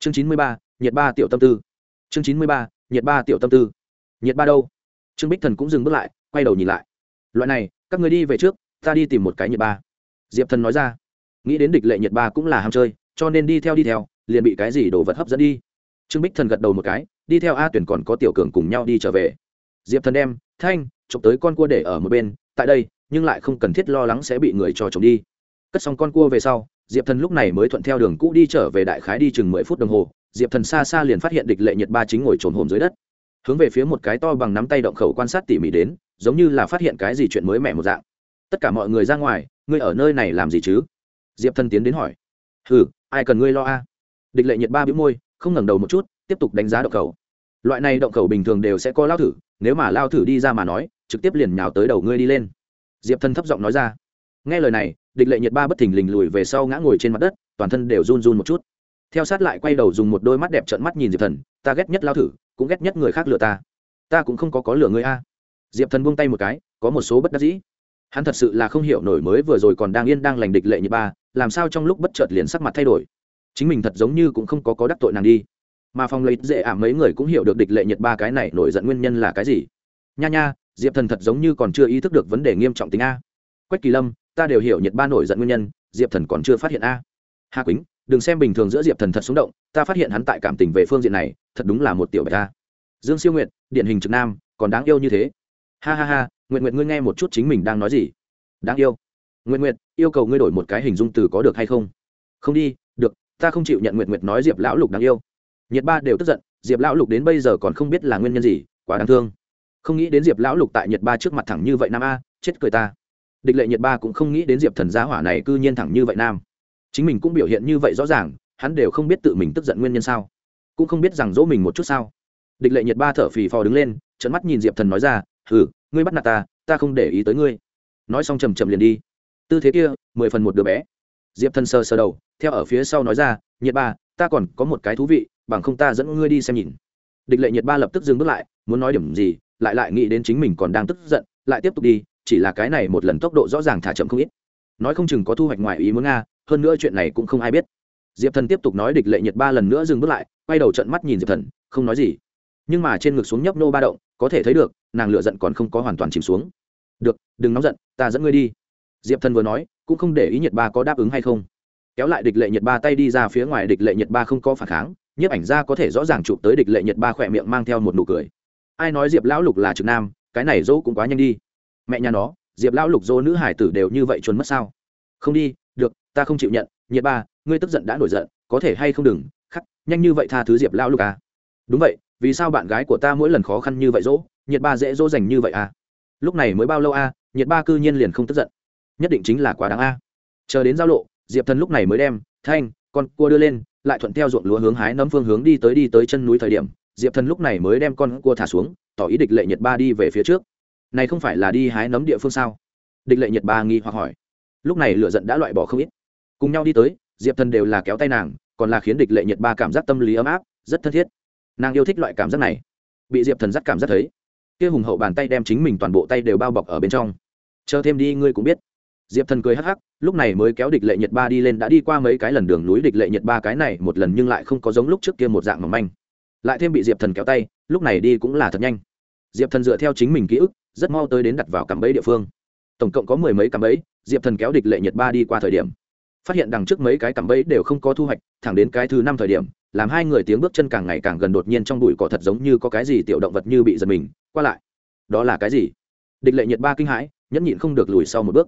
chương chín mươi ba, nhiệt ba tiểu tâm tư. Chương chín mươi ba, nhiệt ba tiểu tâm tư. Nhiệt ba đâu? Trương bích thần cũng dừng bước lại, quay đầu nhìn lại. Loại này, các người đi về trước, ta đi tìm một cái nhiệt ba. Diệp thần nói ra. Nghĩ đến địch lệ nhiệt ba cũng là ham chơi, cho nên đi theo đi theo, liền bị cái gì đồ vật hấp dẫn đi. Trương bích thần gật đầu một cái, đi theo a tuyển còn có tiểu cường cùng nhau đi trở về. Diệp thần đem, thanh, chụp tới con cua để ở một bên, tại đây, nhưng lại không cần thiết lo lắng sẽ bị người cho chồng đi. Cất xong con cua về sau diệp thần lúc này mới thuận theo đường cũ đi trở về đại khái đi chừng mười phút đồng hồ, diệp thần xa xa liền phát hiện địch lệ nhiệt ba chính ngồi trồn hồm dưới đất. Hướng về phía một cái to bằng nắm tay động khẩu quan sát tỉ mỉ đến, giống như là phát hiện cái gì chuyện mới mẻ một dạng. Tất cả mọi người ra ngoài, ngươi ở nơi này làm gì chứ? Diệp thần tiến đến hỏi. Ừ ai cần ngươi lo a? Địch lệ nhiệt ba bĩu môi, không ngẩng đầu một chút, tiếp tục đánh giá động khẩu. Loại này động khẩu bình thường đều sẽ có lao thử, nếu mà lao thử đi ra mà nói, trực tiếp liền nhào tới đầu ngươi đi lên. Diệp thần thấp giọng nói ra. Nghe lời này địch lệ nhiệt ba bất thình lình lùi về sau ngã ngồi trên mặt đất, toàn thân đều run run một chút. Theo sát lại quay đầu dùng một đôi mắt đẹp trợn mắt nhìn diệp thần, ta ghét nhất lao thử, cũng ghét nhất người khác lừa ta. Ta cũng không có có lừa ngươi a. Diệp thần buông tay một cái, có một số bất đắc dĩ. Hắn thật sự là không hiểu nổi mới vừa rồi còn đang yên đang lành địch lệ nhiệt ba, làm sao trong lúc bất chợt liền sắc mặt thay đổi. Chính mình thật giống như cũng không có có đắc tội nàng đi. Mà phong lấy dễ ảm mấy người cũng hiểu được địch lệ nhiệt ba cái này nổi giận nguyên nhân là cái gì. Nha nha, diệp thần thật giống như còn chưa ý thức được vấn đề nghiêm trọng tính a. Quách kỳ lâm ta đều hiểu nhiệt ba nổi giận nguyên nhân, diệp thần còn chưa phát hiện a. Hà quýnh đừng xem bình thường giữa diệp thần thật sống động, ta phát hiện hắn tại cảm tình về phương diện này, thật đúng là một tiểu bạch a. Dương siêu nguyện điển hình trực nam, còn đáng yêu như thế. Ha ha ha nguyện nguyện ngươi nghe một chút chính mình đang nói gì? Đáng yêu. Nguyện nguyện yêu cầu ngươi đổi một cái hình dung từ có được hay không? Không đi, được, ta không chịu nhận nguyện nguyện nói diệp lão lục đáng yêu. Nhiệt ba đều tức giận, diệp lão lục đến bây giờ còn không biết là nguyên nhân gì, quá đáng thương. Không nghĩ đến diệp lão lục tại nhiệt ba trước mặt thẳng như vậy nam a, chết cười ta địch lệ nhiệt ba cũng không nghĩ đến diệp thần giá hỏa này cư nhiên thẳng như vậy nam. Chính mình cũng biểu hiện như vậy rõ ràng, hắn đều không biết tự mình tức giận nguyên nhân sao. Cũng không biết rằng dỗ mình một chút sao. Địch lệ nhiệt ba thở phì phò đứng lên trận mắt nhìn diệp thần nói ra, hừ, ngươi bắt nạt ta ta không để ý tới ngươi. Nói xong chầm chầm liền đi. Tư thế kia, mười phần một đứa bé. Diệp thần sờ sờ đầu, theo ở phía sau nói ra, nhiệt ba, ta còn có một cái thú vị, bằng không ta dẫn ngươi đi xem nhìn. Địch lệ nhiệt ba lập tức dừng bước lại, muốn nói điểm gì, lại lại nghĩ đến chính mình còn đang tức giận, lại tiếp tục đi chỉ là cái này một lần tốc độ rõ ràng thả chậm không ít. Nói không chừng có thu hoạch ngoài ý muốn nga, hơn nữa chuyện này cũng không ai biết. Diệp thần tiếp tục nói địch lệ nhiệt ba lần nữa dừng bước lại, quay đầu trận mắt nhìn diệp thần, không nói gì. Nhưng mà trên ngực xuống nhấp nô ba động, có thể thấy được, nàng lựa giận còn không có hoàn toàn chìm xuống. Được, đừng nóng giận, ta dẫn ngươi đi. Diệp thần vừa nói, cũng không để ý nhiệt ba có đáp ứng hay không. Kéo lại địch lệ nhiệt ba tay đi ra phía ngoài, địch lệ nhiệt ba không có phản kháng, nhiếp ảnh ra có thể rõ ràng chụp tới địch lệ nhiệt ba khỏe miệng mang theo một nụ cười. Ai nói diệp lão lục là trực nam, cái này dỗ cũng quá nhanh đi mẹ nhà nó, diệp lão lục dỗ nữ hải tử đều như vậy chuồn mất sao? Không đi, được, ta không chịu nhận, nhiệt ba, ngươi tức giận đã nổi giận, có thể hay không đừng, khắc, nhanh như vậy tha thứ diệp lão lục à? Đúng vậy, vì sao bạn gái của ta mỗi lần khó khăn như vậy dỗ, nhiệt ba dễ dỗ dành như vậy à? Lúc này mới bao lâu à? Nhiệt ba cư nhiên liền không tức giận. Nhất định chính là quá đáng a à. chờ đến giao lộ, diệp thần lúc này mới đem, thanh, con cua đưa lên, lại thuận theo ruộng lúa hướng hái nấm phương hướng đi tới đi tới chân núi thời điểm, diệp thần lúc này mới đem con cua thả xuống, tỏ ý địch lệ nhiệt ba đi về phía trước này không phải là đi hái nấm địa phương sao? Địch lệ nhiệt ba nghi hoặc hỏi. Lúc này lửa giận đã loại bỏ không ít. Cùng nhau đi tới, diệp thần đều là kéo tay nàng, còn là khiến địch lệ nhiệt ba cảm giác tâm lý ấm áp, rất thân thiết. Nàng yêu thích loại cảm giác này. Bị diệp thần dắt cảm giác thấy, kia hùng hậu bàn tay đem chính mình toàn bộ tay đều bao bọc ở bên trong. Chờ thêm đi, ngươi cũng biết. Diệp thần cười hắc hắc, lúc này mới kéo địch lệ nhiệt ba đi lên, đã đi qua mấy cái lần đường núi, địch lệ nhiệt ba cái này một lần nhưng lại không có giống lúc trước kia một dạng mỏng manh. Lại thêm bị diệp thần kéo tay, lúc này đi cũng là thật nhanh diệp thần dựa theo chính mình ký ức, rất mau tới đến đặt vào cạm bẫy địa phương. Tổng cộng có mười mấy cạm bẫy, diệp thần kéo địch lệ nhiệt ba đi qua thời điểm. Phát hiện đằng trước mấy cái cạm bẫy đều không có thu hoạch, thẳng đến cái thứ năm thời điểm, làm hai người tiếng bước chân càng ngày càng gần đột nhiên trong bụi cỏ thật giống như có cái gì tiểu động vật như bị giật mình, qua lại. Đó là cái gì? Địch lệ nhiệt ba kinh hãi, nhẫn nhịn không được lùi sau một bước.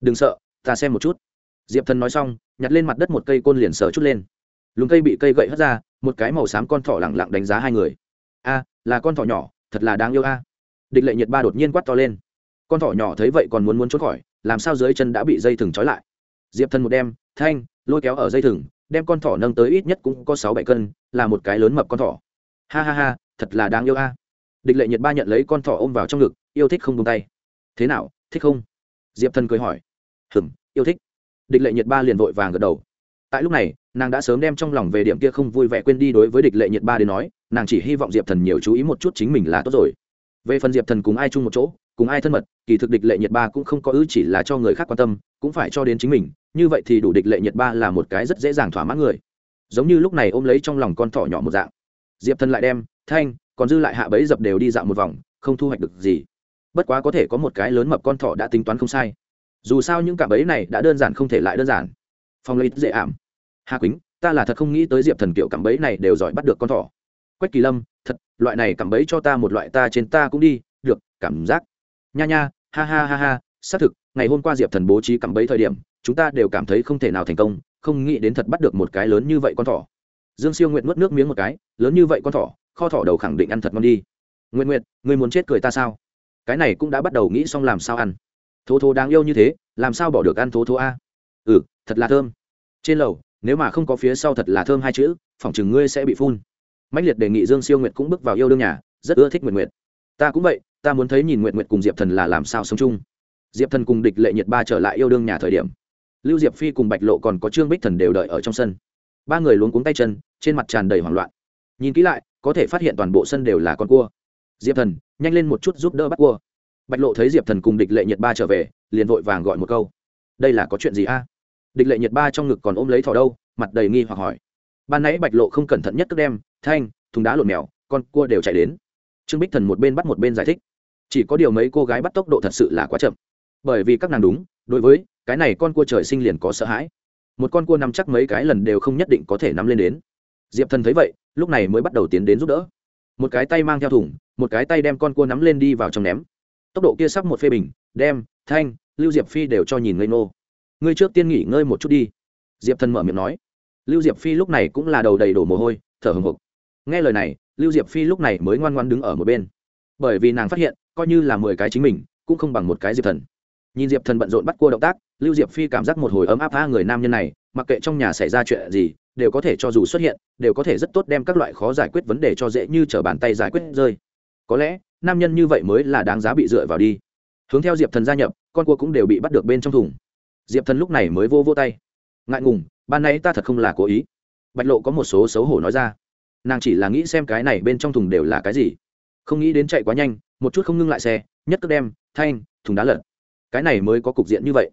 Đừng sợ, ta xem một chút. Diệp thần nói xong, nhặt lên mặt đất một cây côn liền sờ chút lên. Lùng cây bị cây gậy hất ra, một cái màu xám con thỏ lẳng lặng đánh giá hai người. A, là con thỏ nhỏ thật là đáng yêu a. Địch lệ nhiệt ba đột nhiên quát to lên. Con thỏ nhỏ thấy vậy còn muốn muốn trốn khỏi, làm sao dưới chân đã bị dây thừng trói lại? Diệp thần một đem thanh, lôi kéo ở dây thừng, đem con thỏ nâng tới ít nhất cũng có sáu bảy cân, là một cái lớn mập con thỏ. Ha ha ha, thật là đáng yêu a. Địch lệ nhiệt ba nhận lấy con thỏ ôm vào trong ngực, yêu thích không tung tay. Thế nào, thích không? Diệp thần cười hỏi. Hừng yêu thích. Địch lệ nhiệt ba liền vội vàng gật đầu. Tại lúc này, nàng đã sớm đem trong lòng về điểm kia không vui vẻ quên đi đối với địch lệ nhiệt ba đến nói nàng chỉ hy vọng diệp thần nhiều chú ý một chút chính mình là tốt rồi. Về phần diệp thần cùng ai chung một chỗ, cùng ai thân mật, kỳ thực địch lệ nhiệt ba cũng không có ư chỉ là cho người khác quan tâm, cũng phải cho đến chính mình, như vậy thì đủ địch lệ nhiệt ba là một cái rất dễ dàng thỏa mãn người. Giống như lúc này ôm lấy trong lòng con thỏ nhỏ một dạng. Diệp thần lại đem, thanh, còn dư lại hạ bẫy dập đều đi dạo một vòng, không thu hoạch được gì. Bất quá có thể có một cái lớn mập con thỏ đã tính toán không sai. Dù sao những cạm bẫy này đã đơn giản không thể lại đơn giản. Phong lấy dễ ảm. Hà quýnh, ta là thật không nghĩ tới diệp thần kiểu cạm bẫy này đều giỏi bắt được con thỏ quách kỳ lâm, thật, loại này cảm bấy cho ta một loại ta trên ta cũng đi, được, cảm giác. Nha nha, ha ha ha ha, xác thực, ngày hôm qua diệp thần bố trí cảm bấy thời điểm, chúng ta đều cảm thấy không thể nào thành công, không nghĩ đến thật bắt được một cái lớn như vậy con thỏ. Dương siêu nguyện nuốt nước miếng một cái, lớn như vậy con thỏ, kho thỏ đầu khẳng định ăn thật ngon đi. Nguyện nguyện người muốn chết cười ta sao? Cái này cũng đã bắt đầu nghĩ xong làm sao ăn. Thố thố đáng yêu như thế, làm sao bỏ được ăn thố thố a? Ừ thật là thơm. Trên lầu, nếu mà không có phía sau thật là thơm hai chữ, phỏng chừng ngươi sẽ bị phun mạnh liệt đề nghị dương siêu nguyệt cũng bước vào yêu đương nhà, rất ưa thích Nguyệt Nguyệt. ta cũng vậy, ta muốn thấy nhìn Nguyệt Nguyệt cùng diệp thần là làm sao sống chung. Diệp thần cùng địch lệ nhiệt ba trở lại yêu đương nhà thời điểm, lưu diệp phi cùng bạch lộ còn có trương bích thần đều đợi ở trong sân. Ba người luống cuống tay chân, trên mặt tràn đầy hoảng loạn. Nhìn kỹ lại, có thể phát hiện toàn bộ sân đều là con cua. Diệp thần, nhanh lên một chút giúp đỡ bắt cua. Bạch lộ thấy diệp thần cùng địch lệ nhiệt ba trở về, liền vội vàng gọi một câu. Đây là có chuyện gì a? Địch lệ nhiệt ba trong ngực còn ôm lấy thỏ đâu, mặt đầy nghi hoặc hỏi ban nãy bạch lộ không cẩn thận nhất tức đem, thanh, thùng đá lộn mèo, con cua đều chạy đến. Trương bích thần một bên bắt một bên giải thích. Chỉ có điều mấy cô gái bắt tốc độ thật sự là quá chậm. Bởi vì các nàng đúng, đối với, cái này con cua trời sinh liền có sợ hãi. Một con cua nằm chắc mấy cái lần đều không nhất định có thể nắm lên đến. Diệp thần thấy vậy, lúc này mới bắt đầu tiến đến giúp đỡ. Một cái tay mang theo thùng, một cái tay đem con cua nắm lên đi vào trong ném. Tốc độ kia sắp một phê bình, đem, thanh, lưu diệp phi đều cho nhìn ngây ngô. Ngươi trước tiên nghỉ ngơi một chút đi. Diệp thần mở miệng nói lưu diệp phi lúc này cũng là đầu đầy đổ mồ hôi, thở hồng hộc. Nghe lời này, lưu diệp phi lúc này mới ngoan ngoan đứng ở một bên. Bởi vì nàng phát hiện, coi như là mười cái chính mình, cũng không bằng một cái diệp thần. Nhìn diệp thần bận rộn bắt cua động tác, lưu diệp phi cảm giác một hồi ấm áp tha người nam nhân này, mặc kệ trong nhà xảy ra chuyện gì, đều có thể cho dù xuất hiện, đều có thể rất tốt đem các loại khó giải quyết vấn đề cho dễ như t r ở bàn tay giải quyết rơi. Có lẽ, nam nhân như vậy mới là đáng giá bị dựa vào đi. Hướng theo diệp thần gia nhập, con cua cũng đều bị bắt được bên trong thùng. Diệp thần lúc này mới vô vô tay ngại ngùng, ban nay ta thật không là cố ý. Bạch lộ có một số xấu hổ nói ra. Nàng chỉ là nghĩ xem cái này bên trong thùng đều là cái gì. Không nghĩ đến chạy quá nhanh, một chút không ngưng lại xe, nhất cất đem, thanh, thùng đá lật. Cái này mới có cục diện như vậy.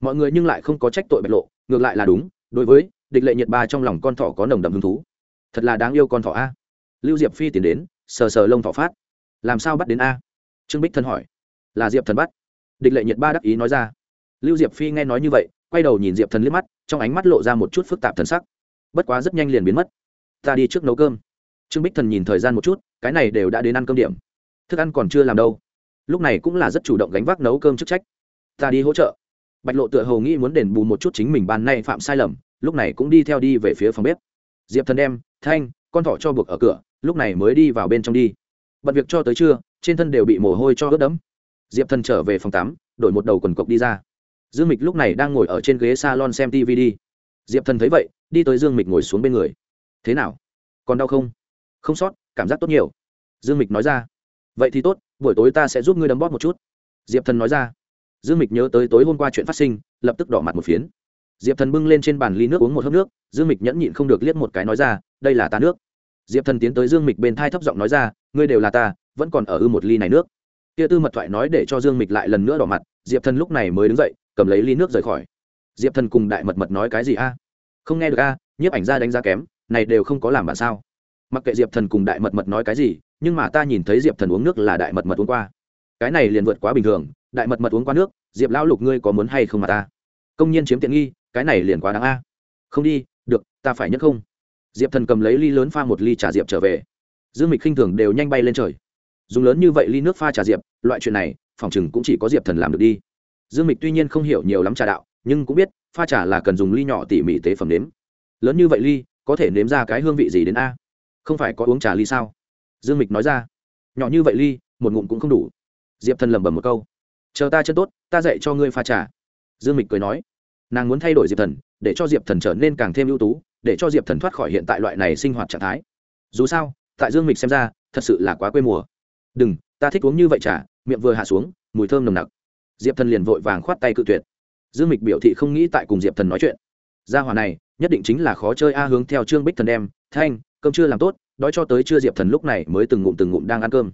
Mọi người nhưng lại không có trách tội bạch lộ, ngược lại là đúng, đối với địch lệ nhiệt ba trong lòng con thỏ có nồng đậm hứng thú. Thật là đáng yêu con thỏ a. Lưu diệp phi tiến đến, sờ sờ lông thỏ phát. Làm sao bắt đến a? Trương bích thân hỏi. Là diệp thần bắt. Địch lệ nhiệt ba đắc ý nói ra. Lưu diệp phi nghe nói như vậy quay đầu nhìn diệp thần liếc mắt, trong ánh mắt lộ ra một chút phức tạp thần sắc. Bất quá rất nhanh liền biến mất. Ta đi trước nấu cơm. Trương bích thần nhìn thời gian một chút, cái này đều đã đến ăn cơm điểm. Thức ăn còn chưa làm đâu. Lúc này cũng là rất chủ động gánh vác nấu cơm chức trách. Ta đi hỗ trợ. Bạch lộ tựa hồ nghĩ muốn đền bù một chút chính mình ban nay phạm sai lầm, lúc này cũng đi theo đi về phía phòng bếp. Diệp thần đem, thanh, con thỏ cho buộc ở cửa, lúc này mới đi vào bên trong đi. Bận việc cho tới trưa, trên thân đều bị mồ hôi cho ướt đẫm. Diệp thần trở về phòng tắm, đổi một đầu quần cộc đi ra dương mịch lúc này đang ngồi ở trên ghế s a lon xem tv đi. Diệp thần thấy vậy, đi tới dương mịch ngồi xuống bên người. Thế nào? Còn đau không? Không sót, cảm giác tốt nhiều. Dương mịch nói ra. Vậy thì tốt, buổi tối ta sẽ giúp ngươi đấm bóp một chút. Diệp thần nói ra. Dương mịch nhớ tới tối hôm qua chuyện phát sinh, lập tức đỏ mặt một phiến. Diệp thần bưng lên trên bàn ly nước uống một hớp nước, dương mịch nhẫn nhịn không được liếc một cái nói ra, đây là ta nước. Diệp thần tiến tới dương mịch bên thai thấp giọng nói ra, ngươi đều là ta, vẫn còn ở ư một ly này nước. Kia tư mật thoại nói để cho dương mịch lại lần nữa đỏ mặt, diệp thần lúc này mới đứng dậy cầm lấy ly nước rời khỏi. Diệp thần cùng đại mật mật nói cái gì a? Không nghe được a, nhiếp ảnh ra đánh giá kém, này đều không có làm bạn sao? Mặc kệ diệp thần cùng đại mật mật nói cái gì, nhưng mà ta nhìn thấy diệp thần uống nước là đại mật mật uống qua. Cái này liền vượt quá bình thường, đại mật mật uống qua nước, diệp lão lục ngươi có muốn hay không mà ta? Công nhiên chiếm tiện nghi, cái này liền quá đáng a. Không đi, được, ta phải nhất không. Diệp thần cầm lấy ly lớn pha một ly trà diệp trở về. Dương mịch khinh thường đều nhanh bay lên trời. Dùng lớn như vậy ly nước pha trà diệp, loại chuyện này, phòng chừng cũng chỉ có diệp thần làm được đi dương mịch tuy nhiên không hiểu nhiều lắm trà đạo, nhưng cũng biết, pha trà là cần dùng ly nhỏ tỉ mỉ tế phẩm nếm. Lớn như vậy ly, có thể nếm ra cái hương vị gì đến a? Không phải có uống trà ly sao? Dương mịch nói ra. Nhỏ như vậy ly, một ngụm cũng không đủ. Diệp thần lẩm bẩm một câu. Chờ ta chân tốt, ta dạy cho ngươi pha trà. Dương mịch cười nói. Nàng muốn thay đổi diệp thần, để cho diệp thần trở nên càng thêm ưu tú, để cho diệp thần thoát khỏi hiện tại loại này sinh hoạt trạng thái. Dù sao, tại dương mịch xem ra, thật sự là quá quê mùa. Đừng, ta thích uống như vậy trà, miệng vừa hạ xuống, mùi thơm nồng nặc diệp thần liền vội vàng khoát tay cự tuyệt. Dương mịch biểu thị không nghĩ tại cùng diệp thần nói chuyện. Gia hòa này, nhất định chính là khó chơi a hướng theo trương bích thần đem, thanh, cơm chưa làm tốt, đói cho tới chưa diệp thần lúc này mới từng ngụm từng ngụm đang ăn cơm.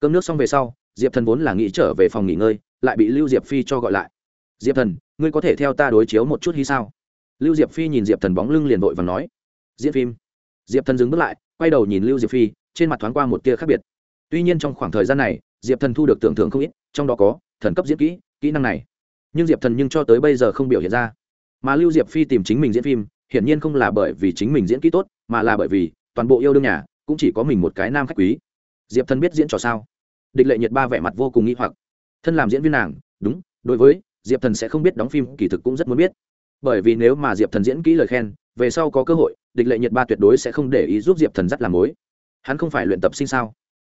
Cơm nước xong về sau, diệp thần vốn là nghĩ trở về phòng nghỉ ngơi, lại bị lưu diệp phi cho gọi lại. Diệp thần, ngươi có thể theo ta đối chiếu một chút hay sao? Lưu diệp phi nhìn diệp thần bóng lưng liền vội và nói. Diễn phim. Diệp thần dừng bước lại, quay đầu nhìn lưu diệp phi, trên mặt thoáng qua một tia khác biệt. Tuy nhiên trong khoảng thời gian này, diệp thần thu được tưởng thưởng không ít, trong đó có thần cấp diễn kỹ kỹ năng này. Nhưng diệp thần nhưng cho tới bây giờ không biểu hiện ra. Mà lưu diệp phi tìm chính mình diễn phim, hiển nhiên không là bởi vì chính mình diễn kỹ tốt, mà là bởi vì toàn bộ yêu đương nhà cũng chỉ có mình một cái nam khách quý. Diệp thần biết diễn trò sao? Địch lệ nhiệt ba vẻ mặt vô cùng nghi hoặc. Thân làm diễn viên nàng, đúng, đối với diệp thần sẽ không biết đóng phim, kỳ thực cũng rất muốn biết. Bởi vì nếu mà diệp thần diễn kỹ lời khen, về sau có cơ hội, địch lệ nhiệt ba tuyệt đối sẽ không để ý giúp diệp thần dắt làm mối. Hắn không phải luyện tập sinh sao?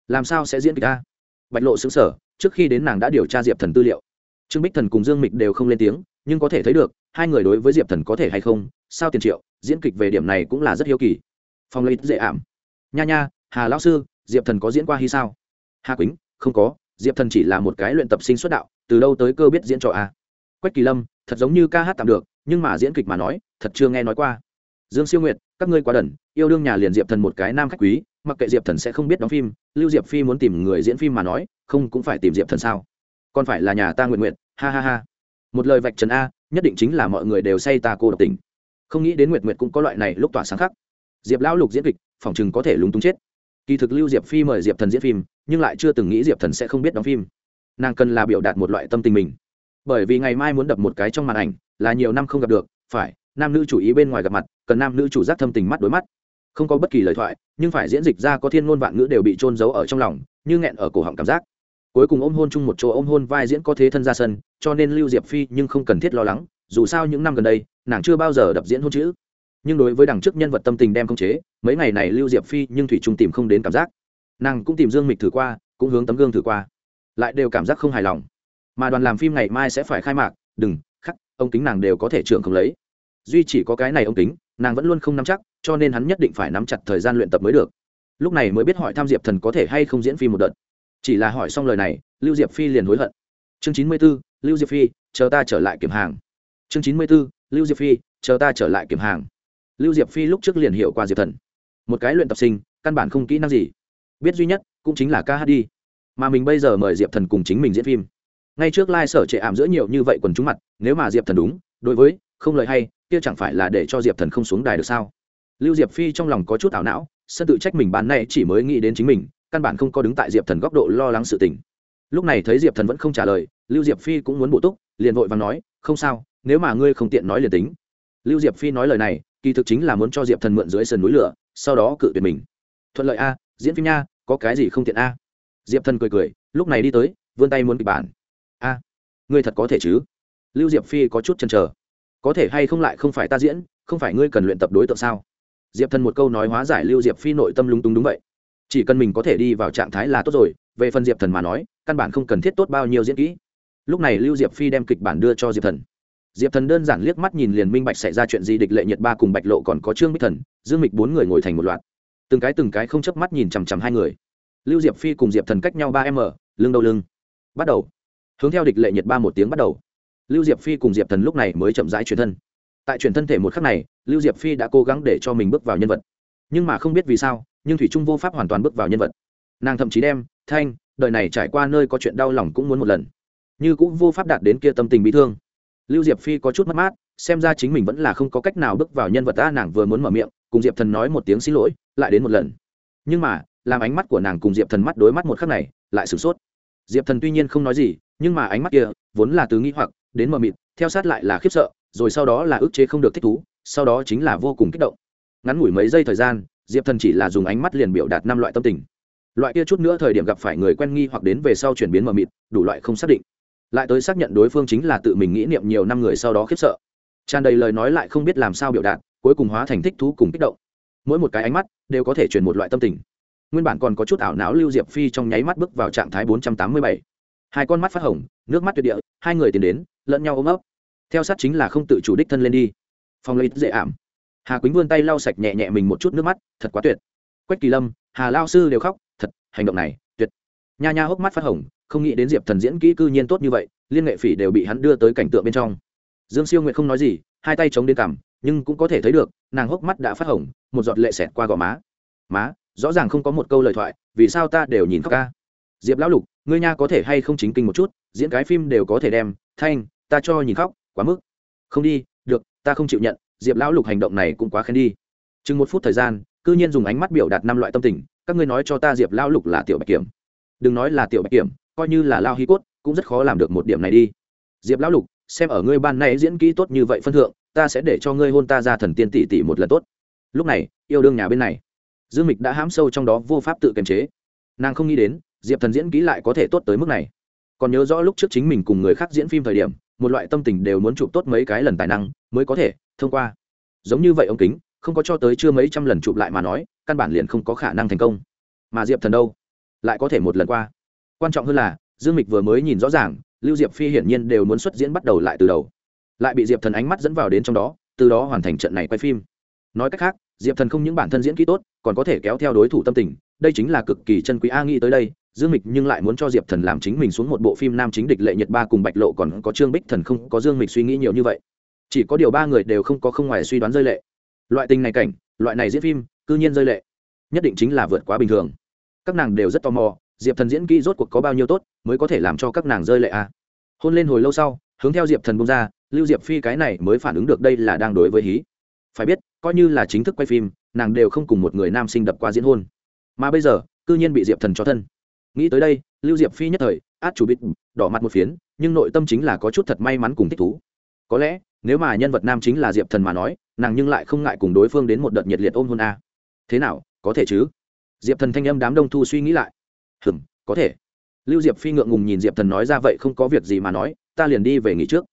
Làm sao sẽ diễn kịch ta? Bạch lộ xứng sở trước khi đến nàng đã điều tra diệp thần tư liệu trương bích thần cùng dương mịch đều không lên tiếng nhưng có thể thấy được hai người đối với diệp thần có thể hay không sao tiền triệu diễn kịch về điểm này cũng là rất hiếu kỳ phong lấy dễ ảm nha nha hà lão sư diệp thần có diễn qua hay sao hà quýnh không có diệp thần chỉ là một cái luyện tập sinh xuất đạo từ đâu tới cơ biết diễn trò a quách kỳ lâm thật giống như ca hát tạm được nhưng mà diễn kịch mà nói thật chưa nghe nói qua dương siêu nguyệt các ngươi quá đần yêu đương nhà liền diệp thần một cái nam khách quý mặc kệ diệp thần sẽ không biết đóng phim, lưu diệp phi muốn tìm người diễn phim mà nói, không cũng phải tìm diệp thần sao? Còn phải là nhà ta nguyện nguyện ha ha ha. Một lời vạch trần a, nhất định chính là mọi người đều say ta cô độc tình. Không nghĩ đến nguyệt nguyệt cũng có loại này lúc tỏa sáng khắc diệp lão lục diễn kịch, phòng chừng có thể lúng túng chết. Kỳ thực lưu diệp phi mời diệp thần diễn phim, nhưng lại chưa từng nghĩ diệp thần sẽ không biết đóng phim. Nàng cần là biểu đạt một loại tâm tình mình. Bởi vì ngày mai muốn đập một cái trong màn ảnh, là nhiều năm không gặp được, phải, nam nữ chủ ý bên ngoài gặp mặt, cần nam nữ chủ giác thâm tình mắt đối mắt không có bất kỳ lời thoại, nhưng phải diễn dịch ra có thiên ngôn vạn ngữ đều bị trôn giấu ở trong lòng, như nghẹn ở cổ họng cảm giác. Cuối cùng ôm hôn chung một chỗ, ôm hôn vai diễn có thế thân ra sân, cho nên lưu diệp phi nhưng không cần thiết lo lắng, dù sao những năm gần đây, nàng chưa bao giờ đập diễn hôn chữ. Nhưng đối với đằng trước nhân vật tâm tình đem không chế, mấy ngày này lưu diệp phi nhưng thủy trung tìm không đến cảm giác. Nàng cũng tìm dương mịch thử qua, cũng hướng tấm gương thử qua. Lại đều cảm giác không hài lòng. Mà đoàn làm phim ngày mai sẽ phải khai mạc, đừng, khắc ông kính nàng đều có thể trưởng không lấy. Duy chỉ có cái này ông kính nàng vẫn luôn không nắm chắc, cho nên hắn nhất định phải nắm chặt thời gian luyện tập mới được. Lúc này mới biết hỏi tham diệp thần có thể hay không diễn phim một đợt. Chỉ là hỏi xong lời này, lưu diệp phi liền hối hận. Chương chín mươi b ố lưu diệp phi, chờ ta trở lại kiểm hàng. Chương chín mươi b ố lưu diệp phi, chờ ta trở lại kiểm hàng. Lưu diệp phi lúc trước liền hiểu qua diệp thần. Một cái luyện tập sinh, căn bản không kỹ năng gì. Biết duy nhất, cũng chính là ca hát đi. Mà mình bây giờ mời diệp thần cùng chính mình diễn phim. Ngay trước lai、like、sở trệ ảm giữa nhiều như vậy quần chúng mặt, nếu mà diệp thần đúng, đối với, không lời hay kia chẳng phải là để cho diệp thần không xuống đài được sao? Lưu diệp phi trong lòng có chút ảo não, sân tự trách mình bán này chỉ mới nghĩ đến chính mình, căn bản không có đứng tại diệp thần góc độ lo lắng sự tình. Lúc này thấy diệp thần vẫn không trả lời, lưu diệp phi cũng muốn bổ túc, liền vội và nói, không sao, nếu mà ngươi không tiện nói liền tính. Lưu diệp phi nói lời này, kỳ thực chính là muốn cho diệp thần mượn dưới sườn núi lửa, sau đó cự tuyệt mình. Thuận lợi a, diễn phim nha, có cái gì không tiện a? Diệp thần cười cười, lúc này đi tới, vươn tay muốn kịch bản. A, ngươi thật có thể chứ? Lưu diệp phi có chút chần chờ có thể hay không lại không phải ta diễn, không phải ngươi cần luyện tập đối tượng sao? Diệp thần một câu nói hóa giải lưu diệp phi nội tâm lung túng đúng vậy. Chỉ cần mình có thể đi vào trạng thái là tốt rồi, về phần diệp thần mà nói, căn bản không cần thiết tốt bao nhiêu diễn kỹ. Lúc này lưu diệp phi đem kịch bản đưa cho diệp thần. Diệp thần đơn giản liếc mắt nhìn liền minh bạch xảy ra chuyện gì, địch lệ nhiệt ba cùng bạch lộ còn có trương bích thần, dương mịch bốn người ngồi thành một loạt. Từng cái từng cái không chớp mắt nhìn chằm chằm hai người. Lưu diệp phi cùng diệp thần cách nhau ba m lưng đầu lưng. Bắt đầu. Hướng theo địch lệ nhiệt ba một tiếng bắt đầu lưu diệp phi cùng diệp thần lúc này mới chậm rãi chuyển thân. Tại chuyển thân thể một khắc này, lưu diệp phi đã cố gắng để cho mình bước vào nhân vật. Nhưng mà không biết vì sao, nhưng thủy trung vô pháp hoàn toàn bước vào nhân vật. Nàng thậm chí đem, thanh, đời này trải qua nơi có chuyện đau lòng cũng muốn một lần. Như cũng vô pháp đạt đến kia tâm tình bị thương. Lưu diệp phi có chút mất mát, xem ra chính mình vẫn là không có cách nào bước vào nhân vật ta nàng vừa muốn mở miệng, cùng diệp thần nói một tiếng xin lỗi, lại đến một lần. Nhưng mà, làm ánh mắt của nàng cùng diệp thần mắt đối mắt một khắc này, lại sửng sốt. Diệp thần tuy nhiên không nói gì, nhưng mà ánh mắt kia, vốn là từ nghĩ hoặc đến mờ mịt, theo sát lại là khiếp sợ, rồi sau đó là ức chế không được thích thú, sau đó chính là vô cùng kích động. Ngắn ngủi mấy giây thời gian, diệp thần chỉ là dùng ánh mắt liền biểu đạt năm loại tâm tình. Loại kia chút nữa thời điểm gặp phải người quen nghi hoặc đến về sau chuyển biến mờ mịt, đủ loại không xác định. Lại tới xác nhận đối phương chính là tự mình nghĩ niệm nhiều năm người sau đó khiếp sợ. Tràn đầy lời nói lại không biết làm sao biểu đạt, cuối cùng hóa thành thích thú cùng kích động. Mỗi một cái ánh mắt đều có thể truyền một loại tâm tình. Nguyên bản còn có chút ảo não lưu diệp phi trong nháy mắt bước vào trạng thái bốn trăm tám mươi bảy. Hai con mắt phát hồng, nước mắt tuyệt địa, hai người tiến đến lẫn nhau ôm ấp. Theo sát chính là không tự chủ đích thân lên đi. Phong lấy dễ ảm. Hà quýnh vươn tay lau sạch nhẹ nhẹ mình một chút nước mắt, thật quá tuyệt. Quách kỳ lâm, hà lao sư đều khóc, thật, hành động này, tuyệt. Nha nha hốc mắt phát hồng, không nghĩ đến diệp thần diễn kỹ cư nhiên tốt như vậy, liên nghệ phỉ đều bị hắn đưa tới cảnh tượng bên trong. Dương siêu nguyện không nói gì, hai tay chống đến cằm, nhưng cũng có thể thấy được, nàng hốc mắt đã phát hồng, một giọt lệ xẹt qua gò má. Má, rõ ràng không có một câu lời thoại, vì sao ta đều nhìn khóc ca? Diệp lão lục, ngươi nha có thể hay không chính kinh một chút, diễn cái phim đều có thể đem, thanh ta cho nhìn khóc, quá mức. Không đi, được, ta không chịu nhận, diệp lão lục hành động này cũng quá khen đi. Chừng một phút thời gian, cư nhiên dùng ánh mắt biểu đạt năm loại tâm tình, các ngươi nói cho ta diệp Lão lục là tiểu bạch kiểm. Đừng nói là tiểu bạch kiểm, coi như là lao hi cốt, cũng rất khó làm được một điểm này đi. Diệp lão lục, xem ở ngươi ban nay diễn kỹ tốt như vậy phân thượng, ta sẽ để cho ngươi hôn ta ra thần tiên tỷ tỷ một lần tốt. Lúc này, yêu đương nhà bên này, dương mịch đã hám sâu trong đó vô pháp tự kiềm chế. Nàng không nghĩ đến, diệp thần diễn kỹ lại có thể tốt tới mức này. Còn nhớ rõ lúc trước chính mình cùng người khác diễn phim thời điểm một loại tâm tình đều muốn chụp tốt mấy cái lần tài năng mới có thể thông qua. Giống như vậy ông kính, không có cho tới chưa mấy trăm lần chụp lại mà nói, căn bản liền không có khả năng thành công. Mà diệp thần đâu? Lại có thể một lần qua. Quan trọng hơn là, dương mịch vừa mới nhìn rõ ràng, lưu diệp phi hiển nhiên đều muốn xuất diễn bắt đầu lại từ đầu. Lại bị diệp thần ánh mắt dẫn vào đến trong đó, từ đó hoàn thành trận này quay phim. Nói cách khác, diệp thần không những bản thân diễn kỹ tốt, còn có thể kéo theo đối thủ tâm tình, đây chính là cực kỳ chân quý a nghĩ tới đây dương mịch nhưng lại muốn cho diệp thần làm chính mình xuống một bộ phim nam chính địch lệ nhật ba cùng bạch lộ còn có trương bích thần không có dương mịch suy nghĩ nhiều như vậy. Chỉ có điều ba người đều không có không ngoài suy đoán rơi lệ. Loại tình này cảnh, loại này diễn phim, cư nhiên rơi lệ. Nhất định chính là vượt quá bình thường. Các nàng đều rất tò mò, diệp thần diễn kỹ rốt cuộc có bao nhiêu tốt mới có thể làm cho các nàng rơi lệ à? Hôn lên hồi lâu sau, hướng theo diệp thần bông ra, lưu diệp phi cái này mới phản ứng được đây là đang đối với hí. Phải biết, coi như là chính thức quay phim, nàng đều không cùng một người nam sinh đập qua diễn hôn. Mà bây giờ, cư nhiên bị diệp thần cho thân nghĩ tới đây, lưu diệp phi nhất thời, át chủ bít đỏ mặt một phiến, nhưng nội tâm chính là có chút thật may mắn cùng thích thú. Có lẽ, nếu mà nhân vật nam chính là diệp thần mà nói, nàng nhưng lại không ngại cùng đối phương đến một đợt nhiệt liệt ôm hôn a. Thế nào, có thể chứ? Diệp thần thanh âm đám đông thu suy nghĩ lại. Hừm, có thể. Lưu diệp phi ngượng ngùng nhìn diệp thần nói ra vậy không có việc gì mà nói, ta liền đi về nghỉ trước.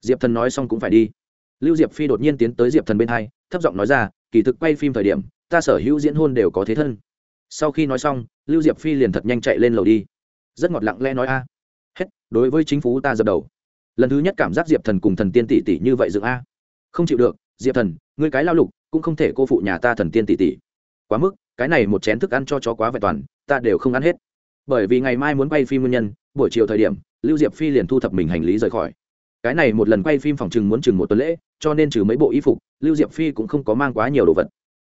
Diệp thần nói xong cũng phải đi. Lưu diệp phi đột nhiên tiến tới diệp thần bên hai, thấp giọng nói ra, kỳ thực quay phim thời điểm, ta sở hữu diễn hôn đều có thế thân sau khi nói xong, lưu diệp phi liền thật nhanh chạy lên lầu đi. Rất ngọt lặng lẽ nói a. Hết, đối với chính phủ ta dập đầu. Lần thứ nhất cảm giác diệp thần cùng thần tiên tỷ tỷ như vậy dựng a. Không chịu được, diệp thần, ngươi cái lao lục, cũng không thể cô phụ nhà ta thần tiên tỷ tỷ. Quá mức, cái này một chén thức ăn cho chó quá vẹn toàn, ta đều không ăn hết. Bởi vì ngày mai muốn quay phim nguyên nhân, buổi chiều thời điểm, lưu diệp phi liền thu thập mình hành lý rời khỏi. Cái này một lần quay phim phòng chừng muốn chừng một tuần lễ, cho nên trừ mấy bộ y phục, lưu diệp phi cũng không có mang quá nhiều đồ vật.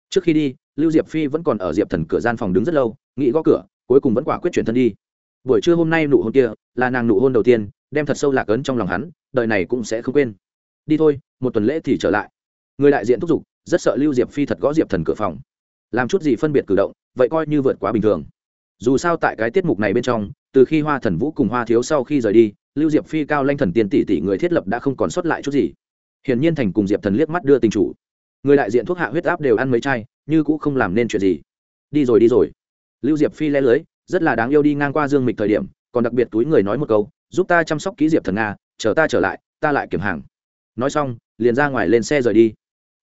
Trước khi đi lưu diệp phi vẫn còn ở diệp thần cửa gian phòng đứng rất lâu, nghĩ gõ cửa, cuối cùng vẫn quả quyết chuyển thân đi. Buổi trưa hôm nay nụ hôn kia, là nàng nụ hôn đầu tiên, đem thật sâu lạc ấn trong lòng hắn, đời này cũng sẽ không quên. Đi thôi, một tuần lễ thì trở lại. Người đại diện thúc giục, rất sợ lưu diệp phi thật gõ diệp thần cửa phòng. Làm chút gì phân biệt cử động, vậy coi như vượt quá bình thường. Dù sao tại cái tiết mục này bên trong, từ khi hoa thần vũ cùng hoa thiếu sau khi rời đi, lưu diệp phi cao lanh thần tiền tỷ tỷ người thiết lập đã không còn sót lại chút gì. Hiển nhiên thành cùng diệp thần liếc mắt đưa tình chủ. Người đại diện thuốc hạ huyết áp đều ăn mấy chai như cũng không làm nên chuyện gì. Đi rồi đi rồi. Lưu diệp phi lẽ lưới, rất là đáng yêu đi ngang qua dương mịch thời điểm, còn đặc biệt túi người nói một câu, giúp ta chăm sóc ký diệp thần nga, chờ ta trở lại, ta lại kiểm hàng. Nói xong, liền ra ngoài lên xe rời đi.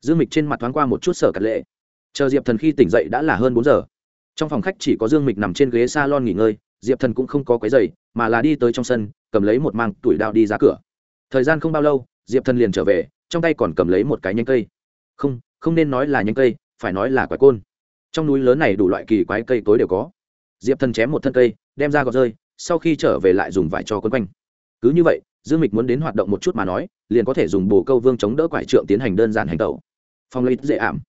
Dương mịch trên mặt thoáng qua một chút sở cật lệ. Chờ diệp thần khi tỉnh dậy đã là hơn bốn giờ. Trong phòng khách chỉ có dương mịch nằm trên ghế s a lon nghỉ ngơi, diệp thần cũng không có quấy giày mà là đi tới trong sân, cầm lấy một mang tuổi đao đi ra cửa. Thời gian không bao lâu, diệp thần liền trở về, trong tay còn cầm lấy một cái nhánh cây. Không không nên nói là nhánh cây phải nói là quái côn. Trong núi lớn này đủ loại kỳ quái cây tối đều có. Diệp thần chém một thân cây, đem ra gọt rơi, sau khi trở về lại dùng vải cho quấn quanh. Cứ như vậy, dương mịch muốn đến hoạt động một chút mà nói, liền có thể dùng bồ câu vương chống đỡ quải trượng tiến hành đơn giản hành tẩu. Phong lấy dễ ảm.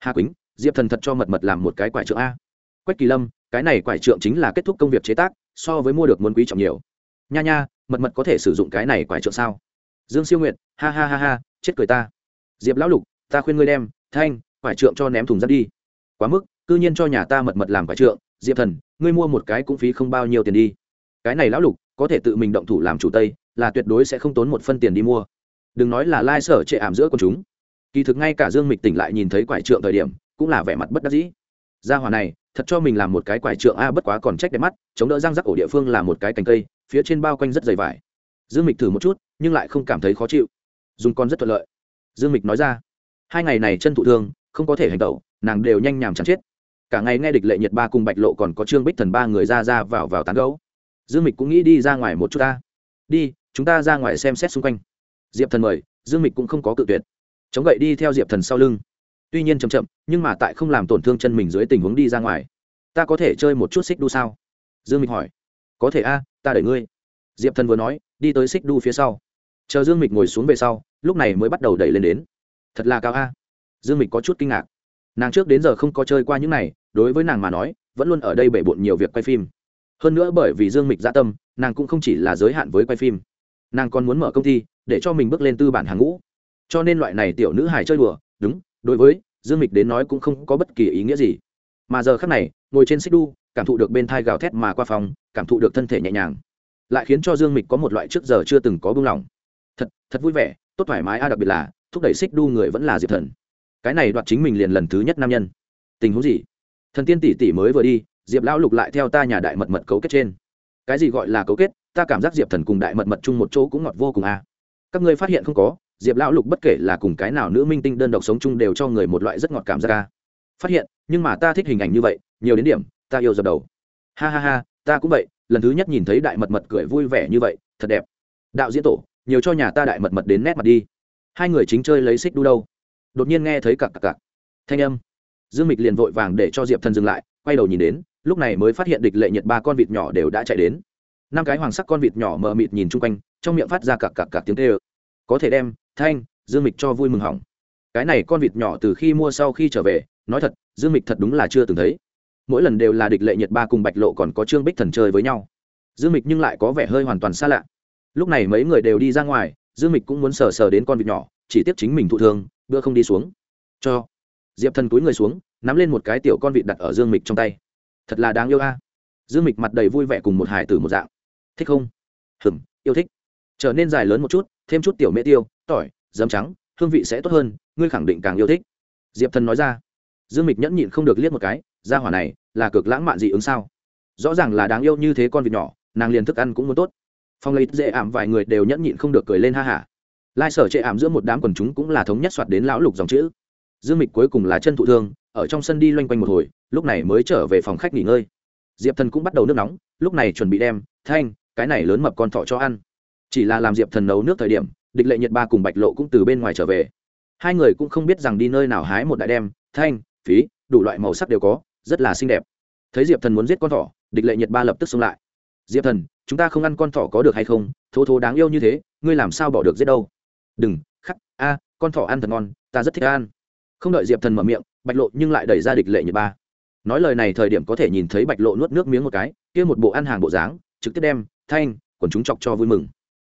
Hà quýnh, diệp thần thật cho mật mật làm một cái quải trượng a. Quách kỳ lâm, cái này quải trượng chính là kết thúc công việc chế tác, so với mua được muốn quý trọng nhiều. Nha nha, mật mật có thể sử dụng cái này quải trượng sao? Dương siêu nguyện ha ha ha ha, chết cười ta. Diệp lão lục, ta khuyên ngươi đem, thanh quải trượng cho ném thùng rác đi. Quá mức, cư nhiên cho nhà ta mật mật làm quải trượng. Diệp thần, ngươi mua một cái cũng phí không bao nhiêu tiền đi. Cái này lão lục, có thể tự mình động thủ làm chủ tây, là tuyệt đối sẽ không tốn một phân tiền đi mua. Đừng nói là lai sở trệ ảm giữa con chúng. Kỳ thực ngay cả dương mịch tỉnh lại nhìn thấy quải trượng thời điểm, cũng là vẻ mặt bất đắc dĩ. Gia hòa này, thật cho mình làm một cái quải trượng a, bất quá còn trách đẹp mắt, chống đỡ răng rắc ổ địa phương là một cái cành cây, phía trên bao quanh rất dày vải. Dương mịch thử một chút, nhưng lại không cảm thấy khó chịu. Dùng con rất thuận lợi. Dương mịch nói ra, hai ngày này chân thụ thương không có thể hành tẩu, nàng đều nhanh nhàm chán chết. Cả ngày nghe địch lệ nhiệt ba cùng bạch lộ còn có trương bích thần ba người ra ra vào vào tán gấu dương mịch cũng nghĩ đi ra ngoài một chút ta. Đi, chúng ta ra ngoài xem xét xung quanh. Diệp thần mời, dương mịch cũng không có cự tuyệt. Chống gậy đi theo diệp thần sau lưng. Tuy nhiên chậm chậm, nhưng mà tại không làm tổn thương chân mình dưới tình huống đi ra ngoài. Ta có thể chơi một chút xích đu sao? Dương mịch hỏi. Có thể a, ta đợi ngươi. Diệp thần vừa nói, đi tới xích đu phía sau. Chờ dương mịch ngồi xuống về sau, lúc này mới bắt đầu đẩy lên đến. Thật là cao a dương mịch có chút kinh ngạc. Nàng trước đến giờ không có chơi qua những này, đối với nàng mà nói, vẫn luôn ở đây bể bộn nhiều việc quay phim. Hơn nữa bởi vì dương mịch gia tâm, nàng cũng không chỉ là giới hạn với quay phim. Nàng còn muốn mở công ty, để cho mình bước lên tư bản hàng ngũ. Cho nên loại này tiểu nữ hài chơi đùa, đúng, đối với dương mịch đến nói cũng không có bất kỳ ý nghĩa gì. Mà giờ khác này, ngồi trên xích đu, cảm thụ được bên thai gào thét mà qua phòng, cảm thụ được thân thể nhẹ nhàng. Lại khiến cho dương mịch có một loại trước giờ chưa từng có buông lỏng thật thật vui vẻ, tốt thoải mái, a, đặc biệt là, thúc đẩy xích đu người vẫn là diệp thần cái này đoạt chính mình liền lần thứ nhất nam nhân. Tình huống gì? Thần tiên tỷ tỷ mới vừa đi, diệp lão lục lại theo ta nhà đại mật mật cấu kết trên. Cái gì gọi là cấu kết? Ta cảm giác diệp thần cùng đại mật mật chung một chỗ cũng ngọt vô cùng a các ngươi phát hiện không có, diệp lão lục bất kể là cùng cái nào nữ minh tinh đơn độc sống chung đều cho người một loại rất ngọt cảm giác a phát hiện, nhưng mà ta thích hình ảnh như vậy, nhiều đến điểm, ta yêu dập đầu. Ha ha ha, ta cũng vậy, lần thứ nhất nhìn thấy đại mật mật cười vui vẻ như vậy, thật đẹp. Đạo diễn tổ, nhiều cho nhà ta đại mật mật đến nét mặt đi. Hai người chính chơi lấy xích đu đâu đột nhiên nghe thấy cặc cặc cặc. Thanh âm. Dương mịch liền vội vàng để cho diệp thần dừng lại, quay đầu nhìn đến, lúc này mới phát hiện địch lệ nhiệt ba con vịt nhỏ đều đã chạy đến. Năm cái hoàng sắc con vịt nhỏ mờ mịt nhìn chung quanh, trong miệng phát ra cặc cặc cặc tiếng tê ơ có thể đem, thanh, dương mịch cho vui mừng hỏng. Cái này con vịt nhỏ từ khi mua sau khi trở về, nói thật, dương mịch thật đúng là chưa từng thấy. Mỗi lần đều là địch lệ nhiệt ba cùng bạch lộ còn có trương bích thần chơi với nhau. Dương mịch nhưng lại có vẻ hơi hoàn toàn xa lạ. Lúc này mấy người đều đi ra ngoài, dương mịch cũng muốn sờ sờ đến con vịt nhỏ, chỉ tiếp chính mình thụ thương bữa không đi xuống. Cho. Diệp thần túi người xuống, nắm lên một cái tiểu con vịt đặt ở dương mịch trong tay. Thật là đáng yêu a. Dương mịch mặt đầy vui vẻ cùng một hải tử một dạng. Thích không? Hừm, yêu thích. Trở nên dài lớn một chút, thêm chút tiểu mễ tiêu, tỏi dấm trắng, hương vị sẽ tốt hơn, ngươi khẳng định càng yêu thích. Diệp thần nói ra. Dương mịch nhẫn nhịn không được liếc một cái, ra hỏa này, là cực lãng mạn dị ứng sao? Rõ ràng là đáng yêu như thế con vịt nhỏ, nàng liền thức ăn cũng muốn tốt. Phong lấy dễ ảm vài người đều nhẫn nhịn không được cười lên ha hả lai sở chệ ảm giữa một đám quần chúng cũng là thống nhất soạt đến lão lục dòng chữ. Dương mịch cuối cùng là chân thụ thương, ở trong sân đi loanh quanh một hồi, lúc này mới trở về phòng khách nghỉ ngơi. Diệp thần cũng bắt đầu nước nóng, lúc này chuẩn bị đem, thanh, cái này lớn mập con thọ cho ăn. Chỉ là làm diệp thần nấu nước thời điểm, địch lệ nhiệt ba cùng bạch lộ cũng từ bên ngoài trở về. Hai người cũng không biết rằng đi nơi nào hái một đại đem, thanh, phí, đủ loại màu sắc đều có, rất là xinh đẹp. Thấy diệp thần muốn giết con thỏ, địch lệ nhiệt ba lập tức xông lại. Diệp thần, chúng ta không ăn con thỏ có được hay không? Thô thô đáng yêu như thế, ngươi làm sao bỏ được giết đâu? Đừng, khắc, a, con thỏ ăn thật ngon, ta rất thích ăn. Không đợi diệp thần mở miệng, bạch lộ nhưng lại đẩy ra địch lệ nhật ba. Nói lời này thời điểm có thể nhìn thấy bạch lộ nuốt nước miếng một cái, kia một bộ ăn hàng bộ dáng, trực tiếp đem, thanh còn chúng chọc cho vui mừng.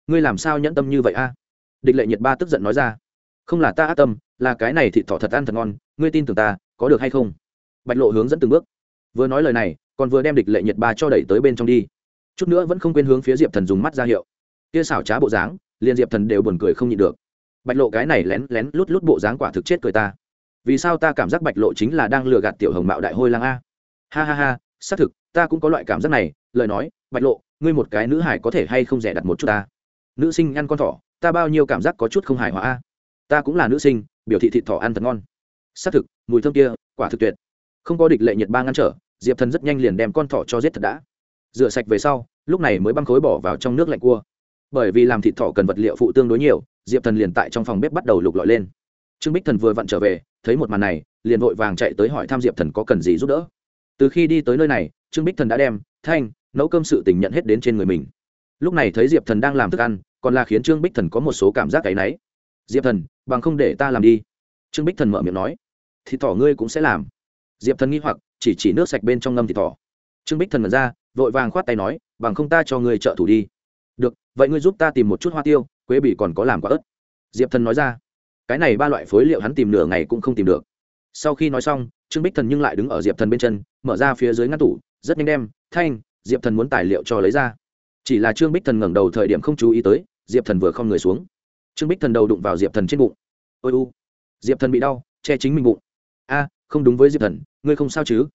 Ngươi làm sao nhẫn tâm như vậy a? Địch lệ nhiệt ba tức giận nói ra. Không là ta ác tâm, là cái này thịt thỏ thật ăn thật ngon, ngươi tin tưởng ta, có được hay không? Bạch lộ hướng dẫn từng bước. Vừa nói lời này, còn vừa đem địch lệ nhiệt ba cho đẩy tới bên trong đi. Chút nữa vẫn không quên hướng phía diệp thần dùng mắt ra hiệu kia xảo trá bộ dáng, liền diệp thần đều buồn cười không nhịn được. Bạch lộ cái này lén lén lút lút bộ dáng quả thực chết cười ta. Vì sao ta cảm giác bạch lộ chính là đang lừa gạt tiểu hồng mạo đại hôi lang a? Ha ha ha, xác thực, ta cũng có loại cảm giác này, lời nói, bạch lộ, ngươi một cái nữ hải có thể hay không rẻ đặt một chút ta? Nữ sinh ăn con thỏ, ta bao nhiêu cảm giác có chút không hài hòa a? Ta cũng là nữ sinh, biểu thị thịt thỏ ăn thật ngon. Xác thực, mùi thơm kia, quả thực tuyệt. Không có địch lệ nhiệt ba ngăn trở, diệp thần rất nhanh liền đem con thỏ cho giết thật đã. Rửa sạch về sau, lúc này mới băng khối bỏ vào trong nước lạnh cua bởi vì làm thịt thỏ cần vật liệu phụ tương đối nhiều, diệp thần liền tại trong phòng bếp bắt đầu lục lọi lên. Trương bích thần vừa vặn trở về, thấy một màn này, liền vội vàng chạy tới hỏi thăm diệp thần có cần gì giúp đỡ. Từ khi đi tới nơi này, trương bích thần đã đem thanh, nấu cơm sự tình nhận hết đến trên người mình. Lúc này thấy diệp thần đang làm thức ăn, còn là khiến trương bích thần có một số cảm giác áy náy. Diệp thần, bằng không để ta làm đi. Trương bích thần mở miệng nói. Thì thỏ ngươi cũng sẽ làm. Diệp thần nghi hoặc, chỉ chỉ nước sạch bên trong ngâm thịt thỏ. Trương bích thần mật ra, vội vàng khoát tay nói, bằng không ta cho ngươi trợ thủ đi được, vậy ngươi giúp ta tìm một chút hoa tiêu, quế bỉ còn có làm quả ớt. Diệp thần nói ra. Cái này ba loại phối liệu hắn tìm nửa ngày cũng không tìm được. Sau khi nói xong, trương bích thần nhưng lại đứng ở diệp thần bên chân, mở ra phía dưới ngăn tủ, rất nhanh đem, thanh, diệp thần muốn tài liệu cho lấy ra. Chỉ là trương bích thần ngẩng đầu thời điểm không chú ý tới, diệp thần vừa không người xuống. Trương bích thần đầu đụng vào diệp thần trên bụng. Ôi u. Diệp thần bị đau, che chính mình bụng. A, không đúng với diệp thần, ngươi không sao chứ?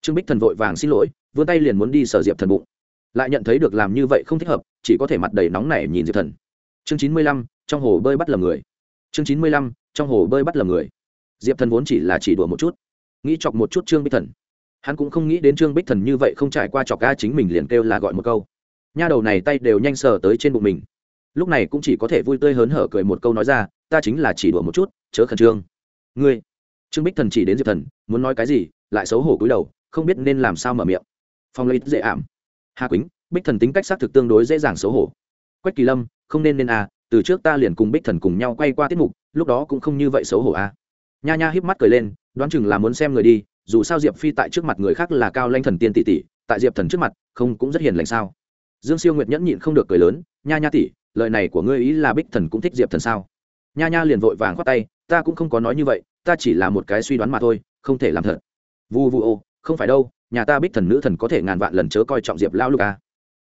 Trương bích thần vội vàng xin lỗi, vươn tay liền muốn đi sở diệp thần bụng lại nhận thấy được làm như vậy không thích hợp, chỉ có thể mặt đầy nóng nảy nhìn diệp thần. Chương chín mươi lăm, trong hồ bơi bắt lầm người. Chương chín mươi lăm, trong hồ bơi bắt lầm người. Diệp thần vốn chỉ là chỉ đùa một chút, nghĩ chọc một chút trương bích thần. Hắn cũng không nghĩ đến trương bích thần như vậy không trải qua chọc ca chính mình liền kêu là gọi một câu. Nha đầu này tay đều nhanh sờ tới trên bụng mình. Lúc này cũng chỉ có thể vui tươi hớn hở cười một câu nói ra, ta chính là chỉ đùa một chút, chớ khẩn trương. Ngươi? Trương bích thần chỉ đến diệp thần, muốn nói cái gì, lại xấu hổ cúi đầu, không biết nên làm sao mở miệng. Phong lấy dễ ảm hà quýnh, bích thần tính cách xác thực tương đối dễ dàng xấu hổ. Quách kỳ lâm, không nên nên à từ trước ta liền cùng bích thần cùng nhau quay qua tiết mục, lúc đó cũng không như vậy xấu hổ à. Nha nha híp mắt cười lên, đoán chừng là muốn xem người đi, dù sao diệp phi tại trước mặt người khác là cao lanh thần tiên tỷ tỷ, tại diệp thần trước mặt, không cũng rất hiền lành sao? Dương siêu nguyệt nhẫn nhịn không được cười lớn, nha nha tỷ, lời này của ngươi ý là bích thần cũng thích diệp thần sao? Nha nha liền vội vàng khoát tay, ta cũng không có nói như vậy, ta chỉ là một cái suy đoán mà thôi, không thể làm thật. Vu vu ô, không phải đâu nhà ta bích thần nữ thần có thể ngàn vạn lần chớ coi trọng diệp lão lục a.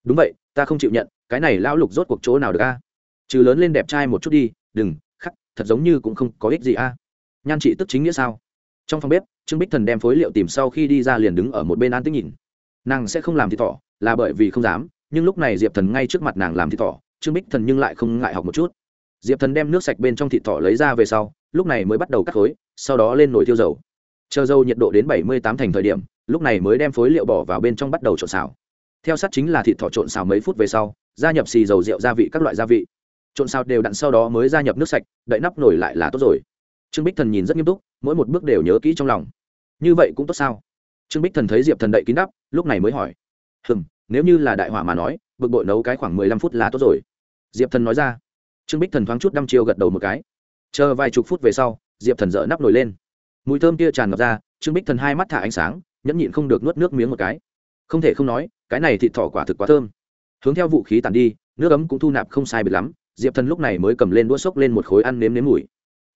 Đúng vậy, ta không chịu nhận, cái này lão lục rốt cuộc chỗ nào được a? Trừ lớn lên đẹp trai một chút đi, đừng, khắc, thật giống như cũng không có ích gì a. Nhan chị tức chính nghĩa sao? Trong phòng bếp, trương bích thần đem phối liệu tìm sau khi đi ra liền đứng ở một bên an tích nhìn. Nàng sẽ không làm thịt thỏ, là bởi vì không dám, nhưng lúc này diệp thần ngay trước mặt nàng làm thịt thỏ, trương bích thần nhưng lại không ngại học một chút. Diệp thần đem nước sạch bên trong thịt thỏ lấy ra về sau, lúc này mới bắt đầu cắt khối, sau đó lên nồi tiêu dầu. Chờ dầu nhiệt độ đến bảy mươi tám thành thời điểm lúc này mới đem phối liệu bỏ vào bên trong bắt đầu trộn xào. Theo sát chính là thịt thỏ trộn xào mấy phút về sau, gia nhập xì dầu rượu gia vị các loại gia vị. Trộn xào đều đặn sau đó mới gia nhập nước sạch, đậy nắp nổi lại là tốt rồi. Trương bích thần nhìn rất nghiêm túc, mỗi một bước đều nhớ kỹ trong lòng. Như vậy cũng tốt sao? Trương bích thần thấy diệp thần đậy kín đắp, lúc này mới hỏi. Hừm, nếu như là đại hỏa mà nói, bực bội nấu cái khoảng mười lăm phút là tốt rồi. Diệp thần nói ra. Trương bích thần thoáng chút đăm chiêu gật đầu một cái. Chờ vài chục phút về sau, diệp thần dỡ nắp nổi lên. Mùi thơm kia tràn ngập ra, trương bích thần hai mắt thả ánh sáng nhẫn nhịn không được nuốt nước miếng một cái. Không thể không nói, cái này thịt thỏ quả thực quá thơm. Hướng theo vũ khí tàn đi, nước ấm cũng thu nạp không sai biệt lắm, diệp thần lúc này mới cầm lên đũa xốc lên một khối ăn nếm nếm mùi.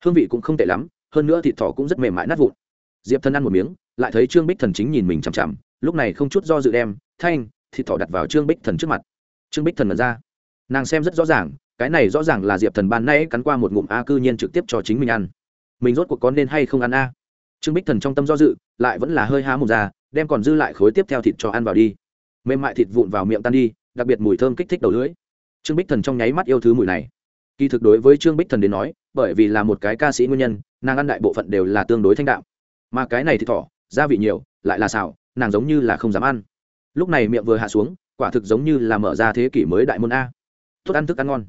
Hương vị cũng không tệ lắm, hơn nữa thịt thỏ cũng rất mềm mại nát vụn. Diệp thần ăn một miếng, lại thấy trương bích thần chính nhìn mình chằm chằm, lúc này không chút do dự đem, thanh, thịt thỏ đặt vào trương bích thần trước mặt. Trương bích thần mật ra. Nàng xem rất rõ ràng, cái này rõ ràng là diệp thần ban nay cắn qua một ngụm a cư nhiên trực tiếp cho chính mình ăn. Mình rốt cuộc có nên hay không ăn a? Trương bích thần trong tâm do dự, lại vẫn là hơi há một ra, đem còn dư lại khối tiếp theo thịt cho ăn vào đi. Mềm mại thịt vụn vào miệng tan đi, đặc biệt mùi thơm kích thích đầu lưỡi. Trương bích thần trong nháy mắt yêu thứ mùi này. Kỳ thực đối với trương bích thần đến nói, bởi vì là một cái ca sĩ nguyên nhân, nàng ăn đại bộ phận đều là tương đối thanh đạm. Mà cái này thì thỏ, gia vị nhiều, lại là xào, nàng giống như là không dám ăn. Lúc này miệng vừa hạ xuống, quả thực giống như là mở ra thế kỷ mới đại môn a. Tốt ăn thức ăn ngon.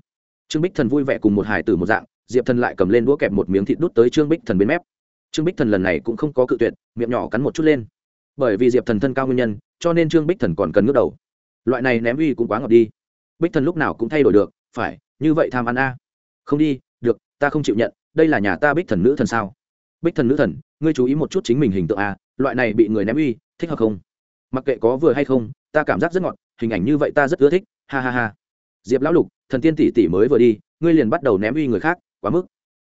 Trương bích thần vui vẻ cùng một hải tử một dạng, diệp thần lại cầm lên đũa kẹp một miếng thịt đút tới trương bích thần bên mép trương bích thần lần này cũng không có cự tuyệt, miệng nhỏ cắn một chút lên. Bởi vì diệp thần thân cao nguyên nhân, cho nên trương bích thần còn cần ngước đầu. Loại này ném uy cũng quá ngọt đi. Bích thần lúc nào cũng thay đổi được, phải, như vậy tham ăn a. Không đi, được, ta không chịu nhận, đây là nhà ta bích thần nữ thần sao? Bích thần nữ thần, ngươi chú ý một chút chính mình hình tượng a, loại này bị người ném uy, thích hợp không? Mặc kệ có vừa hay không, ta cảm giác rất ngọt, hình ảnh như vậy ta rất ưa thích, ha ha ha. Diệp lão lục, thần tiên tỷ tỷ mới vừa đi, ngươi liền bắt đầu ném uy người khác, quá mức.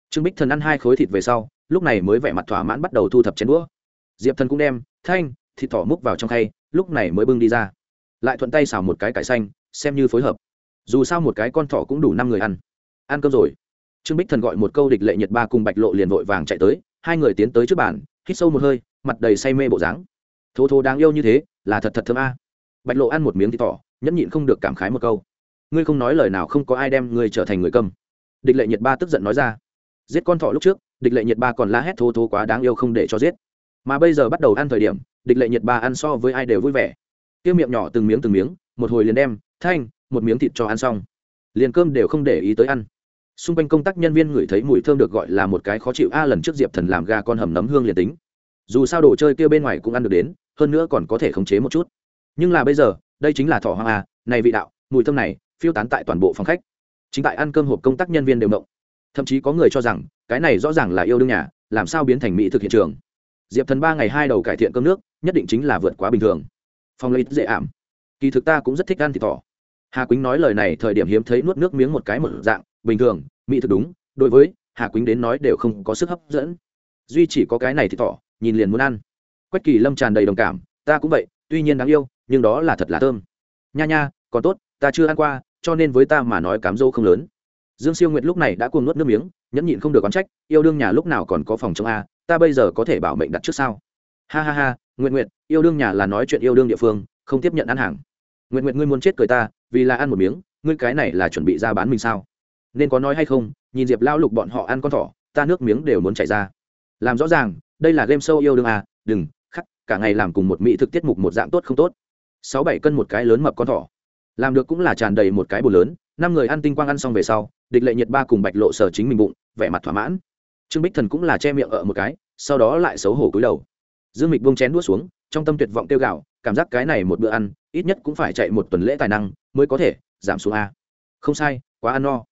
Trương bích thần ăn hai khối thịt về sau lúc này mới vẻ mặt thỏa mãn bắt đầu thu thập chén đũa. Diệp thần cũng đem thanh, thịt thỏ múc vào trong khay, lúc này mới bưng đi ra. Lại thuận tay xào một cái cải xanh, xem như phối hợp. Dù sao một cái con thỏ cũng đủ năm người ăn. Ăn cơm rồi. Trương bích thần gọi một câu địch lệ nhật ba cùng bạch lộ liền vội vàng chạy tới, hai người tiến tới trước bàn, hít sâu một hơi, mặt đầy say mê bộ dáng. Thô thô đáng yêu như thế, là thật thật thơm a. Bạch lộ ăn một miếng thịt thỏ, nhẫn nhịn không được cảm khái một câu. Ngươi không nói lời nào không có ai đem ngươi trở thành người câm địch lệ nhiệt ba tức giận nói ra giết con thỏ lúc trước, địch lệ nhiệt ba còn la hét thô thô quá đáng yêu không để cho giết. Mà bây giờ bắt đầu ăn thời điểm, địch lệ nhiệt ba ăn so với ai đều vui vẻ. Tiêu miệng nhỏ từng miếng từng miếng, một hồi liền đem, thanh, một miếng thịt cho ăn xong. Liền cơm đều không để ý tới ăn. Xung quanh công tác nhân viên ngửi thấy mùi thơm được gọi là một cái khó chịu. A, lần trước diệp thần làm gà con hầm nấm hương liền tính. Dù sao đồ chơi kia bên ngoài cũng ăn được đến, hơn nữa còn có thể khống chế một chút. Nhưng là bây giờ, đây chính là thỏ hoang a, này vị đạo, mùi thơm này, phiêu tán tại toàn bộ phòng khách. Chính tại ăn cơm hộp công tác nhân viên đều động thậm chí có người cho rằng, cái này rõ ràng là yêu đương nhà, làm sao biến thành mỹ thực hiện trường. Diệp thần ba ngày hai đầu cải thiện cơm nước, nhất định chính là vượt quá bình thường. Phong lấy dễ ảm. Kỳ thực ta cũng rất thích ăn thịt thỏ. Hà quýnh nói lời này thời điểm hiếm thấy nuốt nước miếng một cái một dạng, bình thường, mỹ thực đúng, đối với hà quýnh đến nói đều không có sức hấp dẫn. Duy chỉ có cái này thịt thỏ, nhìn liền muốn ăn. Quách kỳ lâm tràn đầy đồng cảm, ta cũng vậy, tuy nhiên đáng yêu, nhưng đó là thật là thơm. Nha nha, còn tốt, ta chưa ăn qua, cho nên với ta mà nói cám dỗ không lớn dương siêu nguyệt lúc này đã cuồng nuốt nước miếng, nhẫn nhịn không được oán trách, yêu đương nhà lúc nào còn có phòng chống a, ta bây giờ có thể bảo mệnh đặt trước sao? Ha ha ha nguyện nguyện yêu đương nhà là nói chuyện yêu đương địa phương, không tiếp nhận ăn hàng. Nguyện nguyện ngươi muốn chết cười ta, vì là ăn một miếng, ngươi cái này là chuẩn bị ra bán mình sao? Nên có nói hay không, nhìn diệp lao lục bọn họ ăn con thỏ, ta nước miếng đều muốn chảy ra. Làm rõ ràng, đây là game show yêu đương à đừng, khắc, cả ngày làm cùng một mỹ thực tiết mục một dạng tốt không tốt. Sáu bảy cân một cái lớn mập con thỏ. Làm được cũng là tràn đầy một cái bồ lớn, năm người ăn tinh quang ăn xong về sau địch lệ nhiệt ba cùng bạch lộ sở chính mình bụng, vẻ mặt thỏa mãn. Trương bích thần cũng là che miệng ở một cái, sau đó lại xấu hổ cúi đầu. Dương mịch buông chén đũa xuống, trong tâm tuyệt vọng tiêu gạo, cảm giác cái này một bữa ăn, ít nhất cũng phải chạy một tuần lễ tài năng, mới có thể giảm xuống a. Không sai, quá ăn no.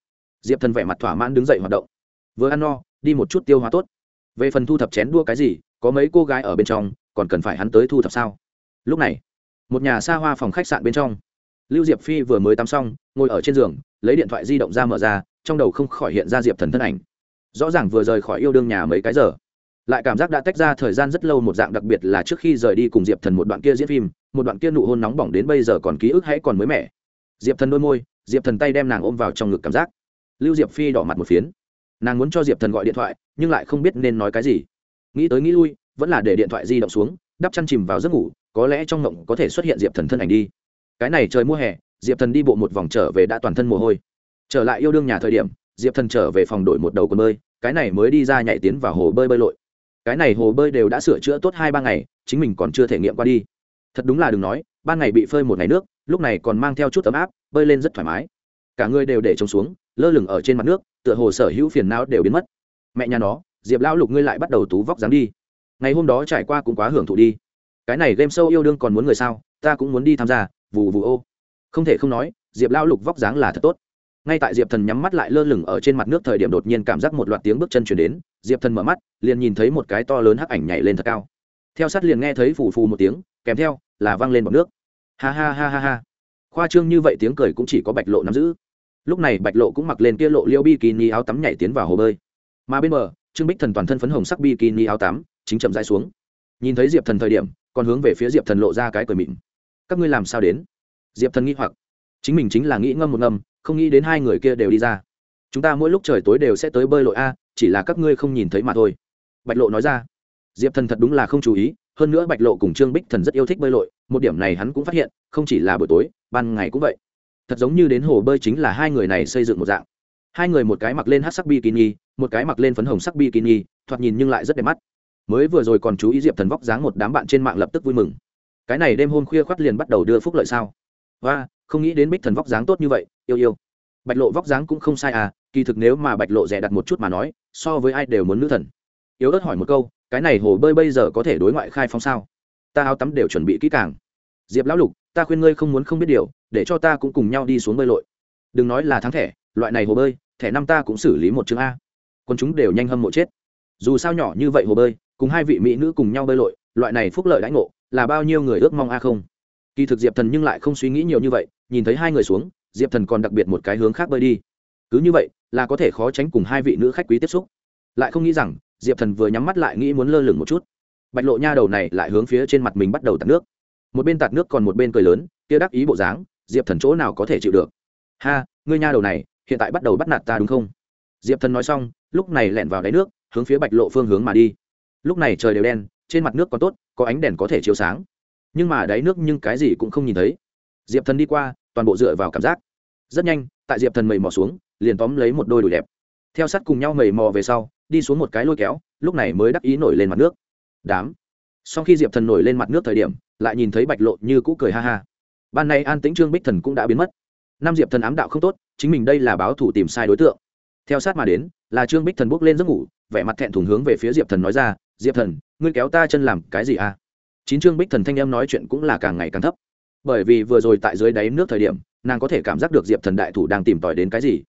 Diệp thần vẻ mặt thỏa mãn đứng dậy hoạt động. Vừa ăn no, đi một chút tiêu hóa tốt. Về phần thu thập chén đua cái gì, có mấy cô gái ở bên trong, còn cần phải hắn tới thu thập sao? Lúc này, một nhà xa hoa phòng khách sạn bên trong. Lưu diệp phi vừa mới tắm xong, ngồi ở trên giường lấy điện thoại di động ra mở ra, trong đầu không khỏi hiện ra diệp thần thân ảnh. Rõ ràng vừa rời khỏi yêu đương nhà mấy cái giờ. Lại cảm giác đã tách ra thời gian rất lâu một dạng đặc biệt là trước khi rời đi cùng diệp thần một đoạn kia diễn phim, một đoạn kia nụ hôn nóng bỏng đến bây giờ còn ký ức hãy còn mới mẻ. Diệp thần đôi môi, diệp thần tay đem nàng ôm vào trong ngực cảm giác. Lưu diệp phi đỏ mặt một phiến. Nàng muốn cho diệp thần gọi điện thoại, nhưng lại không biết nên nói cái gì. Nghĩ tới nghĩ lui, vẫn là để điện thoại di động xuống, đắp chăn chìm vào giấc ngủ, có lẽ trong ngộng có thể xuất hiện diệp thần thân ảnh đi. Cái này trời mùa hè diệp thần đi bộ một vòng trở về đã toàn thân mồ hôi. Trở lại yêu đương nhà thời điểm, diệp thần trở về phòng đổi một đầu quần bơi, cái này mới đi ra nhảy tiến vào hồ bơi bơi lội. Cái này hồ bơi đều đã sửa chữa tốt hai ba ngày, chính mình còn chưa thể nghiệm qua đi. Thật đúng là đừng nói ban ngày bị phơi một ngày nước, lúc này còn mang theo chút ấm áp, bơi lên rất thoải mái. Cả người đều để trông xuống, lơ lửng ở trên mặt nước, tựa hồ sở hữu phiền não đều biến mất. Mẹ nhà nó, diệp lão lục ngươi lại bắt đầu tú vóc dáng đi. Ngày hôm đó trải qua cũng quá hưởng thụ đi. Cái này game sâu yêu đương còn muốn người sao? Ta cũng muốn đi tham gia, vù vù ô không thể không nói, diệp lao lục vóc dáng là thật tốt. Ngay tại diệp thần nhắm mắt lại lơ lửng ở trên mặt nước thời điểm đột nhiên cảm giác một loạt tiếng bước chân chuyển đến, diệp thần mở mắt, liền nhìn thấy một cái to lớn hắc ảnh nhảy lên thật cao. Theo sát liền nghe thấy phù phù một tiếng, kèm theo là văng lên bọc nước. Ha ha ha ha ha. Khoa trương như vậy tiếng cười cũng chỉ có bạch lộ nắm giữ. Lúc này bạch lộ cũng mặc lên kia lộ liêu bikini áo tắm nhảy tiến vào hồ bơi. Mà bên bờ, trương bích thần toàn thân phấn hồng sắc bikini áo tắm, chính chậm rãi xuống. Nhìn thấy diệp thần thời điểm, còn hướng về phía diệp thần lộ ra cái cười mịn các ngươi làm sao đến? Diệp thần nghĩ hoặc. Chính mình chính là nghĩ ngâm một ngâm, không nghĩ đến hai người kia đều đi ra. Chúng ta mỗi lúc trời tối đều sẽ tới bơi lội a, chỉ là các ngươi không nhìn thấy mà thôi. Bạch lộ nói ra. Diệp thần thật đúng là không chú ý, hơn nữa bạch lộ cùng trương bích thần rất yêu thích bơi lội, một điểm này hắn cũng phát hiện, không chỉ là buổi tối, ban ngày cũng vậy. Thật giống như đến hồ bơi chính là hai người này xây dựng một dạng. Hai người một cái mặc lên hát sắc bikini, một cái mặc lên phấn hồng sắc bikini, thoạt nhìn nhưng lại rất đẹp mắt. Mới vừa rồi còn chú ý diệp thần vóc dáng một đám bạn trên mạng lập tức vui mừng. Cái này đêm hôm khuya khoắt liền bắt đầu đưa phúc lợi sao? Và không nghĩ đến bích thần vóc dáng tốt như vậy, yêu yêu. Bạch lộ vóc dáng cũng không sai à kỳ thực nếu mà bạch lộ rẻ đặt một chút mà nói, so với ai đều muốn nữ thần. Yếu ớt hỏi một câu, cái này hồ bơi bây giờ có thể đối ngoại khai phóng sao? Ta áo tắm đều chuẩn bị kỹ càng. Diệp lão lục, ta khuyên ngươi không muốn không biết điều, để cho ta cũng cùng nhau đi xuống bơi lội. Đừng nói là thắng thẻ, loại này hồ bơi, thẻ năm ta cũng xử lý một chương a. Còn chúng đều nhanh hâm mộ chết. Dù sao nhỏ như vậy hồ bơi, cùng hai vị mỹ nữ cùng nhau bơi lội, loại này phúc lợi đãi ngộ, là bao nhiêu người ước mong a không? Kỳ thực diệp thần nhưng lại không suy nghĩ nhiều như vậy, nhìn thấy hai người xuống, diệp thần còn đặc biệt một cái hướng khác bơi đi. Cứ như vậy, là có thể khó tránh cùng hai vị nữ khách quý tiếp xúc. Lại không nghĩ rằng, diệp thần vừa nhắm mắt lại nghĩ muốn lơ lửng một chút. Bạch lộ nha đầu này lại hướng phía trên mặt mình bắt đầu tạt nước. Một bên tạt nước còn một bên cười lớn, kia đắc ý bộ dáng, diệp thần chỗ nào có thể chịu được? Ha, ngươi nha đầu này, hiện tại bắt đầu bắt nạt ta đúng không? Diệp thần nói xong, lúc này lẹn vào đáy nước, hướng phía bạch lộ phương hướng mà đi. Lúc này trời đều đen, trên mặt nước còn tốt, có ánh đèn có thể chiếu sáng nhưng mà đáy nước nhưng cái gì cũng không nhìn thấy. Diệp thần đi qua, toàn bộ dựa vào cảm giác. Rất nhanh, tại diệp thần mầy mò xuống, liền tóm lấy một đôi đùi đẹp. Theo sát cùng nhau mầy mò về sau, đi xuống một cái lôi kéo, lúc này mới đắc ý nổi lên mặt nước. Đám. Sau khi diệp thần nổi lên mặt nước thời điểm, lại nhìn thấy bạch lộ như cũ cười ha ha. Ban nay an tĩnh trương bích thần cũng đã biến mất. Năm diệp thần ám đạo không tốt, chính mình đây là báo thủ tìm sai đối tượng. Theo sát mà đến, là trương bích thần bước lên giấc ngủ, vẻ mặt thẹn thùng hướng về phía diệp thần nói ra, diệp thần, ngươi kéo ta chân làm cái gì à? Chín chương bích thần thanh em nói chuyện cũng là càng ngày càng thấp. Bởi vì vừa rồi tại dưới đáy nước thời điểm, nàng có thể cảm giác được diệp thần đại thủ đang tìm tòi đến cái gì.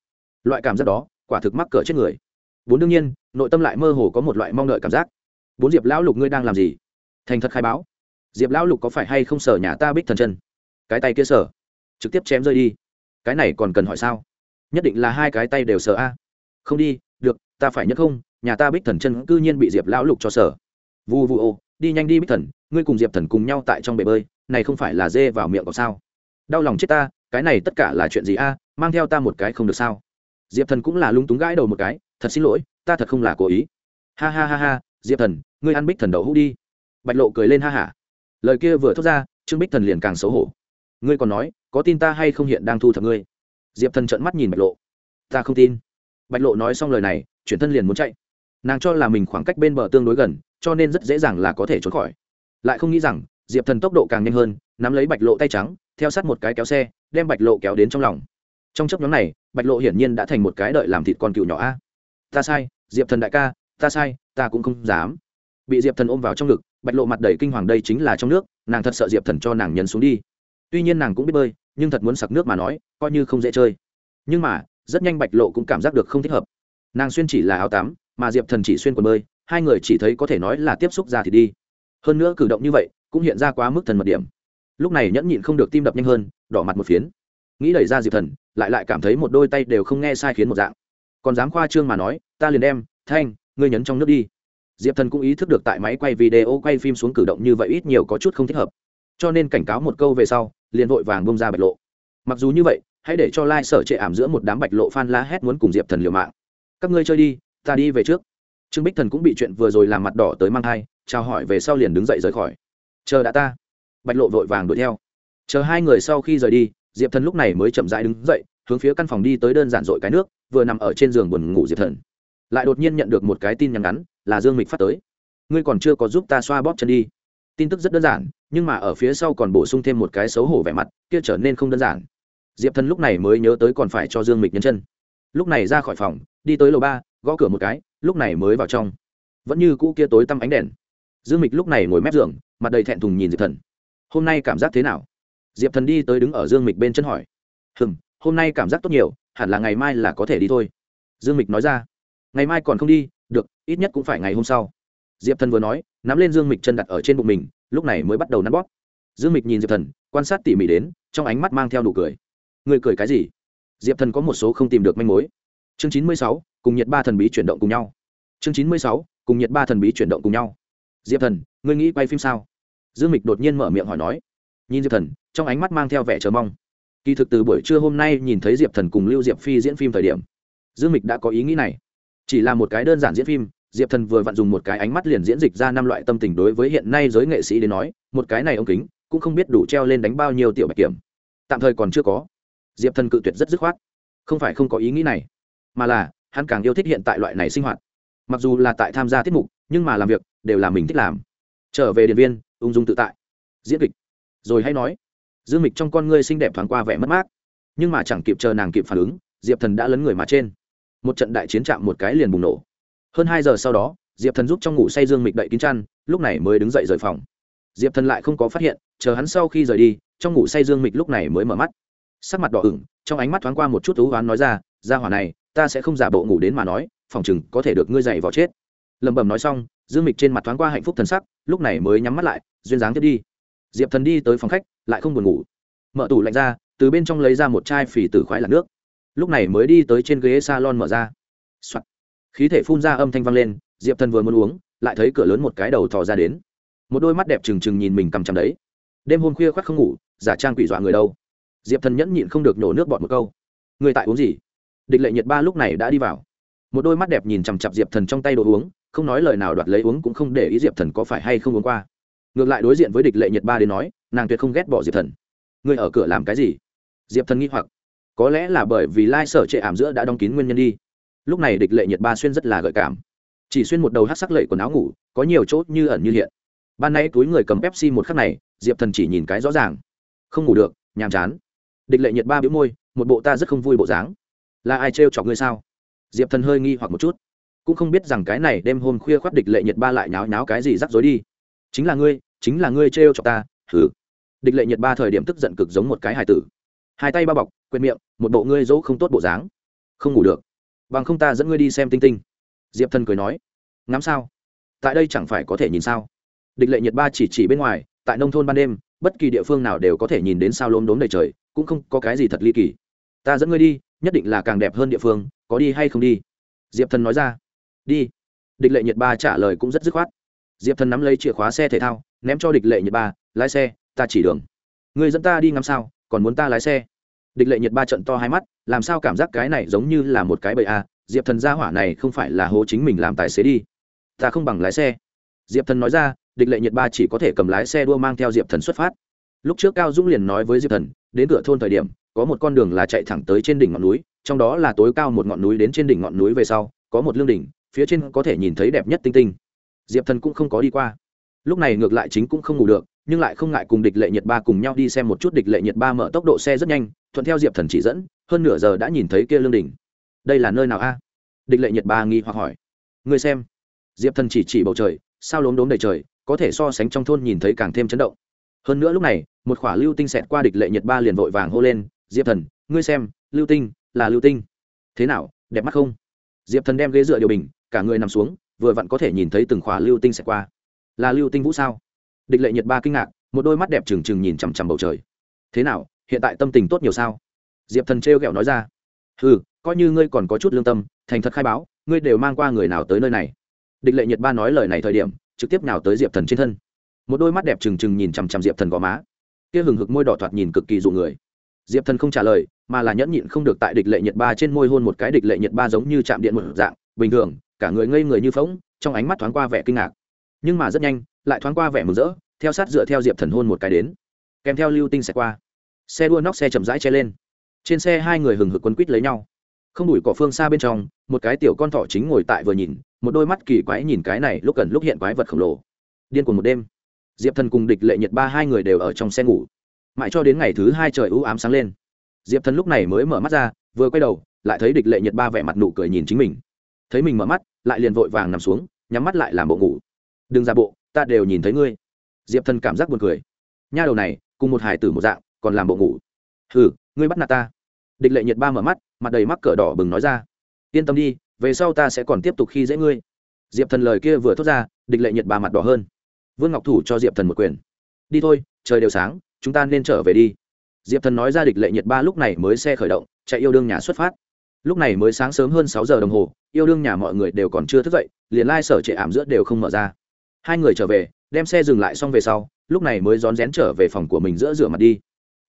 Loại cảm giác đó, quả thực mắc cỡ chết người. Bốn đương nhiên, nội tâm lại mơ hồ có một loại mong đợi cảm giác. Bốn diệp lão lục ngươi đang làm gì? Thành thật khai báo. Diệp lão lục có phải hay không sở nhà ta bích thần chân? Cái tay kia sở trực tiếp chém rơi đi. Cái này còn cần hỏi sao? Nhất định là hai cái tay đều sở a. Không đi, được, ta phải nhất không, nhà ta bích thần chân cư nhiên bị diệp lão lục cho sở vu vu ô đi nhanh đi bích thần, ngươi cùng diệp thần cùng nhau tại trong bể bơi, này không phải là dê vào miệng có sao? Đau lòng chết ta, cái này tất cả là chuyện gì a? Mang theo ta một cái không được sao? Diệp thần cũng là lúng túng gãi đầu một cái, thật xin lỗi, ta thật không là cố ý. Ha ha ha ha, diệp thần, ngươi ăn bích thần đậu hũ đi. Bạch lộ cười lên ha hả. Lời kia vừa thốt ra, trương bích thần liền càng xấu hổ. Ngươi còn nói, có tin ta hay không hiện đang thu thập ngươi? Diệp thần trợn mắt nhìn bạch lộ. Ta không tin. Bạch lộ nói xong lời này, chuyển thân liền muốn chạy. Nàng cho là mình khoảng cách bên bờ tương đối gần cho nên rất dễ dàng là có thể trốn khỏi. Lại không nghĩ rằng, diệp thần tốc độ càng nhanh hơn, nắm lấy bạch lộ tay trắng, theo sát một cái kéo xe, đem bạch lộ kéo đến trong lòng. Trong chấp nhóm này, bạch lộ hiển nhiên đã thành một cái đợi làm thịt con cựu nhỏ a. Ta sai, diệp thần đại ca, ta sai, ta cũng không dám. Bị diệp thần ôm vào trong ngực, bạch lộ mặt đầy kinh hoàng đây chính là trong nước, nàng thật sợ diệp thần cho nàng nhấn xuống đi. Tuy nhiên nàng cũng biết bơi, nhưng thật muốn sặc nước mà nói, coi như không dễ chơi. Nhưng mà, rất nhanh bạch lộ cũng cảm giác được không thích hợp. Nàng xuyên chỉ là áo tắm, mà diệp thần chỉ xuyên quần bơi hai người chỉ thấy có thể nói là tiếp xúc ra thì đi. Hơn nữa cử động như vậy cũng hiện ra quá mức thần mật điểm. Lúc này nhẫn nhịn không được tim đập nhanh hơn, đỏ mặt một phiến. Nghĩ đẩy ra diệp thần, lại lại cảm thấy một đôi tay đều không nghe sai khiến một dạng. Còn dám khoa trương mà nói, ta liền đem, thanh, ngươi nhấn trong nước đi. Diệp thần cũng ý thức được tại máy quay video quay phim xuống cử động như vậy ít nhiều có chút không thích hợp. Cho nên cảnh cáo một câu về sau, liền vội vàng bông ra bạch lộ. Mặc dù như vậy, hãy để cho lai、like、sở trệ ảm giữa một đám bạch lộ phan la hét muốn cùng diệp thần liều mạng. Các ngươi chơi đi, ta đi về trước trương bích thần cũng bị chuyện vừa rồi làm mặt đỏ tới mang thai, chào hỏi về sau liền đứng dậy rời khỏi. Chờ đã ta. Bạch lộ vội vàng đuổi theo. Chờ hai người sau khi rời đi, diệp thần lúc này mới chậm rãi đứng dậy, hướng phía căn phòng đi tới đơn giản dội cái nước, vừa nằm ở trên giường buồn ngủ diệp thần. Lại đột nhiên nhận được một cái tin nhắn ngắn, là dương mịch phát tới. Ngươi còn chưa có giúp ta xoa bóp chân đi. Tin tức rất đơn giản, nhưng mà ở phía sau còn bổ sung thêm một cái xấu hổ vẻ mặt, kia trở nên không đơn giản. Diệp thần lúc này mới nhớ tới còn phải cho dương mịch nhân chân. Lúc này ra khỏi phòng, đi tới lầu ba, gõ cửa một cái lúc này mới vào trong. Vẫn như cũ kia tối tăm ánh đèn. Dương mịch lúc này ngồi mép giường, mặt đầy thẹn thùng nhìn diệp thần. Hôm nay cảm giác thế nào? Diệp thần đi tới đứng ở dương mịch bên chân hỏi. Hừm, hôm nay cảm giác tốt nhiều, hẳn là ngày mai là có thể đi thôi. Dương mịch nói ra. Ngày mai còn không đi, được, ít nhất cũng phải ngày hôm sau. Diệp thần vừa nói, nắm lên dương mịch chân đặt ở trên bụng mình, lúc này mới bắt đầu nắn bóp. Dương mịch nhìn diệp thần, quan sát tỉ mỉ đến, trong ánh mắt mang theo nụ cười. Người cười cái gì? Diệp thần có một số không tìm được manh mối chương chín mươi sáu, cùng nhiệt ba thần bí chuyển động cùng nhau. Chương chín mươi sáu, cùng nhiệt ba thần bí chuyển động cùng nhau. Diệp thần, ngươi nghĩ quay phim sao? Dương mịch đột nhiên mở miệng hỏi nói. Nhìn diệp thần, trong ánh mắt mang theo vẻ chờ mong. Kỳ thực từ buổi trưa hôm nay nhìn thấy diệp thần cùng lưu diệp phi diễn phim thời điểm, dương mịch đã có ý nghĩ này. Chỉ là một cái đơn giản diễn phim, diệp thần vừa vặn dùng một cái ánh mắt liền diễn dịch ra năm loại tâm tình đối với hiện nay giới nghệ sĩ đến nói, một cái này ông kính, cũng không biết đủ treo lên đánh bao nhiêu tiểu bạch kiểm. Tạm thời còn chưa có. Diệp thần cự tuyệt rất dứt khoát. Không phải không có ý nghĩ này mà là, hắn càng yêu thích hiện tại loại này sinh hoạt. Mặc dù là tại tham gia tiết mục, nhưng mà làm việc đều là mình thích làm. Trở về điện viên, ung dung tự tại. Diễn kịch. Rồi hay nói, dương mịch trong con ngươi xinh đẹp thoáng qua vẻ mất mát. Nhưng mà chẳng kịp chờ nàng kịp phản ứng, diệp thần đã lấn người mà trên. Một trận đại chiến chạm một cái liền bùng nổ. Hơn hai giờ sau đó, diệp thần giúp trong ngủ say dương mịch đậy kín chăn, lúc này mới đứng dậy rời phòng. Diệp thần lại không có phát hiện, chờ hắn sau khi rời đi, trong ngủ say dương mịch lúc này mới mở mắt. Sắc mặt đỏ ửng, trong ánh mắt thoáng qua một chút thú oán nói ra ra hỏa này ta sẽ không giả bộ ngủ đến mà nói phòng chừng có thể được ngươi dậy vào chết. Lẩm bẩm nói xong dương mịch trên mặt thoáng qua hạnh phúc thần sắc lúc này mới nhắm mắt lại duyên dáng tiếp đi. Diệp thần đi tới phòng khách lại không buồn ngủ. Mở tủ lạnh ra từ bên trong lấy ra một chai phì tử khoái lạc nước. Lúc này mới đi tới trên ghế salon mở ra, mở ra、Soạn. khí thể phun ra âm thanh vang lên diệp thần vừa muốn uống lại thấy cửa lớn một cái đầu thò ra đến. Một đôi mắt đẹp trừng trừng nhìn mình cầm chằm đấy. Đêm hôm khuya khoác không ngủ giả trang quỷ dọa người đâu. Diệp thần nhẫn nhịn không được nổ nước bọt một câu. Người tại uống gì? Địch lệ nhiệt ba lúc này đã đi vào. Một đôi mắt đẹp nhìn chằm chặp diệp thần trong tay đồ uống, không nói lời nào đoạt lấy uống cũng không để ý diệp thần có phải hay không uống qua. Ngược lại đối diện với địch lệ nhiệt ba đến nói, nàng tuyệt không ghét bỏ diệp thần. Người ở cửa làm cái gì? Diệp thần nghi hoặc. Có lẽ là bởi vì lai sở trệ ảm giữa đã đóng kín nguyên nhân đi. Lúc này địch lệ nhiệt ba xuyên rất là gợi cảm. Chỉ xuyên một đầu hát sắc lệ quần áo ngủ, có nhiều chốt như ẩn như hiện. Ban nay túi người cầm pepsi một khắc này, diệp thần chỉ nhìn cái rõ ràng. Không ngủ được, nhàm chán. Địch lệ nhiệt ba biếu môi, một bộ ta rất không vui bộ dáng là ai trêu chọc ngươi sao? Diệp thần hơi nghi hoặc một chút. Cũng không biết rằng cái này đêm hôm khuya khoác địch lệ nhiệt ba lại nháo nháo cái gì rắc rối đi. Chính là ngươi, chính là ngươi trêu chọc ta thử địch lệ nhiệt ba thời điểm tức giận cực giống một cái hài tử. Hai tay bao bọc quệt miệng, một bộ ngươi dỗ không tốt bộ dáng. Không ngủ được. Bằng không ta dẫn ngươi đi xem tinh tinh. Diệp thần cười nói. Ngắm sao? Tại đây chẳng phải có thể nhìn sao? Địch lệ nhiệt ba chỉ chỉ bên ngoài, tại nông thôn ban đêm, bất kỳ địa phương nào đều có thể nhìn đến sao lốm đốm đầy trời, cũng không có cái gì thật ly kỳ. Ta dẫn ngươi đi nhất định là càng đẹp hơn địa phương, có đi hay không đi? Diệp thần nói ra. Đi. Địch lệ nhiệt ba trả lời cũng rất dứt khoát. Diệp thần nắm lấy chìa khóa xe thể thao, ném cho địch lệ nhiệt ba, lái xe, ta chỉ đường. Người dẫn ta đi ngắm sao, còn muốn ta lái xe? Địch lệ nhiệt ba trận to hai mắt, làm sao cảm giác cái này giống như là một cái bậy à diệp thần gia hỏa này không phải là hố chính mình làm tài xế đi. Ta không bằng lái xe. Diệp thần nói ra, địch lệ nhiệt ba chỉ có thể cầm lái xe đua mang theo diệp thần xuất phát. Lúc trước cao dũng liền nói với diệp thần, đến cửa thôn thời điểm có một con đường là chạy thẳng tới trên đỉnh ngọn núi, trong đó là tối cao một ngọn núi đến trên đỉnh ngọn núi về sau, có một lương đỉnh, phía trên có thể nhìn thấy đẹp nhất tinh tinh. Diệp thần cũng không có đi qua. Lúc này ngược lại chính cũng không ngủ được, nhưng lại không ngại cùng địch lệ nhiệt ba cùng nhau đi xem một chút địch lệ nhiệt ba mở tốc độ xe rất nhanh, thuận theo diệp thần chỉ dẫn, hơn nửa giờ đã nhìn thấy kia lương đỉnh. Đây là nơi nào a? Địch lệ nhiệt ba nghi hoặc hỏi. Người xem. Diệp thần chỉ chỉ bầu trời, sao lốm đốm đầy trời, có thể so sánh trong thôn nhìn thấy càng thêm chấn động. Hơn nữa lúc này, một khỏa lưu tinh xẹt qua địch lệ nhiệt ba liền vội vàng hô lên diệp thần, ngươi xem, lưu tinh là lưu tinh. Thế nào, đẹp mắt không? Diệp thần đem ghế dựa điều bình, cả người nằm xuống, vừa vặn có thể nhìn thấy từng khỏa lưu tinh xẹt qua. Là lưu tinh vũ sao? Địch lệ nhiệt ba kinh ngạc, một đôi mắt đẹp trừng trừng nhìn chằm chằm bầu trời. Thế nào, hiện tại tâm tình tốt nhiều sao? Diệp thần trêu ghẹo nói ra. Ừ coi như ngươi còn có chút lương tâm, thành thật khai báo, ngươi đều mang qua người nào tới nơi này? Địch lệ nhiệt ba nói lời này thời điểm, trực tiếp nào tới diệp thần trên thân. Một đôi mắt đẹp trừng trừng nhìn chằm chằm diệp thần gò má. Kia hừng hực môi đỏ thoạt nhìn cực kỳ dụ người diệp thần không trả lời, mà là nhẫn nhịn không được tại địch lệ nhiệt ba trên môi hôn một cái địch lệ nhiệt ba giống như chạm điện một dạng, bình thường, cả người ngây người như phóng trong ánh mắt thoáng qua vẻ kinh ngạc. Nhưng mà rất nhanh, lại thoáng qua vẻ mừng rỡ, theo sát dựa theo diệp thần hôn một cái đến. Kèm theo lưu tinh sẽ qua. Xe đua nóc xe chậm rãi che lên. Trên xe hai người hừng hực quấn quýt lấy nhau. Không đủi cỏ phương xa bên trong, một cái tiểu con thỏ chính ngồi tại vừa nhìn, một đôi mắt kỳ quái nhìn cái này lúc cần lúc hiện quái vật khổng lồ. Điên cuồng một đêm. Diệp thần cùng địch lệ nhật ba hai người đều ở trong xe ngủ mãi cho đến ngày thứ hai trời ưu ám sáng lên. Diệp thần lúc này mới mở mắt ra, vừa quay đầu, lại thấy địch lệ nhật ba vẻ mặt nụ cười nhìn chính mình. Thấy mình mở mắt, lại liền vội vàng nằm xuống, nhắm mắt lại làm bộ ngủ. Đừng ra bộ, ta đều nhìn thấy ngươi. Diệp thần cảm giác buồn cười. Nha đầu này, cùng một hải tử một dạng, còn làm bộ ngủ. Hừ, ngươi bắt nạt ta. Địch lệ nhiệt ba mở mắt, mặt đầy mắc cỡ đỏ bừng nói ra. Yên tâm đi, về sau ta sẽ còn tiếp tục khi dễ ngươi. Diệp thần lời kia vừa thốt ra, địch lệ nhiệt ba mặt đỏ hơn. Vương ngọc thủ cho diệp thần một quyền. Đi thôi, trời đều sáng chúng ta nên trở về đi. Diệp thần nói ra địch lệ nhiệt ba lúc này mới xe khởi động, chạy yêu đương nhà xuất phát. Lúc này mới sáng sớm hơn sáu giờ đồng hồ, yêu đương nhà mọi người đều còn chưa thức dậy, liền lai、like、sở trệ ảm giữa đều không mở ra. Hai người trở về, đem xe dừng lại xong về sau, lúc này mới rón rén trở về phòng của mình giữa rửa mặt đi.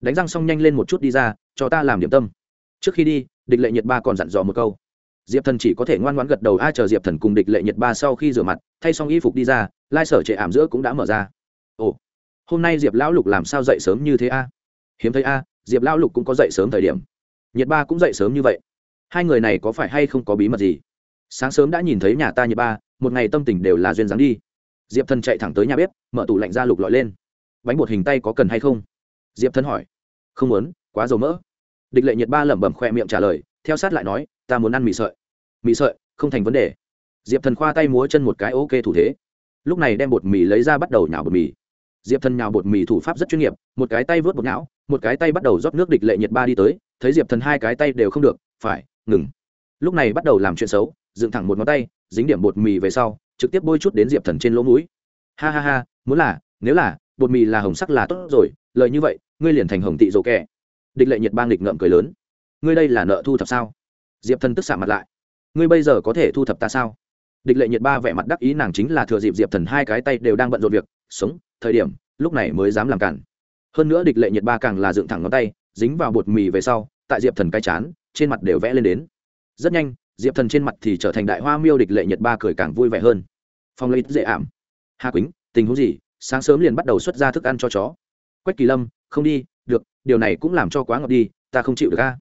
Đánh răng xong nhanh lên một chút đi ra, cho ta làm điểm tâm. Trước khi đi, địch lệ nhiệt ba còn dặn dò một câu. Diệp thần chỉ có thể ngoan ngoãn gật đầu ai chờ diệp thần cùng địch lệ nhiệt ba sau khi rửa mặt, thay xong y phục đi ra, lai sở trệ ảm giữa cũng đã mở ra. Ồ hôm nay diệp lão lục làm sao dậy sớm như thế a? Hiếm thấy a, diệp lão lục cũng có dậy sớm thời điểm. Nhiệt ba cũng dậy sớm như vậy. Hai người này có phải hay không có bí mật gì? Sáng sớm đã nhìn thấy nhà ta nhiệt ba, một ngày tâm tình đều là duyên dáng đi. Diệp thần chạy thẳng tới nhà bếp, mở tủ lạnh ra lục lọi lên. Bánh bột hình tay có cần hay không? Diệp thần hỏi. Không muốn, quá dầu mỡ. Địch lệ nhiệt ba lẩm bẩm khoe miệng trả lời, theo sát lại nói, ta muốn ăn mì sợi. Mì sợi, không thành vấn đề. Diệp thần khoa tay múa chân một cái ok thủ thế. Lúc này đem bột mì lấy ra bắt đầu nhào bột mì diệp thần nhào bột mì thủ pháp rất chuyên nghiệp, một cái tay vớt bột não, một cái tay bắt đầu rót nước địch lệ nhiệt ba đi tới, thấy diệp thần hai cái tay đều không được, phải, ngừng. Lúc này bắt đầu làm chuyện xấu, dựng thẳng một ngón tay, dính điểm bột mì về sau, trực tiếp bôi chút đến diệp thần trên lỗ mũi. Ha ha ha, muốn là, nếu là, bột mì là hồng sắc là tốt rồi, lời như vậy, ngươi liền thành hồng tị dỗ kẻ địch lệ nhiệt bang địch ngậm cười lớn. Ngươi đây là nợ thu thập sao? Diệp thần tức xạ mặt lại. Ngươi bây giờ có thể thu thập ta sao? Địch lệ nhiệt ba vẻ mặt đắc ý, nàng chính là thừa dịp diệp thần hai cái tay đều đang bận rộn việc sống, thời điểm, lúc này mới dám làm cản. Hơn nữa địch lệ nhiệt ba càng là dựng thẳng ngón tay, dính vào bột mì về sau, tại diệp thần cai chán, trên mặt đều vẽ lên đến. Rất nhanh, diệp thần trên mặt thì trở thành đại hoa miêu địch lệ nhiệt ba cười càng vui vẻ hơn. Phong lấy dễ ảm. Hà quýnh, tình huống gì? Sáng sớm liền bắt đầu xuất ra thức ăn cho chó. Quách kỳ lâm, không đi, được, điều này cũng làm cho quá ngọt đi, ta không chịu được ca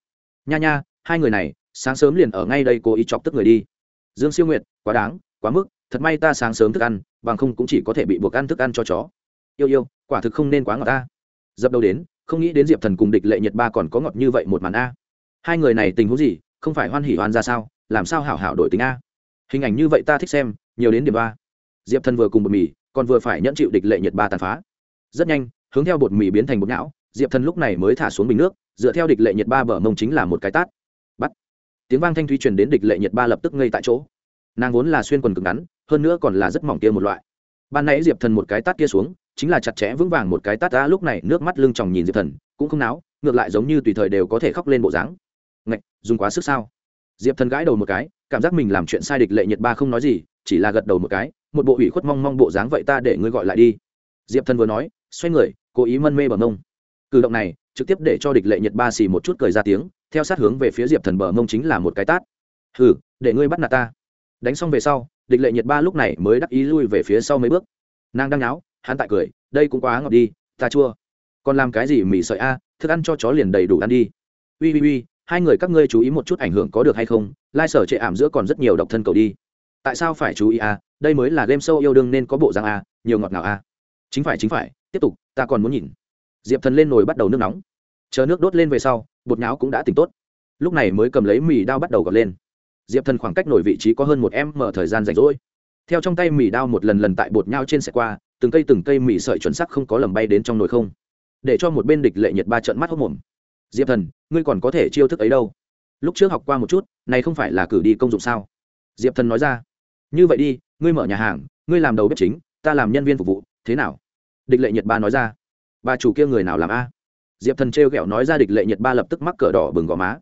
nha nha, hai người này, sáng sớm liền ở ngay đây cố ý chọc tức người đi. Dương siêu nguyệt, quá đáng, quá mức thật may ta sáng sớm thức ăn, bằng không cũng chỉ có thể bị buộc ăn thức ăn cho chó. Yêu yêu, quả thực không nên quá ngọt ta. Dập đầu đến, không nghĩ đến diệp thần cùng địch lệ nhật ba còn có ngọt như vậy một màn a. Hai người này tình huống gì, không phải hoan hỉ hoan ra sao, làm sao hảo hảo đổi tính a? Hình ảnh như vậy ta thích xem, nhiều đến điểm ba. Diệp thần vừa cùng bột mì, còn vừa phải nhẫn chịu địch lệ nhật ba tàn phá. Rất nhanh, hướng theo bột mì biến thành bột não, diệp thần lúc này mới thả xuống bình nước, dựa theo địch lệ nhật ba bờ mông chính là một cái tát. Bắt. Tiếng vang thanh thúy truyền đến địch lệ nhật ba lập tức ngây tại chỗ. Nàng vốn là xuyên quần cực ngắn hơn nữa còn là rất mỏng kia một loại. Ban nãy diệp thần một cái tát kia xuống, chính là chặt chẽ vững vàng một cái tát ra, lúc này nước mắt lưng tròng nhìn diệp thần, cũng không náo, ngược lại giống như tùy thời đều có thể khóc lên bộ dáng. Ngạch, dùng quá sức sao? Diệp thần gãi đầu một cái, cảm giác mình làm chuyện sai địch lệ nhiệt ba không nói gì, chỉ là gật đầu một cái, một bộ ủy khuất mong mong bộ dáng vậy ta để ngươi gọi lại đi. Diệp thần vừa nói, xoay người, cố ý mân mê bờ mông. Cử động này, trực tiếp để cho địch lệ nhiệt ba xì một chút cười ra tiếng, theo sát hướng về phía diệp thần bờ mông chính là một cái tát. Hừ, để ngươi bắt nạt ta. Đánh xong về sau địch lệ nhiệt ba lúc này mới đắc ý lui về phía sau mấy bước. Nàng đang náo, hắn tại cười, đây cũng quá ngọt đi, ta chua. Còn làm cái gì mì sợi a, thức ăn cho chó liền đầy đủ ăn đi. Ui ui ui, hai người các ngươi chú ý một chút ảnh hưởng có được hay không, lai sở trệ ảm giữa còn rất nhiều độc thân cầu đi. Tại sao phải chú ý a, đây mới là game show yêu đương nên có bộ răng a, nhiều ngọt nào a. Chính phải chính phải, tiếp tục, ta còn muốn nhìn. Diệp thần lên nồi bắt đầu nước nóng. Chờ nước đốt lên về sau, bột nháo cũng đã tỉnh tốt. Lúc này mới cầm lấy mì đao bắt đầu gọt lên diệp thần khoảng cách nổi vị trí có hơn một em mở thời gian rảnh rỗi. Theo trong tay mì đao một lần lần tại bột nhau trên xe qua, từng cây từng cây mì sợi chuẩn sắc không có lầm bay đến trong nồi không. Để cho một bên địch lệ nhiệt ba trận mắt hốc mồm. Diệp thần, ngươi còn có thể chiêu thức ấy đâu? Lúc trước học qua một chút, này không phải là cử đi công dụng sao? Diệp thần nói ra. Như vậy đi, ngươi mở nhà hàng, ngươi làm đầu bếp chính, ta làm nhân viên phục vụ, thế nào? Địch lệ nhiệt ba nói ra. Bà chủ kia người nào làm a? Diệp thần t r nói ra địch lệ nhiệt ba lập tức mắc cỡ đỏ bừng gò má.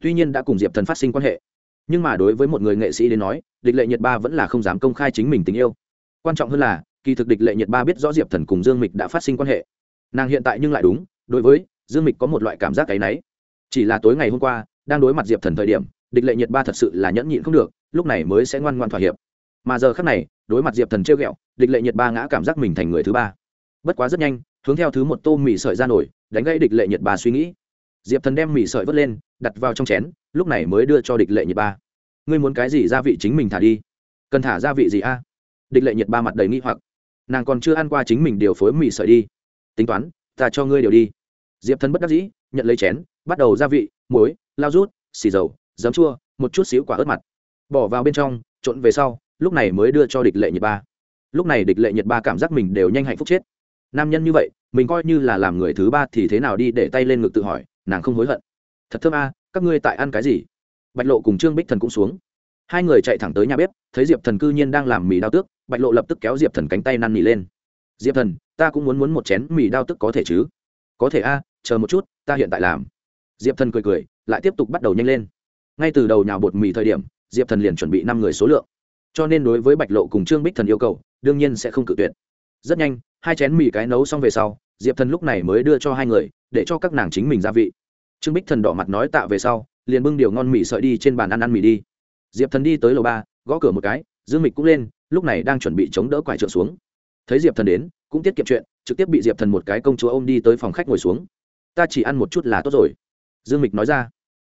Tuy nhiên đã cùng diệp thần phát sinh quan hệ nhưng mà đối với một người nghệ sĩ đến nói, địch lệ nhiệt ba vẫn là không dám công khai chính mình tình yêu. Quan trọng hơn là, kỳ thực địch lệ nhiệt ba biết rõ diệp thần cùng dương mịch đã phát sinh quan hệ. Nàng hiện tại nhưng lại đúng, đối với dương mịch có một loại cảm giác cái náy chỉ là tối ngày hôm qua, đang đối mặt diệp thần thời điểm, địch lệ nhiệt ba thật sự là nhẫn nhịn không được, lúc này mới sẽ ngoan ngoan thỏa hiệp. Mà giờ khác này, đối mặt diệp thần trêu ghẹo, địch lệ nhiệt ba ngã cảm giác mình thành người thứ ba. Bất quá rất nhanh, hướng theo thứ một tô mì sợi ra nổi, đánh gây địch lệ nhiệt ba suy nghĩ diệp thần đem mì sợi vớt lên, đặt vào trong chén, lúc này mới đưa cho địch lệ nhiệt ba. Ngươi muốn cái gì gia vị chính mình thả đi. Cần thả gia vị gì a? Địch lệ nhiệt ba mặt đầy nghi hoặc. Nàng còn chưa ăn qua chính mình điều phối mì sợi đi. Tính toán, ta cho ngươi điều đi. Diệp thần bất đắc dĩ, nhận lấy chén, bắt đầu gia vị, muối, lao rút, xì dầu, giấm chua, một chút xíu quả ớt mặt bỏ vào bên trong, trộn về sau, lúc này mới đưa cho địch lệ nhiệt ba. Lúc này địch lệ nhiệt ba cảm giác mình đều nhanh hạnh phúc chết. Nam nhân như vậy, mình coi như là làm người thứ ba thì thế nào đi để tay lên ngực tự hỏi nàng không hối hận. Thật thơm a, các ngươi tại ăn cái gì? Bạch lộ cùng trương bích thần cũng xuống. Hai người chạy thẳng tới nhà bếp, thấy diệp thần cư nhiên đang làm mì đao tước, bạch lộ lập tức kéo diệp thần cánh tay năn nỉ lên. Diệp thần, ta cũng muốn muốn một chén mì đao tức có thể chứ? Có thể a, chờ một chút, ta hiện tại làm. Diệp thần cười cười, lại tiếp tục bắt đầu nhanh lên. Ngay từ đầu nhào bột mì thời điểm, diệp thần liền chuẩn bị năm người số lượng. Cho nên đối với bạch lộ cùng trương bích thần yêu cầu, đương nhiên sẽ không cự tuyệt. Rất nhanh, hai chén mì cái nấu xong về sau, diệp thần lúc này mới đưa cho hai người, để cho các nàng chính mình gia vị trương bích thần đỏ mặt nói tạ về sau, liền bưng điều ngon mì sợi đi trên bàn ăn ăn mì đi. Diệp thần đi tới lầu ba, gõ cửa một cái, dương mịch cũng lên, lúc này đang chuẩn bị chống đỡ quải trượng xuống. Thấy diệp thần đến, cũng tiết kiệm chuyện, trực tiếp bị diệp thần một cái công chúa ôm đi tới phòng khách ngồi xuống. Ta chỉ ăn một chút là tốt rồi. Dương mịch nói ra.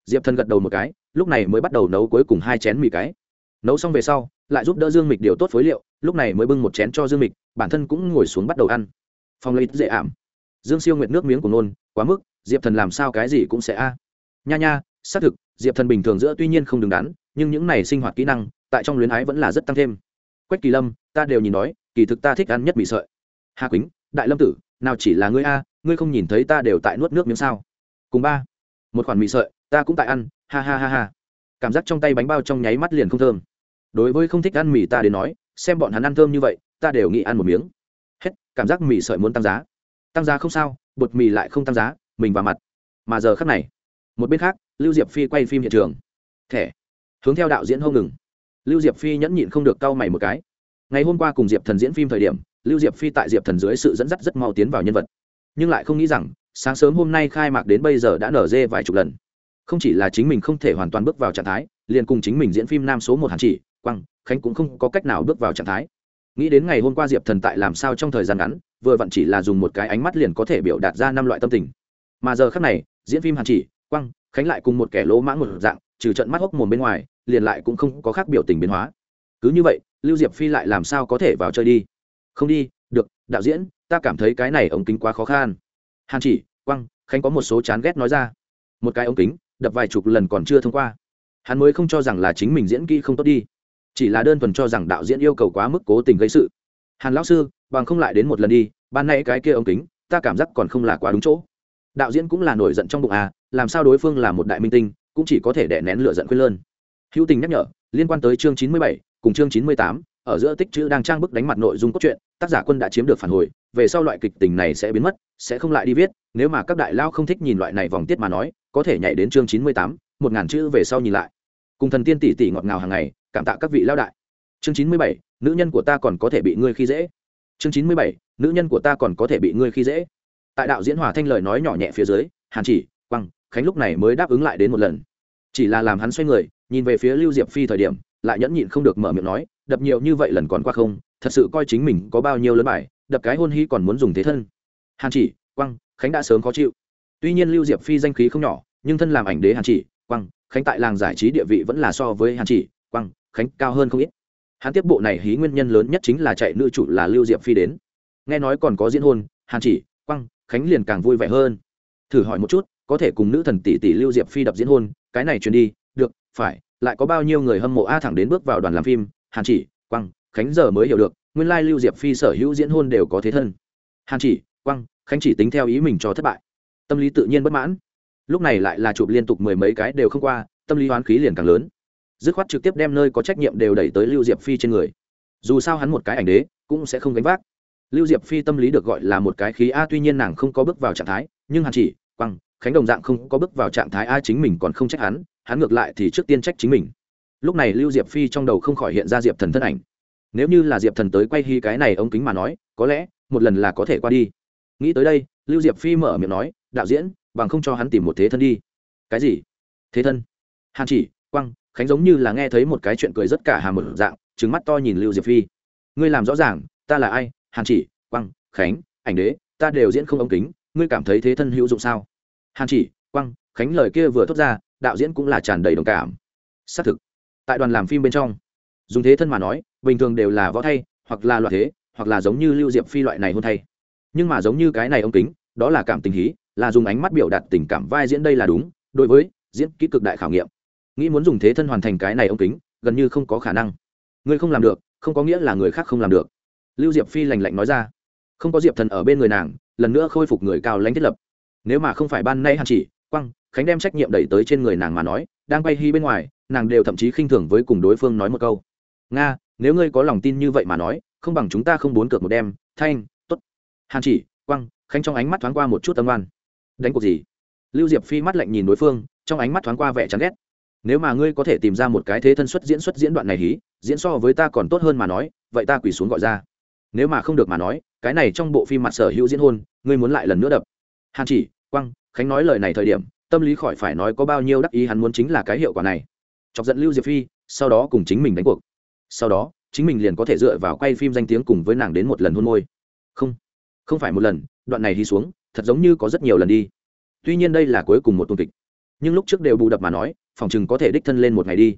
Diệp thần gật đầu một cái, lúc này mới bắt đầu nấu cuối cùng hai chén mì cái. Nấu xong về sau, lại giúp đỡ dương mịch điều tốt phối liệu, lúc này mới bưng một chén cho dương mịch, bản thân cũng ngồi xuống bắt đầu ăn. Phòng lấy dễ ảm. Dương siêu nguyệt nước miếng của nôn, quá mức diệp thần làm sao cái gì cũng sẽ a. À. Nha nha, xác thực, diệp thần bình thường giữa tuy nhiên không đứng đắn, nhưng những này sinh hoạt kỹ năng, tại trong luyến ái vẫn là rất tăng thêm. Quách kỳ lâm, ta đều nhìn nói kỳ thực ta thích ăn nhất mì sợi. Hà quýnh, đại lâm tử, nào chỉ là ngươi a à, ngươi không nhìn thấy ta đều tại nuốt nước miếng sao? Cùng ba, một khoản mì sợi, ta cũng tại ăn, ha ha ha ha. Cảm giác trong tay bánh bao trong nháy mắt liền không thơm. Đối với không thích ăn mì ta đến nói, xem bọn hắn ăn thơm như vậy, ta đều nghĩ ăn một miếng. Hết, cảm giác mì sợi muốn tăng giá. Tăng giá không sao, bột mì lại không tăng giá mình vào mặt. Mà giờ khắc này, một bên khác, lưu diệp phi quay phim hiện trường. Thẻ. Hướng theo đạo diễn hô ngừng. Lưu diệp phi nhẫn nhịn không được cau mày một cái. Ngày hôm qua cùng diệp thần diễn phim thời điểm, lưu diệp phi tại diệp thần dưới sự dẫn dắt rất mau tiến vào nhân vật. Nhưng lại không nghĩ rằng, sáng sớm hôm nay khai mạc đến bây giờ đã nở dê vài chục lần. Không chỉ là chính mình không thể hoàn toàn bước vào trạng thái, liền cùng chính mình diễn phim nam số một hàn chỉ quăng khánh cũng không có cách nào bước vào trạng thái. Nghĩ đến ngày hôm qua diệp thần tại làm sao trong thời gian ngắn, vừa vặn chỉ là dùng một cái ánh mắt liền có thể biểu đạt ra năm loại tâm tình mà giờ khác này, diễn phim hàn chỉ quăng khánh lại cùng một kẻ lỗ mãng một dạng, trừ trận mắt hốc mồm bên ngoài, liền lại cũng không có khác biểu tình biến hóa. Cứ như vậy, lưu diệp phi lại làm sao có thể vào chơi đi? Không đi, được, đạo diễn, ta cảm thấy cái này ống kính quá khó khăn. Hàn chỉ quăng khánh có một số chán ghét nói ra. Một cái ống kính, đập vài chục lần còn chưa thông qua. Hắn mới không cho rằng là chính mình diễn kỹ không tốt đi. Chỉ là đơn thuần cho rằng đạo diễn yêu cầu quá mức cố tình gây sự. Hàn lão sư, bằng không lại đến một lần đi, ban nay cái kia ống kính, ta cảm giác còn không là quá đúng chỗ đạo diễn cũng là nổi giận trong bụng à làm sao đối phương là một đại minh tinh, cũng chỉ có thể đè nén lửa giận khuyên lơn. Hữu tình nhắc nhở, liên quan tới chương chín mươi bảy cùng chương chín mươi tám, ở giữa tích chữ đang trang bức đánh mặt nội dung cốt truyện, tác giả quân đã chiếm được phản hồi, về sau loại kịch tình này sẽ biến mất, sẽ không lại đi viết, nếu mà các đại lao không thích nhìn loại này vòng tiết mà nói, có thể nhảy đến chương chín mươi tám, một ngàn chữ về sau nhìn lại. Cùng thần tiên tỷ tỷ ngọt ngào hàng ngày, cảm tạ các vị lao đại. Chương chín mươi bảy, nữ nhân của ta còn có thể bị ngươi khi dễ. Chương chín mươi bảy, nữ nhân của ta còn có thể bị ngươi khi dễ tại đạo diễn hòa thanh lời nói nhỏ nhẹ phía dưới, hàn chỉ quăng khánh lúc này mới đáp ứng lại đến một lần. Chỉ là làm hắn xoay người, nhìn về phía lưu diệp phi thời điểm, lại nhẫn nhịn không được mở miệng nói, đập nhiều như vậy lần còn qua không? Thật sự coi chính mình có bao nhiêu lớn bài, đập cái hôn hy còn muốn dùng thế thân. Hàn chỉ quăng khánh đã sớm khó chịu. Tuy nhiên lưu diệp phi danh khí không nhỏ, nhưng thân làm ảnh đế hàn chỉ quăng khánh tại làng giải trí địa vị vẫn là so với hàn chỉ quăng khánh cao hơn không ít. Hắn tiếp bộ này hí nguyên nhân lớn nhất chính là chạy nữ chủ là lưu diệp phi đến. Nghe nói còn có diễn hôn, hàn chỉ quăng khánh liền càng vui vẻ hơn. Thử hỏi một chút, có thể cùng nữ thần tỷ tỷ lưu diệp phi đập diễn hôn, cái này truyền đi, được, phải, lại có bao nhiêu người hâm mộ a thẳng đến bước vào đoàn làm phim, hàn chỉ quăng khánh giờ mới hiểu được, nguyên lai lưu diệp phi sở hữu diễn hôn đều có thế thân. Hàn chỉ quăng khánh chỉ tính theo ý mình cho thất bại. Tâm lý tự nhiên bất mãn. Lúc này lại là chụp liên tục mười mấy cái đều không qua, tâm lý hoán khí liền càng lớn. Dứt khoát trực tiếp đem nơi có trách nhiệm đều đẩy tới lưu diệp phi trên người. Dù sao hắn một cái ảnh đế, cũng sẽ không gánh vác lưu diệp phi tâm lý được gọi là một cái khí a, tuy nhiên nàng không có bước vào trạng thái, nhưng hàn chỉ, quăng, khánh đồng dạng không có bước vào trạng thái a chính mình còn không trách hắn hắn ngược lại thì trước tiên trách chính mình. Lúc này lưu diệp phi trong đầu không khỏi hiện ra diệp thần thân ảnh. Nếu như là diệp thần tới quay hy cái này ống kính mà nói, có lẽ một lần là có thể qua đi. Nghĩ tới đây, lưu diệp phi mở miệng nói, đạo diễn, bằng không cho hắn tìm một thế thân đi. Cái gì? Thế thân? Hàn chỉ, quăng, khánh giống như là nghe thấy một cái chuyện cười rất cả hà một dạng trứng mắt to nhìn lưu diệp phi. Ngươi làm rõ ràng, ta là ai hàn chỉ quăng khánh, ảnh đế, ta đều diễn không ống kính, ngươi cảm thấy thế thân hữu dụng sao? Hàn chỉ quăng khánh lời kia vừa thốt ra, đạo diễn cũng là tràn đầy đồng cảm. Xác thực, tại đoàn làm phim bên trong, dùng thế thân mà nói, bình thường đều là võ thay, hoặc là loại thế, hoặc là giống như lưu diệp phi loại này hôn thay. Nhưng mà giống như cái này ống kính, đó là cảm tình hí, là dùng ánh mắt biểu đạt tình cảm vai diễn đây là đúng, đối với diễn kỹ cực đại khảo nghiệm. Nghĩ muốn dùng thế thân hoàn thành cái này ống kính, gần như không có khả năng. Ngươi không làm được, không có nghĩa là người khác không làm được lưu diệp phi lành lạnh nói ra. Không có diệp thần ở bên người nàng, lần nữa khôi phục người cao lãnh thiết lập. Nếu mà không phải ban nay hàn chỉ quăng khánh đem trách nhiệm đẩy tới trên người nàng mà nói, đang bay hy bên ngoài, nàng đều thậm chí khinh thường với cùng đối phương nói một câu. Nga, nếu ngươi có lòng tin như vậy mà nói, không bằng chúng ta không bốn cược một đêm, thanh t ố t hàn chỉ quăng khánh trong ánh mắt thoáng qua một chút tâm oan. Đánh cuộc gì? Lưu diệp phi mắt lạnh nhìn đối phương, trong ánh mắt thoáng qua vẻ chán ghét. Nếu mà ngươi có thể tìm ra một cái thế thân xuất diễn xuất diễn đoạn này hí, diễn so với ta còn tốt hơn mà nói, vậy ta quỳ xuống gọi ra nếu mà không được mà nói, cái này trong bộ phim mặt sở hữu diễn hôn, ngươi muốn lại lần nữa đập. Hàn chỉ quăng khánh nói lời này thời điểm, tâm lý khỏi phải nói có bao nhiêu đắc ý hắn muốn chính là cái hiệu quả này. Chọc giận lưu diệp phi, sau đó cùng chính mình đánh cuộc. Sau đó, chính mình liền có thể dựa vào quay phim danh tiếng cùng với nàng đến một lần hôn môi. Không không phải một lần, đoạn này đi xuống, thật giống như có rất nhiều lần đi. Tuy nhiên đây là cuối cùng một tuần kịch. Nhưng lúc trước đều bù đập mà nói, phòng chừng có thể đích thân lên một ngày đi.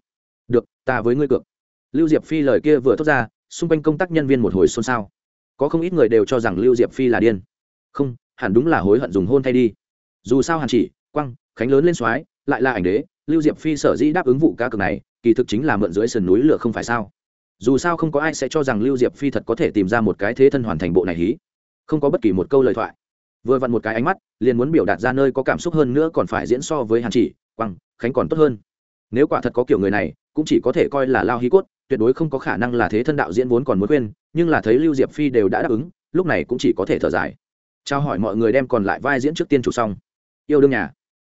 Được, ta với ngươi cược. Lưu diệp phi lời kia vừa thốt ra xung quanh công tác nhân viên một hồi xôn xao. Có không ít người đều cho rằng lưu diệp phi là điên. Không, hẳn đúng là hối hận dùng hôn thay đi. Dù sao hàn chỉ quăng khánh lớn lên soái, lại là ảnh đế, lưu diệp phi sở dĩ đáp ứng vụ cá cược này, kỳ thực chính là mượn dưới sườn núi lửa không phải sao? Dù sao không có ai sẽ cho rằng lưu diệp phi thật có thể tìm ra một cái thế thân hoàn thành bộ này hí. Không có bất kỳ một câu lời thoại. Vừa vặn một cái ánh mắt, liền muốn biểu đạt ra nơi có cảm xúc hơn nữa còn phải diễn so với hàn chỉ quăng khánh còn tốt hơn. Nếu quả thật có kiểu người này cũng chỉ có thể coi là lao hí cốt, tuyệt đối không có khả năng là thế thân đạo diễn vốn còn muốn khuyên, nhưng là thấy lưu diệp phi đều đã đáp ứng, lúc này cũng chỉ có thể thở dài. Trao hỏi mọi người đem còn lại vai diễn trước tiên chủ xong. Yêu đương nhà.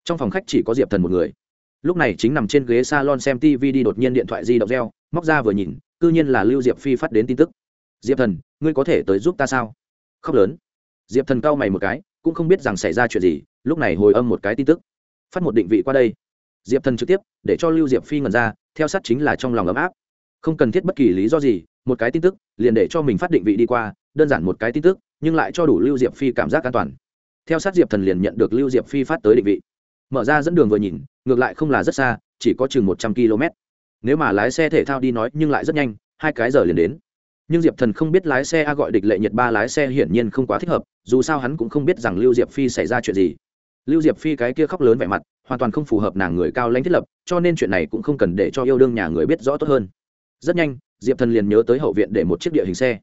Trong phòng khách chỉ có diệp thần một người. Lúc này chính nằm trên ghế s a lon xem tv đi đột nhiên điện thoại di động reo, móc ra vừa nhìn c ư nhiên là lưu diệp phi phát đến tin tức. Diệp thần, ngươi có thể tới giúp ta sao? Khóc lớn. Diệp thần cau mày một cái, cũng không biết rằng xảy ra chuyện gì, lúc này hồi âm một cái tin tức. Phát một định vị qua đây. Diệp thần trực tiếp, để cho lưu diệp phi ngần ra theo sát chính là trong lòng ấm áp. Không cần thiết bất kỳ lý do gì, một cái tin tức, liền để cho mình phát định vị đi qua, đơn giản một cái tin tức, nhưng lại cho đủ lưu diệp phi cảm giác an toàn. Theo sát diệp thần liền nhận được lưu diệp phi phát tới định vị. Mở ra dẫn đường vừa nhìn, ngược lại không là rất xa, chỉ có chừng một trăm km nếu mà lái xe thể thao đi nói, nhưng lại rất nhanh, hai cái giờ liền đến. Nhưng diệp thần không biết lái xe a gọi địch lệ nhật ba lái xe hiển nhiên không quá thích hợp, dù sao hắn cũng không biết rằng lưu diệp phi xảy ra chuyện gì. Lưu diệp phi cái kia khóc lớn vẻ mặt hoàn toàn không phù hợp nàng người cao lãnh thiết lập, cho nên chuyện này cũng không cần để cho yêu đương nhà người biết rõ tốt hơn. Rất nhanh, diệp thần liền nhớ tới hậu viện để một chiếc địa hình xe.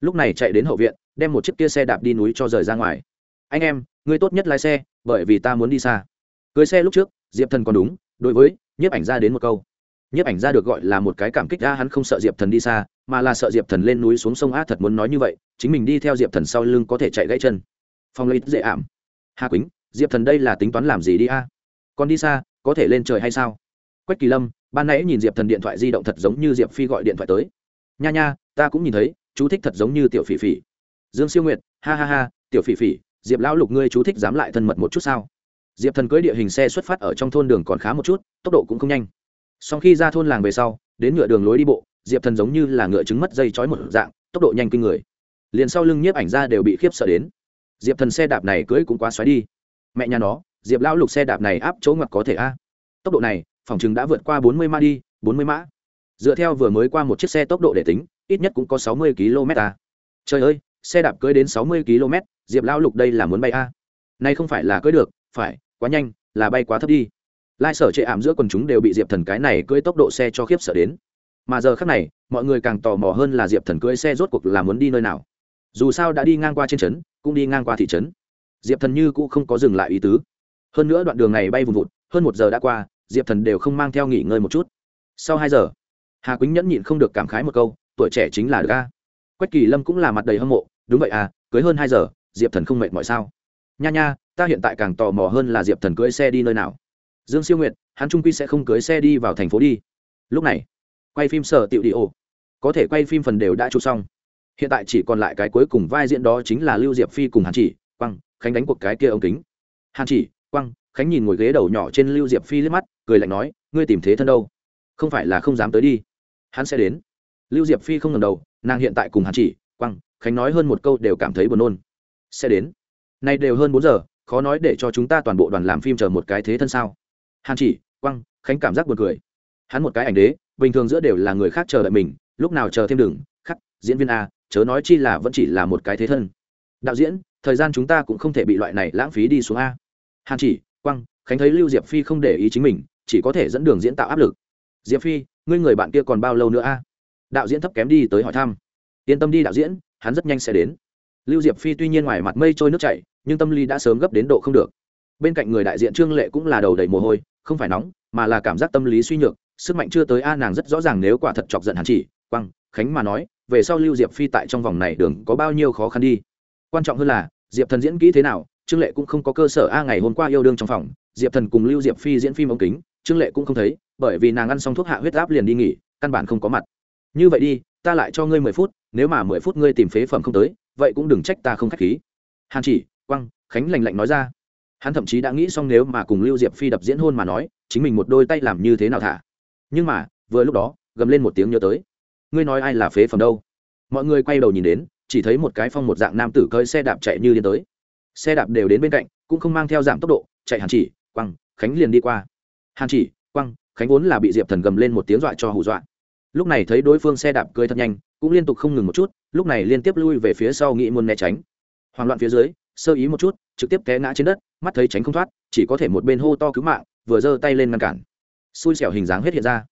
Lúc này chạy đến hậu viện, đem một chiếc kia xe đạp đi núi cho rời ra ngoài. Anh em, ngươi tốt nhất lái xe, bởi vì ta muốn đi xa. Cưới xe lúc trước, diệp thần còn đúng, đối với nhiếp ảnh ra đến một câu. Nhiếp ảnh ra được gọi là một cái cảm kích ra hắn không sợ diệp thần đi xa, mà là sợ diệp thần lên núi xuống sông a thật muốn nói như vậy, chính mình đi theo diệp thần sau lưng có thể chạy gãy chân. Phong lấy dễ ảm. Hà quýnh, diệp thần đây là tính toán làm gì đi a? Còn đi xa, có thể lên trời hay sao? Quách kỳ lâm, ban nãy nhìn diệp thần điện thoại di động thật giống như diệp phi gọi điện thoại tới. Nha nha, ta cũng nhìn thấy, chú thích thật giống như tiểu phỉ phỉ. Dương siêu nguyệt, ha ha ha, tiểu phỉ phỉ, diệp lão lục ngươi chú thích dám lại thân mật một chút sao? Diệp thần cưới địa hình xe xuất phát ở trong thôn đường còn khá một chút, tốc độ cũng không nhanh. Sau khi ra thôn làng về sau, đến ngựa đường lối đi bộ, diệp thần giống như là ngựa trứng mất dây chói một dạng, tốc độ nhanh kinh người. Liền sau lưng nhiếp ảnh ra đều bị khiếp sợ đến. Diệp thần xe đạp này cưới cũng quá xoáy đi. Mẹ nhà nó diệp lão lục xe đạp này áp chỗ ngoặt có thể a? Tốc độ này, phòng chừng đã vượt qua bốn mươi mã đi, bốn mươi mã. Dựa theo vừa mới qua một chiếc xe tốc độ để tính, ít nhất cũng có sáu mươi km a trời ơi, xe đạp cưới đến sáu mươi km, diệp lão lục đây là muốn bay a? Nay không phải là cưới được, phải, quá nhanh, là bay quá thấp đi. Lai sở chệ ảm giữa quần chúng đều bị diệp thần cái này cưỡi tốc độ xe cho khiếp sợ đến. Mà giờ khác này, mọi người càng tò mò hơn là diệp thần cưỡi xe rốt cuộc là muốn đi nơi nào. Dù sao đã đi ngang qua trên trấn, cũng đi ngang qua thị trấn. Diệp thần như cũng không có dừng lại ý tứ hơn nữa đoạn đường này bay vùng vụt, hơn một giờ đã qua, diệp thần đều không mang theo nghỉ ngơi một chút. Sau hai giờ, hà quýnh nhẫn nhịn không được cảm khái một câu, tuổi trẻ chính là ga. Quách kỳ lâm cũng là mặt đầy hâm mộ, đúng vậy à cưới hơn hai giờ, diệp thần không mệt mọi sao? Nha nha, ta hiện tại càng tò mò hơn là diệp thần cưới xe đi nơi nào. Dương siêu nguyệt, hắn trung quy sẽ không cưới xe đi vào thành phố đi. Lúc này, quay phim sở tiệu đi ô có thể quay phim phần đều đã chụp xong. Hiện tại chỉ còn lại cái cuối cùng vai diễn đó chính là lưu diệp phi cùng hàn chỉ quăng khánh đánh cuộc cái kia ống kính. Hàn chỉ quăng, khánh nhìn ngồi ghế đầu nhỏ trên lưu diệp phi liếc mắt, cười lạnh nói, ngươi tìm thế thân đâu? Không phải là không dám tới đi. Hắn sẽ đến. Lưu diệp phi không ngần đầu, nàng hiện tại cùng hắn chỉ, quăng. Khánh nói hơn một câu đều cảm thấy buồn nôn. Sẽ đến. Nay đều hơn bốn giờ, khó nói để cho chúng ta toàn bộ đoàn làm phim chờ một cái thế thân sao? Hàn chỉ, quăng. Khánh cảm giác buồn cười. Hắn một cái ảnh đế, bình thường giữa đều là người khác chờ đợi mình, lúc nào chờ thêm đừng, khắc, diễn viên a, chớ nói chi là vẫn chỉ là một cái thế thân. Đạo diễn, thời gian chúng ta cũng không thể bị loại này lãng phí đi xuống a hàn chỉ, quăng, khánh thấy lưu diệp phi không để ý chính mình, chỉ có thể dẫn đường diễn tạo áp lực. Diệp phi, ngươi người bạn kia còn bao lâu nữa a? Đạo diễn thấp kém đi tới hỏi thăm. Yên tâm đi đạo diễn, hắn rất nhanh sẽ đến. Lưu diệp phi tuy nhiên ngoài mặt mây trôi nước chảy, nhưng tâm lý đã sớm gấp đến độ không được. Bên cạnh người đại diện trương lệ cũng là đầu đầy mồ hôi, không phải nóng, mà là cảm giác tâm lý suy nhược, sức mạnh chưa tới a nàng rất rõ ràng nếu quả thật chọc giận hàn chỉ, quăng, khánh mà nói, về sau lưu diệp phi tại trong vòng này đường có bao nhiêu khó khăn đi. Quan trọng hơn là diệp thần diễn kỹ thế nào, trương lệ cũng không có cơ sở a ngày hôm qua yêu đương trong phòng, diệp thần cùng lưu diệp phi diễn phim ống kính, trương lệ cũng không thấy, bởi vì nàng ăn xong thuốc hạ huyết áp liền đi nghỉ, căn bản không có mặt. Như vậy đi, ta lại cho ngươi mười phút, nếu mà mười phút ngươi tìm phế phẩm không tới, vậy cũng đừng trách ta không k h á c h khí. Hàn chỉ quăng khánh lành lạnh nói ra. Hắn thậm chí đã nghĩ xong nếu mà cùng lưu diệp phi đập diễn hôn mà nói, chính mình một đôi tay làm như thế nào thả. Nhưng mà, vừa lúc đó, gầm lên một tiếng nhớ tới. Ngươi nói ai là phế phẩm đâu? Mọi người quay đầu nhìn đến chỉ thấy một cái phong một dạng nam tử cơi xe đạp chạy như điên tới. Xe đạp đều đến bên cạnh, cũng không mang theo giảm tốc độ, chạy hàn chỉ quăng khánh liền đi qua. Hàn chỉ quăng khánh vốn là bị diệp thần gầm lên một tiếng dọa cho hù dọa. Lúc này thấy đối phương xe đạp cơi thật nhanh, cũng liên tục không ngừng một chút, lúc này liên tiếp lui về phía sau nghĩ muốn né tránh. Hoảng loạn phía dưới, sơ ý một chút, trực tiếp té ngã trên đất, mắt thấy tránh không thoát, chỉ có thể một bên hô to cứu mạng, vừa giơ tay lên ngăn cản. Xui xẻo hình dáng hết hiện ra.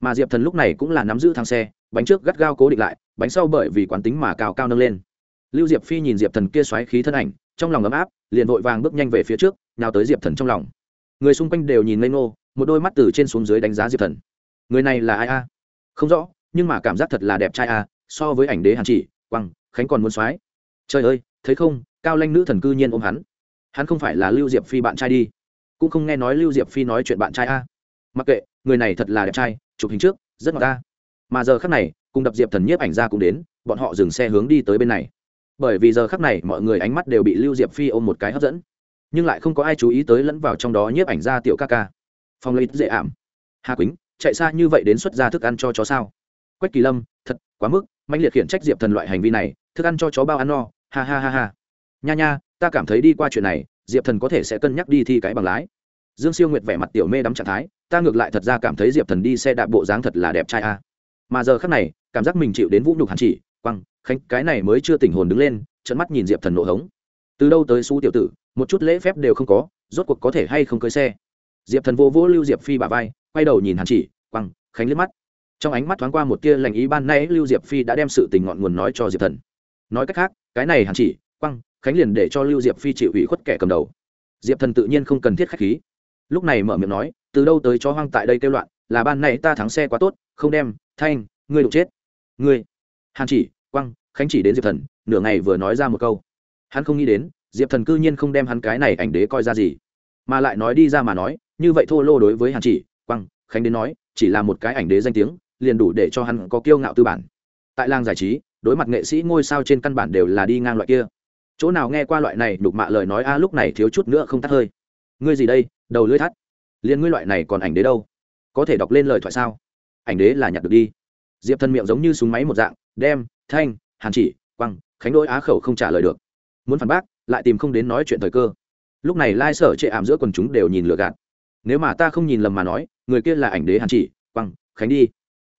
Mà diệp thần lúc này cũng là nắm giữ thang xe bánh trước gắt gao cố định lại, bánh sau bởi vì quán tính mà cao cao nâng lên. Lưu diệp phi nhìn diệp thần kia xoáy khí thân ảnh, trong lòng ấm áp, liền vội vàng bước nhanh về phía trước nào tới diệp thần trong lòng. Người xung quanh đều nhìn ngây ngô, một đôi mắt từ trên xuống dưới đánh giá diệp thần. Người này là ai a? Không rõ, nhưng mà cảm giác thật là đẹp trai a, so với ảnh đế hàn chỉ quăng khánh còn muốn soái trời ơi, thấy không, cao lanh nữ thần cư nhiên ôm hắn. Hắn không phải là lưu diệp phi bạn trai đi. Cũng không nghe nói lưu diệp phi nói chuyện bạn trai a. Mặc kệ, người này thật là đẹp trai, chụp hình trước, rất ngọt ta mà giờ khắc này, cùng đập diệp thần nhiếp ảnh ra cũng đến, bọn họ dừng xe hướng đi tới bên này. Bởi vì giờ khắc này, mọi người ánh mắt đều bị lưu diệp phi ôm một cái hấp dẫn. Nhưng lại không có ai chú ý tới lẫn vào trong đó nhiếp ảnh ra tiểu ca ca. Phong lấy dễ ảm. Hà quýnh, chạy xa như vậy đến xuất ra thức ăn cho chó sao? Quách kỳ lâm, thật, quá mức mạnh liệt khiển trách diệp thần loại hành vi này, thức ăn cho chó bao ăn no, ha ha ha ha. Nha nha, ta cảm thấy đi qua chuyện này, diệp thần có thể sẽ cân nhắc đi thi cái bằng lái. Dương siêu nguyệt vẻ mặt tiểu mê đắm trạng thái, ta ngược lại thật ra cảm thấy diệp thần đi xe đạp bộ dáng thật là đẹp trai a mà giờ khắc này, cảm giác mình chịu đến vũ nhục hàn chỉ, quăng, khánh, cái này mới chưa tỉnh hồn đứng lên trận mắt nhìn diệp thần nổ hống. Từ đâu tới xú tiểu tử, một chút lễ phép đều không có, rốt cuộc có thể hay không cưới xe? Diệp thần vô vỗ lưu diệp phi bà vai, quay đầu nhìn hàn chỉ, quăng, khánh liếc mắt. Trong ánh mắt thoáng qua một tia lành ý ban nay lưu diệp phi đã đem sự tình ngọn nguồn nói cho diệp thần. Nói cách khác, cái này hàn chỉ, quăng, khánh liền để cho lưu diệp phi chịu ủy khuất kẻ cầm đầu. Diệp thần tự nhiên không cần thiết khách khí. Lúc này mở miệng nói, từ đâu tới chó hoang tại đây kêu loạn, là ban này ta thắng xe quá tốt, không đem thanh, ngươi đụng chết. Ngươi. Hàn chỉ quăng khánh chỉ đến diệp thần, nửa ngày vừa nói ra một câu. Hắn không nghĩ đến, diệp thần cư nhiên không đem hắn cái này ảnh đế coi ra gì. Mà lại nói đi ra mà nói, như vậy thô lô đối với hàn chỉ quăng khánh đến nói, chỉ là một cái ảnh đế danh tiếng, liền đủ để cho hắn có kiêu ngạo tư bản. Tại làng giải trí, đối mặt nghệ sĩ ngôi sao trên căn bản đều là đi ngang loại kia. Chỗ nào nghe qua loại này đục mạ lời nói, a, lúc này thiếu chút nữa không tắt hơi. Ngươi gì đây, đầu lưỡi thắt. Liền ngươi loại này còn ảnh đế đâu? Có thể đọc lên lời thoại sao? Ảnh đế là nhặt được đi. Diệp thân miệng giống như súng máy một dạng, đem, thanh, hàn chỉ quăng khánh đôi á khẩu không trả lời được. Muốn phản bác, lại tìm không đến nói chuyện thời cơ. Lúc này lai sở chệ ảm giữa quần chúng đều nhìn lừa gạt. Nếu mà ta không nhìn lầm mà nói, người kia là ảnh đế hàn chỉ quăng khánh đi.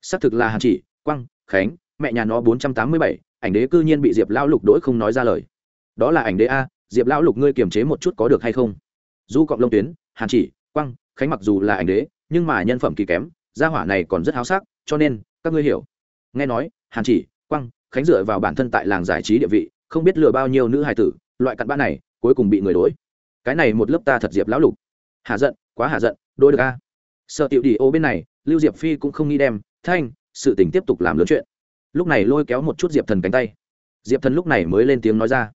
Xác thực là hàn chỉ quăng khánh, mẹ nhà nó bốn trăm tám mươi bảy, ảnh đế cư nhiên bị diệp lão lục đỗi không nói ra lời. Đó là ảnh đế a, diệp lão lục ngươi kiềm chế một chút có được hay không? Du cọng lông tuyến, hàn chỉ quăng khánh mặc dù là ảnh đế, nhưng mà nhân phẩm kỳ kém gia hỏa này còn rất háo sắc, cho nên, các ngươi hiểu. Nghe nói, hàn chỉ quăng khánh dựa vào bản thân tại làng giải trí địa vị, không biết lừa bao nhiêu nữ hài tử, loại cặn bã này, cuối cùng bị người đối. Cái này một lớp ta thật diệp lão lục. Hạ giận, quá hạ giận, đôi được a. Sợ tiểu đi ô bên này, lưu diệp phi cũng không nghĩ đem, thanh, sự tình tiếp tục làm lớn chuyện. Lúc này lôi kéo một chút diệp thần cánh tay. Diệp thần lúc này mới lên tiếng nói ra.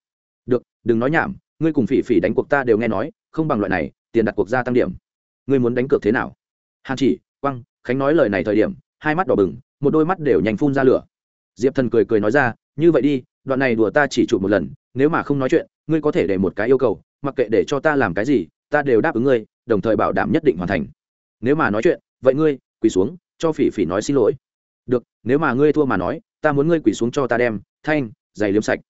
Được, đừng nói nhảm, ngươi cùng phỉ phỉ đánh cuộc ta đều nghe nói, không bằng loại này, tiền đặt cuộc gia tăng điểm. Ngươi muốn đánh cược thế nào? Hàn chỉ quăng khánh nói lời này thời điểm, hai mắt đỏ bừng, một đôi mắt đều nhanh phun ra lửa. Diệp thần cười cười nói ra, như vậy đi, đoạn này đùa ta chỉ chụp một lần, nếu mà không nói chuyện, ngươi có thể để một cái yêu cầu, mặc kệ để cho ta làm cái gì, ta đều đáp ứng ngươi, đồng thời bảo đảm nhất định hoàn thành. Nếu mà nói chuyện, vậy ngươi, quỳ xuống, cho phỉ phỉ nói xin lỗi. Được, nếu mà ngươi thua mà nói, ta muốn ngươi quỳ xuống cho ta đem, thanh, giày liếm sạch.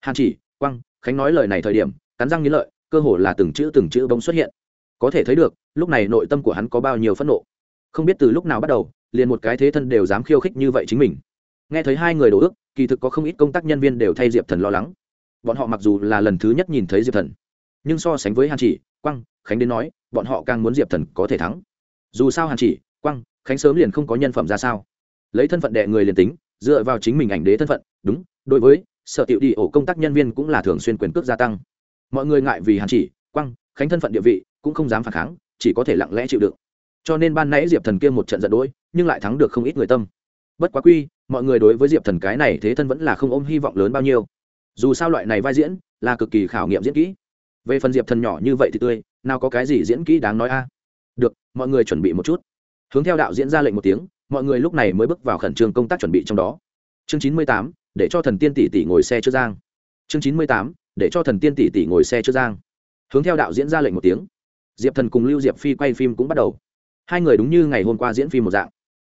Hàn chỉ quăng khánh nói lời này thời điểm, cắn răng nghĩ lợi, cơ hồ là từng chữ từng chữ bông xuất hiện. Có thể thấy được, lúc này nội tâm của hắn có bao nhiêu phẫn nộ không biết từ lúc nào bắt đầu, liền một cái thế thân đều dám khiêu khích như vậy chính mình. Nghe thấy hai người đổ ước, kỳ thực có không ít công tác nhân viên đều thay diệp thần lo lắng. Bọn họ mặc dù là lần thứ nhất nhìn thấy diệp thần, nhưng so sánh với hàn chỉ quăng khánh đến nói, bọn họ càng muốn diệp thần có thể thắng. Dù sao hàn chỉ quăng khánh sớm liền không có nhân phẩm ra sao. Lấy thân phận đệ người liền tính, dựa vào chính mình ảnh đế thân phận, đúng, đối với sở tiệu đi ổ công tác nhân viên cũng là thường xuyên quyền cước gia tăng. Mọi người ngại vì hàn chỉ quăng khánh thân phận địa vị cũng không dám phản kháng, chỉ có thể lặng lẽ chịu đựng cho nên ban nãy diệp thần kia một trận giận đỗi nhưng lại thắng được không ít người tâm. Bất quá quy, mọi người đối với diệp thần cái này thế thân vẫn là không ôm hy vọng lớn bao nhiêu. Dù sao loại này vai diễn là cực kỳ khảo nghiệm diễn kỹ. Về phần diệp thần nhỏ như vậy thì tươi, nào có cái gì diễn kỹ đáng nói a? Được, mọi người chuẩn bị một chút. Hướng theo đạo diễn ra lệnh một tiếng, mọi người lúc này mới bước vào khẩn trương công tác chuẩn bị trong đó. Chương chín mươi tám, để cho thần tiên tỷ tỷ ngồi xe chưa giang. Chương chín mươi tám, để cho thần tiên tỷ tỷ ngồi xe chưa giang. Hướng theo đạo diễn ra lệnh một tiếng. Diệp thần cùng lưu diệp phi quay phim cũng bắt đầu hai người đúng như ngày hôm qua diễn phim một dạng.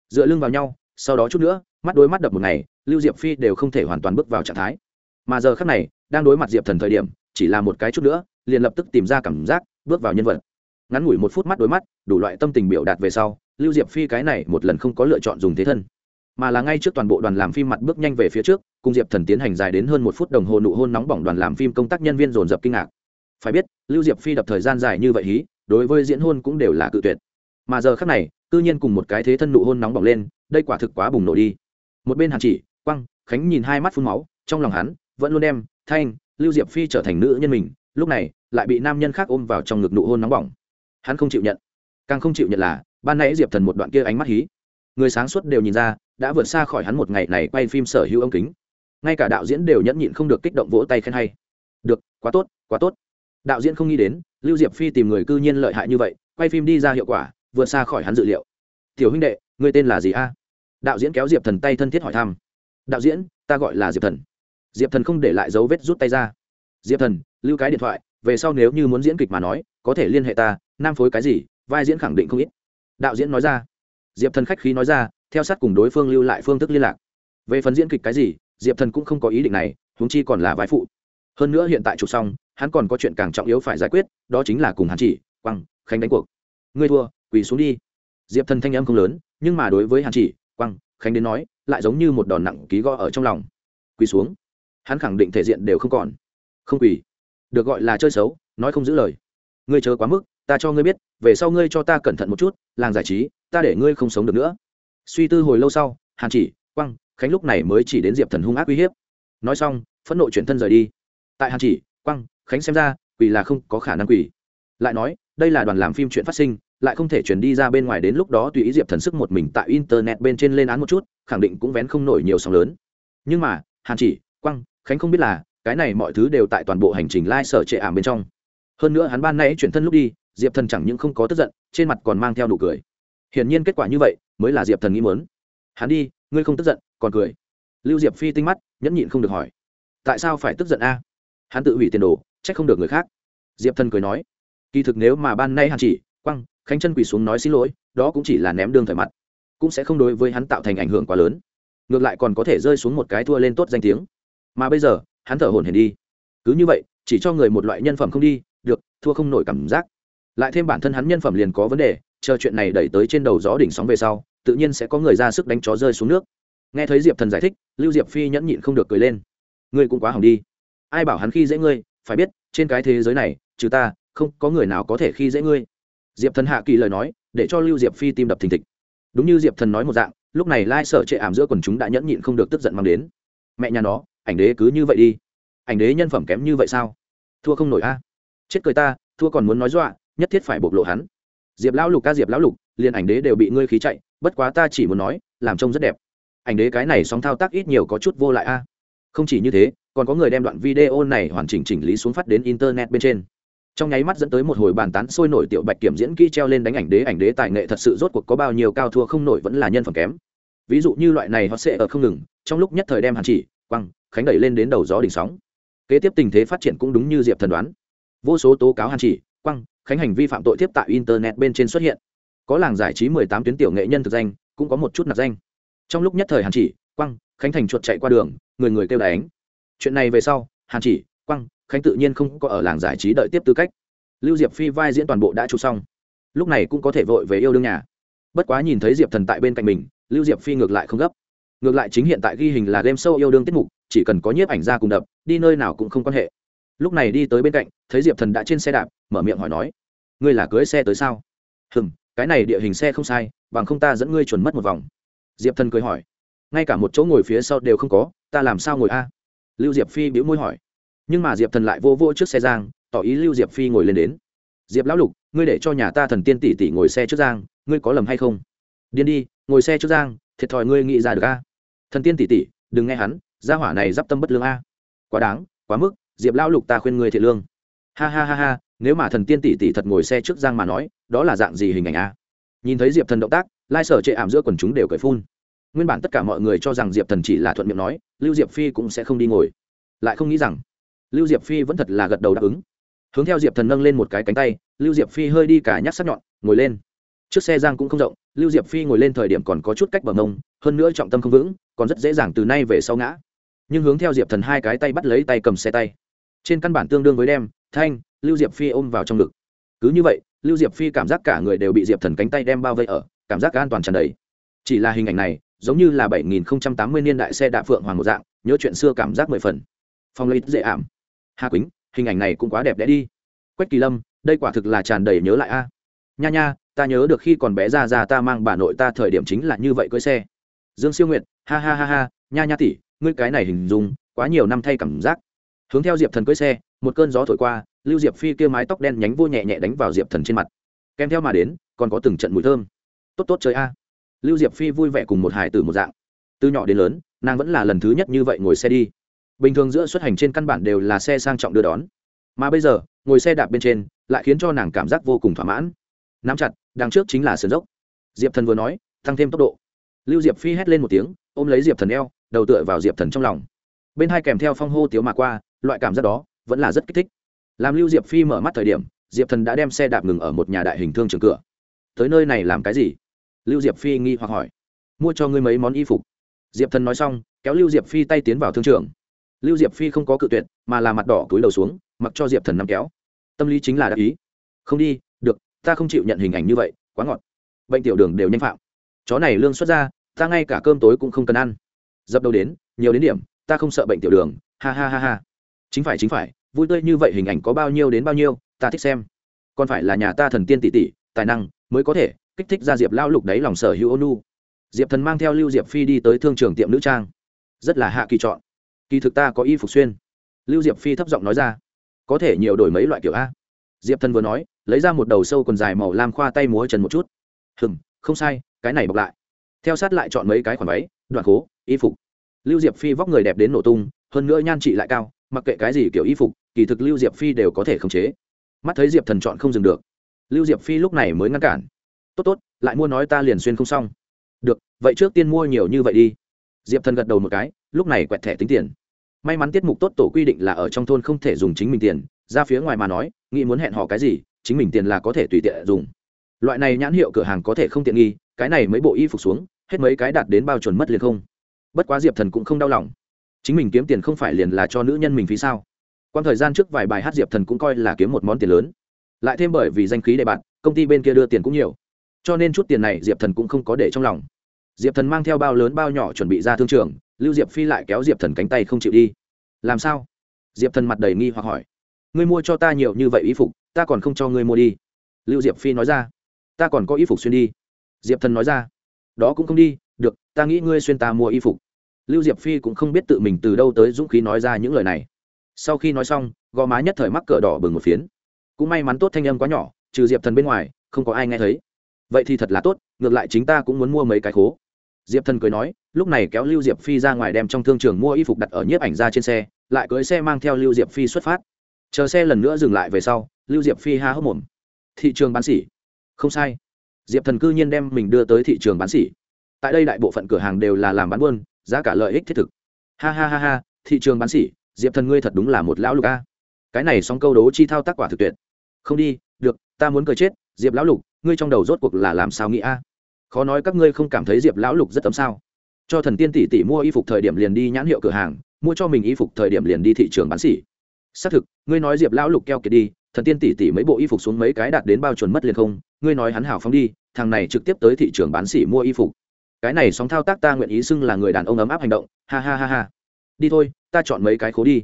Dựa lưng vào nhau, sau đó chút nữa, mắt đối mắt đập một ngày, lưu diệp phi đều không thể hoàn toàn bước vào trạng thái. Mà giờ khác này, đang đối mặt diệp thần thời điểm, chỉ là một cái chút nữa, liền lập tức tìm ra cảm giác, bước vào nhân vật. Ngắn ngủi một phút mắt đối mắt, đủ loại tâm tình biểu đạt về sau, lưu diệp phi cái này một lần không có lựa chọn dùng thế thân. Mà là ngay trước toàn bộ đoàn làm phim mặt bước nhanh về phía trước, cùng diệp thần tiến hành dài đến hơn một phút đồng hồ nụ hôn nóng bỏng đoàn làm phim công tác nhân viên dồn dập kinh ngạc. Phải biết, lưu diệp phi đập thời gian dài như vậy hí, đối với diễn hôn cũng đều là cự tuyệt mà giờ khác này tự nhiên cùng một cái thế thân nụ hôn nóng bỏng lên, đây quả thực quá bùng nổ đi. Một bên hàn chỉ quăng khánh nhìn hai mắt phun máu, trong lòng hắn vẫn luôn đem thanh, lưu diệp phi trở thành nữ nhân mình, lúc này lại bị nam nhân khác ôm vào trong ngực nụ hôn nóng bỏng. Hắn không chịu nhận. Càng không chịu nhận là, ban nãy diệp thần một đoạn kia ánh mắt hí. Người sáng suốt đều nhìn ra, đã vượt xa khỏi hắn một ngày này quay phim sở hữu ống kính. Ngay cả đạo diễn đều nhẫn nhịn không được kích động vỗ tay khen hay. Được, quá tốt quá tốt. Đạo diễn không nghĩ đến, lưu diệp phi tìm người cư nhiên lợi hại như vậy, quay phim đi ra hiệu quả vượt xa khỏi hắn dự liệu. Tiểu huynh đệ người tên là gì a? Đạo diễn kéo diệp thần tay thân thiết hỏi thăm. Đạo diễn, ta gọi là diệp thần. Diệp thần không để lại dấu vết rút tay ra. Diệp thần, lưu cái điện thoại, về sau nếu như muốn diễn kịch mà nói, có thể liên hệ ta, nam phối cái gì, vai diễn khẳng định không ít. Đạo diễn nói ra. Diệp thần khách khí nói ra, theo sát cùng đối phương lưu lại phương thức liên lạc. Về phần diễn kịch cái gì, diệp thần cũng không có ý định này, huống chi còn là vai phụ. Hơn nữa hiện tại chụp xong, hắn còn có chuyện càng trọng yếu phải giải quyết, đó chính là cùng hắn chỉ quăng khánh đánh cuộc. Ngươi thua quỳ xuống đi. Diệp thần thanh âm không lớn nhưng mà đối với hắn chỉ quăng khánh đến nói lại giống như một đòn nặng ký gõ ở trong lòng. Quỳ xuống. Hắn khẳng định thể diện đều không còn. Không quỳ. Được gọi là chơi xấu nói không giữ lời. Ngươi chờ quá mức ta cho ngươi biết về sau ngươi cho ta cẩn thận một chút làng giải trí ta để ngươi không sống được nữa. Suy tư hồi lâu sau hàn chỉ quăng khánh lúc này mới chỉ đến diệp thần hung ác uy hiếp. Nói xong phẫn nộ chuyển thân rời đi. Tại hàn chỉ quăng khánh xem ra quỳ là không có khả năng quỳ, lại nói đây là đoàn làm phim chuyện phát sinh lại không thể chuyển đi ra bên ngoài đến lúc đó tùy ý diệp thần sức một mình tại internet bên trên lên án một chút, khẳng định cũng vén không nổi nhiều sóng lớn. Nhưng mà, hàn chỉ quăng khánh không biết là, cái này mọi thứ đều tại toàn bộ hành trình lai、like、sở trệ ảm bên trong. Hơn nữa hắn ban nay chuyển thân lúc đi, diệp thần chẳng những không có tức giận, trên mặt còn mang theo nụ cười. Hiển nhiên kết quả như vậy, mới là diệp thần nghĩ muốn. Hắn đi, ngươi không tức giận, còn cười. Lưu diệp phi tinh mắt, nhẫn nhịn không được hỏi. Tại sao phải tức giận a? Hắn tự hủy tiền đồ, trách không được người khác. Diệp thần cười nói. Kỳ thực nếu mà ban nay Hàn chỉ quăng khánh chân quỳ xuống nói xin lỗi, đó cũng chỉ là ném đương thời mặt. Cũng sẽ không đối với hắn tạo thành ảnh hưởng quá lớn. Ngược lại còn có thể rơi xuống một cái thua lên tốt danh tiếng. Mà bây giờ, hắn thở hồn hển đi. Cứ như vậy, chỉ cho người một loại nhân phẩm không đi, được, thua không nổi cảm giác. Lại thêm bản thân hắn nhân phẩm liền có vấn đề, chờ chuyện này đẩy tới trên đầu gió đỉnh sóng về sau, tự nhiên sẽ có người ra sức đánh chó rơi xuống nước. Nghe thấy diệp thần giải thích, lưu diệp phi nhẫn nhịn không được cười lên. Ngươi cũng quá hỏng đi. Ai bảo hắn khi dễ ngươi, phải biết, trên cái thế giới này, trừ ta, không có người nào có thể khi dễ ngươi diệp thần hạ kỳ lời nói, để cho lưu diệp phi tim đập thình thịch. Đúng như diệp thần nói một dạng, lúc này lai sợ trệ ảm giữa quần chúng đã nhẫn nhịn không được tức giận mang đến. Mẹ nhà nó, ảnh đế cứ như vậy đi. Ảnh đế nhân phẩm kém như vậy sao? Thua không nổi a. Chết cười ta, thua còn muốn nói dọa, nhất thiết phải bộc lộ hắn. Diệp lão lục ca diệp lão lục, liền ảnh đế đều bị ngươi khí chạy, bất quá ta chỉ muốn nói, làm trông rất đẹp. Ảnh đế cái này sóng thao tác ít nhiều có chút vô lại a. Không chỉ như thế, còn có người đem đoạn video này hoàn chỉnh chỉnh lý xuống phát đến internet bên trên trong nháy mắt dẫn tới một hồi bàn tán sôi nổi tiểu bạch kiểm diễn kỹ treo lên đánh ảnh đế ảnh đế tài nghệ thật sự rốt cuộc có bao nhiêu cao thua không nổi vẫn là nhân phẩm kém. Ví dụ như loại này họ sẽ ở không ngừng, trong lúc nhất thời đem hàn chỉ quăng khánh đẩy lên đến đầu gió đỉnh sóng. Kế tiếp tình thế phát triển cũng đúng như diệp thần đoán. Vô số tố cáo hàn chỉ quăng khánh hành vi phạm tội tiếp tại internet bên trên xuất hiện. Có làng giải trí mười tám tuyến tiểu nghệ nhân thực danh, cũng có một chút nạp danh. Trong lúc nhất thời hàn chỉ quăng khánh thành chuột chạy qua đường, người người kêu đánh. Chuyện này về sau, hàn chỉ quăng khánh tự nhiên không có ở làng giải trí đợi tiếp tư cách. Lưu diệp phi vai diễn toàn bộ đã chụp xong. Lúc này cũng có thể vội về yêu đương nhà. Bất quá nhìn thấy diệp thần tại bên cạnh mình, lưu diệp phi ngược lại không gấp. Ngược lại chính hiện tại ghi hình là game show yêu đương tiết mục, chỉ cần có nhiếp ảnh ra cùng đập, đi nơi nào cũng không quan hệ. Lúc này đi tới bên cạnh, thấy diệp thần đã trên xe đạp, mở miệng hỏi nói, ngươi là cưới xe tới sao? Hừm, cái này địa hình xe không sai, bằng không ta dẫn ngươi chuẩn mất một vòng. Diệp thần cười hỏi, ngay cả một chỗ ngồi phía sau đều không có, ta làm sao ngồi a? Lưu diệp phi bĩu môi hỏi nhưng mà diệp thần lại vô vô trước xe giang, tỏ ý lưu diệp phi ngồi lên đến. Diệp lão lục, ngươi để cho nhà ta thần tiên tỷ tỷ ngồi xe trước giang, ngươi có lầm hay không? Điên đi, ngồi xe trước giang, thiệt thòi ngươi nghĩ ra được a. Thần tiên tỷ tỷ, đừng nghe hắn, gia hỏa này d i p tâm bất lương a. Quá đáng, quá mức, diệp lão lục ta khuyên ngươi thiệt lương. Ha ha ha ha, nếu mà thần tiên tỷ tỷ thật ngồi xe trước giang mà nói, đó là dạng gì hình ảnh a? Nhìn thấy diệp thần động tác, lai sở chệ ảm giữa quần chúng đều cởi phun. Nguyên bản tất cả mọi người cho rằng diệp thần chỉ là thuận miệng nói, lưu diệp phi cũng sẽ không đi ngồi. Lại không nghĩ rằng lưu diệp phi vẫn thật là gật đầu đáp ứng. Hướng theo diệp thần nâng lên một cái cánh tay, lưu diệp phi hơi đi cả nhắc sắc nhọn, ngồi lên. Chiếc xe giang cũng không rộng, lưu diệp phi ngồi lên thời điểm còn có chút cách bờ mông, hơn nữa trọng tâm không vững, còn rất dễ dàng từ nay về sau ngã. Nhưng hướng theo diệp thần hai cái tay bắt lấy tay cầm xe tay. Trên căn bản tương đương với đem, thanh, lưu diệp phi ôm vào trong ngực. Cứ như vậy, lưu diệp phi cảm giác cả người đều bị diệp thần cánh tay đem bao vây ở, cảm giác an toàn tràn đầy. Chỉ là hình ảnh này, giống như là bảy nghìn tám mươi niên đại xe đạp phượng hoàng một dạng, nhớ chuyện xưa cảm giác mười phần. Phong lấy dễ ảm hà quýnh, hình ảnh này cũng quá đẹp đẽ đi. Quách kỳ lâm, đây quả thực là tràn đầy nhớ lại a. Nha nha, ta nhớ được khi còn bé ra ra ta mang bà nội ta thời điểm chính là như vậy cưới xe. Dương siêu nguyệt, ha ha ha ha, nha nha tỷ, ngươi cái này hình dung, quá nhiều năm thay cảm giác. Hướng theo diệp thần cưới xe, một cơn gió thổi qua, lưu diệp phi kia mái tóc đen nhánh vô nhẹ nhẹ đánh vào diệp thần trên mặt. Kèm theo mà đến, còn có từng trận mùi thơm. Tốt tốt chơi a. Lưu diệp phi vui vẻ cùng một hải tử một dạng. Từ nhỏ đến lớn, nàng vẫn là lần thứ nhất như vậy ngồi xe đi bình thường giữa xuất hành trên căn bản đều là xe sang trọng đưa đón. Mà bây giờ, ngồi xe đạp bên trên lại khiến cho nàng cảm giác vô cùng thỏa mãn. Nắm chặt, đằng trước chính là sườn dốc. Diệp thần vừa nói, tăng thêm tốc độ. Lưu diệp phi hét lên một tiếng, ôm lấy diệp thần eo, đầu tựa vào diệp thần trong lòng. Bên hai kèm theo phong hô tiếu mà qua, loại cảm giác đó vẫn là rất kích thích. Làm lưu diệp phi mở mắt thời điểm, diệp thần đã đem xe đạp ngừng ở một nhà đại hình thương trường cửa. Tới nơi này làm cái gì? Lưu diệp phi nghi hoặc hỏi. Mua cho ngươi mấy món y phục. Diệp thần nói xong, kéo lưu diệp phi tay tiến vào thương trường lưu diệp phi không có cự tuyệt, mà là mặt đỏ túi đầu xuống, mặc cho diệp thần nắm kéo. Tâm lý chính là đắc ý. Không đi, được, ta không chịu nhận hình ảnh như vậy, quá ngọt. Bệnh tiểu đường đều nhanh phạm. Chó này lương xuất ra, ta ngay cả cơm tối cũng không cần ăn. Dập đầu đến, nhiều đến điểm, ta không sợ bệnh tiểu đường, ha ha ha ha. Chính phải chính phải, vui tươi như vậy hình ảnh có bao nhiêu đến bao nhiêu, ta thích xem. Còn phải là nhà ta thần tiên tỷ tỷ, tài năng mới có thể kích thích ra diệp lao lục đấy lòng sở hữu ônu diệp thần mang theo lưu diệp phi đi tới thương trường tiệm nữ trang. Rất là hạ kỳ chọn kỳ thực ta có y phục xuyên. Lưu diệp phi thấp giọng nói ra. Có thể nhiều đổi mấy loại kiểu a. Diệp thần vừa nói, lấy ra một đầu sâu quần dài màu lam khoa tay múa trần một chút. Hừm, không sai, cái này bọc lại. Theo sát lại chọn mấy cái khoản váy, đoạn khố, y phục. Lưu diệp phi vóc người đẹp đến nổ tung, hơn nữa nhan trị lại cao, mặc kệ cái gì kiểu y phục, kỳ thực lưu diệp phi đều có thể khống chế. Mắt thấy diệp thần chọn không dừng được. Lưu diệp phi lúc này mới ngăn cản. Tốt tốt, lại mua nói ta liền xuyên không xong. Được, vậy trước tiên mua nhiều như vậy đi diệp thần gật đầu một cái lúc này quẹt thẻ tính tiền. May mắn tiết mục tốt tổ quy định là ở trong thôn không thể dùng chính mình tiền ra phía ngoài mà nói nghĩ muốn hẹn họ cái gì chính mình tiền là có thể tùy tiện dùng. Loại này nhãn hiệu cửa hàng có thể không tiện nghi cái này mấy bộ y phục xuống hết mấy cái đạt đến bao chuẩn mất liền không. Bất quá diệp thần cũng không đau lòng. Chính mình kiếm tiền không phải liền là cho nữ nhân mình phí sao? Quan thời gian trước vài bài hát diệp thần cũng coi là kiếm một món tiền lớn. Lại thêm bởi vì danh khí đề bạn, công ty bên kia đưa tiền cũng nhiều. Cho nên chút tiền này diệp thần cũng không có để trong lòng diệp thần mang theo bao lớn bao nhỏ chuẩn bị ra thương trường, lưu diệp phi lại kéo diệp thần cánh tay không chịu đi. Làm sao? Diệp thần mặt đầy nghi hoặc hỏi. Ngươi mua cho ta nhiều như vậy y phục, ta còn không cho ngươi mua đi. Lưu diệp phi nói ra. Ta còn có y phục xuyên đi. Diệp thần nói ra. Đó cũng không đi, được, ta nghĩ ngươi xuyên ta mua y phục. Lưu diệp phi cũng không biết tự mình từ đâu tới dũng khí nói ra những lời này. Sau khi nói xong, gò má nhất thời mắc cỡ đỏ bừng một phiến. Cũng may mắn tốt thanh âm quá nhỏ, trừ diệp thần bên ngoài, không có ai nghe thấy. Vậy thì thật là tốt, ngược lại chính ta cũng muốn mua mấy cái khố diệp thần cười nói, lúc này kéo lưu diệp phi ra ngoài đem trong thương trường mua y phục đặt ở nhiếp ảnh ra trên xe, lại cưới xe mang theo lưu diệp phi xuất phát. Chờ xe lần nữa dừng lại về sau, lưu diệp phi ha hốc mồm. Thị trường bán xỉ không sai. Diệp thần cư nhiên đem mình đưa tới thị trường bán xỉ tại đây đại bộ phận cửa hàng đều là làm bán buôn, giá cả lợi ích thiết thực. Ha ha ha ha, thị trường bán xỉ diệp thần ngươi thật đúng là một lão lục a. Cái này xong câu đố chi thao tác quả thực tuyệt. Không đi, được, ta muốn cười chết, diệp lão lục, ngươi trong đầu rốt cuộc là làm sao nghĩ a? Khó nói các ngươi không cảm thấy diệp lão lục rất tấm sao? Cho thần tiên tỷ tỷ mua y phục thời điểm liền đi nhãn hiệu cửa hàng mua cho mình y phục thời điểm liền đi thị trường bán xỉ. Xác thực ngươi nói diệp lão lục keo kiệt đi thần tiên tỷ tỷ mấy bộ y phục xuống mấy cái đạt đến bao chuẩn mất liền không ngươi nói hắn hảo phóng đi thằng này trực tiếp tới thị trường bán xỉ mua y phục. Cái này sóng thao tác ta nguyện ý xưng là người đàn ông ấm áp hành động ha ha ha ha. Đi thôi ta chọn mấy cái khố đi.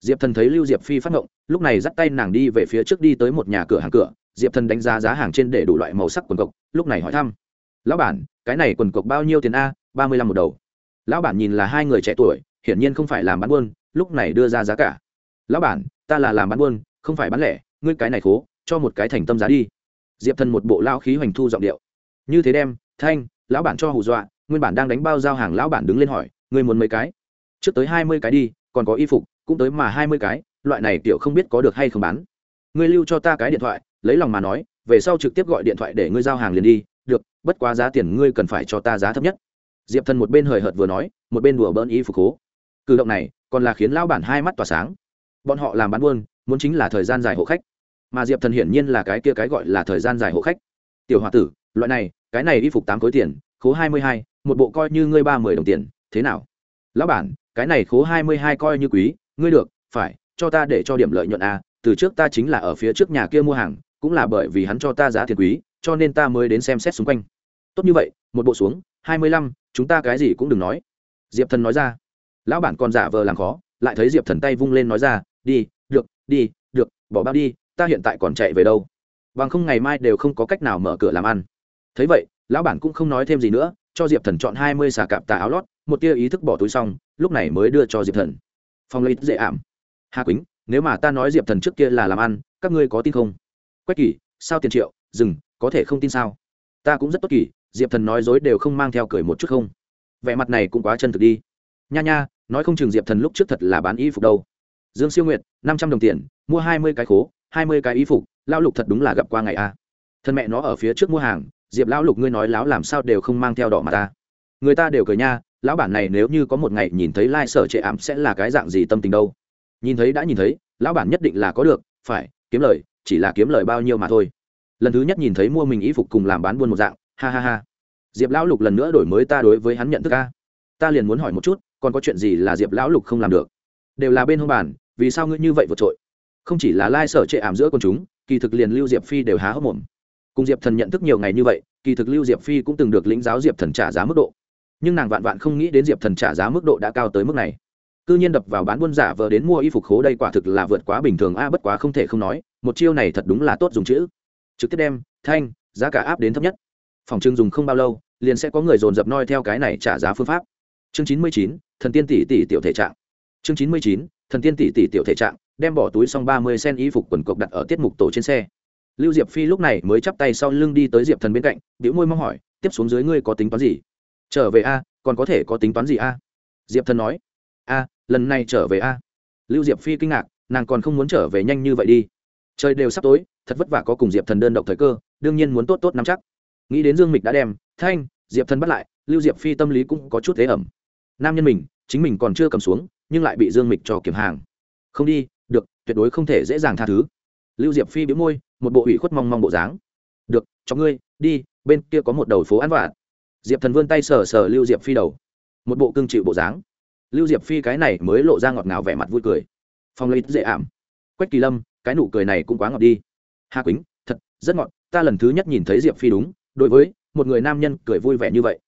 Diệp thần thấy lưu diệp phi phát động, lúc này dắt tay nàng đi về phía trước đi tới một nhà cửa hàng cửa. Diệp thần đánh giá giá hàng trên để đủ loại màu sắc quần cộc lúc này hỏi thăm lão bản, cái này quần cộc bao nhiêu tiền a? Ba mươi lăm một đầu. Lão bản nhìn là hai người trẻ tuổi, hiển nhiên không phải làm bán buôn, lúc này đưa ra giá cả. Lão bản, ta là làm bán buôn, không phải bán lẻ, ngươi cái này khố, cho một cái thành tâm giá đi. Diệp thần một bộ lao khí hoành thu giọng điệu. Như thế đem, thanh, lão bản cho hù dọa, nguyên bản đang đánh bao giao hàng lão bản đứng lên hỏi, ngươi muốn mấy cái? Trước tới hai mươi cái đi, còn có y phục, cũng tới mà hai mươi cái, loại này tiểu không biết có được hay không bán. Ngươi lưu cho ta cái điện thoại, lấy lòng mà nói, về sau trực tiếp gọi điện thoại để ngươi giao hàng liền đi bất quá giá tiền ngươi cần phải cho ta giá thấp nhất. Diệp thần một bên hời hợt vừa nói một bên đùa bỡn y phục hố cử động này còn là khiến lão bản hai mắt tỏa sáng. Bọn họ làm bán buôn muốn chính là thời gian dài hộ khách. Mà diệp thần hiển nhiên là cái kia cái gọi là thời gian dài hộ khách. Tiểu h o a tử loại này cái này y phục tám khối tiền khố hai mươi hai một bộ coi như ngươi ba mươi đồng tiền thế nào? Lão bản cái này khố hai mươi hai coi như quý ngươi được phải cho ta để cho điểm lợi nhuận a à, từ trước ta chính là ở phía trước nhà kia mua hàng cũng là bởi vì hắn cho ta giá tiền quý cho nên ta mới đến xem xét xung quanh. Tốt như vậy, một bộ xuống, hai mươi lăm, chúng ta cái gì cũng đừng nói. Diệp thần nói ra. Lão bản còn giả vờ làm khó, lại thấy diệp thần tay vung lên nói ra, đi, được đi, được, bỏ bao đi, ta hiện tại còn chạy về đâu? Bằng không ngày mai đều không có cách nào mở cửa làm ăn. Thấy vậy, lão bản cũng không nói thêm gì nữa, cho diệp thần chọn hai mươi xà cạp tà áo lót, một tia ý thức bỏ túi xong, lúc này mới đưa cho diệp thần. Phong lấy dễ ảm. Hà quýnh, nếu mà ta nói diệp thần trước kia là làm ăn, các ngươi có tin không? Quách kỳ sao tiền triệu, dừng, có thể không tin sao? Ta cũng rất tốt kỳ, diệp thần nói dối đều không mang theo cười một chút không? Vẻ mặt này cũng quá chân thực đi. Nha nha, nói không chừng diệp thần lúc trước thật là bán y phục đâu. Dương siêu nguyệt, năm trăm đồng tiền, mua hai mươi cái khố, hai mươi cái y phục lao lục thật đúng là gặp qua ngày a. Thân mẹ nó ở phía trước mua hàng, diệp lão lục ngươi nói láo làm sao đều không mang theo đỏ mà ta. Người ta đều cười nha, lão bản này nếu như có một ngày nhìn thấy lai、like、sở trệ ảm sẽ là cái dạng gì tâm tình đâu. Nhìn thấy đã nhìn thấy, lão bản nhất định là có được, phải, kiếm lời chỉ là kiếm lời bao nhiêu mà thôi. Lần thứ nhất nhìn thấy mua mình y phục cùng làm bán buôn một dạng, ha ha ha. Diệp lão lục lần nữa đổi mới ta đối với hắn nhận thức ca ta liền muốn hỏi một chút, còn có chuyện gì là diệp lão lục không làm được? Đều là bên hông bản vì sao ngươi như vậy vượt trội? Không chỉ là lai sở trệ ảm giữa con chúng, kỳ thực liền lưu diệp phi đều há hốc mồm. Cùng diệp thần nhận thức nhiều ngày như vậy, kỳ thực lưu diệp phi cũng từng được lĩnh giáo diệp thần trả giá mức độ. Nhưng nàng vạn vạn không nghĩ đến diệp thần trả giá mức độ đã cao tới mức này cư nhiên đập vào bán buôn giả vờ đến mua y phục khố đây quả thực là vượt quá bình thường. A, bất quá không thể không nói, một chiêu này thật đúng là tốt dùng chữ. Trực tiếp đem, thanh, giá cả áp đến thấp nhất. Phòng trưng dùng không bao lâu, liền sẽ có người dồn dập noi theo cái này trả giá phương pháp. Chương chín mươi chín, thần tiên tỷ tỷ tiểu thể trạng. Chương chín mươi chín, thần tiên tỷ tỷ tiểu thể trạng, đem bỏ túi xong ba mươi sen y phục quần cộc đặt ở tiết mục tổ trên xe. Lưu diệp phi lúc này mới chắp tay sau lưng đi tới diệp thần bên cạnh biểu môi mong hỏi, tiếp xuống dưới ngươi có tính toán gì? Trở về a, còn có thể có tính toán gì a? Diệp thần nói, a lần này trở về a? Lưu diệp phi kinh ngạc, nàng còn không muốn trở về nhanh như vậy đi. Trời đều sắp tối, thật vất vả có cùng diệp thần đơn độc thời cơ, đương nhiên muốn tốt tốt nắm chắc. Nghĩ đến dương mịch đã đem, thanh, diệp thần bắt lại, lưu diệp phi tâm lý cũng có chút thế ẩm. Nam nhân mình, chính mình còn chưa cầm xuống, nhưng lại bị dương mịch cho kiểm hàng. Không đi, được, tuyệt đối không thể dễ dàng tha thứ. Lưu diệp phi biếu môi, một bộ ủy khuất mong mong bộ dáng. Được, cho ngươi, đi, bên kia có một đầu phố ăn vạ diệp thần vươn tay sờ sờ lưu diệp phi đầu. Một bộ cưng chịu bộ dáng lưu diệp phi cái này mới lộ ra ngọt ngào vẻ mặt vui cười. Phong lấy dễ ảm. Quách kỳ lâm, cái nụ cười này cũng quá ngọt đi. Hà quýnh, thật, rất ngọt, ta lần thứ nhất nhìn thấy diệp phi đúng, đối với một người nam nhân cười vui vẻ như vậy.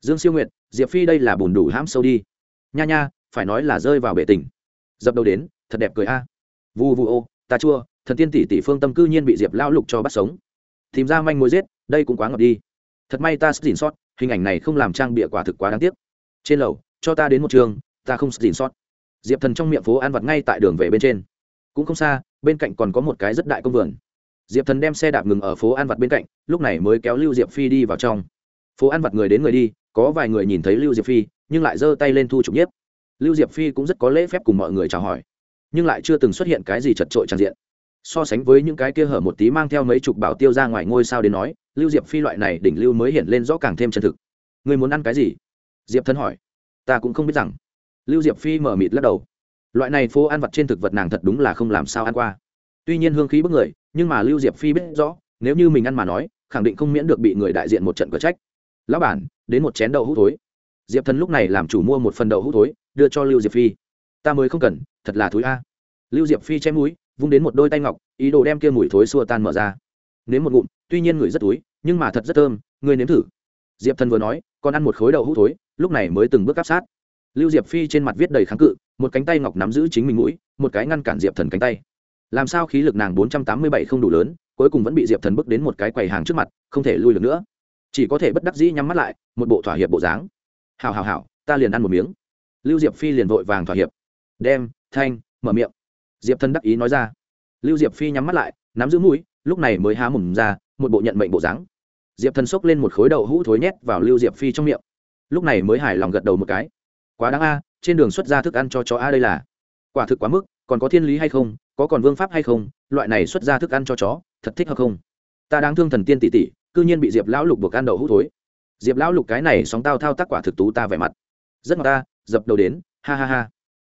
Dương siêu nguyệt, diệp phi đây là bùn đủ hãm sâu đi. Nha nha, phải nói là rơi vào bể tình. Dập đầu đến, thật đẹp cười a. À. vu vu ô, ta chua, thần tiên tỷ tỷ phương tâm cư nhiên bị diệp lao lục cho bắt sống. Tìm ra manh mối giết, đây cũng quá ngọt đi. Thật may ta dìn sót, hình ảnh này không làm trang bịa quả thực quá đáng tiếc. Trên lầu, cho ta đến một trường ta không dìn sót. Diệp thần trong miệng phố ăn vặt ngay tại đường về bên trên. Cũng không xa, bên cạnh còn có một cái rất đại công vườn. Diệp thần đem xe đạp ngừng ở phố ăn vặt bên cạnh, lúc này mới kéo lưu diệp phi đi vào trong. Phố ăn vặt người đến người đi, có vài người nhìn thấy lưu diệp phi, nhưng lại giơ tay lên thu trục nhiếp. Lưu diệp phi cũng rất có lễ phép cùng mọi người chào hỏi, nhưng lại chưa từng xuất hiện cái gì chật trội tràn diện. So sánh với những cái kia hở một tí mang theo mấy chục bảo tiêu ra ngoài ngôi sao đến nói, lưu diệp phi loại này đỉnh lưu mới hiện lên rõ càng thêm chân thực. Người muốn ăn cái gì? Diệp thần hỏi. Ta cũng không biết rằng lưu diệp phi mở mịt lắc đầu. Loại này phố ăn vặt trên thực vật nàng thật đúng là không làm sao ăn qua. Tuy nhiên hương khí bức người, nhưng mà lưu diệp phi biết rõ, nếu như mình ăn mà nói, khẳng định không miễn được bị người đại diện một trận cờ trách. Lão bản, đến một chén đậu hũ thối. Diệp thần lúc này làm chủ mua một phần đậu hũ thối, đưa cho lưu diệp phi. Ta mới không cần, thật là thối a. Lưu diệp phi chém mũi, vung đến một đôi tay ngọc, ý đồ đem kia mùi thối xua tan mở ra. Nếm một ngụm, tuy nhiên người rất túi nhưng mà thật rất thơm người nếm thử. Diệp thần vừa nói, còn ăn một khối đậu hũ thối, lúc này mới từng bước áp sát lưu diệp phi trên mặt viết đầy kháng cự, một cánh tay ngọc nắm giữ chính mình mũi, một cái ngăn cản diệp thần cánh tay. Làm sao khí lực nàng bốn trăm tám mươi bảy không đủ lớn, cuối cùng vẫn bị diệp thần bước đến một cái quầy hàng trước mặt, không thể lui được nữa. Chỉ có thể bất đắc dĩ nhắm mắt lại, một bộ thỏa hiệp bộ dáng. Hào hào hào ta liền ăn một miếng. Lưu diệp phi liền vội vàng thỏa hiệp. Đem, thanh, mở miệng. Diệp thần đắc ý nói ra. Lưu diệp phi nhắm mắt lại, nắm giữ mũi, lúc này mới há mồm ra, một bộ nhận mệnh bộ dáng. Diệp thần xốc lên một khối đậu hũ thối nhét vào lưu diệp phi trong miệng. Lúc này mới hài lòng gật đầu một cái quá đáng a, trên đường xuất ra thức ăn cho chó a đây là. Quả thực quá mức, còn có thiên lý hay không, có còn vương pháp hay không, loại này xuất ra thức ăn cho chó, thật thích hợp không? Ta đang thương thần tiên tỷ tỷ, cư nhiên bị diệp lão lục buộc ăn đậu hũ thối. Diệp lão lục cái này sóng tao thao tác quả thực tú ta vẻ mặt. Rất ngọt ta, dập đầu đến, ha ha ha.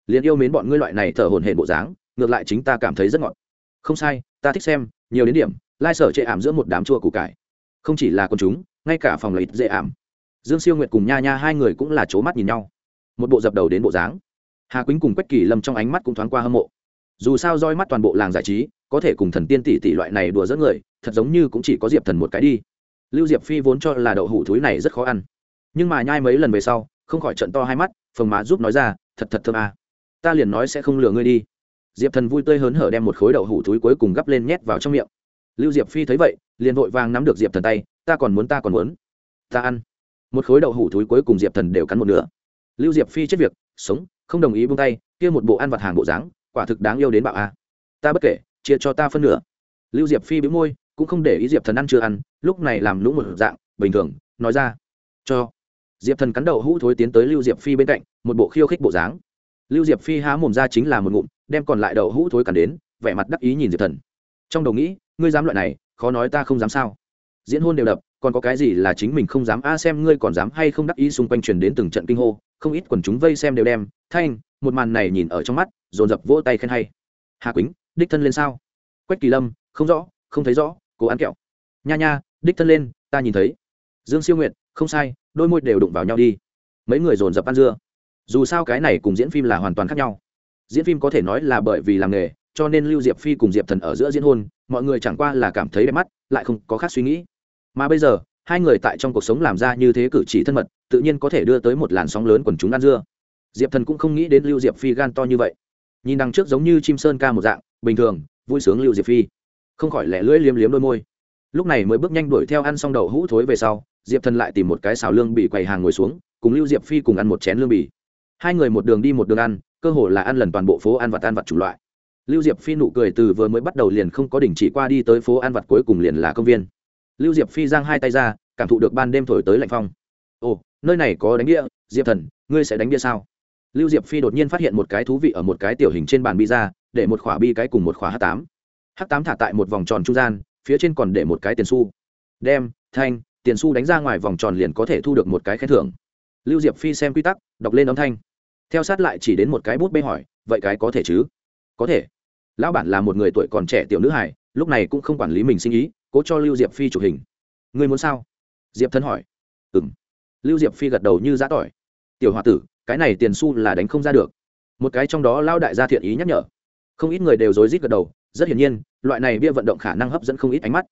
Liền yêu mến bọn ngươi loại này thở hồn hển bộ dáng, ngược lại chính ta cảm thấy rất ngọt. Không sai, ta thích xem, nhiều đến điểm, lai sở chệ ảm giữa một đám chua củ cải. Không chỉ là con chúng, ngay cả phòng lợi dễ ảm. Dương siêu nguyệt cùng nha nha hai người cũng là c mắt nhìn nhau một bộ dập đầu đến bộ dáng. Hà quýnh cùng quách kỳ lâm trong ánh mắt cũng thoáng qua hâm mộ. Dù sao roi mắt toàn bộ làng giải trí, có thể cùng thần tiên tỷ tỷ loại này đùa dẫn người, thật giống như cũng chỉ có diệp thần một cái đi. Lưu diệp phi vốn cho là đậu hủ thúi này rất khó ăn. Nhưng mà nhai mấy lần về sau, không khỏi trận to hai mắt phồng má giúp nói ra, thật thật thơm à. ta liền nói sẽ không lừa ngươi đi. Diệp thần vui tươi hớn hở đem một khối đậu hủ thúi cuối cùng gắp lên nhét vào trong miệng. Lưu diệp phi thấy vậy, liền vội vàng nắm được diệp thần tay, ta còn muốn, ta còn muốn. Ta ăn. Một khối đậu hủ thúi cuối cùng diệp thần đều cắn một nửa lưu diệp phi chết việc, sống, không đồng ý buông tay, kia một bộ ăn vặt hàng bộ dáng, quả thực đáng yêu đến bạo a. Ta bất kể, chia cho ta phân nửa. Lưu diệp phi bĩu môi, cũng không để ý diệp thần ăn chưa ăn, lúc này làm lũng một dạng, bình thường, nói ra. Cho. Diệp thần cắn đầu hũ thối tiến tới lưu diệp phi bên cạnh, một bộ khiêu khích bộ dáng. Lưu diệp phi há mồm ra chính là một ngụm, đem còn lại đầu hũ thối cắn đến, vẻ mặt đắc ý nhìn diệp thần. Trong đầu nghĩ, ngươi dám loại này, khó nói ta không dám sao. Diễn hôn đều đập, còn có cái gì là chính mình không dám, a xem ngươi còn dám hay không đắc ý xung quanh truyền đến từng trận kinh hô không ít quần chúng vây xem đều đem, thanh, một màn này nhìn ở trong mắt, dồn dập vỗ tay khen hay. Hà quýnh, đích thân lên sao? Quách kỳ lâm, không rõ, không thấy rõ, cố ăn kẹo. Nha nha, đích thân lên, ta nhìn thấy. Dương siêu nguyện không sai, đôi môi đều đụng vào nhau đi. Mấy người dồn dập ăn dưa. Dù sao cái này cùng diễn phim là hoàn toàn khác nhau. Diễn phim có thể nói là bởi vì làm nghề, cho nên lưu diệp phi cùng diệp thần ở giữa diễn hôn, mọi người chẳng qua là cảm thấy đẹp mắt, lại không có khác suy nghĩ. Mà bây giờ hai người tại trong cuộc sống làm ra như thế cử chỉ thân mật, tự nhiên có thể đưa tới một làn sóng lớn quần chúng ăn dưa. Diệp thần cũng không nghĩ đến lưu diệp phi gan to như vậy. Nhìn đằng trước giống như chim sơn ca một dạng, bình thường, vui sướng lưu diệp phi. Không khỏi lẻ lưỡi liếm liếm đôi môi. Lúc này mới bước nhanh đuổi theo ăn xong đậu hũ thối về sau, diệp thần lại tìm một cái xào lương bị quầy hàng ngồi xuống, cùng lưu diệp phi cùng ăn một chén lương bì. Hai người một đường đi một đường ăn, cơ hồ là ăn lần toàn bộ phố ăn vặt ăn vặt c loại. Lưu diệp phi nụ cười từ vừa mới bắt đầu liền không có đỉnh chỉ qua đi tới phố ăn vặt cuối cùng liền là công viên lưu diệp phi giang hai tay ra, cảm thụ được ban đêm thổi tới lạnh phong. Ồ, nơi này có đánh đĩa diệp thần, ngươi sẽ đánh đĩa sao? Lưu diệp phi đột nhiên phát hiện một cái thú vị ở một cái tiểu hình trên bàn bi ra, để một khỏa bi cái cùng một khỏa h tám. H tám thả tại một vòng tròn trung gian, phía trên còn để một cái tiền xu. Đem, thanh, tiền xu đánh ra ngoài vòng tròn liền có thể thu được một cái khen thưởng. Lưu diệp phi xem quy tắc, đọc lên âm thanh. Theo sát lại chỉ đến một cái bút bê hỏi, vậy cái có thể chứ? Có thể. Lão bản là một người tuổi còn trẻ tiểu nữ hải lúc này cũng không quản lý mình sinh ý cố cho lưu diệp phi chụp hình. Người muốn sao? Diệp thân hỏi. Ừ m lưu diệp phi gật đầu như giã tỏi. Tiểu h o a tử, cái này tiền su là đánh không ra được. Một cái trong đó lao đại gia thiện ý nhắc nhở. Không ít người đều rối rít gật đầu, rất hiển nhiên, loại này bia vận động khả năng hấp dẫn không ít ánh mắt.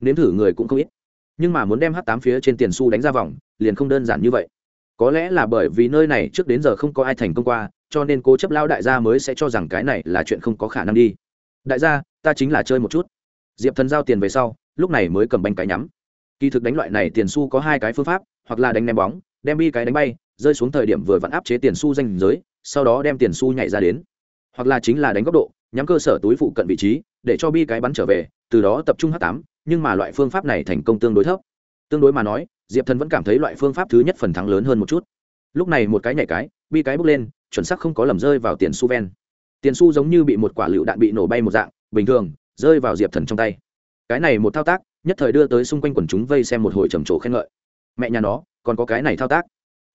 Nếm thử người cũng không ít. Nhưng mà muốn đem h tám phía trên tiền su đánh ra vòng, liền không đơn giản như vậy. Có lẽ là bởi vì nơi này trước đến giờ không có ai thành công qua, cho nên cố chấp lao đại gia mới sẽ cho rằng cái này là chuyện không có khả năng đi. Đại gia, ta chính là chơi một chút. Diệp thần giao tiền về sau lúc này mới cầm bánh cái nhắm. Kỳ thực đánh loại này tiền su có hai cái phương pháp, hoặc là đánh ném bóng, đem bi cái đánh bay, rơi xuống thời điểm vừa vặn áp chế tiền su danh giới, sau đó đem tiền su nhảy ra đến. Hoặc là chính là đánh góc độ, nhắm cơ sở túi phụ cận vị trí, để cho bi cái bắn trở về, từ đó tập trung h tám, nhưng mà loại phương pháp này thành công tương đối thấp. Tương đối mà nói, diệp thần vẫn cảm thấy loại phương pháp thứ nhất phần thắng lớn hơn một chút. Lúc này một cái nhảy cái, bi cái bước lên, chuẩn xác không có lầm rơi vào tiền su ven. Tiền su giống như bị một quả lựu đạn bị nổ bay một dạng, bình thường, rơi vào diệp thần trong tay cái này một thao tác, nhất thời đưa tới xung quanh quần chúng vây xem một hồi trầm trồ khen ngợi. Mẹ nhà nó, còn có cái này thao tác.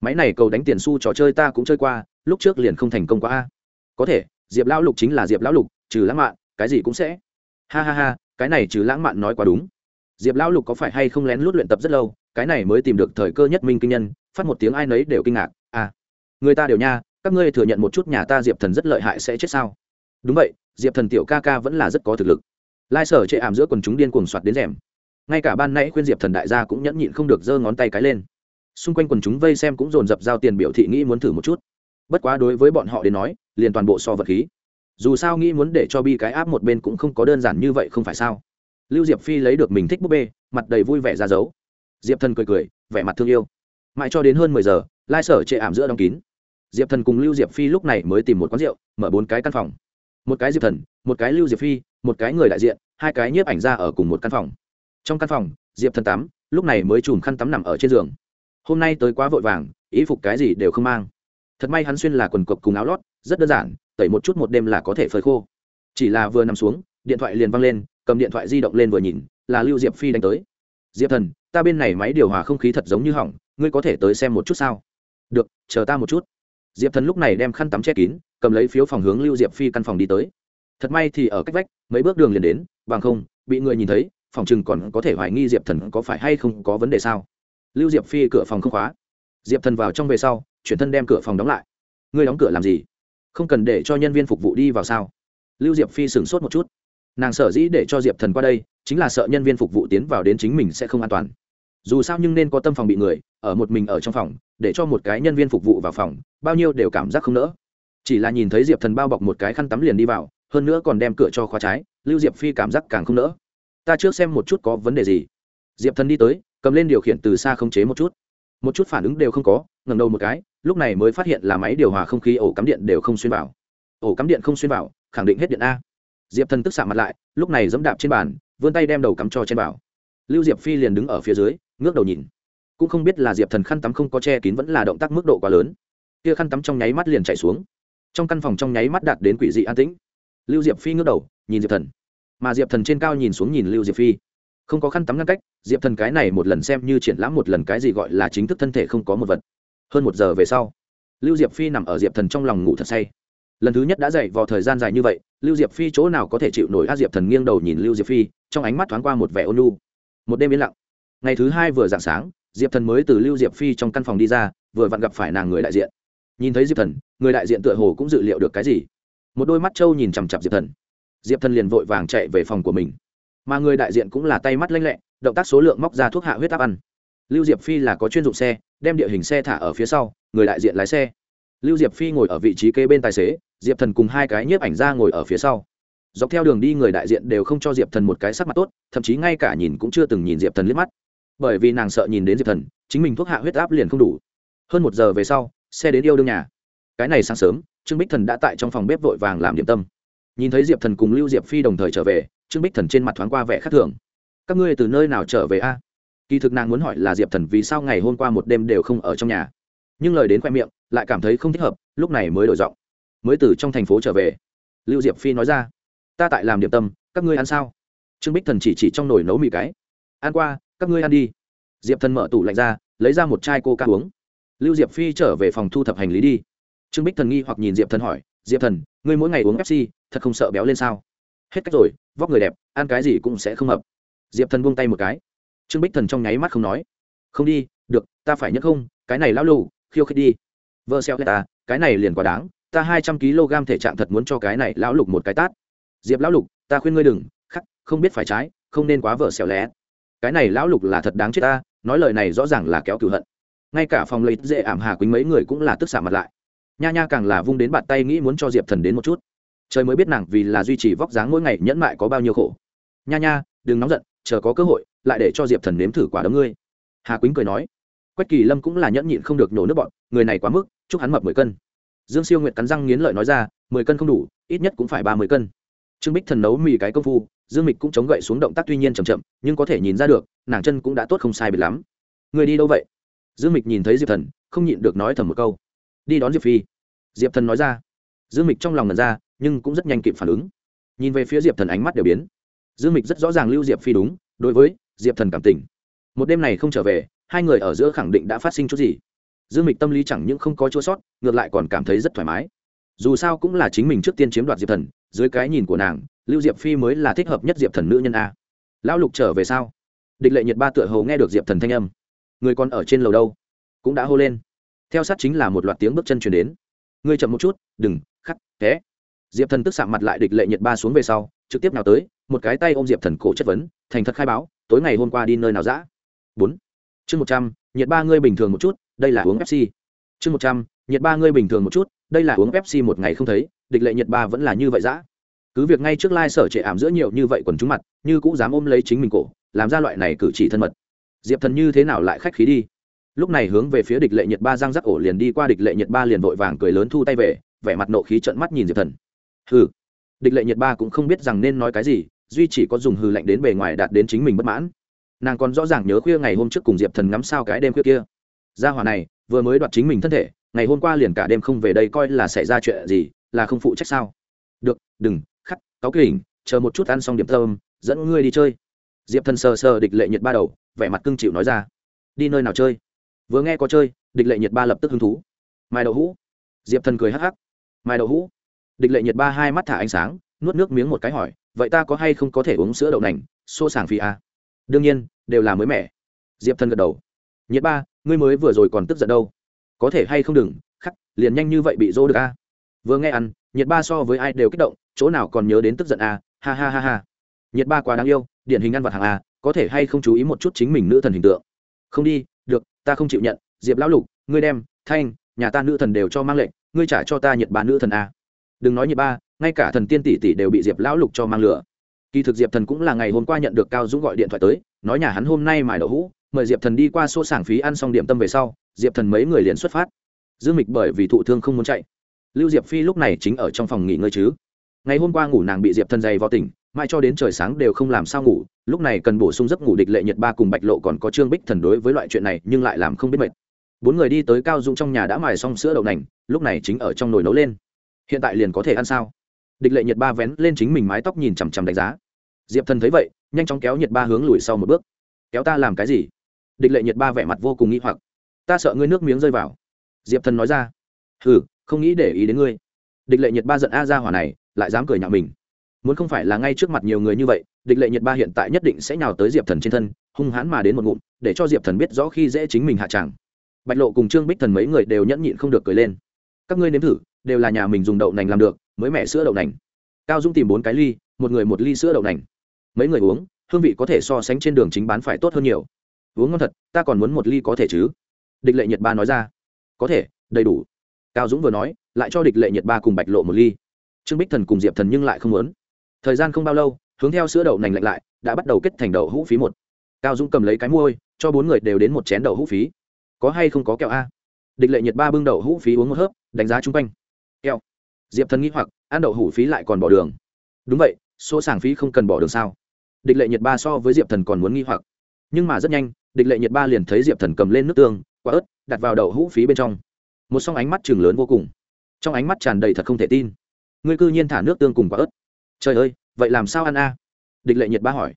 Máy này cầu đánh tiền xu trò chơi ta cũng chơi qua, lúc trước liền không thành công quá a. Có thể, diệp lão lục chính là diệp lão lục, trừ lãng mạn, cái gì cũng sẽ. Ha ha ha, cái này trừ lãng mạn nói quá đúng. Diệp lão lục có phải hay không lén lút luyện tập rất lâu, cái này mới tìm được thời cơ nhất minh kinh nhân, phát một tiếng ai nấy đều kinh ngạc. À người ta đều nha, các ngươi thừa nhận một chút nhà ta diệp thần rất lợi hại sẽ chết sao? Đúng vậy, diệp thần tiểu ca ca vẫn là rất có thực lực lai sở chệ ảm giữa quần chúng điên cuồng soạt đến rèm. Ngay cả ban nãy khuyên diệp thần đại gia cũng nhẫn nhịn không được giơ ngón tay cái lên. Xung quanh quần chúng vây xem cũng dồn dập giao tiền biểu thị nghĩ muốn thử một chút. Bất quá đối với bọn họ đến nói, liền toàn bộ so vật khí. Dù sao nghĩ muốn để cho bi cái áp một bên cũng không có đơn giản như vậy không phải sao. Lưu diệp phi lấy được mình thích búp bê, mặt đầy vui vẻ ra giấu diệp thần cười cười, vẻ mặt thương yêu. Mãi cho đến hơn mười giờ, lai sở chệ ảm giữa đóng kín. Diệp thần cùng lưu diệp phi lúc này mới tìm một quán rượu, mở bốn cái căn phòng. Một cái diệp thần, một cái lưu diệp phi một cái người đại diện, hai cái nhiếp ảnh ra ở cùng một căn phòng. Trong căn phòng, diệp thần tắm, lúc này mới chùm khăn tắm nằm ở trên giường. Hôm nay tới quá vội vàng ý phục cái gì đều không mang. Thật may hắn xuyên là quần cộc cùng áo lót, rất đơn giản, tẩy một chút một đêm là có thể phơi khô. Chỉ là vừa nằm xuống, điện thoại liền văng lên, cầm điện thoại di động lên vừa nhìn, là lưu diệp phi đánh tới. Diệp thần, ta bên này máy điều hòa không khí thật giống như hỏng, ngươi có thể tới xem một chút sao? Được, chờ ta một chút. Diệp thần lúc này đem khăn tắm che kín, cầm lấy phiếu phòng hướng lưu diệp phi căn phòng đi tới thật may thì ở cách vách, mấy bước đường liền đến, bằng không, bị người nhìn thấy, phòng chừng còn có thể hoài nghi diệp thần có phải hay không có vấn đề sao? Lưu diệp phi cửa phòng không khóa. Diệp thần vào trong về sau, chuyển thân đem cửa phòng đóng lại. Ngươi đóng cửa làm gì? Không cần để cho nhân viên phục vụ đi vào sao? Lưu diệp phi sửng sốt một chút. Nàng sở dĩ để cho diệp thần qua đây, chính là sợ nhân viên phục vụ tiến vào đến chính mình sẽ không an toàn. Dù sao nhưng nên có tâm phòng bị người, ở một mình ở trong phòng, để cho một cái nhân viên phục vụ vào phòng, bao nhiêu đều cảm giác không nỡ. Chỉ là nhìn thấy diệp thần bao bọc một cái khăn tắm liền đi vào hơn nữa còn đem cửa cho khóa trái, lưu diệp phi cảm giác càng không nỡ. Ta trước xem một chút có vấn đề gì. Diệp thần đi tới, cầm lên điều khiển từ xa không chế một chút. Một chút phản ứng đều không có ngầm đầu một cái, lúc này mới phát hiện là máy điều hòa không khí ổ cắm điện đều không xuyên vào. Ổ cắm điện không xuyên vào, khẳng định hết điện a. Diệp thần tức xạ mặt lại, lúc này dẫm đạp trên bàn, vươn tay đem đầu cắm cho trên bảo lưu diệp phi liền đứng ở phía dưới, ngước đầu nhìn. Cũng không biết là diệp thần khăn tắm không có che kín vẫn là động tác mức độ quá lớn. Kia khăn tắm trong nháy mắt liền chạy xuống. Trong căn phòng trong nháy mắt đạt đến quỷ dị an tĩnh lưu diệp phi ngước đầu, nhìn diệp thần. Mà diệp thần trên cao nhìn xuống nhìn lưu diệp phi. Không có khăn tắm ngăn cách, diệp thần cái này một lần xem như triển lãm một lần cái gì gọi là chính thức thân thể không có một vật. Hơn một giờ về sau, lưu diệp phi nằm ở diệp thần trong lòng ngủ thật say. Lần thứ nhất đã dậy vào thời gian dài như vậy, lưu diệp phi chỗ nào có thể chịu nổi a diệp thần nghiêng đầu nhìn lưu diệp phi, trong ánh mắt thoáng qua một vẻ ôn lu một đêm yên lặng. Ngày thứ hai vừa dạng sáng, diệp thần mới từ lưu diệp phi trong căn phòng đi ra, vừa vặn gặp phải nàng người đại diện. Nhìn thấy diệp thần, người đại diện tựa hồ cũng dự liệu được cái gì một đôi mắt trâu nhìn chằm chặp diệp thần. Diệp thần liền vội vàng chạy về phòng của mình. Mà người đại diện cũng là tay mắt lanh lẹ, động tác số lượng móc ra thuốc hạ huyết áp ăn. Lưu diệp phi là có chuyên dụng xe, đem địa hình xe thả ở phía sau, người đại diện lái xe. Lưu diệp phi ngồi ở vị trí kế bên tài xế, diệp thần cùng hai cái nhiếp ảnh ra ngồi ở phía sau. Dọc theo đường đi người đại diện đều không cho diệp thần một cái sắc mặt tốt, thậm chí ngay cả nhìn cũng chưa từng nhìn diệp thần liếc mắt. Bởi vì nàng sợ nhìn đến diệp thần, chính mình thuốc hạ huyết áp liền không đủ. Hơn một giờ về sau, xe đến yêu đương nhà. Cái này sáng sớm trương bích thần đã tại trong phòng bếp vội vàng làm điểm tâm. Nhìn thấy diệp thần cùng lưu diệp phi đồng thời trở về, trương bích thần trên mặt thoáng qua vẻ khác thường. Các ngươi từ nơi nào trở về a? Kỳ thực nàng muốn hỏi là diệp thần vì sao ngày hôm qua một đêm đều không ở trong nhà. Nhưng lời đến khoe miệng, lại cảm thấy không thích hợp, lúc này mới đổi giọng. Mới từ trong thành phố trở về. Lưu diệp phi nói ra, ta tại làm điểm tâm, các ngươi ăn sao? Trương bích thần chỉ chỉ trong nồi nấu mì cái. Ăn qua, các ngươi ăn đi. Diệp thần mở tủ lạnh ra, lấy ra một chai cô ca uống. Lưu diệp phi trở về phòng thu thập hành lý đi trương bích thần nghi hoặc nhìn diệp thần hỏi, diệp thần, ngươi mỗi ngày uống fc thật không sợ béo lên sao? Hết cách rồi, vóc người đẹp, ăn cái gì cũng sẽ không hợp diệp thần buông tay một cái. Trương bích thần trong nháy mắt không nói. Không đi, được, ta phải nhất không, cái này lão lù, khiêu khích đi. Vơ xeo ta, cái này liền quá đáng, ta hai trăm kg thể trạng thật muốn cho cái này lão lục một cái tát. Diệp lão lục, ta khuyên ngươi đừng, khắc, không biết phải trái, không nên quá vợ xẻo lé. Cái này lão lục là thật đáng chết ta, nói lời này rõ ràng là kéo cửu hận. Ngay cả phòng lấy dễ ảm hà quýnh mấy người cũng là tức xả mặt lại nha nha càng là vung đến bàn tay nghĩ muốn cho diệp thần đến một chút. Trời mới biết nàng vì là duy trì vóc dáng mỗi ngày nhẫn mại có bao nhiêu khổ. Nha nha, đừng nóng giận, chờ có cơ hội, lại để cho diệp thần nếm thử quả đấm ngươi. Hà quýnh cười nói. Quách kỳ lâm cũng là nhẫn nhịn không được nổ nước bọn, người này quá mức, chúc hắn mập mười cân. Dương siêu nguyện cắn răng nghiến lợi nói ra, mười cân không đủ, ít nhất cũng phải ba mươi cân. Trương bích thần nấu mì cái công phu, dương mịch cũng chống gậy xuống động tác tuy nhiên chầm chậm, nhưng có thể nhìn ra được, nàng chân cũng đã tốt không sai biệt lắm. Người đi đâu vậy? Dương mịch nhìn thấy diệp thần, không nhịn được nói thầm một câu đi đón diệp phi diệp thần nói ra dương mịch trong lòng ngần ra nhưng cũng rất nhanh kịp phản ứng nhìn về phía diệp thần ánh mắt đều biến dương mịch rất rõ ràng lưu diệp phi đúng đối với diệp thần cảm tình một đêm này không trở về hai người ở giữa khẳng định đã phát sinh chút gì dương mịch tâm lý chẳng những không có chỗ sót ngược lại còn cảm thấy rất thoải mái dù sao cũng là chính mình trước tiên chiếm đoạt diệp thần dưới cái nhìn của nàng lưu diệp phi mới là thích hợp nhất diệp thần nữ nhân a lão lục trở về sau địch lệ nhiệt ba tựa hầu nghe được diệp thần thanh âm người còn ở trên lầu đâu cũng đã hô lên theo sát chính là một loạt tiếng bước chân chuyển đến. Ngươi chậm một chút, đừng, khắc, té. Diệp thần tức sạm mặt lại địch lệ nhiệt ba xuống về sau, trực tiếp nào tới, một cái tay ôm diệp thần cổ chất vấn, thành thật khai báo, tối ngày hôm qua đi nơi nào dã? Bốn. Chương một trăm, nhiệt ba ngươi bình thường một chút, đây là uống pepsi. Chương một trăm, nhiệt ba ngươi bình thường một chút, đây là uống pepsi một ngày không thấy, địch lệ nhiệt ba vẫn là như vậy dã. Cứ việc ngay trước lai、like、sở trệ ảm giữa nhiều như vậy quần chúng mặt, như cũng dám ôm lấy chính mình cổ, làm ra loại này cử chỉ thân mật. Diệp thần như thế nào lại khách khí đi? Lúc này hướng về phía địch lệ nhiệt ba giang giác ổ liền đi qua địch lệ nhiệt ba liền vội vàng cười lớn thu tay về, vẻ mặt nộ khí trận mắt nhìn diệp thần. Hừ. Địch lệ nhiệt ba cũng không biết rằng nên nói cái gì, duy chỉ có dùng hừ lạnh đến bề ngoài đạt đến chính mình bất mãn. Nàng còn rõ ràng nhớ khuya ngày hôm trước cùng diệp thần ngắm sao cái đêm khuya kia. Gia hỏa này, vừa mới đoạt chính mình thân thể, ngày hôm qua liền cả đêm không về đây coi là xảy ra chuyện gì, là không phụ trách sao? Được, đừng, khắc cáu kỉnh, chờ một chút ăn xong điểm thơm dẫn ngươi đi chơi. Diệp thần sờ sờ địch lệ nhiệt ba đầu, vẻ mặt cưng chịu nói ra. Đi nơi nào chơi? Vừa nghe có chơi, địch lệ nhiệt ba lập tức hứng thú. Mai đậu hũ. Diệp thần cười hắc hắc. Mai đậu hũ. Địch lệ nhiệt ba hai mắt thả ánh sáng, nuốt nước miếng một cái hỏi, vậy ta có hay không có thể uống sữa đậu nành, xô sàng phi à? đương nhiên, đều là mới mẻ. Diệp thần gật đầu. Nhiệt ba, ngươi mới vừa rồi còn tức giận đâu? Có thể hay không đừng, khắc, liền nhanh như vậy bị dỗ được a? Vừa nghe ăn, nhiệt ba so với ai đều kích động, chỗ nào còn nhớ đến tức giận a? Ha ha ha ha. Nhiệt ba quá đáng yêu, điển hình ăn vặt hàng a, có thể hay không chú ý một chút chính mình nữ thần hình tượng? Không đi được, ta không chịu nhận, diệp lão lục, ngươi đem, thanh, nhà ta nữ thần đều cho mang lệnh, ngươi trả cho ta nhiệt ba nữ thần a. Đừng nói nhiệt ba, ngay cả thần tiên tỷ tỷ đều bị diệp lão lục cho mang lửa. Kỳ thực diệp thần cũng là ngày hôm qua nhận được cao dũng gọi điện thoại tới, nói nhà hắn hôm nay mài đậu hũ, mời diệp thần đi qua số sảng phí ăn xong điểm tâm về sau, diệp thần mấy người liền xuất phát. Dương mịch bởi vì thụ thương không muốn chạy. Lưu diệp phi lúc này chính ở trong phòng nghỉ ngơi chứ. Ngày hôm qua ngủ nàng bị diệp thần dày vào tỉnh mai cho đến trời sáng đều không làm sao ngủ, lúc này cần bổ sung giấc ngủ địch lệ nhật ba cùng bạch lộ còn có trương bích thần đối với loại chuyện này nhưng lại làm không biết mệt. Bốn người đi tới cao dũng trong nhà đã mài xong sữa đậu nành, lúc này chính ở trong nồi nấu lên. Hiện tại liền có thể ăn sao? Địch lệ nhật ba vén lên chính mình mái tóc nhìn chằm chằm đánh giá. Diệp thần thấy vậy, nhanh chóng kéo nhật ba hướng lùi sau một bước. Kéo ta làm cái gì? Địch lệ nhật ba vẻ mặt vô cùng nghĩ hoặc. Ta sợ ngươi nước miếng rơi vào. Diệp thần nói ra. Hừ, không nghĩ để ý đến ngươi. Địch lệ nhật ba giận a ra hỏa này, lại dám cười nhạo mình muốn không phải là ngay trước mặt nhiều người như vậy, địch lệ nhật ba hiện tại nhất định sẽ nhào tới diệp thần trên thân, hung hãn mà đến một ngụm, để cho diệp thần biết rõ khi dễ chính mình hạ tràng bạch lộ cùng trương bích thần mấy người đều nhẫn nhịn không được cười lên. Các ngươi nếm thử, đều là nhà mình dùng đậu nành làm được, mới mẻ sữa đậu nành. Cao dung tìm bốn cái ly, một người một ly sữa đậu nành. Mấy người uống, hương vị có thể so sánh trên đường chính bán phải tốt hơn nhiều. Uống ngon thật, ta còn muốn một ly có thể chứ? Địch lệ nhiệt ba nói ra. Có thể, đầy đủ. Cao dũng vừa nói, lại cho địch lệ nhiệt ba cùng bạch lộ một ly. Trương bích thần cùng diệp thần nhưng lại không muốn thời gian không bao lâu, hướng theo sữa đậu nành lạnh lại, đã bắt đầu kết thành đậu hũ phí một. Cao dũng cầm lấy cái môi cho bốn người đều đến một chén đậu hũ phí. Có hay không có kẹo a? Địch lệ nhiệt ba bưng đậu hũ phí uống một hớp, đánh giá chung quanh. Kẹo. Diệp thần nghĩ hoặc, ăn đậu hũ phí lại còn bỏ đường. Đúng vậy, số sàng phí không cần bỏ đường sao? Địch lệ nhiệt ba so với diệp thần còn muốn nghi hoặc. Nhưng mà rất nhanh, địch lệ nhiệt ba liền thấy diệp thần cầm lên nước tương, quả ớt, đặt vào đậu hũ phí bên trong. Một song ánh mắt chừng lớn vô cùng. Trong ánh mắt tràn đầy thật không thể tin. Ngươi cư nhiên thả nước tương cùng quả ớt trời ơi, vậy làm sao ăn a? Địch lệ nhiệt ba hỏi.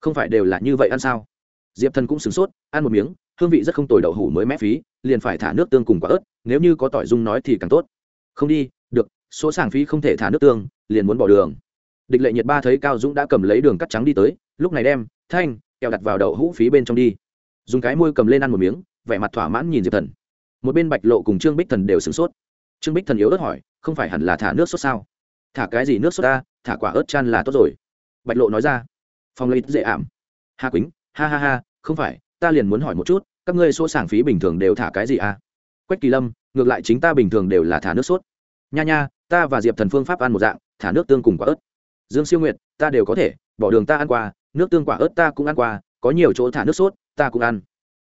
Không phải đều là như vậy ăn sao? Diệp thần cũng sửng sốt, ăn một miếng, hương vị rất không tồi đậu hủ mới mép phí, liền phải thả nước tương cùng quả ớt, nếu như có tỏi dung nói thì càng tốt. Không đi, được, số sàng phí không thể thả nước tương, liền muốn bỏ đường. Địch lệ nhiệt ba thấy cao dũng đã cầm lấy đường cắt trắng đi tới, lúc này đem, thanh, kẹo đặt vào đậu hũ phí bên trong đi. Dùng cái môi cầm lên ăn một miếng, vẻ mặt thỏa mãn nhìn diệp thần. Một bên bạch lộ cùng trương bích thần đều sửng sốt. Trương bích thần yếu ớt hỏi, không phải hẳn là thả nước sốt sao? Thả cái gì nước sốt ta? Thả quả ớt chan là tốt rồi. Bạch lộ nói ra. Phong lấy dễ ảm. Hà quýnh, ha ha ha, không phải, ta liền muốn hỏi một chút, các ngươi số sảng phí bình thường đều thả cái gì à? Quách kỳ lâm, ngược lại chính ta bình thường đều là thả nước sốt. Nha nha, ta và diệp thần phương pháp ăn một dạng, thả nước tương cùng quả ớt. Dương siêu nguyệt, ta đều có thể, bỏ đường ta ăn qua, nước tương quả ớt ta cũng ăn qua, có nhiều chỗ thả nước sốt, ta cũng ăn.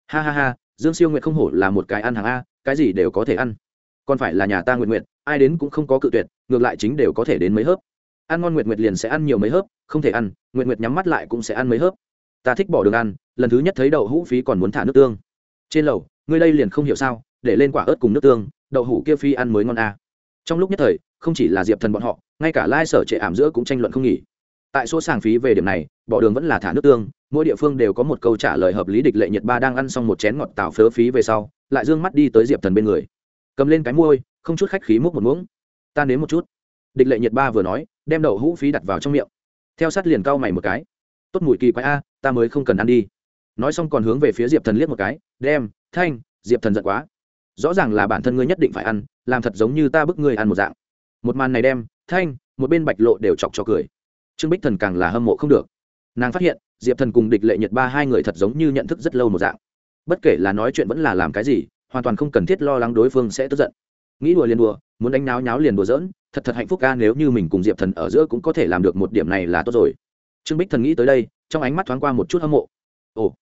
Ha ha ha, dương siêu nguyệt không hổ là một cái ăn hàng a, cái gì đều có thể ăn. Còn phải là nhà ta nguyện nguyện ai đến cũng không có cự tuyệt, ngược lại chính đều có thể đến mấy hớp ăn ngon nguyệt nguyệt liền sẽ ăn nhiều mấy hớp, không thể ăn, nguyệt nguyệt nhắm mắt lại cũng sẽ ăn mấy hớp. Ta thích bỏ đường ăn, lần thứ nhất thấy đậu hũ phí còn muốn thả nước tương. Trên lầu, ngươi đây liền không hiểu sao, để lên quả ớt cùng nước tương, đậu hũ kia phi ăn mới ngon à? trong lúc nhất thời, không chỉ là diệp thần bọn họ, ngay cả lai sở trệ ảm giữa cũng tranh luận không nghỉ. Tại số sàng phí về điểm này, bỏ đường vẫn là thả nước tương, mỗi địa phương đều có một câu trả lời hợp lý địch lệ nhiệt ba đang ăn xong một chén ngọt tảo phớ phí về sau, lại d ư ơ n g mắt đi tới diệp thần bên người. Cầm lên cái môi không chút khách khí múc một muỗng. Ta nếm một chút địch lệ nhiệt ba vừa nói, đem đậu hũ phí đặt vào trong miệng. Theo sát liền cau mày một cái. Tốt mùi kỳ quái a, ta mới không cần ăn đi. Nói xong còn hướng về phía diệp thần liếc một cái, đem, thanh, diệp thần giận quá. Rõ ràng là bản thân ngươi nhất định phải ăn, làm thật giống như ta bức ngươi ăn một dạng. Một màn này đem, thanh, một bên bạch lộ đều chọc cho cười. Trương bích thần càng là hâm mộ không được. Nàng phát hiện, diệp thần cùng địch lệ nhật ba hai người thật giống như nhận thức rất lâu một dạng. Bất kể là nói chuyện vẫn là làm cái gì, hoàn toàn không cần thiết lo lắng đối phương sẽ tức giận. Nghĩ đùa liền đùa, muốn đánh náo nháo liền đùa dỡn thật thật hạnh phúc ca, nếu như mình cùng diệp thần ở giữa cũng có thể làm được một điểm này là tốt rồi. Trương bích thần nghĩ tới đây, trong ánh mắt thoáng qua một chút hâm mộ. Ồ,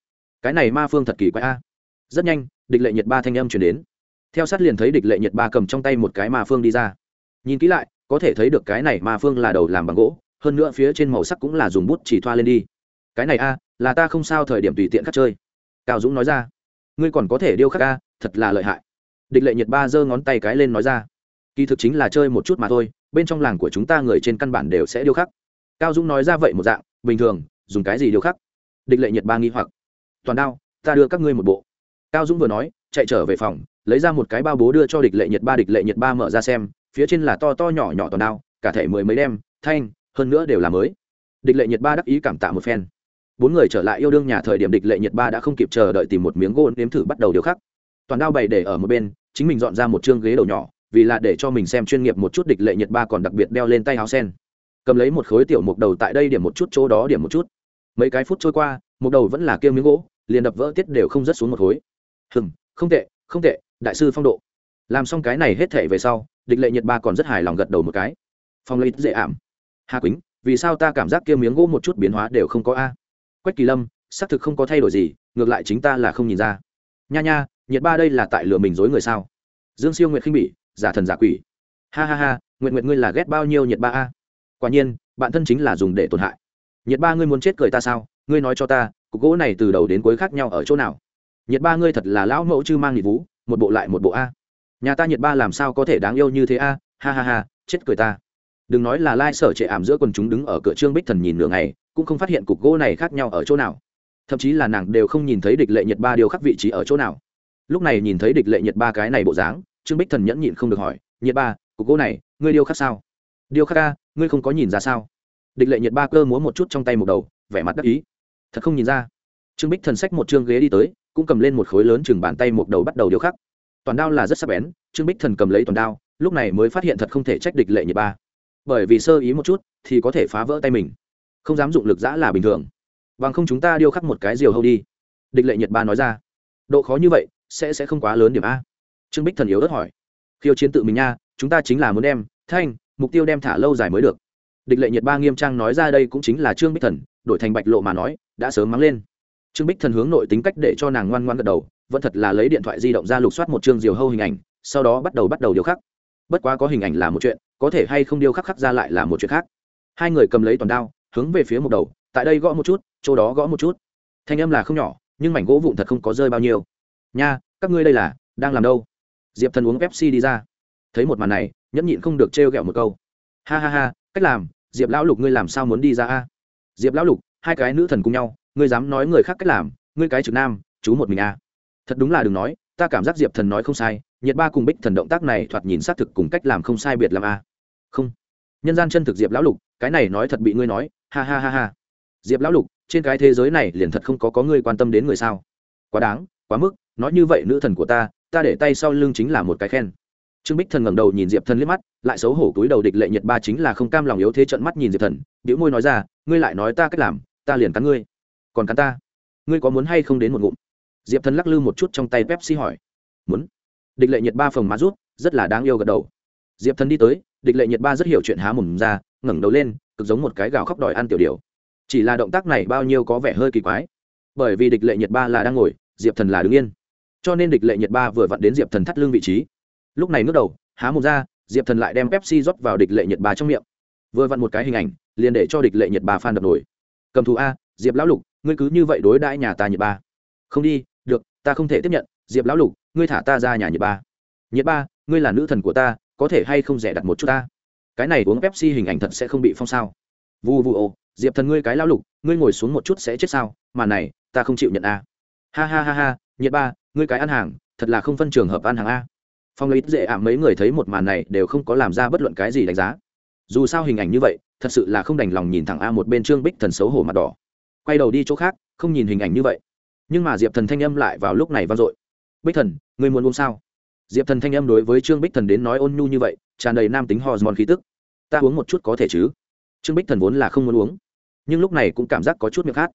cái này ma phương thật kỳ quái a. Rất nhanh, địch lệ nhật ba thanh âm chuyển đến. Theo sát liền thấy địch lệ nhật ba cầm trong tay một cái ma phương đi ra. Nhìn kỹ lại, có thể thấy được cái này ma phương là đầu làm bằng gỗ, hơn nữa phía trên màu sắc cũng là dùng bút chỉ thoa lên đi. Cái này a, là ta không sao thời điểm tùy tiện khắc chơi. Cao dũng nói ra. Ngươi còn có thể điêu khắc a, thật là lợi hại. Địch lệ nhiệt ba giơ ngón tay cái lên nói ra kỳ thực chính là chơi một chút mà thôi, bên trong làng của chúng ta người trên căn bản đều sẽ điêu khắc. Cao dũng nói ra vậy một dạng, bình thường, dùng cái gì điêu khắc? Địch lệ nhiệt ba nghi hoặc. Toàn đao, ta đưa các ngươi một bộ. Cao dũng vừa nói, chạy trở về phòng, lấy ra một cái bao bố đưa cho địch lệ nhiệt ba, địch lệ nhiệt ba mở ra xem, phía trên là to to nhỏ nhỏ toàn đao, cả thể mười mấy đem, thanh, hơn nữa đều là mới. Địch lệ nhiệt ba đắc ý cảm tạ một phen. Bốn người trở lại yêu đương nhà thời điểm địch lệ nhiệt ba đã không kịp chờ đợi tìm một miếng gỗ nếm thử bắt đầu điều khắc. Toàn đao bày để ở một bên, chính mình dọn ra một chương ghế đầu nhỏ vì là để cho mình xem chuyên nghiệp một chút địch lệ nhiệt ba còn đặc biệt đeo lên tay áo sen. Cầm lấy một khối tiểu mục đầu tại đây điểm một chút chỗ đó điểm một chút. Mấy cái phút trôi qua, mục đầu vẫn là kêu miếng gỗ, liền đập vỡ tiết đều không rớt xuống một khối. Hừm, không tệ không tệ, đại sư phong độ. Làm xong cái này hết thể về sau, địch lệ nhiệt ba còn rất hài lòng gật đầu một cái. Phong lấy dễ ảm. Hà quýnh, vì sao ta cảm giác kia miếng gỗ một chút biến hóa đều không có a? Quách kỳ lâm, xác thực không có thay đổi gì, ngược lại chính ta là không nhìn ra. Nha nha nhiệt ba đây là tại lừa mình dối người sao? Dương siêu nguyện khinh bỉ giả thần giả quỷ. Ha ha ha nguyện nguyện ngươi là ghét bao nhiêu nhiệt ba a? Quả nhiên, bạn thân chính là dùng để tổn hại. Nhiệt ba ngươi muốn chết cười ta sao? Ngươi nói cho ta, cục gỗ này từ đầu đến cuối khác nhau ở chỗ nào? Nhiệt ba ngươi thật là lão mẫu chư mang nhị vũ, một bộ lại một bộ a. Nhà ta nhiệt ba làm sao có thể đáng yêu như thế a? Ha ha ha, chết cười ta. Đừng nói là lai sở trệ ảm giữa quần chúng đứng ở cửa trương bích thần nhìn nửa ngày, cũng không phát hiện cục gỗ này khác nhau ở chỗ nào. Thậm chí là nàng đều không nhìn thấy địch lệ nhiệt ba điều khắc vị trí ở chỗ nào. Lúc này nhìn thấy địch lệ nhiệt ba cái này bộ dáng trương bích thần nhẫn nhịn không được hỏi, nhiệt ba, cục gỗ này, ngươi điêu khắc sao? Điêu khắc ca ngươi không có nhìn ra sao? Địch lệ nhiệt ba cơ múa một chút trong tay một đầu, vẻ mặt đắc ý. Thật không nhìn ra. Trương bích thần xách một chương ghế đi tới, cũng cầm lên một khối lớn chừng bàn tay một đầu bắt đầu điêu khắc. Toàn đao là rất sắc bén, trương bích thần cầm lấy toàn đao, lúc này mới phát hiện thật không thể trách địch lệ nhiệt ba. Bởi vì sơ ý một chút, thì có thể phá vỡ tay mình. Không dám dụng lực giã là bình thường. Bằng không chúng ta điêu khắc một cái diều hâu đi. Địch lệ nhiệt ba nói ra. Độ khó như vậy, sẽ sẽ không quá lớn điểm a trương bích thần yếu ớt hỏi. Khiêu chiến tự mình nha, chúng ta chính là muốn đem, thanh, mục tiêu đem thả lâu dài mới được. Địch lệ nhiệt ba nghiêm trang nói ra đây cũng chính là trương bích thần, đổi thành bạch lộ mà nói, đã sớm mắng lên. Trương bích thần hướng nội tính cách để cho nàng ngoan ngoan gật đầu, vẫn thật là lấy điện thoại di động ra lục soát một chương diều hâu hình ảnh, sau đó bắt đầu bắt đầu điều khắc. Bất quá có hình ảnh là một chuyện, có thể hay không điêu khắc khắc ra lại là một chuyện khác. Hai người cầm lấy toàn đao, hướng về phía một đầu, tại đây gõ một chút, chỗ đó gõ một chút. Thanh âm là không nhỏ, nhưng mảnh gỗ vụn thật không có rơi bao nhiêu. Nha, các ngươi đây là đang làm đâu? Diệp thần uống pepsi đi ra. Thấy một màn này, nhẫn nhịn không được trêu ghẹo một câu. Ha ha ha, cách làm, diệp lão lục ngươi làm sao muốn đi ra a? Diệp lão lục, hai cái nữ thần cùng nhau, ngươi dám nói người khác cách làm, ngươi cái trực nam, chú một mình a. Thật đúng là đừng nói, ta cảm giác diệp thần nói không sai, nhiệt ba cùng bích thần động tác này thoạt nhìn xác thực cùng cách làm không sai biệt làm a. Không. Nhân gian chân thực diệp lão lục, cái này nói thật bị ngươi nói, ha ha ha ha. Diệp lão lục, trên cái thế giới này liền thật không có có ngươi quan tâm đến người sao? Quá đáng, quá mức, nói như vậy nữ thần của ta ta để tay sau lưng chính là một cái khen. Trương bích thần ngẩng đầu nhìn diệp thần liếc mắt, lại xấu hổ túi đầu địch lệ nhiệt ba chính là không cam lòng yếu thế trận mắt nhìn diệp thần biểu môi nói ra, ngươi lại nói ta cách làm, ta liền cắn ngươi. Còn cắn ta? Ngươi có muốn hay không đến một ngụm? Diệp thần lắc lư một chút trong tay pepsi hỏi. Muốn. Địch lệ nhiệt ba phồng má rút, rất là đáng yêu gật đầu. Diệp thần đi tới, địch lệ nhiệt ba rất hiểu chuyện há mồm ra, ngẩng đầu lên, cực giống một cái gào khóc đòi ăn tiểu điều chỉ là động tác này bao nhiêu có vẻ hơi kỳ quái. Bởi vì địch lệ nhiệt ba là đang ngồi, diệp thần là đứng yên cho nên địch lệ nhiệt ba vừa vặn đến diệp thần thắt lưng vị trí. Lúc này ngước đầu, há mồm ra, diệp thần lại đem pepsi rót vào địch lệ nhiệt ba trong miệng. Vừa vặn một cái hình ảnh, liền để cho địch lệ nhiệt ba phan đập nổi. Cầm thù a, diệp lão lục, ngươi cứ như vậy đối đãi nhà ta nhiệt ba. Không đi, được, ta không thể tiếp nhận, diệp lão lục, ngươi thả ta ra nhà nhiệt ba. Nhiệt ba, ngươi là nữ thần của ta, có thể hay không rẻ đặt một chút ta? Cái này uống pepsi hình ảnh thật sẽ không bị phong sao? Vu vu ô, diệp thần ngươi cái lão lục, ngươi ngồi xuống một chút sẽ chết sao? Mà này, ta không chịu nhận a. Ha ha ha ha, nhiệt ba ngươi cái ăn hàng, thật là không phân trường hợp ăn hàng a. Phong lấy dễ ảm mấy người thấy một màn này đều không có làm ra bất luận cái gì đánh giá. Dù sao hình ảnh như vậy, thật sự là không đành lòng nhìn thẳng a một bên trương bích thần xấu hổ mặt đỏ. Quay đầu đi chỗ khác, không nhìn hình ảnh như vậy. Nhưng mà diệp thần thanh âm lại vào lúc này vang dội. Bích thần, ngươi muốn uống sao? Diệp thần thanh âm đối với trương bích thần đến nói ôn nhu như vậy, tràn đầy nam tính hormone khí tức. Ta uống một chút có thể chứ? Trương bích thần vốn là không muốn uống, nhưng lúc này cũng cảm giác có chút miệng khát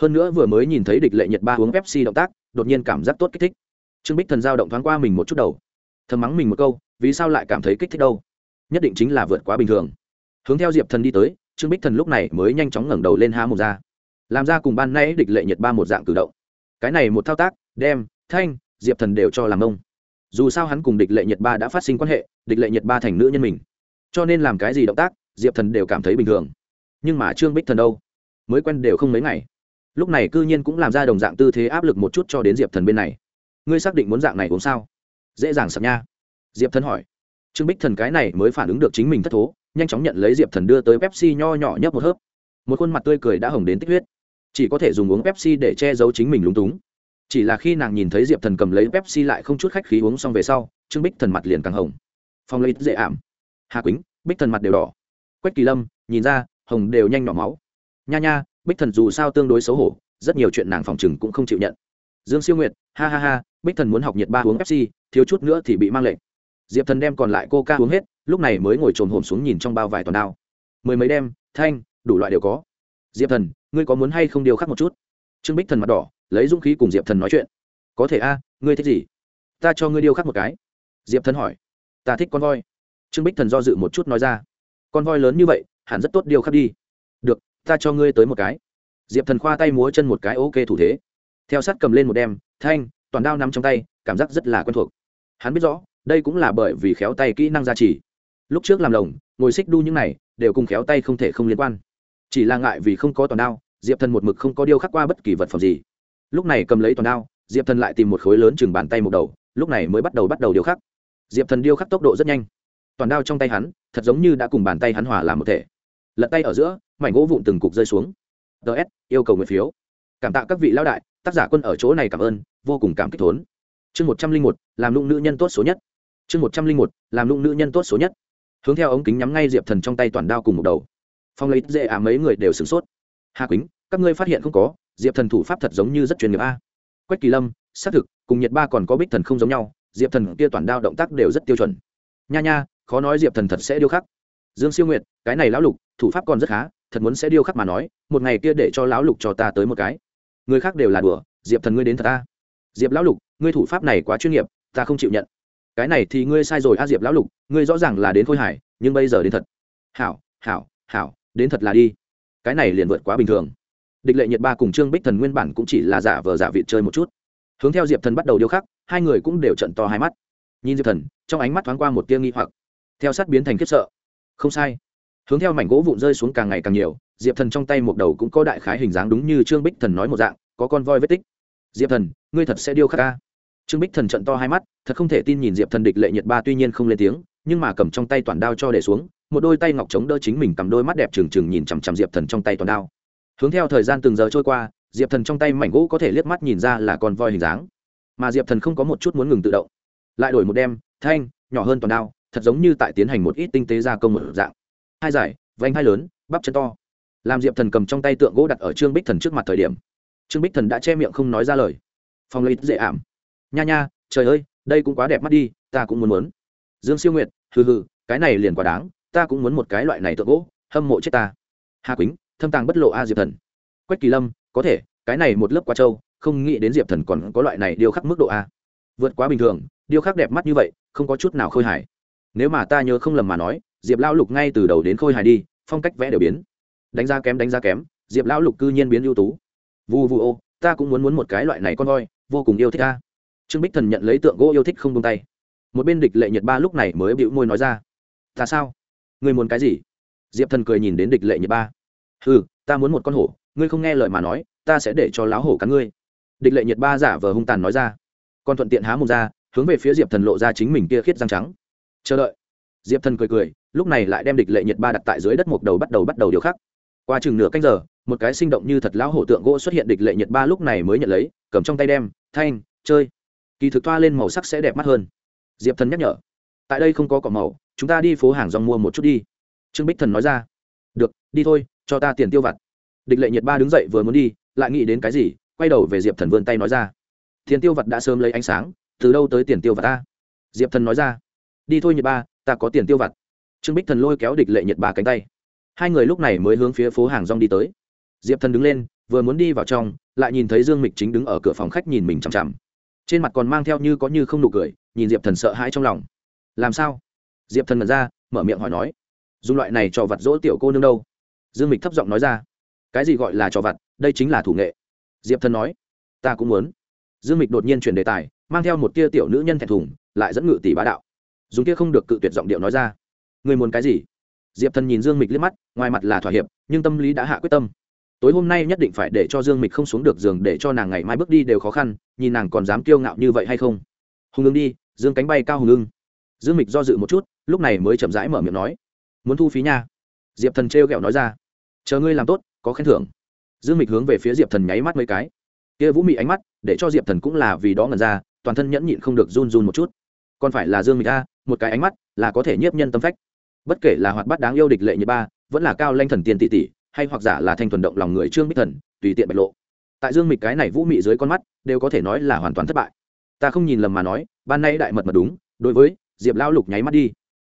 hơn nữa vừa mới nhìn thấy địch lệ nhật ba uống pepsi động tác, đột nhiên cảm giác tốt kích thích. Trương bích thần giao động thoáng qua mình một chút đầu. Thầm mắng mình một câu, vì sao lại cảm thấy kích thích đâu? Nhất định chính là vượt quá bình thường. Hướng theo diệp thần đi tới, trương bích thần lúc này mới nhanh chóng ngẩng đầu lên há một ra. Làm ra cùng ban nay địch lệ nhật ba một dạng cử động. Cái này một thao tác, đem, thanh, diệp thần đều cho làm ông. Dù sao hắn cùng địch lệ nhật ba đã phát sinh quan hệ, địch lệ nhật ba thành nữ nhân mình. Cho nên làm cái gì động tác, diệp thần đều cảm thấy bình thường. Nhưng mà trương bích thần đâu? Mới quen đều không mấy ngày lúc này cư nhiên cũng làm ra đồng dạng tư thế áp lực một chút cho đến diệp thần bên này. Ngươi xác định muốn dạng này uống sao? Dễ dàng sập nha. Diệp thần hỏi. Trương bích thần cái này mới phản ứng được chính mình thất thố, nhanh chóng nhận lấy diệp thần đưa tới pepsi nho nhỏ nhấp một hớp. Một khuôn mặt tươi cười đã hồng đến tích huyết. Chỉ có thể dùng uống pepsi để che giấu chính mình lúng túng. Chỉ là khi nàng nhìn thấy diệp thần cầm lấy pepsi lại không chút khách khí uống xong về sau, trương bích thần mặt liền càng hồng. Phong lấy dễ ảm. Hà quýnh, bích thần mặt đều đỏ. Quách kỳ lâm, nhìn ra, hồng đều nhanh nhỏ máu. Nha nha bích thần dù sao tương đối xấu hổ rất nhiều chuyện nàng phòng chừng cũng không chịu nhận. Dương siêu nguyệt ha ha ha bích thần muốn học nhiệt ba uống FC, thiếu chút nữa thì bị mang lệnh. Diệp thần đem còn lại cô ca uống hết lúc này mới ngồi trồm hổm xuống nhìn trong bao vải toàn đao. Mười mấy đem thanh đủ loại đều có. Diệp thần ngươi có muốn hay không điều khắc một chút? Trương bích thần mặt đỏ lấy dũng khí cùng diệp thần nói chuyện. Có thể a ngươi thích gì? Ta cho ngươi điêu khắc một cái. Diệp thần hỏi. Ta thích con voi. Trương bích thần do dự một chút nói ra. Con voi lớn như vậy hẳn rất tốt điêu khắc đi ta cho ngươi tới một cái. Diệp thần khoa tay múa chân một cái ok thủ thế. Theo sát cầm lên một đem, thanh, toàn đao nằm trong tay, cảm giác rất là quen thuộc. Hắn biết rõ, đây cũng là bởi vì khéo tay kỹ năng gia trì. Lúc trước làm lồng, ngồi xích đu những này, đều cùng khéo tay không thể không liên quan. Chỉ là ngại vì không có toàn đao, diệp thần một mực không có điêu khắc qua bất kỳ vật phẩm gì. Lúc này cầm lấy toàn đao, diệp thần lại tìm một khối lớn chừng bàn tay một đầu, lúc này mới bắt đầu bắt đầu điêu khắc. Diệp thần điêu khắc tốc độ rất nhanh. Toàn đao trong tay hắn, thật giống như đã cùng bàn tay hắn hòa làm một thể. Lật tay ở giữa mảnh gỗ vụn từng cục rơi xuống. Ts yêu cầu nguyện phiếu. Cảm tạ các vị lão đại, tác giả quân ở chỗ này cảm ơn, vô cùng cảm kích thốn. Chương một trăm linh một, làm lụng nữ nhân tốt số nhất. Chương một trăm linh một, làm lụng nữ nhân tốt số nhất. Hướng theo ống kính nhắm ngay diệp thần trong tay toàn đao cùng một đầu. Phong lấy dễ ả mấy người đều sửng sốt. Hà quýnh, các ngươi phát hiện không có, diệp thần thủ pháp thật giống như rất chuyên nghiệp a. Quách kỳ lâm, xác thực, cùng nhiệt ba còn có bích thần không giống nhau, diệp thần kia toàn đao động tác đều rất tiêu chuẩn. Nha nha, khó nói diệp thần thật sẽ điêu khắc. Dương siêu nguyệt, cái này lão lục, thủ pháp còn rất khá thật muốn sẽ điêu khắc mà nói, một ngày kia để cho lão lục cho ta tới một cái. Người khác đều là đùa, diệp thần ngươi đến thật ta. Diệp lão lục, ngươi thủ pháp này quá chuyên nghiệp, ta không chịu nhận. Cái này thì ngươi sai rồi a diệp lão lục, ngươi rõ ràng là đến khôi hải nhưng bây giờ đến thật. Hảo hảo hảo, đến thật là đi. Cái này liền vượt quá bình thường. Địch lệ nhiệt ba cùng trương bích thần nguyên bản cũng chỉ là giả vờ giả vị chơi một chút. Hướng theo diệp thần bắt đầu điêu khắc, hai người cũng đều trận to hai mắt. Nhìn diệp thần, trong ánh mắt thoáng qua một tia nghi hoặc. Theo sát biến thành khiếp sợ. Không sai hướng theo mảnh gỗ vụn rơi xuống càng ngày càng nhiều, diệp thần trong tay một đầu cũng có đại khái hình dáng đúng như trương bích thần nói một dạng, có con voi vết tích. Diệp thần, ngươi thật sẽ điêu khắc ca trương bích thần trận to hai mắt, thật không thể tin nhìn diệp thần địch lệ nhiệt ba tuy nhiên không lên tiếng, nhưng mà cầm trong tay toàn đao cho để xuống, một đôi tay ngọc chống đỡ chính mình cầm đôi mắt đẹp trừng trừng nhìn chằm chằm diệp thần trong tay toàn đao. Hướng theo thời gian từng giờ trôi qua, diệp thần trong tay mảnh gỗ có thể liếc mắt nhìn ra là con voi hình dáng. Mà diệp thần không có một chút muốn ngừng tự động. Lại đổi một đem, thanh, nhỏ hơn toàn đao, thật giống như tại tiến hành một ít tinh tế gia công một dạng hai giải vành hai lớn, bắp chân to. Làm diệp thần cầm trong tay tượng gỗ đặt ở trương bích thần trước mặt thời điểm, trương bích thần đã che miệng không nói ra lời. Phong lấy dễ ảm. Nha nha, trời ơi, đây cũng quá đẹp mắt đi, ta cũng muốn muốn. Dương siêu nguyệt, hừ hừ, cái này liền quá đáng, ta cũng muốn một cái loại này tượng gỗ, hâm mộ chết ta. Hà quýnh, thâm tàng bất lộ a diệp thần. Quách kỳ lâm, có thể, cái này một lớp quá trâu, không nghĩ đến diệp thần còn có loại này điêu khắc mức độ a. Vượt quá bình thường, điêu khắc đẹp mắt như vậy, không có chút nào khôi hài. Nếu mà ta nhớ không lầm mà nói diệp lão lục ngay từ đầu đến khôi hài đi, phong cách vẽ đều biến. Đánh giá kém, đánh giá kém, diệp lão lục cư nhiên biến ưu tú. Vu vu ô, ta cũng muốn muốn một cái loại này con voi, vô cùng yêu thích ta trương bích thần nhận lấy tượng gỗ yêu thích không tung tay. Một bên địch lệ nhật ba lúc này mới bịu môi nói ra. Ta sao? Người muốn cái gì? Diệp thần cười nhìn đến địch lệ nhật ba. Ừ ta muốn một con hổ, ngươi không nghe lời mà nói, ta sẽ để cho lão hổ cắn ngươi. Địch lệ nhật ba giả vờ hung tàn nói ra. Còn thuận tiện há mồm ra, hướng về phía diệp thần lộ ra chính mình kia khiết răng trắng. Chờ đợi diệp thần cười cười, lúc này lại đem địch lệ nhiệt ba đặt tại dưới đất một đầu bắt đầu bắt đầu điều khắc. Qua chừng nửa canh giờ, một cái sinh động như thật lão hổ tượng gỗ xuất hiện địch lệ nhiệt ba lúc này mới nhận lấy, cầm trong tay đem, thanh, chơi. Kỳ thực toa lên màu sắc sẽ đẹp mắt hơn. Diệp thần nhắc nhở, tại đây không có cỏ màu, chúng ta đi phố hàng rong mua một chút đi. Trương bích thần nói ra, được, đi thôi, cho ta tiền tiêu vặt. Địch lệ nhiệt ba đứng dậy vừa muốn đi, lại nghĩ đến cái gì, quay đầu về diệp thần vươn tay nói ra, tiền tiêu vặt đã sớm lấy ánh sáng, từ đâu tới tiền tiêu vặt ta? Diệp thần nói ra, đi thôi nhiệt ba ta có tiền tiêu vặt. Trương bích thần lôi kéo địch lệ nhiệt ba cánh tay. Hai người lúc này mới hướng phía phố hàng rong đi tới. Diệp thần đứng lên, vừa muốn đi vào trong, lại nhìn thấy dương mịch chính đứng ở cửa phòng khách nhìn mình chằm chằm. Trên mặt còn mang theo như có như không nụ cười, nhìn diệp thần sợ hãi trong lòng. Làm sao? Diệp thần mật ra, mở miệng hỏi nói. Dùng loại này cho vặt dỗ tiểu cô nương đâu? Dương mịch thấp giọng nói ra. Cái gì gọi là cho vặt? Đây chính là thủ nghệ. Diệp thần nói. Ta cũng muốn. Dương mịch đột nhiên chuyển đề tài, mang theo một tia tiểu nữ nhân thẹn thùng, lại dẫn ngự tỷ bá đạo dùng kia không được cự tuyệt giọng điệu nói ra. Người muốn cái gì? Diệp thần nhìn dương mịch liếc mắt, ngoài mặt là thỏa hiệp, nhưng tâm lý đã hạ quyết tâm. Tối hôm nay nhất định phải để cho dương mịch không xuống được giường để cho nàng ngày mai bước đi đều khó khăn, nhìn nàng còn dám kiêu ngạo như vậy hay không? Hùng ưng đi, dương cánh bay cao hùng ưng dương mịch do dự một chút, lúc này mới chậm rãi mở miệng nói. Muốn thu phí nha. Diệp thần trêu ghẹo nói ra. Chờ ngươi làm tốt, có khen thưởng. Dương mịch hướng về phía diệp thần nháy mắt mấy cái. Kia vũ mị ánh mắt, để cho diệp thần cũng là vì đó ngần ra, toàn thân nhẫn nhịn không được run run một chút. Còn phải là dương mịch a một cái ánh mắt là có thể nhiếp nhân tâm phách. Bất kể là hoạt bát đáng yêu địch lệ như ba, vẫn là cao lanh thần tiên tỷ tỷ, hay hoặc giả là thanh thuần động lòng người trương bích thần, tùy tiện bạch lộ. Tại dương mịch cái này vũ mị dưới con mắt, đều có thể nói là hoàn toàn thất bại. Ta không nhìn lầm mà nói, ban nay đại mật mật đúng, đối với diệp lao lục nháy mắt đi.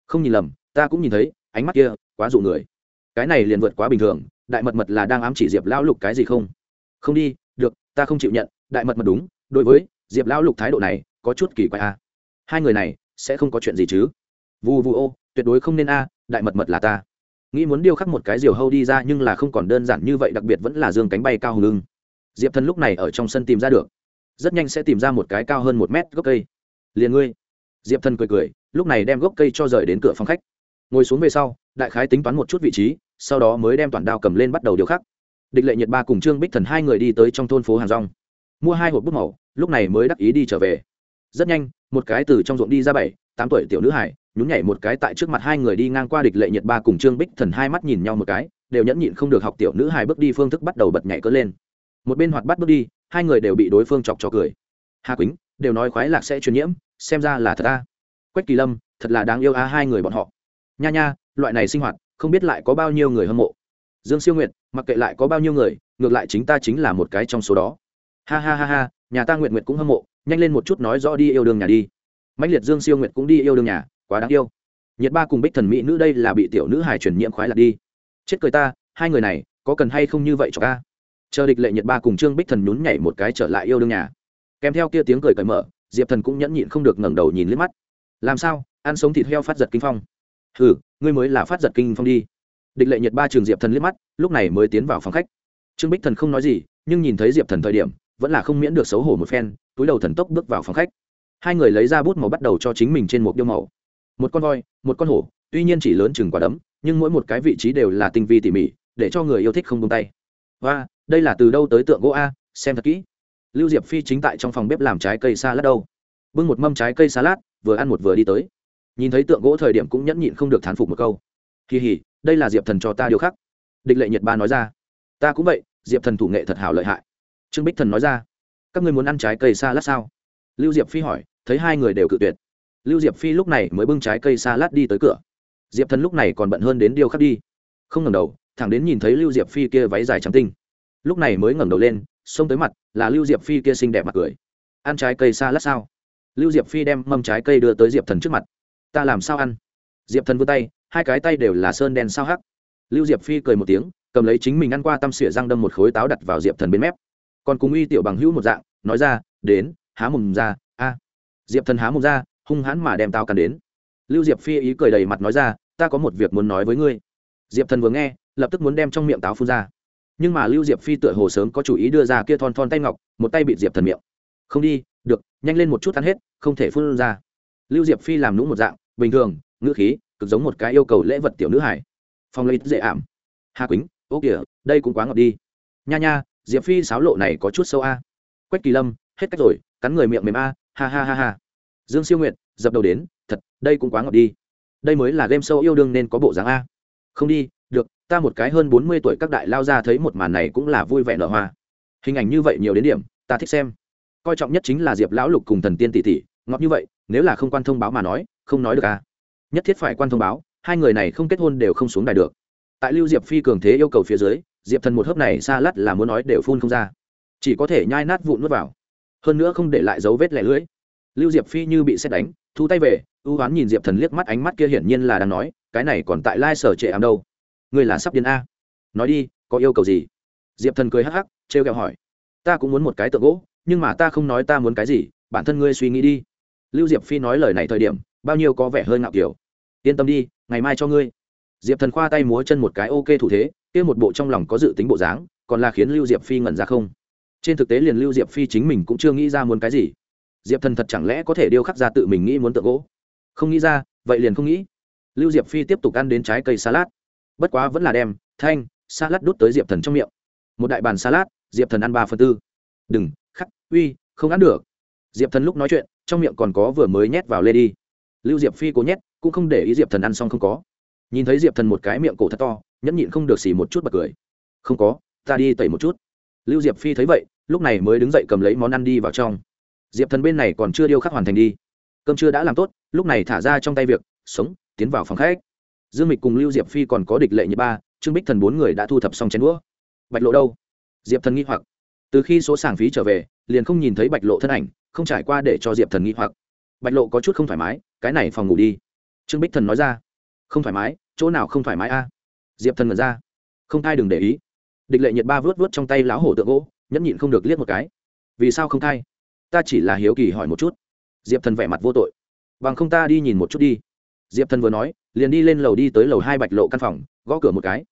Không nhìn lầm, ta cũng nhìn thấy, ánh mắt kia quá dụ người. Cái này liền vượt quá bình thường, đại mật mật là đang ám chỉ diệp lao lục cái gì không? Không đi, được, ta không chịu nhận, đại mật mật đúng, đối với diệp lao lục thái độ này có chút kỳ quái a hai người này sẽ không có chuyện gì chứ? Vu vu ô, tuyệt đối không nên a, đại mật mật là ta. Nghĩ muốn điêu khắc một cái diều hâu đi ra nhưng là không còn đơn giản như vậy, đặc biệt vẫn là dương cánh bay cao hùng lưng diệp thần lúc này ở trong sân tìm ra được. Rất nhanh sẽ tìm ra một cái cao hơn một mét gốc cây. Liền ngươi. Diệp thần cười cười, lúc này đem gốc cây cho rời đến cửa phòng khách. Ngồi xuống về sau, đại khái tính toán một chút vị trí, sau đó mới đem toàn đao cầm lên bắt đầu điều khắc. Địch lệ nhiệt ba cùng trương bích thần hai người đi tới trong thôn phố hàng rong. Mua hai hộp bút màu, lúc này mới đắc ý đi trở về rất nhanh, một cái từ trong ruộng đi ra bảy, tám tuổi tiểu nữ hải, nhún nhảy một cái tại trước mặt hai người đi ngang qua địch lệ nhiệt ba cùng trương bích thần hai mắt nhìn nhau một cái, đều nhẫn nhịn không được học tiểu nữ hải bước đi phương thức bắt đầu bật nhảy cỡ lên. Một bên hoạt bắt bước đi, hai người đều bị đối phương chọc cho cười. Hà quýnh, đều nói khoái lạc sẽ truyền nhiễm, xem ra là thật ta quách kỳ lâm, thật là đáng yêu a hai người bọn họ. Nha nha, loại này sinh hoạt, không biết lại có bao nhiêu người hâm mộ. Dương siêu nguyệt, mặc kệ lại có bao nhiêu người, ngược lại chính ta chính là một cái trong số đó. Ha ha ha ha, nhà ta nguyện nguyện cũng hâm mộ nhanh lên một chút nói rõ đi yêu đương nhà đi. Mạnh liệt dương siêu nguyệt cũng đi yêu đương nhà, quá đáng yêu. Nhiệt ba cùng bích thần mỹ nữ đây là bị tiểu nữ hài truyền nhiễm khoái lạc đi. Chết cười ta, hai người này, có cần hay không như vậy cho ca chờ địch lệ nhiệt ba cùng trương bích thần nhún nhảy một cái trở lại yêu đương nhà. Kèm theo kia tiếng cười cởi mở, diệp thần cũng nhẫn nhịn không được ngẩng đầu nhìn liếc mắt. Làm sao? Ăn sống thịt heo phát giật kinh phong. Ừ ngươi mới là phát giật kinh phong đi. Địch lệ nhiệt ba trường diệp thần liếc mắt, lúc này mới tiến vào phòng khách. Trương bích thần không nói gì, nhưng nhìn thấy diệp thần thời điểm vẫn là không miễn được xấu hổ một phen, túi đầu thần tốc bước vào phòng khách. Hai người lấy ra bút màu bắt đầu cho chính mình trên một điêu màu. Một con voi, một con hổ, tuy nhiên chỉ lớn chừng quả đấm, nhưng mỗi một cái vị trí đều là tinh vi tỉ mỉ, để cho người yêu thích không tung tay. Và đây là từ đâu tới tượng gỗ a, xem thật kỹ. Lưu diệp phi chính tại trong phòng bếp làm trái cây xa lát đâu. Bưng một mâm trái cây salad, vừa ăn một vừa đi tới. Nhìn thấy tượng gỗ thời điểm cũng nhẫn nhịn không được thán phục một câu. Kỳ hỉ, đây là diệp thần cho ta điều khắc. Địch lệ nhật ba nói ra. Ta cũng vậy, diệp thần thủ nghệ thật hảo lợi hại trương bích thần nói ra, các ngươi muốn ăn trái cây xa lát sao? Lưu diệp phi hỏi, thấy hai người đều cự tuyệt. Lưu diệp phi lúc này mới bưng trái cây xa lát đi tới cửa. Diệp thần lúc này còn bận hơn đến điêu khắc đi. Không ngẩng đầu, thẳng đến nhìn thấy lưu diệp phi kia váy dài trắng tinh. Lúc này mới ngẩng đầu lên, xông tới mặt, là lưu diệp phi kia xinh đẹp mặt cười. Ăn trái cây xa lát sao? Lưu diệp phi đem mâm trái cây đưa tới diệp thần trước mặt. Ta làm sao ăn? Diệp thần vươn tay, hai cái tay đều là sơn đen sao hắc. Lưu diệp phi cười một tiếng, cầm lấy chính mình ăn qua tăm xỉa răng đâm một khối táo đặt vào diệp thần bên mép còn cùng uy tiểu bằng hữu một dạng, nói ra, đến, há mồm ra, a. Diệp thần há mồm ra, hung hãn mà đem tao cắn đến. Lưu diệp phi ý cười đầy mặt nói ra, ta có một việc muốn nói với ngươi. Diệp thần vừa nghe, lập tức muốn đem trong miệng táo phun ra. Nhưng mà lưu diệp phi tựa hồ sớm có chủ ý đưa ra kia thon thon tay ngọc, một tay bị diệp thần miệng. Không đi, được, nhanh lên một chút ăn hết, không thể phun ra. Lưu diệp phi làm nũng một dạng, bình thường, ngữ khí, cực giống một cái yêu cầu lễ vật tiểu nữ hải. Phong lấy dễ ảm. Hà quýnh, ô kìa, đây cũng quá ngọt đi. Nha nha diệp phi sáo lộ này có chút sâu a. Quách kỳ lâm, hết cách rồi, cắn người miệng mềm a, ha ha ha ha. Dương siêu nguyện dập đầu đến, thật, đây cũng quá ngọt đi. Đây mới là game sâu yêu đương nên có bộ dáng a. Không đi, được, ta một cái hơn bốn mươi tuổi các đại lao ra thấy một màn này cũng là vui vẻ nở hoa. Hình ảnh như vậy nhiều đến điểm, ta thích xem. Coi trọng nhất chính là diệp lão lục cùng thần tiên tỷ tỷ, ngọt như vậy, nếu là không quan thông báo mà nói, không nói được à nhất thiết phải quan thông báo, hai người này không kết hôn đều không xuống đài được. Tại lưu diệp phi cường thế yêu cầu phía dưới diệp thần một hớp này xa lắt là muốn nói đều phun không ra. Chỉ có thể nhai nát vụn n vào. Hơn nữa không để lại dấu vết lẻ lưỡi. Lưu diệp phi như bị xét đánh, thu tay về, ưu oán nhìn diệp thần liếc mắt ánh mắt kia hiển nhiên là đang nói, cái này còn tại lai sở trệ ảm đâu. Người là sắp điên a. Nói đi, có yêu cầu gì? Diệp thần cười hắc hắc t r kẹo hỏi. Ta cũng muốn một cái tượng gỗ, nhưng mà ta không nói ta muốn cái gì, bản thân ngươi suy nghĩ đi. Lưu diệp phi nói lời này thời điểm, bao nhiêu có vẻ hơi ngạo kiểu. Yên tâm đi, ngày mai cho ngươi diệp thần khoa tay múa chân một cái ok thủ thế, kia một bộ trong lòng có dự tính bộ dáng, còn là khiến lưu diệp phi ngẩn ra không. Trên thực tế liền lưu diệp phi chính mình cũng chưa nghĩ ra muốn cái gì. Diệp thần thật chẳng lẽ có thể điêu khắc ra tự mình nghĩ muốn tượng gỗ? Không nghĩ ra, vậy liền không nghĩ. Lưu diệp phi tiếp tục ăn đến trái cây salad. Bất quá vẫn là đem thanh salad đút tới diệp thần trong miệng. Một đại bàn salad, diệp thần ăn ba phần tư. Đừng, khắc, uy, không ăn được. Diệp thần lúc nói chuyện, trong miệng còn có vừa mới nhét vào lê đi. Lưu diệp phi cố nhét, cũng không để ý diệp thần ăn xong không có nhìn thấy diệp thần một cái miệng cổ thật to, nhẫn nhịn không được xì một chút bật cười. Không có, ta đi tẩy một chút. Lưu diệp phi thấy vậy, lúc này mới đứng dậy cầm lấy món ăn đi vào trong. Diệp thần bên này còn chưa điêu khắc hoàn thành đi. Cơm chưa đã làm tốt, lúc này thả ra trong tay việc, sống, tiến vào phòng khách. Dương mịch cùng lưu diệp phi còn có địch lệ như ba, trương bích thần bốn người đã thu thập xong chén đũa. Bạch lộ đâu? Diệp thần nghi hoặc. Từ khi số sàng phí trở về, liền không nhìn thấy bạch lộ thân ảnh, không trải qua để cho diệp thần nghi hoặc. Bạch lộ có chút không thoải mái, cái này phòng ngủ đi. Trương bích thần nói ra. Không thoải mái chỗ nào không thoải mái a? Diệp thần ngẩn ra. Không thai đừng để ý. Địch lệ nhiệt ba vớt vớt trong tay lão hổ tượng gỗ, nhẫn nhịn không được liếc một cái. Vì sao không thai? Ta chỉ là hiếu kỳ hỏi một chút. Diệp thần vẻ mặt vô tội. Bằng không ta đi nhìn một chút đi. Diệp thần vừa nói, liền đi lên lầu đi tới lầu hai bạch lộ căn phòng, gõ cửa một cái.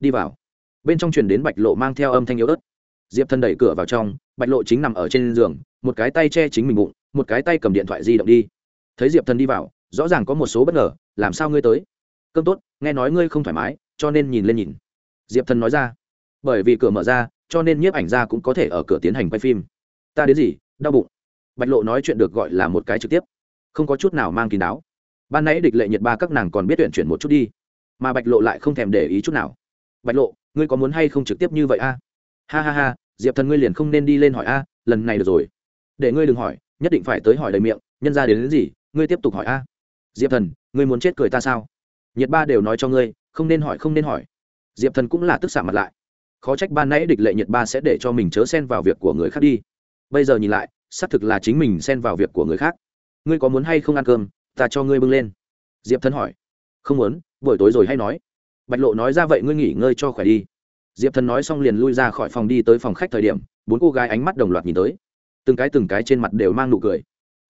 Đi vào. Bên trong truyền đến bạch lộ mang theo âm thanh yếu ớt. Diệp thần đẩy cửa vào trong, bạch lộ chính nằm ở trên giường, một cái tay che chính mình bụng, một cái tay cầm điện thoại di động đi. Thấy diệp thần đi vào, rõ ràng có một số bất ngờ, làm sao ngươi tới? Cơm tốt nghe nói ngươi không thoải mái cho nên nhìn lên nhìn. Diệp thần nói ra. Bởi vì cửa mở ra cho nên nhiếp ảnh ra cũng có thể ở cửa tiến hành quay phim. Ta đến gì? Đau bụng. Bạch lộ nói chuyện được gọi là một cái trực tiếp. Không có chút nào mang kín đáo. Ban nãy địch lệ nhiệt ba các nàng còn biết tuyển chuyển một chút đi. Mà bạch lộ lại không thèm để ý chút nào. Bạch lộ ngươi có muốn hay không trực tiếp như vậy a? Ha ha ha diệp thần ngươi liền không nên đi lên hỏi a lần này được rồi. Để ngươi đừng hỏi nhất định phải tới hỏi đầy miệng nhân ra đến, đến gì ngươi tiếp tục hỏi a. Diệp thần ngươi muốn chết cười ta sao? Nhiệt ba đều nói cho ngươi, không nên hỏi, không nên hỏi. Diệp thần cũng là tức xả mặt lại. Khó trách ban nãy địch lệ nhiệt ba sẽ để cho mình chớ xen vào việc của người khác đi. Bây giờ nhìn lại, xác thực là chính mình xen vào việc của người khác. Ngươi có muốn hay không ăn cơm? Ta cho ngươi bưng lên. Diệp thần hỏi. Không muốn, buổi tối rồi hay nói. Bạch lộ nói ra vậy ngươi nghỉ ngơi cho khỏe đi. Diệp thần nói xong liền lui ra khỏi phòng đi tới phòng khách thời điểm, bốn cô gái ánh mắt đồng loạt nhìn tới. Từng cái từng cái trên mặt đều mang nụ cười.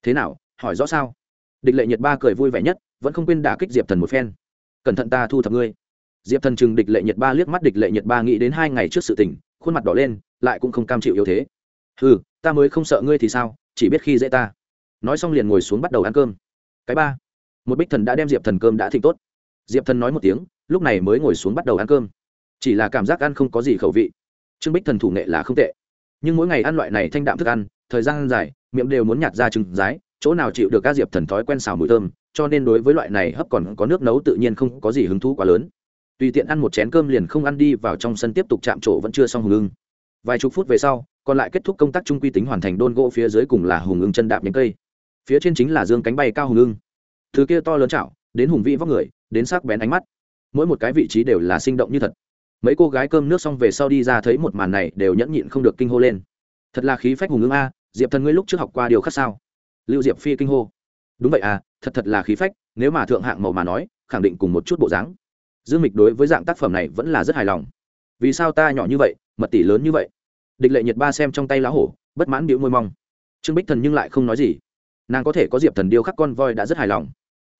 Thế nào, hỏi rõ sao? Địch lệ nhiệt ba cười vui vẻ nhất, vẫn không quên đả kích diệp thần một phen cẩn thận ta thu thập ngươi. Diệp thần chừng địch lệ nhiệt ba liếc mắt địch lệ nhiệt ba nghĩ đến hai ngày trước sự tình, khuôn mặt đỏ lên, lại cũng không cam chịu yếu thế. Ừ ta mới không sợ ngươi thì sao, chỉ biết khi dễ ta. Nói xong liền ngồi xuống bắt đầu ăn cơm. Cái ba, một bích thần đã đem diệp thần cơm đã thịnh tốt. Diệp thần nói một tiếng, lúc này mới ngồi xuống bắt đầu ăn cơm. Chỉ là cảm giác ăn không có gì khẩu vị. Trương bích thần thủ nghệ là không tệ. Nhưng mỗi ngày ăn loại này thanh đạm thức ăn, thời gian dài, miệng đều muốn nhạt ra trứng rái, chỗ nào chịu được các diệp thần thói quen xào mùi thơm cho nên đối với loại này hấp còn có nước nấu tự nhiên không có gì hứng thú quá lớn. Tùy tiện ăn một chén cơm liền không ăn đi, vào trong sân tiếp tục chạm trổ vẫn chưa xong hùng ưng. Vài chục phút về sau, còn lại kết thúc công tác trung quy tính hoàn thành đôn gỗ phía dưới cùng là hùng ưng chân đạp nhánh cây. Phía trên chính là dương cánh bay cao hùng ưng. Thứ kia to lớn chảo, đến hùng vĩ vóc người, đến sắc bén ánh mắt. Mỗi một cái vị trí đều là sinh động như thật. Mấy cô gái cơm nước xong về sau đi ra thấy một màn này đều nhẫn nhịn không được kinh hô lên. Thật là khí phách hùng ưng a, diệp thần ngươi lúc trước học qua điều khác sao? Lưu diệp phi kinh hô. Đúng vậy à thật thật là khí phách, nếu mà thượng hạng màu mà nói, khẳng định cùng một chút bộ dáng. Dương mịch đối với dạng tác phẩm này vẫn là rất hài lòng. Vì sao ta nhỏ như vậy, mật tỷ lớn như vậy? Địch lệ nhiệt ba xem trong tay lá hổ, bất mãn biểu môi mong. Trương bích thần nhưng lại không nói gì. Nàng có thể có diệp thần điêu khắc con voi đã rất hài lòng.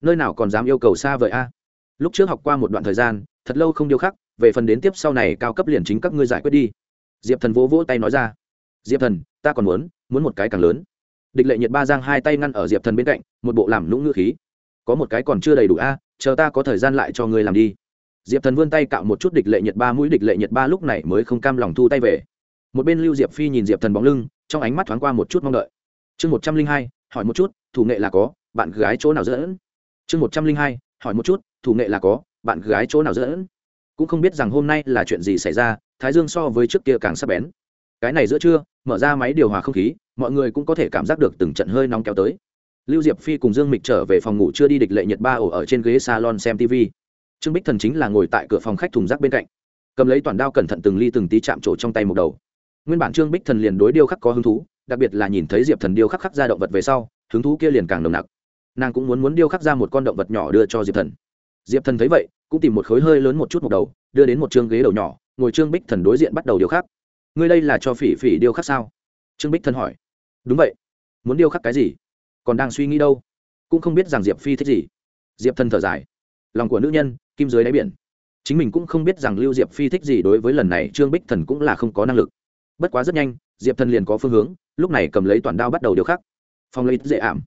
Nơi nào còn dám yêu cầu xa vời a? Lúc trước học qua một đoạn thời gian, thật lâu không điêu khắc, về phần đến tiếp sau này cao cấp liền chính các ngươi giải quyết đi. Diệp thần vỗ vỗ tay nói ra. Diệp thần, ta còn muốn muốn một cái càng lớn địch lệ nhiệt ba giang hai tay ngăn ở diệp thần bên cạnh, một bộ làm lũng ngữ khí. Có một cái còn chưa đầy đủ a, chờ ta có thời gian lại cho ngươi làm đi. Diệp thần vươn tay cạo một chút địch lệ nhiệt ba, mũi địch lệ nhiệt ba lúc này mới không cam lòng thu tay về. Một bên lưu diệp phi nhìn diệp thần bóng lưng, trong ánh mắt thoáng qua một chút mong đợi. Chương một trăm linh hai, hỏi một chút, thủ nghệ là có, bạn gái chỗ nào dẫn? Chương một trăm linh hai, hỏi một chút, thủ nghệ là có, bạn gái chỗ nào dẫn? Cũng không biết rằng hôm nay là chuyện gì xảy ra, thái dương so với trước kia càng sắp bén. Cái này giữa trưa mở ra máy điều hòa không khí, mọi người cũng có thể cảm giác được từng trận hơi nóng kéo tới. Lưu diệp phi cùng dương mịch trở về phòng ngủ chưa đi địch lệ nhật ba ổ ở trên ghế salon xem tv trương bích thần chính là ngồi tại cửa phòng khách thùng rác bên cạnh. Cầm lấy toàn đao cẩn thận từng ly từng tí chạm trổ trong tay một đầu. Nguyên bản trương bích thần liền đối điêu khắc có hứng thú, đặc biệt là nhìn thấy diệp thần điêu khắc khắc ra động vật về sau, hứng thú kia liền càng nồng nặc. Nàng cũng muốn muốn điêu khắc ra một con động vật nhỏ đưa cho diệp thần. Diệp thần thấy vậy, cũng tìm một khối hơi lớn một chút một đầu, đưa đến một chương ghế đầu nhỏ, ngồi trương bích thần đối diện bắt đầu điêu khắc ngươi đây là cho phỉ phỉ điêu khắc sao? Trương bích thần hỏi. Đúng vậy. Muốn điêu khắc cái gì? Còn đang suy nghĩ đâu? Cũng không biết rằng diệp phi thích gì. Diệp thần thở dài. Lòng của nữ nhân, kim dưới đáy biển. Chính mình cũng không biết rằng lưu diệp phi thích gì đối với lần này trương bích thần cũng là không có năng lực. Bất quá rất nhanh, diệp thần liền có phương hướng, lúc này cầm lấy toàn đao bắt đầu điêu khắc. Phong lấy dễ ảm.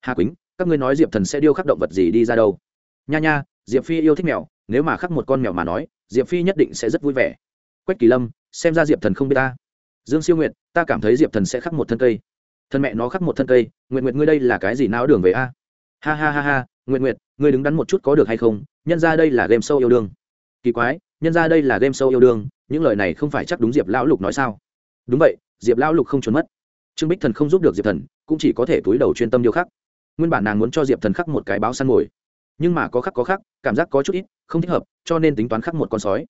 Hà quýnh, các ngươi nói diệp thần sẽ điêu khắc động vật gì đi ra đâu? Nha nha, diệp phi yêu thích mèo, nếu mà khắc một con mèo mà nói, diệp phi nhất định sẽ rất vui vẻ. Quách kỳ lâm xem ra diệp thần không biết ta. Dương siêu nguyệt, ta cảm thấy diệp thần sẽ khắc một thân cây. Thân mẹ nó khắc một thân cây nguyện nguyện ngươi đây là cái gì não đường về a? Ha ha ha ha nguyện nguyện ngươi đứng đắn một chút có được hay không? Nhân ra đây là game sâu yêu đương. Kỳ quái, nhân ra đây là game sâu yêu đương, những lời này không phải chắc đúng diệp lão lục nói sao? Đúng vậy, diệp lão lục không trốn mất. Trương bích thần không giúp được diệp thần, cũng chỉ có thể túi đầu chuyên tâm điêu khắc. Nguyên bản nàng muốn cho diệp thần khắc một cái báo săn mồi, nhưng mà có khắc có khắc, cảm giác có chút ít, không thích hợp, cho nên tính toán khắc một con sói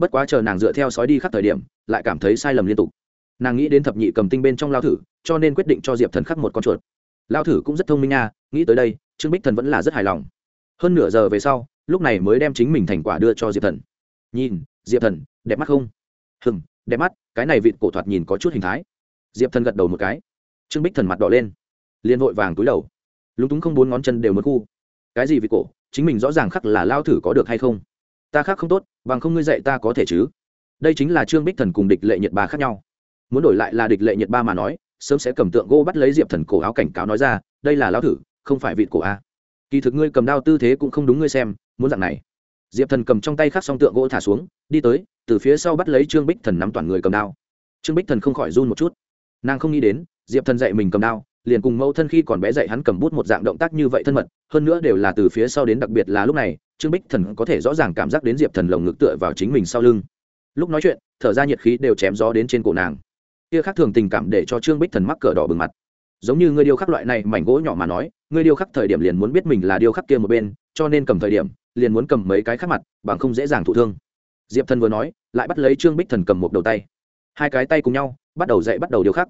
bất quá chờ nàng dựa theo sói đi khắp thời điểm, lại cảm thấy sai lầm liên tục. Nàng nghĩ đến thập nhị cầm tinh bên trong lao thử, cho nên quyết định cho diệp thần khắc một con chuột. Lao thử cũng rất thông minh nha, nghĩ tới đây, trương bích thần vẫn là rất hài lòng. Hơn nửa giờ về sau, lúc này mới đem chính mình thành quả đưa cho diệp thần. Nhìn, diệp thần, đẹp mắt không? Hừng đẹp mắt, cái này vịt cổ thoạt nhìn có chút hình thái. Diệp thần gật đầu một cái. Trương bích thần mặt đỏ lên, liền vội vàng túi đầu. Lúng túng không bốn ngón chân đều mất khu. Cái gì vịt cổ? Chính mình rõ ràng khắc là lao thử có được hay không? Ta khác không tốt, bằng không ngươi dạy ta có thể chứ? Đây chính là trương bích thần cùng địch lệ nhiệt ba khác nhau. Muốn đổi lại là địch lệ nhiệt ba mà nói, sớm sẽ cầm tượng gỗ bắt lấy diệp thần cổ áo cảnh cáo nói ra, đây là lao thử, không phải vịt cổ a. Kỳ thực ngươi cầm đao tư thế cũng không đúng ngươi xem, muốn dạng này. Diệp thần cầm trong tay khắc xong tượng gỗ thả xuống, đi tới, từ phía sau bắt lấy trương bích thần nắm toàn người cầm đao. Trương bích thần không khỏi run một chút. Nàng không nghĩ đến, diệp thần dạy mình cầm đao, liền cùng mẫu thân khi còn bé dạy hắn cầm bút một dạng động tác như vậy thân mật, hơn nữa đều là từ phía sau đến đặc biệt là lúc này trương bích thần có thể rõ ràng cảm giác đến diệp thần lồng ngực tựa vào chính mình sau lưng. Lúc nói chuyện, thở ra nhiệt khí đều chém gió đến trên cổ nàng. Kia khác thường tình cảm để cho trương bích thần mắc cờ đỏ bừng mặt. Giống như ngươi điêu khắc loại này mảnh gỗ nhỏ mà nói, ngươi điêu khắc thời điểm liền muốn biết mình là điêu khắc kia một bên, cho nên cầm thời điểm, liền muốn cầm mấy cái khác mặt, bằng không dễ dàng thụ thương. Diệp thần vừa nói, lại bắt lấy trương bích thần cầm một đầu tay. Hai cái tay cùng nhau, bắt đầu dậy bắt đầu điêu khắc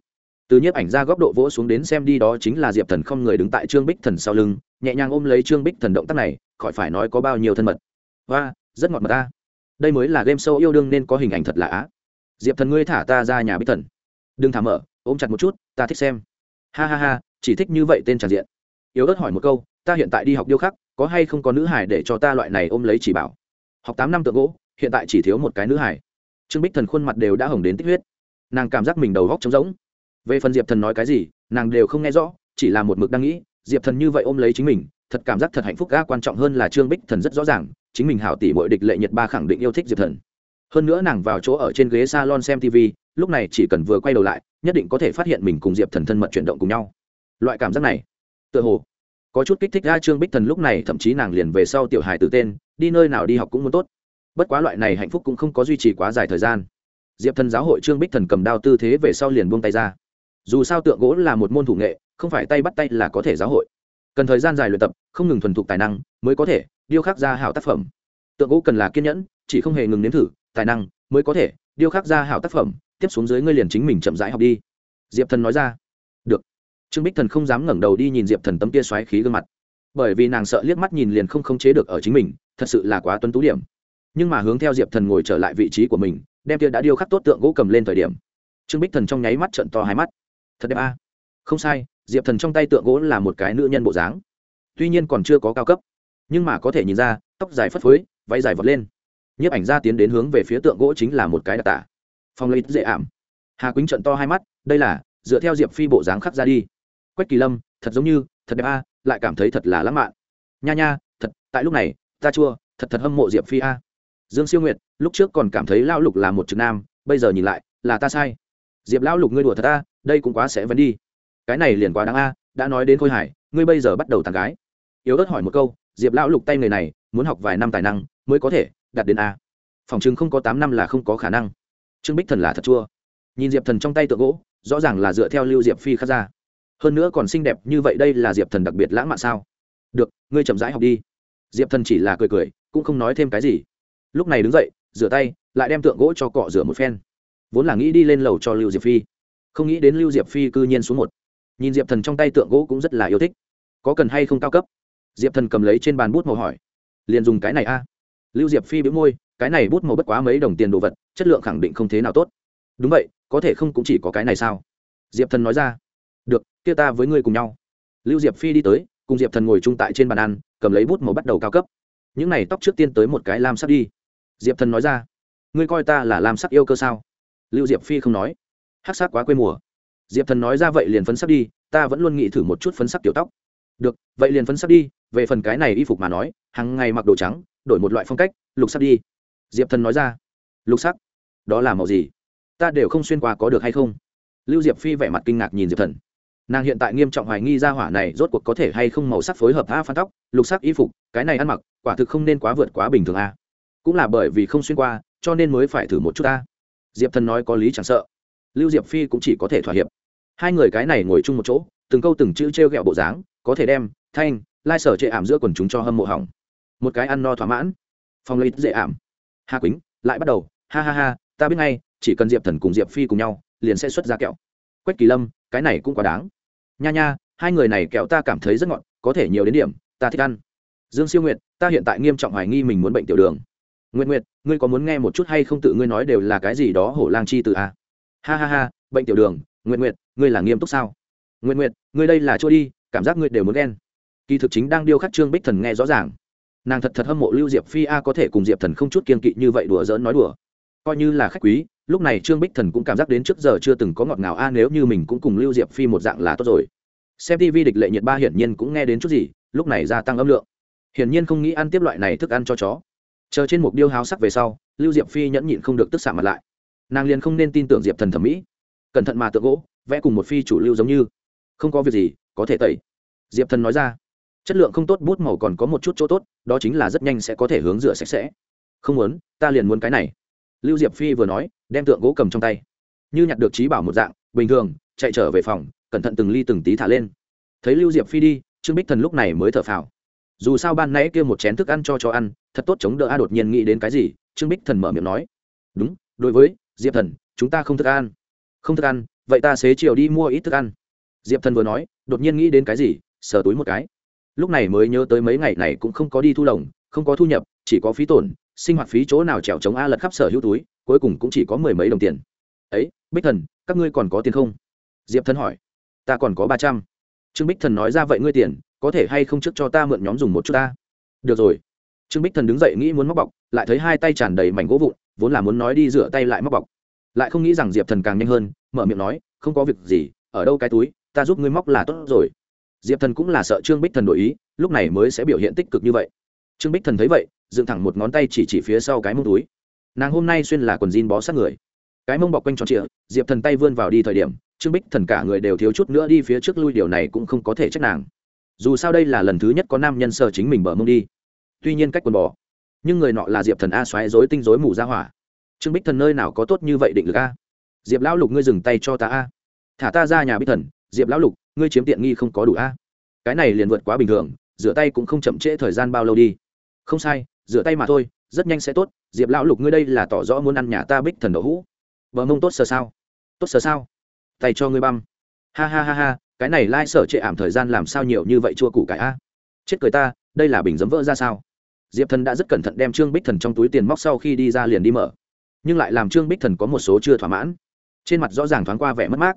từ nhiếp ảnh ra góc độ vỗ xuống đến xem đi đó chính là diệp thần không người đứng tại trương bích thần sau lưng, nhẹ nhàng ôm lấy trương bích thần động tác này, khỏi phải nói có bao nhiêu thân mật. Và rất ngọt mật ta. Đây mới là game show yêu đương nên có hình ảnh thật là á. Diệp thần ngươi thả ta ra nhà bích thần. Đừng thả mở, ôm chặt một chút, ta thích xem. Ha ha ha, chỉ thích như vậy tên tràn diện. Yếu ớt hỏi một câu, ta hiện tại đi học điêu khắc, có hay không có nữ hải để cho ta loại này ôm lấy chỉ bảo? Học tám năm tượng gỗ, hiện tại chỉ thiếu một cái nữ hải trương bích thần khuôn mặt đều đã hồng đến tích huyết. Nàng cảm giác mình đầu góc trống rỗng về phần diệp thần nói cái gì, nàng đều không nghe rõ, chỉ là một mực đang nghĩ, diệp thần như vậy ôm lấy chính mình, thật cảm giác thật hạnh phúc ga quan trọng hơn là trương bích thần rất rõ ràng, chính mình hảo tỷ bội địch lệ nhật ba khẳng định yêu thích diệp thần. Hơn nữa nàng vào chỗ ở trên ghế s a lon xem tv lúc này chỉ cần vừa quay đầu lại, nhất định có thể phát hiện mình cùng diệp thần thân mật chuyển động cùng nhau. Loại cảm giác này, tựa hồ, có chút kích thích ga trương bích thần lúc này, thậm chí nàng liền về sau tiểu hài từ tên, đi nơi nào đi học cũng muốn tốt. Bất quá loại này hạnh phúc cũng không có duy trì quá dài thời gian. Diệp thần giáo hội trương bích thần cầm đao tư thế về sau liền buông tay ra dù sao tượng gỗ là một môn thủ nghệ, không phải tay bắt tay là có thể giáo hội. Cần thời gian dài luyện tập, không ngừng thuần thục tài năng mới có thể điêu khắc ra hảo tác phẩm. Tượng gỗ cần là kiên nhẫn, chỉ không hề ngừng nếm thử, tài năng mới có thể điêu khắc ra hảo tác phẩm. Tiếp xuống dưới ngươi liền chính mình chậm rãi học đi. Diệp thần nói ra. Được. Trương bích thần không dám ngẩng đầu đi nhìn diệp thần tấm kia xoáy khí gương mặt, bởi vì nàng sợ liếc mắt nhìn liền không khống chế được ở chính mình, thật sự là quá tuân tú điểm. Nhưng mà hướng theo diệp thần ngồi trở lại vị trí của mình, đem kia đã điêu khắc tốt tượng gỗ cầm lên thời điểm, trương bích thần trong nháy mắt trận to hai mắt thật đẹp a. Không sai, diệp thần trong tay tượng gỗ là một cái nữ nhân bộ dáng. Tuy nhiên còn chưa có cao cấp, nhưng mà có thể nhìn ra, tóc dài phất phới, váy dài vọt lên. Nhiếp ảnh ra tiến đến hướng về phía tượng gỗ chính là một cái đặc tả. Phong lấy dễ ảm. Hà quýnh trận to hai mắt, đây là, dựa theo diệp phi bộ dáng khắc ra đi. Quách kỳ lâm, thật giống như, thật đẹp a, lại cảm thấy thật là lãng mạn. Nha nha, thật, tại lúc này, ta chua, thật thật hâm mộ diệp phi a. Dương siêu nguyệt, lúc trước còn cảm thấy lao lục là một trực nam, bây giờ nhìn lại, là ta sai. Diệp lão lục ngươi đùa thật ta đây cũng quá sẽ vấn đi. Cái này liền quá đáng a, đã nói đến khôi hải, ngươi bây giờ bắt đầu tàn gái. Yếu ớt hỏi một câu, diệp lão lục tay người này, muốn học vài năm tài năng, mới có thể đạt đến a. Phòng chừng không có tám năm là không có khả năng. Trương bích thần là thật chua. Nhìn diệp thần trong tay tượng gỗ, rõ ràng là dựa theo lưu diệp phi khắc ra. Hơn nữa còn xinh đẹp như vậy đây là diệp thần đặc biệt lãng mạn sao? Được, ngươi chậm rãi học đi. Diệp thần chỉ là cười cười, cũng không nói thêm cái gì. Lúc này đứng dậy, rửa tay, lại đem tượng gỗ cho cọ rửa một phen. Vốn là nghĩ đi lên lầu cho lưu diệp phi không nghĩ đến lưu diệp phi cư nhiên xuống một. Nhìn diệp thần trong tay tượng gỗ cũng rất là yêu thích. Có cần hay không cao cấp? Diệp thần cầm lấy trên bàn bút màu hỏi. Liền dùng cái này a. Lưu diệp phi bĩu môi, cái này bút màu bất quá mấy đồng tiền đồ vật, chất lượng khẳng định không thế nào tốt. Đúng vậy, có thể không cũng chỉ có cái này sao? Diệp thần nói ra. Được, kia ta với ngươi cùng nhau. Lưu diệp phi đi tới, cùng diệp thần ngồi chung tại trên bàn ăn, cầm lấy bút màu bắt đầu cao cấp. Những này tóc trước tiên tới một cái lam sắc đi. Diệp thần nói ra. Ngươi coi ta là lam sắc yêu cơ sao? Lưu diệp phi không nói hắc sắc quá quê mùa. Diệp thần nói ra vậy liền phấn sắc đi, ta vẫn luôn nghĩ thử một chút phấn sắc kiểu tóc. Được, vậy liền phấn sắc đi, về phần cái này y phục mà nói, hàng ngày mặc đồ trắng, đổi một loại phong cách, lục sắc đi. Diệp thần nói ra, lục sắc? Đó là màu gì? Ta đều không xuyên qua có được hay không? Lưu diệp phi vẻ mặt kinh ngạc nhìn diệp thần. Nàng hiện tại nghiêm trọng hoài nghi ra hỏa này rốt cuộc có thể hay không màu sắc phối hợp a phan tóc, lục sắc y phục, cái này ăn mặc, quả thực không nên quá vượt quá bình thường a. Cũng là bởi vì không xuyên qua, cho nên mới phải thử một chút ta. Diệp thần nói có lý chẳng sợ lưu diệp phi cũng chỉ có thể thỏa hiệp. Hai người cái này ngồi chung một chỗ, từng câu từng chữ t r e o g ẹ o bộ dáng, có thể đem, thanh, lai sở chệ ảm giữa quần chúng cho hâm mộ hỏng. Một cái ăn no thỏa mãn. Phong lấy dễ ảm. Hà quýnh, lại bắt đầu. Ha ha ha, ta biết ngay, chỉ cần diệp thần cùng diệp phi cùng nhau, liền sẽ xuất ra kẹo. Quách kỳ lâm, cái này cũng quá đáng. Nha nha, hai người này kẹo ta cảm thấy rất ngọt, có thể nhiều đến điểm, ta thích ăn. Dương siêu nguyệt, ta hiện tại nghiêm trọng hoài nghi mình muốn bệnh tiểu đường. Nguyện nguyệt, ngươi có muốn nghe một chút hay không tự ngươi nói đều là cái gì đó hổ lang chi từ a ha ha ha, bệnh tiểu đường nguyện nguyệt, ngươi là nghiêm túc sao? Nguyện nguyệt, ngươi đây là trôi đi, cảm giác ngươi đều muốn ghen. Kỳ thực chính đang điêu khắc trương bích thần nghe rõ ràng. Nàng thật thật hâm mộ lưu diệp phi a có thể cùng diệp thần không chút kiên kỵ như vậy đùa giỡn nói đùa. Coi như là khách quý, lúc này trương bích thần cũng cảm giác đến trước giờ chưa từng có ngọt ngào a nếu như mình cũng cùng lưu diệp phi một dạng là tốt rồi. Xem tv địch lệ nhiệt ba hiển nhiên cũng nghe đến chút gì, lúc này gia tăng âm lượng. Hiển nhiên không nghĩ ăn tiếp loại này thức ăn cho chó. Chờ trên mục điêu háo sắc về sau, lưu diệp phi nhẫn nhịn không được tức xạ mặt lại nàng liền không nên tin tưởng diệp thần thẩm mỹ. Cẩn thận mà tượng gỗ, vẽ cùng một phi chủ lưu giống như. Không có việc gì, có thể tẩy. Diệp thần nói ra. Chất lượng không tốt, bút màu còn có một chút chỗ tốt, đó chính là rất nhanh sẽ có thể hướng rửa sạch sẽ. Không muốn, ta liền muốn cái này. Lưu diệp phi vừa nói, đem tượng gỗ cầm trong tay. Như nhặt được trí bảo một dạng, bình thường, chạy trở về phòng, cẩn thận từng ly từng tí thả lên. Thấy lưu diệp phi đi, trương bích thần lúc này mới thở phào. Dù sao ban nãy kia một chén thức ăn cho cho ăn, thật tốt chống đỡ, a, đột nhiên nghĩ đến cái gì, trương bích thần mở miệng nói. Đúng, đối với diệp thần, chúng ta không thức ăn. Không thức ăn, vậy ta xế chiều đi mua ít thức ăn. Diệp thần vừa nói, đột nhiên nghĩ đến cái gì, sờ túi một cái. Lúc này mới nhớ tới mấy ngày này cũng không có đi thu lồng, không có thu nhập, chỉ có phí tổn, sinh hoạt phí chỗ nào trèo chống a lật khắp sở hữu túi, cuối cùng cũng chỉ có mười mấy đồng tiền. Ấy, bích thần, các ngươi còn có tiền không? Diệp thần hỏi. Ta còn có ba trăm. Trương bích thần nói ra, vậy ngươi tiền, có thể hay không trước cho ta mượn nhóm dùng một chút ta? Được rồi. Trương bích thần đứng dậy nghĩ muốn móc bọc, lại thấy hai tay tràn đầy mảnh gỗ vụn vốn là muốn nói đi rửa tay lại móc bọc. Lại không nghĩ rằng diệp thần càng nhanh hơn, mở miệng nói, không có việc gì, ở đâu cái túi, ta giúp ngươi móc là tốt rồi. Diệp thần cũng là sợ trương bích thần đổi ý, lúc này mới sẽ biểu hiện tích cực như vậy. Trương bích thần thấy vậy, dựng thẳng một ngón tay chỉ chỉ phía sau cái mông túi. Nàng hôm nay xuyên là quần jean bó sát người. Cái mông bọc quanh tròn trịa, diệp thần tay vươn vào đi thời điểm, trương bích thần cả người đều thiếu chút nữa đi phía trước lui, điều này cũng không có thể trách nàng. Dù sao đây là lần thứ nhất có nam nhân sờ chính mình bở mông đi. Tuy nhiên cách quần bò nhưng người nọ là diệp thần a xoáy dối tinh dối mù ra hỏa. Trương bích thần nơi nào có tốt như vậy định lực a? Diệp lão lục ngươi dừng tay cho ta a. Thả ta ra nhà bích thần, diệp lão lục, ngươi chiếm tiện nghi không có đủ a. Cái này liền vượt quá bình thường, rửa tay cũng không chậm trễ thời gian bao lâu đi. Không sai, rửa tay mà thôi, rất nhanh sẽ tốt. Diệp lão lục ngươi đây là tỏ rõ muốn ăn nhà ta bích thần đậu hũ. Vợ mông tốt sờ sao? Tốt sờ sao? Tay cho ngươi băm. Ha ha ha ha, cái này lai、like、sở sở trệ ảm thời gian làm sao nhiều như vậy chua củ cải a? Chết cười ta, đây là bình giấm vỡ ra sao? Diệp thần đã rất cẩn thận đem trương bích thần trong túi tiền móc sau khi đi ra liền đi mở. Nhưng lại làm trương bích thần có một số chưa thỏa mãn. Trên mặt rõ ràng thoáng qua vẻ mất mát.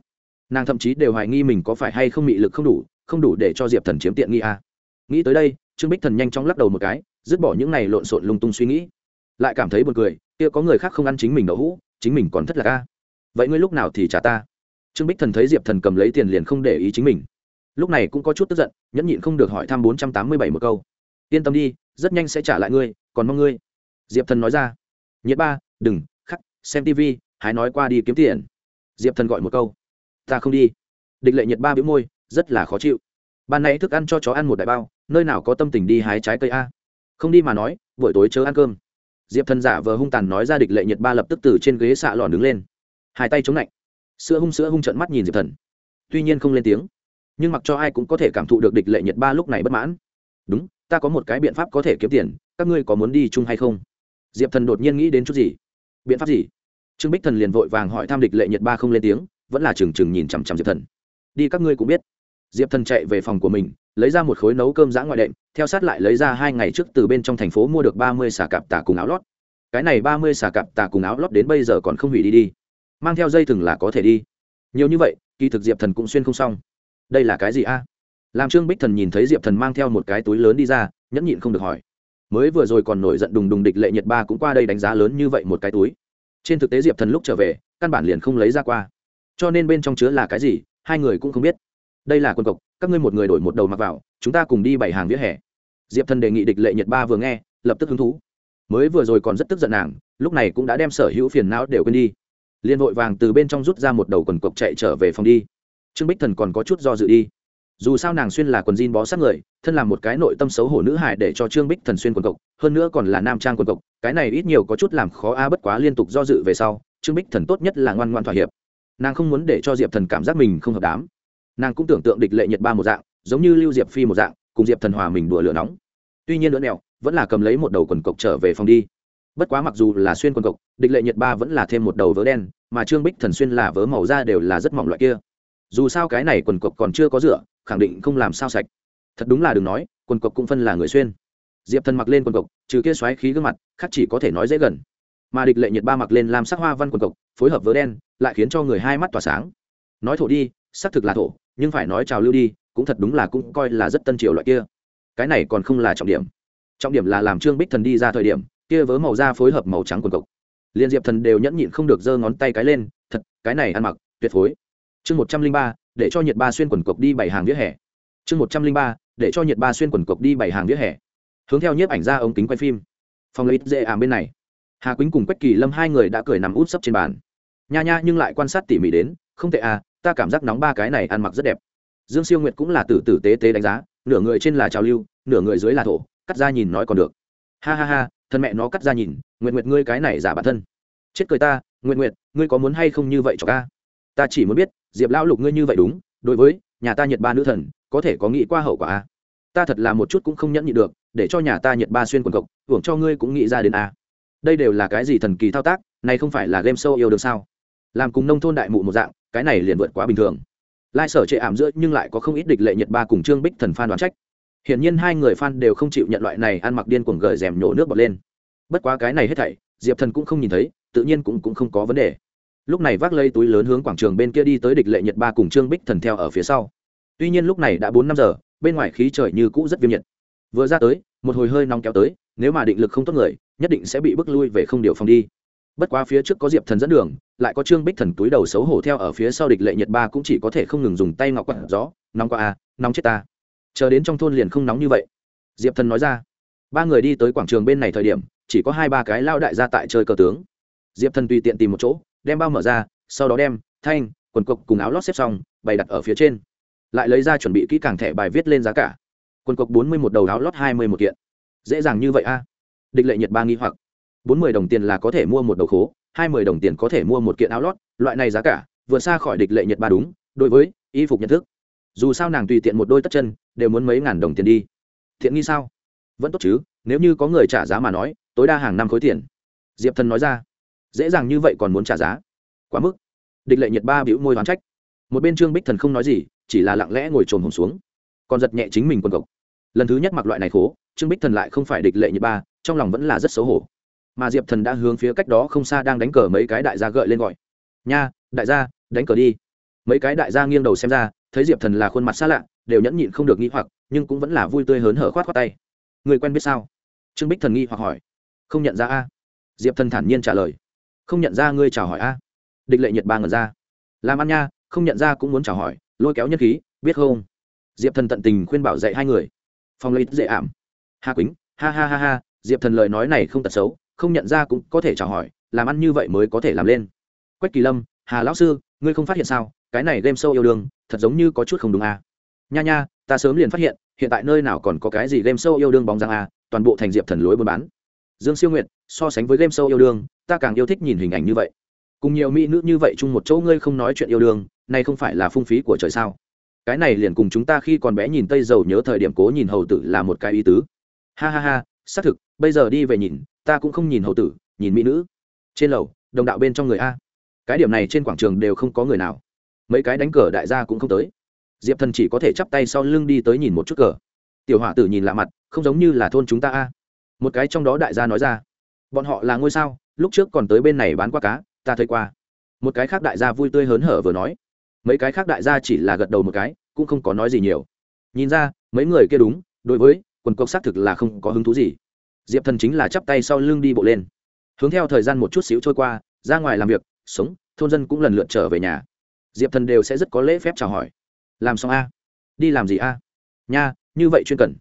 Nàng thậm chí đều hoài nghi mình có phải hay không bị lực không đủ không đủ để cho diệp thần chiếm tiện nghi a nghĩ tới đây, trương bích thần nhanh chóng lắc đầu một cái, dứt bỏ những này lộn xộn lung tung suy nghĩ. Lại cảm thấy buồn cười, kia có người khác không ăn chính mình đậu hũ, chính mình còn thất lạc a vậy ngươi lúc nào thì trả ta? Trương bích thần thấy diệp thần cầm lấy tiền liền không để ý chính mình. Lúc này cũng có chút tức giận, nhẫn nhịn không được hỏi thăm bốn trăm tám mươi bảy một câu. Yên tâm đi rất nhanh sẽ trả lại ngươi, còn mong ngươi. Diệp thần nói ra. Nhiệt ba, đừng, khắc, xem tv hãy nói qua đi kiếm tiền. Diệp thần gọi một câu. Ta không đi. Địch lệ nhiệt ba bĩu môi, rất là khó chịu. Ban nãy thức ăn cho chó ăn một đại bao, nơi nào có tâm tình đi hái trái cây a? Không đi mà nói, buổi tối chớ ăn cơm. Diệp thần giả vờ hung tàn nói ra địch lệ nhiệt ba lập tức từ trên ghế xạ lòn đứng lên. Hai tay chống lạnh. Sữa hung sữa hung trận mắt nhìn diệp thần. Tuy nhiên không lên tiếng, nhưng mặc cho ai cũng có thể cảm thụ được địch lệ nhiệt ba lúc này bất mãn. Đúng ta có một cái biện pháp có thể kiếm tiền, các ngươi có muốn đi chung hay không? Diệp thần đột nhiên nghĩ đến chút gì? Biện pháp gì? Trương bích thần liền vội vàng hỏi Tham địch lệ nhiệt ba không lên tiếng, vẫn là trừng trừng nhìn chằm chằm diệp thần. Đi, các ngươi cũng biết. Diệp thần chạy về phòng của mình, lấy ra một khối nấu cơm giã ngoại đệm, theo sát lại lấy ra hai ngày trước từ bên trong thành phố mua được ba mươi xà cạp tà cùng áo lót. Cái này ba mươi xà cạp tà cùng áo lót đến bây giờ còn không hủy đi đi. Mang theo dây thừng là có thể đi. Nhiều như vậy, kỳ thực diệp thần cũng xuyên không xong. Đây là cái gì a? Làm trương bích thần nhìn thấy diệp thần mang theo một cái túi lớn đi ra, nhẫn nhịn không được hỏi. Mới vừa rồi còn nổi giận đùng đùng địch lệ nhiệt ba cũng qua đây đánh giá lớn như vậy một cái túi. Trên thực tế diệp thần lúc trở về, căn bản liền không lấy ra qua. Cho nên bên trong chứa là cái gì, hai người cũng không biết. Đây là quân cộc các ngươi một người đổi một đầu mặc vào, chúng ta cùng đi bảy hàng vỉa hè. Diệp thần đề nghị địch lệ nhiệt ba vừa nghe, lập tức hứng thú. Mới vừa rồi còn rất tức giận nàng, lúc này cũng đã đem sở hữu phiền não đều quên đi. Liên vội vàng từ bên trong rút ra một đầu quần cộc chạy trở về phòng đi. Trương bích thần còn có chút do dự đi dù sao nàng xuyên là quần jean bó sát người, thân là một cái nội tâm xấu hổ nữ hải để cho trương bích thần xuyên quần cộc, hơn nữa còn là nam trang quần cộc, cái này ít nhiều có chút làm khó a bất quá liên tục do dự về sau, trương bích thần tốt nhất là ngoan ngoan thỏa hiệp. Nàng không muốn để cho diệp thần cảm giác mình không hợp đám. Nàng cũng tưởng tượng địch lệ nhật ba một dạng, giống như lưu diệp phi một dạng, cùng diệp thần hòa mình đùa lửa nóng. Tuy nhiên lỡ nẹo vẫn là cầm lấy một đầu quần cộc trở về phòng đi. Bất quá mặc dù là xuyên quần cộc, địch lệ nhật ba vẫn là thêm một đầu vớ đen, mà trương bích thần xuyên là vớ màu da đều là rất mỏng loại kia. Dù sao cái này quần cộc còn chưa có rửa khẳng định không làm sao sạch. Thật đúng là đừng nói, quần cộc cũng phân là người xuyên. Diệp thần mặc lên quần cộc, trừ kia xoáy khí gương mặt, khác chỉ có thể nói dễ gần. Mà địch lệ nhiệt ba mặc lên làm sắc hoa văn quần cộc, phối hợp với đen, lại khiến cho người hai mắt tỏa sáng. Nói thổ đi, xác thực là thổ, nhưng phải nói trào lưu đi, cũng thật đúng là cũng coi là rất tân triều loại kia. Cái này còn không là trọng điểm. Trọng điểm là làm trương bích thần đi ra thời điểm, kia với màu da phối hợp màu trắng quần cộc. Liên diệp thần đều nhẫn nhịn không được giơ ngón tay cái lên, thật, cái này ăn mặc, tuyệt phối. Chương một trăm linh ba để cho nhiệt ba xuyên quần cộc đi bảy hàng vỉa hè. Chương một trăm linh ba, để cho nhiệt ba xuyên quần cộc đi bảy hàng vỉa hè. Hướng theo nhiếp ảnh ra ống kính quay phim. Phòng lấy dễ ảm bên này. Hà quýnh cùng quách kỳ lâm hai người đã cười nằm út sấp trên bàn. Nha nha, nhưng lại quan sát tỉ mỉ đến, không tệ à ta cảm giác nóng ba cái này ăn mặc rất đẹp. Dương siêu nguyệt cũng là tử tử tế tế đánh giá, nửa người trên là trào lưu, nửa người dưới là thổ, cắt ra nhìn nói còn được. Ha ha ha, thân mẹ nó cắt ra nhìn nguyện nguyệt ngươi cái này giả bản thân. Chết cười ta nguyện nguyệt, ngươi có muốn hay không như vậy cho ca? Ta chỉ muốn biết diệp lão lục ngươi như vậy đúng, đối với nhà ta nhật ba nữ thần, có thể có nghĩ qua hậu quả a ta thật là một chút cũng không nhẫn nhị được, để cho nhà ta nhật ba xuyên quần cộc, hưởng cho ngươi cũng nghĩ ra đến a đây đều là cái gì thần kỳ thao tác, này không phải là game show yêu được sao? Làm cùng nông thôn đại mụ một dạng, cái này liền vượt quá bình thường. Lai sở chệ ảm giữa nhưng lại có không ít địch lệ nhật ba cùng trương bích thần phan đoán trách. Hiển nhiên hai người phan đều không chịu nhận loại này ăn mặc điên cuồng gởi rèm nhổ nước bọt lên. Bất quá cái này hết thảy, diệp thần cũng không nhìn thấy, tự nhiên cũng cũng không có vấn đề lúc này vác lấy túi lớn hướng quảng trường bên kia đi tới địch lệ nhật ba cùng trương bích thần theo ở phía sau. Tuy nhiên lúc này đã bốn năm giờ, bên ngoài khí trời như cũ rất viêm nhiệt. Vừa ra tới, một hồi hơi nóng kéo tới, nếu mà định lực không tốt người, nhất định sẽ bị bước lui về không điều phòng đi. Bất quá phía trước có diệp thần dẫn đường, lại có trương bích thần túi đầu xấu hổ theo ở phía sau địch lệ nhật ba cũng chỉ có thể không ngừng dùng tay ngọc quặn gió, nóng qua à nóng chết ta. Chờ đến trong thôn liền không nóng như vậy. Diệp thần nói ra, ba người đi tới quảng trường bên này thời điểm, chỉ có hai ba cái lao đại gia tại chơi cờ tướng. Diệp thần tùy tiện tìm một chỗ đem bao mở ra, sau đó đem thanh, quần cộc cùng áo lót xếp xong, bày đặt ở phía trên. Lại lấy ra chuẩn bị kỹ càng thẻ bài viết lên giá cả. Quần cộc bốn mươi một đầu áo lót hai mươi một kiện. Dễ dàng như vậy a? À? địch lệ nhiệt ba nghi hoặc. bốn mươi đồng tiền là có thể mua một đầu khố, hai mươi đồng tiền có thể mua một kiện áo lót, loại này giá cả, vừa xa khỏi địch lệ nhiệt ba đúng, đối với y phục nhận thức. Dù sao nàng tùy tiện một đôi tất chân, đều muốn mấy ngàn đồng tiền đi. Thiện nghi sao? Vẫn tốt chứ, nếu như có người trả giá mà nói, tối đa hàng năm khối tiền. Diệp thần nói ra dễ dàng như vậy còn muốn trả giá. Quá mức. Địch lệ nhiệt ba bĩu môi hoán trách. Một bên trương bích thần không nói gì, chỉ là lặng lẽ ngồi trồn hồn xuống. Còn giật nhẹ chính mình quần cộc. Lần thứ nhất mặc loại này khố, trương bích thần lại không phải địch lệ nhiệt ba, trong lòng vẫn là rất xấu hổ. Mà diệp thần đã hướng phía cách đó không xa đang đánh cờ mấy cái đại gia gợi lên gọi. Nha, đại gia, đánh cờ đi. Mấy cái đại gia nghiêng đầu xem ra, thấy diệp thần là khuôn mặt xa lạ, đều nhẫn nhịn không được nghĩ hoặc, nhưng cũng vẫn là vui tươi hớn hở khoát khoát tay. Người quen biết sao? Trương bích thần nghi hoặc hỏi. Không nhận ra a. Diệp thần thản nhiên trả lời không nhận ra ngươi chào hỏi a. Địch lệ nhật ba ngẩn ra. Làm ăn nha không nhận ra cũng muốn chào hỏi lôi kéo nhân khí biết không? Diệp thần tận tình khuyên bảo dạy hai người. Phong lấy dễ ảm. Hà quýnh ha ha ha ha diệp thần lời nói này không tật xấu không nhận ra cũng có thể chào hỏi làm ăn như vậy mới có thể làm lên. Quách kỳ lâm hà lão sư ngươi không phát hiện sao? Cái này game sâu yêu đương thật giống như có chút không đúng à. nha nha ta sớm liền phát hiện hiện tại nơi nào còn có cái gì game sâu yêu đương bóng răng à, toàn bộ thành diệp thần lối buôn bán. Dương siêu nguyện so sánh với game show yêu đương ta càng yêu thích nhìn hình ảnh như vậy. Cùng nhiều mỹ nữ như vậy chung một chỗ ngươi không nói chuyện yêu đương nay không phải là phung phí của trời sao? Cái này liền cùng chúng ta khi còn bé nhìn tây dầu nhớ thời điểm cố nhìn hầu tử là một cái ý tứ. Ha ha ha, xác thực, bây giờ đi về nhìn, ta cũng không nhìn hầu tử, nhìn mỹ nữ. Trên lầu, đồng đạo bên trong người a. Cái điểm này trên quảng trường đều không có người nào. Mấy cái đánh cờ đại gia cũng không tới. Diệp thần chỉ có thể chắp tay sau lưng đi tới nhìn một chút cờ. Tiểu hỏa tử nhìn lạ mặt, không giống như là thôn chúng ta a. Một cái trong đó đại gia nói ra, bọn họ là ngôi sao? Lúc trước còn tới bên này bán qua cá, ta thấy qua. Một cái khác đại gia vui tươi hớn hở vừa nói. Mấy cái khác đại gia chỉ là gật đầu một cái, cũng không có nói gì nhiều. Nhìn ra, mấy người kia đúng, đối với quần cộc xác thực là không có hứng thú gì. Diệp thần chính là chắp tay sau lưng đi bộ lên. Hướng theo thời gian một chút xíu trôi qua, ra ngoài làm việc, sống, thôn dân cũng lần lượt trở về nhà. Diệp thần đều sẽ rất có lễ phép chào hỏi. Làm xong a? Đi làm gì a? Nha, như vậy chuyên cần.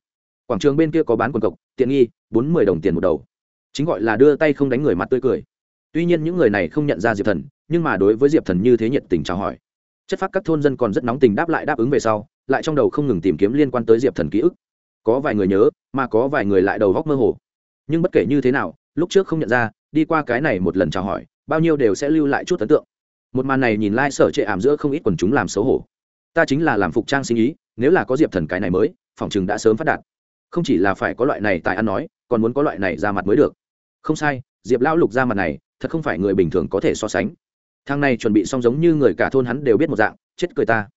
Quảng trường bên kia có bán quần cộc, tiện nghi, bốn mươi đồng tiền một đầu chính gọi là đưa tay không đánh người mặt tươi cười. Tuy nhiên những người này không nhận ra diệp thần, nhưng mà đối với diệp thần như thế nhiệt tình chào hỏi. Chất phát các thôn dân còn rất nóng tình đáp lại đáp ứng về sau, lại trong đầu không ngừng tìm kiếm liên quan tới diệp thần ký ức. Có vài người nhớ, mà có vài người lại đầu góc mơ hồ. Nhưng bất kể như thế nào, lúc trước không nhận ra, đi qua cái này một lần chào hỏi, bao nhiêu đều sẽ lưu lại chút ấn tượng. Một màn này nhìn lai、like、sở trệ ảm giữa không ít quần chúng làm xấu hổ. Ta chính là làm phục trang sinh ý, nếu là có diệp thần cái này mới, phòng chừng đã sớm phát đạt. Không chỉ là phải có loại này tại ăn nói, còn muốn có loại này ra mặt mới được không sai, diệp lão lục ra mặt này, thật không phải người bình thường có thể so sánh. Thang này chuẩn bị xong giống như người cả thôn hắn đều biết một dạng, chết cười ta.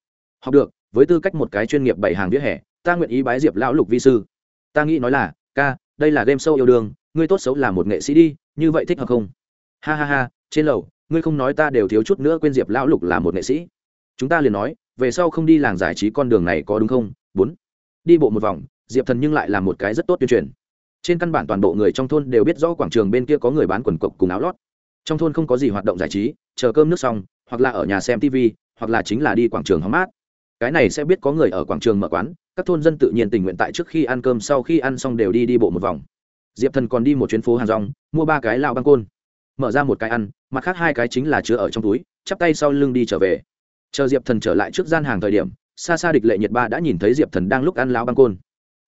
Học được, với tư cách một cái chuyên nghiệp bảy hàng vỉa hè, ta nguyện ý bái diệp lão lục vi sư. Ta nghĩ nói là, ca, đây là game show yêu đương, ngươi tốt xấu là một nghệ sĩ đi, như vậy thích hợp không? Ha ha ha, trên lầu, ngươi không nói ta đều thiếu chút nữa quên diệp lão lục là một nghệ sĩ. Chúng ta liền nói, về sau không đi làng giải trí con đường này có đúng không? Bốn. Đi bộ một vòng, diệp thần nhưng lại là một cái rất tốt tuyên truyền trên căn bản toàn bộ người trong thôn đều biết rõ quảng trường bên kia có người bán quần cộc cùng áo lót. Trong thôn không có gì hoạt động giải trí, chờ cơm nước xong, hoặc là ở nhà xem tv hoặc là chính là đi quảng trường hóng mát. Cái này sẽ biết có người ở quảng trường mở quán, các thôn dân tự nhiên tình nguyện tại trước khi ăn cơm sau khi ăn xong đều đi đi bộ một vòng. Diệp thần còn đi một chuyến phố hàng rong, mua ba cái lao băng côn. Mở ra một cái ăn, mặt khác hai cái chính là chứa ở trong túi, chắp tay sau lưng đi trở về. Chờ diệp thần trở lại trước gian hàng thời điểm, xa xa địch lệ nhiệt ba đã nhìn thấy diệp thần đang lúc ăn lao băng côn.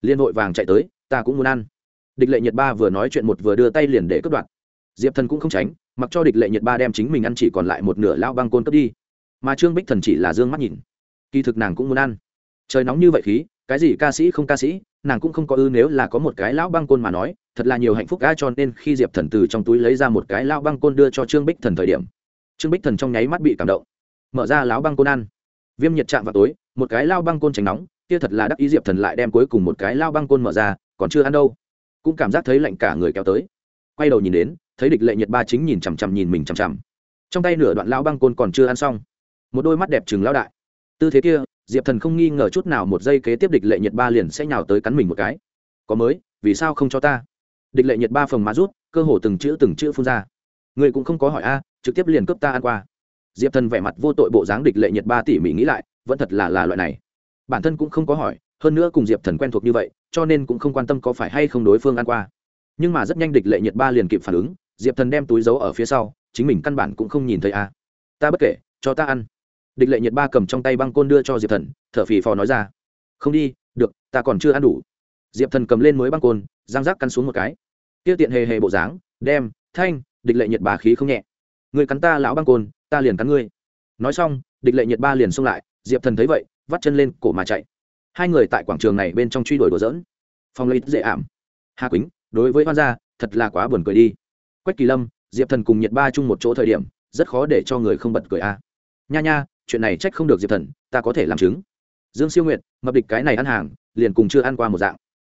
Liên hội vàng chạy tới, ta cũng muốn ăn địch lệ nhiệt ba vừa nói chuyện một vừa đưa tay liền để cướp đoạt. Diệp thần cũng không tránh, mặc cho địch lệ nhiệt ba đem chính mình ăn chỉ còn lại một nửa lao băng côn cướp đi. Mà trương bích thần chỉ là d ư ơ n g mắt nhìn. Kỳ thực nàng cũng muốn ăn. Trời nóng như vậy khí, cái gì ca sĩ không ca sĩ, nàng cũng không có ư nếu là có một cái lão băng côn mà nói, thật là nhiều hạnh phúc ca cho nên khi diệp thần từ trong túi lấy ra một cái lao băng côn đưa cho trương bích thần thời điểm, trương bích thần trong nháy mắt bị cảm động. Mở ra lão băng côn ăn. Viêm nhiệt chạm vào tối một cái lao băng côn tránh nóng, kia thật là đắc ý diệp thần lại đem cuối cùng một cái lao băng côn mở ra, còn chưa ăn đâu cũng cảm giác thấy lạnh cả người kéo tới. Quay đầu nhìn đến, thấy địch lệ nhiệt ba chính nhìn chằm chằm nhìn mình chằm chằm. Trong tay nửa đoạn lão băng côn còn chưa ăn xong. Một đôi mắt đẹp chừng lão đại. Tư thế kia, diệp thần không nghi ngờ chút nào một giây kế tiếp địch lệ nhiệt ba liền sẽ nhào tới cắn mình một cái. Có mới, vì sao không cho ta? Địch lệ nhiệt ba phồng má rút, cơ hồ từng chữ từng chữ phun ra. Người cũng không có hỏi a, trực tiếp liền cướp ta ăn qua. Diệp thần vẻ mặt vô tội bộ dáng địch lệ nhiệt ba tỉ mỉ nghĩ lại, vẫn thật là là loại này. Bản thân cũng không có hỏi hơn nữa cùng diệp thần quen thuộc như vậy, cho nên cũng không quan tâm có phải hay không đối phương ăn qua. Nhưng mà rất nhanh địch lệ nhiệt ba liền kịp phản ứng, diệp thần đem túi giấu ở phía sau, chính mình căn bản cũng không nhìn thấy a ta bất kể, cho ta ăn. Địch lệ nhiệt ba cầm trong tay băng côn đưa cho diệp thần, thở phì phò nói ra. Không đi, được, ta còn chưa ăn đủ. Diệp thần cầm lên mới băng côn giang rác cắn xuống một cái. Tiêu tiện hề hề bộ dáng, đem, thanh, địch lệ nhiệt bà khí không nhẹ. Người cắn ta lão băng côn, ta liền cắn ngươi. Nói xong, địch lệ nhiệt ba liền xông lại, diệp thần thấy vậy, vắt chân lên cổ mà chạy hai người tại quảng trường này bên trong truy đuổi đùa dỡn phong lấy dễ ảm. Hà quýnh, đối với hoan gia, thật là quá buồn cười đi. Quách kỳ lâm, diệp thần cùng nhiệt ba chung một chỗ thời điểm, rất khó để cho người không bật cười a nha nha, chuyện này trách không được diệp thần, ta có thể làm chứng. Dương siêu nguyệt mập địch cái này ăn hàng, liền cùng chưa ăn qua một dạng.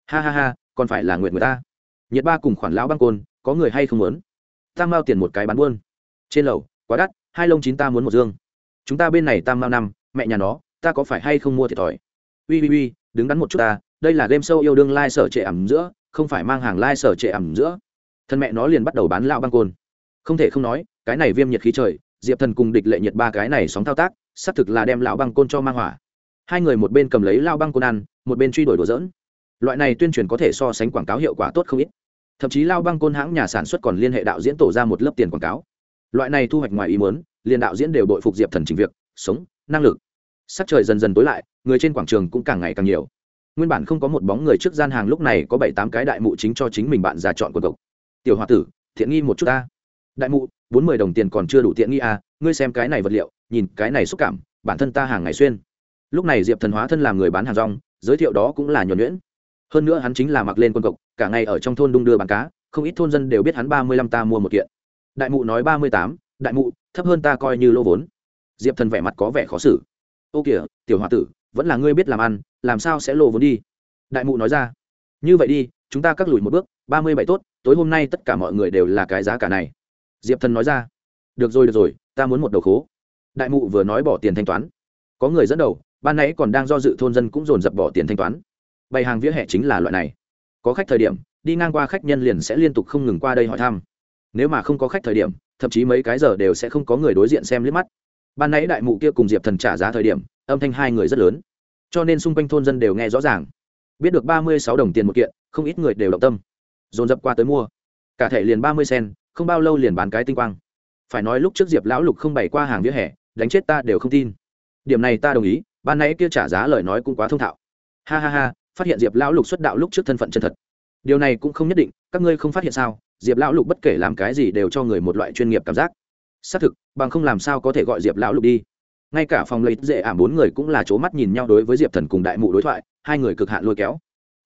Ha ha ha, còn phải là nguyện người ta. Nhiệt ba cùng khoản lão băng côn, có người hay không muốn? Tam mao tiền một cái bán buôn. Trên lầu, quá đắt, hai lông chín ta muốn một dương. Chúng ta bên này tam mao năm, mẹ nhà nó, ta có phải hay không mua thiệt thòi? Ui ui ui, đứng đắn một chút ta, đây là game show yêu đương lai、like、sở trệ ẩm giữa, không phải mang hàng lai、like、sở trệ ẩm giữa. Thân mẹ nó liền bắt đầu bán lão băng côn. Không thể không nói, cái này viêm nhiệt khí trời, diệp thần cùng địch lệ nhiệt ba cái này sóng thao tác, xác thực là đem lão băng côn cho mang hỏa. Hai người một bên cầm lấy lao băng côn ăn, một bên truy đuổi đồ dỡn loại này tuyên truyền có thể so sánh quảng cáo hiệu quả tốt không ít. Thậm chí lao băng côn hãng nhà sản xuất còn liên hệ đạo diễn tổ ra một lớp tiền quảng cáo. Loại này thu hoạch ngoài ý muốn, liền đạo diễn đều đội phục diệp thần trình việc, sống, năng lực sắc trời dần dần tối lại, người trên quảng trường cũng càng ngày càng nhiều. Nguyên bản không có một bóng người trước gian hàng lúc này có bảy tám cái đại mụ chính cho chính mình bạn già chọn quần cộc tiểu h o a tử thiện nghi một chút ta. Đại mụ, bốn mươi đồng tiền còn chưa đủ tiện nghi à ngươi xem cái này vật liệu, nhìn cái này xúc cảm, bản thân ta hàng ngày xuyên. Lúc này diệp thần hóa thân làm người bán hàng rong, giới thiệu đó cũng là nhuẩn nhuyễn. Hơn nữa hắn chính là mặc lên quần cộc cả ngày ở trong thôn đung đưa bán cá, không ít thôn dân đều biết hắn ba mươi lăm ta mua một kiện. Đại mụ nói ba mươi tám, đại mụ, thấp hơn ta coi như lô vốn. Diệp thần vẻ mặt có vẻ khó xử ô kìa, tiểu h o a tử, vẫn là ngươi biết làm ăn, làm sao sẽ lô vốn đi? Đại mụ nói ra. Như vậy đi, chúng ta cắt lùi một bước, ba mươi bảy tốt, tối hôm nay tất cả mọi người đều là cái giá cả này. Diệp thần nói ra. Được rồi được rồi, ta muốn một đầu khố. Đại mụ vừa nói bỏ tiền thanh toán. Có người dẫn đầu, ban nãy còn đang do dự thôn dân cũng dồn dập bỏ tiền thanh toán. Bày hàng vỉa hè chính là loại này. Có khách thời điểm, đi ngang qua khách nhân liền sẽ liên tục không ngừng qua đây hỏi thăm. Nếu mà không có khách thời điểm, thậm chí mấy cái giờ đều sẽ không có người đối diện xem liếc mắt ban nãy đại mụ kia cùng diệp thần trả giá thời điểm, âm thanh hai người rất lớn. Cho nên xung quanh thôn dân đều nghe rõ ràng. Biết được ba mươi sáu đồng tiền một kiện, không ít người đều động tâm. Dồn dập qua tới mua. Cả thẻ liền ba mươi sen, không bao lâu liền bán cái tinh quang. Phải nói lúc trước diệp lão lục không bày qua hàng vỉa hè, đánh chết ta đều không tin. Điểm này ta đồng ý, ban nãy kia trả giá lời nói cũng quá thông thạo. Ha ha ha, phát hiện diệp lão lục xuất đạo lúc trước thân phận chân thật. Điều này cũng không nhất định, các ngươi không phát hiện sao? Diệp lão lục bất kể làm cái gì đều cho người một loại chuyên nghiệp cảm giác xác thực, bằng không làm sao có thể gọi diệp lão lục đi. Ngay cả phòng lấy dễ ảm bốn người cũng là c mắt nhìn nhau đối với diệp thần cùng đại mụ đối thoại, hai người cực hạn lôi kéo.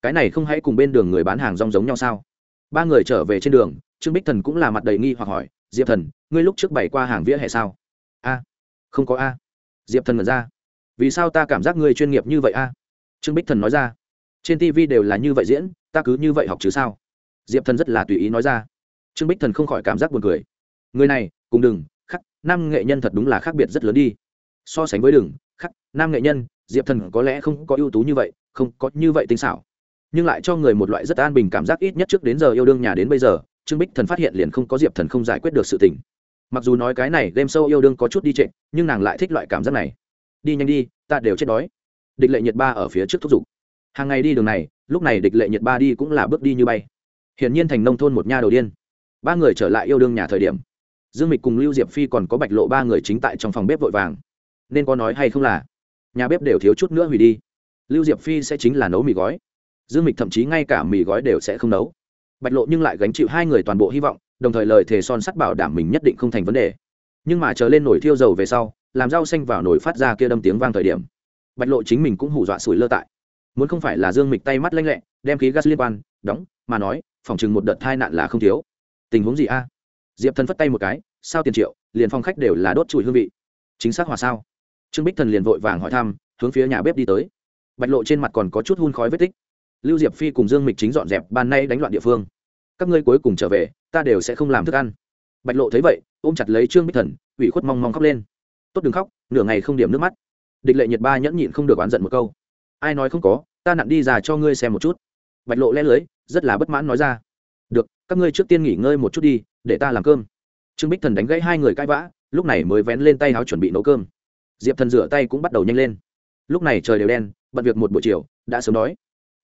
Cái này không hãy cùng bên đường người bán hàng rong giống nhau sao? Ba người trở về trên đường, trương bích thần cũng là mặt đầy nghi hoặc hỏi, diệp thần, ngươi lúc trước bày qua hàng vỉa hè sao? A, không có a. Diệp thần ngẩn ra. Vì sao ta cảm giác ngươi chuyên nghiệp như vậy a? Trương bích thần nói ra. Trên tv đều là như vậy diễn, ta cứ như vậy học chứ sao? Diệp thần rất là tùy ý nói ra. Trương bích thần không khỏi cảm giác buồn cười. Người này cùng đừng, khắc, nam nghệ nhân thật đúng là khác biệt rất lớn đi. So sánh với đừng, khắc, nam nghệ nhân, diệp thần có lẽ không có ưu tú như vậy, không có như vậy tinh xảo. Nhưng lại cho người một loại rất an bình cảm giác ít nhất trước đến giờ yêu đương nhà đến bây giờ, trương bích thần phát hiện liền không có diệp thần không giải quyết được sự tình. Mặc dù nói cái này game sâu yêu đương có chút đi trệ, nhưng nàng lại thích loại cảm giác này. Đi nhanh đi, ta đều chết đói. Địch lệ nhiệt ba ở phía trước thúc giục. Hàng ngày đi đường này, lúc này địch lệ nhiệt ba đi cũng là bước đi như bay. Hiển nhiên thành nông thôn một nha đầu điên. Ba người trở lại yêu đương nhà thời điểm dương mịch cùng lưu diệp phi còn có bạch lộ ba người chính tại trong phòng bếp vội vàng. Nên có nói hay không là? Nhà bếp đều thiếu chút nữa hủy đi. Lưu diệp phi sẽ chính là nấu mì gói. Dương mịch thậm chí ngay cả mì gói đều sẽ không nấu. Bạch lộ nhưng lại gánh chịu hai người toàn bộ hy vọng, đồng thời lời thề son sắt bảo đảm mình nhất định không thành vấn đề. Nhưng mà chờ lên nổi thiêu dầu về sau, làm rau xanh vào nồi phát ra kia đâm tiếng vang thời điểm, bạch lộ chính mình cũng hù dọa sủi lơ tại. Muốn không phải là dương mịch tay mắt lanh lẹ, đem khí gas liên quan, đóng, mà nói, phòng chừng một đợt tai nạn là không thiếu. Tình huống gì a? Diệp thần phất tay một cái, sao tiền triệu, liền phong khách đều là đốt chùi hương vị. Chính xác hòa sao? Trương bích thần liền vội vàng hỏi thăm, hướng phía nhà bếp đi tới. Bạch lộ trên mặt còn có chút hun khói vết tích. Lưu diệp phi cùng dương mịch chính dọn dẹp ban nay đánh loạn địa phương. Các ngươi cuối cùng trở về, ta đều sẽ không làm thức ăn. Bạch lộ thấy vậy, ôm chặt lấy trương bích thần, ủy khuất mong mong khóc lên. Tốt đừng khóc, nửa ngày không điểm nước mắt. Địch lệ nhiệt ba nhẫn nhịn không được oán giận một câu. Ai nói không có, ta nặng đi già cho ngươi xem một chút. Bạch lộ lẽ lưới, rất là bất mãn nói ra. Được, các ngươi trước tiên nghỉ ngơi một chút đi để ta làm cơm. Trương bích thần đánh gãy hai người cãi vã lúc này mới vén lên tay áo chuẩn bị nấu cơm. Diệp thần rửa tay cũng bắt đầu nhanh lên. Lúc này trời đều đen bận việc một buổi chiều đã sớm đói.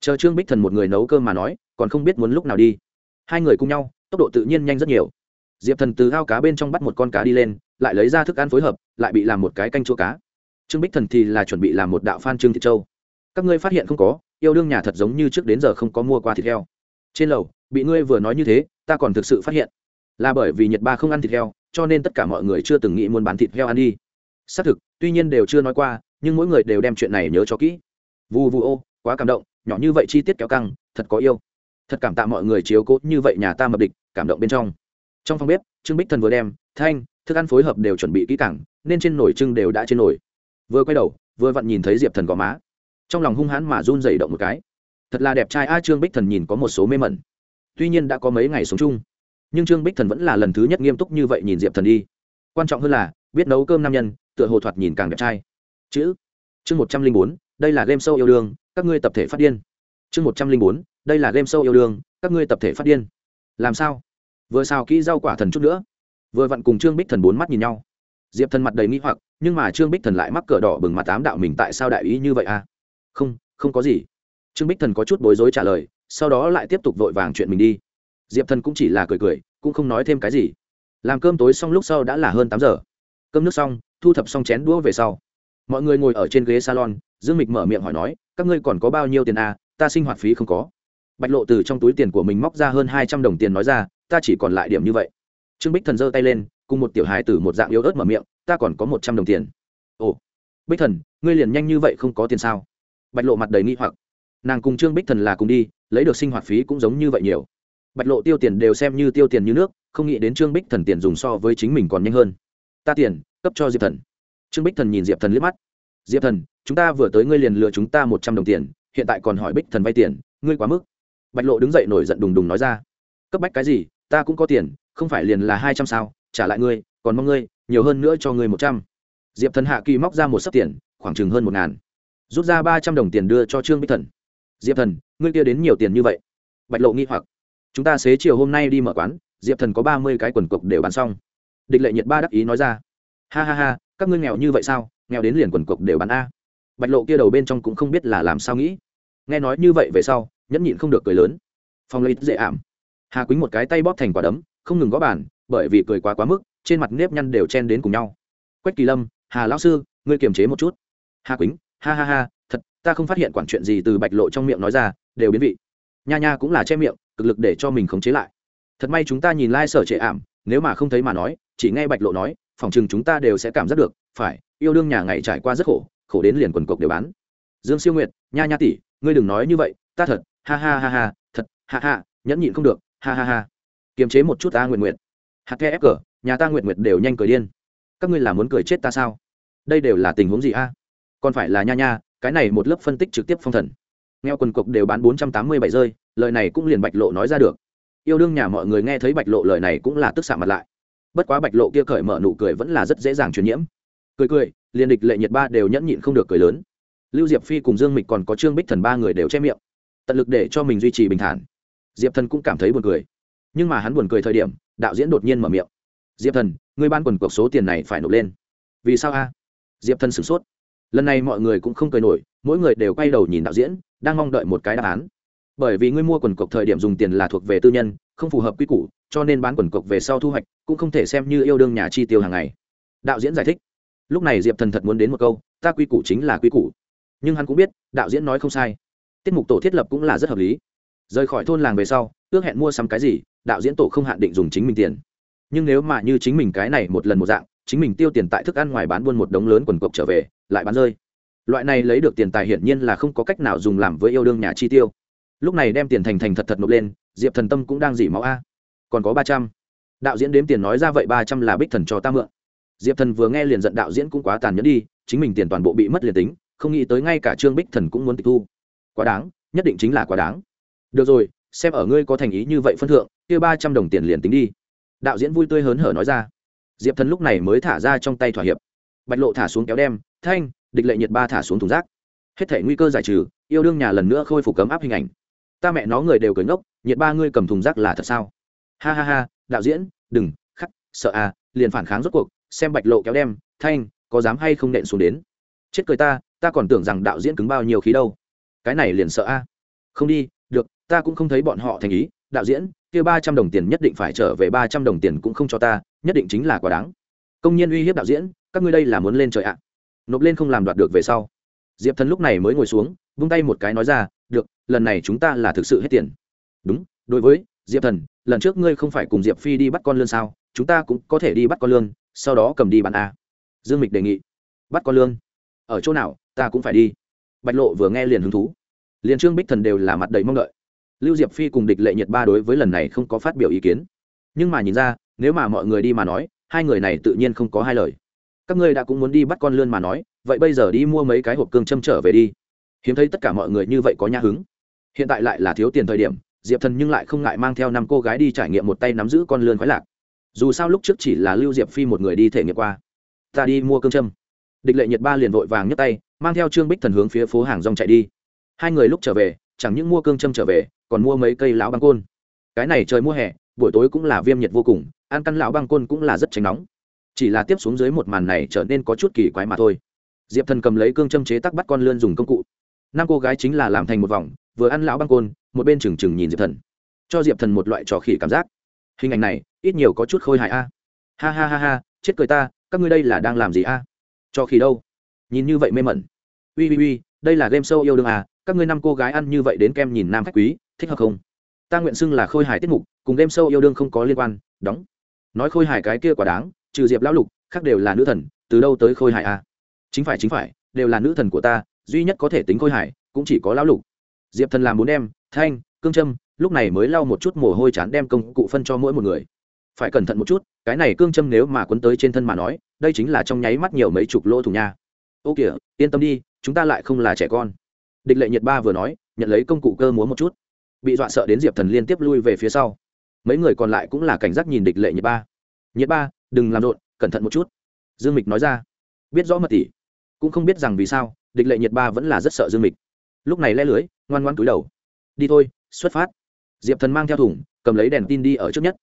Chờ trương bích thần một người nấu cơm mà nói còn không biết muốn lúc nào đi. Hai người cùng nhau tốc độ tự nhiên nhanh rất nhiều. Diệp thần từ ao cá bên trong bắt một con cá đi lên lại lấy ra thức ăn phối hợp lại bị làm một cái canh chua cá. Trương bích thần thì là chuẩn bị làm một đạo phan trương thị châu, các ngươi phát hiện không có yêu đương nhà thật giống như trước đến giờ không có mua qua thịt heo. Trên lầu bị ngươi vừa nói như thế ta còn thực sự phát hiện là bởi vì nhật ba không ăn thịt heo, cho nên tất cả mọi người chưa từng nghĩ muốn bán thịt heo ăn đi. Xác thực, tuy nhiên đều chưa nói qua, nhưng mỗi người đều đem chuyện này nhớ cho kỹ. Vu vu ô, quá cảm động, nhỏ như vậy chi tiết kéo căng, thật có yêu. Thật cảm tạ mọi người chiếu cố, như vậy nhà ta mập địch, cảm động bên trong. Trong phòng bếp, trương bích thần vừa đem, thanh, thức ăn phối hợp đều chuẩn bị kỹ càng, nên trên nồi trưng đều đã trên nồi. Vừa quay đầu, vừa vặn nhìn thấy diệp thần gò má. Trong lòng hung hãn mà run dày động một cái. Thật là đẹp trai a, trương bích thần nhìn có một số mê mẩn. Tuy nhiên đã có mấy ngày sống chung nhưng trương bích thần vẫn là lần thứ nhất nghiêm túc như vậy nhìn diệp thần đi quan trọng hơn là biết nấu cơm nam nhân tựa hồ thoạt nhìn càng đẹp trai chữ chương một trăm linh bốn đây là game sâu yêu đương các ngươi tập thể phát điên chương một trăm linh bốn đây là game sâu yêu đương các ngươi tập thể phát điên làm sao vừa xào kỹ rau quả thần chút nữa vừa vặn cùng trương bích thần bốn mắt nhìn nhau diệp thần mặt đầy nghĩ hoặc nhưng mà trương bích thần lại mắc cờ đỏ bừng mặt tám đạo mình tại sao đại ý như vậy à? không không có gì. trương bích thần có chút bối rối trả lời, sau đó lại tiếp tục vội vàng chuyện mình đi diệp thần cũng chỉ là cười cười, cũng không nói thêm cái gì. Làm cơm tối xong lúc sau đã là hơn tám giờ. Cơm nước xong, thu thập xong chén đũa về sau, mọi người ngồi ở trên ghế salon, dương mịch mở miệng hỏi nói, các ngươi còn có bao nhiêu tiền à? Ta sinh hoạt phí không có. Bạch lộ từ trong túi tiền của mình móc ra hơn hai trăm đồng tiền nói ra, ta chỉ còn lại điểm như vậy. Trương bích thần giơ tay lên, cùng một tiểu hài tử một dạng yếu ớt mở miệng, ta còn có một trăm đồng tiền. Ồ, bích thần, ngươi liền nhanh như vậy không có tiền sao? Bạch lộ mặt đầy nghi hoặc. Nàng cùng trương bích thần là cùng đi, lấy được sinh hoạt phí cũng giống như vậy nhiều bạch lộ tiêu tiền đều xem như tiêu tiền như nước, không nghĩ đến trương bích thần tiền dùng so với chính mình còn nhanh hơn. Ta tiền, cấp cho diệp thần. Trương bích thần nhìn diệp thần liếc mắt. Diệp thần, chúng ta vừa tới ngươi liền lừa chúng ta một trăm đồng tiền, hiện tại còn hỏi bích thần vay tiền, ngươi quá mức. Bạch lộ đứng dậy nổi giận đùng đùng nói ra. Cấp bách cái gì, ta cũng có tiền, không phải liền là hai trăm sao, trả lại ngươi, còn mong ngươi, nhiều hơn nữa cho ngươi một trăm. Diệp thần hạ kỳ móc ra một sấp tiền, khoảng chừng hơn một ngàn. Rút ra ba trăm đồng tiền đưa cho trương bích thần. Diệp thần, ngươi kia đến nhiều tiền như vậy? Bạch lộ nghi hoặc chúng ta xế chiều hôm nay đi mở quán, diệp thần có ba mươi cái quần cộc đều bán xong. Địch lệ nhiệt ba đắc ý nói ra. Ha ha ha, các ngươi nghèo như vậy sao? Nghèo đến liền quần cộc đều bán a. Bạch lộ kia đầu bên trong cũng không biết là làm sao nghĩ. Nghe nói như vậy về sau, nhẫn nhịn không được cười lớn. Phong lấy dễ ảm. Hà quýnh một cái tay bóp thành quả đấm, không ngừng gõ bàn, bởi vì cười quá quá mức, trên mặt nếp nhăn đều chen đến cùng nhau. Quách kỳ lâm, hà lão sư, ngươi kiềm chế một chút. Hà quýnh, ha ha ha, thật, ta không phát hiện quản chuyện gì từ bạch lộ trong miệng nói ra, đều biến vị. Nha nha cũng là che miệng cực lực để cho mình khống chế lại. Thật may chúng ta nhìn lai、like、sở trệ ảm, nếu mà không thấy mà nói, chỉ nghe bạch lộ nói, phòng chừng chúng ta đều sẽ cảm giác được, phải, yêu đương nhà ngày trải qua rất khổ khổ đến liền quần cộc đều bán. Dương siêu nguyệt, nha nha tỷ, ngươi đừng nói như vậy, ta thật, ha ha ha ha, thật, ha ha, nhẫn nhịn không được, ha ha ha. Kiềm chế một chút ta nguyện nguyện hạt the ép cờ, nhà ta nguyện nguyện đều nhanh cười điên. Các ngươi là muốn cười chết ta sao? Đây đều là tình huống gì a? Còn phải là nha nha, cái này một lớp phân tích trực tiếp phong thần nghèo quần cục đều bán bốn trăm tám mươi bảy rơi, lời này cũng liền bạch lộ nói ra được. Yêu đương nhà mọi người nghe thấy bạch lộ lời này cũng là tức xạ mặt lại. Bất quá bạch lộ kia cởi mở nụ cười vẫn là rất dễ dàng truyền nhiễm. Cười cười, liền địch lệ nhiệt ba đều nhẫn nhịn không được cười lớn. Lưu diệp phi cùng dương mịch còn có trương bích thần ba người đều che miệng, tận lực để cho mình duy trì bình thản. Diệp thần cũng cảm thấy buồn cười. Nhưng mà hắn buồn cười thời điểm, đạo diễn đột nhiên mở miệng. Diệp thần, ngươi ban quần cuộc số tiền này phải nộp lên. Vì sao a? Diệp thần sửng sốt. Lần này mọi người cũng không cười nổi, mỗi người đều quay đầu nhìn đạo diễn đang mong đợi một cái đáp án. Bởi vì ngươi mua quần cộc thời điểm dùng tiền là thuộc về tư nhân, không phù hợp quy củ, cho nên bán quần cộc về sau thu hoạch cũng không thể xem như yêu đương nhà chi tiêu hàng ngày. Đạo diễn giải thích. Lúc này diệp thần thật muốn đến một câu, ta quy củ chính là quy củ. Nhưng hắn cũng biết, đạo diễn nói không sai. Tiết mục tổ thiết lập cũng là rất hợp lý. Rời khỏi thôn làng về sau, ước hẹn mua sắm cái gì, đạo diễn tổ không hạn định dùng chính mình tiền. Nhưng nếu mà như chính mình cái này một lần một dạng, chính mình tiêu tiền tại thức ăn ngoài bán buôn một đống lớn quần cộc trở về, lại bán rơi loại này lấy được tiền tài hiển nhiên là không có cách nào dùng làm với yêu đương nhà chi tiêu. Lúc này đem tiền thành thành thật thật nộp lên, diệp thần tâm cũng đang dỉ máu a. Còn có ba trăm. Đạo diễn đếm tiền nói ra vậy ba trăm là bích thần cho ta mượn. Diệp thần vừa nghe liền giận đạo diễn cũng quá tàn nhẫn đi, chính mình tiền toàn bộ bị mất liền tính, không nghĩ tới ngay cả trương bích thần cũng muốn tịch thu. Quá đáng, nhất định chính là quá đáng. Được rồi, xem ở ngươi có thành ý như vậy phân thượng, kia ba trăm đồng tiền liền tính đi. Đạo diễn vui tươi hớn hở nói ra. Diệp thần lúc này mới thả ra trong tay thỏa hiệp. Bạch lộ thả xuống kéo đem, thanh địch lệ nhiệt ba thả xuống thùng rác. Hết thể nguy cơ giải trừ, yêu đương nhà lần nữa khôi phục cấm áp hình ảnh. Ta mẹ nó người đều cười ngốc, nhiệt ba ngươi cầm thùng rác là thật sao? Ha ha ha, đạo diễn, đừng, khắc, sợ à liền phản kháng rốt cuộc, xem bạch lộ kéo đem, thanh, có dám hay không nện xuống đến? Chết cười ta ta còn tưởng rằng đạo diễn cứng bao nhiêu khí đâu. Cái này liền sợ a không đi, được, ta cũng không thấy bọn họ thành ý, đạo diễn, kia ba trăm đồng tiền nhất định phải trở về ba trăm đồng tiền cũng không cho ta, nhất định chính là quá đáng. Công nhân uy hiếp đạo diễn, các ngươi đây là muốn lên trời ạ nộp lên không làm đoạt được về sau. Diệp thần lúc này mới ngồi xuống, vung tay một cái nói ra, được, lần này chúng ta là thực sự hết tiền. Đúng, đối với, diệp thần, lần trước ngươi không phải cùng diệp phi đi bắt con lươn sao? Chúng ta cũng có thể đi bắt con lươn, sau đó cầm đi bán a. Dương mịch đề nghị. Bắt con lươn? Ở chỗ nào, ta cũng phải đi. Bạch lộ vừa nghe liền hứng thú. Liền trương bích thần đều là mặt đầy mong đợi. Lưu diệp phi cùng địch lệ nhiệt ba đối với lần này không có phát biểu ý kiến. Nhưng mà nhìn ra, nếu mà mọi người đi mà nói, hai người này tự nhiên không có hai lời các ngươi đã cũng muốn đi bắt con lươn mà nói, vậy bây giờ đi mua mấy cái hộp cương châm trở về đi. Hiếm thấy tất cả mọi người như vậy có nhã hứng. Hiện tại lại là thiếu tiền thời điểm, diệp thần nhưng lại không ngại mang theo năm cô gái đi trải nghiệm một tay nắm giữ con lươn khoái lạc. Dù sao lúc trước chỉ là lưu diệp phi một người đi thể nghiệm qua. Ta đi mua cương châm. Địch lệ nhiệt ba liền vội vàng nhấc tay, mang theo trương bích thần hướng phía phố hàng rong chạy đi. Hai người lúc trở về, chẳng những mua cương châm trở về, còn mua mấy cây lão băng côn. Cái này trời mùa hè, buổi tối cũng là viêm nhiệt vô cùng, ăn căn lão băng côn cũng là rất tránh nóng chỉ là tiếp xuống dưới một màn này trở nên có chút kỳ quái mà thôi. Diệp thần cầm lấy cương châm chế tắc bắt con lươn dùng công cụ. Năm cô gái chính là làm thành một vòng, vừa ăn lão băng côn, một bên trừng trừng nhìn diệp thần. Cho diệp thần một loại trò khỉ cảm giác. Hình ảnh này, ít nhiều có chút khôi hài a. Ha ha ha ha, chết cười ta, các ngươi đây là đang làm gì a? Cho khỉ đâu? Nhìn như vậy mê mẩn. Ui ui ui đây là game show yêu đương à các ngươi năm cô gái ăn như vậy đến kem nhìn nam khách quý, thích hợp không? Ta nguyện xưng là khôi hài tiết mục, cùng game sâu yêu đương không có liên quan, đóng. Nói khôi hài cái kia quả đáng trừ diệp lão lục, khác đều là nữ thần, từ đâu tới khôi hài a à? chính phải chính phải, đều là nữ thần của ta, duy nhất có thể tính khôi hài cũng chỉ có lão lục. Diệp thần làm bốn em thanh, cương trâm lúc này mới lau một chút mồ hôi chán đem công cụ phân cho mỗi một người. Phải cẩn thận một chút, cái này cương châm nếu mà quấn tới trên thân mà nói, đây chính là trong nháy mắt nhiều mấy chục lỗ thủng nha. Ô kìa, yên tâm đi, chúng ta lại không là trẻ con. Địch lệ nhiệt ba vừa nói, nhận lấy công cụ cơ múa một chút. Bị dọa sợ đến diệp thần liên tiếp lui về phía sau. Mấy người còn lại cũng là cảnh giác nhìn địch lệ nhiệt ba. Nhiệt ba đừng làm rộn, cẩn thận một chút. Dương mịch nói ra. Biết rõ mật tỷ cũng không biết rằng vì sao, địch lệ nhiệt ba vẫn là rất sợ dương mịch. Lúc này le lưới, ngoan ngoan túi đầu. Đi thôi, xuất phát. Diệp thần mang theo thùng, cầm lấy đèn tin đi ở trước nhất.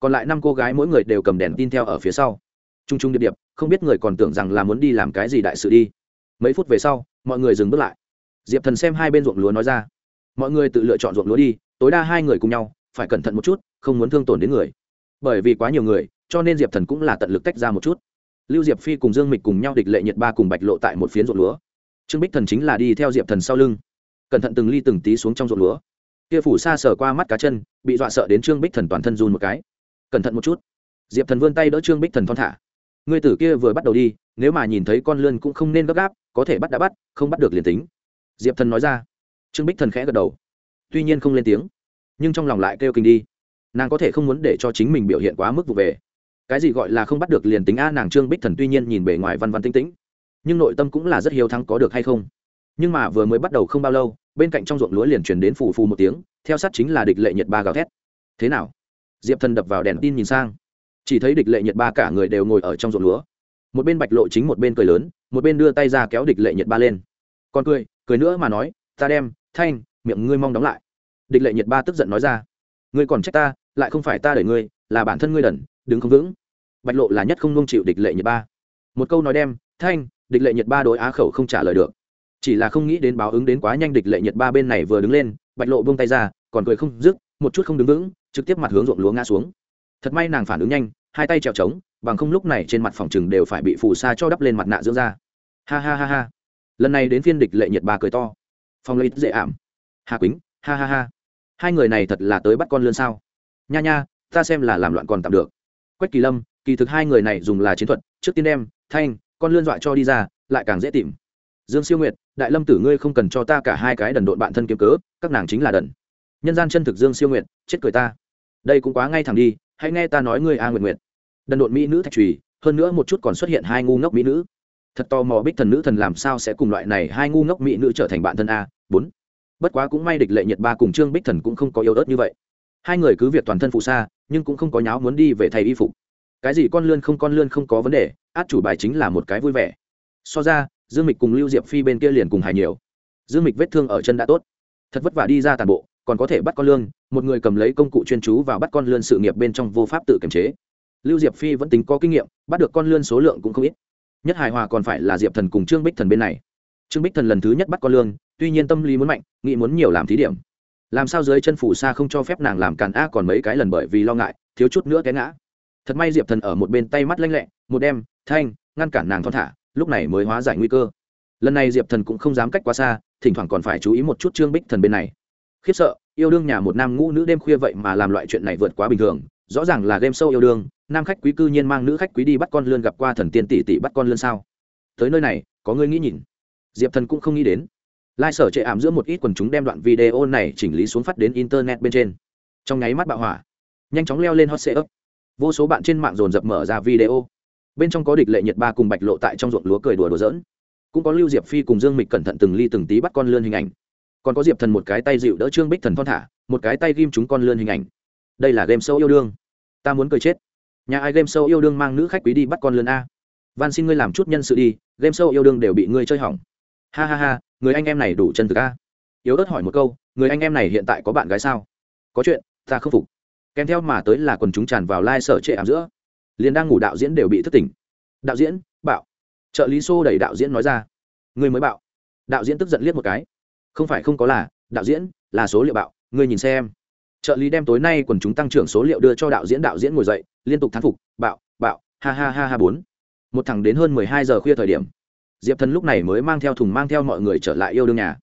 Còn lại năm cô gái mỗi người đều cầm đèn tin theo ở phía sau. T r u n g t r u n g điệp điệp, không biết người còn tưởng rằng là muốn đi làm cái gì đại sự đi. Mấy phút về sau, mọi người dừng bước lại. Diệp thần xem hai bên ruộng lúa nói ra. Mọi người tự lựa chọn ruộng lúa đi, tối đa hai người cùng nhau, phải cẩn thận một chút, không muốn thương tổn đến người bởi vì quá nhiều người, cho nên diệp thần cũng là tận lực tách ra một chút. Lưu diệp phi cùng dương mịch cùng nhau địch lệ nhiệt ba cùng bạch lộ tại một phiến ruộng lúa. Trương bích thần chính là đi theo diệp thần sau lưng. Cẩn thận từng ly từng tí xuống trong ruộng lúa. Kia phủ xa sờ qua mắt cá chân, bị dọa sợ đến trương bích thần toàn thân run một cái. Cẩn thận một chút. Diệp thần vươn tay đỡ trương bích thần thon thả. Người tử kia vừa bắt đầu đi, nếu mà nhìn thấy con lươn cũng không nên gấp gáp, có thể bắt đã bắt, không bắt được liền tính. Diệp thần nói ra. Trương bích thần khẽ gật đầu. Tuy nhiên không lên tiếng, nhưng trong lòng lại kêu kinh đi nàng có thể không muốn để cho chính mình biểu hiện quá mức vụ về. Cái gì gọi là không bắt được liền tính a nàng trương bích thần tuy nhiên nhìn bề ngoài văn văn tinh tĩnh, nhưng nội tâm cũng là rất hiếu thắng có được hay không. Nhưng mà vừa mới bắt đầu không bao lâu, bên cạnh trong ruộng lúa liền truyền đến phù phù một tiếng, theo sát chính là địch lệ nhiệt ba gào thét. Thế nào? Diệp thần đập vào đèn tin nhìn sang. Chỉ thấy địch lệ nhiệt ba cả người đều ngồi ở trong ruộng lúa. Một bên bạch lộ chính một bên cười lớn, một bên đưa tay ra kéo địch lệ nhiệt ba lên. Còn cười cười nữa mà nói, ta đem, thanh, miệng ngươi mong đóng lại. Địch lệ nhiệt ba tức giận nói ra, ngươi còn trách ta lại không phải ta đẩy ngươi, là bản thân ngươi đần, đứng không vững. Bạch lộ là nhất không nung chịu địch lệ nhiệt ba. Một câu nói đem, thanh, địch lệ nhiệt ba đối á khẩu không trả lời được. Chỉ là không nghĩ đến báo ứng đến quá nhanh địch lệ nhiệt ba bên này vừa đứng lên, bạch lộ buông tay ra, còn cười không dứt, một chút không đứng vững, trực tiếp mặt hướng ruộng lúa ngã xuống. Thật may nàng phản ứng nhanh, hai tay trèo trống, bằng không lúc này trên mặt phòng chừng đều phải bị phù sa cho đắp lên mặt nạ dưỡng ra ha ha ha ha. Lần này đến phiên địch lệ nhiệt ba cười to. Phong lấy dễ ảm. Hà quýnh, ha ha ha. Hai người này thật là tới bắt con lươn sao? Nha nha, ta xem là làm loạn còn tạm được. Quách kỳ lâm, kỳ thực hai người này dùng là chiến thuật, trước tiên đem, thanh, con lươn dọa cho đi ra, lại càng dễ tìm. Dương siêu nguyệt, đại lâm tử ngươi không cần cho ta cả hai cái đần độn bạn thân kiếm cớ, các nàng chính là đần. Nhân gian chân thực dương siêu nguyệt, chết cười ta. Đây cũng quá ngay thẳng đi, hãy nghe ta nói ngươi a nguyện nguyện đần độn mỹ nữ thạch trùy hơn nữa một chút còn xuất hiện hai ngu ngốc mỹ nữ. Thật to mò bích thần nữ thần làm sao sẽ cùng loại này hai ngu ngốc mỹ nữ trở thành bạn thân a, bốn. Bất quá cũng may địch lệ nhật ba cùng trương bích thần cũng không có yếu ớt như vậy hai người cứ việc toàn thân phụ xa nhưng cũng không có nháo muốn đi về thay y phục. Cái gì con lươn không con lươn không có vấn đề, át chủ bài chính là một cái vui vẻ. So ra, dương mịch cùng lưu diệp phi bên kia liền cùng hài nhiều. Dương mịch vết thương ở chân đã tốt. Thật vất vả đi ra tàn bộ, còn có thể bắt con lương một người cầm lấy công cụ chuyên chú vào bắt con lươn sự nghiệp bên trong vô pháp tự kiềm chế. Lưu diệp phi vẫn tính có kinh nghiệm, bắt được con lươn số lượng cũng không ít. Nhất hài hòa còn phải là diệp thần cùng trương bích thần bên này. Trương bích thần lần thứ nhất bắt con lương tuy nhiên tâm lý muốn mạnh, nghĩ muốn nhiều làm thí điểm làm sao dưới chân phủ xa không cho phép nàng làm càn a còn mấy cái lần bởi vì lo ngại, thiếu chút nữa té ngã. Thật may diệp thần ở một bên tay mắt lanh lẹ, một đem thanh, ngăn cản nàng thon thả, lúc này mới hóa giải nguy cơ. Lần này diệp thần cũng không dám cách quá xa, thỉnh thoảng còn phải chú ý một chút trương bích thần bên này. Khiếp sợ, yêu đương nhà một nam ngũ nữ đêm khuya vậy mà làm loại chuyện này vượt quá bình thường, rõ ràng là game sâu yêu đương, nam khách quý cư nhiên mang nữ khách quý đi bắt con lươn gặp qua thần tiên tỷ tỷ bắt con lươn sao? Tới nơi này, có người nghĩ nhìn. Diệp thần cũng không nghĩ đến lai sở chệ ảm giữa một ít quần chúng đem đoạn video này chỉnh lý xuống phát đến internet bên trên. Trong nháy mắt bạo hỏa, nhanh chóng leo lên hot setup vô số bạn trên mạng dồn dập mở ra video. Bên trong có địch lệ nhiệt ba cùng bạch lộ tại trong ruộng lúa cười đùa đùa giỡn. Cũng có lưu diệp phi cùng dương mịch cẩn thận từng ly từng tí bắt con lươn hình ảnh. Còn có diệp thần một cái tay dịu đỡ trương bích thần thon thả, một cái tay ghim chúng con lươn hình ảnh. Đây là game sâu yêu đương. Ta muốn cười chết. Nhà ai game sâu yêu đương mang nữ khách quý đi bắt con lươn a. Van xin ngươi làm chút nhân sự đi, game sâu yêu đương đều bị ngươi chơi hỏng ha ha ha, người anh em này đủ chân thực a. Yếu ớt hỏi một câu, người anh em này hiện tại có bạn gái sao? Có chuyện, ta không phục. Kèm theo mà tới là quần chúng tràn vào lai、like、sở trệ ảm giữa. Liền đang ngủ đạo diễn đều bị thất tỉnh. Đạo diễn, bạo. Trợ lý xô đẩy đạo diễn nói ra. Người mới bạo. Đạo diễn tức giận liếc một cái. Không phải không có là, đạo diễn, là số liệu bạo, người nhìn xem. Trợ lý đem tối nay quần chúng tăng trưởng số liệu đưa cho đạo diễn đạo diễn ngồi dậy, liên tục thán phục, bạo bạo, ha ha ha ha bốn. Một thằng đến hơn mười hai giờ khuya thời điểm diệp thần lúc này mới mang theo thùng mang theo mọi người trở lại yêu đương nhà.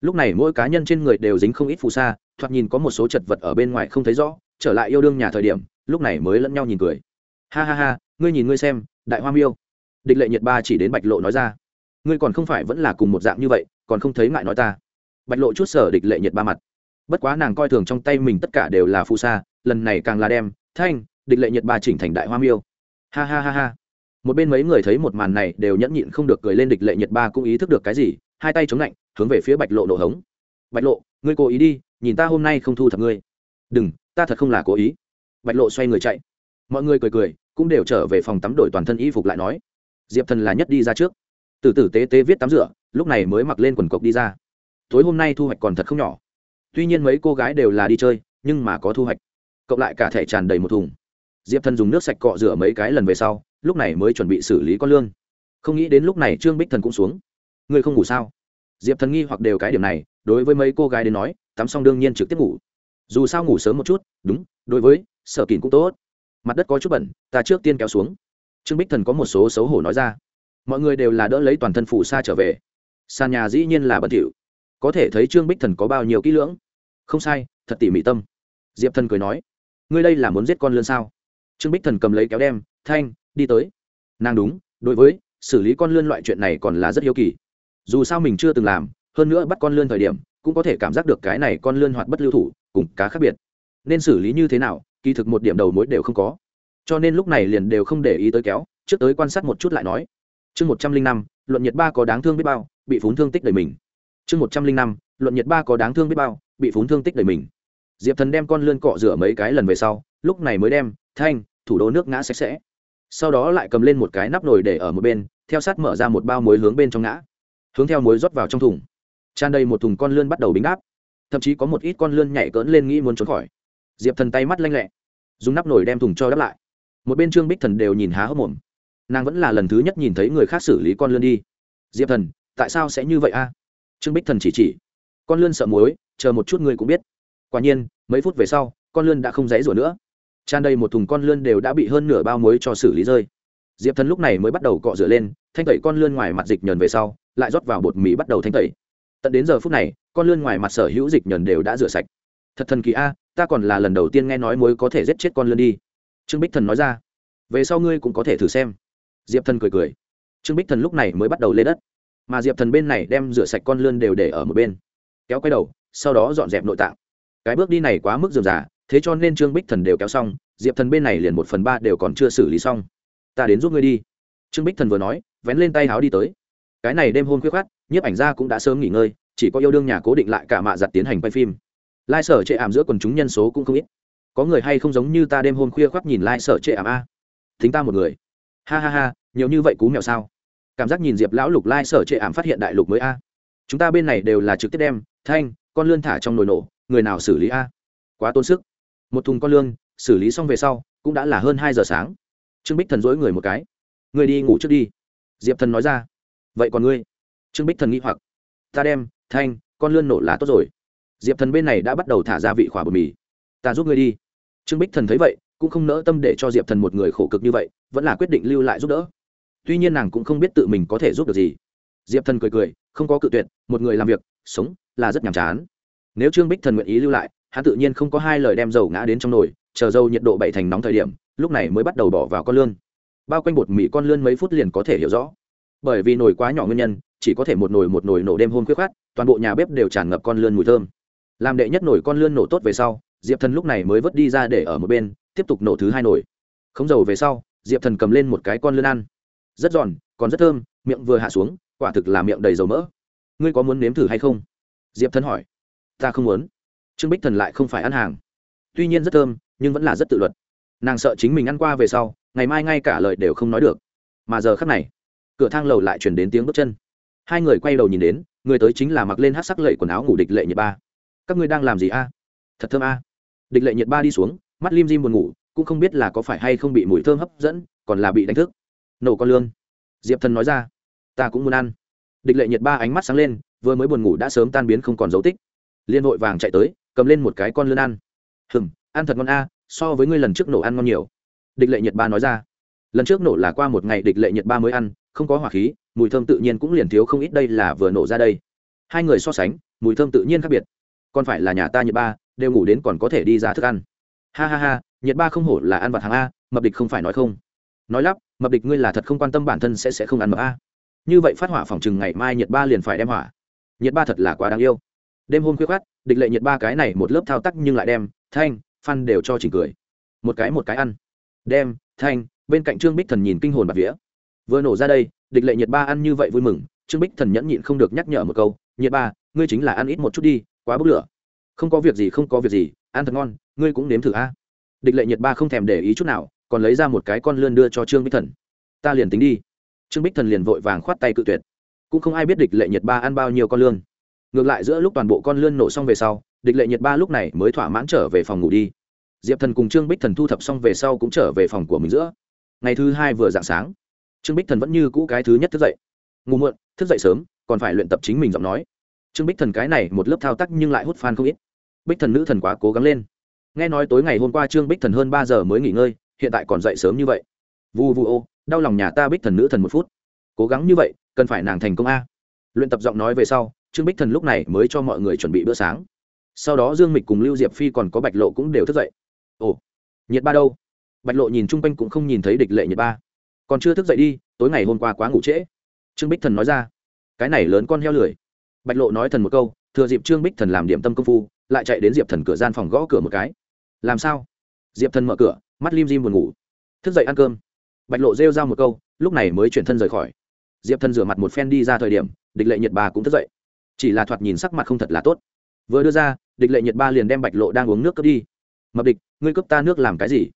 Lúc này mỗi cá nhân trên người đều dính không ít phù sa, thoạt nhìn có một số chật vật ở bên ngoài không thấy rõ, trở lại yêu đương nhà thời điểm, lúc này mới lẫn nhau nhìn cười. Ha ha ha, ngươi nhìn ngươi xem, đại hoa miêu. Địch lệ nhiệt ba chỉ đến bạch lộ nói ra. Ngươi còn không phải vẫn là cùng một dạng như vậy, còn không thấy ngại nói ta. Bạch lộ chút sở địch lệ nhiệt ba mặt. Bất quá nàng coi thường trong tay mình tất cả đều là phù sa, lần này càng là đem, thanh, địch lệ nhiệt ba chỉnh thành đại hoa miêu. Ha ha ha ha một bên mấy người thấy một màn này đều nhẫn nhịn không được cười lên địch lệ nhiệt ba cũng ý thức được cái gì, hai tay chống lạnh, hướng về phía bạch lộ nổ hống. Bạch lộ, ngươi cố ý đi, nhìn ta hôm nay không thu thập ngươi. Đừng, ta thật không là cố ý. Bạch lộ xoay người chạy. Mọi người cười cười, cũng đều trở về phòng tắm đổi toàn thân y phục lại nói. Diệp thần là nhất đi ra trước. Từ tử tế tế viết tắm rửa, lúc này mới mặc lên quần cộc đi ra. Tối hôm nay thu hoạch còn thật không nhỏ. Tuy nhiên mấy cô gái đều là đi chơi, nhưng mà có thu hoạch. Cộng lại cả thẻ tràn đầy một thùng. Diệp thần dùng nước sạch cọ rửa mấy cái lần về sau lúc này mới chuẩn bị xử lý con lương. Không nghĩ đến lúc này trương bích thần cũng xuống. Ngươi không ngủ sao? Diệp thần nghi hoặc đều cái điểm này, đối với mấy cô gái đến nói, tắm xong đương nhiên trực tiếp ngủ. Dù sao ngủ sớm một chút, đúng, đối với, sở kín cũng tốt. Mặt đất có chút bẩn, ta trước tiên kéo xuống. Trương bích thần có một số xấu hổ nói ra. Mọi người đều là đỡ lấy toàn thân phủ xa trở về. Sàn nhà dĩ nhiên là bẩn thỉu. Có thể thấy trương bích thần có bao nhiêu kỹ lưỡng. Không sai, thật tỉ mỉ tâm. Diệp thần cười nói, ngươi đây là muốn giết con lươn sao? Trương bích thần cầm lấy kéo đem, thanh đi tới. Nàng đúng, đối với, xử lý con lươn loại chuyện này còn là rất hiếu kỳ. Dù sao mình chưa từng làm, hơn nữa bắt con lươn thời điểm, cũng có thể cảm giác được cái này con lươn hoạt bất lưu thủ, cùng cá khác biệt. Nên xử lý như thế nào, kỳ thực một điểm đầu mối đều không có. Cho nên lúc này liền đều không để ý tới kéo, trước tới quan sát một chút lại nói. Chương một trăm linh năm, luận nhiệt ba có đáng thương biết bao, bị phún thương tích đầy mình. Chương một trăm linh năm, luận nhiệt ba có đáng thương biết bao, bị phún thương tích đầy mình. Diệp thần đem con lươn cọ rửa mấy cái lần về sau, lúc này mới đem, thanh, thủ đô nước ngã sạch sẽ sau đó lại cầm lên một cái nắp nồi để ở một bên, theo sát mở ra một bao muối hướng bên trong ngã, hướng theo muối rót vào trong thùng. Tràn đầy một thùng con lươn bắt đầu bính đáp thậm chí có một ít con lươn nhảy cỡn lên nghĩ muốn trốn khỏi. Diệp thần tay mắt lanh lẹ, dùng nắp nồi đem thùng cho đắp lại. Một bên trương bích thần đều nhìn há hốc mồm. Nàng vẫn là lần thứ nhất nhìn thấy người khác xử lý con lươn đi. Diệp thần, tại sao sẽ như vậy a? Trương bích thần chỉ chỉ, con lươn sợ muối, chờ một chút ngươi cũng biết. Quả nhiên, mấy phút về sau, con lươn đã không dãy rủa nữa tràn đầy một thùng con lươn đều đã bị hơn nửa bao muối cho xử lý rơi. Diệp thần lúc này mới bắt đầu cọ rửa lên, thanh tẩy con lươn ngoài mặt dịch nhờn về sau, lại rót vào bột mì bắt đầu thanh tẩy. Tận đến giờ phút này, con lươn ngoài mặt sở hữu dịch nhờn đều đã rửa sạch. Thật thần kỳ a, ta còn là lần đầu tiên nghe nói muối có thể giết chết con lươn đi. Trương bích thần nói ra. Về sau ngươi cũng có thể thử xem. Diệp thần cười cười. Trương bích thần lúc này mới bắt đầu lên đất. Mà diệp thần bên này đem rửa sạch con lươn đều để ở một bên. Kéo quay đầu, sau đó dọn dẹp nội tạng. Cái bước đi này quá mức dườm giả thế cho nên trương bích thần đều kéo xong, diệp thần bên này liền một phần ba đều còn chưa xử lý xong. Ta đến giúp ngươi đi. Trương bích thần vừa nói, vén lên tay háo đi tới. Cái này đêm hôn khuyết khát nhiếp ảnh ra cũng đã sớm nghỉ ngơi, chỉ có yêu đương nhà cố định lại cả mạ giặt tiến hành quay phim. Lai sở chệ ảm giữa quần chúng nhân số cũng không ít. Có người hay không giống như ta đêm hôm khuya khoác nhìn lai sở chệ ảm a? Thính ta một người. Ha ha ha, nhiều như vậy cú mèo sao? Cảm giác nhìn diệp lão lục lai sở chệ ảm phát hiện đại lục mới a. Chúng ta bên này đều là trực tiếp đem, thanh, con lươn thả trong nồi nổ, người nào xử lý a? Quá tốn sức một thùng con lương, xử lý xong về sau, cũng đã là hơn hai giờ sáng. Trương bích thần dối người một cái. Người đi ngủ trước đi. Diệp thần nói ra. Vậy còn ngươi? Trương bích thần nghĩ hoặc. Ta đem, thanh, con lươn nổ là tốt rồi. Diệp thần bên này đã bắt đầu thả ra vị khỏa bột mì. Ta giúp ngươi đi. Trương bích thần thấy vậy, cũng không nỡ tâm để cho diệp thần một người khổ cực như vậy, vẫn là quyết định lưu lại giúp đỡ. Tuy nhiên nàng cũng không biết tự mình có thể giúp được gì. Diệp thần cười cười, không có cự tuyệt, một người làm việc, sống là rất nhàm chán. Nếu trương bích thần nguyện ý lưu lại hắn tự nhiên không có hai lời đem dầu ngã đến trong nồi, chờ dầu nhiệt độ bảy thành nóng thời điểm, lúc này mới bắt đầu bỏ vào con lươn. Bao quanh bột mì con lươn mấy phút liền có thể hiểu rõ. Bởi vì nồi quá nhỏ nguyên nhân, chỉ có thể một nồi một nồi nổ đêm hôm khuyết khát toàn bộ nhà bếp đều tràn ngập con lươn mùi thơm. Làm đệ nhất nồi con lươn nổ tốt về sau, diệp thần lúc này mới vớt đi ra để ở một bên, tiếp tục nổ thứ hai nồi. Không dầu về sau, diệp thần cầm lên một cái con lươn ăn. Rất giòn, còn rất thơm, miệng vừa hạ xuống, quả thực là miệng đầy dầu mỡ. Ngươi có muốn nếm thử hay không? Diệp thần hỏi. Ta không muốn trương bích thần lại không phải ăn hàng. Tuy nhiên rất thơm, nhưng vẫn là rất tự luật. Nàng sợ chính mình ăn qua về sau, ngày mai ngay cả lời đều không nói được. Mà giờ khắc này, cửa thang lầu lại chuyển đến tiếng bước chân. Hai người quay đầu nhìn đến, người tới chính là mặc lên hát sắc lệ quần áo ngủ địch lệ nhiệt ba. Các ngươi đang làm gì a? Thật thơm a. Địch lệ nhiệt ba đi xuống, mắt lim dim buồn ngủ, cũng không biết là có phải hay không bị mùi thơm hấp dẫn, còn là bị đánh thức. Nổ con lương diệp thần nói ra, ta cũng muốn ăn. Địch lệ nhiệt ba ánh mắt sáng lên, vừa mới buồn ngủ đã sớm tan biến không còn dấu tích. Liên hội vàng chạy tới cầm lên một cái con lươn ăn. Hừm, ăn thật ngon a so với ngươi lần trước nổ ăn ngon nhiều. Địch lệ nhiệt ba nói ra. Lần trước nổ là qua một ngày địch lệ nhiệt ba mới ăn không có hỏa khí mùi thơm tự nhiên cũng liền thiếu không ít đây là vừa nổ ra đây. Hai người so sánh mùi thơm tự nhiên khác biệt. Còn phải là nhà ta nhiệt ba đều ngủ đến còn có thể đi ra thức ăn. Ha ha ha nhiệt ba không hổ là ăn vặt hàng a mập địch không phải nói không. Nói lắp mập địch ngươi là thật không quan tâm bản thân sẽ sẽ không ăn mập a. Như vậy phát hỏa phòng chừng ngày mai nhiệt ba liền phải đem hỏa. Nhiệt ba thật là quá đáng yêu đêm hôm khuya khoát địch lệ nhiệt ba cái này một lớp thao tác nhưng lại đem, thanh, phan đều cho chỉnh cười. Một cái một cái ăn. Đem, thanh, bên cạnh trương bích thần nhìn kinh hồn bạc vía. Vừa nổ ra đây, địch lệ nhiệt ba ăn như vậy vui mừng, trương bích thần nhẫn nhịn không được nhắc nhở một câu, nhiệt ba, ngươi chính là ăn ít một chút đi, quá bốc lửa. Không có việc gì, không có việc gì, ăn thật ngon, ngươi cũng nếm thử a. Địch lệ nhiệt ba không thèm để ý chút nào, còn lấy ra một cái con lươn đưa cho trương bích thần. Ta liền tính đi. Trương bích thần liền vội vàng khoát tay cự tuyệt. Cũng không ai biết địch lệ nhiệt ba ăn bao nhiêu con lươn ngược lại giữa lúc toàn bộ con lươn nổ xong về sau, địch lệ nhiệt ba lúc này mới thỏa mãn trở về phòng ngủ đi. Diệp thần cùng trương bích thần thu thập xong về sau cũng trở về phòng của mình giữa. Ngày thứ hai vừa dạng sáng, trương bích thần vẫn như cũ cái thứ nhất thức dậy. Ngủ muộn, thức dậy sớm, còn phải luyện tập chính mình giọng nói. Trương bích thần cái này một lớp thao tác nhưng lại hút fan không ít. Bích thần nữ thần quá cố gắng lên. Nghe nói tối ngày hôm qua trương bích thần hơn ba giờ mới nghỉ ngơi, hiện tại còn dậy sớm như vậy. Vu vu ô, đau lòng nhà ta bích thần nữ thần một phút. Cố gắng như vậy, cần phải nàng thành công a. Luyện tập giọng nói về sau trương bích thần lúc này mới cho mọi người chuẩn bị bữa sáng. Sau đó dương mịch cùng lưu diệp phi còn có bạch lộ cũng đều thức dậy. Ồ, nhiệt ba đâu? Bạch lộ nhìn chung quanh cũng không nhìn thấy địch lệ nhiệt ba. Còn chưa thức dậy đi, tối ngày hôm qua quá ngủ trễ. Trương bích thần nói ra, cái này lớn con heo lười. Bạch lộ nói thần một câu, thừa dịp trương bích thần làm điểm tâm công phu, lại chạy đến diệp thần cửa gian phòng gõ cửa một cái. Làm sao? Diệp thần mở cửa, mắt lim dim buồn ngủ. Thức dậy ăn cơm. Bạch lộ rêu ra một câu, lúc này mới chuyển thân rời khỏi. Diệp thần rửa mặt một phen đi ra thời điểm, địch lệ nhiệt ba cũng thức dậy chỉ là thoạt nhìn sắc mặt không thật là tốt. Vừa đưa ra, địch lệ nhiệt ba liền đem bạch lộ đang uống nước cướp đi. Mập địch, ngươi cướp ta nước làm cái gì?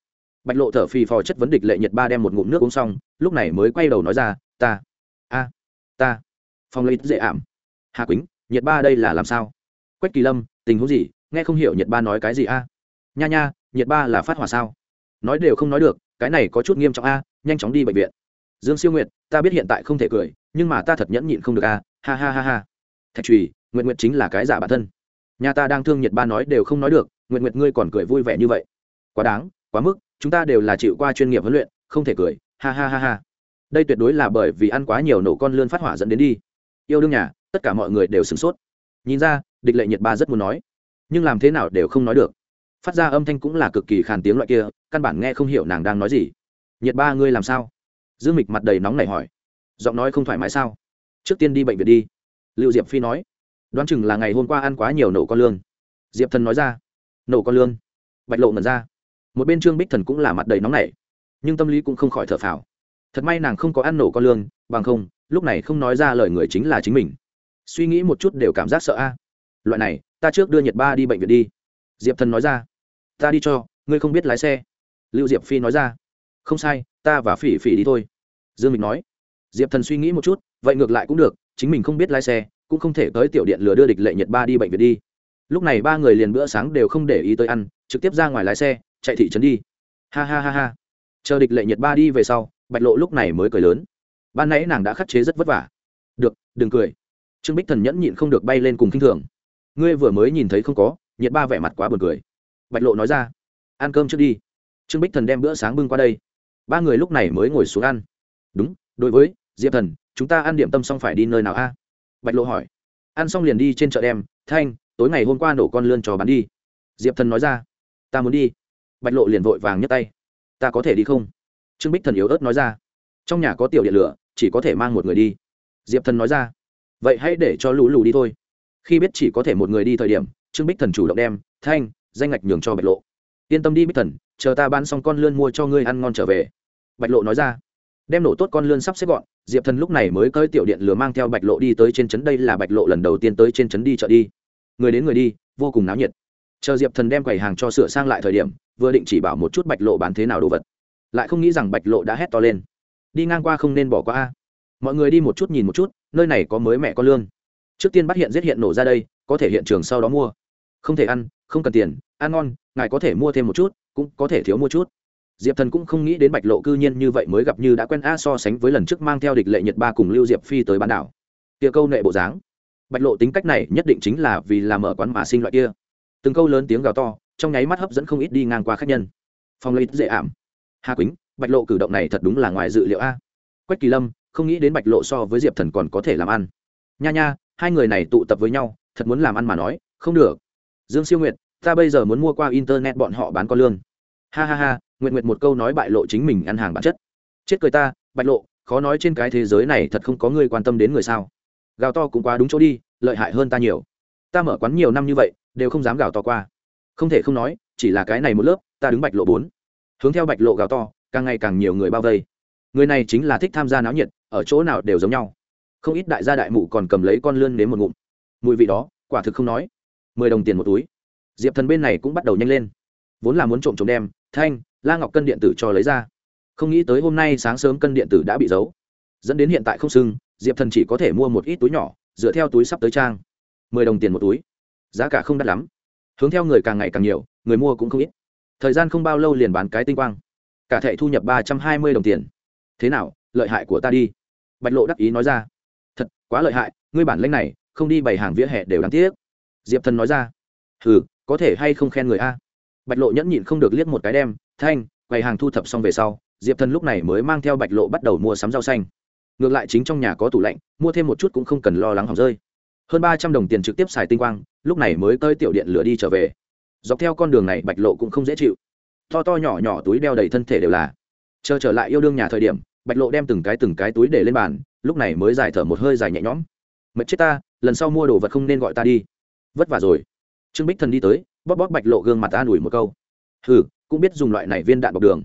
Bạch lộ thở phì phò chất vấn địch lệ nhiệt ba đem một ngụm nước uống xong, lúc này mới quay đầu nói ra, ta, a, ta phong lấy dễ ảm. Hà quýnh nhiệt ba đây là làm sao? Quách kỳ lâm, tình huống gì? Nghe không hiểu nhiệt ba nói cái gì a? Nha nha nhiệt ba là phát hỏa sao? Nói đều không nói được, cái này có chút nghiêm trọng a, nhanh chóng đi bệnh viện. Dương siêu nguyệt, ta biết hiện tại không thể cười, nhưng mà ta thật nhẫn nhịn không được a. Ha ha ha ha thạch trùy nguyện nguyện chính là cái giả bản thân. Nhà ta đang thương nhiệt ba nói đều không nói được nguyện nguyện ngươi còn cười vui vẻ như vậy. Quá đáng, quá mức, chúng ta đều là chịu qua chuyên nghiệp huấn luyện, không thể cười, ha ha ha ha. Đây tuyệt đối là bởi vì ăn quá nhiều nổ con lươn phát hỏa dẫn đến đi. Yêu đương nhà, tất cả mọi người đều sửng sốt. Nhìn ra, địch lệ nhiệt ba rất muốn nói, nhưng làm thế nào đều không nói được. Phát ra âm thanh cũng là cực kỳ khàn tiếng loại kia, căn bản nghe không hiểu nàng đang nói gì. Nhiệt ba ngươi làm sao? Dương mịch mặt đầy nóng nảy hỏi. Giọng nói không thoải mái sao? Trước tiên đi bệnh viện đi. Lưu diệp phi nói, đoán chừng là ngày hôm qua ăn quá nhiều nổ con lương. Diệp thần nói ra, nổ con lương? Bạch lộ ngẩn ra. Một bên trương bích thần cũng là mặt đầy nóng nảy, nhưng tâm lý cũng không khỏi thở phào. Thật may nàng không có ăn nổ con lương, bằng không, lúc này không nói ra lời người chính là chính mình. Suy nghĩ một chút đều cảm giác sợ a. Loại này, ta trước đưa nhiệt ba đi bệnh viện đi. Diệp thần nói ra, ta đi cho, ngươi không biết lái xe. Lưu diệp phi nói ra, không sai, ta và phỉ phỉ đi thôi. Dương mình nói. Diệp thần suy nghĩ một chút, vậy ngược lại cũng được chính mình không biết lái xe, cũng không thể tới tiểu điện lừa đưa địch lệ nhiệt ba đi bệnh viện đi. Lúc này ba người liền bữa sáng đều không để ý tới ăn, trực tiếp ra ngoài lái xe, chạy thị trấn đi. Ha ha ha ha. Chờ địch lệ nhiệt ba đi về sau, bạch lộ lúc này mới cười lớn. Ban nãy nàng đã khắc chế rất vất vả. Được, đừng cười. Trương bích thần nhẫn nhịn không được bay lên cùng k i n h thường. Ngươi vừa mới nhìn thấy không có nhiệt ba vẻ mặt quá buồn cười. Bạch lộ nói ra. Ăn cơm trước đi. Trương bích thần đem bữa sáng bưng qua đây. Ba người lúc này mới ngồi xuống ăn. Đúng, đối với diệp thần chúng ta ăn điểm tâm xong phải đi nơi nào a? Bạch lộ hỏi. Ăn xong liền đi trên chợ đem. Thanh, tối ngày hôm qua nổ con lươn trò bán đi. Diệp thần nói ra. Ta muốn đi. Bạch lộ liền vội vàng nhấc tay. Ta có thể đi không? Trương bích thần yếu ớt nói ra. Trong nhà có tiểu điện lửa, chỉ có thể mang một người đi. Diệp thần nói ra. Vậy hãy để cho lũ lù đi thôi. Khi biết chỉ có thể một người đi thời điểm, trương bích thần chủ động đem. Thanh, danh ngạch nhường cho bạch lộ. Yên tâm đi bích thần, chờ ta bán xong con lươn mua cho ngươi ăn ngon trở về. Bạch lộ nói ra đem nổ tốt con lươn sắp xếp gọn, diệp thần lúc này mới cơi tiểu điện lửa mang theo bạch lộ đi tới trên trấn, đây là bạch lộ lần đầu tiên tới trên trấn đi chợ đi. Người đến người đi, vô cùng náo nhiệt. Chờ diệp thần đem quầy hàng cho sửa sang lại thời điểm, vừa định chỉ bảo một chút bạch lộ bán thế nào đồ vật, lại không nghĩ rằng bạch lộ đã hét to lên. Đi ngang qua không nên bỏ qua a. Mọi người đi một chút nhìn một chút, nơi này có mới mẹ con lương trước tiên bắt hiện giết hiện nổ ra đây, có thể hiện trường sau đó mua. Không thể ăn, không cần tiền, ăn ngon, ngài có thể mua thêm một chút, cũng có thể thiếu mua chút diệp thần cũng không nghĩ đến bạch lộ cư nhiên như vậy mới gặp như đã quen a so sánh với lần trước mang theo địch lệ nhật ba cùng lưu diệp phi tới bán đảo. Kia câu nệ bộ dáng. Bạch lộ tính cách này nhất định chính là vì làm ở quán mà sinh loại kia. Từng câu lớn tiếng gào to, trong nháy mắt hấp dẫn không ít đi ngang qua khách nhân. Phong lấy dễ ảm. Hà quýnh, bạch lộ cử động này thật đúng là ngoài dự liệu a. Quách kỳ lâm, không nghĩ đến bạch lộ so với diệp thần còn có thể làm ăn. Nha nha, hai người này tụ tập với nhau, thật muốn làm ăn mà nói, không được. Dương siêu nguyệt, ta bây giờ muốn mua qua internet bọn họ bán con lương ha ha ha nguyện nguyện một câu nói bại lộ chính mình ăn hàng bản chất. Chết cười ta, bại lộ, khó nói trên cái thế giới này thật không có người quan tâm đến người sao. Gào to cũng quá đúng chỗ đi, lợi hại hơn ta nhiều. Ta mở quán nhiều năm như vậy, đều không dám gào to qua. Không thể không nói, chỉ là cái này một lớp, ta đứng bạch lộ bốn. Hướng theo bạch lộ gào to, càng ngày càng nhiều người bao vây. Người này chính là thích tham gia náo nhiệt, ở chỗ nào đều giống nhau. Không ít đại gia đại mụ còn cầm lấy con lươn nếm một ngụm. Mùi vị đó, quả thực không nói. Mười đồng tiền một túi. Diệp thần bên này cũng bắt đầu nhanh lên. Vốn là muốn trộm trộm đem thanh, la ngọc cân điện tử cho lấy ra. Không nghĩ tới hôm nay sáng sớm cân điện tử đã bị giấu. Dẫn đến hiện tại không sưng, diệp thần chỉ có thể mua một ít túi nhỏ, dựa theo túi sắp tới trang. Mười đồng tiền một túi. Giá cả không đắt lắm. Hướng theo người càng ngày càng nhiều, người mua cũng không ít. Thời gian không bao lâu liền bán cái tinh quang. Cả thẻ thu nhập ba trăm hai mươi đồng tiền. Thế nào, lợi hại của ta đi. Bạch lộ đắc ý nói ra. Thật, quá lợi hại, ngươi bản lanh này, không đi bày hàng vỉa hè đều đáng tiếc. Diệp thần nói ra. Ừ có thể hay không khen người a? Bạch lộ nhẫn nhịn không được liếc một cái đem, thanh bày hàng thu thập xong về sau, diệp thần lúc này mới mang theo bạch lộ bắt đầu mua sắm rau xanh. Ngược lại chính trong nhà có tủ lạnh, mua thêm một chút cũng không cần lo lắng hỏng rơi. Hơn ba trăm đồng tiền trực tiếp xài tinh quang, lúc này mới tới tiểu điện lửa đi trở về. Dọc theo con đường này, bạch lộ cũng không dễ chịu. To to nhỏ nhỏ túi đeo đầy thân thể đều là. Chờ trở lại yêu đương nhà thời điểm, bạch lộ đem từng cái từng cái túi để lên bàn, lúc này mới giải thở một hơi dài nhẹ nhõm. Mệt chết ta, lần sau mua đồ vật không nên gọi ta đi. Vất vả rồi. Trương bích thần đi tới bóp bóp bạch lộ gương mặt an ủi một câu. Hừ, cũng biết dùng loại này viên đạn bọc đường.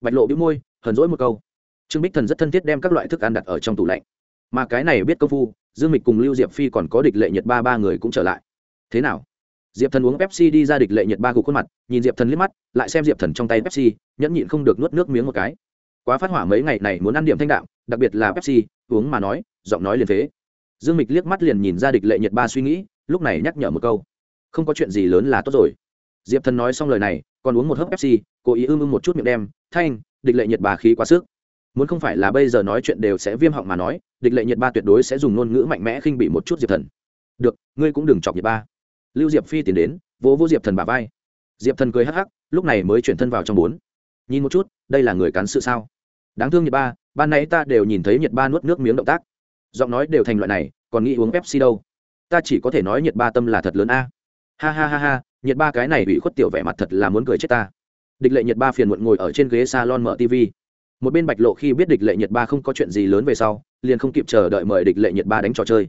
Bạch lộ bĩu môi, hờn dỗi một câu. Trương bích thần rất thân thiết đem các loại thức ăn đặt ở trong tủ lạnh. Mà cái này biết công phu, dương mịch cùng lưu diệp phi còn có địch lệ nhật ba ba người cũng trở lại. Thế nào? Diệp thần uống pepsi đi ra địch lệ nhật ba gục khuôn mặt, nhìn diệp thần liếc mắt, lại xem diệp thần trong tay pepsi, nhẫn nhịn không được nuốt nước miếng một cái. Quá phát hỏa mấy ngày này muốn ăn điểm thanh đạm, đặc biệt là pepsi, uống mà nói, giọng nói liền thế. dương mịch liếc mắt liền nhìn ra địch lệ nhật ba suy nghĩ, lúc này nhắc nhở một câu không có chuyện gì lớn là tốt rồi. Diệp thần nói xong lời này, còn uống một hớp pepsi, cố ý ưm ưm một chút miệng đem, thanh, địch lệ nhiệt ba khí quá sức. Muốn không phải là bây giờ nói chuyện đều sẽ viêm họng mà nói, địch lệ nhiệt ba tuyệt đối sẽ dùng ngôn ngữ mạnh mẽ khinh bị một chút diệp thần. Được, ngươi cũng đừng chọc nhiệt ba. Lưu diệp phi tiến đến, vỗ vỗ diệp thần bà vai. Diệp thần cười hắc hắc, lúc này mới chuyển thân vào trong bốn. Nhìn một chút, đây là người cán sự sao? Đáng thương nhiệt ba, ban nãy ta đều nhìn thấy nhiệt ba nuốt nước miếng động tác. Giọng nói đều thành loại này, còn nghĩ uống pepsi đâu? Ta chỉ có thể nói nhiệt ba tâm là thật lớn a ha ha ha ha nhiệt ba cái này bị khuất tiểu vẻ mặt thật là muốn cười chết ta. Địch lệ nhiệt ba phiền muộn ngồi ở trên ghế salon mở tv một bên bạch lộ khi biết địch lệ nhiệt ba không có chuyện gì lớn về sau, liền không kịp chờ đợi mời địch lệ nhiệt ba đánh trò chơi.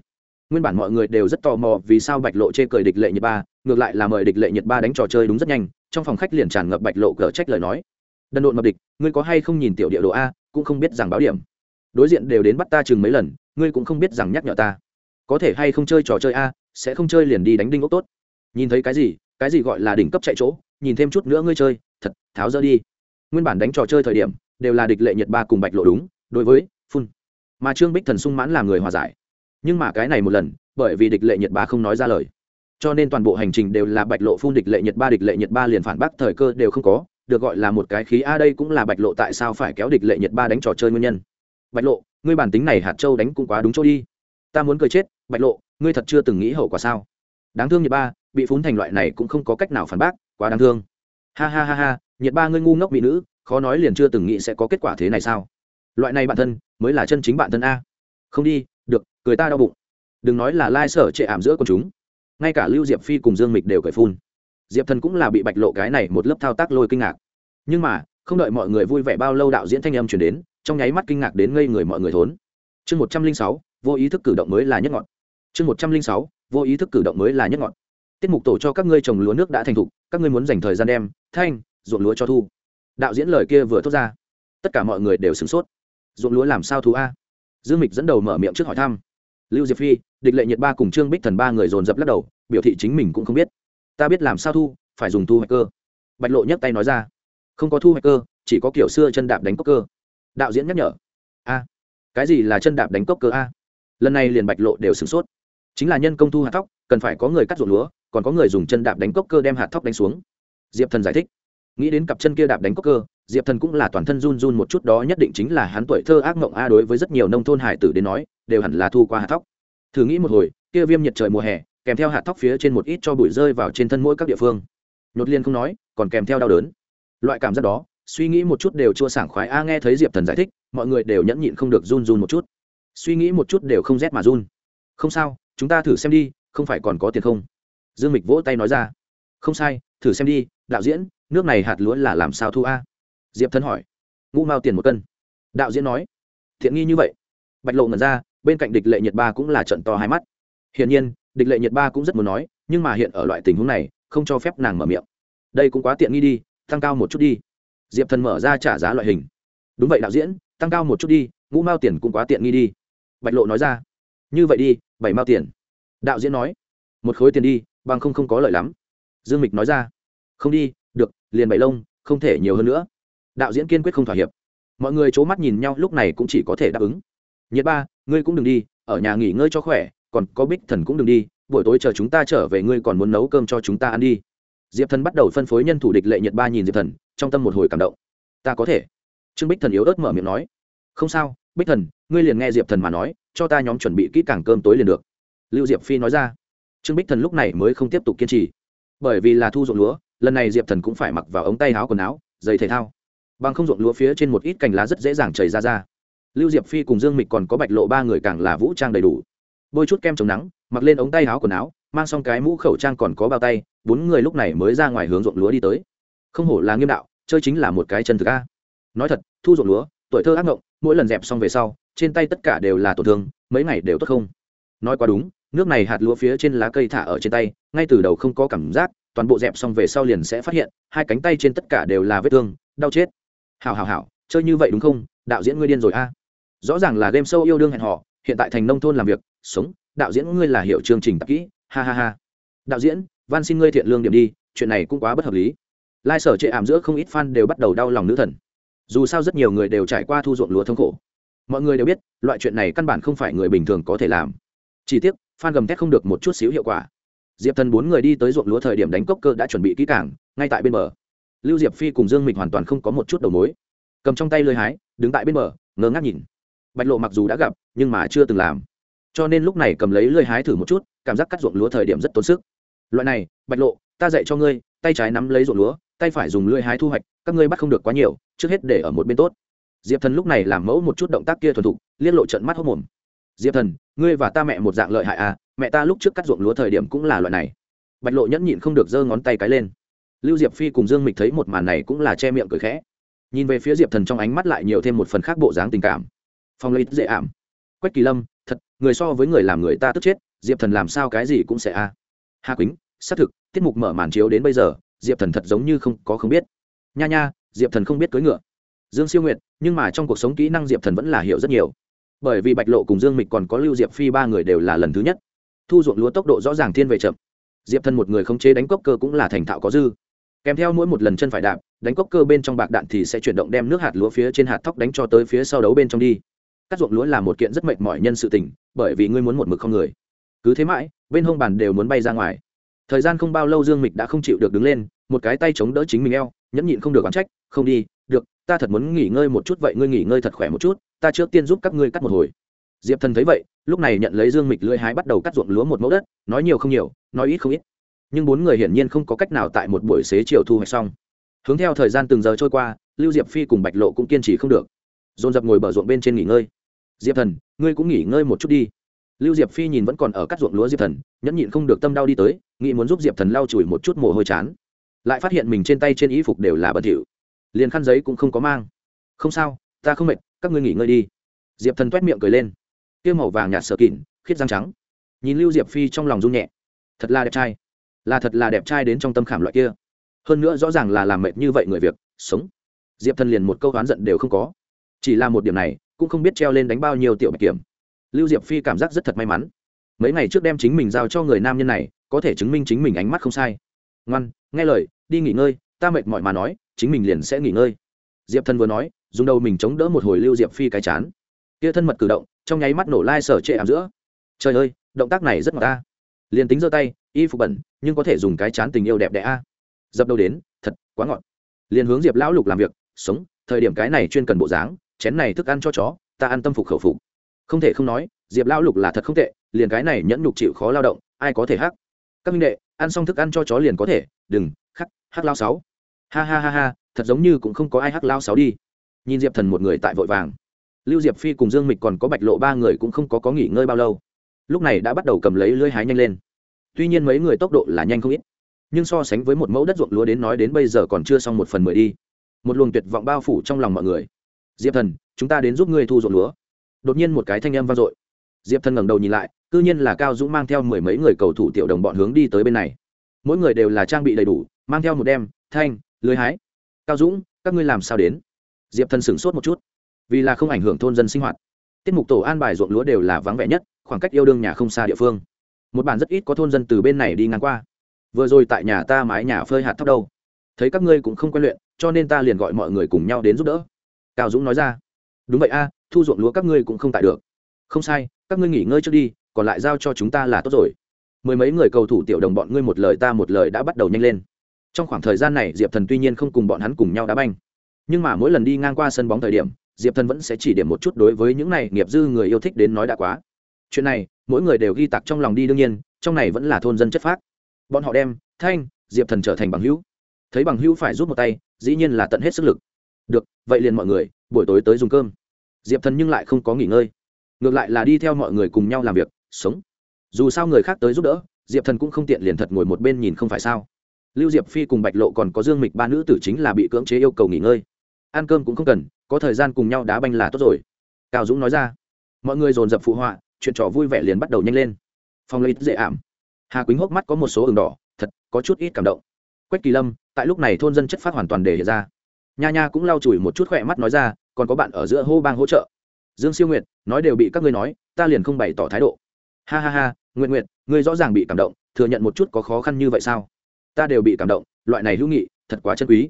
Nguyên bản mọi người đều rất tò mò vì sao bạch lộ chê cười địch lệ nhiệt ba, ngược lại là mời địch lệ nhiệt ba đánh trò chơi đúng rất nhanh, trong phòng khách liền tràn ngập bạch lộ cờ trách lời nói. Đần độn mập địch, ngươi có hay không nhìn tiểu địa đồ a, cũng không biết rằng báo điểm. Đối diện đều đến bắt ta chừng mấy lần, ngươi cũng không biết rằng nhắc nhở ta. Có thể hay không chơi trò chơi a, sẽ không chơi liền đi đánh đinh ốc tốt nhìn thấy cái gì? Cái gì gọi là đỉnh cấp chạy chỗ? Nhìn thêm chút nữa ngươi chơi, thật, tháo dỡ đi. Nguyên bản đánh trò chơi thời điểm, đều là địch lệ nhật ba cùng bạch lộ đúng, đối với phun. Mà trương bích thần sung mãn làm người hòa giải. Nhưng mà cái này một lần, bởi vì địch lệ nhật ba không nói ra lời. Cho nên toàn bộ hành trình đều là bạch lộ phun địch lệ nhật ba, địch lệ nhật ba liền phản bác thời cơ đều không có, được gọi là một cái khí. A, đây cũng là bạch lộ tại sao phải kéo địch lệ nhật ba đánh trò chơi nguyên nhân. Bạch lộ, ngươi bản tính này hạt châu đánh cũng quá đúng chỗ đi. Ta muốn cười chết, bạch lộ, ngươi thật chưa từng nghĩ hậu quả sao? Đáng thương nhật ba bị phun thành loại này cũng không có cách nào phản bác, quá đáng thương. Ha ha ha ha, nhiệt ba ngươi ngu ngốc bị nữ, khó nói liền chưa từng nghĩ sẽ có kết quả thế này sao? Loại này bạn thân, mới là chân chính bạn thân a. Không đi, được, cười ta đau bụng. Đừng nói là lai sở trệ ảm giữa con chúng. Ngay cả lưu diệp phi cùng dương mịch đều cười phun. Diệp thần cũng là bị bạch lộ cái này một lớp thao tác lôi kinh ngạc. Nhưng mà, không đợi mọi người vui vẻ bao lâu đạo diễn thanh âm chuyển đến, trong nháy mắt kinh ngạc đến ngây người mọi người thốn. Chương một trăm linh sáu, vô ý thức cử động mới là nhất ngọn. Chương một trăm linh sáu, vô ý thức cử động mới là nhất ngọn tiết mục tổ cho các ngươi trồng lúa nước đã thành thục, các ngươi muốn dành thời gian đem, thanh, ruộng lúa cho thu. Đạo diễn lời kia vừa thốt ra, tất cả mọi người đều sửng sốt. Ruộng lúa làm sao thu a? Dương mịch dẫn đầu mở miệng trước hỏi thăm. Lưu diệp phi, địch lệ nhiệt ba cùng trương bích thần ba người dồn dập lắc đầu, biểu thị chính mình cũng không biết. Ta biết làm sao thu, phải dùng thu hoạch cơ. Bạch lộ nhấc tay nói ra. Không có thu hoạch cơ, chỉ có kiểu xưa chân đạp đánh cốc cơ. Đạo diễn nhắc nhở. A, cái gì là chân đạp đánh cốc cơ a? Lần này liền bạch lộ đều sửng sốt. Chính là nhân công thu hạt thóc, cần phải có người cắt ruộng lúa còn có người dùng chân đạp đánh cốc cơ đem hạt thóc đánh xuống. Diệp thần giải thích. Nghĩ đến cặp chân kia đạp đánh cốc cơ, diệp thần cũng là toàn thân run run một chút đó nhất định chính là hắn tuổi thơ ác mộng a đối với rất nhiều nông thôn hải tử đến nói, đều hẳn là thu qua hạt thóc. Thử nghĩ một hồi, kia viêm nhiệt trời mùa hè, kèm theo hạt thóc phía trên một ít cho bụi rơi vào trên thân mỗi các địa phương. Nhột liên không nói, còn kèm theo đau đớn. Loại cảm giác đó, suy nghĩ một chút đều chua sảng khoái a, nghe thấy diệp thần giải thích, mọi người đều nhẫn nhịn không được run run một chút. Suy nghĩ một chút đều không rét mà run. Không sao, chúng ta thử xem đi, không phải còn có tiền không? Dương mịch vỗ tay nói ra. Không sai, thử xem đi, đạo diễn, nước này hạt lúa là làm sao thu a? Diệp thân hỏi. Ngũ mao tiền một cân. Đạo diễn nói. Thiện nghi như vậy. Bạch lộ ngẩn ra, bên cạnh địch lệ nhiệt ba cũng là trận to hai mắt. Hiển nhiên, địch lệ nhiệt ba cũng rất muốn nói, nhưng mà hiện ở loại tình huống này, không cho phép nàng mở miệng. Đây cũng quá tiện nghi đi, tăng cao một chút đi. Diệp thần mở ra trả giá loại hình. Đúng vậy đạo diễn, tăng cao một chút đi, ngũ mao tiền cũng quá tiện nghi đi. Bạch lộ nói ra. Như vậy đi, bảy mao tiền. Đạo diễn nói. Một khối tiền đi bằng không không có lợi lắm. Dương mịch nói ra. Không đi, được, liền bảy lông, không thể nhiều hơn nữa. Đạo diễn kiên quyết không thỏa hiệp. Mọi người c h ố mắt nhìn nhau, lúc này cũng chỉ có thể đáp ứng. Nhiệt ba, ngươi cũng đừng đi, ở nhà nghỉ ngơi cho khỏe, còn có bích thần cũng đừng đi, buổi tối chờ chúng ta trở về, ngươi còn muốn nấu cơm cho chúng ta ăn đi. Diệp thần bắt đầu phân phối nhân thủ địch lệ nhiệt ba nhìn diệp thần, trong tâm một hồi cảm động. Ta có thể. Trương bích thần yếu ớt mở miệng nói. Không sao, bích thần, ngươi liền nghe diệp thần mà nói, cho ta nhóm chuẩn bị kỹ càng cơm tối liền được. Lưu diệp phi nói ra trương bích thần lúc này mới không tiếp tục kiên trì. Bởi vì là thu ruộng lúa, lần này diệp thần cũng phải mặc vào ống tay áo quần áo, giày thể thao. Bằng không ruộng lúa phía trên một ít cành lá rất dễ dàng chảy ra ra. Lưu diệp phi cùng dương mịch còn có bạch lộ ba người càng là vũ trang đầy đủ. Bôi chút kem chống nắng, mặc lên ống tay áo quần áo, mang xong cái mũ khẩu trang còn có bao tay, bốn người lúc này mới ra ngoài hướng ruộng lúa đi tới. Không hổ là nghiêm đạo, chơi chính là một cái chân thực a. Nói thật, thu ruộng lúa, tuổi thơ ác ngộng, mỗi lần dẹp xong về sau, trên tay tất cả đều là tổn thương, mấy ngày đều tốt không? Nói quá đúng nước này hạt lúa phía trên lá cây thả ở trên tay, ngay từ đầu không có cảm giác, toàn bộ dẹp xong về sau liền sẽ phát hiện, hai cánh tay trên tất cả đều là vết thương, đau chết. Hào hào hào chơi như vậy đúng không? Đạo diễn ngươi điên rồi a. Rõ ràng là game show yêu đương hẹn họ hiện tại thành nông thôn làm việc, sống, đạo diễn ngươi là hiệu chương trình tập kỹ, ha ha ha. Đạo diễn van xin ngươi thiện lương điểm đi, chuyện này cũng quá bất hợp lý. Lai sở chệ ảm giữa không ít fan đều bắt đầu đau lòng nữ thần. Dù sao rất nhiều người đều trải qua thu ruộng lúa thống khổ. Mọi người đều biết, loại chuyện này căn bản không phải người bình thường có thể làm. Chỉ tiếc phan gầm thét không được một chút xíu hiệu quả. Diệp thần bốn người đi tới ruộng lúa thời điểm đánh cốc cơ đã chuẩn bị kỹ cảng ngay tại bên bờ. Lưu diệp phi cùng dương mịch hoàn toàn không có một chút đầu mối. Cầm trong tay lơi hái, đứng tại bên bờ, ngơ ngác nhìn. Bạch lộ mặc dù đã gặp, nhưng mà chưa từng làm. Cho nên lúc này cầm lấy lơi hái thử một chút, cảm giác cắt ruộng lúa thời điểm rất tốn sức. Loại này, bạch lộ, ta dạy cho ngươi, tay trái nắm lấy ruộng lúa, tay phải dùng lưỡi hái thu hoạch, các ngươi bắt không được quá nhiều, trước hết để ở một bên tốt. Diệp thần lúc này làm mẫu một chút động tác kia thuần thục, liên lộ trận mắt hốc mồm diệp thần, ngươi và ta mẹ một dạng lợi hại à mẹ ta lúc trước cắt ruộng lúa thời điểm cũng là loại này. Bạch lộ nhẫn nhịn không được giơ ngón tay cái lên. Lưu diệp phi cùng dương mịch thấy một màn này cũng là che miệng cười khẽ. Nhìn về phía diệp thần trong ánh mắt lại nhiều thêm một phần khác bộ dáng tình cảm. Phong lấy dễ ảm. Quách kỳ lâm, thật, người so với người làm người ta tức chết, diệp thần làm sao cái gì cũng sẽ a. À. hà quýnh, xác thực, tiết mục mở màn chiếu đến bây giờ, diệp thần thật giống như không có không biết. Nha nha, diệp thần không biết cưỡi ngựa. Dương siêu nguyện nhưng mà trong cuộc sống kỹ năng diệp thần vẫn là hiểu rất nhiều bởi vì bạch lộ cùng dương mịch còn có lưu diệp phi ba người đều là lần thứ nhất. Thu ruộng lúa tốc độ rõ ràng thiên về chậm. Diệp thân một người không chế đánh cốc cơ cũng là thành thạo có dư. Kèm theo mỗi một lần chân phải đạp, đánh cốc cơ bên trong bạc đạn thì sẽ chuyển động đem nước hạt lúa phía trên hạt thóc đánh cho tới phía sau đấu bên trong đi. Cắt ruộng lúa là một kiện rất mệt mỏi nhân sự tình, bởi vì ngươi muốn một mực không người. Cứ thế mãi, bên hông bàn đều muốn bay ra ngoài. Thời gian không bao lâu dương mịch đã không chịu được đứng lên, một cái tay chống đỡ chính mình eo, nhẫn nhịn không được oán trách, không đi ta thật muốn nghỉ ngơi một chút, vậy ngươi nghỉ ngơi thật khỏe một chút, ta trước tiên giúp các ngươi cắt một hồi. Diệp thần thấy vậy, lúc này nhận lấy dương mịch lưỡi hái bắt đầu cắt ruộng lúa một mẫu đất, nói nhiều không nhiều, nói ít không ít. Nhưng bốn người hiển nhiên không có cách nào tại một buổi xế chiều thu hoạch xong. Hướng theo thời gian từng giờ trôi qua, lưu diệp phi cùng bạch lộ cũng kiên trì không được. Dồn dập ngồi bờ ruộng bên trên nghỉ ngơi. Diệp thần, ngươi cũng nghỉ ngơi một chút đi. Lưu diệp phi nhìn vẫn còn ở cắt ruộng lúa diệp thần, nhẫn nhịn không được tâm đau đi tới, nghĩ muốn giúp diệp thần lau chùi một chút mồ hôi chán. Lại phát hiện mình trên tay trên y phục đều là bẩn thỉu liền khăn giấy cũng không có mang. Không sao, ta không mệt, các ngươi nghỉ ngơi đi. Diệp thần t u é t miệng cười lên. Kia màu vàng nhạt sợ kỉn khiết răng trắng. Nhìn lưu diệp phi trong lòng rung nhẹ. Thật là đẹp trai. Là thật là đẹp trai đến trong tâm khảm loại kia. Hơn nữa rõ ràng là làm mệt như vậy người việc, sống. Diệp thần liền một câu oán giận đều không có. Chỉ là một điểm này, cũng không biết treo lên đánh bao nhiêu tiểu bạch kiểm. Lưu diệp phi cảm giác rất thật may mắn. Mấy ngày trước đem chính mình giao cho người nam nhân này, có thể chứng minh chính mình ánh mắt không sai. Ngoan, nghe lời, đi nghỉ ngơi, ta mệt mỏi mà nói chính mình liền sẽ nghỉ ngơi. Diệp thần vừa nói, dùng đầu mình chống đỡ một hồi lưu diệp phi cái chán. Kia thân mật cử động, trong nháy mắt nổ lai sở trệ ảm giữa. Trời ơi, động tác này rất ngọt ta. Liền tính giơ tay, y phục bẩn, nhưng có thể dùng cái chán tình yêu đẹp đẽ a. Dập đầu đến, thật, quá ngọt. Liền hướng diệp lão lục làm việc, sống, thời điểm cái này chuyên cần bộ dáng, chén này thức ăn cho chó, ta ăn tâm phục khẩu phục. Không thể không nói, diệp lão lục là thật không tệ, liền cái này nhẫn nhục chịu khó lao động, ai có thể hắc. Các minh đệ, ăn xong thức ăn cho chó liền có thể, đừng, khắc hắc lao sáu ha ha ha ha, thật giống như cũng không có ai hắc lao sáu đi. Nhìn diệp thần một người tại vội vàng. Lưu diệp phi cùng dương mịch còn có bạch lộ ba người cũng không có có nghỉ ngơi bao lâu. Lúc này đã bắt đầu cầm lấy lưới hái nhanh lên. Tuy nhiên mấy người tốc độ là nhanh không ít, nhưng so sánh với một mẫu đất ruộng lúa đến nói đến bây giờ còn chưa xong một phần mười đi. Một luồng tuyệt vọng bao phủ trong lòng mọi người. Diệp thần, chúng ta đến giúp ngươi thu ruộng lúa. Đột nhiên một cái thanh âm vang dội. Diệp thần ngẩng đầu nhìn lại c nhiên là cao dũng mang theo mười mấy người cầu thủ tiểu đồng bọn hướng đi tới bên này. Mỗi người đều là trang bị đầy đủ, mang theo một đem, thanh lưới hái. Cao dũng, các ngươi làm sao đến? Diệp thần sửng sốt một chút. Vì là không ảnh hưởng thôn dân sinh hoạt, tiết mục tổ an bài ruộng lúa đều là vắng vẻ nhất, khoảng cách yêu đương nhà không xa địa phương. Một bản rất ít có thôn dân từ bên này đi ngang qua. Vừa rồi tại nhà ta mái nhà phơi hạt thóc đâu. Thấy các ngươi cũng không quen luyện, cho nên ta liền gọi mọi người cùng nhau đến giúp đỡ. Cao dũng nói ra. Đúng vậy a, thu ruộng lúa các ngươi cũng không tại được. Không sai, các ngươi nghỉ ngơi trước đi, còn lại giao cho chúng ta là tốt rồi. Mười mấy người cầu thủ tiểu đồng bọn ngươi một lời ta một lời đã bắt đầu nhanh lên trong khoảng thời gian này diệp thần tuy nhiên không cùng bọn hắn cùng nhau đá banh nhưng mà mỗi lần đi ngang qua sân bóng thời điểm diệp thần vẫn sẽ chỉ điểm một chút đối với những này nghiệp dư người yêu thích đến nói đã quá chuyện này mỗi người đều ghi tặc trong lòng đi đương nhiên trong này vẫn là thôn dân chất phác bọn họ đem thanh diệp thần trở thành bằng hữu thấy bằng hữu phải rút một tay dĩ nhiên là tận hết sức lực được vậy liền mọi người buổi tối tới dùng cơm diệp thần nhưng lại không có nghỉ ngơi ngược lại là đi theo mọi người cùng nhau làm việc sống dù sao người khác tới giúp đỡ diệp thần cũng không tiện liền thật ngồi một bên nhìn không phải sao lưu diệp phi cùng bạch lộ còn có dương mịch ba nữ tử chính là bị cưỡng chế yêu cầu nghỉ ngơi. Ăn cơm cũng không cần, có thời gian cùng nhau đá banh là tốt rồi. Cao dũng nói ra. Mọi người dồn dập phụ họa, chuyện trò vui vẻ liền bắt đầu nhanh lên. Phong lấy dễ ảm. Hà quýnh hốc mắt có một số ửng đỏ, thật, có chút ít cảm động. Quách kỳ lâm, tại lúc này thôn dân chất phát hoàn toàn để hiện ra. Nha nha cũng lau chùi một chút khỏe mắt nói ra, còn có bạn ở giữa hô bang hỗ trợ. Dương siêu nguyệt, nói đều bị các ngươi nói, ta liền không bày tỏ thái độ. Ha ha ha nguyện nguyện ngươi rõ ràng bị cảm động, thừa nhận một chút có khó khăn như vậy sao? Ta đều bị cảm động, loại này hữu nghị, thật quá chân quý.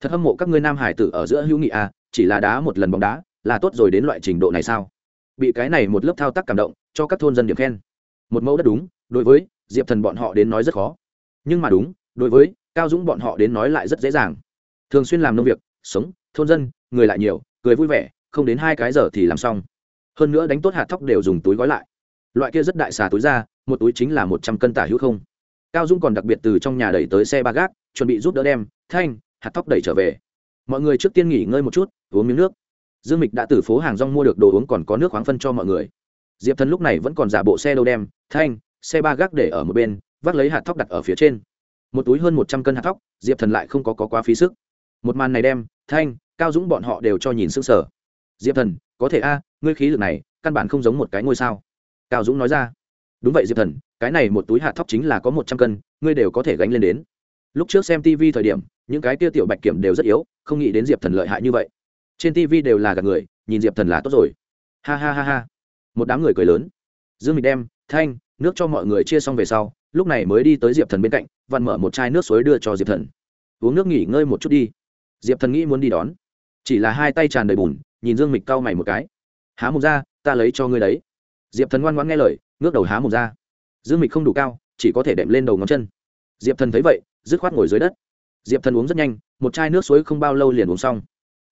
Thật hâm mộ các ngươi nam hải tử ở giữa hữu nghị à chỉ là đá một lần bóng đá, là tốt rồi đến loại trình độ này sao? Bị cái này một lớp thao tác cảm động, cho các thôn dân điểm khen. Một mẫu đất đúng, đối với diệp thần bọn họ đến nói rất khó. Nhưng mà đúng, đối với cao dũng bọn họ đến nói lại rất dễ dàng. Thường xuyên làm nông việc, sống, thôn dân, người lại nhiều, cười vui vẻ, không đến hai cái giờ thì làm xong. Hơn nữa đánh tốt hạt thóc đều dùng túi gói lại. Loại kia rất đại xà túi ra, một túi chính là một trăm cân tả hữu không cao Dung còn đặc biệt từ trong nhà đẩy tới xe ba gác chuẩn bị giúp đỡ đem thanh hạt thóc đẩy trở về. Mọi người trước tiên nghỉ ngơi một chút uống miếng nước. Dương mịch đã từ phố hàng rong mua được đồ uống còn có nước khoáng phân cho mọi người. Diệp thần lúc này vẫn còn giả bộ xe đâu đem thanh xe ba gác để ở một bên vác lấy hạt thóc đặt ở phía trên. Một túi hơn một trăm cân hạt thóc diệp thần lại không có, có quá phí sức. Một màn này đem thanh cao dũng bọn họ đều cho nhìn s ư n g sở diệp thần có thể a ngươi khí lực này căn bản không giống một cái ngôi sao. Cao dũng nói ra đúng vậy, diệp thần, cái này một túi hạt thóc chính là có một trăm cân, ngươi đều có thể gánh lên đến. Lúc trước xem tv thời điểm, những cái tia tiểu bạch kiểm đều rất yếu, không nghĩ đến diệp thần lợi hại như vậy. Trên tv đều là gạt người, nhìn diệp thần là tốt rồi. Ha ha ha ha. Một đám người cười lớn. Dương mịch đem thanh, nước cho mọi người chia xong về sau, lúc này mới đi tới diệp thần bên cạnh, vặn mở một chai nước suối đưa cho diệp thần. Uống nước nghỉ ngơi một chút đi. Diệp thần nghĩ muốn đi đón. Chỉ là hai tay tràn đầy bùn, nhìn dương mịch cau mày một cái. Há một ra, ta lấy cho ngươi đấy. Diệp thần ngoan ngoãn nghe lời ngước đầu há mồm ra. Dương mịch không đủ cao, chỉ có thể đệm lên đầu ngón chân. Diệp thần thấy vậy, dứt khoát ngồi dưới đất. Diệp thần uống rất nhanh, một chai nước suối không bao lâu liền uống xong.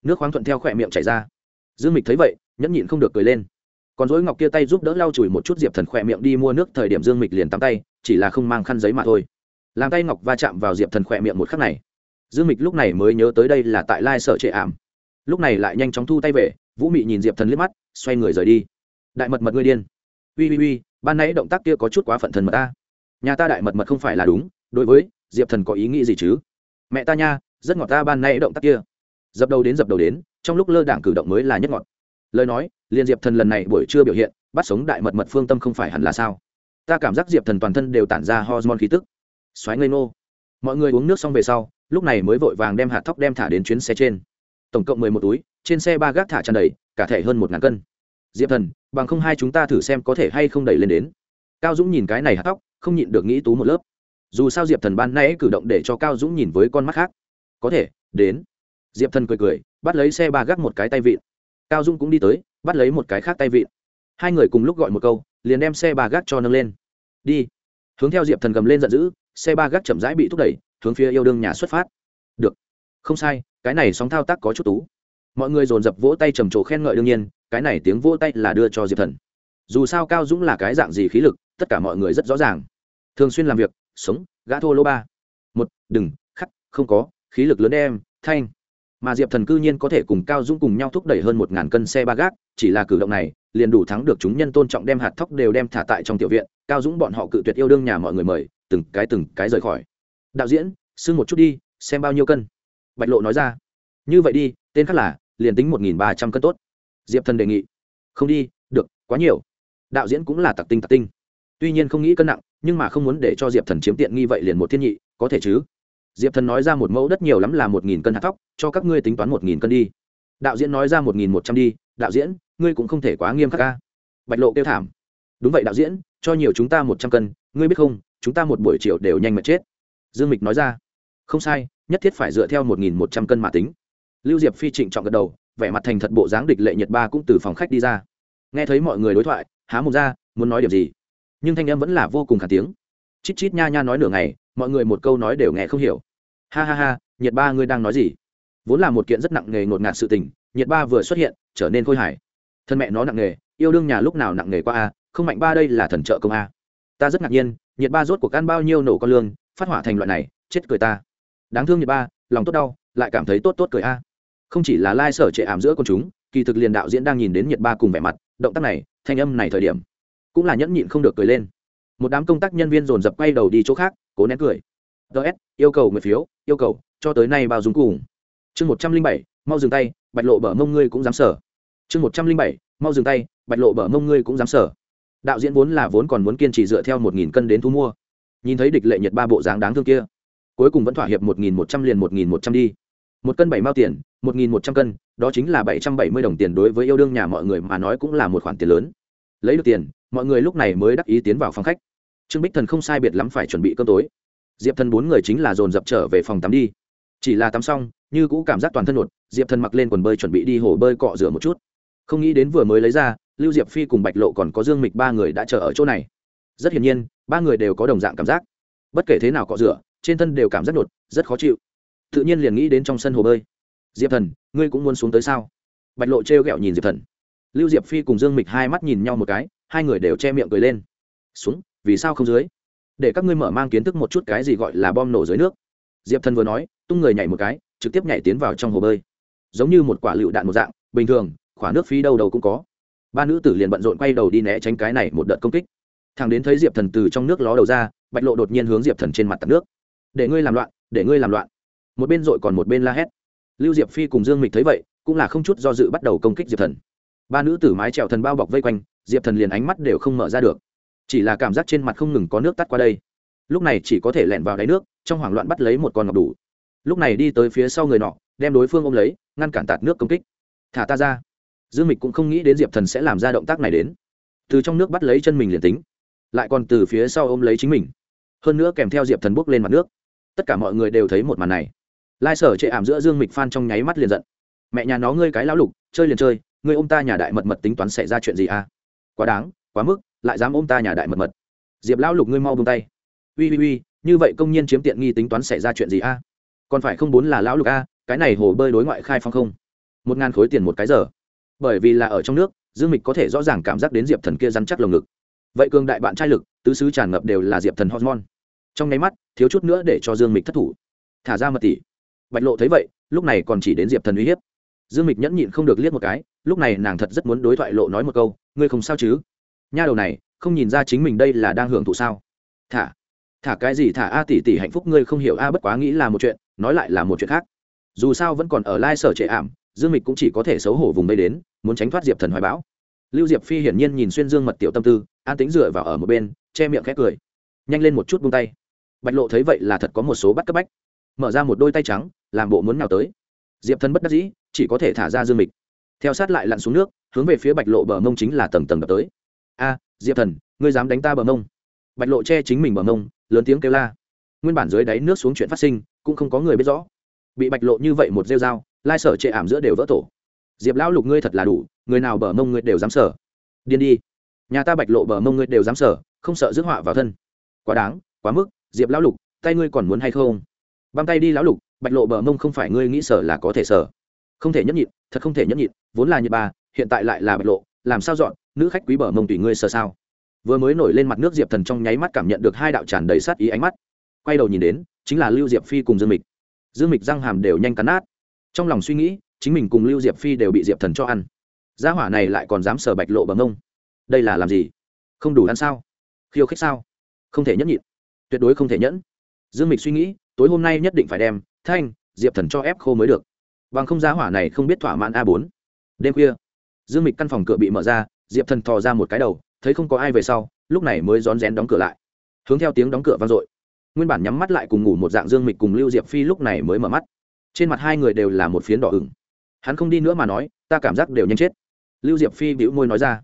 Nước khoáng thuận theo khỏe miệng chảy ra. Dương mịch thấy vậy, nhẫn nhịn không được cười lên. Còn dối ngọc kia tay giúp đỡ lau chùi một chút diệp thần khỏe miệng đi mua nước thời điểm dương mịch liền tắm tay, chỉ là không mang khăn giấy mà thôi. Làm tay ngọc va chạm vào diệp thần khỏe miệng một khắc này. Dương mịch lúc này mới nhớ tới đây là tại lai sở trệ ảm. Lúc này lại nhanh chóng thu tay về, vũ mị nhìn diệp thần liếc mắt, xoay người rời đi. Đại mật mật ngươi điên. Uy uy uy ban nãy động tác kia có chút quá phận thần mật ta. Nhà ta đại mật mật không phải là đúng, đối với, diệp thần có ý nghĩ gì chứ? Mẹ ta nha, rất ngọt ta ban nãy động tác kia. Dập đầu đến dập đầu đến, trong lúc lơ đảng cử động mới là nhất ngọt. Lời nói, liền diệp thần lần này buổi trưa biểu hiện, bắt sống đại mật mật phương tâm không phải hẳn là sao? Ta cảm giác diệp thần toàn thân đều tản ra hormone khí tức. Xoáy ngây nô mọi người uống nước xong về sau, lúc này mới vội vàng đem hạt thóc đem thả đến chuyến xe trên. Tổng cộng mười một túi, trên xe ba gác thả tràn đầy, cả thể hơn một ngàn cân diệp thần, bằng không hai chúng ta thử xem có thể hay không đẩy lên đến. Cao dũng nhìn cái này hạt tóc, không nhịn được nghĩ tú một lớp. Dù sao diệp thần ban nay cử động để cho cao dũng nhìn với con mắt khác. Có thể, đến. Diệp thần cười cười, bắt lấy xe ba gác một cái tay vịn. Cao dung cũng đi tới, bắt lấy một cái khác tay vịn. Hai người cùng lúc gọi một câu, liền đem xe ba gác cho nâng lên. Đi. Hướng theo diệp thần gầm lên giận dữ, xe ba gác chậm rãi bị thúc đẩy, hướng phía yêu đương nhà xuất phát. Được. Không sai, cái này sóng thao tác có chút tú mọi người dồn dập vỗ tay trầm trồ khen ngợi đương nhiên, cái này tiếng vỗ tay là đưa cho diệp thần. Dù sao cao dũng là cái dạng gì khí lực, tất cả mọi người rất rõ ràng. Thường xuyên làm việc, sống, gã thô lô ba. Một, đừng, khắc, không có, khí lực lớn em thanh. Mà diệp thần cư nhiên có thể cùng cao dũng cùng nhau thúc đẩy hơn một ngàn cân xe ba gác, chỉ là cử động này, liền đủ thắng được chúng nhân tôn trọng đem hạt thóc đều đem thả tại trong tiểu viện, cao dũng bọn họ cự tuyệt yêu đương nhà mọi người mời, từng cái từng cái rời khỏi. Đạo diễn, xưng một chút đi, xem bao nhiêu cân. Bạch lộ nói ra. Như vậy đi, tên khác là liền tính một nghìn ba trăm cân tốt. Diệp thần đề nghị. Không đi, được, quá nhiều. Đạo diễn cũng là tặc tinh tặc tinh. Tuy nhiên không nghĩ cân nặng, nhưng mà không muốn để cho diệp thần chiếm tiện nghi vậy liền một thiên nhị, có thể chứ? Diệp thần nói ra một mẫu đất nhiều lắm là một nghìn cân hạt thóc, cho các ngươi tính toán một nghìn cân đi. Đạo diễn nói ra một nghìn một trăm đi. Đạo diễn, ngươi cũng không thể quá nghiêm khắc ca bạch lộ kêu thảm. Đúng vậy đạo diễn, cho nhiều chúng ta một trăm cân, ngươi biết không, chúng ta một buổi chiều đều nhanh mệt chết. Dương mịch nói ra. Không sai, nhất thiết phải dựa theo một nghìn một trăm cân mà tính lưu diệp phi trịnh trọng gật đầu, vẻ mặt thành thật bộ dáng địch lệ nhật ba cũng từ phòng khách đi ra. Nghe thấy mọi người đối thoại, há mồm ra, muốn nói điểm gì? Nhưng thanh em vẫn là vô cùng khả tiếng. Chít chít nha nha nói nửa ngày, mọi người một câu nói đều nghe không hiểu. Ha ha ha nhiệt ba ngươi đang nói gì? Vốn là một kiện rất nặng nề ngột ngạt sự tình nhiệt ba vừa xuất hiện, trở nên khôi hài. Thân mẹ nó nặng nề yêu đương nhà lúc nào nặng nề qua a, không mạnh ba đây là thần trợ công a. Ta rất ngạc nhiên nhiệt ba rốt cuộc ăn bao nhiêu nổ con lương, phát hỏa thành loại này, chết cười ta. Đáng thương nhiệt ba, lòng tốt đau, lại cảm thấy tốt tốt cười a không chỉ là lai sở trệ ảm giữa con chúng, kỳ thực liền đạo diễn đang nhìn đến nhiệt ba cùng vẻ mặt, động tác này, thanh âm này thời điểm, cũng là nhẫn nhịn không được cười lên. Một đám công tác nhân viên dồn dập quay đầu đi chỗ khác, cố nén cười. Ts yêu cầu người phiếu, yêu cầu, cho tới nay bao dung cùng. Chương một trăm linh bảy, mau dừng tay, bạch lộ bờ mông ngươi cũng dám sở. Chương một trăm linh bảy, mau dừng tay, bạch lộ bờ mông ngươi cũng dám sở. Đạo diễn vốn là vốn còn muốn kiên trì dựa theo một nghìn cân đến thu mua. Nhìn thấy địch lệ nhật ba bộ dáng đáng thương kia, cuối cùng vẫn thỏa hiệp một nghìn một trăm liền một nghìn một trăm đi. Một cân bảy mao tiền một nghìn một trăm cân, đó chính là bảy trăm bảy mươi đồng tiền đối với yêu đương nhà mọi người mà nói cũng là một khoản tiền lớn. Lấy được tiền, mọi người lúc này mới đắc ý tiến vào phòng khách. Trương bích thần không sai biệt lắm phải chuẩn bị cơm tối. Diệp thần bốn người chính là dồn dập trở về phòng tắm đi. Chỉ là tắm xong, như cũ cảm giác toàn thân nột diệp thần mặc lên quần bơi chuẩn bị đi hồ bơi cọ rửa một chút. Không nghĩ đến vừa mới lấy ra, lưu diệp phi cùng bạch lộ còn có dương mịch ba người đã chờ ở chỗ này. Rất hiển nhiên, ba người đều có đồng dạng cảm giác. Bất kể thế nào cọ rửa, trên thân đều cảm giác nột rất khó chịu. Tự nhiên liền nghĩ đến trong sân hồ bơi diệp thần, ngươi cũng muốn xuống tới sao? Bạch lộ t r e o g ẹ o nhìn diệp thần. Lưu diệp phi cùng dương mịch hai mắt nhìn nhau một cái, hai người đều che miệng cười lên. Xuống, vì sao không dưới? Để các ngươi mở mang kiến thức một chút cái gì gọi là bom nổ dưới nước. Diệp thần vừa nói, tung người nhảy một cái, trực tiếp nhảy tiến vào trong hồ bơi. Giống như một quả lựu đạn một dạng, bình thường, khỏa nước phí đâu đâu cũng có. Ba nữ tử liền bận rộn quay đầu đi né tránh cái này một đợt công kích. Thằng đến thấy diệp thần từ trong nước ló đầu ra, bạch lộ đột nhiên hướng diệp thần trên mặt tạt nước. Để ngươi làm loạn, để ngươi làm loạn. Một bên dội còn một bên la hét lưu diệp phi cùng dương mịch thấy vậy, cũng là không chút do dự bắt đầu công kích diệp thần. Ba nữ tử mái trèo thần bao bọc vây quanh, diệp thần liền ánh mắt đều không mở ra được. Chỉ là cảm giác trên mặt không ngừng có nước tắt qua đây. Lúc này chỉ có thể lẹn vào đáy nước, trong hoảng loạn bắt lấy một con ngọc đủ. Lúc này đi tới phía sau người nọ, đem đối phương ôm lấy, ngăn cản tạt nước công kích. Thả ta ra. Dương mịch cũng không nghĩ đến diệp thần sẽ làm ra động tác này đến. Từ trong nước bắt lấy chân mình liền tính, lại còn từ phía sau ôm lấy chính mình. Hơn nữa kèm theo diệp thần bốc lên mặt nước. Tất cả mọi người đều thấy một màn này lai sở chệ ảm giữa dương mịch phan trong nháy mắt liền giận. Mẹ nhà nó ngươi cái lão lục chơi liền chơi ngươi ôm ta nhà đại mật mật tính toán xảy ra chuyện gì à? Quá đáng quá mức lại dám ôm ta nhà đại mật mật. Diệp lão lục ngươi mau buông tay. Ui ui ui như vậy công nhân chiếm tiện nghi tính toán xảy ra chuyện gì a à? còn phải không bốn là lão lục a à, cái này hồ bơi đối ngoại khai phong không? Một ngàn khối tiền một cái giờ. Bởi vì là ở trong nước dương mịch có thể rõ ràng cảm giác đến diệp thần kia rắn chắc lồng ngực. Vậy cường đại bạn trai lực tứ xứ tràn ngập đều là diệp thần hormone. Trong nháy mắt thiếu chút nữa để cho dương mịch thất thủ. Thả ra mật tỷ bạch lộ thấy vậy, lúc này còn chỉ đến diệp thần uy hiếp. Dương mịch nhẫn nhịn không được liếc một cái, lúc này nàng thật rất muốn đối thoại lộ nói một câu, ngươi không sao chứ? Nha đầu này, không nhìn ra chính mình đây là đang hưởng thụ sao? Thả thả cái gì thả a tỷ tỷ hạnh phúc ngươi không hiểu a bất quá nghĩ là một chuyện, nói lại là một chuyện khác. Dù sao vẫn còn ở lai sở trệ ảm, dương mịch cũng chỉ có thể xấu hổ vùng đây đến, muốn tránh thoát diệp thần hoài bão. Lưu diệp phi hiển nhiên nhìn xuyên dương mật tiểu tâm tư, an tính dựa vào ở một bên, che miệng khét cười, nhanh lên một chút buông tay. Bạch lộ thấy vậy là thật có một số bắt cấp bách mở ra một đôi tay trắng, làm bộ muốn nào tới. Diệp thần bất đắc dĩ, chỉ có thể thả ra dương mịch. Theo sát lại lặn xuống nước, hướng về phía bạch lộ bờ mông chính là tầng tầng đập tới. A, diệp thần, ngươi dám đánh ta bờ mông? Bạch lộ che chính mình bờ mông, lớn tiếng kêu la. Nguyên bản dưới đáy nước xuống chuyện phát sinh, cũng không có người biết rõ. Bị bạch lộ như vậy một rêu dao, lai sở chệ ảm giữa đều vỡ tổ. Diệp lão lục ngươi thật là đủ, người nào bờ mông ngươi đều dám sở. Điên đi. Nhà ta bạch lộ bờ mông ngươi đều dám sở, không sợ rước họa vào thân. Quá đáng, quá mức, diệp lão lục, tay ngươi còn muốn hay không? Băm tay đi lão lục, bạch lộ bờ mông không phải ngươi nghĩ sở là có thể sở không thể nhẫn nhịn, thật không thể nhẫn nhịn, vốn là nhật ba, hiện tại lại là bạch lộ, làm sao dọn, nữ khách quý bờ mông tùy ngươi sở sao? Vừa mới nổi lên mặt nước diệp thần trong nháy mắt cảm nhận được hai đạo tràn đầy sát ý ánh mắt. Quay đầu nhìn đến, chính là lưu diệp phi cùng dương mịch. Dương mịch răng hàm đều nhanh cắn nát. Trong lòng suy nghĩ, chính mình cùng lưu diệp phi đều bị diệp thần cho ăn. Gia hỏa này lại còn dám sờ bạch lộ bằng ông đây là làm gì? Không đủ ăn sao? Khiêu khích sao? Không thể nhẫn nhịn. Tuyệt đối không thể nhẫn. Dương mịch suy nghĩ tối hôm nay nhất định phải đem, thanh, diệp thần cho ép khô mới được. Bằng không giá hỏa này không biết thỏa mãn a bốn. Đêm khuya, dương mịch căn phòng cửa bị mở ra, diệp thần thò ra một cái đầu, thấy không có ai về sau, lúc này mới rón rén đóng cửa lại. Hướng theo tiếng đóng cửa vang dội. Nguyên bản nhắm mắt lại cùng ngủ một dạng dương mịch cùng lưu diệp phi lúc này mới mở mắt. Trên mặt hai người đều là một phiến đỏ ửng. Hắn không đi nữa mà nói, ta cảm giác đều nhanh chết. Lưu diệp phi bĩu môi nói ra,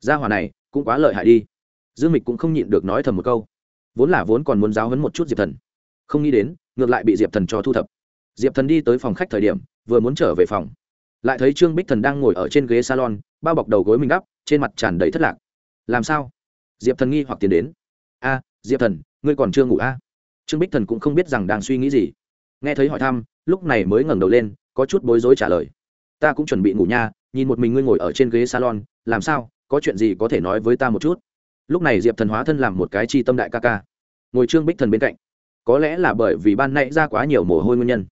gia hỏa này cũng quá lợi hại đi. Dương mịch cũng không nhịn được nói thầm một câu. Vốn là vốn còn muốn giáo hấn một chút diệp thần không nghĩ đến, ngược lại bị diệp thần cho thu thập. Diệp thần đi tới phòng khách thời điểm, vừa muốn trở về phòng. Lại thấy trương bích thần đang ngồi ở trên ghế salon, bao bọc đầu gối mình đắp trên mặt tràn đầy thất lạc. Làm sao? Diệp thần nghi hoặc tiến đến. A, diệp thần, ngươi còn chưa ngủ a trương bích thần cũng không biết rằng đang suy nghĩ gì. Nghe thấy hỏi thăm, lúc này mới ngẩng đầu lên, có chút bối rối trả lời. Ta cũng chuẩn bị ngủ nha, nhìn một mình ngươi ngồi ở trên ghế salon, làm sao? Có chuyện gì có thể nói với ta một chút? Lúc này diệp thần hóa thân làm một cái chi tâm đại ca ca. Ngồi trương bích thần bên cạnh có lẽ là bởi vì ban nãy ra quá nhiều mồ hôi nguyên nhân.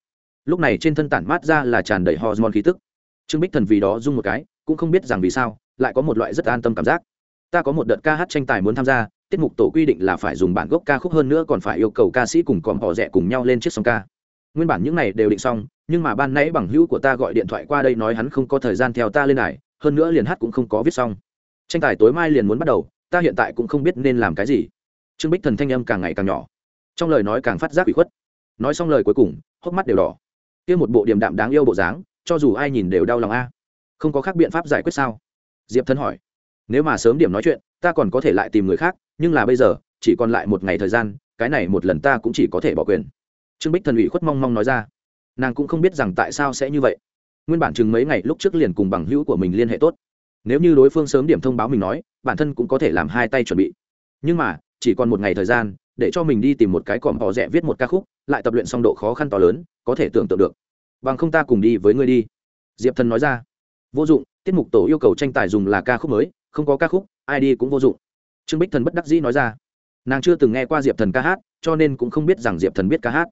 Lúc này trên thân tản mát ra là tràn đầy hormone khí tức. Trương bích thần vì đó rung một cái, cũng không biết rằng vì sao, lại có một loại rất an tâm cảm giác. Ta có một đợt ca hát tranh tài muốn tham gia, tiết mục tổ quy định là phải dùng bản gốc ca khúc hơn nữa còn phải yêu cầu ca sĩ cùng còm họ rẻ cùng nhau lên chiếc song ca. Nguyên bản những này đều định xong, nhưng mà ban nãy bằng hữu của ta gọi điện thoại qua đây nói hắn không có thời gian theo ta lên này, hơn nữa liền hát cũng không có viết xong. Tranh tài tối mai liền muốn bắt đầu, ta hiện tại cũng không biết nên làm cái gì. Trương bích thần thanh âm càng ngày càng nhỏ trong lời nói càng phát giác bị khuất. Nói xong lời cuối cùng, hốc mắt đều đỏ. Kia một bộ điềm đạm đáng yêu bộ dáng, cho dù ai nhìn đều đau lòng a. Không có khác biện pháp giải quyết sao? Diệp thân hỏi. Nếu mà sớm điểm nói chuyện, ta còn có thể lại tìm người khác, nhưng là bây giờ, chỉ còn lại một ngày thời gian, cái này một lần ta cũng chỉ có thể bỏ quyền. Trương bích thần ủy khuất mong mong nói ra. Nàng cũng không biết rằng tại sao sẽ như vậy. Nguyên bản chừng mấy ngày lúc trước liền cùng bằng hữu của mình liên hệ tốt. Nếu như đối phương sớm điểm thông báo mình nói, bản thân cũng có thể làm hai tay chuẩn bị. Nhưng mà, chỉ còn một ngày thời gian để cho mình đi tìm một cái còm họ rẻ viết một ca khúc, lại tập luyện xong độ khó khăn to lớn, có thể tưởng tượng được. Bằng không ta cùng đi với ngươi đi. Diệp thần nói ra. Vô dụng, tiết mục tổ yêu cầu tranh tài dùng là ca khúc mới, không có ca khúc, ai đi cũng vô dụng. Trương bích thần bất đắc dĩ nói ra. Nàng chưa từng nghe qua diệp thần ca hát, cho nên cũng không biết rằng diệp thần biết ca hát.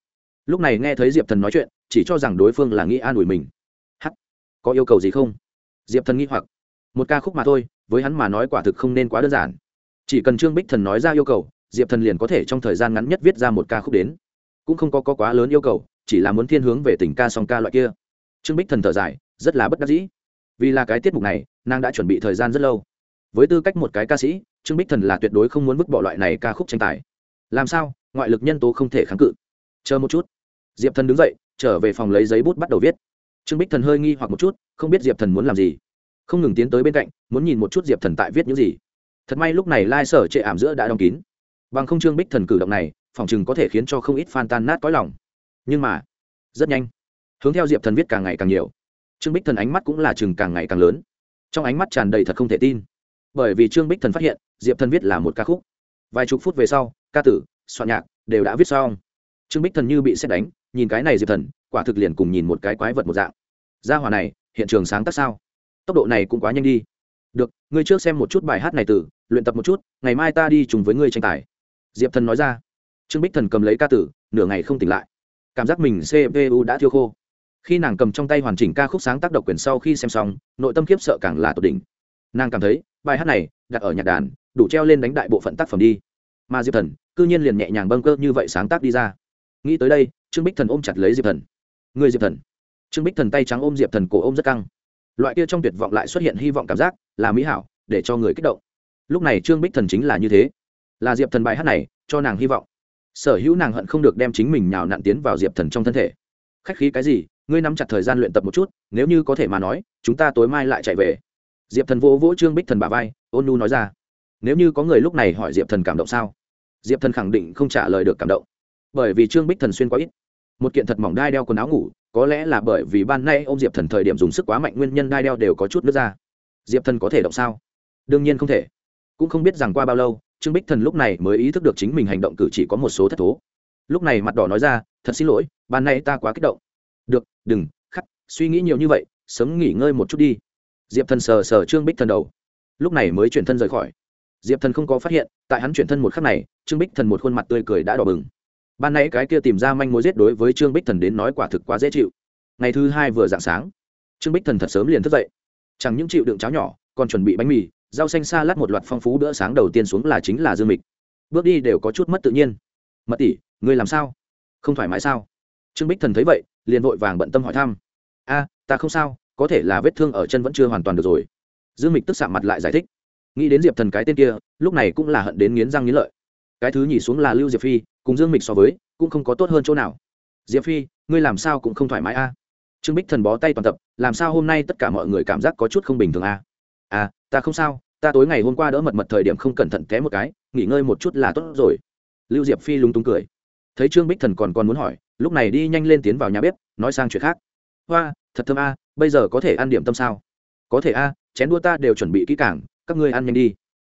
Lúc này nghe thấy diệp thần nói chuyện, chỉ cho rằng đối phương là nghĩ an ủi mình. Hát có yêu cầu gì không? Diệp thần nghĩ hoặc. Một ca khúc mà thôi, với hắn mà nói quả thực không nên quá đơn giản. Chỉ cần trương bích thần nói ra yêu cầu diệp thần liền có thể trong thời gian ngắn nhất viết ra một ca khúc đến. Cũng không có, có quá lớn yêu cầu chỉ là muốn thiên hướng về tình ca song ca loại kia. Trương bích thần thở dài rất là bất đắc dĩ. Vì là cái tiết mục này nàng đã chuẩn bị thời gian rất lâu. Với tư cách một cái ca sĩ trương bích thần là tuyệt đối không muốn vứt bỏ loại này ca khúc tranh tài. Làm sao? Ngoại lực nhân tố không thể kháng cự. Chờ một chút. Diệp thần đứng dậy trở về phòng lấy giấy bút bắt đầu viết. Trương bích thần hơi nghi hoặc một chút không biết diệp thần muốn làm gì. Không ngừng tiến tới bên cạnh muốn nhìn một chút diệp thần tại viết những gì. Thật may lúc này lai sở trệ ảm giữa đã đóng kín bằng không trương bích thần cử động này, phòng chừng có thể khiến cho không ít fan tan nát cõi lòng. Nhưng mà, rất nhanh, hướng theo diệp thần viết càng ngày càng nhiều. Trương bích thần ánh mắt cũng là chừng càng ngày càng lớn. Trong ánh mắt tràn đầy thật không thể tin. Bởi vì trương bích thần phát hiện, diệp thần viết là một ca khúc. Vài chục phút về sau, ca tử, soạn nhạc đều đã viết xong. Trương bích thần như bị xét đánh, nhìn cái này diệp thần, quả thực liền cùng nhìn một cái quái vật một dạng. Gia hòa này, hiện trường sáng tác sao? Tốc độ này cũng quá nhanh đi. Được, ngươi trước xem một chút bài hát này từ luyện tập một chút, ngày mai ta đi chung với ngươi tranh tài diệp thần nói ra. Trương bích thần cầm lấy ca tử, nửa ngày không tỉnh lại. Cảm giác mình cpu đã thiêu khô. Khi nàng cầm trong tay hoàn chỉnh ca khúc sáng tác độc quyền sau khi xem xong, nội tâm khiếp sợ càng là tột đỉnh. Nàng cảm thấy, bài hát này, đặt ở nhạc đàn, đủ treo lên đánh đại bộ phận tác phẩm đi. Mà diệp thần, cư nhiên liền nhẹ nhàng bâng cơ như vậy sáng tác đi ra. Nghĩ tới đây, trương bích thần ôm chặt lấy diệp thần. Người diệp thần. Trương bích thần tay trắng ôm diệp thần cổ ôm rất căng. Loại kia trong tuyệt vọng lại xuất hiện hy vọng cảm giác, là mỹ hảo, để cho người kích động. Lúc này trương bích thần chính là như thế là diệp thần bài hát này, cho nàng hy vọng. Sở hữu nàng hận không được đem chính mình nhào nặn tiến vào diệp thần trong thân thể. Khách khí cái gì, ngươi nắm chặt thời gian luyện tập một chút, nếu như có thể mà nói, chúng ta tối mai lại chạy về. Diệp thần vỗ vỗ trương bích thần bà vai, ôn nu nói ra. Nếu như có người lúc này hỏi diệp thần cảm động sao? Diệp thần khẳng định không trả lời được cảm động. Bởi vì trương bích thần xuyên quá ít. Một kiện thật mỏng đai đeo quần áo ngủ, có lẽ là bởi vì ban nay ô m diệp thần thời điểm dùng sức quá mạnh, nguyên nhân đai đeo đều có chút nước ra. Diệp thần có thể động sao? Đương nhiên không thể. Cũng không biết rằng qua bao lâu trương bích thần lúc này mới ý thức được chính mình hành động cử chỉ có một số thất thố. Lúc này mặt đỏ nói ra, thật xin lỗi, ban nay ta quá kích động. Được, đừng, khắc, suy nghĩ nhiều như vậy, sớm nghỉ ngơi một chút đi. Diệp thần sờ sờ trương bích thần đầu. Lúc này mới chuyển thân rời khỏi. Diệp thần không có phát hiện, tại hắn chuyển thân một khắc này, trương bích thần một khuôn mặt tươi cười đã đỏ bừng. Ban nãy cái kia tìm ra manh mối giết đối với trương bích thần đến nói quả thực quá dễ chịu. Ngày thứ hai vừa dạng sáng, trương bích thần thật sớm liền thức dậy. Chẳng những chịu đựng cháo nhỏ, còn chuẩn bị bánh mì rau xanh xa lát một loạt phong phú bữa sáng đầu tiên xuống là chính là dương mịch. Bước đi đều có chút mất tự nhiên. Mật tỷ ngươi làm sao? Không thoải mái sao? Trương bích thần thấy vậy, liền vội vàng bận tâm hỏi thăm. A, ta không sao, có thể là vết thương ở chân vẫn chưa hoàn toàn được rồi. Dương mịch tức sạm mặt lại giải thích. Nghĩ đến diệp thần cái tên kia, lúc này cũng là hận đến nghiến răng nghiến lợi. Cái thứ nhỉ xuống là lưu diệp phi, cùng dương mịch so với, cũng không có tốt hơn chỗ nào. Diệp phi, ngươi làm sao cũng không thoải mái a. Trương bích thần bó tay toàn tập, làm sao hôm nay tất cả mọi người cảm giác có chút không bình thường a? à à, ta không sao ta tối ngày hôm qua đỡ mật mật thời điểm không cẩn thận té một cái nghỉ ngơi một chút là tốt rồi. Lưu diệp phi lúng túng cười. Thấy trương bích thần còn còn muốn hỏi lúc này đi nhanh lên tiến vào nhà bếp nói sang chuyện khác. Hoa thật thơm a bây giờ có thể ăn điểm tâm sao? Có thể a chén đua ta đều chuẩn bị kỹ cảng các ngươi ăn nhanh đi.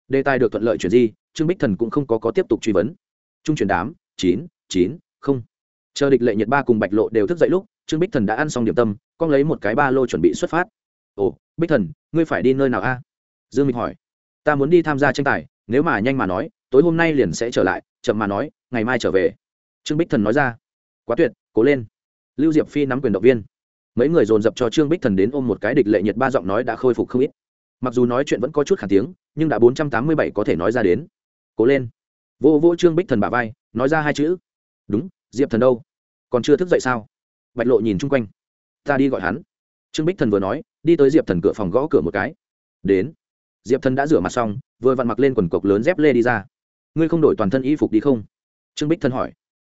Đề tài được thuận lợi chuyển di trương bích thần cũng không có có tiếp tục truy vấn. Trung chuyển đám chín chín không. Chờ địch lệ nhật ba cùng bạch lộ đều thức dậy lúc trương bích thần đã ăn xong điểm tâm con lấy một cái ba lô chuẩn bị xuất phát ồ, bích thần, ngươi phải đi nơi nào a? Dương minh hỏi. Ta muốn đi tham gia tranh tài, nếu mà nhanh mà nói, tối hôm nay liền sẽ trở lại, chậm mà nói, ngày mai trở về. Trương bích thần nói ra. Quá tuyệt, cố lên. Lưu diệp phi nắm quyền động viên. Mấy người dồn dập cho trương bích thần đến ôm một cái địch lệ nhiệt ba giọng nói đã khôi phục không ít. Mặc dù nói chuyện vẫn có chút khả tiếng, nhưng đã bốn trăm tám mươi bảy có thể nói ra đến. Cố lên. Vô vô trương bích thần bà vai, nói ra hai chữ. Đúng, diệp thần đâu? Còn chưa thức dậy sao? Bạch lộ nhìn chung quanh. Ta đi gọi hắn. Trương bích thần vừa nói đi tới diệp thần cửa phòng gõ cửa một cái. Đến. Diệp thần đã rửa mặt xong, vừa vặn mặc lên quần cộc lớn dép lê đi ra. Ngươi không đổi toàn thân y phục đi không? Trương bích thần hỏi.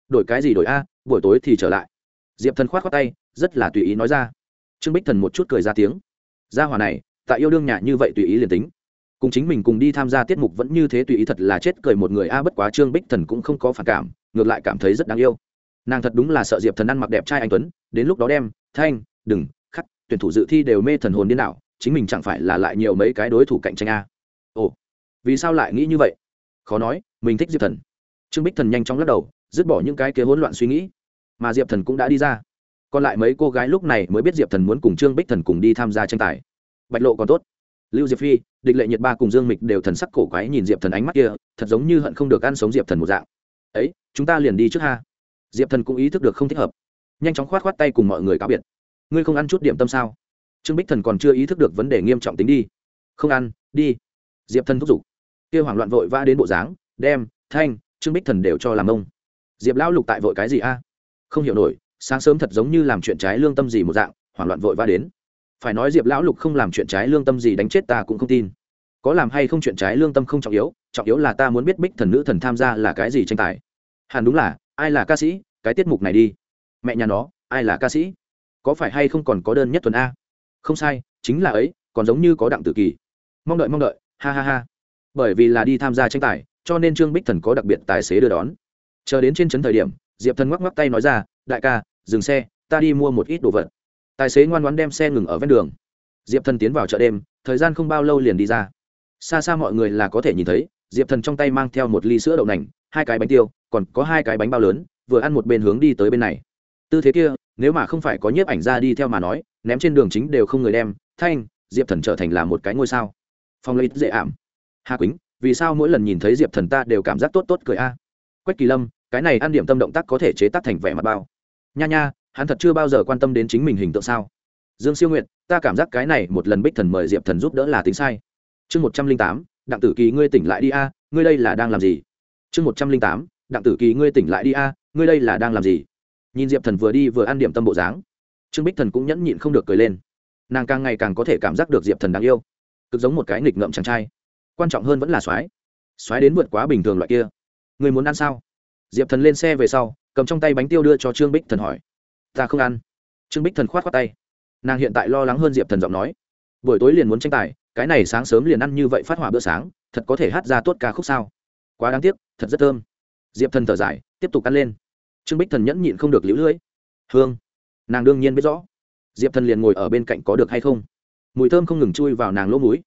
Đổi cái gì đổi a, buổi tối thì trở lại. Diệp thần k h o á t khoác tay, rất là tùy ý nói ra. Trương bích thần một chút cười ra tiếng. Gia hòa này, tại yêu đương nhà như vậy tùy ý liền tính. Cùng chính mình cùng đi tham gia tiết mục vẫn như thế tùy ý thật là chết cười một người a, bất quá trương bích thần cũng không có phản cảm, ngược lại cảm thấy rất đáng yêu. Nàng thật đúng là sợ diệp thần ăn mặc đẹp trai anh tuấn, đến lúc đó đem, thanh, đừng tuyển thủ dự thi đều mê thần hồn điên đảo, chính mình chẳng phải là lại nhiều mấy cái đối thủ cạnh tranh a? Ồ, vì sao lại nghĩ như vậy? Khó nói, mình thích diệp thần. Trương bích thần nhanh chóng lắc đầu, dứt bỏ những cái kia hỗn loạn suy nghĩ. Mà diệp thần cũng đã đi ra. Còn lại mấy cô gái lúc này mới biết diệp thần muốn cùng trương bích thần cùng đi tham gia tranh tài. Bạch lộ còn tốt. Lưu diệp phi, địch lệ nhiệt ba cùng dương mịch đều thần sắc cổ quái nhìn diệp thần ánh mắt kia, thật giống như hận không được ăn sống diệp thần một dạng. Ấy, chúng ta liền đi trước ha. Diệp thần cũng ý thức được không thích hợp. Nhanh chóng khoát khoát tay cùng mọi người cáo biệt ngươi không ăn chút điểm tâm sao? Trương bích thần còn chưa ý thức được vấn đề nghiêm trọng tính đi. Không ăn, đi. Diệp thần thúc giục. Kêu hoảng loạn vội vã đến bộ dáng, đem, thanh, trương bích thần đều cho làm ông. Diệp lão lục tại vội cái gì a? Không hiểu nổi, sáng sớm thật giống như làm chuyện trái lương tâm gì một dạng, hoảng loạn vội vã đến. Phải nói diệp lão lục không làm chuyện trái lương tâm gì đánh chết ta cũng không tin. Có làm hay không chuyện trái lương tâm không trọng yếu trọng yếu là ta muốn biết bích thần nữ thần tham gia là cái gì tranh tài. Hẳn đúng là, ai là ca sĩ, cái tiết mục này đi. Mẹ nhà nó, ai là ca sĩ? Có phải hay không còn có đơn nhất tuần a? Không sai, chính là ấy, còn giống như có đặng tử kỳ. Mong đợi mong đợi, ha ha ha. Bởi vì là đi tham gia tranh tài, cho nên trương bích thần có đặc biệt tài xế đưa đón. Chờ đến trên trấn thời điểm, diệp thần ngoắc ngoắc tay nói ra, đại ca, dừng xe, ta đi mua một ít đồ vật. Tài xế ngoan ngoan đem xe ngừng ở ven đường. Diệp thần tiến vào chợ đêm, thời gian không bao lâu liền đi ra. Xa xa mọi người là có thể nhìn thấy, diệp thần trong tay mang theo một ly sữa đậu nành, hai cái bánh tiêu, còn có hai cái bánh bao lớn, vừa ăn một bên hướng đi tới bên này. Tư thế kia nếu mà không phải có nhiếp ảnh ra đi theo mà nói, ném trên đường chính đều không người đem, thanh, diệp thần trở thành là một cái ngôi sao. Phong lấy dễ ảm. Hà quýnh, vì sao mỗi lần nhìn thấy diệp thần ta đều cảm giác tốt tốt cười a? Quách kỳ lâm, cái này ăn điểm tâm động tác có thể chế tác thành vẻ mặt bao. Nha nha, hắn thật chưa bao giờ quan tâm đến chính mình hình tượng sao? Dương siêu nguyện ta cảm giác cái này một lần bích thần mời diệp thần giúp đỡ là tính sai. Chương một trăm linh tám, đặng tử kỳ ngươi tỉnh lại đi a, ngươi đây là đang làm gì? Chương một trăm linh tám, đặng tử kỳ ngươi tỉnh lại đi a, ngươi đây là đang làm gì? Nhìn diệp thần vừa đi vừa ăn điểm tâm bộ dáng, trương bích thần cũng nhẫn nhịn không được cười lên. Nàng càng ngày càng có thể cảm giác được diệp thần đáng yêu, cực giống một cái nghịch ngợm chàng trai. Quan trọng hơn vẫn là soái soái đến vượt quá bình thường loại kia. Người muốn ăn sao? Diệp thần lên xe về sau, cầm trong tay bánh tiêu đưa cho trương bích thần hỏi. Ta không ăn. Trương bích thần k h o á t khoác tay. Nàng hiện tại lo lắng hơn diệp thần giọng nói. Buổi tối liền muốn tranh tài, cái này sáng sớm liền ăn như vậy phát hỏa bữa sáng, thật có thể hát ra tốt ca khúc sao? Quá đáng tiếc, thật rất thơm. Diệp thần thở dài, tiếp tục ăn lên trương bích thần nhẫn nhịn không được lũ lưỡi. Hương, nàng đương nhiên biết rõ. Diệp thần liền ngồi ở bên cạnh có được hay không? Mùi thơm không ngừng chui vào nàng lỗ mũi.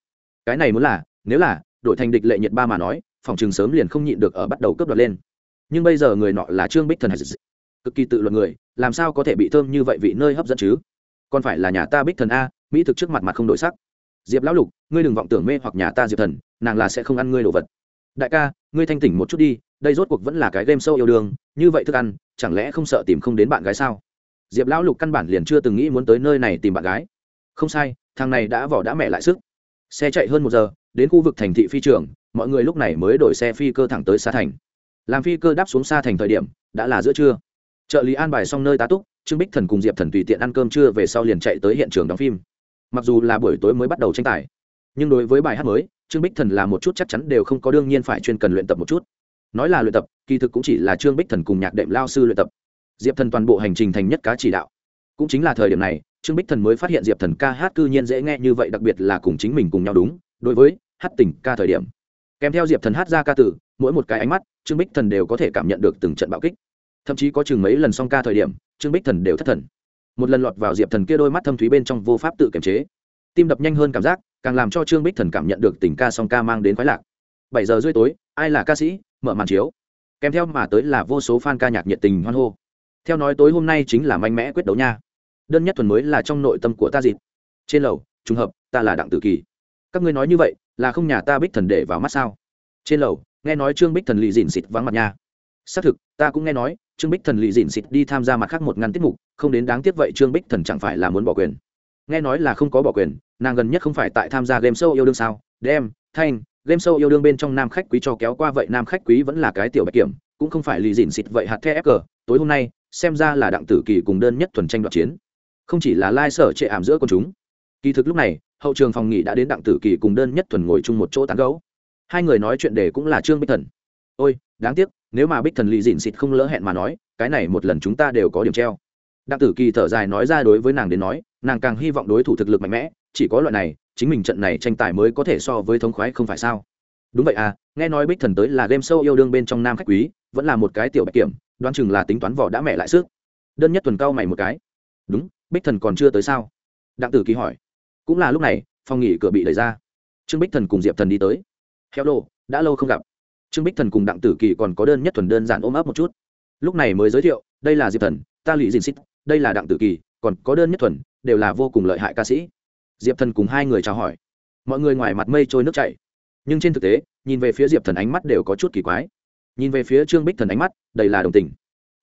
Cái này muốn là, nếu là đội thành địch lệ nhiệt ba mà nói, phòng trường sớm liền không nhịn được ở bắt đầu cướp đoạt lên. Nhưng bây giờ người nọ là trương bích thần cực kỳ tự luận người, làm sao có thể bị thơm như vậy vị nơi hấp dẫn chứ? Còn phải là nhà ta bích thần a, mỹ thực trước mặt mặt không đổi sắc. Diệp lão lục, ngươi đừng vọng tưởng mê hoặc nhà ta diệp thần, nàng là sẽ không ăn ngươi đồ vật đại ca, ngươi thanh tỉnh một chút đi, đây rốt cuộc vẫn là cái game sâu yêu đương, như vậy thức ăn, chẳng lẽ không sợ tìm không đến bạn gái sao? Diệp lão lục căn bản liền chưa từng nghĩ muốn tới nơi này tìm bạn gái. Không sai, thằng này đã vỏ đã mẹ lại sức. Xe chạy hơn một giờ, đến khu vực thành thị phi trường, mọi người lúc này mới đổi xe phi cơ thẳng tới xa thành. Làm phi cơ đáp xuống xa thành thời điểm, đã là giữa trưa. Trợ lý an bài xong nơi tá túc, trương bích thần cùng diệp thần tùy tiện ăn cơm trưa về sau liền chạy tới hiện trường đóng phim. Mặc dù là buổi tối mới bắt đầu tranh tài, nhưng đối với bài hát mới trương bích thần là một chút chắc chắn đều không có đương nhiên phải chuyên cần luyện tập một chút. Nói là luyện tập, kỳ thực cũng chỉ là trương bích thần cùng nhạc đệm lao sư luyện tập. Diệp thần toàn bộ hành trình thành nhất cá chỉ đạo. Cũng chính là thời điểm này, trương bích thần mới phát hiện diệp thần ca hát cư nhiên dễ nghe như vậy, đặc biệt là cùng chính mình cùng nhau đúng, đối với hát tình ca thời điểm. Kèm theo diệp thần hát ra ca tử mỗi một cái ánh mắt, trương bích thần đều có thể cảm nhận được từng trận bạo kích. Thậm chí có chừng mấy lần song ca thời điểm, trương bích thần đều thất thần. Một lần lọt vào diệp thần kia đôi mắt thâm thúy bên trong vô pháp tự kiềm chế tim đập nhanh hơn cảm giác, càng làm cho trương bích thần cảm nhận được tình ca song ca mang đến khoái lạc. Bảy giờ rưỡi tối, ai là ca sĩ? Mở màn chiếu. Kèm theo mà tới là vô số fan ca nhạc nhiệt tình hoan hô. Theo nói tối hôm nay chính là mạnh mẽ quyết đấu nha. Đơn nhất thuần mới là trong nội tâm của ta dịp trên lầu, trùng hợp, ta là đặng tử kỳ. Các ngươi nói như vậy, là không nhà ta bích thần để vào mắt sao? Trên lầu, nghe nói trương bích thần lì dìn xịt vắng mặt nha. Xác thực, ta cũng nghe nói, trương bích thần lì dìn xịt đi tham gia mặt khác một ngăn tiết mục, không đến đáng tiếc vậy trương bích thần chẳng phải là muốn bỏ quyền nghe nói là không có bỏ quyền, nàng gần nhất không phải tại tham gia game show yêu đương sao? Đem, thanh, game show yêu đương bên trong nam khách quý cho kéo qua vậy nam khách quý vẫn là cái tiểu bạch kiểm, cũng không phải lì dịn xịt vậy hạt the fg tối hôm nay, xem ra là đặng tử kỳ cùng đơn nhất thuần tranh đoạt chiến. Không chỉ là lai sở trệ ảm giữa con chúng. Kỳ thực lúc này, hậu trường phòng nghỉ đã đến đặng tử kỳ cùng đơn nhất thuần ngồi chung một chỗ tán gấu hai người nói chuyện đề cũng là trương bích thần. Ôi, đáng tiếc, nếu mà bích thần lì dịn xịt không lỡ hẹn mà nói, cái này một lần chúng ta đều có điểm treo. Đặng tử kỳ thở dài nói ra đối với nàng đến nói nàng càng hy vọng đối thủ thực lực mạnh mẽ, chỉ có loại này, chính mình trận này tranh tài mới có thể so với thống khoái không phải sao? Đúng vậy à nghe nói bích thần tới là game show yêu đương bên trong nam khách quý, vẫn là một cái tiểu bạch kiểm, đoán chừng là tính toán vỏ đã mẹ lại sức. Đơn nhất tuần cao mày một cái. Đúng, bích thần còn chưa tới sao? Đặng tử kỳ hỏi. Cũng là lúc này, phòng nghỉ cửa bị đẩy ra. Trương bích thần cùng diệp thần đi tới. Heo đồ đã lâu không gặp. Trương bích thần cùng đặng tử kỳ còn có đơn nhất thuần đơn giản ôm ấp một chút. Lúc này mới giới thiệu, đây là diệp thần, ta lụy dìn xích đây là đặng tử kỳ còn có đơn nhất thuần, đều là vô cùng lợi hại ca sĩ. Diệp thần cùng hai người chào hỏi. Mọi người ngoài mặt mây trôi nước chảy. Nhưng trên thực tế, nhìn về phía diệp thần ánh mắt đều có chút kỳ quái. Nhìn về phía trương bích thần ánh mắt, đầy là đồng tình.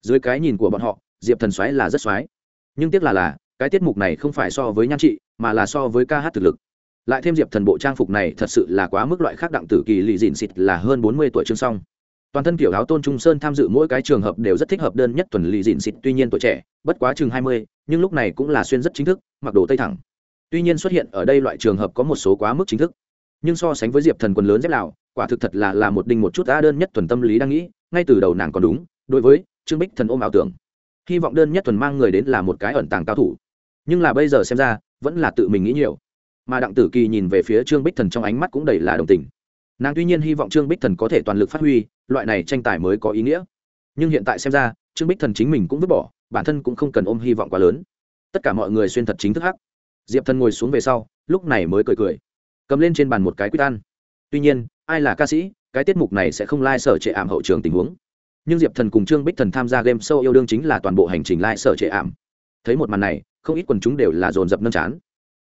Dưới cái nhìn của bọn họ, diệp thần xoáy là rất xoáy. Nhưng tiếc là là, cái tiết mục này không phải so với nhan trị, mà là so với ca hát thực lực. Lại thêm diệp thần bộ trang phục này thật sự là quá mức loại khác đặng tử kỳ lì dịn xịt là hơn bốn mươi tuổi chương xong toàn thân kiểu áo tôn trung sơn tham dự mỗi cái trường hợp đều rất thích hợp đơn nhất tuần lì dịn xịt, tuy nhiên tuổi trẻ, bất quá chừng hai mươi, nhưng lúc này cũng là xuyên rất chính thức, mặc đồ tây thẳng. Tuy nhiên xuất hiện ở đây loại trường hợp có một số quá mức chính thức. Nhưng so sánh với diệp thần quần lớn dép lào, quả thực thật là là một đinh một chút đã đơn nhất thuần tâm lý đang nghĩ, ngay từ đầu nàng còn đúng, đối với trương bích thần ôm ảo tưởng. Hy vọng đơn nhất thuần mang người đến là một cái ẩn tàng cao thủ. Nhưng là bây giờ xem ra, vẫn là tự mình nghĩ nhiều. Mà đặng tử kỳ nhìn về phía trương bích thần trong ánh mắt cũng đầy là đồng tình nàng tuy nhiên hy vọng trương bích thần có thể toàn lực phát huy, loại này tranh tài mới có ý nghĩa. Nhưng hiện tại xem ra, trương bích thần chính mình cũng vứt bỏ, bản thân cũng không cần ôm hy vọng quá lớn. Tất cả mọi người xuyên thật chính thức hắc. Diệp thần ngồi xuống về sau, lúc này mới cười cười. Cầm lên trên bàn một cái quýt ăn. Tuy nhiên, ai là ca sĩ, cái tiết mục này sẽ không lai、like、sở trệ ảm hậu trường tình huống. Nhưng diệp thần cùng trương bích thần tham gia game show yêu đương chính là toàn bộ hành trình lai、like、sở trệ ảm. Thấy một màn này, không ít quần chúng đều là dồn dập nâm chán.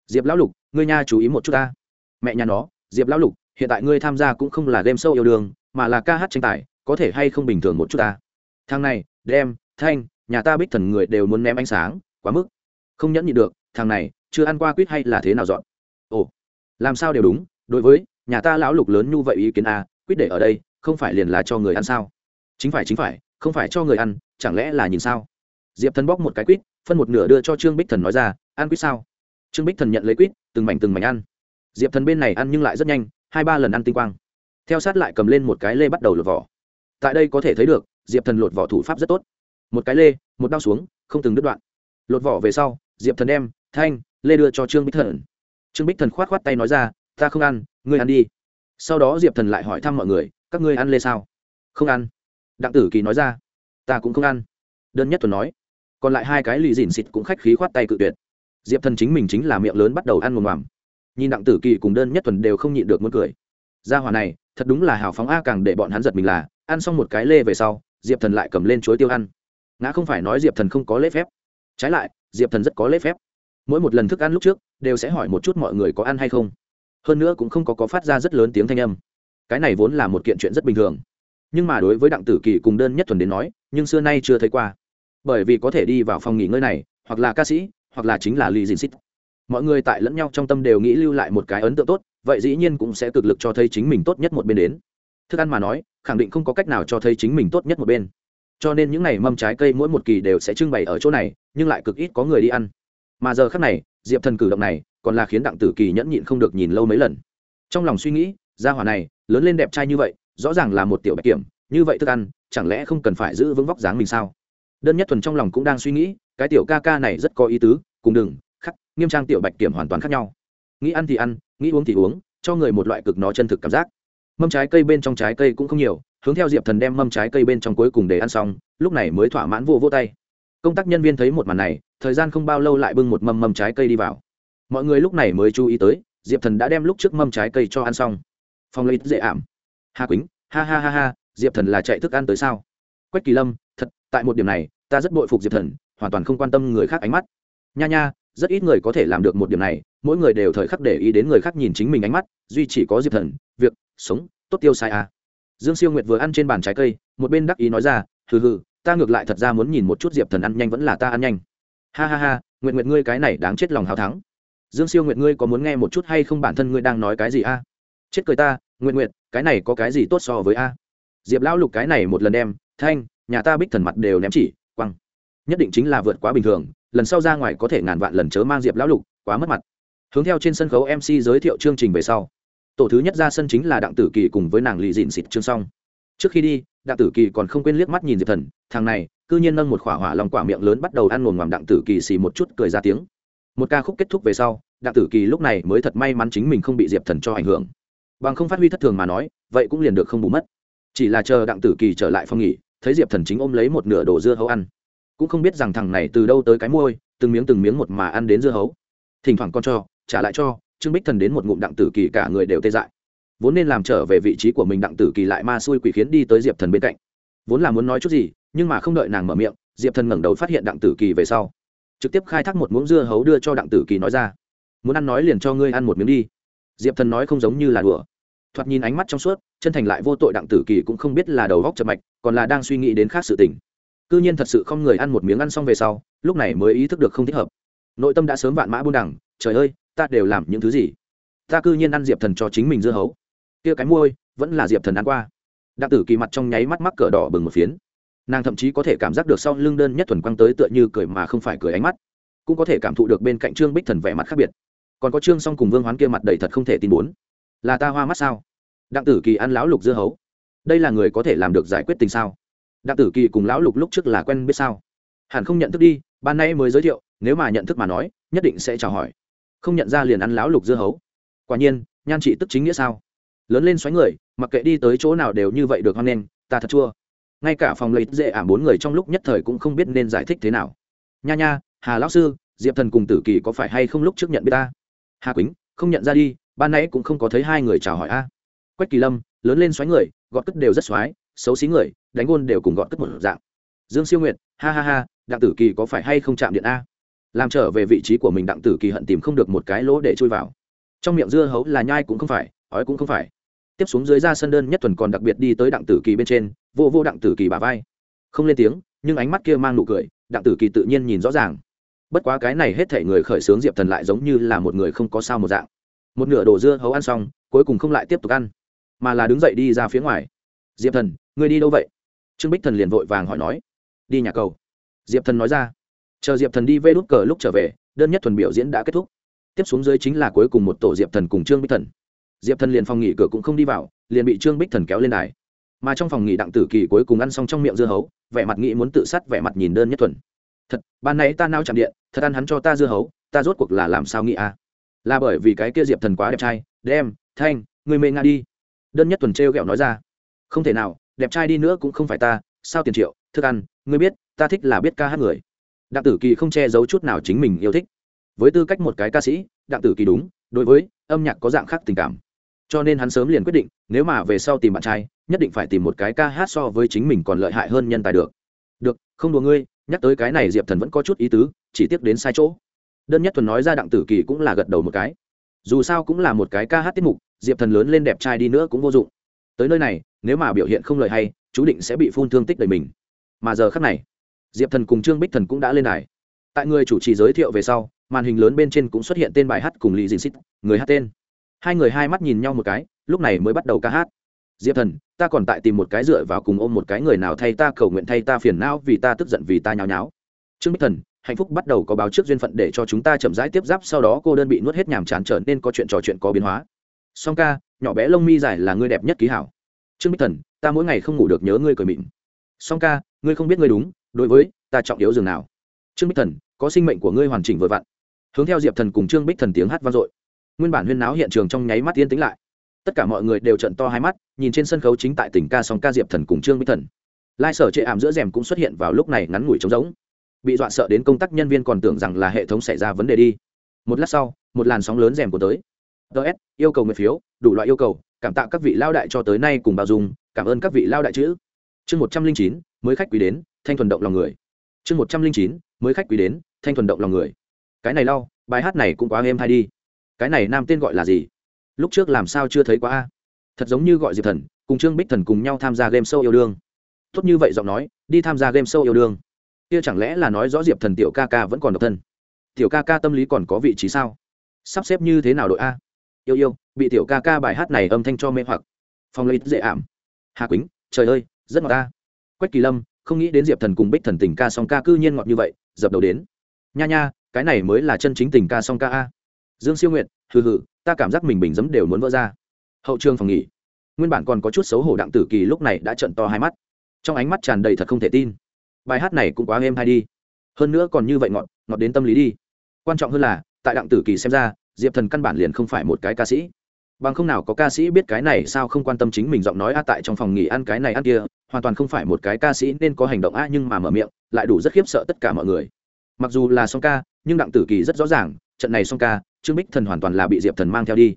Diệp lão lục ngươi nha chú ý một chút ta. Mẹ nhà nó, diệp lão lục hiện tại ngươi tham gia cũng không là game show yêu đương mà là ca hát tranh tài có thể hay không bình thường một chút ta? Thằng này đem thanh nhà ta bích thần người đều muốn ném ánh sáng quá mức. Không nhẫn nhịn được thằng này chưa ăn qua quýt hay là thế nào dọn? Ồ làm sao đều đúng đối với nhà ta lão lục lớn như vậy ý kiến a à, quýt để ở đây không phải liền là cho người ăn sao? Chính phải chính phải không phải cho người ăn chẳng lẽ là nhìn sao? Diệp thần bóc một cái quýt phân một nửa đưa cho trương bích thần nói ra ăn quýt sao? Trương bích thần nhận lấy quýt từng mảnh từng mảnh ăn. Diệp thần bên này ăn nhưng lại rất nhanh hai ba lần ăn tinh quang. Theo sát lại cầm lên một cái lê bắt đầu lột vỏ. Tại đây có thể thấy được, diệp thần lột vỏ thủ pháp rất tốt. Một cái lê, một đao xuống, không từng đứt đoạn. Lột vỏ về sau, diệp thần đem, thanh, lê đưa cho trương bích thần. Trương bích thần k h o á t k h o á t tay nói ra, ta không ăn, ngươi ăn đi. Sau đó diệp thần lại hỏi thăm mọi người, các ngươi ăn lê sao? Không ăn. Đặng tử kỳ nói ra, ta cũng không ăn. Đơn nhất tuần nói, còn lại hai cái lì dìn xịt cũng khách khí khoát tay cự tuyệt. Diệp thần chính mình chính là miệng lớn bắt đầu ăn mồm mòm nhìn đặng tử kỳ cùng đơn nhất thuần đều không nhịn được muốn cười. Gia hòa này, thật đúng là hào phóng a, càng để bọn hắn giật mình là, ăn xong một cái lê về sau, diệp thần lại cầm lên chuối tiêu ăn. Ngã không phải nói diệp thần không có lễ phép. Trái lại, diệp thần rất có lễ phép. Mỗi một lần thức ăn lúc trước, đều sẽ hỏi một chút mọi người có ăn hay không. Hơn nữa cũng không có có phát ra rất lớn tiếng thanh âm. Cái này vốn là một kiện chuyện rất bình thường. Nhưng mà đối với đặng tử kỳ cùng đơn nhất thuần đến nói, nhưng xưa nay chưa thấy qua. Bởi vì có thể đi vào phòng nghỉ ngơi này, hoặc là ca sĩ, hoặc là chính là lee dinh xích mọi người tại lẫn nhau trong tâm đều nghĩ lưu lại một cái ấn tượng tốt, vậy dĩ nhiên cũng sẽ cực lực cho thấy chính mình tốt nhất một bên đến. Thức ăn mà nói, khẳng định không có cách nào cho thấy chính mình tốt nhất một bên. Cho nên những ngày mâm trái cây mỗi một kỳ đều sẽ trưng bày ở chỗ này, nhưng lại cực ít có người đi ăn. Mà giờ khác này, diệp thần cử động này, còn là khiến đặng tử kỳ nhẫn nhịn không được nhìn lâu mấy lần. Trong lòng suy nghĩ, gia hỏa này, lớn lên đẹp trai như vậy, rõ ràng là một tiểu bạch kiểm, như vậy thức ăn, chẳng lẽ không cần phải giữ vững vóc dáng mình sao? Đơn nhất thuần trong lòng cũng đang suy nghĩ, cái tiểu ca ca này rất có ý tứ, cùng đừng nghiêm trang tiểu bạch kiểm hoàn toàn khác nhau. Nghĩ ăn thì ăn, nghĩ uống thì uống, cho người một loại cực nó chân thực cảm giác. Mâm trái cây bên trong trái cây cũng không nhiều, hướng theo diệp thần đem mâm trái cây bên trong cuối cùng để ăn xong, lúc này mới thỏa mãn vô vô tay. Công tác nhân viên thấy một màn này, thời gian không bao lâu lại bưng một mâm mâm trái cây đi vào. Mọi người lúc này mới chú ý tới, diệp thần đã đem lúc trước mâm trái cây cho ăn xong. Phong lấy dễ ảm. Hà quýnh, ha ha ha ha, diệp thần là chạy thức ăn tới sao? Quách kỳ lâm, thật, tại một điểm này, ta rất bội phục diệp thần, hoàn toàn không quan tâm người khác ánh mắt. Nha nha rất ít người có thể làm được một điểm này, mỗi người đều thời khắc để ý đến người khác nhìn chính mình ánh mắt, duy chỉ có diệp thần, việc, sống, tốt tiêu sai à. dương siêu nguyệt vừa ăn trên bàn trái cây, một bên đắc ý nói ra, hừ hừ, ta ngược lại thật ra muốn nhìn một chút diệp thần ăn nhanh vẫn là ta ăn nhanh. Ha ha ha nguyện nguyện ngươi cái này đáng chết lòng hào thắng. Dương siêu nguyện ngươi có muốn nghe một chút hay không bản thân ngươi đang nói cái gì a chết cười ta nguyện nguyện cái này có cái gì tốt so với a? Diệp lão lục cái này một lần đem, thanh, nhà ta bích thần mặt đều ném chỉ, quăng. Nhất định chính là vượt quá bình thường lần sau ra ngoài có thể ngàn vạn lần chớ mang diệp lão lục, quá mất mặt. Hướng theo trên sân khấu mc giới thiệu chương trình về sau, tổ thứ nhất ra sân chính là đặng tử kỳ cùng với nàng lì dịn xịt chương xong. Trước khi đi, đặng tử kỳ còn không quên liếc mắt nhìn diệp thần, thằng này, cư nhiên nâng một khỏa hỏa lòng quả miệng lớn bắt đầu ăn ngồm ngoàm đặng tử kỳ xì một chút cười ra tiếng. Một ca khúc kết thúc về sau, đặng tử kỳ lúc này mới thật may mắn chính mình không bị diệp thần cho ảnh hưởng. Bằng không phát huy thất thường mà nói, vậy cũng liền được không bù mất. Chỉ là chờ đặng tử kỳ trở lại phòng nghỉ, thấy diệp thần chính ôm lấy một nửa đồ dưa hấu ăn cũng không biết rằng thằng này từ đâu tới cái môi, từng miếng từng miếng một mà ăn đến dưa hấu. Thỉnh thoảng con cho, trả lại cho, trương bích thần đến một ngụm đặng tử kỳ cả người đều tê dại. Vốn nên làm trở về vị trí của mình đặng tử kỳ lại ma xui quỷ khiến đi tới diệp thần bên cạnh. Vốn là muốn nói chút gì, nhưng mà không đợi nàng mở miệng, diệp thần ngẩng đầu phát hiện đặng tử kỳ về sau. Trực tiếp khai thác một muỗng dưa hấu đưa cho đặng tử kỳ nói ra. Muốn ăn nói liền cho ngươi ăn một miếng đi. Diệp thần nói không giống như là đùa. Thoạt nhìn ánh mắt trong suốt, chân thành lại vô tội đặng tử kỳ cũng không biết là đầu góc chập mạch, còn là đang suy nghĩ đến khác sự tình cư nhiên thật sự không người ăn một miếng ăn xong về sau, lúc này mới ý thức được không thích hợp. Nội tâm đã sớm vạn mã buôn đẳng, trời ơi, ta đều làm những thứ gì? Ta cư nhiên ăn diệp thần cho chính mình dưa hấu. Kia cái môi vẫn là diệp thần ăn qua. Đặng tử kỳ mặt trong nháy mắt mắc cỡ đỏ bừng một phiến. Nàng thậm chí có thể cảm giác được sau lưng đơn nhất thuần quang tới tựa như cười mà không phải cười ánh mắt. Cũng có thể cảm thụ được bên cạnh trương bích thần vẻ mặt khác biệt. Còn có trương song cùng vương hoán kia mặt đầy thật không thể tin muốn. Là ta hoa mắt sao? Đặng tử kỳ ăn lão lục dưa hấu. Đây là người có thể làm được giải quyết tình sao? Đặng tử kỳ cùng lão lục lúc trước là quen biết sao? Hẳn không nhận thức đi, ban nay mới giới thiệu, nếu mà nhận thức mà nói, nhất định sẽ chào hỏi. Không nhận ra liền ăn lão lục dưa hấu. Quả nhiên, nhan chị tức chính nghĩa sao? Lớn lên xoáy người, mặc kệ đi tới chỗ nào đều như vậy được hoan nghênh, ta thật chua. Ngay cả phòng lấy dễ ảm bốn người trong lúc nhất thời cũng không biết nên giải thích thế nào. Nha nha, hà lão sư, diệp thần cùng tử kỳ có phải hay không lúc trước nhận biết ta? Hà quýnh, không nhận ra đi, ban nãy cũng không có thấy hai người chào hỏi a. Quách kỳ lâm, lớn lên xoáy người, gọt cất đều rất xoáy xấu xí người, đánh gôn đều cùng gọn cất một dạng. Dương siêu nguyệt, ha ha ha, đặng tử kỳ có phải hay không chạm điện a? Làm trở về vị trí của mình đặng tử kỳ hận tìm không được một cái lỗ để chui vào. Trong miệng dưa hấu là nhai cũng không phải, ói cũng không phải. Tiếp xuống dưới ra sân đơn nhất thuần còn đặc biệt đi tới đặng tử kỳ bên trên, vô vô đặng tử kỳ bà vai. Không lên tiếng, nhưng ánh mắt kia mang nụ cười, đặng tử kỳ tự nhiên nhìn rõ ràng. Bất quá cái này hết thể người khởi xướng diệp thần lại giống như là một người không có sao một dạng. Một nửa đồ dưa hấu ăn xong, cuối cùng không lại tiếp tục ăn, mà là đứng dậy đi ra phía ngoài. Diệp thần ngươi đi đâu vậy? Trương bích thần liền vội vàng hỏi nói. Đi nhà cầu. Diệp thần nói ra. Chờ diệp thần đi vê đút cờ lúc trở về, đơn nhất thuần biểu diễn đã kết thúc. Tiếp xuống dưới chính là cuối cùng một tổ diệp thần cùng trương bích thần. Diệp thần liền phòng nghỉ cửa cũng không đi vào, liền bị trương bích thần kéo lên đài. Mà trong phòng nghỉ đặng tử kỳ cuối cùng ăn xong trong miệng dưa hấu, vẻ mặt nghĩ muốn tự sát, vẻ mặt nhìn đơn nhất thuần. Thật, ban nãy ta nao chạm điện, thật ăn hắn cho ta dưa hấu, ta rốt cuộc là làm sao nghĩ à? Là bởi vì cái kia diệp thần quá đẹp trai, đem, thanh, người mê nga đi. Đơn nhất tuần t r nói ra. Không thể nào đẹp trai đi nữa cũng không phải ta, sao tiền triệu, thức ăn, ngươi biết, ta thích là biết ca hát người. Đặng tử kỳ không che giấu chút nào chính mình yêu thích. Với tư cách một cái ca sĩ, đặng tử kỳ đúng, đối với âm nhạc có dạng khác tình cảm. Cho nên hắn sớm liền quyết định, nếu mà về sau tìm bạn trai, nhất định phải tìm một cái ca hát so với chính mình còn lợi hại hơn nhân tài được. Được, không đùa ngươi, nhắc tới cái này diệp thần vẫn có chút ý tứ, chỉ tiếc đến sai chỗ. Đơn nhất thuần nói ra đặng tử kỳ cũng là gật đầu một cái. Dù sao cũng là một cái ca hát tiết mục, diệp thần lớn lên đẹp trai đi nữa cũng vô dụng. Tới nơi này nếu mà biểu hiện không lời hay, chú định sẽ bị phun thương tích đầy mình. Mà giờ khắc này, diệp thần cùng trương bích thần cũng đã lên đài. Tại người chủ trì giới thiệu về sau, màn hình lớn bên trên cũng xuất hiện tên bài hát cùng lý dinh xích, người hát tên. Hai người hai mắt nhìn nhau một cái, lúc này mới bắt đầu ca hát. Diệp thần, ta còn tại tìm một cái dựa vào cùng ôm một cái người nào thay ta cầu nguyện thay ta phiền não vì ta tức giận vì ta nháo nháo. Trương bích thần, hạnh phúc bắt đầu có báo trước duyên phận để cho chúng ta chậm rãi tiếp giáp, sau đó cô đơn bị nuốt hết nhàm chán trở nên có chuyện trò chuyện có biến hóa. Song ca, nhỏ bé lông mi dài là người đẹp nhất ký hảo trương bích thần, ta mỗi ngày không ngủ được nhớ ngươi cười mịn. Song ca, ngươi không biết ngươi đúng, đối với ta trọng yếu dường nào. Trương bích thần, có sinh mệnh của ngươi hoàn chỉnh vừa vặn. Hướng theo diệp thần cùng trương bích thần tiếng hát vang dội. Nguyên bản huyên náo hiện trường trong nháy mắt yên tĩnh lại. Tất cả mọi người đều trận to hai mắt, nhìn trên sân khấu chính tại tỉnh ca song ca diệp thần cùng trương bích thần. Lai sở chệ ảm giữa rèm cũng xuất hiện vào lúc này ngắn ngủi trống rỗng. Bị dọa sợ đến công tác nhân viên còn tưởng rằng là hệ thống xảy ra vấn đề đi. Một lát sau, một làn sóng lớn rèm của tới. Ts yêu cầu người phiếu, đủ loại yêu cầu cảm tạ các vị lao đại cho tới nay cùng bao dung, cảm ơn các vị lao đại chữ. Chương một trăm linh chín, mới khách quý đến, thanh thuần động lòng người. Chương một trăm linh chín, mới khách quý đến, thanh thuần động lòng người. Cái này lau, bài hát này cũng quá êm hay đi. Cái này nam tên gọi là gì? Lúc trước làm sao chưa thấy quá a? Thật giống như gọi diệp thần, cùng trương bích thần cùng nhau tham gia game show yêu đương. Tốt như vậy giọng nói, đi tham gia game show yêu đương. Kia chẳng lẽ là nói rõ diệp thần tiểu ca ca vẫn còn độc thân? Tiểu ca ca tâm lý còn có vị trí sao? Sắp xếp như thế nào đội a? Yêu yêu, bị tiểu ca ca bài hát này âm thanh cho mê hoặc. Phong lấy dễ ảm. Hà quýnh, trời ơi, rất ngọt ta. Quách kỳ lâm, không nghĩ đến diệp thần cùng bích thần tình ca song ca cư nhiên ngọt như vậy, dập đầu đến. Nha nha, cái này mới là chân chính tình ca song ca a. Dương siêu nguyện hừ hừ, ta cảm giác mình bình dấm đều muốn vỡ ra. Hậu trường phòng nghỉ. Nguyên bản còn có chút xấu hổ đặng tử kỳ lúc này đã trận to hai mắt. Trong ánh mắt tràn đầy thật không thể tin. Bài hát này cũng quá êm hay đi. Hơn nữa còn như vậy ngọt ngọt đến tâm lý đi. Quan trọng hơn là, tại đặng tử kỳ xem ra diệp thần căn bản liền không phải một cái ca sĩ. Bằng không nào có ca sĩ biết cái này sao không quan tâm chính mình giọng nói a tại trong phòng nghỉ ăn cái này ăn kia, hoàn toàn không phải một cái ca sĩ nên có hành động a nhưng mà mở miệng, lại đủ rất khiếp sợ tất cả mọi người. Mặc dù là song ca, nhưng đặng tử kỳ rất rõ ràng, trận này song ca, trương bích thần hoàn toàn là bị diệp thần mang theo đi.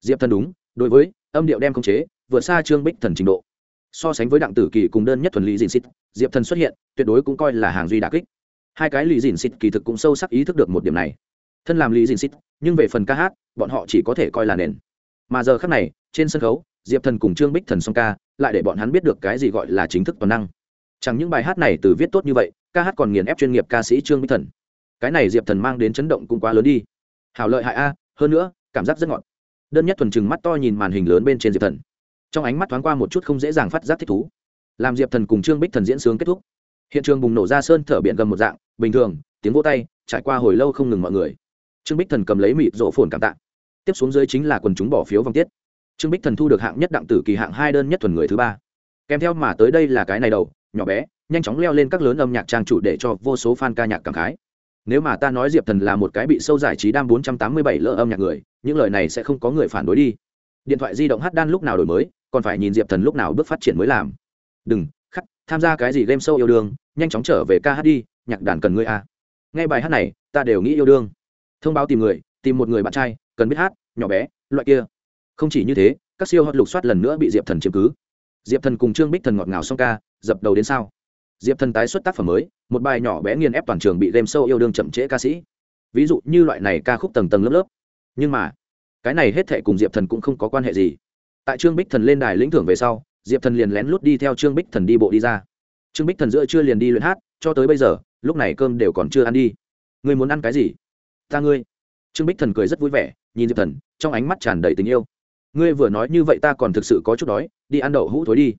Diệp thần đúng, đối với, âm điệu đem khống chế, vượt xa trương bích thần trình độ. So sánh với đặng tử kỳ cùng đơn nhất thuần lý dìn xịt, diệp thần xuất hiện, tuyệt đối cũng coi là hàng duy đà kích. Hai cái lý dìn xịt kỳ thực cũng sâu sắc ý thức được một điểm này thân làm lý dìn xít, nhưng về phần ca hát, bọn họ chỉ có thể coi là nền. Mà giờ khác này, trên sân khấu, diệp thần cùng trương bích thần song ca, lại để bọn hắn biết được cái gì gọi là chính thức toàn năng. Chẳng những bài hát này từ viết tốt như vậy, ca hát còn nghiền ép chuyên nghiệp ca sĩ trương bích thần. Cái này diệp thần mang đến chấn động cũng quá lớn đi. Hảo lợi hại a, hơn nữa, cảm giác rất ngọt. Đơn nhất thuần chừng mắt to nhìn màn hình lớn bên trên diệp thần. Trong ánh mắt thoáng qua một chút không dễ dàng phát giác thích thú. Làm diệp thần cùng trương bích thần diễn sướng kết thúc. Hiện trường bùng nổ ra sơn thở biện gầm một dạng, bình thường, tiếng vô tay, trải qua hồi lâu không ngừng mọi người trương bích thần cầm lấy mịt rộ phồn cảm tạ. Tiếp xuống dưới chính là quần chúng bỏ phiếu vòng tiết. Trương bích thần thu được hạng nhất đặng tử kỳ hạng hai đơn nhất thuần người thứ ba. Kèm theo mà tới đây là cái này đầu, nhỏ bé, nhanh chóng leo lên các lớn âm nhạc trang chủ để cho vô số fan ca nhạc cảm khái. Nếu mà ta nói diệp thần là một cái bị sâu giải trí đam bốn trăm tám mươi bảy lỡ âm nhạc người, những lời này sẽ không có người phản đối đi. Điện thoại di động hát đan lúc nào đổi mới, còn phải nhìn diệp thần lúc nào bước phát triển mới làm. Đừng, khắc, tham gia cái gì game show yêu đương, nhanh chóng trở về ca hát đi, nhạc đàn cần ngươi a nghe bài hát này, ta đều nghĩ yêu đương thông báo tìm người, tìm một người bạn trai, cần biết hát, nhỏ bé, loại kia. Không chỉ như thế, các siêu hot lục soát lần nữa bị diệp thần chiếm cứ. Diệp thần cùng trương bích thần ngọt ngào song ca, dập đầu đến sao? Diệp thần tái xuất tác phẩm mới, một bài nhỏ bé nghiền ép toàn trường bị game sâu yêu đương chậm trễ ca sĩ. Ví dụ như loại này ca khúc tầng tầng lớp lớp. Nhưng mà, cái này hết thệ cùng diệp thần cũng không có quan hệ gì. Tại trương bích thần lên đài lĩnh thưởng về sau, diệp thần liền lén lút đi theo trương bích thần đi bộ đi ra. Trương bích thần giữa chưa liền đi luyện hát, cho tới bây giờ, lúc này cơm đều còn chưa ăn đi. Ngươi muốn ăn cái gì? Ta ngươi. Trương bích thần cười rất vui vẻ, nhìn diệp thần, trong ánh mắt tràn đầy tình yêu. Ngươi vừa nói như vậy ta còn thực sự có chút đói, đi ăn đậu hũ thối đi.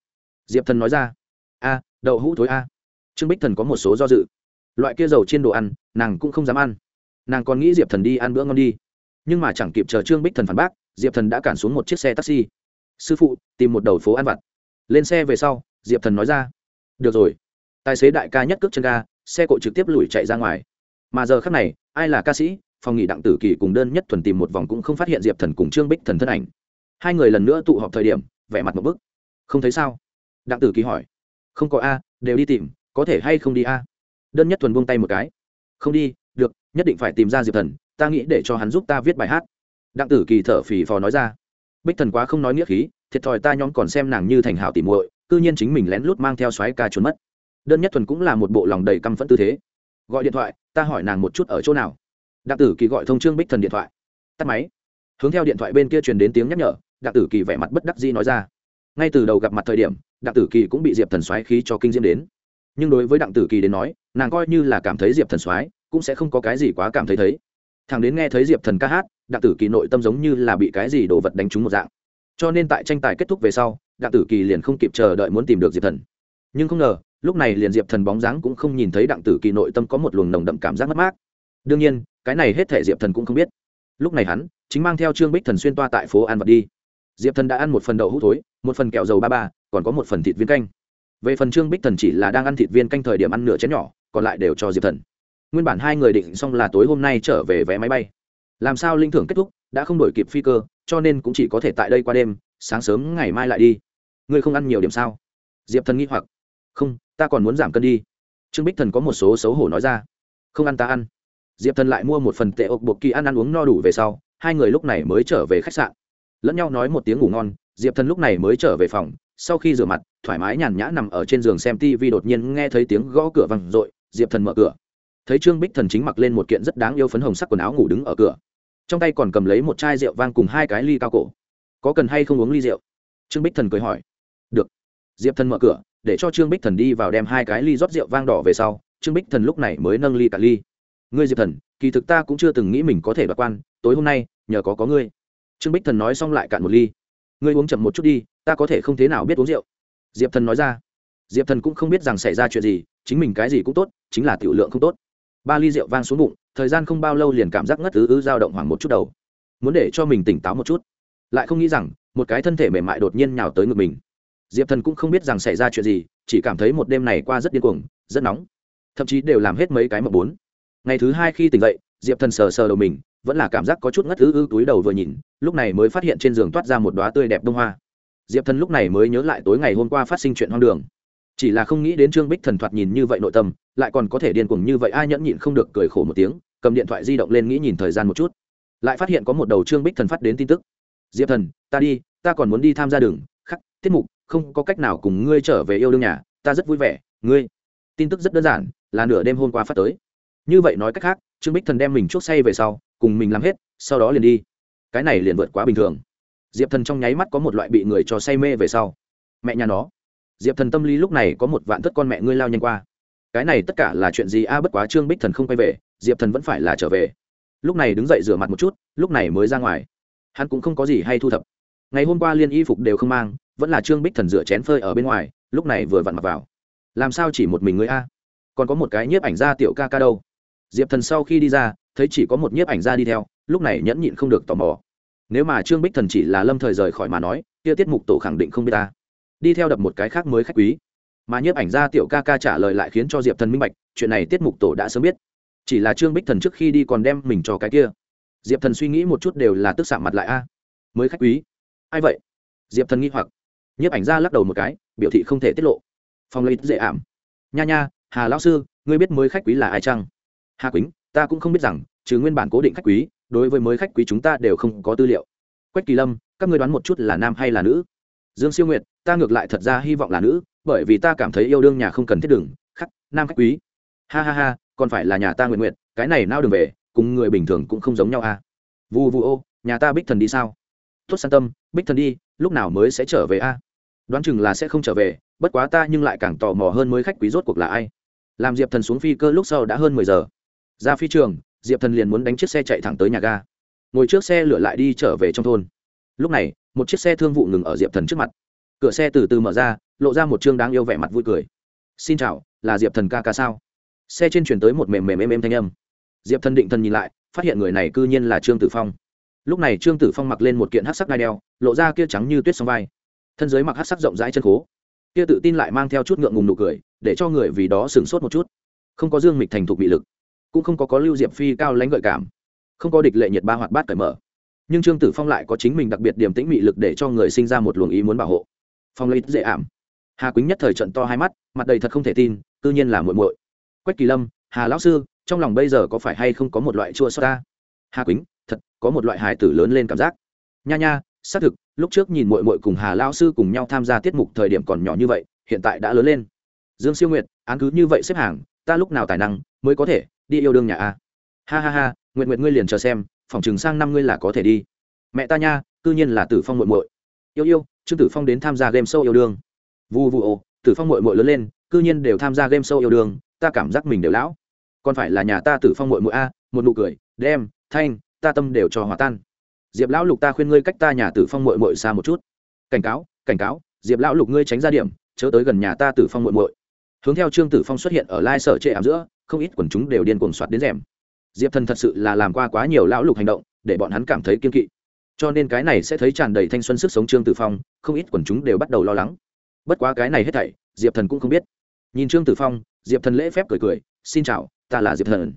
Diệp thần nói ra. A, đậu hũ thối a. Trương bích thần có một số do dự. Loại kia dầu trên đồ ăn, nàng cũng không dám ăn. Nàng còn nghĩ diệp thần đi ăn bữa ngon đi. Nhưng mà chẳng kịp chờ trương bích thần phản bác, diệp thần đã cản xuống một chiếc xe taxi. Sư phụ, tìm một đầu phố ăn vặt. Lên xe về sau, diệp thần nói ra. Được rồi. Tài xế đại ca nhất cước chân ga, xe cộ trực tiếp lùi chạy ra ngoài. Mà giờ khác này, ai là ca sĩ phòng nghỉ đặng tử kỳ cùng đơn nhất thuần tìm một vòng cũng không phát hiện diệp thần cùng trương bích thần thân ảnh. Hai người lần nữa tụ họp thời điểm, vẻ mặt một bức. Không thấy sao? Đặng tử kỳ hỏi. Không có a, đều đi tìm, có thể hay không đi a? Đơn nhất thuần buông tay một cái. Không đi, được, nhất định phải tìm ra diệp thần, ta nghĩ để cho hắn giúp ta viết bài hát. Đặng tử kỳ thở phì phò nói ra. Bích thần quá không nói nghĩa khí, thiệt thòi ta nhóm còn xem nàng như thành hảo tỉ muội, cư nhiên chính mình lén lút mang theo xoáy ca trốn mất. Đơn nhất thuần cũng là một bộ lòng đầy căm phẫn tư thế. Gọi điện thoại, ta hỏi nàng một chút ở chỗ nào đặng tử kỳ gọi thông trương bích thần điện thoại. Tắt máy. Hướng theo điện thoại bên kia truyền đến tiếng nhắc nhở, đặng tử kỳ vẻ mặt bất đắc dĩ nói ra. Ngay từ đầu gặp mặt thời điểm, đặng tử kỳ cũng bị diệp thần soái khí cho kinh diễm đến. Nhưng đối với đặng tử kỳ đến nói, nàng coi như là cảm thấy diệp thần soái cũng sẽ không có cái gì quá cảm thấy thấy. Thằng đến nghe thấy diệp thần ca hát, đặng tử kỳ nội tâm giống như là bị cái gì đồ vật đánh trúng một dạng. Cho nên tại tranh tài kết thúc về sau, đặng tử kỳ liền không kịp chờ đợi muốn tìm được diệp thần. Nhưng không ngờ, lúc này liền diệp thần bóng dáng cũng không nhìn thấy đặng tử kỳ nội tâm có một luồng nồng đậm cảm giác mất mát. Đương nhiên cái này hết thể diệp thần cũng không biết. Lúc này hắn chính mang theo trương bích thần xuyên toa tại phố ăn vật đi. Diệp thần đã ăn một phần đậu hũ thối, một phần kẹo dầu ba ba, còn có một phần thịt viên canh. Về phần trương bích thần chỉ là đang ăn thịt viên canh thời điểm ăn nửa chén nhỏ, còn lại đều cho diệp thần. Nguyên bản hai người định xong là tối hôm nay trở về vé máy bay. Làm sao linh thưởng kết thúc, đã không đổi kịp phi cơ, cho nên cũng chỉ có thể tại đây qua đêm, sáng sớm ngày mai lại đi. Ngươi không ăn nhiều điểm sao? Diệp thần nghĩ hoặc. Không, ta còn muốn giảm cân đi. Trương bích thần có một số xấu hổ nói ra. Không ăn ta ăn diệp thần lại mua một phần tệ ộc buộc kỳ ăn ăn uống no đủ về sau, hai người lúc này mới trở về khách sạn. Lẫn nhau nói một tiếng ngủ ngon, diệp thần lúc này mới trở về phòng, sau khi rửa mặt, thoải mái nhàn nhã nằm ở trên giường xem tv đột nhiên nghe thấy tiếng gõ cửa văng r ộ i diệp thần mở cửa. Thấy trương bích thần chính mặc lên một kiện rất đáng yêu phấn hồng sắc quần áo ngủ đứng ở cửa. Trong tay còn cầm lấy một chai rượu vang cùng hai cái ly cao cổ. Có cần hay không uống ly rượu? Trương bích thần cười hỏi. Được. Diệp thần mở cửa, để cho trương bích thần đi vào đem hai cái ly rót rượu vang đỏ về sau, trương bích thần lúc này mới nâng ly cả ly ngươi diệp thần, kỳ thực ta cũng chưa từng nghĩ mình có thể đoạt quan, tối hôm nay, nhờ có có ngươi. Trương bích thần nói xong lại cạn một ly. Ngươi uống chậm một chút đi, ta có thể không thế nào biết uống rượu. Diệp thần nói ra. Diệp thần cũng không biết rằng xảy ra chuyện gì, chính mình cái gì cũng tốt, chính là tiểu lượng không tốt. Ba ly rượu vang xuống bụng, thời gian không bao lâu liền cảm giác ngất ứ ứ dao động hoảng một chút đầu. Muốn để cho mình tỉnh táo một chút. Lại không nghĩ rằng, một cái thân thể mềm mại đột nhiên nhào tới ngực mình. Diệp thần cũng không biết rằng xảy ra chuyện gì, chỉ cảm thấy một đêm này qua rất điên cuồng, rất nóng. Thậm chí đều làm hết mấy cái mà bốn ngày thứ hai khi tỉnh dậy, diệp thần sờ sờ đầu mình, vẫn là cảm giác có chút ngất ứ ứ túi đầu vừa nhìn, lúc này mới phát hiện trên giường toát ra một đoá tươi đẹp đông hoa. Diệp thần lúc này mới nhớ lại tối ngày hôm qua phát sinh chuyện hoang đường. Chỉ là không nghĩ đến trương bích thần thoạt nhìn như vậy nội tâm, lại còn có thể điên cuồng như vậy ai nhẫn nhịn không được cười khổ một tiếng, cầm điện thoại di động lên nghĩ nhìn thời gian một chút. Lại phát hiện có một đầu trương bích thần phát đến tin tức. Diệp thần, ta đi, ta còn muốn đi tham gia đường, khắc, tiết mục, không có cách nào cùng ngươi trở về yêu đương nhà, ta rất vui vẻ, ngươi. Tin tức rất đơn giản, là nửa đêm hôm qua phát tới như vậy nói cách khác, trương bích thần đem mình chuốc say về sau, cùng mình làm hết, sau đó liền đi. Cái này liền vượt quá bình thường. Diệp thần trong nháy mắt có một loại bị người cho say mê về sau. Mẹ nhà nó. Diệp thần tâm lý lúc này có một vạn thất con mẹ ngươi lao nhanh qua. Cái này tất cả là chuyện gì a, bất quá trương bích thần không quay về, diệp thần vẫn phải là trở về. Lúc này đứng dậy rửa mặt một chút, lúc này mới ra ngoài. Hắn cũng không có gì hay thu thập. Ngày hôm qua liên y phục đều không mang, vẫn là trương bích thần rửa chén phơi ở bên ngoài, lúc này vừa vặn mặc vào. Làm sao chỉ một mình ngươi a? Còn có một cái nhiếp ảnh gia tiểu ca ca đâu? Diệp thần sau khi đi ra, thấy chỉ có một nhiếp ảnh gia đi theo, lúc này nhẫn nhịn không được tò mò. Nếu mà trương bích thần chỉ là lâm thời rời khỏi mà nói, kia tiết mục tổ khẳng định không biết ta. Đi theo đập một cái khác mới khách quý. Mà nhiếp ảnh gia tiểu ca ca trả lời lại khiến cho diệp thần minh bạch, chuyện này tiết mục tổ đã sớm biết. Chỉ là trương bích thần trước khi đi còn đem mình cho cái kia. Diệp thần suy nghĩ một chút đều là tức xạ mặt lại a. Mới khách quý. Ai vậy? Diệp thần nghi hoặc. Nhiếp ảnh gia lắc đầu một cái, biểu thị không thể tiết lộ. Phong lấy dễ ảm. Nha nha, hà lão sư, ngươi biết mới khách quý là ai chăng? Hà quýnh, ta cũng không biết rằng, trừ nguyên bản cố định khách quý, đối với mới khách quý chúng ta đều không có tư liệu. Quách kỳ lâm, các ngươi đoán một chút là nam hay là nữ? Dương siêu nguyệt, ta ngược lại thật ra hy vọng là nữ, bởi vì ta cảm thấy yêu đương nhà không cần thiết đừng, khắc, nam khách quý. Ha ha ha, còn phải là nhà ta nguyện nguyện cái này nao đường về, cùng người bình thường cũng không giống nhau à. Vu vu ô, nhà ta bích thần đi sao? Tốt san tâm, bích thần đi, lúc nào mới sẽ trở về a? Đoán chừng là sẽ không trở về, bất quá ta nhưng lại càng tò mò hơn mới khách quý rốt cuộc là ai. Làm diệp thần xuống phi cơ lúc sau đã hơn mười giờ ra phi trường, diệp thần liền muốn đánh chiếc xe chạy thẳng tới nhà ga. Ngồi trước xe lửa lại đi trở về trong thôn. Lúc này, một chiếc xe thương vụ ngừng ở diệp thần trước mặt. Cửa xe từ từ mở ra, lộ ra một chương đáng yêu vẻ mặt vui cười. Xin chào, là diệp thần ca ca sao? Xe trên chuyển tới một mềm mềm êm êm thanh âm. Diệp thần định thần nhìn lại, phát hiện người này cư nhiên là trương tử phong. Lúc này trương tử phong mặc lên một kiện hát sắc đai đeo, lộ ra kia trắng như tuyết song vai. Thân giới mặc hát sắc rộng rãi chân khố. Kia tự tin lại mang theo chút ngượng ngùng nụ cười, để cho người vì đó sửng sốt một chút. Không có dương mịch thành thục bị lực cũng không có có lưu diệp phi cao lãnh gợi cảm, không có địch lệ nhiệt ba hoạt bát cởi mở. Nhưng trương tử phong lại có chính mình đặc biệt điểm tĩnh mị lực để cho người sinh ra một luồng ý muốn bảo hộ. Phong lấy dễ ảm. Hà quýnh nhất thời trận to hai mắt, mặt đầy thật không thể tin tự nhiên là muội muội. Quách kỳ lâm, hà lão sư, trong lòng bây giờ có phải hay không có một loại chua xót ta? Hà quýnh, thật, có một loại hài tử lớn lên cảm giác. Nha nha, xác thực, lúc trước nhìn muội muội cùng hà lão sư cùng nhau tham gia tiết mục thời điểm còn nhỏ như vậy, hiện tại đã lớn lên. Dương siêu nguyệt, án cứ như vậy xếp hàng, ta lúc nào tài năng mới có thể đi yêu đương nhà a. Ha ha ha nguyện nguyện ngươi liền chờ xem, phòng chừng sang năm ngươi là có thể đi. Mẹ ta nha, cư nhiên là tử phong muội muội. Yêu yêu, trương tử phong đến tham gia game show yêu đương. Vu vu ô, tử phong muội muội lớn lên, cư nhiên đều tham gia game show yêu đương, ta cảm giác mình đều lão. Còn phải là nhà ta tử phong muội muội a, một nụ cười, đem, thanh, ta tâm đều cho hòa tan. Diệp lão lục ta khuyên ngươi cách ta nhà tử phong muội muội xa một chút. Cảnh cáo cảnh cáo, diệp lão lục ngươi tránh ra điểm, chớ tới gần nhà ta tử phong muội muội. Hướng theo trương tử phong xuất hiện ở lai sở trệ ảm giữa không ít quần chúng đều điên cuồng soạt đến rèm. Diệp thần thật sự là làm qua quá nhiều lão lục hành động, để bọn hắn cảm thấy kiên kỵ. Cho nên cái này sẽ thấy tràn đầy thanh xuân sức sống trương tử phong, không ít quần chúng đều bắt đầu lo lắng. Bất quá cái này hết thảy, diệp thần cũng không biết. Nhìn trương tử phong, diệp thần lễ phép cười cười, xin chào, ta là diệp thần.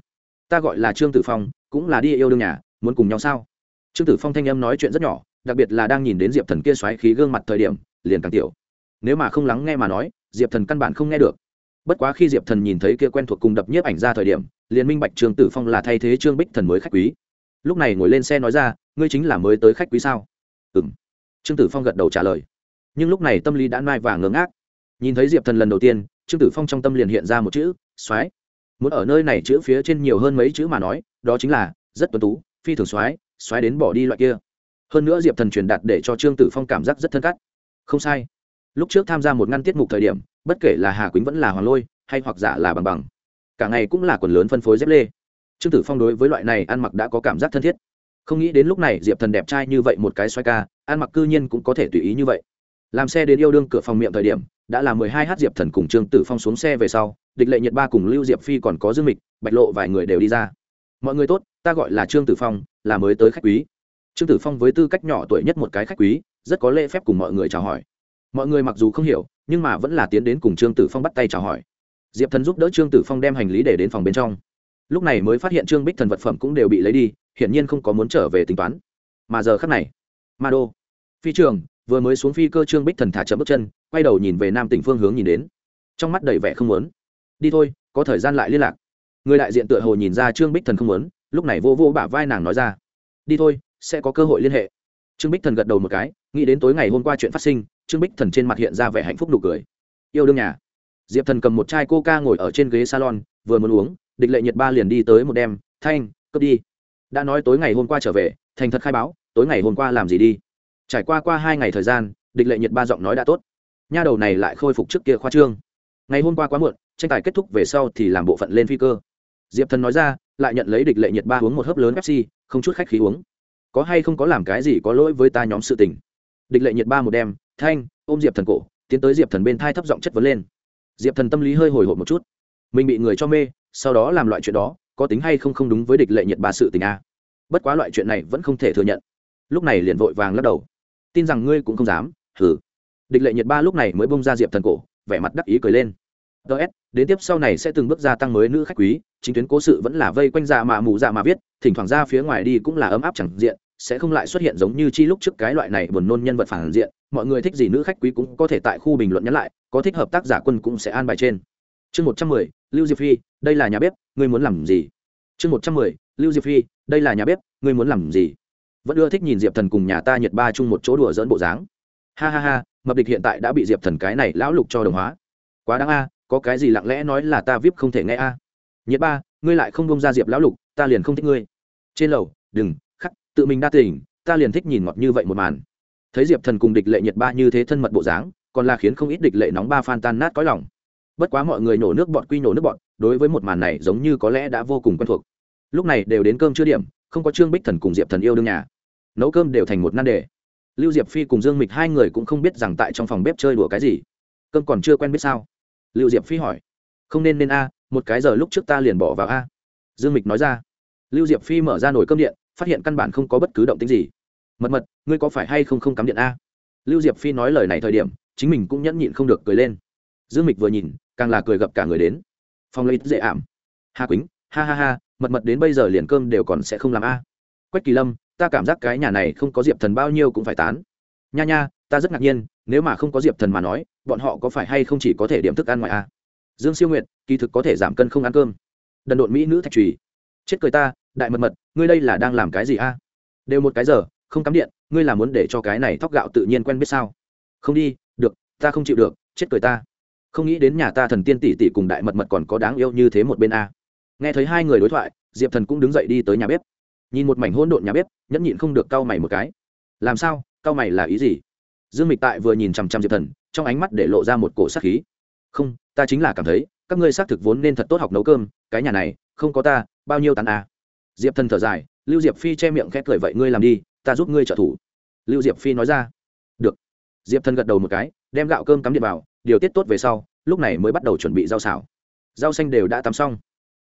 Ta gọi là trương tử phong, cũng là đi yêu đương nhà, muốn cùng nhau sao? Trương tử phong thanh âm nói chuyện rất nhỏ, đặc biệt là đang nhìn đến diệp thần kia xoáy khí gương mặt thời điểm, liền càng tiểu. Nếu mà không lắng nghe mà nói, diệp thần căn bản không nghe được bất quá khi diệp thần nhìn thấy kia quen thuộc cùng đập nhiếp ảnh ra thời điểm, liền minh bạch trương tử phong là thay thế trương bích thần mới khách quý. Lúc này ngồi lên xe nói ra, ngươi chính là mới tới khách quý sao? Ừ m trương tử phong gật đầu trả lời. Nhưng lúc này tâm lý đã nai và ngớ ngác. Nhìn thấy diệp thần lần đầu tiên, trương tử phong trong tâm liền hiện ra một chữ, soái. Muốn ở nơi này chữ phía trên nhiều hơn mấy chữ mà nói, đó chính là, rất tuân tú, phi thường soái soái đến bỏ đi loại kia. Hơn nữa diệp thần truyền đạt để cho trương tử phong cảm giác rất thân cắt. Không sai. Lúc trước tham gia một ngăn tiết mục thời điểm bất kể là hà quýnh vẫn là hoàng lôi, hay hoặc giả là bằng bằng, cả ngày cũng là quần lớn phân phối dép lê. Trương tử phong đối với loại này ăn mặc đã có cảm giác thân thiết. Không nghĩ đến lúc này diệp thần đẹp trai như vậy một cái xoay ca, ăn mặc cư nhiên cũng có thể tùy ý như vậy. Làm xe đến yêu đương cửa phòng miệng thời điểm, đã là mười hai h diệp thần cùng trương tử phong xuống xe về sau, địch lệ nhiệt ba cùng lưu diệp phi còn có dương mịch, bạch lộ vài người đều đi ra. Mọi người tốt, ta gọi là trương tử phong, là mới tới khách quý. Trương tử phong với tư cách nhỏ tuổi nhất một cái khách quý, rất có lễ phép cùng mọi người chào hỏi. Mọi người mặc dù không hiểu nhưng mà vẫn là tiến đến cùng trương tử phong bắt tay chào hỏi. Diệp thần giúp đỡ trương tử phong đem hành lý để đến phòng bên trong. Lúc này mới phát hiện trương bích thần vật phẩm cũng đều bị lấy đi, hiển nhiên không có muốn trở về tính toán. Mà giờ khắc này, ma đô, phi trường, vừa mới xuống phi cơ trương bích thần thả chậm bước chân, quay đầu nhìn về nam tỉnh phương hướng nhìn đến. Trong mắt đầy vẻ không muốn. Đi thôi, có thời gian lại liên lạc. Người đại diện tựa hồ nhìn ra trương bích thần không muốn, lúc này vô vô bả vai nàng nói ra. Đi thôi, sẽ có cơ hội liên hệ. Trương bích thần gật đầu một cái, nghĩ đến tối ngày hôm qua chuyện phát sinh trương bích thần trên mặt hiện ra vẻ hạnh phúc nụ cười. Yêu đương nhà. Diệp thần cầm một chai coca ngồi ở trên ghế salon, vừa muốn uống, địch lệ nhiệt ba liền đi tới một đêm, thanh, cướp đi. Đã nói tối ngày hôm qua trở về, thành thật khai báo, tối ngày hôm qua làm gì đi? Trải qua qua hai ngày thời gian, địch lệ nhiệt ba giọng nói đã tốt. Nha đầu này lại khôi phục trước kia khoa trương. Ngày hôm qua quá muộn, tranh tài kết thúc về sau thì làm bộ phận lên phi cơ. Diệp thần nói ra, lại nhận lấy địch lệ nhiệt ba uống một hớp lớn pepsi, không chút khách khí uống. Có hay không có làm cái gì có lỗi với ta nhóm sự tình? Địch lệ nhiệt ba một đêm thanh, ôm diệp thần cổ, tiến tới diệp thần bên thai thấp giọng chất vấn lên. Diệp thần tâm lý hơi hồi hộp một chút. Mình bị người cho mê, sau đó làm loại chuyện đó, có tính hay không không đúng với địch lệ nhiệt ba sự tình a? Bất quá loại chuyện này vẫn không thể thừa nhận. Lúc này liền vội vàng lắc đầu. Tin rằng ngươi cũng không dám thử địch lệ nhiệt ba lúc này mới bông ra diệp thần cổ, vẻ mặt đắc ý cười lên. Ts đến tiếp sau này sẽ từng bước gia tăng mới nữ khách quý, chính tuyến cố sự vẫn là vây quanh dạ mà mù dạ mà viết, thỉnh thoảng ra phía ngoài đi cũng là ấm áp chẳng diện sẽ không lại xuất hiện giống như chi lúc trước cái loại này buồn nôn nhân vật phản diện, mọi người thích gì nữ khách quý cũng có thể tại khu bình luận nhắn lại, có thích hợp tác giả quân cũng sẽ an bài trên. Chương một trăm mười, lưu diệp phi, đây là nhà bếp, ngươi muốn làm gì? Chương một trăm mười, lưu diệp phi, đây là nhà bếp, ngươi muốn làm gì? Vẫn ưa thích nhìn diệp thần cùng nhà ta nhật ba chung một chỗ đùa dỡn bộ dáng. Ha ha ha, mập địch hiện tại đã bị diệp thần cái này lão lục cho đồng hóa. Quá đáng a, có cái gì lặng lẽ nói là ta vip không thể nghe a. À. nhiệt ba, ngươi lại không bông ra diệp lão lục, ta liền không thích ngươi. Trên lầu, đừng tự mình đa tình, ta liền thích nhìn ngọt như vậy một màn. Thấy diệp thần cùng địch lệ nhiệt ba như thế thân mật bộ dáng, còn là khiến không ít địch lệ nóng ba phan tan nát có lòng. Bất quá mọi người nổ nước bọt quy nổ nước bọt đối với một màn này giống như có lẽ đã vô cùng quen thuộc. Lúc này đều đến cơm chưa điểm, không có trương bích thần cùng diệp thần yêu đương nhà. Nấu cơm đều thành một nan đề. Lưu diệp phi cùng dương mịch hai người cũng không biết rằng tại trong phòng bếp chơi đùa cái gì. Cơm còn chưa quen biết sao? Lưu diệp phi hỏi. Không nên nên a, một cái giờ lúc trước ta liền bỏ vào a. Dương mịch nói ra. Lưu diệp phi mở ra nồi cơm điện phát hiện căn bản không có bất cứ động tính gì. Mật mật, ngươi có phải hay không không cắm điện a? Lưu diệp phi nói lời này thời điểm, chính mình cũng nhẫn nhịn không được cười lên. Dương mịch vừa nhìn, càng là cười gặp cả người đến. Phong lấy dễ ảm. Hà quýnh, ha ha ha, mật mật đến bây giờ liền cơm đều còn sẽ không làm a. Quách kỳ lâm, ta cảm giác cái nhà này không có diệp thần bao nhiêu cũng phải tán. Nha nha, ta rất ngạc nhiên, nếu mà không có diệp thần mà nói, bọn họ có phải hay không chỉ có thể điểm thức ăn ngoài a? Dương siêu nguyệt, kỳ thực có thể giảm cân không ăn cơm. Đần độn mỹ nữ thạch trùy. Chết cười ta đại mật mật, ngươi đây là đang làm cái gì a? Đều một cái giờ, không cắm điện, ngươi là muốn để cho cái này thóc gạo tự nhiên quen biết sao? Không đi, được, ta không chịu được, chết cười ta. Không nghĩ đến nhà ta thần tiên tỷ tỷ cùng đại mật mật còn có đáng yêu như thế một bên a. Nghe thấy hai người đối thoại, diệp thần cũng đứng dậy đi tới nhà bếp. Nhìn một mảnh hỗn độn nhà bếp, nhẫn nhịn không được cau mày một cái. Làm sao? Cau mày là ý gì? Dương mịch tại vừa nhìn chằm chằm diệp thần, trong ánh mắt để lộ ra một cổ sắc khí. Không, ta chính là cảm thấy, các ngươi xác thực vốn nên thật tốt học nấu cơm, cái nhà này, không có ta, bao nhiêu tàn à diệp thần thở dài, lưu diệp phi che miệng khét cười vậy ngươi làm đi, ta giúp ngươi trợ thủ. Lưu diệp phi nói ra. Được. Diệp thần gật đầu một cái, đem gạo cơm cắm điện vào, điều tiết tốt về sau, lúc này mới bắt đầu chuẩn bị rau xào. Rau xanh đều đã tắm xong.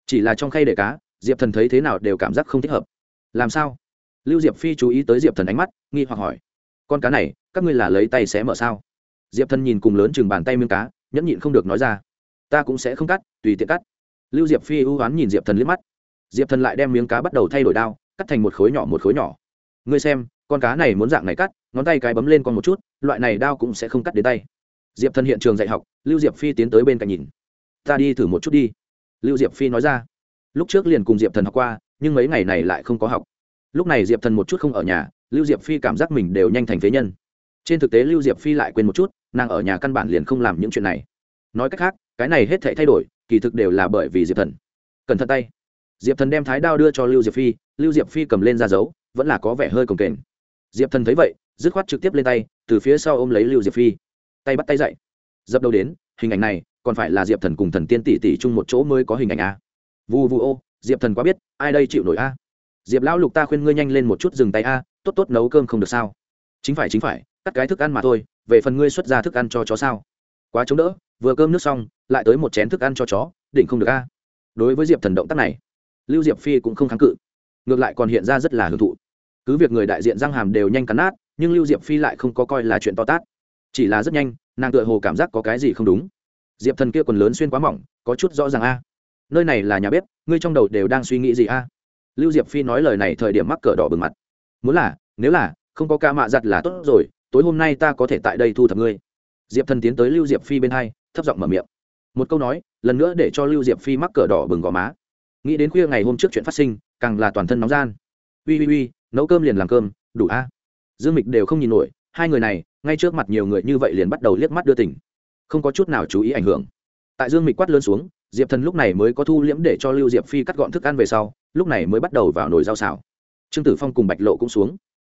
Chỉ là trong khay để cá, diệp thần thấy thế nào đều cảm giác không thích hợp. Làm sao? Lưu diệp phi chú ý tới diệp thần ánh mắt, nghi hoặc hỏi. Con cá này, các ngươi là lấy tay xé mở sao? Diệp thần nhìn cùng lớn chừng bàn tay miếng cá, nhẫn nhịn không được nói ra. Ta cũng sẽ không cắt, tùy tiện cắt. Lưu diệp phi ưu oán nhìn diệp thần liếc mắt diệp thần lại đem miếng cá bắt đầu thay đổi đao cắt thành một khối nhỏ một khối nhỏ ngươi xem con cá này muốn dạng này cắt ngón tay cái bấm lên con một chút loại này đao cũng sẽ không cắt đến tay diệp thần hiện trường dạy học lưu diệp phi tiến tới bên cạnh nhìn ta đi thử một chút đi lưu diệp phi nói ra lúc trước liền cùng diệp thần học qua nhưng mấy ngày này lại không có học lúc này diệp thần một chút không ở nhà lưu diệp phi cảm giác mình đều nhanh thành phế nhân trên thực tế lưu diệp phi lại quên một chút nàng ở nhà căn bản liền không làm những chuyện này nói cách khác cái này hết thể thay đổi kỳ thực đều là bởi vì diệp thần cẩn thận tay diệp thần đem thái đao đưa cho lưu diệp phi, lưu diệp phi cầm lên ra dấu, vẫn là có vẻ hơi cồng kềnh. Diệp thần thấy vậy, dứt khoát trực tiếp lên tay, từ phía sau ôm lấy lưu diệp phi. Tay bắt tay dậy. Dập đầu đến, hình ảnh này, còn phải là diệp thần cùng thần tiên tỷ tỷ chung một chỗ mới có hình ảnh a. Vu vu ô, diệp thần quá biết, ai đây chịu nổi a? Diệp lão lục ta khuyên ngươi nhanh lên một chút dừng tay a, tốt tốt nấu cơm không được sao? Chính phải chính phải, cắt cái thức ăn mà thôi, về phần ngươi xuất ra thức ăn cho chó sao? Quá chống đỡ, vừa cơm nước xong, lại tới một chén thức ăn cho chó, định không được a. Đối với diệp thần động tác này lưu diệp phi cũng không kháng cự. Ngược lại còn hiện ra rất là hưởng thụ. Cứ việc người đại diện răng hàm đều nhanh cắn nát, nhưng lưu diệp phi lại không có coi là chuyện to tát. Chỉ là rất nhanh, nàng tựa hồ cảm giác có cái gì không đúng. Diệp thần kia quần lớn xuyên quá mỏng, có chút rõ ràng a. Nơi này là nhà bếp, ngươi trong đầu đều đang suy nghĩ gì a? Lưu diệp phi nói lời này thời điểm mắc cỡ đỏ bừng mặt. Muốn là, nếu là, không có ca mạ giặt là tốt rồi, tối hôm nay ta có thể tại đây thu thập ngươi. Diệp thần tiến tới lưu diệp phi bên hai, thấp giọng mở miệng. Một câu nói, lần nữa để cho lưu diệp phi mắc cỡ đỏ bừng gò má nghĩ đến khuya ngày hôm trước chuyện phát sinh, càng là toàn thân nóng gian. Ui ui ui, nấu cơm liền làm cơm, đủ a. Dương mịch đều không nhìn nổi, hai người này, ngay trước mặt nhiều người như vậy liền bắt đầu liếc mắt đưa tỉnh không có chút nào chú ý ảnh hưởng. Tại dương mịch quát lớn xuống, diệp thần lúc này mới có thu liễm để cho lưu diệp phi cắt gọn thức ăn về sau, lúc này mới bắt đầu vào nồi rau xào. Trương tử phong cùng bạch lộ cũng xuống.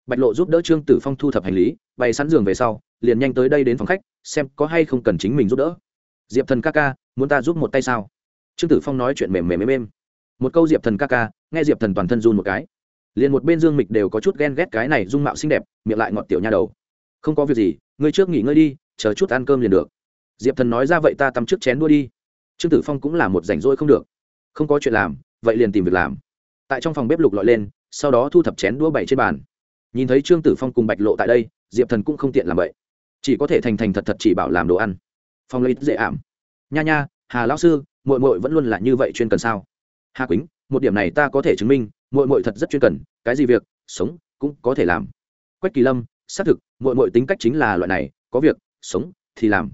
Bạch lộ giúp đỡ trương tử phong thu thập hành lý, bày sẵn giường về sau, liền nhanh tới đây đến phòng khách, xem có hay không cần chính mình giúp đỡ. Diệp thần ca ca, muốn ta giúp một tay sao? Trương tử phong nói chuyện mềm mềm êm êm một câu diệp thần ca ca, nghe diệp thần toàn thân run một cái. Liền một bên dương mịch đều có chút ghen ghét cái này dung mạo xinh đẹp, miệng lại ngọt tiểu nha đầu. Không có việc gì, ngươi trước nghỉ ngơi đi, chờ chút ăn cơm liền được. Diệp thần nói ra vậy ta tắm trước chén đua đi. Trương tử phong cũng là một rảnh rỗi không được. Không có chuyện làm, vậy liền tìm việc làm. Tại trong phòng bếp lục lọi lên, sau đó thu thập chén đũa bảy trên bàn. Nhìn thấy trương tử phong cùng bạch lộ tại đây, diệp thần cũng không tiện làm vậy. Chỉ có thể thành thành thật thật chỉ bảo làm đồ ăn. Phong lấy dễ ảm. Nha nha, hà lão sư mội mội vẫn luôn là như vậy chuyên cần sao? Hà quýnh, một điểm này ta có thể chứng minh mội mội thật rất chuyên cần, cái gì việc, sống, cũng có thể làm. Quách kỳ lâm, xác thực mội mội tính cách chính là loại này, có việc, sống, thì làm.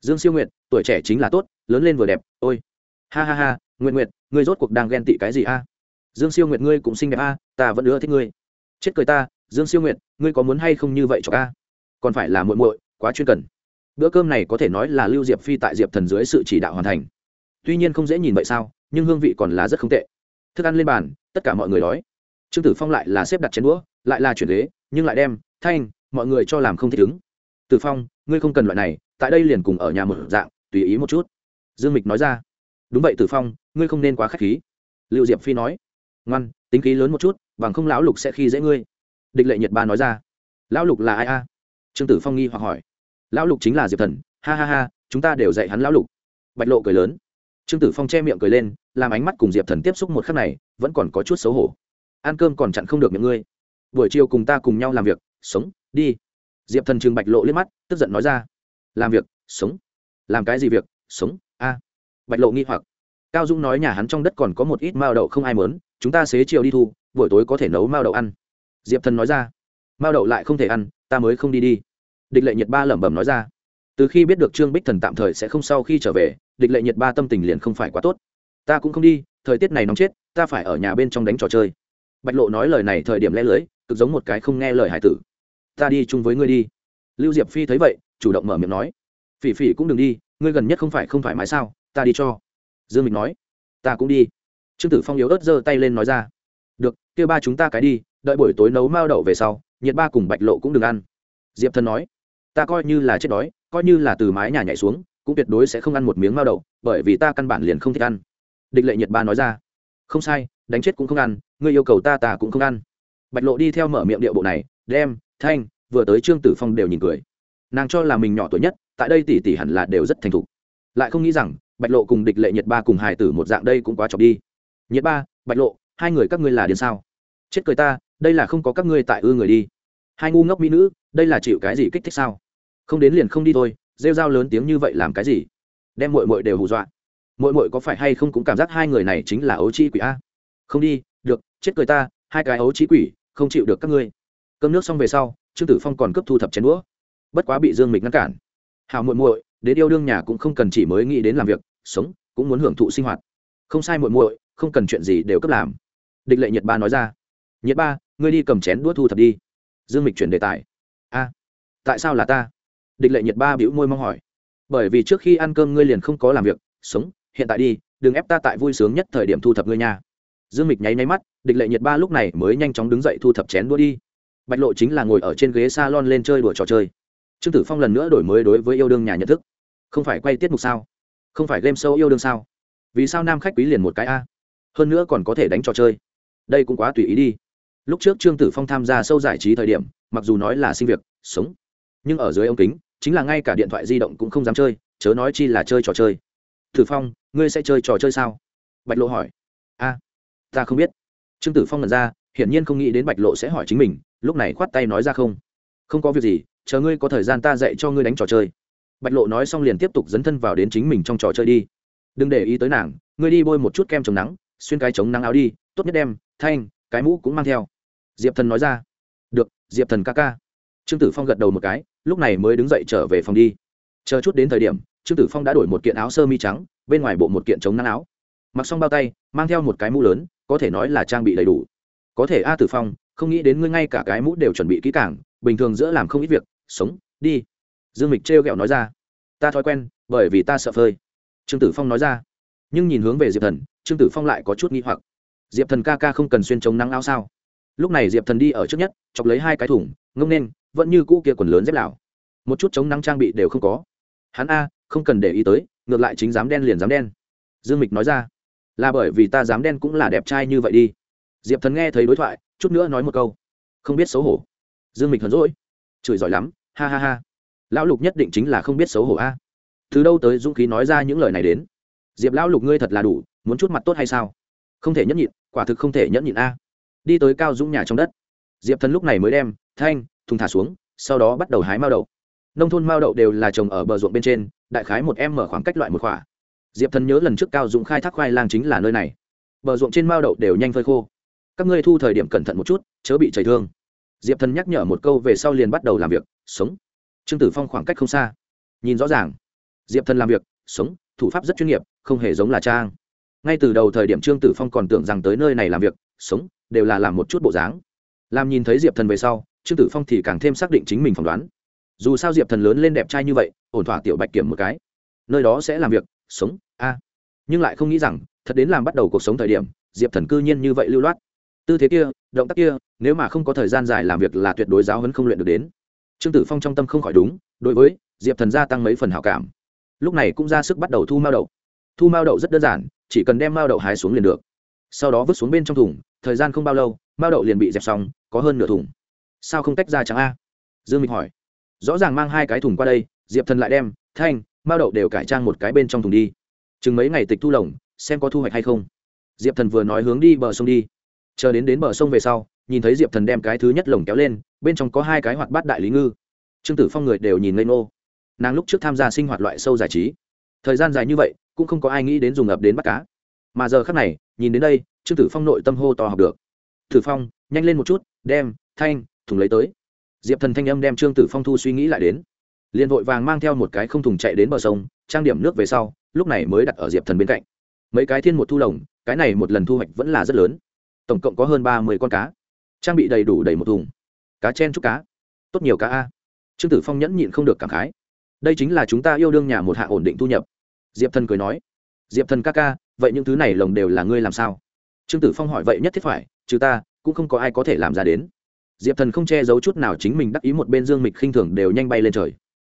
Dương siêu nguyện tuổi trẻ chính là tốt, lớn lên vừa đẹp, ôi. Ha ha ha nguyện nguyện ngươi rốt cuộc đang ghen tị cái gì a? Dương siêu nguyện ngươi cũng xinh đẹp a, ta vẫn ưa thích ngươi. Chết cười ta, dương siêu nguyện ngươi có muốn hay không như vậy cho a còn phải là muội muội, quá chuyên cần. Bữa cơm này có thể nói là lưu diệp phi tại diệp thần dưới sự chỉ đạo hoàn thành. Tuy nhiên không dễ nhìn vậy sao? Nhưng hương vị còn là rất không tệ. Thức ăn lên bàn, tất cả mọi người đói. Trương tử phong lại là xếp đặt chén đũa, lại là chuyển ghế, nhưng lại đem, thanh, mọi người cho làm không thích ứng. Tử phong, ngươi không cần loại này, tại đây liền cùng ở nhà một dạng, tùy ý một chút. Dương mịch nói ra. Đúng vậy tử phong, ngươi không nên quá k h á c h khí. Liệu diệp phi nói. Ngoan, tính khí lớn một chút, bằng không lão lục sẽ khi dễ ngươi. Địch lệ nhật ba nói ra. Lão lục là ai a? Trương tử phong nghi hoặc hỏi. Lão lục chính là diệp thần, ha ha ha, chúng ta đều dạy hắn lão lục. Bạch lộ cười lớn trương tử phong che miệng cười lên, làm ánh mắt cùng diệp thần tiếp xúc một khắc này, vẫn còn có chút xấu hổ. Ăn cơm còn chặn không được miệng ngươi. Buổi chiều cùng ta cùng nhau làm việc, sống, đi. Diệp thần trừng bạch lộ liếc mắt, tức giận nói ra. Làm việc, sống. Làm cái gì việc, sống, a. Bạch lộ nghi hoặc. Cao dũng nói nhà hắn trong đất còn có một ít mao đậu không ai mớn chúng ta xế chiều đi thu, buổi tối có thể nấu mao đậu ăn. Diệp thần nói ra. Mao đậu lại không thể ăn, ta mới không đi đi. Địch lệ nhiệt ba lẩm bẩm nói ra. Từ khi biết được trương bích thần tạm thời sẽ không sau khi trở về địch lệ nhiệt ba tâm tình liền không phải quá tốt. Ta cũng không đi, thời tiết này nóng chết, ta phải ở nhà bên trong đánh trò chơi. Bạch lộ nói lời này thời điểm lẽ lưới, cực giống một cái không nghe lời hải tử. Ta đi chung với ngươi đi. Lưu diệp phi thấy vậy, chủ động mở miệng nói. Phỉ phỉ cũng đừng đi, ngươi gần nhất không phải không thoải mái sao, ta đi cho. Dương mịch nói. Ta cũng đi. Trương tử phong yếu ớt giơ tay lên nói ra. Được kêu ba chúng ta cái đi, đợi buổi tối nấu mao đậu về sau, nhiệt ba cùng bạch lộ cũng đừng ăn. Diệp thân nói. Ta coi như là chết đói, coi như là từ mái nhà nhảy xuống cũng tuyệt đối sẽ không ăn một miếng mao đậu, bởi vì ta căn bản liền không thích ăn. Địch lệ nhiệt ba nói ra. Không sai, đánh chết cũng không ăn, ngươi yêu cầu ta ta cũng không ăn. Bạch lộ đi theo mở miệng điệu bộ này, đem, thanh, vừa tới trương tử phong đều nhìn cười. Nàng cho là mình nhỏ tuổi nhất, tại đây tỷ tỷ hẳn là đều rất thành thục. Lại không nghĩ rằng, bạch lộ cùng địch lệ nhiệt ba cùng hài tử một dạng đây cũng quá chọc đi. Nhiệt ba, bạch lộ, hai người các ngươi là điên sao? Chết cười ta, đây là không có các ngươi tại ư người đi. Hai ngu ngốc mỹ nữ, đây là chịu cái gì kích thích sao? Không đến liền không đi thôi rêu dao lớn tiếng như vậy làm cái gì? Đem mội mội đều hù dọa. Mội mội có phải hay không cũng cảm giác hai người này chính là ấu chi quỷ a? Không đi, được, chết cười ta, hai cái ấu chi quỷ, không chịu được các ngươi. Cơm nước xong về sau, trương tử phong còn cướp thu thập chén đũa. Bất quá bị dương mịch ngăn cản. Hào muội muội, đến yêu đương nhà cũng không cần chỉ mới nghĩ đến làm việc, sống, cũng muốn hưởng thụ sinh hoạt. Không sai muội muội, không cần chuyện gì đều cấp làm. Địch lệ nhiệt ba nói ra. Nhiệt ba, ngươi đi cầm chén đũa thu thập đi. Dương mịch chuyển đề tài. A, tại sao là ta? Địch lệ nhiệt ba bĩu môi mong hỏi. Bởi vì trước khi ăn cơm ngươi liền không có làm việc, sống, hiện tại đi, đừng ép ta tại vui sướng nhất thời điểm thu thập ngươi nha. Dương mịch nháy nháy mắt, địch lệ nhiệt ba lúc này mới nhanh chóng đứng dậy thu thập chén đua đi. Bạch lộ chính là ngồi ở trên ghế s a lon lên chơi đùa trò chơi. Trương tử phong lần nữa đổi mới đối với yêu đương nhà nhận thức. Không phải quay tiết mục sao? Không phải game show yêu đương sao? Vì sao nam khách quý liền một cái a? Hơn nữa còn có thể đánh trò chơi. Đây cũng quá tùy ý đi. Lúc trước trương tử phong tham gia sâu giải trí thời điểm, mặc dù nói là sinh việc, sống nhưng ở dưới ống kính, chính là ngay cả điện thoại di động cũng không dám chơi, chớ nói chi là chơi trò chơi. Tử phong, ngươi sẽ chơi trò chơi sao? Bạch lộ hỏi. A, ta không biết. Trương tử phong lần ra, hiển nhiên không nghĩ đến bạch lộ sẽ hỏi chính mình, lúc này khoát tay nói ra không. Không có việc gì, chờ ngươi có thời gian ta dạy cho ngươi đánh trò chơi. Bạch lộ nói xong liền tiếp tục dấn thân vào đến chính mình trong trò chơi đi. Đừng để ý tới nàng, ngươi đi bôi một chút kem chống nắng, xuyên cái chống nắng áo đi, tốt nhất đem, thanh, cái mũ cũng mang theo. Diệp thần nói ra. Được, diệp thần ca ca. Trương tử phong gật đầu một cái lúc này mới đứng dậy trở về phòng đi. Chờ chút đến thời điểm, trương tử phong đã đổi một kiện áo sơ mi trắng, bên ngoài bộ một kiện chống nắng áo. Mặc xong bao tay, mang theo một cái mũ lớn, có thể nói là trang bị đầy đủ. Có thể a tử phong, không nghĩ đến ngươi ngay cả cái mũ đều chuẩn bị kỹ càng, bình thường giữa làm không ít việc, sống, đi. Dương mịch trêu ghẹo nói ra. Ta thói quen, bởi vì ta sợ phơi. Trương tử phong nói ra. Nhưng nhìn hướng về diệp thần, trương tử phong lại có chút nghi hoặc. Diệp thần ca ca không cần xuyên chống nắng áo sao? Lúc này diệp thần đi ở trước nhất, chọc lấy hai cái thủng ngông nên vẫn như cũ kia quần lớn dép lào. Một chút chống nắng trang bị đều không có. Hắn a, không cần để ý tới, ngược lại chính dám đen liền dám đen. Dương mịch nói ra, là bởi vì ta dám đen cũng là đẹp trai như vậy đi. Diệp thần nghe thấy đối thoại, chút nữa nói một câu, không biết xấu hổ. Dương mịch hờn rỗi chửi giỏi lắm, ha ha ha. Lão lục nhất định chính là không biết xấu hổ a. Từ đâu tới dũng khí nói ra những lời này đến? Diệp lão lục ngươi thật là đủ, muốn chút mặt tốt hay sao? Không thể nhẫn nhịn, quả thực không thể nhẫn nhịn a. Đi tới cao dũng nhà trong đất. Diệp thần lúc này mới đem, thanh thùng thả xuống, sau đó bắt đầu hái mao đậu. Nông thôn mao đậu đều là trồng ở bờ ruộng bên trên, đại khái một em mở khoảng cách loại một khỏa. Diệp thần nhớ lần trước cao dũng khai thác khoai lang chính là nơi này. Bờ ruộng trên mao đậu đều nhanh phơi khô. Các ngươi thu thời điểm cẩn thận một chút, chớ bị chảy thương. Diệp thần nhắc nhở một câu về sau liền bắt đầu làm việc, sống. Trương tử phong khoảng cách không xa. Nhìn rõ ràng. Diệp thần làm việc, sống, thủ pháp rất chuyên nghiệp, không hề giống là trang. Ngay từ đầu thời điểm trương tử phong còn tưởng rằng tới nơi này làm việc, sống đều là làm một chút bộ dáng. Làm nhìn thấy diệp thần về sau trương tử phong thì càng thêm xác định chính mình phỏng đoán. Dù sao diệp thần lớn lên đẹp trai như vậy, ổn thỏa tiểu bạch kiểm một cái. Nơi đó sẽ làm việc, sống, a. Nhưng lại không nghĩ rằng, thật đến làm bắt đầu cuộc sống thời điểm, diệp thần cư nhiên như vậy lưu loát. Tư thế kia, động tác kia, nếu mà không có thời gian dài làm việc là tuyệt đối giáo hấn không luyện được đến. Trương tử phong trong tâm không khỏi đúng, đối với diệp thần gia tăng mấy phần hảo cảm. Lúc này cũng ra sức bắt đầu thu mao đậu. Thu mao đậu rất đơn giản, chỉ cần đem mao đậu hái xuống liền được. Sau đó vứt xuống bên trong thùng, thời gian không bao lâu, mao đậu liền bị dẹp xong, có hơn nửa thùng sao không tách ra trắng a? Dương mịch hỏi. Rõ ràng mang hai cái thùng qua đây, diệp thần lại đem, thanh, mao đậu đều cải trang một cái bên trong thùng đi. Chừng mấy ngày tịch thu lồng, xem có thu hoạch hay không. Diệp thần vừa nói hướng đi bờ sông đi. Chờ đến đến bờ sông về sau, nhìn thấy diệp thần đem cái thứ nhất lồng kéo lên, bên trong có hai cái hoạt bát đại lý ngư. Trương tử phong người đều nhìn ngây ngô. Nàng lúc trước tham gia sinh hoạt loại sâu giải trí. Thời gian dài như vậy, cũng không có ai nghĩ đến dùng ập đến bắt cá. Mà giờ khác này, nhìn đến đây, trương tử phong nội tâm hô to học được. Tử phong, nhanh lên một chút, đem, thanh thùng lấy tới. Diệp thần thanh âm đem trương tử phong thu suy nghĩ lại đến. Liền vội vàng mang theo một cái không thùng chạy đến bờ sông, trang điểm nước về sau, lúc này mới đặt ở diệp thần bên cạnh. Mấy cái thiên một thu lồng, cái này một lần thu hoạch vẫn là rất lớn. Tổng cộng có hơn ba mươi con cá. Trang bị đầy đủ đầy một thùng. Cá chen chúc cá. Tốt nhiều cá a. Trương tử phong nhẫn nhịn không được cảm khái. Đây chính là chúng ta yêu đương nhà một hạ ổn định thu nhập. Diệp thần cười nói. Diệp thần ca ca, vậy những thứ này lồng đều là ngươi làm sao? Trương tử phong hỏi vậy nhất thiết phải chứ ta, cũng không có ai có thể làm ra đến diệp thần không che giấu chút nào chính mình đắc ý một bên dương mịch khinh thường đều nhanh bay lên trời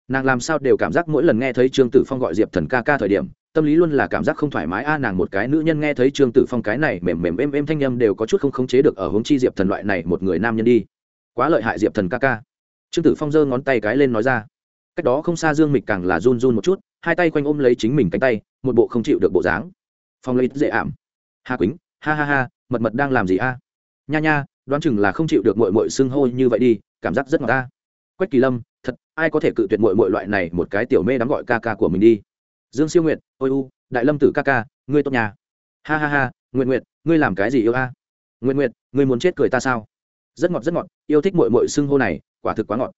nàng làm sao đều cảm giác mỗi lần nghe thấy trương tử phong gọi diệp thần ca ca thời điểm tâm lý luôn là cảm giác không thoải mái a à, nàng một cái nữ nhân nghe thấy trương tử phong cái này mềm mềm êm êm thanh â m đều có chút không khống chế được ở hướng chi diệp thần loại này một người nam nhân đi quá lợi hại diệp thần ca ca trương tử phong giơ ngón tay cái lên nói ra cách đó không xa dương mịch càng là run run một chút hai tay quanh ôm lấy chính mình cánh tay một bộ không chịu được bộ dáng phong lấy dễ ảm hà quýnh ha ha ha mật mật đang làm gì a à? nha nha đoán chừng là không chịu được mội mội xưng hô như vậy đi, cảm giác rất ngọt ta. Quách kỳ lâm, thật, ai có thể cự tuyệt mội mội loại này một cái tiểu mê đắm gọi ca ca của mình đi? Dương siêu nguyện ôi u, đại lâm tử ca ca, ngươi tốt nhà. Ha ha ha nguyện nguyện ngươi làm cái gì yêu a? À? nguyện nguyện ngươi muốn chết cười ta sao? Rất ngọt rất ngọt, yêu thích mội mội xưng hô này, quả thực quá ngọt.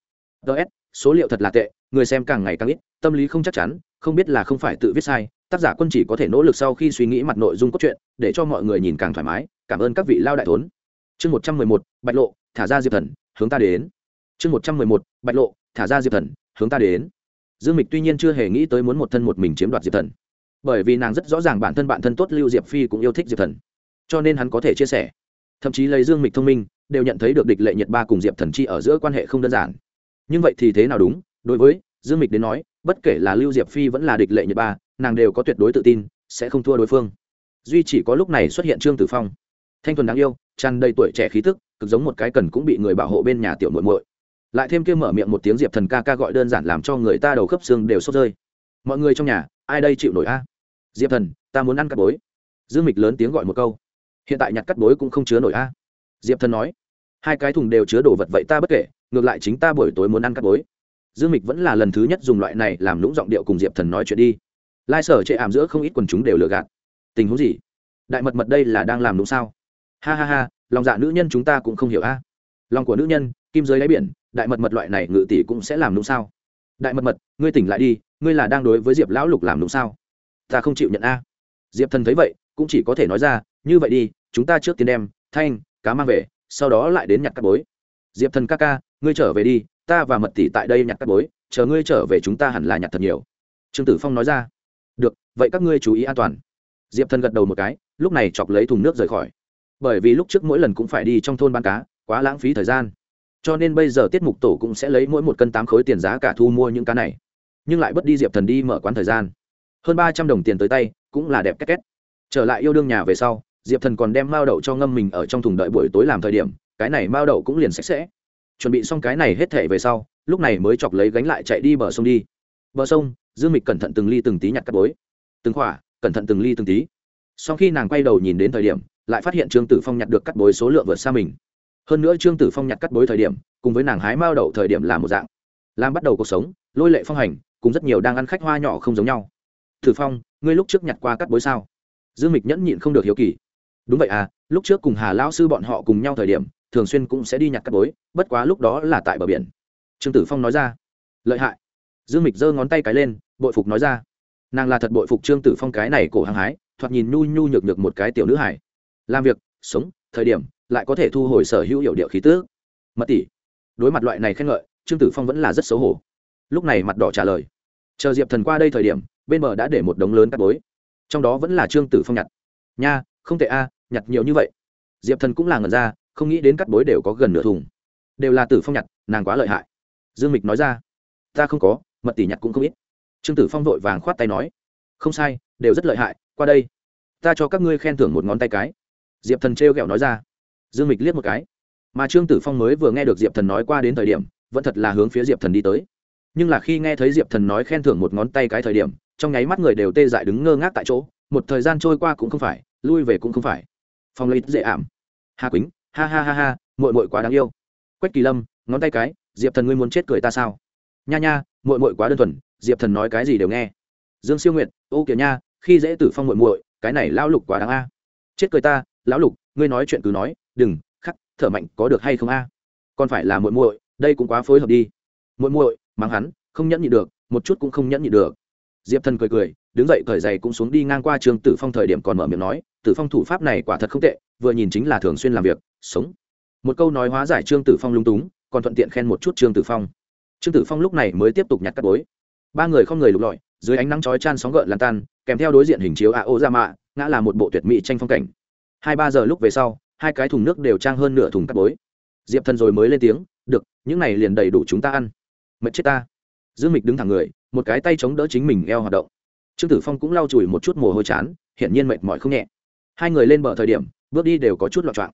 Ts số liệu thật là tệ, người xem càng ngày càng ít, tâm lý không chắc chắn, không biết là không phải tự viết sai, tác giả quân chỉ có thể nỗ lực sau khi suy nghĩ mặt nội dung cốt truyện, để cho mọi người nhìn càng thoải mái. Cảm ơn các vị lao đại thốn chương một trăm mười một, bạch lộ, thả ra diệp thần, hướng ta đến. Chương một trăm mười một, bạch lộ, thả ra diệp thần, hướng ta đến. Dương mịch tuy nhiên chưa hề nghĩ tới muốn một thân một mình chiếm đoạt diệp thần. Bởi vì nàng rất rõ ràng bản thân bạn thân tốt lưu diệp phi cũng yêu thích diệp thần. Cho nên hắn có thể chia sẻ. Thậm chí lấy dương mịch thông minh, đều nhận thấy được địch lệ nhật ba cùng diệp thần chi ở giữa quan hệ không đơn giản. Nhưng vậy thì thế nào đúng? Đối với dương mịch đến nói, bất kể là lưu diệp phi vẫn là địch lệ nhật ba, nàng đều có tuyệt đối tự tin, sẽ không thua đối phương. Duy chỉ có lúc này xuất hiện trương tử phong. Thanh thuần đáng yêu tràn đầy tuổi trẻ khí tức, cực giống một cái cần cũng bị người bảo hộ bên nhà tiểu muội muội. Lại thêm kia mở miệng một tiếng diệp thần ca ca gọi đơn giản làm cho người ta đầu khớp xương đều sốt rơi. Mọi người trong nhà, ai đây chịu nổi a? Diệp thần, ta muốn ăn cắt bối. Dương mịch lớn tiếng gọi một câu. Hiện tại nhặt cắt bối cũng không chứa nổi a. Diệp thần nói, hai cái thùng đều chứa đồ vật vậy ta bất kể, ngược lại chính ta buổi tối muốn ăn cắt bối. Dương mịch vẫn là lần thứ nhất dùng loại này làm lũng giọng điệu cùng diệp thần nói chuyện đi. Lai sở chệ ảm giữa không ít quần chúng đều lừa gạt. Tình huống gì? Đại mật mật đây là đang làm đúng sao? Ha ha ha, lòng dạ nữ nhân chúng ta cũng không hiểu a. Lòng của nữ nhân, kim giới đáy biển, đại mật mật loại này ngự tỷ cũng sẽ làm đúng sao? Đại mật mật, ngươi tỉnh lại đi, ngươi là đang đối với diệp lão lục làm đúng sao? Ta không chịu nhận a. Diệp thần thấy vậy, cũng chỉ có thể nói ra, như vậy đi, chúng ta trước tiên đem thanh, cá mang về, sau đó lại đến nhặt các bối. Diệp thần ca ca, ngươi trở về đi, ta và mật tỷ tại đây nhặt các bối, chờ ngươi trở về chúng ta hẳn là nhặt thật nhiều. Trương tử phong nói ra, được, vậy các ngươi chú ý an toàn. Diệp thần gật đầu một cái, lúc này chọc lấy thùng nước rời khỏi bởi vì lúc trước mỗi lần cũng phải đi trong thôn bán cá, quá lãng phí thời gian. Cho nên bây giờ tiết mục tổ cũng sẽ lấy mỗi một cân tám khối tiền giá cả thu mua những cá này. Nhưng lại bất đi diệp thần đi mở quán thời gian. Hơn ba trăm đồng tiền tới tay, cũng là đẹp két két. Trở lại yêu đương nhà về sau, diệp thần còn đem mao đậu cho ngâm mình ở trong thùng đợi buổi tối làm thời điểm, cái này mao đậu cũng liền sạch sẽ. Chuẩn bị xong cái này hết thể về sau, lúc này mới chọc lấy gánh lại chạy đi bờ sông đi. Bờ sông, dương mịch cẩn thận từng ly từng tí nhặt cắt bối. Từng khỏa, cẩn thận từng ly từng tí. Sau khi nàng quay đầu nhìn đến thời điểm lại phát hiện trương tử phong nhặt được cắt bối số lượng vượt xa mình. Hơn nữa trương tử phong nhặt cắt bối thời điểm, cùng với nàng hái mao đậu thời điểm là một dạng. Làm bắt đầu cuộc sống, lôi lệ phong hành, cùng rất nhiều đang ăn khách hoa nhỏ không giống nhau. Tử phong, ngươi lúc trước nhặt qua cắt bối sao? Dương mịch nhẫn nhịn không được hiếu kỳ. Đúng vậy à lúc trước cùng hà lão sư bọn họ cùng nhau thời điểm, thường xuyên cũng sẽ đi nhặt cắt bối, bất quá lúc đó là tại bờ biển. Trương tử phong nói ra. Lợi hại. Dương mịch giơ ngón tay cái lên, bội phục nói ra. Nàng là thật bội phục trương tử phong cái này cổ hàng hái, thoạt nhìn nhu nhu nhược nhược một cái tiểu nữ hải làm việc, sống, thời điểm, lại có thể thu hồi sở hữu hiệu điệu khí tước mật tỷ. Đối mặt loại này khen ngợi, trương tử phong vẫn là rất xấu hổ. Lúc này mặt đỏ trả lời. Chờ diệp thần qua đây thời điểm, bên bờ đã để một đống lớn cắt bối. Trong đó vẫn là trương tử phong nhặt. Nha, không tệ a, nhặt nhiều như vậy. Diệp thần cũng là ngần ra, không nghĩ đến cắt bối đều có gần nửa thùng. Đều là tử phong nhặt, nàng quá lợi hại. Dương mịch nói ra. Ta không có, mật tỷ nhặt cũng không ít. Trương tử phong vội vàng khoát tay nói. Không sai, đều rất lợi hại, qua đây. Ta cho các ngươi khen thưởng một ngón tay cái diệp thần trêu ghẹo nói ra. Dương mịch liếc một cái. Mà trương tử phong mới vừa nghe được diệp thần nói qua đến thời điểm, vẫn thật là hướng phía diệp thần đi tới. Nhưng là khi nghe thấy diệp thần nói khen thưởng một ngón tay cái thời điểm, trong nháy mắt người đều tê dại đứng ngơ ngác tại chỗ, một thời gian trôi qua cũng không phải, lui về cũng không phải. Phong lấy dễ ảm. Hà quýnh ha ha ha ha mội mội quá đáng yêu. Quách kỳ lâm, ngón tay cái, diệp thần ngươi muốn chết cười ta sao? Nha nha mội mội quá đơn thuần, diệp thần nói cái gì đều nghe. Dương siêu nguyện ô kìa nha, khi dễ tử phong mội mội cái này lao lục quá đáng a. Chết cười ta lão lục, ngươi nói chuyện cứ nói, đừng, khắc, thở mạnh có được hay không a? Còn phải là muội muội, đây cũng quá phối hợp đi. Muội muội, mắng hắn, không nhẫn nhịn được, một chút cũng không nhẫn nhịn được. Diệp thần cười cười, đứng dậy cởi giày cũng xuống đi ngang qua trường tử phong thời điểm còn mở miệng nói, tử phong thủ pháp này quả thật không tệ, vừa nhìn chính là thường xuyên làm việc, sống. Một câu nói hóa giải trương tử phong lung túng, còn thuận tiện khen một chút trương tử phong. Trương tử phong lúc này mới tiếp tục nhặt cắt bối. Ba người không người lục lọi, dưới ánh nắng chói chan sóng gợn lan tan, kèm theo đối diện hình chiếu a ô ra mạ, ngã là một bộ tuyệt mỹ tranh phong cảnh hai ba giờ lúc về sau, hai cái thùng nước đều trang hơn nửa thùng cắt bối. Diệp thần rồi mới lên tiếng, được, những này liền đầy đủ chúng ta ăn. Mệt chết ta. Dương mịch đứng thẳng người, một cái tay chống đỡ chính mình eo hoạt động. Trương tử phong cũng lau chùi một chút mồ hôi chán, hiển nhiên mệt mỏi không nhẹ. Hai người lên bờ thời điểm, bước đi đều có chút loạn trọng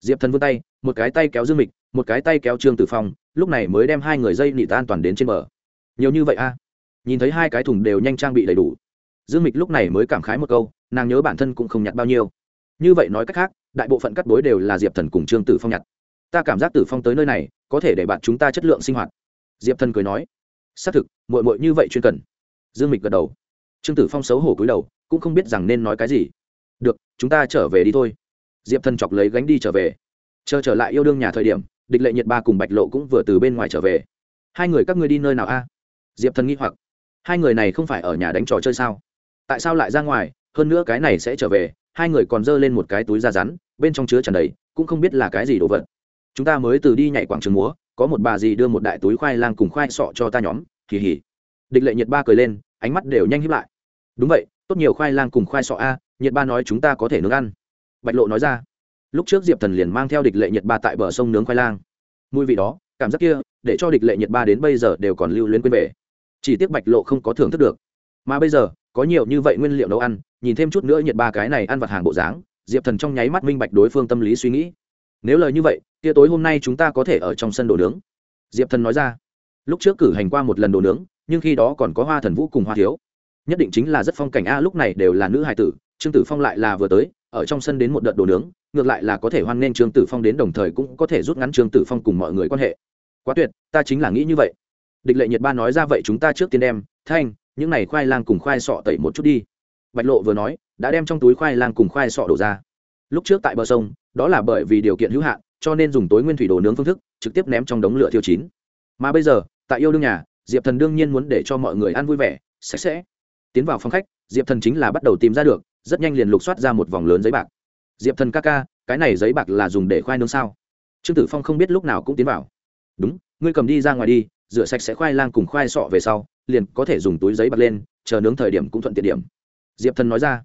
diệp thần vươn tay, một cái tay kéo dương mịch, một cái tay kéo trương tử phong, lúc này mới đem hai người dây nị an toàn đến trên bờ. Nhiều như vậy a? Nhìn thấy hai cái thùng đều nhanh trang bị đầy đủ. Dương mịch lúc này mới cảm khái một câu, nàng nhớ bản thân cũng không nhặt bao nhiêu như vậy nói cách khác, đại bộ phận cắt bối đều là diệp thần cùng trương tử phong nhặt. Ta cảm giác tử phong tới nơi này, có thể để bạn chúng ta chất lượng sinh hoạt. Diệp thần cười nói. Xác thực mội mội như vậy chuyên cần. Dương mịch gật đầu. Trương tử phong xấu hổ cúi đầu, cũng không biết rằng nên nói cái gì. Được, chúng ta trở về đi thôi. Diệp thần chọc lấy gánh đi trở về. Chờ trở lại yêu đương nhà thời điểm, địch lệ nhiệt ba cùng bạch lộ cũng vừa từ bên ngoài trở về. Hai người các ngươi đi nơi nào a? Diệp thần nghĩ hoặc. Hai người này không phải ở nhà đánh trò chơi sao? Tại sao lại ra ngoài? Hơn nữa cái này sẽ trở về hai người còn giơ lên một cái túi da rắn, bên trong chứa tràn đầy, cũng không biết là cái gì đồ vật. Chúng ta mới từ đi nhảy quảng trường múa, có một bà gì đưa một đại túi khoai lang cùng khoai sọ cho ta nhóm kỳ hỉ địch lệ nhiệt ba cười lên, ánh mắt đều nhanh hiếp lại. Đúng vậy, tốt nhiều khoai lang cùng khoai sọ a, nhiệt ba nói chúng ta có thể nướng ăn. Bạch lộ nói ra. Lúc trước diệp thần liền mang theo địch lệ nhiệt ba tại bờ sông nướng khoai lang. Mùi vị đó, cảm giác kia, để cho địch lệ nhiệt ba đến bây giờ đều còn lưu luyến quên về. Chỉ tiếc bạch lộ không có thưởng thức được. Mà bây giờ có nhiều như vậy nguyên liệu nấu ăn, nhìn thêm chút nữa nhiệt ba cái này ăn vặt hàng bộ dáng, diệp thần trong nháy mắt minh bạch đối phương tâm lý suy nghĩ. Nếu lời như vậy, kia tối hôm nay chúng ta có thể ở trong sân đồ nướng. Diệp thần nói ra. Lúc trước cử hành qua một lần đồ nướng, nhưng khi đó còn có hoa thần vũ cùng hoa thiếu. Nhất định chính là rất phong cảnh a, lúc này đều là nữ hài tử, trương tử phong lại là vừa tới, ở trong sân đến một đợt đồ nướng, ngược lại là có thể hoan nghênh trương tử phong đến đồng thời cũng có thể rút ngắn trương tử phong cùng mọi người quan hệ. Quá tuyệt, ta chính là nghĩ như vậy. Địch lệ nhiệt ba nói ra vậy chúng ta trước tiên đem, thanh những này khoai lang cùng khoai sọ tẩy một chút đi. Bạch lộ vừa nói, đã đem trong túi khoai lang cùng khoai sọ đổ ra. Lúc trước tại bờ sông, đó là bởi vì điều kiện hữu hạn, cho nên dùng tối nguyên thủy đồ nướng phương thức, trực tiếp ném trong đống lửa thiêu chín. Mà bây giờ, tại yêu đương nhà, diệp thần đương nhiên muốn để cho mọi người ăn vui vẻ, sạch sẽ. Tiến vào phòng khách, diệp thần chính là bắt đầu tìm ra được, rất nhanh liền lục soát ra một vòng lớn giấy bạc. Diệp thần ca ca, cái này giấy bạc là dùng để khoai nướng sao? Trương tử phong không biết lúc nào cũng tiến vào. Đúng, ngươi cầm đi ra ngoài đi, rửa sạch sẽ khoai lang cùng khoai sọ về sau liền có thể dùng túi giấy bạc lên, chờ nướng thời điểm cũng thuận tiện điểm. Diệp thần nói ra.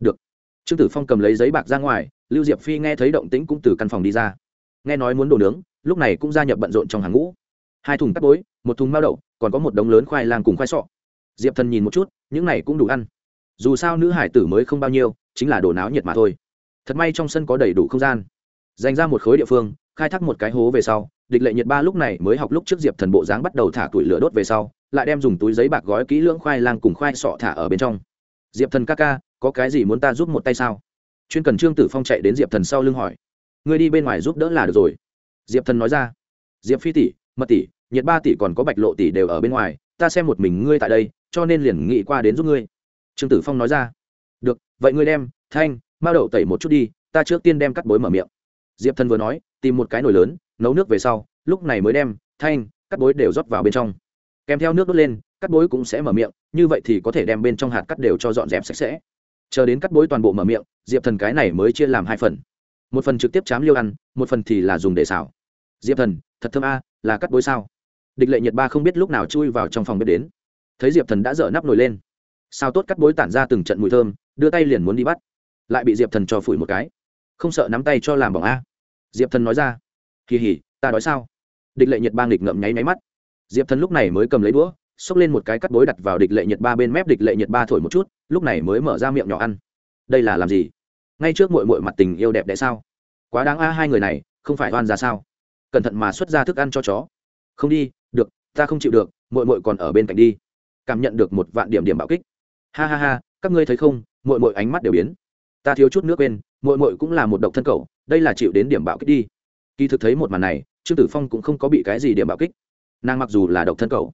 Được. Trương tử phong cầm lấy giấy bạc ra ngoài, lưu diệp phi nghe thấy động tĩnh cũng từ căn phòng đi ra. Nghe nói muốn đồ nướng, lúc này cũng gia nhập bận rộn trong hàng ngũ. Hai thùng cắt bối, một thùng mao đậu, còn có một đống lớn khoai lang cùng khoai sọ. Diệp thần nhìn một chút, những này cũng đủ ăn. Dù sao nữ hải tử mới không bao nhiêu, chính là đồ náo nhiệt mà thôi. Thật may trong sân có đầy đủ không gian. Dành ra một khối địa phương khai thác một cái hố về sau, địch lệ nhiệt ba lúc này mới học lúc trước diệp thần bộ dáng bắt đầu thả tuổi lửa đốt về sau, lại đem dùng túi giấy bạc gói kỹ lưỡng khoai lang cùng khoai sọ thả ở bên trong. Diệp thần ca ca, có cái gì muốn ta giúp một tay sao? Chuyên cần trương tử phong chạy đến diệp thần sau lưng hỏi. Ngươi đi bên ngoài giúp đỡ là được rồi. Diệp thần nói ra. Diệp phi tỷ, mật tỷ, nhiệt ba tỷ còn có bạch lộ tỷ đều ở bên ngoài, ta xem một mình ngươi tại đây, cho nên liền nghĩ qua đến giúp ngươi. Trương tử phong nói ra. Được, vậy ngươi đem, thanh, mao đậu tẩy một chút đi, ta trước tiên đem cắt bối mở miệng. Diệp thần vừa nói tìm một cái nồi lớn, nấu nước về sau, lúc này mới đem thanh, cắt bối đều rót vào bên trong. Kèm theo nước đốt lên, cắt bối cũng sẽ mở miệng, như vậy thì có thể đem bên trong hạt cắt đều cho dọn dẹp sạch sẽ. Chờ đến cắt bối toàn bộ mở miệng, diệp thần cái này mới chia làm hai phần. Một phần trực tiếp chám liêu ăn, một phần thì là dùng để xào. Diệp thần, thật thơm a, là cắt bối sao? Địch lệ nhiệt ba không biết lúc nào chui vào trong phòng bếp đến. Thấy diệp thần đã dở nắp nồi lên. Sao tốt cắt bối tản ra từng trận mùi thơm, đưa tay liền muốn đi bắt. Lại bị diệp thần cho phủi một cái. Không sợ nắm tay cho làm bỏng a diệp thần nói ra. Kỳ hỉ, ta đói sao? Địch lệ nhiệt ba nghịch ngậm nháy máy mắt. Diệp thần lúc này mới cầm lấy đũa, xốc lên một cái cắt bối đặt vào địch lệ nhiệt ba bên mép, địch lệ nhiệt ba thổi một chút, lúc này mới mở ra miệng nhỏ ăn. Đây là làm gì? Ngay trước mội mội mặt tình yêu đẹp đẽ sao? Quá đáng a, hai người này, không phải oan ra sao? Cẩn thận mà xuất ra thức ăn cho chó. Không đi, được, ta không chịu được mội mội còn ở bên cạnh đi. Cảm nhận được một vạn điểm điểm bạo kích. Ha ha ha, các ngươi thấy không? Mội mội ánh mắt đều biến. Ta thiếu chút nước quên mội mội cũng là một độc thân cầu đây là chịu đến điểm bạo kích đi. Kỳ thực thấy một màn này, trương tử phong cũng không có bị cái gì điểm bạo kích. Nàng mặc dù là độc thân cầu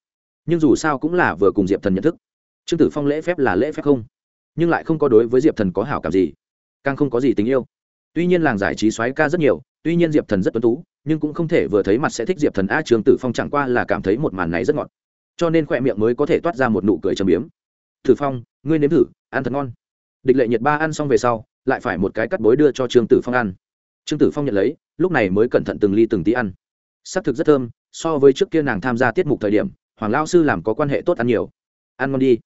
nhưng dù sao cũng là vừa cùng diệp thần nhận thức. Trương tử phong lễ phép là lễ phép không, nhưng lại không có đối với diệp thần có hảo cảm gì, càng không có gì tình yêu. Tuy nhiên làng giải trí xoáy ca rất nhiều, tuy nhiên diệp thần rất tuấn tú, nhưng cũng không thể vừa thấy mặt sẽ thích diệp thần a trường tử phong chẳng qua là cảm thấy một màn này rất ngọt. Cho nên khỏe miệng mới có thể toát ra một nụ cười trầm biếm. Thử phong, ngươi nếm thử, ăn thật ngon. Địch lệ nhiệt ba ăn xong về sau, lại phải một cái cắt bối đưa cho trương tử phong ăn trương tử phong nhận lấy, lúc này mới cẩn thận từng ly từng tí ăn. S ắ c thực rất thơm, so với trước kia nàng tham gia tiết mục thời điểm, hoàng lao sư làm có quan hệ tốt ăn nhiều. Ăn ngon đi.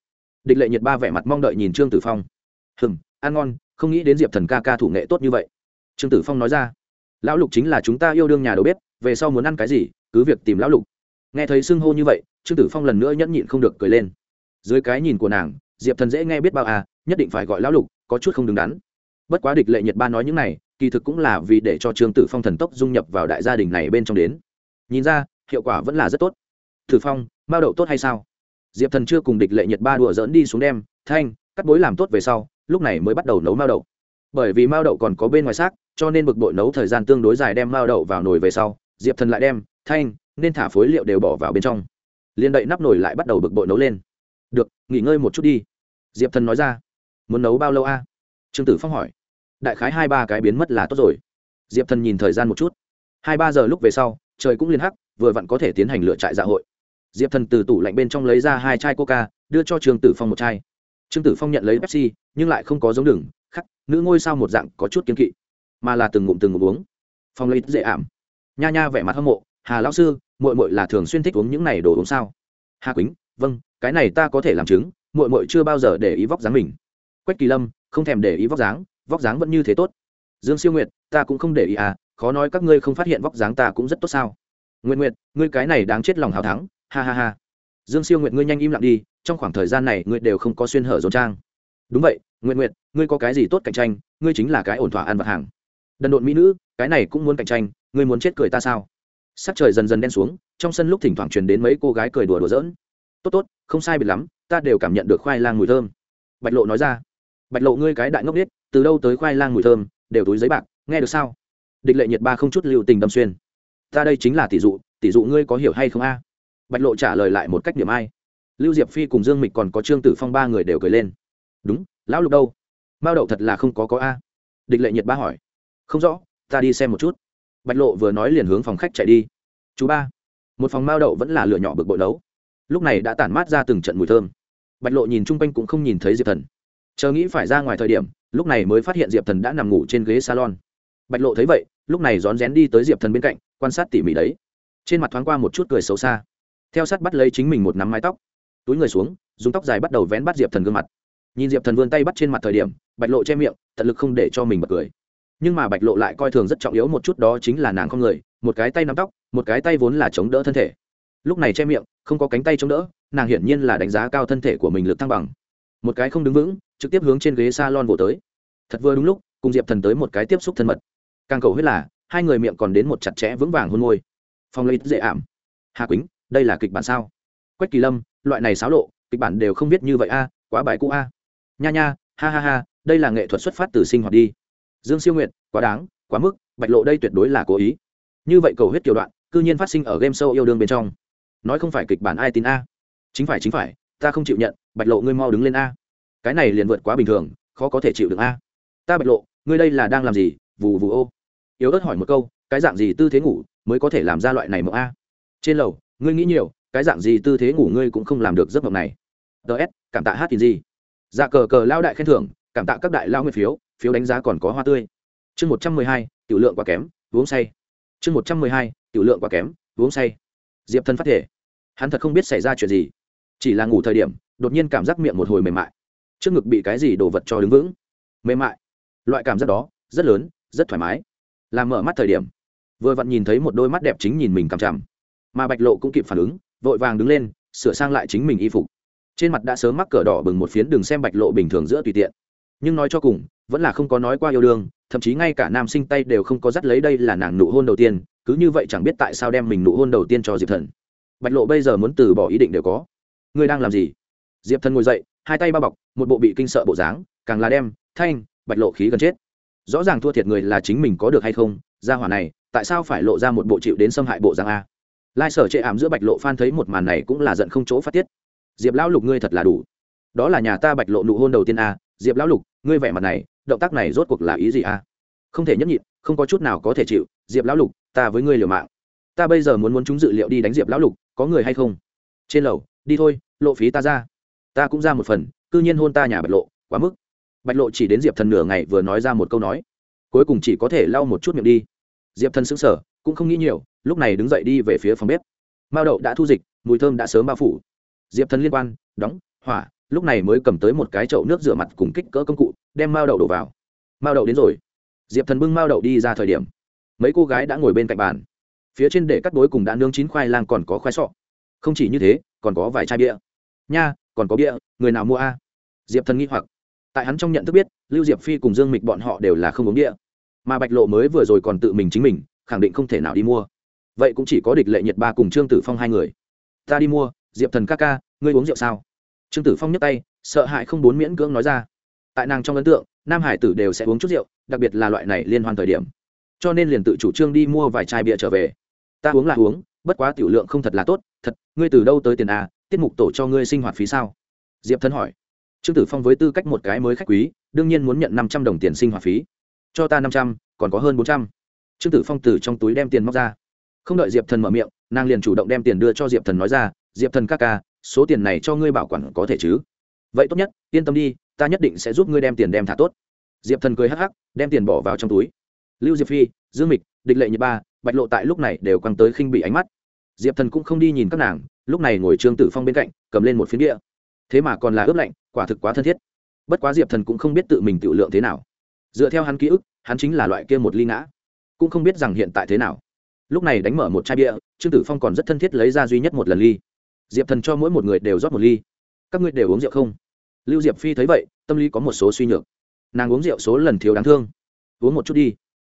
Địch lệ nhiệt ba vẻ mặt mong đợi nhìn trương tử phong. Hừm, ăn ngon, không nghĩ đến diệp thần ca ca thủ nghệ tốt như vậy. Trương tử phong nói ra. Lão lục chính là chúng ta yêu đương nhà đầu bếp, về sau muốn ăn cái gì, cứ việc tìm lão lục. Nghe thấy xưng hô như vậy, trương tử phong lần nữa nhẫn nhịn không được cười lên. Dưới cái nhìn của nàng, diệp thần dễ nghe biết bao à nhất định phải gọi lão lục, có chút không đứng đắn. Bất quá địch lệ nhiệt ba nói những này kỳ thực cũng là vì để cho trương tử phong thần tốc dung nhập vào đại gia đình này bên trong đến. Nhìn ra, hiệu quả vẫn là rất tốt. Thử phong, mao đậu tốt hay sao? Diệp thần chưa cùng địch lệ nhiệt ba đùa dỡn đi xuống đem, thanh, cắt bối làm tốt về sau, lúc này mới bắt đầu nấu mao đậu. Bởi vì mao đậu còn có bên ngoài xác, cho nên bực bội nấu thời gian tương đối dài đem mao đậu vào nồi về sau, diệp thần lại đem, thanh, nên thả phối liệu đều bỏ vào bên trong. Liền đậy nắp nồi lại bắt đầu bực bội nấu lên. Được, nghỉ ngơi một chút đi. Diệp thần nói ra. Muốn nấu bao lâu a? Trương tử phong hỏi đại khái hai ba cái biến mất là tốt rồi. Diệp thần nhìn thời gian một chút. Hai ba giờ lúc về sau, trời cũng liên hắc, vừa vặn có thể tiến hành lựa trại dạ hội. Diệp thần từ tủ lạnh bên trong lấy ra hai chai coca, đưa cho trương tử phong một chai. Trương tử phong nhận lấy pepsi, nhưng lại không có giống đường, khắc, nữ ngôi sao một dạng có chút kiến kỵ, mà là từng ngụm từng ngụm uống. Phong lấy dễ ảm. Nha nha vẻ mặt hâm mộ, hà lão sư, muội muội là thường xuyên thích uống những này đồ uống sao? Hà quýnh vâng cái này ta có thể làm chứng, muội muội chưa bao giờ để ý vóc dáng mình. Quách kỳ lâm không thèm để ý vóc dáng vóc dáng vẫn như thế tốt. Dương siêu nguyệt, ta cũng không để ý à khó nói các ngươi không phát hiện vóc dáng ta cũng rất tốt sao. Nguyện nguyện ngươi cái này đáng chết lòng hào thắng, ha ha ha. Dương siêu nguyện ngươi nhanh im lặng đi, trong khoảng thời gian này ngươi đều không có xuyên hở dồn trang. Đúng vậy nguyện nguyện ngươi có cái gì tốt cạnh tranh, ngươi chính là cái ổn thỏa ăn vặt hàng. Đần độn mỹ nữ, cái này cũng muốn cạnh tranh, ngươi muốn chết cười ta sao? Sắc trời dần dần đen xuống, trong sân lúc thỉnh thoảng truyền đến mấy cô gái cười đùa đùa giỡn. Tốt tốt, không sai biệt lắm, ta đều cảm nhận được khoai lang mùi thơm. Bạch lộ nói ra. Bạch lộ, ngươi cái đại ngốc biết từ đâu tới khoai lang mùi thơm, đều túi giấy bạc, nghe được sao? Địch lệ nhiệt ba không chút lưu tình đâm xuyên. Ta đây chính là tỷ dụ tỷ dụ ngươi có hiểu hay không a? Bạch lộ trả lời lại một cách điểm ai. Lưu diệp phi cùng dương mịch còn có trương tử phong ba người đều cười lên. Đúng, lão lục đâu? Mao đậu thật là không có có a. Địch lệ nhiệt ba hỏi. Không rõ, ta đi xem một chút. Bạch lộ vừa nói liền hướng phòng khách chạy đi. Chú ba, một phòng mao đậu vẫn là lửa nhỏ bực bội đấu lúc này đã tản mát ra từng trận mùi thơm. Bạch lộ nhìn chung quanh cũng không nhìn thấy diệp thần chờ nghĩ phải ra ngoài thời điểm, lúc này mới phát hiện diệp thần đã nằm ngủ trên ghế salon. Bạch lộ thấy vậy, lúc này rón rén đi tới diệp thần bên cạnh, quan sát tỉ mỉ đấy. Trên mặt thoáng qua một chút cười xấu xa. Theo sát bắt lấy chính mình một nắm mái tóc. Túi người xuống, dùng tóc dài bắt đầu vén bắt diệp thần gương mặt. Nhìn diệp thần vươn tay bắt trên mặt thời điểm, bạch lộ che miệng, tận lực không để cho mình bật cười. Nhưng mà bạch lộ lại coi thường rất trọng yếu một chút đó chính là nàng không người, một cái tay nắm tóc, một cái tay vốn là chống đỡ thân thể. Lúc này che miệng, không có cánh tay chống đỡ, nàng hiển nhiên là đánh giá cao thân thể của mình lực thăng bằng một cái không đứng vững, trực tiếp hướng trên ghế s a lon vỗ tới. Thật vừa đúng lúc, cùng diệp thần tới một cái tiếp xúc thân mật. Càng cầu huyết là, hai người miệng còn đến một chặt chẽ vững vàng hôn môi. Phong lấy dễ ảm. Hà quýnh, đây là kịch bản sao? Quách kỳ lâm, loại này xáo lộ, kịch bản đều không viết như vậy a, quá bài cũ a. Nha nha, ha ha ha, đây là nghệ thuật xuất phát từ sinh hoạt đi. Dương siêu nguyện quá đáng, quá mức, bạch lộ đây tuyệt đối là cố ý. Như vậy cầu huyết kiểu đoạn, cư nhiên phát sinh ở game show yêu đương bên trong. Nói không phải kịch bản ai tin a. Chính phải chính phải, ta không chịu nhận bạch lộ ngươi mau đứng lên a. Cái này liền vượt quá bình thường, khó có thể chịu được a. Ta bạch lộ, ngươi đây là đang làm gì? Vù vù ô. Yếu ớt hỏi một câu, cái dạng gì tư thế ngủ mới có thể làm ra loại này mộng a? Trên lầu, ngươi nghĩ nhiều, cái dạng gì tư thế ngủ ngươi cũng không làm được giấc mộng này. Ts cảm tạ hát thì gì? Dạ cờ cờ lao đại khen thưởng, cảm tạ các đại lao nguyên phiếu phiếu đánh giá còn có hoa tươi. Chương một trăm mười hai, tiểu lượng quá kém, uống say. Chương một trăm mười hai, tiểu lượng quá kém, uống say. Diệp thân phát thể. Hắn thật không biết xảy ra chuyện gì. Chỉ là ngủ thời điểm đột nhiên cảm giác miệng một hồi mềm mại. Trước ngực bị cái gì đổ vật cho đứng vững. Mềm mại. Loại cảm giác đó, rất lớn, rất thoải mái. Làm mở mắt thời điểm, vừa vặn nhìn thấy một đôi mắt đẹp chính nhìn mình cằm chằm. Mà bạch lộ cũng kịp phản ứng, vội vàng đứng lên, sửa sang lại chính mình y phục. Trên mặt đã sớm mắc cờ đỏ bừng một phiến đường xem bạch lộ bình thường giữa tùy tiện. Nhưng nói cho cùng, vẫn là không có nói qua yêu đương, thậm chí ngay cả nam sinh tay đều không có dắt lấy đây là nàng nụ hôn đầu tiên, cứ như vậy chẳng biết tại sao đem mình nụ hôn đầu tiên cho diệp thần. Bạch lộ bây giờ muốn từ bỏ ý định đều có. Ngươi đang làm gì? Diệp thần ngồi dậy, hai tay bao bọc, một bộ bị kinh sợ bộ dáng, càng là đem thanh, bạch lộ khí gần chết. Rõ ràng thua thiệt người là chính mình có được hay không ra hỏa này, tại sao phải lộ ra một bộ chịu đến xâm hại bộ giang a? Lai sở chệ ảm giữa bạch lộ phan thấy một màn này cũng là giận không chỗ phát tiết. Diệp lão lục ngươi thật là đủ. Đó là nhà ta bạch lộ nụ hôn đầu tiên a, diệp lão lục, ngươi vẻ mặt này, động tác này rốt cuộc là ý gì a? Không thể nhấp nhịn, không có chút nào có thể chịu, diệp lão lục, ta với ngươi liều mạng. Ta bây giờ muốn muốn chúng dự liệu đi đánh diệp lão lục, có người hay không? Trên lầu, đi thôi, lộ phí ta ra ta cũng ra một phần, cư nhiên hôn ta nhà bạch lộ, quá mức. Bạch lộ chỉ đến diệp thần nửa ngày vừa nói ra một câu nói. Cuối cùng chỉ có thể lau một chút miệng đi. Diệp thần sững sờ, cũng không nghĩ nhiều, lúc này đứng dậy đi về phía phòng bếp. Mao đậu đã thu dịch, mùi thơm đã sớm bao phủ. Diệp thần liên quan, đóng, hỏa, lúc này mới cầm tới một cái chậu nước rửa mặt cùng kích cỡ công cụ, đem mao đậu đổ vào. Mao đậu đến rồi. Diệp thần bưng mao đậu đi ra thời điểm, mấy cô gái đã ngồi bên cạnh bàn. Phía trên để cắt bối cùng đã nướng chín khoai lang còn có khoai sọ. Không chỉ như thế, còn có vài chai bia. Nha còn có bia người nào mua a? Diệp thần nghĩ hoặc. Tại hắn trong nhận thức biết lưu diệp phi cùng dương mịch bọn họ đều là không uống bia, mà bạch lộ mới vừa rồi còn tự mình chính mình khẳng định không thể nào đi mua. Vậy cũng chỉ có địch lệ nhiệt ba cùng trương tử phong hai người. Ta đi mua diệp thần ca ca ngươi uống rượu sao? Trương tử phong nhấc tay sợ hãi không bốn miễn cưỡng nói ra. Tại nàng trong ấn tượng nam hải tử đều sẽ uống chút rượu đặc biệt là loại này liên hoan thời điểm. Cho nên liền tự chủ trương đi mua vài chai bia trở về. Ta uống là uống bất quá tiểu lượng không thật là tốt thật ngươi từ đâu tới tiền à? Tiết mục tổ cho ngươi sinh hoạt phí sao? Diệp thân hỏi. Trương tử phong với tư cách một cái mới khách quý, đương nhiên muốn nhận năm trăm đồng tiền sinh hoạt phí. Cho ta năm trăm, còn có hơn bốn trăm. Trương tử phong từ trong túi đem tiền móc ra. Không đợi diệp thần mở miệng, nàng liền chủ động đem tiền đưa cho diệp thần nói ra, diệp thần ca ca, số tiền này cho ngươi bảo quản có thể chứ? Vậy tốt nhất, yên tâm đi, ta nhất định sẽ giúp ngươi đem tiền đem thả tốt. Diệp thần cười hắc hắc, đem tiền bỏ vào trong túi. Lưu diệp phi, dương mịch, địch lệ nhật ba, bạch lộ tại lúc này đều quăng tới khinh bị ánh mắt diệp thần cũng không đi nhìn các nàng, lúc này ngồi trương tử phong bên cạnh, cầm lên một phiến địa thế mà còn là ướp lạnh, quả thực quá thân thiết. Bất quá diệp thần cũng không biết tự mình tự lượng thế nào. Dựa theo hắn ký ức, hắn chính là loại kia một ly ngã. Cũng không biết rằng hiện tại thế nào. Lúc này đánh mở một chai bia, trương tử phong còn rất thân thiết lấy ra duy nhất một lần ly. Diệp thần cho mỗi một người đều rót một ly. Các ngươi đều uống rượu không? Lưu diệp phi thấy vậy, tâm lý có một số suy nhược. Nàng uống rượu số lần thiếu đáng thương. Uống một chút đi.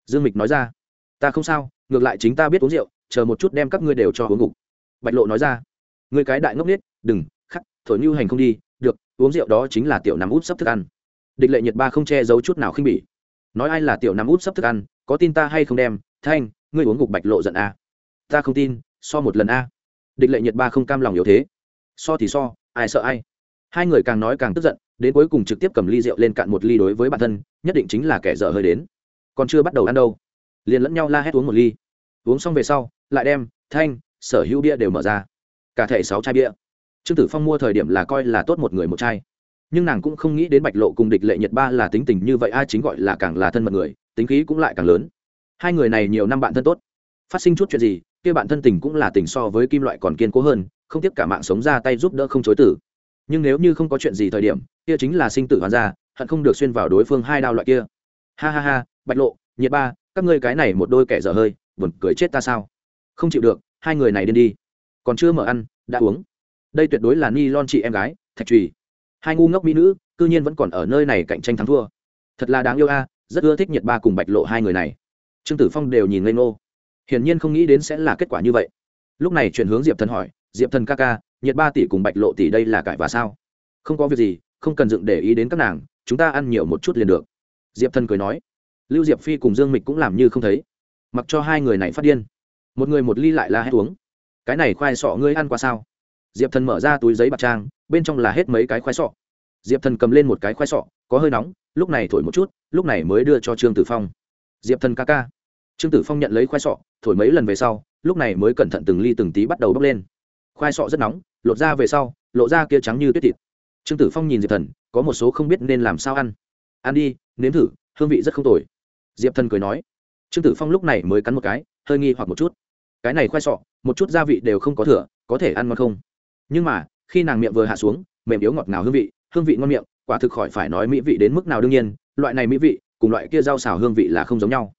Dương mịch nói ra. Ta không sao, ngược lại chính ta biết uống rượu chờ một chút đem các ngươi đều cho uống ngục. Bạch lộ nói ra. Người cái đại ngốc nết đừng, khắc, thổi như hành không đi, được, uống rượu đó chính là tiểu nằm út sắp thức ăn. Địch lệ nhiệt ba không che giấu chút nào khinh bỉ. Nói ai là tiểu nằm út sắp thức ăn, có tin ta hay không đem, thanh, ngươi uống ngục bạch lộ giận a à. ta không tin, so một lần a à. địch lệ nhiệt ba không cam lòng yếu thế. So thì so, ai sợ ai? Hai người càng nói càng tức giận, đến cuối cùng trực tiếp cầm ly rượu lên cạn một ly đối với bản thân, nhất định chính là kẻ dở hơi đến. Còn chưa bắt đầu ăn đâu. Liền lẫn nhau la hét uống một ly. Uống xong về sau lại đem, thanh, sở hữu bia đều mở ra. Cả thẻ sáu chai bia. Trương tử phong mua thời điểm là coi là tốt một người một chai. Nhưng nàng cũng không nghĩ đến bạch lộ cùng địch lệ nhật ba là tính tình như vậy, ai chính gọi là càng là thân mật người, tính khí cũng lại càng lớn. Hai người này nhiều năm bạn thân tốt. Phát sinh chút chuyện gì, kia bạn thân tình cũng là tình so với kim loại còn kiên cố hơn, không tiếp cả mạng sống ra tay giúp đỡ không chối tử. Nhưng nếu như không có chuyện gì thời điểm, kia chính là sinh tử hoàn ra hận không được xuyên vào đối phương hai đao loại kia. Ha ha ha, bạch lộ nhiệt ba, các ngươi cái này một đôi kẻ dở hơi, buồn cười chết ta sao? Không chịu được, hai người này điên đi. Còn chưa mở ăn, đã uống. Đây tuyệt đối là ni lon chị em gái, thạch trùy hai ngu ngốc mỹ nữ, cư nhiên vẫn còn ở nơi này cạnh tranh thắng thua. Thật là đáng yêu a, rất ưa thích nhiệt ba cùng bạch lộ hai người này. Trương tử phong đều nhìn lên ngô. Hiển nhiên không nghĩ đến sẽ là kết quả như vậy. Lúc này chuyển hướng diệp thần hỏi, diệp thần ca ca nhiệt ba tỷ cùng bạch lộ tỷ đây là cãi và sao? Không có việc gì, không cần dựng để ý đến các nàng, chúng ta ăn nhiều một chút liền được. Diệp thần cười nói. Lưu diệp phi cùng dương mịch cũng làm như không thấy. Mặc cho hai người này phát điên một người một ly lại la hét uống. Cái này khoai sọ ngươi ăn qua sao? Diệp thần mở ra túi giấy bạc trang, bên trong là hết mấy cái khoai sọ. Diệp thần cầm lên một cái khoai sọ, có hơi nóng, lúc này thổi một chút, lúc này mới đưa cho trương tử phong. Diệp thần ca ca. Trương tử phong nhận lấy khoai sọ, thổi mấy lần về sau, lúc này mới cẩn thận từng ly từng tí bắt đầu bốc lên. Khoai sọ rất nóng, lột ra về sau, lộ ra kia trắng như tuyết thịt. Trương tử phong nhìn diệp thần, có một số không biết nên làm sao ăn. Ăn đi, nếm thử, hương vị rất không tồi. Diệp thần cười nói. Trương tử phong lúc này mới cắn một cái, hơi nghi hoặc một chút cái này khoai sọ, một chút gia vị đều không có thừa, có thể ăn ngon không? Nhưng mà, khi nàng miệng vừa hạ xuống, mềm yếu ngọt ngào hương vị hương vị ngon miệng, quả thực khỏi phải nói mỹ vị đến mức nào đương nhiên, loại này mỹ vị cùng loại kia rau xào hương vị là không giống nhau.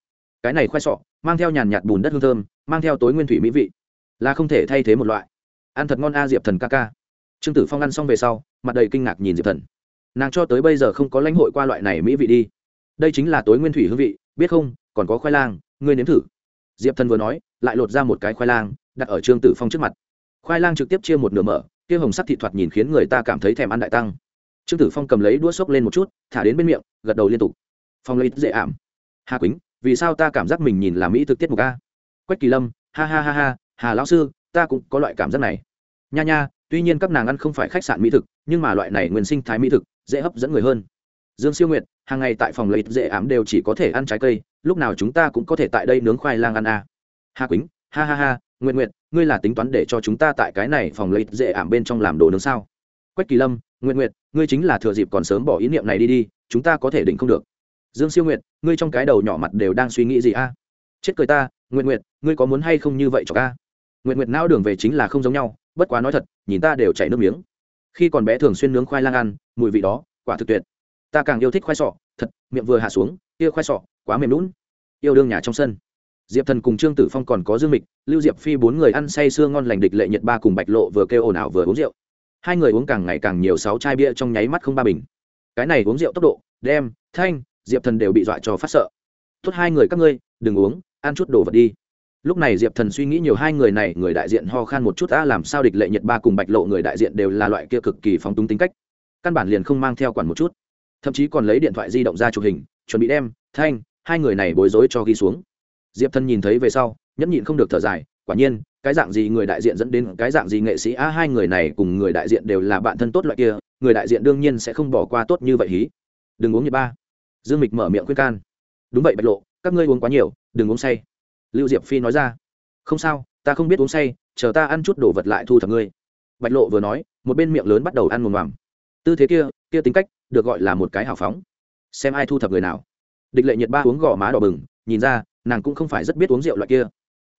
Cái này khoai sọ, mang theo nhàn nhạt bùn đất hương thơm, mang theo tối nguyên thủy mỹ vị, là không thể thay thế một loại. Ăn thật ngon a diệp thần ca ca. Trương tử phong ăn xong về sau, mặt đầy kinh ngạc nhìn diệp thần. Nàng cho tới bây giờ không có lãnh hội qua loại này mỹ vị đi. Đây chính là tối nguyên thủy hương vị, biết không? Còn có khoai lang, ngươi nếm thử. Diệp thần vừa nói lại lột ra một cái khoai lang, đặt ở trương tử phong trước mặt. Khoai lang trực tiếp chia một nửa mở, kia hồng sắc thị thoạt nhìn khiến người ta cảm thấy thèm ăn đại tăng. Trương tử phong cầm lấy đũa xốc lên một chút, thả đến bên miệng, gật đầu liên tục. Phong lấy dễ ảm. Hà quýnh, vì sao ta cảm giác mình nhìn là mỹ thực tiết mục a? Quách kỳ lâm, ha ha ha ha, hà lão sư, ta cũng có loại cảm giác này. Nha nha, tuy nhiên các nàng ăn không phải khách sạn mỹ thực, nhưng mà loại này nguyên sinh thái mỹ thực, dễ hấp dẫn người hơn. Dương siêu nguyệt, hàng ngày tại phòng lấy dễ ảm đều chỉ có thể ăn trái cây, lúc nào chúng ta cũng có thể tại đây nướng khoai lang ăn a hà quýnh, ha ha ha nguyện nguyện ngươi là tính toán để cho chúng ta tại cái này phòng lấy dễ ảm bên trong làm đồ nướng sao? Quách kỳ lâm nguyện nguyện ngươi chính là thừa dịp còn sớm bỏ ý niệm này đi đi, chúng ta có thể định không được. Dương siêu nguyện ngươi trong cái đầu nhỏ mặt đều đang suy nghĩ gì a? Chết cười ta nguyện nguyện ngươi có muốn hay không như vậy cho ca nguyện nguyện não đường về chính là không giống nhau, bất quá nói thật, nhìn ta đều chảy nước miếng. Khi còn bé thường xuyên nướng khoai lang ăn, mùi vị đó, quả thực tuyệt. Ta càng yêu thích khoai sọ, thật, miệng vừa hạ xuống, kia khoai sọ, quá mềm lún yêu đương nhà trong sân diệp thần cùng trương tử phong còn có dương mịch, lưu diệp phi bốn người ăn say sưa ngon lành địch lệ nhật ba cùng bạch lộ vừa kêu ồn ào vừa uống rượu. Hai người uống càng ngày càng nhiều sáu chai bia trong nháy mắt không ba bình. Cái này uống rượu tốc độ, đem, thanh, diệp thần đều bị dọa cho phát sợ. Tốt hai người các ngươi, đừng uống, ăn chút đồ vật đi. Lúc này diệp thần suy nghĩ nhiều hai người này, người đại diện ho khan một chút đã làm sao địch lệ nhật ba cùng bạch lộ người đại diện đều là loại kia cực kỳ phóng túng tính cách. Căn bản liền không mang theo quản một chút. Thậm chí còn lấy điện thoại di động ra chụp hình, chuẩn bị đem, thanh, hai người này bối rối cho ghi xuống diệp thần nhìn thấy về sau, nhẫn nhịn không được thở dài, quả nhiên, cái dạng gì người đại diện dẫn đến cái dạng gì nghệ sĩ, a, hai người này cùng người đại diện đều là bạn thân tốt loại kia, người đại diện đương nhiên sẽ không bỏ qua tốt như vậy hí. Đừng uống nhiệt ba. Dương mịch mở miệng khuyên can. Đúng vậy, bạch lộ, các ngươi uống quá nhiều, đừng uống say. Lưu diệp phi nói ra. Không sao, ta không biết uống say, chờ ta ăn chút đồ vật lại thu thập ngươi. Bạch lộ vừa nói, một bên miệng lớn bắt đầu ăn mồm mòm tư thế kia kia tính cách, được gọi là một cái hào phóng. Xem ai thu thập người nào. Địch lệ nhiệt ba uống gò má đỏ bừng, nhìn ra nàng cũng không phải rất biết uống rượu loại kia.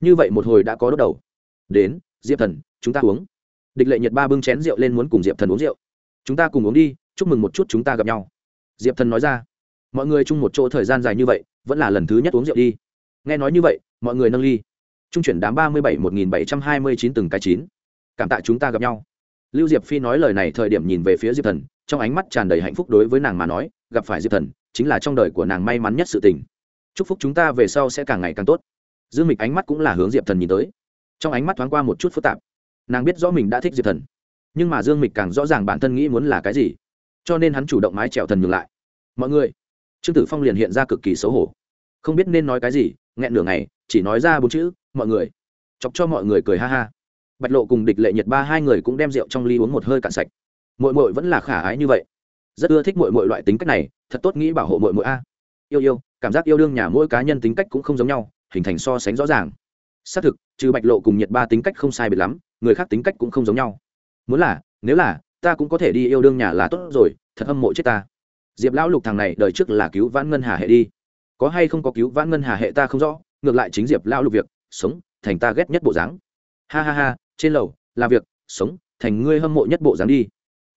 Như vậy một hồi đã có đốt đầu. Đến, diệp thần, chúng ta uống. Địch lệ nhật ba bưng chén rượu lên muốn cùng diệp thần uống rượu. Chúng ta cùng uống đi, chúc mừng một chút chúng ta gặp nhau. Diệp thần nói ra. Mọi người chung một chỗ thời gian dài như vậy, vẫn là lần thứ nhất uống rượu đi. Nghe nói như vậy, mọi người nâng ly. Trung chuyển đám ba mươi bảy một nghìn bảy trăm hai mươi chín từng cái chín. Cảm tạ chúng ta gặp nhau. Lưu diệp phi nói lời này thời điểm nhìn về phía diệp thần, trong ánh mắt tràn đầy hạnh phúc đối với nàng mà nói, gặp phải diệp thần, chính là trong đời của nàng may mắn nhất sự tình chúc phúc chúng ta về sau sẽ càng ngày càng tốt. Dương mịch ánh mắt cũng là hướng diệp thần nhìn tới. Trong ánh mắt thoáng qua một chút phức tạp. Nàng biết rõ mình đã thích diệp thần, nhưng mà dương mịch càng rõ ràng bản thân nghĩ muốn là cái gì, cho nên hắn chủ động mái trèo thần ngược lại. Mọi người. Trương tử phong liền hiện ra cực kỳ xấu hổ. Không biết nên nói cái gì, nghẹn nửa ngày, chỉ nói ra bốn chữ, mọi người. Chọc cho mọi người cười ha ha. Bạch lộ cùng địch lệ nhiệt ba hai người cũng đem rượu trong ly uống một hơi cạn sạch. Mội mội vẫn là khả ái như vậy. Rất ưa thích mội mội loại tính cách này, thật tốt nghĩ bảo hộ mội mội a. Yêu yêu cảm giác yêu đương nhà mỗi cá nhân tính cách cũng không giống nhau, hình thành so sánh rõ ràng. Xác thực, trừ bạch lộ cùng nhiệt ba tính cách không sai biệt lắm, người khác tính cách cũng không giống nhau. Muốn là, nếu là, ta cũng có thể đi yêu đương nhà là tốt rồi, thật hâm mộ chết ta. Diệp lão lục thằng này đời trước là cứu vãn ngân hà hệ đi. Có hay không có cứu vãn ngân hà hệ ta không rõ, ngược lại chính diệp lão lục việc, sống, thành ta ghét nhất bộ dáng. Ha ha ha, trên lầu, là việc, sống, thành ngươi hâm mộ nhất bộ dáng đi.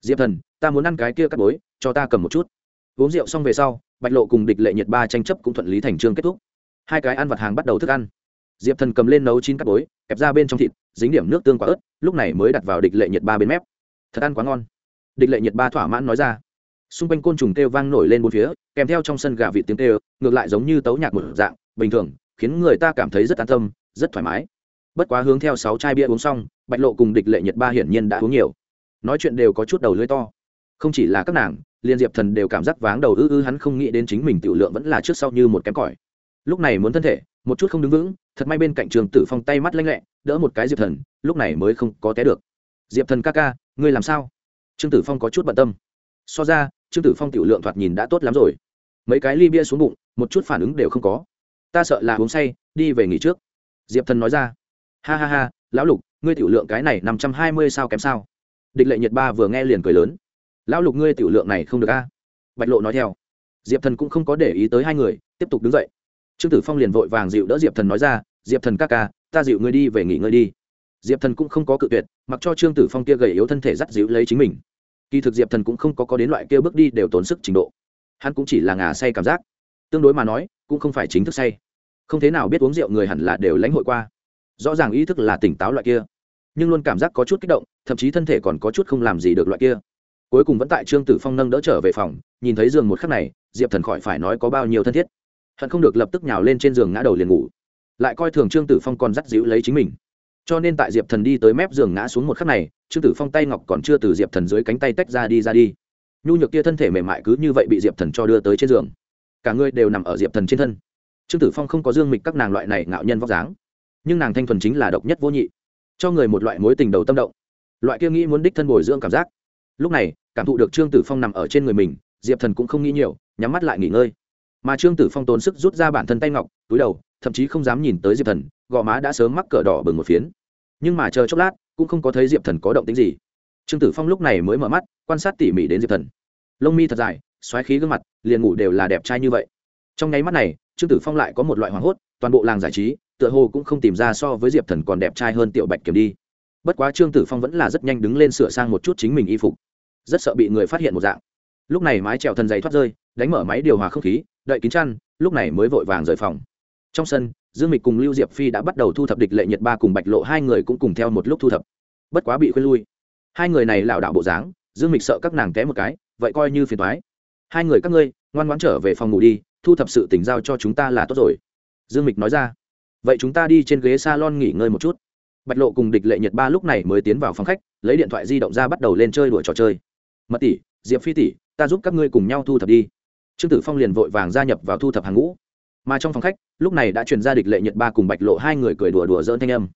Diệp thần, ta muốn ăn cái kia cắt bối, cho ta cầm một chút. Uống rượu xong về sau bạch lộ cùng địch lệ nhiệt ba tranh chấp cũng thuận lý thành trương kết thúc. Hai cái ăn vặt hàng bắt đầu thức ăn. Diệp thần cầm lên nấu chín cắt bối, kẹp ra bên trong thịt, dính điểm nước tương quả ớt, lúc này mới đặt vào địch lệ nhiệt ba bên mép. Thật ăn quá ngon. Địch lệ nhiệt ba thỏa mãn nói ra. Xung quanh côn trùng kêu vang nổi lên bốn phía, kèm theo trong sân gà vịt tiếng kêu, ngược lại giống như tấu nhạc một dạng, bình thường, khiến người ta cảm thấy rất an tâm, rất thoải mái. Bất quá hướng theo sáu chai bia uống xong, bạch lộ cùng địch lệ nhiệt ba hiển nhiên đã uống nhiều. Nói chuyện đều có chút đầu lưỡi to không chỉ là các nàng, liên diệp thần đều cảm giác váng đầu ư ư, hắn không nghĩ đến chính mình tiểu lượng vẫn là trước sau như một kém cỏi. Lúc này muốn thân thể, một chút không đứng vững, thật may bên cạnh trường tử phong tay mắt lanh lẹ, đỡ một cái diệp thần, lúc này mới không có té được. Diệp thần ca ca, ngươi làm sao? Trương tử phong có chút bận tâm. So ra, trương tử phong tiểu lượng thoạt nhìn đã tốt lắm rồi. Mấy cái ly bia xuống bụng, một chút phản ứng đều không có. Ta sợ là uống say, đi về nghỉ trước. Diệp thần nói ra. Ha ha ha, lão lục, ngươi tiểu lượng cái này năm trăm hai mươi sao kém sao? Địch lệ nhiệt ba vừa nghe liền cười lớn lão lục ngươi tiểu lượng này không được a. Bạch lộ nói theo. Diệp thần cũng không có để ý tới hai người, tiếp tục đứng dậy. Trương tử phong liền vội vàng dịu đỡ diệp thần nói ra, diệp thần ca ca, ta dịu ngươi đi, về nghỉ ngơi đi. Diệp thần cũng không có cự tuyệt, mặc cho trương tử phong kia gầy yếu thân thể dắt dịu lấy chính mình. Kỳ thực diệp thần cũng không có có đến loại kia bước đi đều tốn sức trình độ. Hắn cũng chỉ là ngà say cảm giác. Tương đối mà nói, cũng không phải chính thức say. Không thế nào biết uống rượu người hẳn là đều lãnh hội qua. Rõ ràng ý thức là tỉnh táo loại kia. Nhưng luôn cảm giác có chút kích động, thậm chí thân thể còn có chút không làm gì được loại kia cuối cùng vẫn tại trương tử phong nâng đỡ trở về phòng, nhìn thấy giường một khắc này, diệp thần khỏi phải nói có bao nhiêu thân thiết. Hận không được lập tức nhào lên trên giường ngã đầu liền ngủ. Lại coi thường trương tử phong còn dắt dịu lấy chính mình. Cho nên tại diệp thần đi tới mép giường ngã xuống một khắc này, trương tử phong tay ngọc còn chưa từ diệp thần dưới cánh tay tách ra đi ra đi. Nhu nhược kia thân thể mềm mại cứ như vậy bị diệp thần cho đưa tới trên giường. Cả người đều nằm ở diệp thần trên thân. Trương tử phong không có dương mịch các nàng loại này ngạo nhân vóc dáng. Nhưng nàng thanh thuần chính là độc nhất vô nhị. Cho người một loại mối tình đầu tâm động. Loại kia nghĩ muốn đích thân bồi dưỡng cảm giác. Lúc này cảm thụ được trương tử phong nằm ở trên người mình, diệp thần cũng không nghĩ nhiều, nhắm mắt lại nghỉ ngơi. Mà trương tử phong tốn sức rút ra bản thân tay ngọc, túi đầu, thậm chí không dám nhìn tới diệp thần, gò má đã sớm mắc cờ đỏ bừng một phiến. Nhưng mà chờ chốc lát, cũng không có thấy diệp thần có động tính gì. Trương tử phong lúc này mới mở mắt, quan sát tỉ mỉ đến diệp thần. Lông mi thật dài, xoáy khí gương mặt, liền ngủ đều là đẹp trai như vậy. Trong nháy mắt này, trương tử phong lại có một loại hoảng hốt, toàn bộ làng giải trí, tựa hồ cũng không tìm ra so với diệp thần còn đẹp trai hơn tiểu bạch kiểm đi. Bất quá trương tử phong vẫn là rất nhanh đứng lên sửa sang một chút chính mình y phục rất sợ bị người phát hiện một dạng. Lúc này mái trèo thần giày thoát rơi, đánh mở máy điều hòa không khí, đậy kín chăn, lúc này mới vội vàng rời phòng. Trong sân, dương mịch cùng lưu diệp phi đã bắt đầu thu thập địch lệ nhiệt ba cùng bạch lộ, hai người cũng cùng theo một lúc thu thập. Bất quá bị khuyên lui. Hai người này lảo đảo bộ dáng, dương mịch sợ các nàng té một cái, vậy coi như phiền thoái hai người các ngươi, ngoan ngoãn trở về phòng ngủ đi, thu thập sự tỉnh giao cho chúng ta là tốt rồi. Dương mịch nói ra. Vậy chúng ta đi trên ghế salon nghỉ ngơi một chút. Bạch lộ cùng địch lệ nhật ba lúc này mới tiến vào phòng khách, lấy điện thoại di động ra bắt đầu lên chơi đuổi trò chơi mật tỷ, diệp phi tỷ, ta giúp các ngươi cùng nhau thu thập đi. Trương tử phong liền vội vàng gia nhập vào thu thập hàng ngũ. Mà trong phòng khách, lúc này đã truyền ra địch lệ nhật ba cùng bạch lộ hai người cười đùa đùa dỡn thanh âm.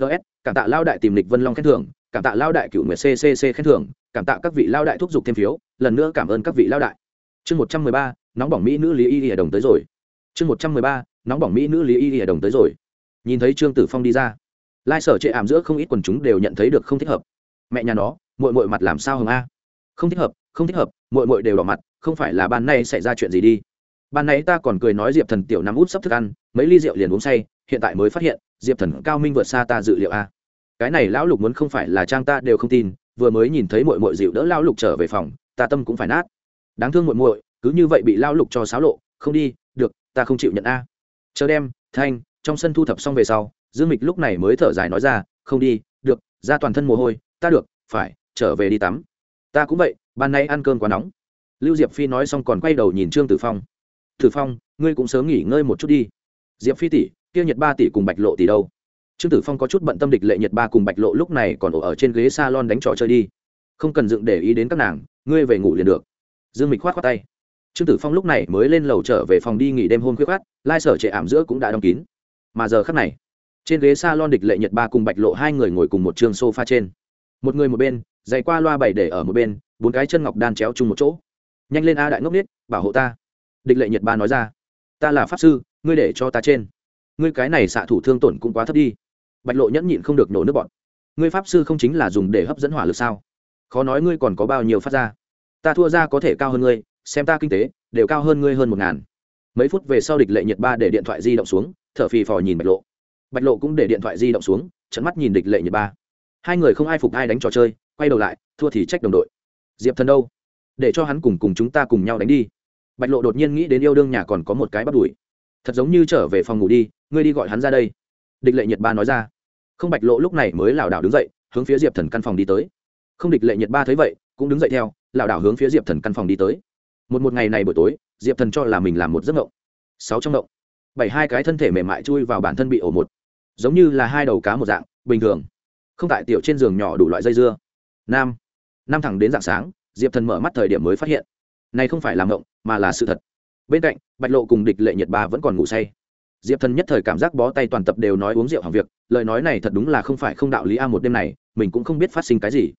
Ts cảm tạ lao đại tìm lịch vân long khen thưởng, cảm tạ lao đại cựu nguyệt ccc khen thưởng, cảm tạ các vị lao đại thúc giục thêm phiếu, lần nữa cảm ơn các vị lao đại. Chương một trăm mười ba, nóng bỏng mỹ nữ lý y y đồng tới rồi. Chương một trăm mười ba, nóng bỏng mỹ nữ lý y y đồng tới rồi. Nhìn thấy trương tử phong đi ra, lai sở chệ ảm giữa không ít quần chúng đều nhận thấy được không thích hợp. Mẹ nhà nó mội mội mặt làm sao hồng a? Không thích hợp, không thích hợp mội mội đều đỏ mặt, không phải là ban nay xảy ra chuyện gì đi. Ban nãy ta còn cười nói diệp thần tiểu nắm út sắp thức ăn, mấy ly rượu liền uống say, hiện tại mới phát hiện, diệp thần cao minh vượt xa ta dự liệu a. Cái này lão lục muốn không phải là trang ta đều không tin, vừa mới nhìn thấy mội mội dịu đỡ lão lục trở về phòng, ta tâm cũng phải nát. Đáng thương mội mội cứ như vậy bị lão lục cho xáo lộ, không đi, được, ta không chịu nhận a. Chờ đem, thanh, trong sân thu thập xong về sau, dương mịch lúc này mới thở dài nói ra, không đi, được, ra toàn thân mồ hôi, ta được, phải, trở về đi tắm ta cũng vậy, ban nay ăn cơm quá nóng. Lưu diệp phi nói xong còn quay đầu nhìn trương tử phong. Tử phong, ngươi cũng sớm nghỉ ngơi một chút đi. Diệp phi tỷ, kia nhật ba tỷ cùng bạch lộ tỷ đâu? Trương tử phong có chút bận tâm địch lệ nhật ba cùng bạch lộ lúc này còn ở trên ghế s a lon đánh trò chơi đi. Không cần dựng để ý đến các nàng, ngươi về ngủ liền được. Dương mịch k h o á t khoác tay. Trương tử phong lúc này mới lên lầu trở về phòng đi nghỉ đêm hôm khuyết khát lai sở trệ ảm giữa cũng đã đóng kín. Mà giờ khắc này, trên ghế s a lon địch lệ nhật ba cùng bạch lộ hai người ngồi cùng một trường sofa trên. Một người một bên giày qua loa bảy để ở một bên, bốn cái chân ngọc đan chéo chung một chỗ. Nhanh lên a đại ngốc nít bảo hộ ta. Địch lệ nhật ba nói ra. Ta là pháp sư, ngươi để cho ta trên. Ngươi cái này xạ thủ thương tổn cũng quá thấp đi. Bạch lộ nhẫn nhịn không được nổ nước bọn ngươi pháp sư không chính là dùng để hấp dẫn hỏa lực sao? Khó nói ngươi còn có bao nhiêu phát ra. Ta thua ra có thể cao hơn ngươi, xem ta kinh tế, đều cao hơn ngươi hơn một ngàn. Mấy phút về sau địch lệ nhiệt ba để điện thoại di động xuống, thở phì phò nhìn bạch lộ. Bạch lộ cũng để điện thoại di động xuống trận mắt nhìn địch lệ nhiệt ba. Hai người không ai phục ai đánh trò chơi quay đầu lại, thua thì trách đồng đội. Diệp thần đâu? Để cho hắn cùng cùng chúng ta cùng nhau đánh đi. Bạch lộ đột nhiên nghĩ đến yêu đương nhà còn có một cái bắt đuổi. Thật giống như trở về phòng ngủ đi, ngươi đi gọi hắn ra đây. Địch lệ nhiệt ba nói ra. Không bạch lộ lúc này mới lảo đảo đứng dậy, hướng phía diệp thần căn phòng đi tới. Không địch lệ nhiệt ba thấy vậy, cũng đứng dậy theo, lảo đảo hướng phía diệp thần căn phòng đi tới. Một một ngày này buổi tối, diệp thần cho là mình làm một giấc ngộng sáu trong ngộng bảy hai cái thân thể mềm mại chui vào bản thân bị ổ một. Giống như là hai đầu cá một dạng, bình thường. Không tại tiểu trên giường nhỏ đủ loại dây dưa nam. Năm thẳng đến dạng sáng, diệp thần mở mắt thời điểm mới phát hiện, này không phải là ngộng mà là sự thật. Bên cạnh, bạch lộ cùng địch lệ nhiệt ba vẫn còn ngủ say. Diệp thần nhất thời cảm giác bó tay toàn tập đều nói uống rượu hàng việc, lời nói này thật đúng là không phải không đạo lý a một đêm này, mình cũng không biết phát sinh cái gì.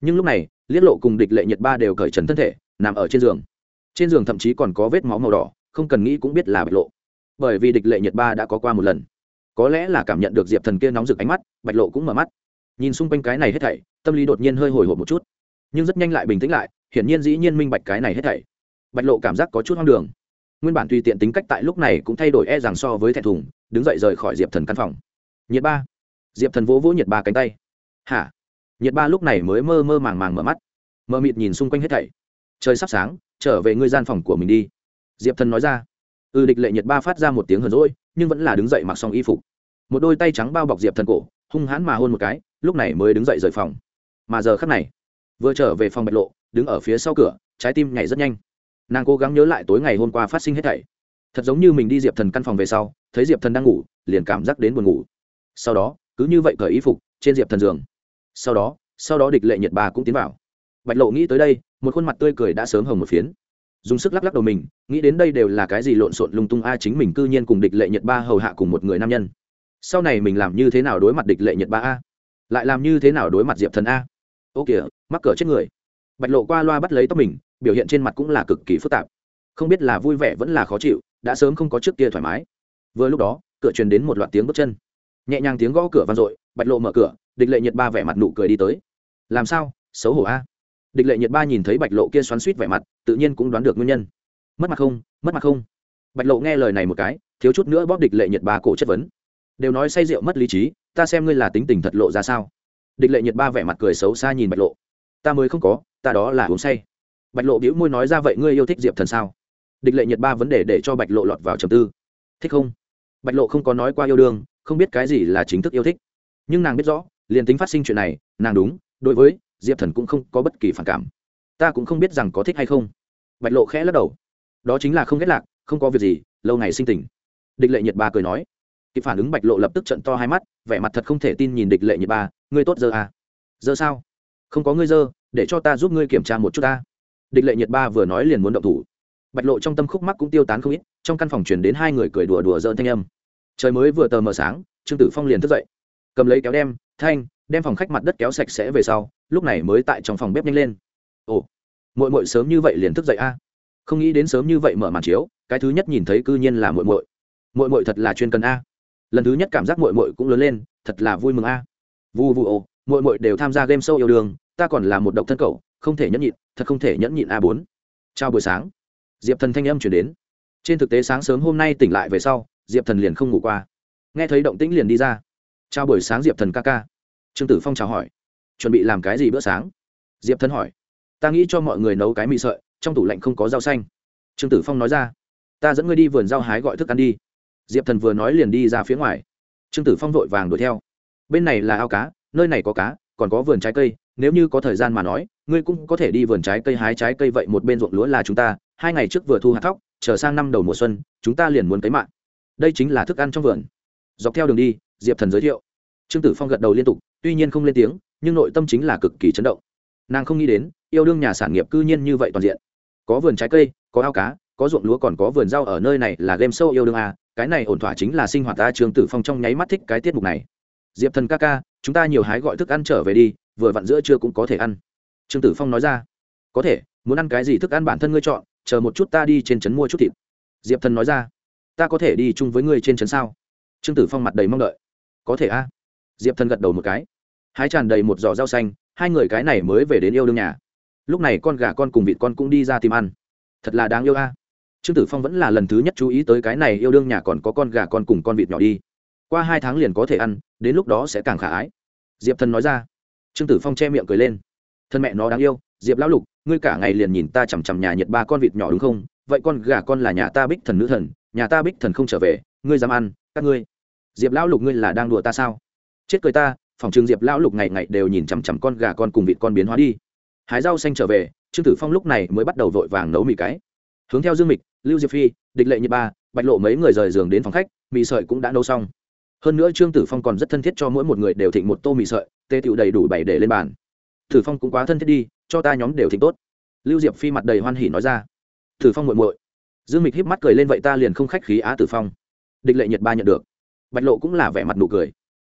Nhưng lúc này, liết lộ cùng địch lệ nhiệt ba đều cởi trần thân thể, nằm ở trên giường. Trên giường thậm chí còn có vết máu màu đỏ, không cần nghĩ cũng biết là bạch lộ. Bởi vì địch lệ nhiệt ba đã có qua một lần. Có lẽ là cảm nhận được diệp thần kia nóng rực ánh mắt, bạch lộ cũng mở mắt nhìn xung quanh cái này hết thảy, tâm lý đột nhiên hơi hồi hộp một chút. Nhưng rất nhanh lại bình tĩnh lại, hiển nhiên dĩ nhiên minh bạch cái này hết thảy. Bạch lộ cảm giác có chút hoang đường. Nguyên bản tùy tiện tính cách tại lúc này cũng thay đổi e rằng so với thẹn thùng, đứng dậy rời khỏi diệp thần căn phòng. Nhiệt ba. Diệp thần vỗ vỗ nhiệt ba cánh tay. Hả? Nhiệt ba lúc này mới mơ mơ màng màng mở mắt. Mơ mịt nhìn xung quanh hết thảy. Trời sắp sáng, trở về ngươi gian phòng của mình đi. Diệp thần nói ra. Ừ địch lệ nhiệt ba phát ra một tiếng hờn rỗi nhưng vẫn là đứng dậy mặc xong y phục. Một đôi tay trắng bao bọc diệp thần cổ, hung hãn mà hôn một cái lúc này mới đứng dậy rời phòng. Mà giờ khắc này, vừa trở về phòng bạch lộ, đứng ở phía sau cửa, trái tim nhảy rất nhanh. Nàng cố gắng nhớ lại tối ngày hôm qua phát sinh hết thảy. Thật giống như mình đi diệp thần căn phòng về sau, thấy diệp thần đang ngủ, liền cảm giác đến buồn ngủ. Sau đó, cứ như vậy cởi y phục, trên diệp thần giường. Sau đó sau đó địch lệ nhiệt bà cũng tiến vào. Bạch lộ nghĩ tới đây, một khuôn mặt tươi cười đã sớm hồng một phiến. Dùng sức lắc lắc đầu mình, nghĩ đến đây đều là cái gì lộn xộn lung tung a, chính mình cư nhiên cùng địch lệ nhiệt ba hầu hạ cùng một người nam nhân. Sau này mình làm như thế nào đối mặt địch lệ nhiệt ba a? Lại làm như thế nào đối mặt diệp thần a? Ô kìa, mắc cỡ chết người. Bạch lộ qua loa bắt lấy tóc mình, biểu hiện trên mặt cũng là cực kỳ phức tạp. Không biết là vui vẻ vẫn là khó chịu, đã sớm không có trước kia thoải mái. Vừa lúc đó, cửa truyền đến một loạt tiếng bước chân. Nhẹ nhàng tiếng gõ cửa vang dội, bạch lộ mở cửa, địch lệ nhiệt ba vẻ mặt nụ cười đi tới. Làm sao? Xấu hổ a. Địch lệ nhiệt ba nhìn thấy bạch lộ kia xoắn suýt vẻ mặt, tự nhiên cũng đoán được nguyên nhân. Mất mặt không? Mất mặt không? Bạch lộ nghe lời này một cái, thiếu chút nữa bóp địch lệ nhiệt ba cổ chất vấn. Đều nói say rượu mất lý trí ta xem ngươi là tính tình thật lộ ra sao? Địch lệ nhiệt ba vẻ mặt cười xấu xa nhìn bạch lộ. Ta mới không có, ta đó là uống say. Bạch lộ bĩu môi nói ra vậy ngươi yêu thích diệp thần sao? Địch lệ nhiệt ba vấn đề để cho bạch lộ lọt vào trầm tư. Thích không? Bạch lộ không có nói qua yêu đương, không biết cái gì là chính thức yêu thích. Nhưng nàng biết rõ, liền tính phát sinh chuyện này, nàng đúng, đối với diệp thần cũng không có bất kỳ phản cảm. Ta cũng không biết rằng có thích hay không. Bạch lộ khẽ lắc đầu. Đó chính là không ghét lạc, không có việc gì, lâu ngày sinh tình. Địch lệ nhiệt ba cười nói kịp phản ứng bạch lộ lập tức trận to hai mắt, vẻ mặt thật không thể tin nhìn địch lệ nhiệt ba, ngươi tốt giờ à? Giờ sao? Không có ngươi dơ để cho ta giúp ngươi kiểm tra một chút ta. Địch lệ nhiệt ba vừa nói liền muốn động thủ. Bạch lộ trong tâm khúc mắc cũng tiêu tán không ít, trong căn phòng chuyển đến hai người cười đùa đùa dợn thanh âm. Trời mới vừa tờ mờ sáng, trương tử phong liền thức dậy. Cầm lấy kéo đem, thanh, đem phòng khách mặt đất kéo sạch sẽ về sau, lúc này mới tại trong phòng bếp nhanh lên. Ồ mội mội sớm như vậy liền thức dậy a không nghĩ đến sớm như vậy mở màn chiếu, cái thứ nhất nhìn thấy cư nhiên là mội mội mội mội thật là chuyên cần a lần thứ nhất cảm giác mội mội cũng lớn lên, thật là vui mừng a. Vu vu ô mội mội đều tham gia game show yêu đương, ta còn là một độc thân cậu, không thể nhẫn nhịn, thật không thể nhẫn nhịn a bốn. Chào buổi sáng. Diệp thần thanh âm chuyển đến. Trên thực tế sáng sớm hôm nay tỉnh lại về sau, diệp thần liền không ngủ qua. Nghe thấy động tĩnh liền đi ra. Chào buổi sáng diệp thần ca ca. Trương tử phong chào hỏi. Chuẩn bị làm cái gì bữa sáng? Diệp thần hỏi. Ta nghĩ cho mọi người nấu cái mì sợi, trong tủ lạnh không có rau xanh. Trương tử phong nói ra. Ta dẫn ngươi đi vườn rau hái gọi thức ăn đi diệp thần vừa nói liền đi ra phía ngoài. Trương tử phong vội vàng đuổi theo. Bên này là ao cá nơi này có cá còn có vườn trái cây nếu như có thời gian mà nói ngươi cũng có thể đi vườn trái cây hái trái cây vậy một bên ruộng lúa là chúng ta hai ngày trước vừa thu hạt thóc trở sang năm đầu mùa xuân chúng ta liền muốn cấy mạng. Đây chính là thức ăn trong vườn. Dọc theo đường đi diệp thần giới thiệu. Trương tử phong gật đầu liên tục tuy nhiên không lên tiếng nhưng nội tâm chính là cực kỳ chấn động. Nàng không nghĩ đến yêu đương nhà sản nghiệp cư nhiên như vậy toàn diện. Có vườn trái cây có ao cá có ruộng lúa còn có vườn rau ở nơi này là game show yêu đương à, cái này ổn thỏa chính là sinh hoạt ta trương tử phong trong nháy mắt thích cái tiết mục này. Diệp thần ca ca, chúng ta nhiều hái gọi thức ăn trở về đi, vừa vặn giữa trưa cũng có thể ăn. Trương tử phong nói ra. Có thể, muốn ăn cái gì thức ăn bản thân ngươi chọn, chờ một chút ta đi trên trấn mua chút thịt. Diệp thần nói ra. Ta có thể đi chung với ngươi trên trấn sao? Trương tử phong mặt đầy mong đợi. Có thể a. Diệp thần gật đầu một cái. Hái tràn đầy một giỏ rau xanh, hai người cái này mới về đến yêu đương nhà. Lúc này con gà con cùng vịt con cũng đi ra tìm ăn. Thật là đáng yêu a trương tử phong vẫn là lần thứ nhất chú ý tới cái này yêu đương nhà còn có con gà con cùng con vịt nhỏ đi. Qua hai tháng liền có thể ăn, đến lúc đó sẽ càng khả ái. Diệp thần nói ra. Trương tử phong che miệng cười lên. Thân mẹ nó đáng yêu, diệp lão lục, ngươi cả ngày liền nhìn ta chằm chằm nhà nhiệt ba con vịt nhỏ đúng không? Vậy con gà con là nhà ta bích thần nữ thần, nhà ta bích thần không trở về, ngươi dám ăn, các ngươi. Diệp lão lục ngươi là đang đùa ta sao? Chết cười ta, phòng trường diệp lão lục ngày ngày đều nhìn chằm chằm con gà con cùng vịt con biến hóa đi. Hái rau xanh trở về, trương tử phong lúc này mới bắt đầu vội vàng nấu mì cái. Hướng theo dương mịch lưu diệp phi, địch lệ nhiệt ba, bạch lộ mấy người rời giường đến phòng khách, mì sợi cũng đã nấu xong. Hơn nữa trương tử phong còn rất thân thiết cho mỗi một người đều thịnh một tô mì sợi, tê tựu đầy đủ bảy để lên bàn. Tử phong cũng quá thân thiết đi, cho ta nhóm đều thịnh tốt. Lưu diệp phi mặt đầy hoan hỉ nói ra. Tử phong muội muội. Dương mịch híp mắt cười lên vậy ta liền không khách khí á tử phong. Địch lệ nhiệt ba nhận được. Bạch lộ cũng là vẻ mặt nụ cười.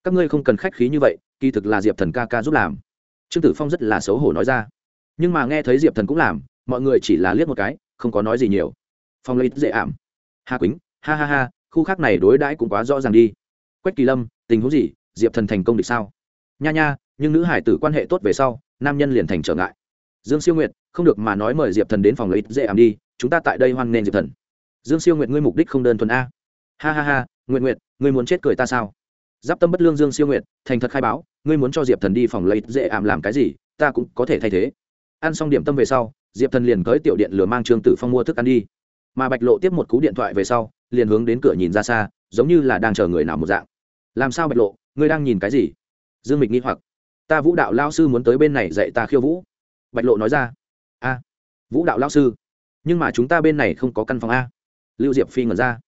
Các ngươi không cần khách khí như vậy, kỳ thực là diệp thần ca ca giúp làm. Trương tử phong rất là xấu hổ nói ra. Nhưng mà nghe thấy diệp thần cũng làm, mọi người chỉ là liếc một cái, không có nói gì nhiều phong lấy dễ ảm. Hà quýnh ha ha ha khu khác này đối đãi cũng quá rõ ràng đi. Quách kỳ lâm tình huống gì? Diệp thần thành công địch sao? Nha nha nhưng nữ hải tử quan hệ tốt về sau nam nhân liền thành trở ngại. Dương siêu nguyệt không được mà nói mời diệp thần đến phòng lấy dễ ảm đi chúng ta tại đây hoan nghênh diệp thần. Dương siêu nguyệt ngươi mục đích không đơn thuần a. Ha ha ha nguyện nguyệt, ngươi muốn chết cười ta sao? Giáp tâm bất lương dương siêu nguyệt thành thật khai báo ngươi muốn cho diệp thần đi phòng lấy dễ ảm làm cái gì ta cũng có thể thay thế. Ăn xong điểm tâm về sau diệp thần liền tới tiểu điện lừa mang trương tử phong mua thức ăn đi mà bạch lộ tiếp một cú điện thoại về sau, liền hướng đến cửa nhìn ra xa, giống như là đang chờ người nào một dạng. Làm sao bạch lộ, ngươi đang nhìn cái gì? Dương mịch nghi hoặc. Ta vũ đạo lao sư muốn tới bên này dạy ta khiêu vũ. Bạch lộ nói ra. A, vũ đạo lao sư? Nhưng mà chúng ta bên này không có căn phòng a. Lưu diệp phi ngẩn ra.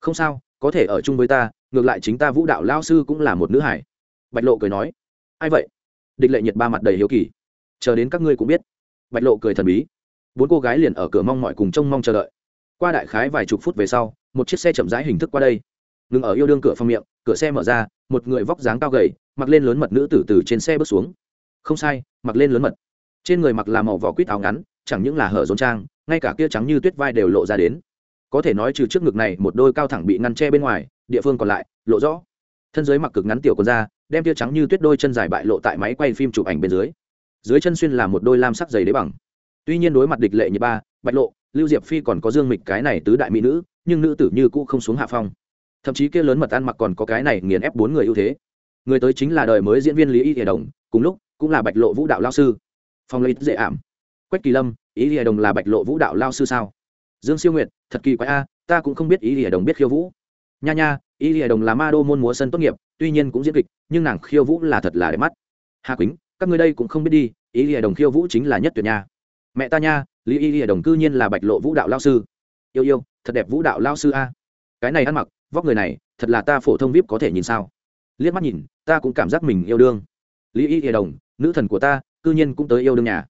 Không sao, có thể ở chung với ta, ngược lại chính ta vũ đạo lao sư cũng là một nữ hải. Bạch lộ cười nói. Ai vậy? Địch lệ nhiệt ba mặt đầy hiếu kỳ. Chờ đến các ngươi cũng biết. Bạch lộ cười thần bí. Bốn cô gái liền ở cửa mong mọi cùng trông mong chờ đợi qua đại khái vài chục phút về sau, một chiếc xe chậm rãi hình thức qua đây. Ngừng ở yêu đương cửa phòng miệng, cửa xe mở ra, một người vóc dáng cao gầy, mặc lên lớn mật nữ tử từ trên xe bước xuống. Không sai, mặc lên lớn mật. Trên người mặc là màu vỏ quýt áo ngắn, chẳng những là hở rốn trang, ngay cả kia trắng như tuyết vai đều lộ ra đến. Có thể nói trừ trước ngực này, một đôi cao thẳng bị ngăn che bên ngoài, địa phương còn lại, lộ rõ. Thân dưới mặc cực ngắn tiểu quần ra đem tia trắng như tuyết đôi chân dài bại lộ tại máy quay phim chụp ảnh bên dưới. Dưới chân xuyên là một đôi lam sắc dày đế bằng. Tuy nhiên đối mặt địch lệ như ba, bạch lộ lưu diệp phi còn có dương mịch cái này tứ đại mỹ nữ, nhưng nữ tử như cũ không xuống hạ phong. Thậm chí kia lớn mật ăn mặc còn có cái này nghiền ép bốn người ưu thế. Người tới chính là đời mới diễn viên lý y hiệp đồng, cùng lúc cũng là bạch lộ vũ đạo lao sư. Phong lấy dễ ảm. Quách kỳ lâm, ý hiệp đồng là bạch lộ vũ đạo lao sư sao? Dương siêu nguyệt, thật kỳ quái a, ta cũng không biết ý hiệp đồng biết khiêu vũ. Nha nha, ý hiệp đồng là ma đô môn múa sân tốt nghiệp, tuy nhiên cũng diễn kịch, nhưng nàng khiêu vũ là thật là đẹp mắt. Hà quýnh, các người đây cũng không biết đi, ý hiệp đồng khiêu vũ chính là nhất tuyệt nha. Mẹ ta nha lý y Y đồng cư nhiên là bạch lộ vũ đạo lao sư. Yêu yêu, thật đẹp vũ đạo lao sư a. Cái này ăn mặc, vóc người này, thật là ta phổ thông vip có thể nhìn sao? Liếc mắt nhìn, ta cũng cảm giác mình yêu đương. Lý y Y đồng, nữ thần của ta, cư nhiên cũng tới yêu đương nhà.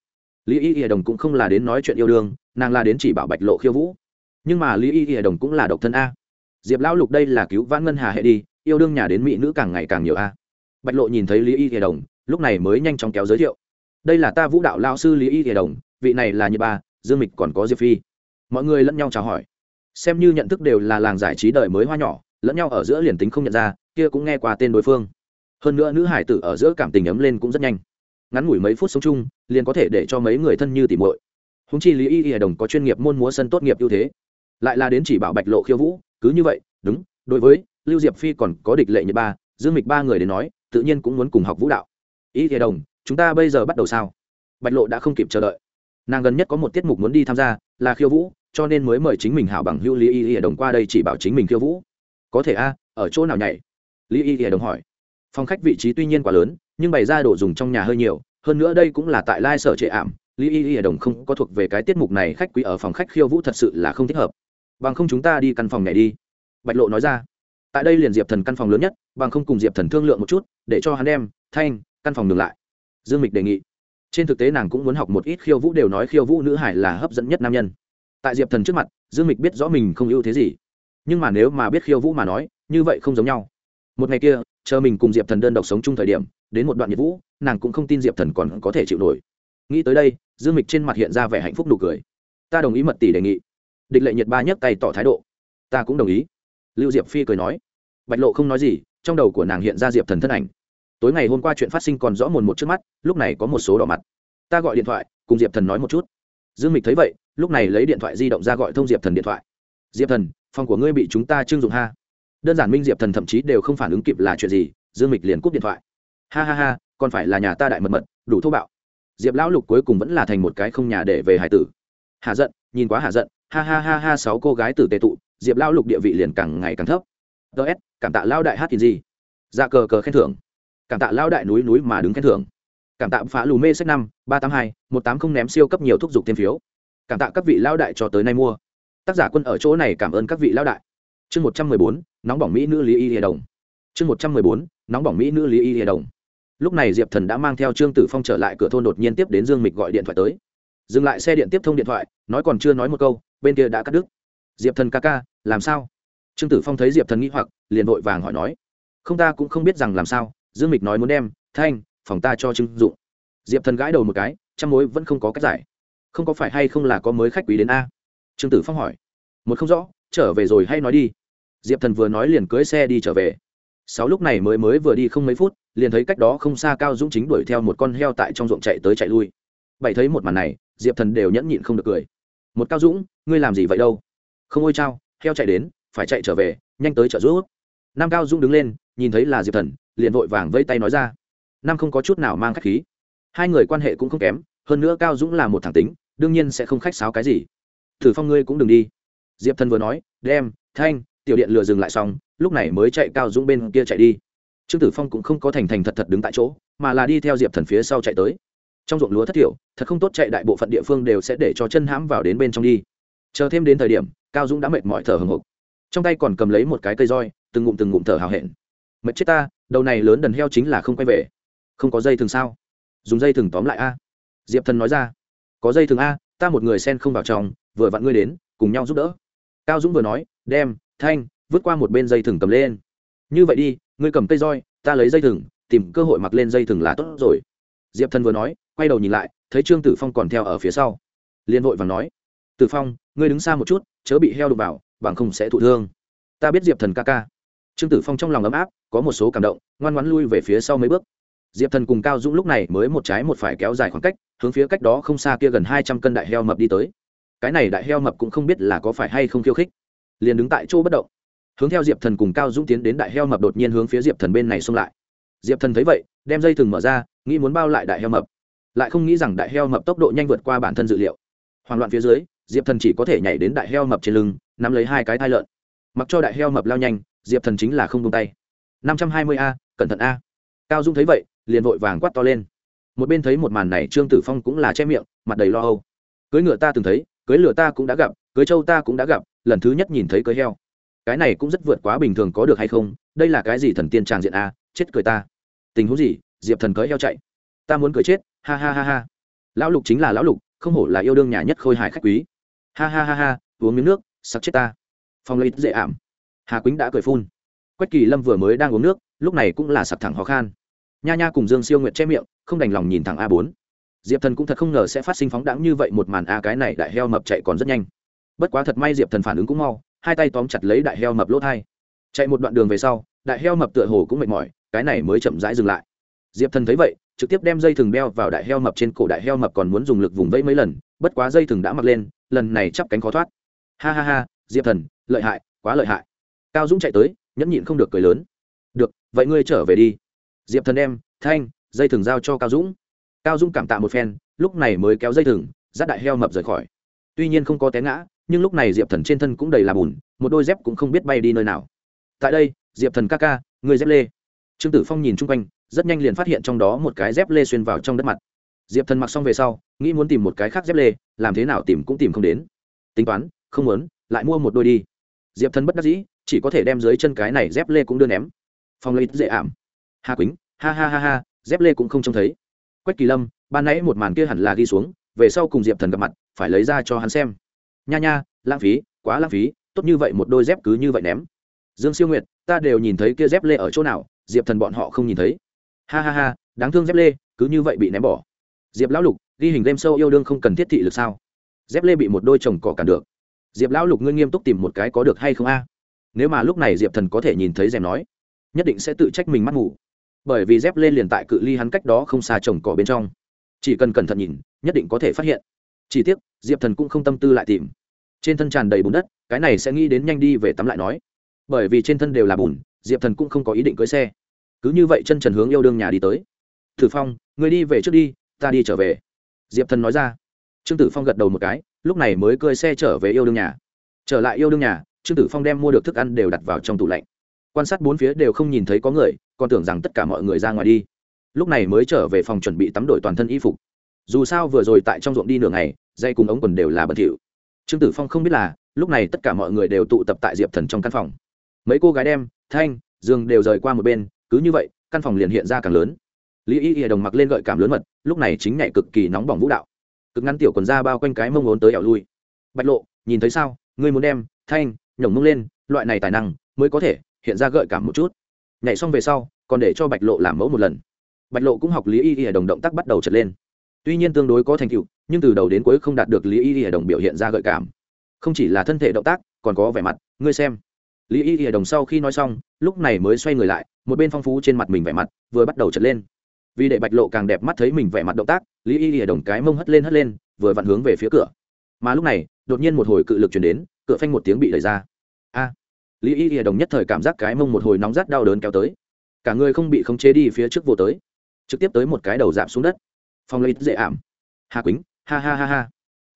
Lý y Y đồng cũng không là đến nói chuyện yêu đương, nàng là đến chỉ bảo bạch lộ khiêu vũ. Nhưng mà lý y Y đồng cũng là độc thân a. Diệp lão lục đây là cứu vãn ngân hà hệ đi, yêu đương nhà đến mỹ nữ càng ngày càng nhiều a. Bạch lộ nhìn thấy lý y Y đồng, lúc này mới nhanh chóng kéo giới thiệu. Đây là ta vũ đạo lao sư lý y Y đồng, vị này là nhật ba dương mịch còn có diệp phi. Mọi người lẫn nhau chào hỏi. Xem như nhận thức đều là làng giải trí đời mới hoa nhỏ, lẫn nhau ở giữa liền tính không nhận ra, kia cũng nghe qua tên đối phương. Hơn nữa nữ hải tử ở giữa cảm tình ấm lên cũng rất nhanh. Ngắn ngủi mấy phút sống chung, liền có thể để cho mấy người thân như tỉ muội. Húng chi lý y y đồng có chuyên nghiệp môn múa sân tốt nghiệp ưu thế. Lại là đến chỉ bảo bạch lộ khiêu vũ, cứ như vậy, đúng, đối với lưu diệp phi còn có địch lệ Nhật ba, dương mịch ba người đến nói, tự nhiên cũng muốn cùng học vũ đạo. Y y đồng, chúng ta bây giờ bắt đầu sao? Bạch lộ đã không kịp chờ đợi nàng gần nhất có một tiết mục muốn đi tham gia, là khiêu vũ, cho nên mới mời chính mình hảo bằng hữu lý y y đồng qua đây chỉ bảo chính mình khiêu vũ. Có thể a, ở chỗ nào nhảy? Lý y y đồng hỏi. Phòng khách vị trí tuy nhiên quá lớn, nhưng bày ra đồ dùng trong nhà hơi nhiều, hơn nữa đây cũng là tại lai sở trệ ảm. Lý y y đồng không có thuộc về cái tiết mục này, khách quý ở phòng khách khiêu vũ thật sự là không thích hợp. Bằng không chúng ta đi căn phòng này đi. Bạch lộ nói ra. Tại đây liền diệp thần căn phòng lớn nhất, bằng không cùng diệp thần thương lượng một chút, để cho hắn đem, thanh, căn phòng ngừng lại. Dương mịch đề nghị trên thực tế nàng cũng muốn học một ít khiêu vũ, đều nói khiêu vũ nữ hải là hấp dẫn nhất nam nhân. Tại diệp thần trước mặt, dương mịch biết rõ mình không ưu thế gì. Nhưng mà nếu mà biết khiêu vũ mà nói, như vậy không giống nhau. Một ngày kia, chờ mình cùng diệp thần đơn độc sống chung thời điểm, đến một đoạn nhiệt vũ, nàng cũng không tin diệp thần còn có thể chịu nổi. Nghĩ tới đây, dương mịch trên mặt hiện ra vẻ hạnh phúc nụ cười. Ta đồng ý mật tỷ đề nghị. Địch lệ nhiệt ba nhấc tay tỏ thái độ. Ta cũng đồng ý. Lưu diệp phi cười nói. Bạch lộ không nói gì, trong đầu của nàng hiện ra diệp thần thân ảnh tối ngày hôm qua chuyện phát sinh còn rõ mồn một trước mắt, lúc này có một số đỏ mặt. Ta gọi điện thoại, cùng diệp thần nói một chút. Dương mịch thấy vậy, lúc này lấy điện thoại di động ra gọi thông diệp thần điện thoại. Diệp thần, phòng của ngươi bị chúng ta trưng dụng ha? Đơn giản minh diệp thần thậm chí đều không phản ứng kịp là chuyện gì, dương mịch liền cúp điện thoại. Ha ha ha, còn phải là nhà ta đại mật mật, đủ thô bạo. Diệp lão lục cuối cùng vẫn là thành một cái không nhà để về hải tử. Hạ giận, nhìn quá hạ giận, ha ha ha ha, sáu cô gái tử tệ tụ, diệp lão lục địa vị liền càng ngày càng thấp. Ts cảm tạ lao đại hát thì gì? Ra cờ cờ khen thưởng cảm tạ lao đại núi núi mà đứng khen thưởng. Cảm tạ phá lù mê sách năm, ba tám hai, một tám không ném siêu cấp nhiều thúc giục thêm phiếu. Cảm tạ các vị lao đại cho tới nay mua. Tác giả quân ở chỗ này cảm ơn các vị lao đại. Chương một trăm mười bốn, nóng bỏng mỹ nữ lý y hề đồng. Chương một trăm mười bốn, nóng bỏng mỹ nữ lý y hề đồng. Lúc này diệp thần đã mang theo trương tử phong trở lại cửa thôn đột nhiên tiếp đến dương mịch gọi điện thoại tới. Dừng lại xe điện tiếp thông điện thoại, nói còn chưa nói một câu, bên kia đã cắt đứt. Diệp thần ca ca, làm sao? Trương tử phong thấy diệp thần nghĩ hoặc, liền vội vàng hỏi nói. Không ta cũng không biết rằng làm sao dương mịch nói muốn đem thanh, phòng ta cho trưng dụng. Diệp thần gãi đầu một cái, trăm mối vẫn không có cách giải. Không có phải hay không là có mới khách quý đến a? Trương tử phong hỏi. Một không rõ, trở về rồi hay nói đi. Diệp thần vừa nói liền cưới xe đi trở về. Sáu lúc này mới mới vừa đi không mấy phút, liền thấy cách đó không xa cao dũng chính đuổi theo một con heo tại trong ruộng chạy tới chạy lui. Bảy thấy một màn này, diệp thần đều nhẫn nhịn không được cười. Một cao dũng, ngươi làm gì vậy đâu? Không ôi trao heo chạy đến, phải chạy trở về, nhanh tới chợ rút nam cao dũng đứng lên, nhìn thấy là diệp thần liền vội vàng vây tay nói ra. Nam không có chút nào mang khách khí. Hai người quan hệ cũng không kém, hơn nữa cao dũng là một thằng tính, đương nhiên sẽ không khách sáo cái gì. Thử phong ngươi cũng đừng đi. Diệp thần vừa nói, đem, thanh, tiểu điện lừa dừng lại xong, lúc này mới chạy cao dũng bên kia chạy đi. Trương tử phong cũng không có thành thành thật thật đứng tại chỗ, mà là đi theo diệp thần phía sau chạy tới. Trong ruộng lúa thất thiểu, thật không tốt chạy đại bộ phận địa phương đều sẽ để cho chân hãm vào đến bên trong đi. Chờ thêm đến thời điểm, cao dũng đã mệt mỏi thở hừng hực trong tay còn cầm lấy một cái cây roi, từng ngụm từng ngụm thở hào hẹn. Mệt chết ta đầu này lớn đần heo chính là không quay về. Không có dây thừng sao? Dùng dây thừng tóm lại a. Diệp thần nói ra. Có dây thừng a, ta một người sen không vào trong, vừa vặn ngươi đến, cùng nhau giúp đỡ. Cao dũng vừa nói, đem, thanh, vứt qua một bên dây thừng cầm lên. Như vậy đi, ngươi cầm cây roi, ta lấy dây thừng tìm cơ hội mặc lên dây thừng là tốt rồi. Diệp thần vừa nói, quay đầu nhìn lại, thấy trương tử phong còn theo ở phía sau. Liên vội và nói, tử phong, ngươi đứng xa một chút, chớ bị heo đục vào, bằng không sẽ thụ thương. Ta biết diệp thần ca ca trương tử phong trong lòng ấm áp, có một số cảm động, ngoan ngoãn lui về phía sau mấy bước. Diệp thần cùng cao dũng lúc này mới một trái một phải kéo dài khoảng cách, hướng phía cách đó không xa kia gần hai trăm cân đại heo mập đi tới. Cái này đại heo mập cũng không biết là có phải hay không khiêu khích. Liền đứng tại chỗ bất động. Hướng theo diệp thần cùng cao dũng tiến đến đại heo mập đột nhiên hướng phía diệp thần bên này xông lại. Diệp thần thấy vậy, đem dây thừng mở ra, nghĩ muốn bao lại đại heo mập. Lại không nghĩ rằng đại heo mập tốc độ nhanh vượt qua bản thân dự liệu. Hoảng loạn phía dưới, diệp thần chỉ có thể nhảy đến đại heo mập trên lưng, nắm lấy hai cái thai lợn. Mặc cho đại heo mập lao nhanh diệp thần chính là không tung tay. năm trăm hai mươi a, cẩn thận a. Cao dung thấy vậy, liền vội vàng quát to lên. Một bên thấy một màn này, trương tử phong cũng là che miệng, mặt đầy lo âu. Cưới ngựa ta từng thấy, cưới lửa ta cũng đã gặp, cưới trâu ta cũng đã gặp, lần thứ nhất nhìn thấy cưới heo. Cái này cũng rất vượt quá bình thường có được hay không, đây là cái gì thần tiên tràng diện a, chết cười ta. Tình huống gì, diệp thần cưới heo chạy. Ta muốn cười chết, ha ha ha ha. Lão lục chính là lão lục, không hổ là yêu đương nhà nhất khôi hài khách quý. Ha ha ha ha, uống miếng nước, sặc chết ta. Phong lấy dễ ảm hà quýnh đã cười phun. Quách kỳ lâm vừa mới đang uống nước, lúc này cũng là sặc thẳng khó khăn nha nha cùng dương siêu nguyệt che miệng, không đành lòng nhìn thẳng a bốn. Diệp thần cũng thật không ngờ sẽ phát sinh phóng đãng như vậy một màn a, cái này đại heo mập chạy còn rất nhanh. Bất quá thật may diệp thần phản ứng cũng mau, hai tay tóm chặt lấy đại heo mập lỗ thai. Chạy một đoạn đường về sau, đại heo mập tựa hồ cũng mệt mỏi, cái này mới chậm rãi dừng lại. Diệp thần thấy vậy, trực tiếp đem dây thừng đeo vào đại heo mập trên cổ đại heo mập còn muốn dùng lực vùng vẫy mấy lần, bất quá dây thừng đã mặc lên, lần này chắp cánh khó thoát. Ha ha ha, diệp thần, lợi hại, quá lợi hại cao dũng chạy tới, nhẫn nhịn không được cười lớn. Được, vậy ngươi trở về đi. Diệp thần đem thanh, dây thừng giao cho cao dũng. Cao dũng cảm tạ một phen, lúc này mới kéo dây thừng, dắt đại heo mập rời khỏi. Tuy nhiên không có té ngã, nhưng lúc này diệp thần trên thân cũng đầy là bùn, một đôi dép cũng không biết bay đi nơi nào. Tại đây, diệp thần ca ca người dép lê. Trương tử phong nhìn chung quanh, rất nhanh liền phát hiện trong đó một cái dép lê xuyên vào trong đất mặt. Diệp thần mặc xong về sau, nghĩ muốn tìm một cái khác dép lê, làm thế nào tìm cũng tìm không đến. Tính toán, không muốn, lại mua một đôi đi. Diệp thần bất đắc dĩ chỉ có thể đem dưới chân cái này dép lê cũng đưa ném. Phong lấy dễ ảm. Hà quýnh, ha ha ha ha, dép lê cũng không trông thấy. Quách kỳ lâm, ban nãy một màn kia hẳn là ghi xuống, về sau cùng diệp thần gặp mặt, phải lấy ra cho hắn xem. Nha nha, lãng phí, quá lãng phí, tốt như vậy một đôi dép cứ như vậy ném. Dương siêu nguyệt, ta đều nhìn thấy kia dép lê ở chỗ nào, diệp thần bọn họ không nhìn thấy. Ha ha ha, đáng thương dép lê, cứ như vậy bị ném bỏ. Diệp lão lục, ghi hình game sâu yêu đương không cần thiết thị lực sao? Dép lê bị một đôi chồng cỏ cản được. Diệp lão lục ngươi nghiêm túc tìm một cái có được hay không a? Nếu mà lúc này diệp thần có thể nhìn thấy rèm nói, nhất định sẽ tự trách mình mắt ngủ bởi vì dép lên liền tại cự ly hắn cách đó không xa trồng cỏ bên trong. Chỉ cần cẩn thận nhìn, nhất định có thể phát hiện. Chỉ tiếc, diệp thần cũng không tâm tư lại tìm. Trên thân tràn đầy bùn đất, cái này sẽ nghĩ đến nhanh đi về tắm lại nói. Bởi vì trên thân đều là bùn, diệp thần cũng không có ý định cưới xe. Cứ như vậy chân trần hướng yêu đương nhà đi tới. Thử phong, người đi về trước đi, ta đi trở về. Diệp thần nói ra. Trương tử phong gật đầu một cái, lúc này mới cưới xe trở về yêu đương nhà. Trở lại yêu đương nhà trương tử phong đem mua được thức ăn đều đặt vào trong tủ lạnh. Quan sát bốn phía đều không nhìn thấy có người, còn tưởng rằng tất cả mọi người ra ngoài đi. Lúc này mới trở về phòng chuẩn bị tắm đổi toàn thân y phục. Dù sao vừa rồi tại trong ruộng đi nửa ngày, dây cùng ống quần đều là bẩn thỉu. Trương tử phong không biết là, lúc này tất cả mọi người đều tụ tập tại diệp thần trong căn phòng. Mấy cô gái đem, thanh, dương đều rời qua một bên, cứ như vậy, căn phòng liền hiện ra càng lớn. Lý y y đồng mặc lên gợi cảm lớn mật, lúc này chính nhảy cực kỳ nóng bỏng vũ đạo. Cực ngắn tiểu quần ra bao quanh cái mông ốn tới ẻo lui. Bạch lộ, nhìn thấy sao? Ngươi muốn đem, thanh nhổng mông lên, loại này tài năng mới có thể hiện ra gợi cảm một chút. Nhảy xong về sau, còn để cho bạch lộ làm mẫu một lần. Bạch lộ cũng học lý y y đồng động tác bắt đầu trật lên. Tuy nhiên tương đối có thành tựu, nhưng từ đầu đến cuối không đạt được lý y y đồng biểu hiện ra gợi cảm. Không chỉ là thân thể động tác, còn có vẻ mặt, ngươi xem. Lý y y đồng sau khi nói xong, lúc này mới xoay người lại, một bên phong phú trên mặt mình vẻ mặt vừa bắt đầu trật lên. Vì để bạch lộ càng đẹp mắt thấy mình vẻ mặt động tác, lý y y đồng cái mông hất lên hất lên, vừa vặn hướng về phía cửa. Mà lúc này, đột nhiên một hồi cự lực chuyển đến cửa phanh một tiếng bị đẩy ra. A, lý y y đồng nhất thời cảm giác cái mông một hồi nóng rát đau đớn kéo tới. Cả người không bị khống chế đi phía trước vô tới, trực tiếp tới một cái đầu giảm xuống đất. Phong lấy dễ ảm. Hà quýnh, ha ha ha ha.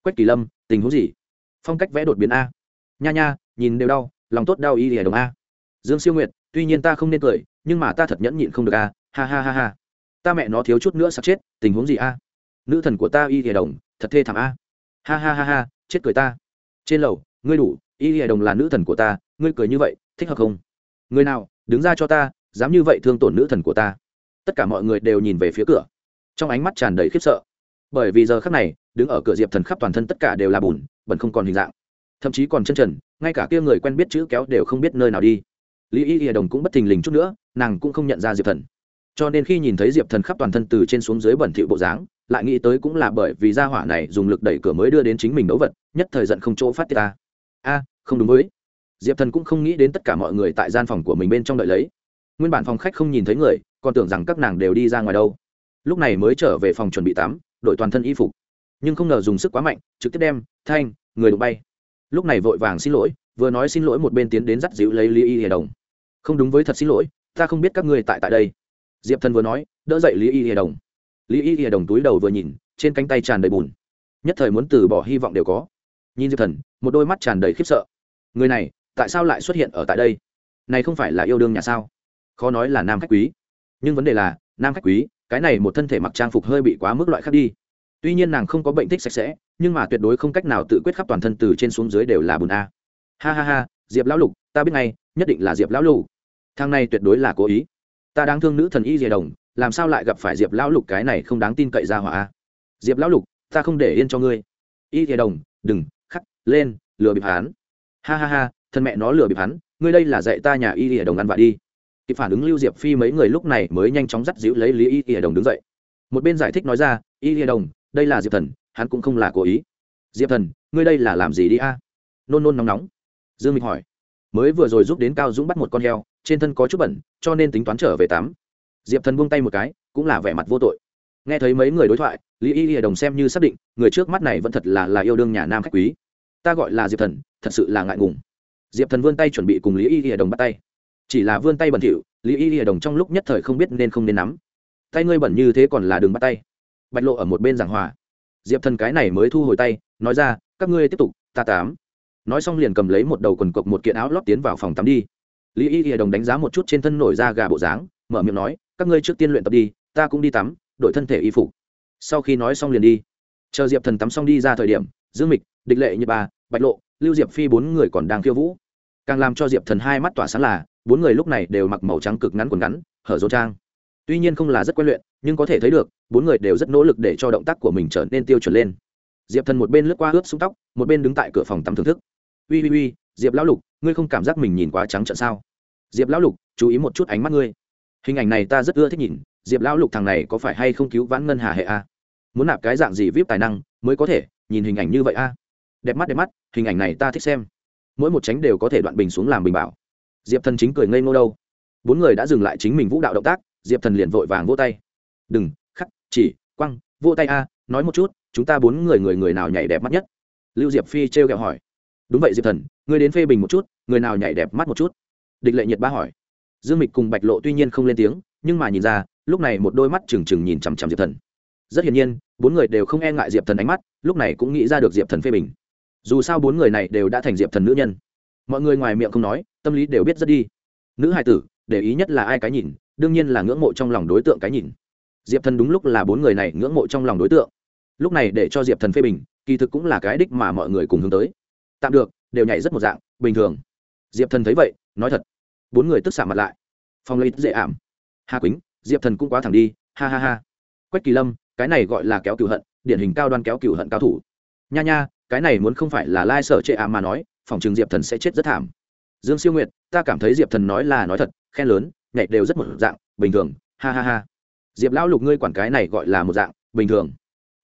Quách kỳ lâm, tình huống gì? Phong cách vẽ đột biến a. Nha nha, nhìn đều đau, lòng tốt đau y y đồng a. Dương siêu nguyệt, tuy nhiên ta không nên cười, nhưng mà ta thật nhẫn nhịn không được a. Ha ha ha ha. Ta mẹ nó thiếu chút nữa sắp chết, tình huống gì a? Nữ thần của ta y y đồng, thật thê thảm a. Ha ha ha ha, chết cười ta. Trên lầu ngươi đủ, y y đồng là nữ thần của ta, ngươi cười như vậy, thích hợp không? Người nào, đứng ra cho ta, dám như vậy thương tổn nữ thần của ta. Tất cả mọi người đều nhìn về phía cửa. Trong ánh mắt tràn đầy khiếp sợ. Bởi vì giờ khắc này, đứng ở cửa diệp thần khắp toàn thân tất cả đều là bùn bẩn không còn hình dạng. Thậm chí còn chân trần, ngay cả kia người quen biết chữ kéo đều không biết nơi nào đi. Lý y y đồng cũng bất thình lình chút nữa, nàng cũng không nhận ra diệp thần. Cho nên khi nhìn thấy diệp thần khắp toàn thân từ trên xuống dưới bẩn thỉu bộ dáng, lại nghĩ tới cũng là bởi vì gia hỏa này dùng lực đẩy cửa mới đưa đến chính mình đấu vật, nhất thời giận không chỗ phát tiết ta a, không đúng với. Diệp thần cũng không nghĩ đến tất cả mọi người tại gian phòng của mình bên trong đợi lấy. Nguyên bản phòng khách không nhìn thấy người, còn tưởng rằng các nàng đều đi ra ngoài đâu. Lúc này mới trở về phòng chuẩn bị tắm đội toàn thân y phục. Nhưng không ngờ dùng sức quá mạnh, trực tiếp đem, thanh, người đụng bay. Lúc này vội vàng xin lỗi, vừa nói xin lỗi một bên tiến đến dắt dịu lấy lý y hề đồng. Không đúng với thật xin lỗi, ta không biết các ngươi tại tại đây. Diệp thần vừa nói, đỡ dậy lý y hề đồng. Lý y hề đồng túi đầu vừa nhìn, trên cánh tay tràn đầy bùn. Nhất thời muốn từ bỏ hy vọng đều có nhìn diệp thần, một đôi mắt tràn đầy khiếp sợ. Người này, tại sao lại xuất hiện ở tại đây? Này không phải là yêu đương nhà sao? Khó nói là nam khách quý. Nhưng vấn đề là, nam khách quý, cái này một thân thể mặc trang phục hơi bị quá mức loại khác đi. Tuy nhiên nàng không có bệnh thích sạch sẽ, nhưng mà tuyệt đối không cách nào tự quyết khắp toàn thân từ trên xuống dưới đều là bùn a. Ha ha ha, diệp lão lục, ta biết ngay, nhất định là diệp lão lục. Thang này tuyệt đối là cố ý. Ta đang thương nữ thần y diệp đồng, làm sao lại gặp phải diệp lão lục cái này không đáng tin cậy ra hỏa diệp lão lục, ta không để yên cho ngươi. Y diệp đồng, đừng lên, lừa bịp hắn. Ha ha ha, thân mẹ nó lừa bịp hắn, ngươi đây là dạy ta nhà y ỉa đồng ăn vạ đi. Kịp phản ứng lưu diệp phi mấy người lúc này mới nhanh chóng dắt dịu lấy lý y ỉa đồng đứng dậy. Một bên giải thích nói ra, y ỉa đồng, đây là diệp thần, hắn cũng không là cố ý. Diệp thần, ngươi đây là làm gì đi a? Nôn nôn nóng nóng. Dương minh hỏi. Mới vừa rồi giúp đến cao dũng bắt một con heo, trên thân có chút bẩn, cho nên tính toán trở về tắm. Diệp thần buông tay một cái, cũng là vẻ mặt vô tội. Nghe thấy mấy người đối thoại, lý y y đồng xem như xác định, người trước mắt này vẫn thật là là yêu đương nhà nam khách quý ta gọi là diệp thần, thật sự là ngại ngùng. Diệp thần vươn tay chuẩn bị cùng lý y y đồng bắt tay. Chỉ là vươn tay bẩn thỉu, lý y y đồng trong lúc nhất thời không biết nên không nên nắm. Tay ngươi bẩn như thế còn là đường bắt tay. Bạch lộ ở một bên giảng hòa. Diệp thần cái này mới thu hồi tay, nói ra, các ngươi tiếp tục, ta tám. Nói xong liền cầm lấy một đầu quần cộc một kiện áo lót tiến vào phòng tắm đi. Lý y hiệp đồng đánh giá một chút trên thân nổi ra gà bộ dáng, mở miệng nói, các ngươi trước tiên luyện tập đi, ta cũng đi tắm, đổi thân thể y phục. Sau khi nói xong liền đi. Chờ diệp thần tắm xong đi ra thời điểm dương mịch, địch lệ như bà bạch lộ, lưu diệp phi bốn người còn đang khiêu vũ. Càng làm cho diệp thần hai mắt tỏa sáng là, bốn người lúc này đều mặc màu trắng cực ngắn quần ngắn, hở dỗ trang. Tuy nhiên không là rất quen luyện, nhưng có thể thấy được, bốn người đều rất nỗ lực để cho động tác của mình trở nên tiêu chuẩn lên. Diệp thần một bên lướt qua ướt súng tóc, một bên đứng tại cửa phòng tắm thưởng thức. Ui ui ui diệp lão lục, ngươi không cảm giác mình nhìn quá trắng trợn sao? Diệp lão lục, chú ý một chút ánh mắt ngươi. Hình ảnh này ta rất ưa thích nhìn, diệp lão lục thằng này có phải hay không cứu vãn ngân hà hệ a? Muốn nạp cái dạng gì vip tài năng mới có thể nhìn hình ảnh như vậy a. Đẹp mắt đẹp mắt, hình ảnh này ta thích xem. Mỗi một tránh đều có thể đoạn bình xuống làm bình bảo. Diệp thần chính cười ngây ngô đâu. Bốn người đã dừng lại chính mình vũ đạo động tác, diệp thần liền vội vàng vỗ tay. Đừng, khắc, chỉ, quăng, vỗ tay a, nói một chút, chúng ta bốn người người người nào nhảy đẹp mắt nhất? Lưu diệp phi t r kẹo hỏi. Đúng vậy diệp thần người đến phê bình một chút, người nào nhảy đẹp mắt một chút? Địch lệ nhiệt ba hỏi. Dương mịch cùng bạch lộ tuy nhiên không lên tiếng, nhưng mà nhìn ra, lúc này một đôi mắt trừng trừng nhìn chằm chằm diệp thần. Rất hiển nhiên, bốn người đều không e ngại diệp thần ánh mắt lúc này cũng nghĩ ra được diệp thần phê bình dù sao bốn người này đều đã thành diệp thần nữ nhân mọi người ngoài miệng không nói tâm lý đều biết rất đi nữ hai tử để ý nhất là ai cái nhìn đương nhiên là ngưỡng mộ trong lòng đối tượng cái nhìn diệp thần đúng lúc là bốn người này ngưỡng mộ trong lòng đối tượng lúc này để cho diệp thần phê bình kỳ thực cũng là cái đích mà mọi người cùng hướng tới tạm được đều nhảy rất một dạng bình thường diệp thần thấy vậy nói thật bốn người tức xả mặt lại phong lấy dễ ảm hà quýnh diệp thần cũng quá thẳng đi ha ha ha quách kỳ lâm cái này gọi là kéo cựu hận điển hình cao đoan kéo cựu hận cao thủ. Nha nha, cái này muốn không phải là lai sở trệ à mà nói, phòng trường diệp thần sẽ chết rất thảm. Dương siêu nguyệt, ta cảm thấy diệp thần nói là nói thật, khen lớn, nhảy đều rất một dạng, bình thường, ha ha ha. Diệp lão lục ngươi quản cái này gọi là một dạng, bình thường.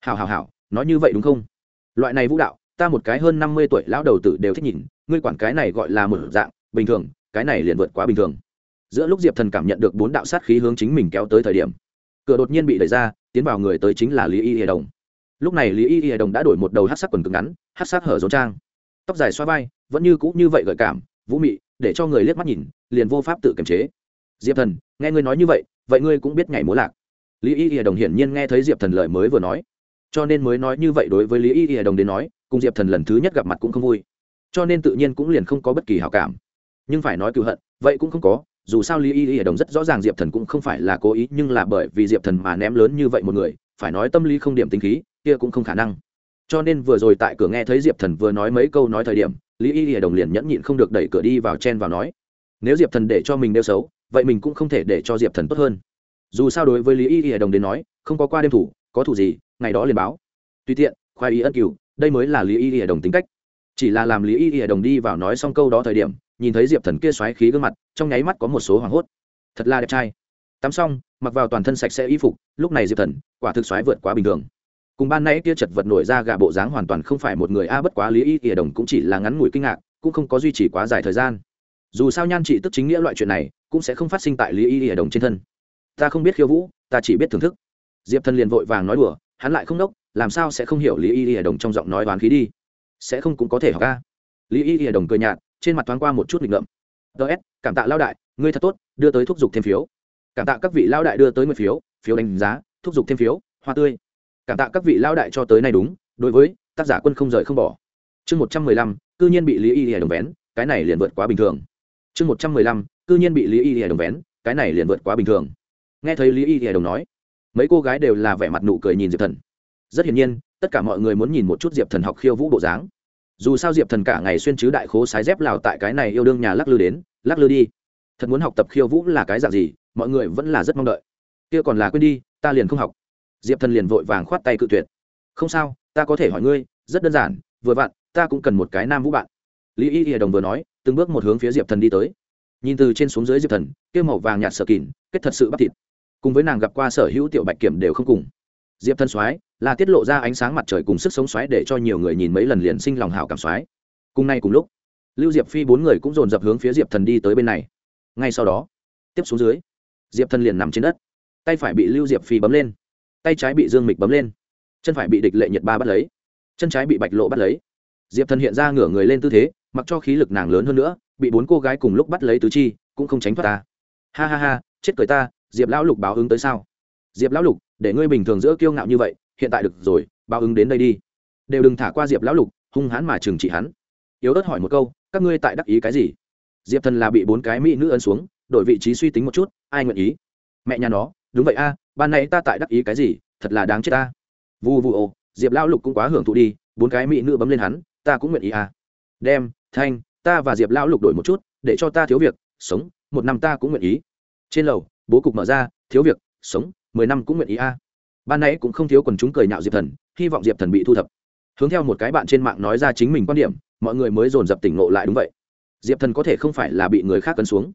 Hào hào hào nói như vậy đúng không? Loại này vũ đạo, ta một cái hơn năm mươi tuổi lão đầu tử đều thích nhìn, ngươi quản cái này gọi là một dạng, bình thường, cái này liền vượt quá bình thường. Giữa lúc diệp thần cảm nhận được bốn đạo sát khí hướng chính mình kéo tới thời điểm, cửa đột nhiên bị đẩy ra, tiến vào người tới chính là lý y hề đồng lúc này lý y Y đồng đã đổi một đầu hát sắc quần cứng ngắn, hát sắc hở rốn trang. Tóc dài xoa vai, vẫn như cũ như vậy gợi cảm, vũ mị, để cho người liếc mắt nhìn, liền vô pháp tự kiềm chế. Diệp thần, nghe ngươi nói như vậy vậy ngươi cũng biết nhảy múa lạc. Lý y Y đồng hiển nhiên nghe thấy diệp thần lời mới vừa nói. Cho nên mới nói như vậy đối với lý y y đồng đến nói, cùng diệp thần lần thứ nhất gặp mặt cũng không vui. Cho nên tự nhiên cũng liền không có bất kỳ hảo cảm. Nhưng phải nói cựu hận, vậy cũng không có, dù sao lý y y đồng rất rõ ràng diệp thần cũng không phải là cố ý, nhưng là bởi vì diệp thần mà ném lớn như vậy một người, phải nói tâm lý không điểm tính khí kia cũng không khả năng. Cho nên vừa rồi tại cửa nghe thấy diệp thần vừa nói mấy câu nói thời điểm, lý y y đồng liền nhẫn nhịn không được đẩy cửa đi vào chen vào nói, nếu diệp thần để cho mình đeo xấu, vậy mình cũng không thể để cho diệp thần tốt hơn. Dù sao đối với lý y y đồng đến nói, không có qua đêm thủ, có thủ gì, ngày đó liền báo. Tùy tiện, khoai ý ân cửu, đây mới là lý y y đồng tính cách. Chỉ là làm lý y y đồng đi vào nói xong câu đó thời điểm, nhìn thấy diệp thần kia xoáy khí gương mặt, trong nháy mắt có một số hoảng hốt. Thật là đẹp trai. Tắm xong, mặc vào toàn thân sạch sẽ y phục, lúc này diệp thần, quả thực xoáy vượt quá bình thường cùng ban nãy kia chật vật nổi ra gà bộ dáng hoàn toàn không phải một người a, bất quá lý y ỉa đồng cũng chỉ là ngắn ngủi kinh ngạc, cũng không có duy trì quá dài thời gian. Dù sao nhan trị tức chính nghĩa loại chuyện này, cũng sẽ không phát sinh tại lý y ỉa đồng trên thân. Ta không biết khiêu vũ, ta chỉ biết thưởng thức. Diệp thần liền vội vàng nói đùa, hắn lại không đốc, làm sao sẽ không hiểu lý y ỉa đồng trong giọng nói đoán khí đi? Sẽ không cũng có thể học ca lý y ỉa đồng cười nhạt, trên mặt thoáng qua một chút nghịch ngợm. Ts cảm tạ lao đại, ngươi thật tốt, đưa tới thúc giục thêm phiếu. Cảm tạ các vị lao đại đưa tới một phiếu phiếu đánh giá, thúc giục thêm phiếu, hoa tươi cảm tạ các vị lao đại cho tới nay đúng, đối với tác giả quân không rời không bỏ. Chương một trăm mười lăm, cư nhiên bị lý y hề đồng vén, cái này liền vượt quá bình thường. Chương một trăm mười lăm, cư nhiên bị lý y hề đồng vén, cái này liền vượt quá bình thường. Nghe thấy lý y hề đồng nói, mấy cô gái đều là vẻ mặt nụ cười nhìn diệp thần. Rất hiển nhiên, tất cả mọi người muốn nhìn một chút diệp thần học khiêu vũ bộ dáng. Dù sao diệp thần cả ngày xuyên chứ đại khố sái dép lào tại cái này yêu đương nhà lắc lư đến, lắc lư đi. Thật muốn học tập khiêu vũ là cái dạng gì, mọi người vẫn là rất mong đợi. Kia còn là quên đi, ta liền không học diệp thần liền vội vàng khoát tay cự tuyệt. Không sao, ta có thể hỏi ngươi, rất đơn giản, vừa vặn, ta cũng cần một cái nam vũ bạn. Lý y hiệp đồng vừa nói, từng bước một hướng phía diệp thần đi tới. Nhìn từ trên xuống dưới diệp thần kêu màu vàng nhạt sợ kỳn kết thật sự bắt thịt. Cùng với nàng gặp qua sở hữu tiểu bạch kiểm đều không cùng. Diệp thần soái là tiết lộ ra ánh sáng mặt trời cùng sức sống xoáy để cho nhiều người nhìn mấy lần liền sinh lòng hảo cảm xoáy cùng nay cùng lúc, lưu diệp phi bốn người cũng dồn dập hướng phía diệp thần đi tới bên này. Ngay sau đó, tiếp xuống dưới, diệp thần liền nằm trên đất, tay phải bị lưu diệp phi bấm lên tay trái bị dương mịch bấm lên chân phải bị địch lệ nhiệt ba bắt lấy chân trái bị bạch lộ bắt lấy diệp thần hiện ra ngửa người lên tư thế mặc cho khí lực nàng lớn hơn nữa bị bốn cô gái cùng lúc bắt lấy tứ chi cũng không tránh thoát ta ha ha ha chết cười ta diệp lão lục báo ứng tới sao diệp lão lục để ngươi bình thường giữa kiêu ngạo như vậy hiện tại được rồi báo ứng đến đây đi đều đừng thả qua diệp lão lục hung hãn mà trừng trị hắn yếu ớt hỏi một câu các ngươi tại đắc ý cái gì diệp thần là bị bốn cái mỹ nữ ấn xuống đổi vị trí suy tính một chút ai nguyện ý mẹ nhà nó đúng vậy a, ban nãy ta tại đắc ý cái gì, thật là đáng chết ta. Vu vu ô diệp lão lục cũng quá hưởng thụ đi, bốn cái mỹ nữ bấm lên hắn, ta cũng nguyện ý a. Đem, thanh, ta và diệp lão lục đổi một chút, để cho ta thiếu việc, sống, một năm ta cũng nguyện ý. Trên lầu, bố cục mở ra, thiếu việc, sống, mười năm cũng nguyện ý a. Ban nãy cũng không thiếu quần chúng cười nhạo diệp thần, hy vọng diệp thần bị thu thập. Hướng theo một cái bạn trên mạng nói ra chính mình quan điểm, mọi người mới dồn dập tỉnh ngộ lại đúng vậy. Diệp thần có thể không phải là bị người khác cấn xuống,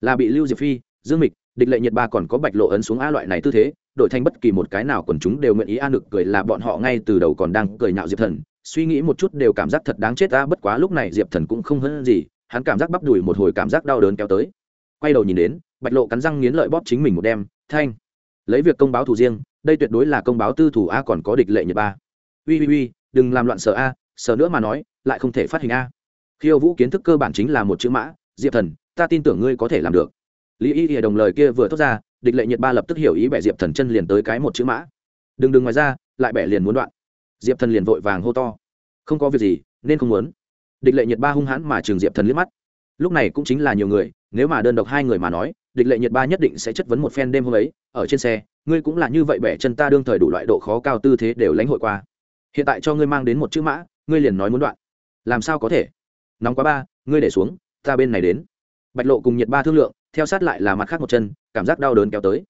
là bị lưu diệp phi, dương mịch địch lệ nhiệt ba còn có bạch lộ ấn xuống a loại này tư thế, đổi thành bất kỳ một cái nào còn chúng đều nguyện ý a nực cười là bọn họ ngay từ đầu còn đang cười nhạo diệp thần. Suy nghĩ một chút đều cảm giác thật đáng chết ta bất quá lúc này diệp thần cũng không hơn gì, hắn cảm giác bắp đùi một hồi cảm giác đau đớn kéo tới. Quay đầu nhìn đến, bạch lộ cắn răng nghiến lợi bóp chính mình một đêm, thanh, lấy việc công báo thủ riêng, đây tuyệt đối là công báo tư thủ a, còn có địch lệ Nhiệt ba. Ui ui ui đừng làm loạn sợ a, sợ nữa mà nói, lại không thể phát hình a. Khiêu vũ kiến thức cơ bản chính là một chữ mã, diệp thần, ta tin tưởng ngươi có thể làm được lý y hiệp đồng lời kia vừa thốt ra, địch lệ nhiệt ba lập tức hiểu ý bẻ diệp thần chân liền tới cái một chữ mã. Đừng đừng ngoài ra, lại bẻ liền muốn đoạn. Diệp thần liền vội vàng hô to. Không có việc gì, nên không muốn. Địch lệ nhiệt ba hung hãn mà trường diệp thần liếc mắt. Lúc này cũng chính là nhiều người, nếu mà đơn độc hai người mà nói, địch lệ nhiệt ba nhất định sẽ chất vấn một phen đêm hôm ấy, ở trên xe, ngươi cũng là như vậy bẻ chân ta đương thời đủ loại độ khó cao tư thế đều lãnh hội qua. Hiện tại cho ngươi mang đến một chữ mã, ngươi liền nói muốn đoạn. Làm sao có thể? Nóng quá ba, ngươi để xuống, ta bên này đến. Bạch lộ cùng nhiệt ba thương lượng theo sát lại là mặt khác một chân, cảm giác đau đớn kéo tới.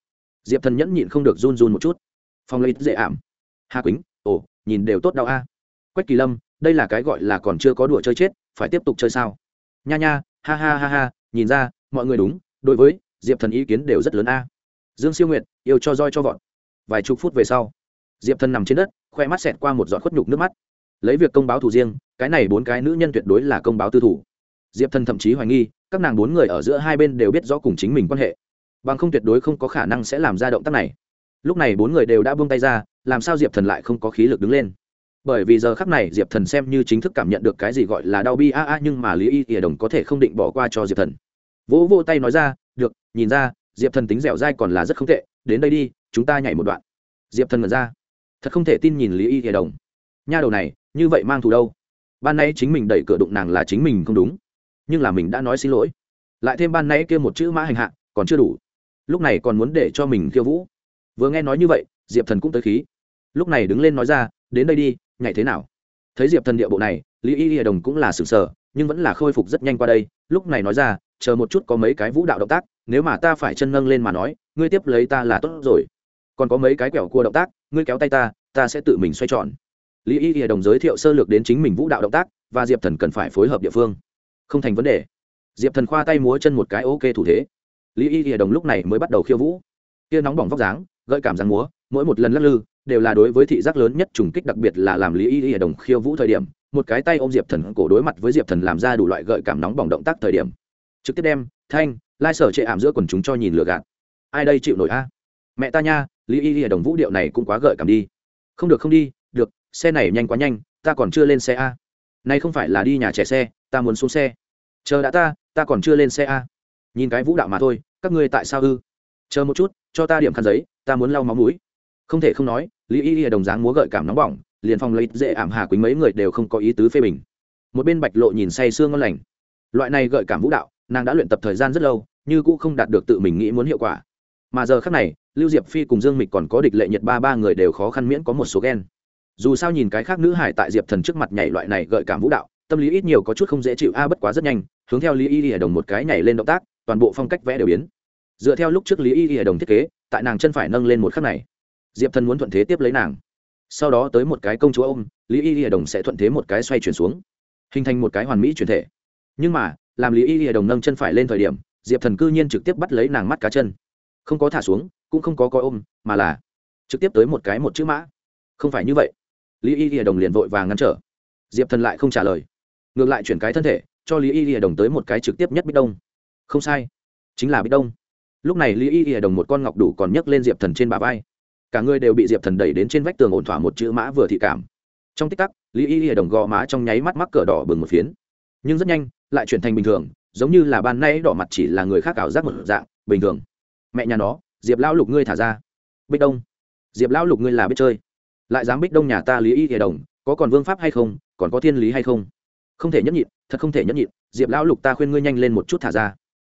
Diệp thần nhẫn nhịn không được run run một chút. Phong lấy dễ ảm. Hà quýnh, ồ, nhìn đều tốt đau a. Quách kỳ lâm, đây là cái gọi là còn chưa có đùa chơi chết, phải tiếp tục chơi sao? Nha nha, ha ha ha ha, nhìn ra, mọi người đúng, đối với, diệp thần ý kiến đều rất lớn a. Dương siêu nguyệt, yêu cho roi cho vọt. Vài chục phút về sau, diệp thần nằm trên đất, khoe mắt xẹt qua một giọt khuất nhục nước mắt. Lấy việc công báo thủ riêng, cái này bốn cái nữ nhân tuyệt đối là công báo tư thủ diệp thần thậm chí hoài nghi, các nàng bốn người ở giữa hai bên đều biết rõ cùng chính mình quan hệ. Bằng không tuyệt đối không có khả năng sẽ làm ra động tác này. Lúc này bốn người đều đã buông tay ra, làm sao diệp thần lại không có khí lực đứng lên? Bởi vì giờ khắc này diệp thần xem như chính thức cảm nhận được cái gì gọi là đau bi a a, nhưng mà lý y ỉa đồng có thể không định bỏ qua cho diệp thần. Vỗ vỗ tay nói ra, được, nhìn ra, diệp thần tính dẻo dai còn là rất không tệ, đến đây đi, chúng ta nhảy một đoạn. Diệp thần mật ra. Thật không thể tin nhìn lý y ỉa đồng. Nha đầu này, như vậy mang thù đâu? Ban nay chính mình đẩy cửa đụng nàng là chính mình không đúng nhưng là mình đã nói xin lỗi. Lại thêm ban nay kia một chữ mã hành hạ, còn chưa đủ. Lúc này còn muốn để cho mình khiêu vũ. Vừa nghe nói như vậy, diệp thần cũng tới khí. Lúc này đứng lên nói ra, đến đây đi, nhảy thế nào? Thấy diệp thần địa bộ này, lý y hiệp đồng cũng là sừng sờ, nhưng vẫn là khôi phục rất nhanh qua đây. Lúc này nói ra, chờ một chút có mấy cái vũ đạo động tác, nếu mà ta phải chân nâng lên mà nói, ngươi tiếp lấy ta là tốt rồi. Còn có mấy cái quẹo cua động tác, ngươi kéo tay ta ta sẽ tự mình xoay tròn. Lý y hiệp đồng giới thiệu sơ lược đến chính mình vũ đạo động tác, và diệp thần cần phải phối hợp địa phương không thành vấn đề. Diệp thần khoa tay múa chân một cái ok thủ thế. Lý y hiệp đồng lúc này mới bắt đầu khiêu vũ. Kia nóng bỏng vóc dáng, gợi cảm dáng múa, mỗi một lần lắc lư, đều là đối với thị giác lớn nhất trùng kích, đặc biệt là làm lý y y đồng khiêu vũ thời điểm, một cái tay ôm diệp thần cổ đối mặt với diệp thần làm ra đủ loại gợi cảm nóng bỏng động tác thời điểm. Trực tiếp đem, thanh, lai sở chệ ảm giữa quần chúng cho nhìn lừa gạt. Ai đây chịu nổi a? Mẹ ta nha, lý y y đồng vũ điệu này cũng quá gợi cảm đi. Không được không đi, được, xe này nhanh quá nhanh, ta còn chưa lên xe a nay không phải là đi nhà trẻ xe, ta muốn xuống xe. Chờ đã ta ta còn chưa lên xe a. Nhìn cái vũ đạo mà thôi, các ngươi tại sao ư? Chờ một chút, cho ta điểm khăn giấy, ta muốn lau máu mũi. Không thể không nói, lý y y đồng dáng múa gợi cảm nóng bỏng, liền phòng lấy dễ ảm hà quýnh mấy người đều không có ý tứ phê bình. Một bên bạch lộ nhìn say sương ngon lành. Loại này gợi cảm vũ đạo, nàng đã luyện tập thời gian rất lâu nhưng cũng không đạt được tự mình nghĩ muốn hiệu quả. Mà giờ khác này, lưu diệp phi cùng dương mịch còn có địch lệ nhật ba ba người đều khó khăn miễn có một số ghen dù sao nhìn cái khác nữ hải tại diệp thần trước mặt nhảy loại này gợi cảm vũ đạo, tâm lý ít nhiều có chút không dễ chịu, a, bất quá rất nhanh, hướng theo lý y y đồng một cái nhảy lên động tác, toàn bộ phong cách vẽ đều biến. Dựa theo lúc trước lý y y đồng thiết kế, tại nàng chân phải nâng lên một khắc này, diệp thần muốn thuận thế tiếp lấy nàng. Sau đó tới một cái công chúa ôm, lý y y đồng sẽ thuận thế một cái xoay chuyển xuống, hình thành một cái hoàn mỹ chuyển thể. Nhưng mà, làm lý y y đồng nâng chân phải lên thời điểm, diệp thần cư nhiên trực tiếp bắt lấy nàng mắt cá chân. Không có thả xuống, cũng không có coi ôm, mà là trực tiếp tới một cái một chữ mã. Không phải như vậy lý y y đồng liền vội vàng ngăn trở. Diệp thần lại không trả lời. Ngược lại chuyển cái thân thể, cho lý y y đồng tới một cái trực tiếp nhất bích đông. Không sai, chính là bích đông. Lúc này lý y y đồng một con ngọc đủ còn nhấc lên diệp thần trên bà vai. Cả người đều bị diệp thần đẩy đến trên vách tường ổn thỏa một chữ mã vừa thị cảm. Trong tích tắc, lý y y đồng gò má trong nháy mắt mắc cờ đỏ bừng một phiến. Nhưng rất nhanh, lại chuyển thành bình thường, giống như là ban nay đỏ mặt chỉ là người khác ảo giác một dạng, bình thường. Mẹ nhà nó, diệp lão lục ngươi thả ra. Bích đông. Diệp lão lục ngươi là biết chơi lại dám bích đông nhà ta lý y hề đồng, có còn vương pháp hay không, còn có thiên lý hay không? Không thể nhẫn nhịn, thật không thể nhẫn nhịn, diệp lão lục ta khuyên ngươi nhanh lên một chút thả ra.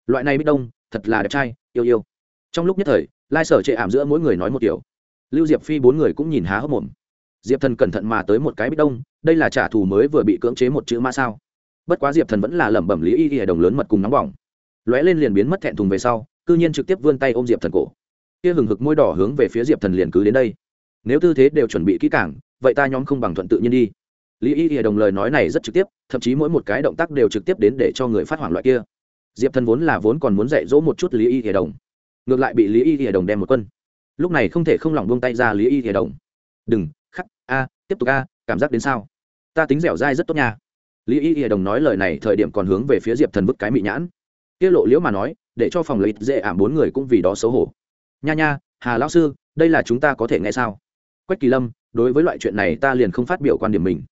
Loại này bích đông, thật là đẹp trai, yêu yêu. Trong lúc nhất thời, lai sở chệ ảm giữa mỗi người nói một kiểu. Lưu diệp phi bốn người cũng nhìn há hốc mồm. Diệp thần cẩn thận mà tới một cái bích đông, đây là trả thù mới vừa bị cưỡng chế một chữ mã sao? Bất quá diệp thần vẫn là lẩm bẩm lý y y đồng lớn mật cùng nóng bỏng. Lóe lên liền biến mất thẹn thùng về sau, cư nhiên trực tiếp vươn tay ôm diệp thần cổ. Kia hừng hực môi đỏ hướng về phía diệp thần liền cứ đến đây nếu tư thế đều chuẩn bị kỹ càng, vậy ta nhóm không bằng thuận tự nhiên đi. Lý y y đồng lời nói này rất trực tiếp, thậm chí mỗi một cái động tác đều trực tiếp đến để cho người phát hoảng loại kia. Diệp thần vốn là vốn còn muốn dạy dỗ một chút lý y y đồng. Ngược lại bị lý y y đồng đem một quân. Lúc này không thể không lỏng buông tay ra lý y y đồng. Đừng, khắc, a, tiếp tục a, cảm giác đến sao? Ta tính dẻo dai rất tốt nha. Lý y y đồng nói lời này thời điểm còn hướng về phía diệp thần vứt cái mị nhãn. Tiết lộ liễu mà nói, để cho phòng lợi dễ ảm bốn người cũng vì đó xấu hổ. Nha nha, hà lão sư, đây là chúng ta có thể nghe sao? Quách kỳ lâm, đối với loại chuyện này ta liền không phát biểu quan điểm mình.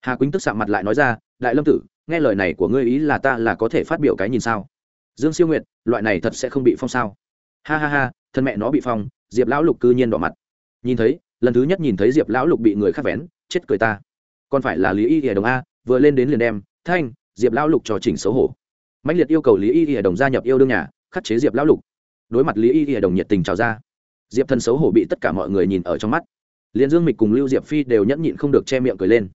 Hà quýnh tức sạm mặt lại nói ra, đại lâm tử, nghe lời này của ngươi ý là ta là có thể phát biểu cái nhìn sao? Dương siêu nguyệt, loại này thật sẽ không bị phong sao? Ha ha ha, thân mẹ nó bị phong, diệp lão lục cư nhiên đỏ mặt. Nhìn thấy, lần thứ nhất nhìn thấy diệp lão lục bị người khác vén, chết cười ta. Còn phải là lý y hề đồng a, vừa lên đến liền đem, thanh, diệp lão lục trò chỉnh xấu hổ. Mạnh liệt yêu cầu lý y hề đồng gia nhập yêu đương nhà, khắc chế diệp lão lục. Đối mặt lý y hề đồng nhiệt tình chào ra, diệp thân xấu hổ bị tất cả mọi người nhìn ở trong mắt liền dương mịch cùng lưu diệp phi đều nhẫn nhịn không được che miệng cười lên.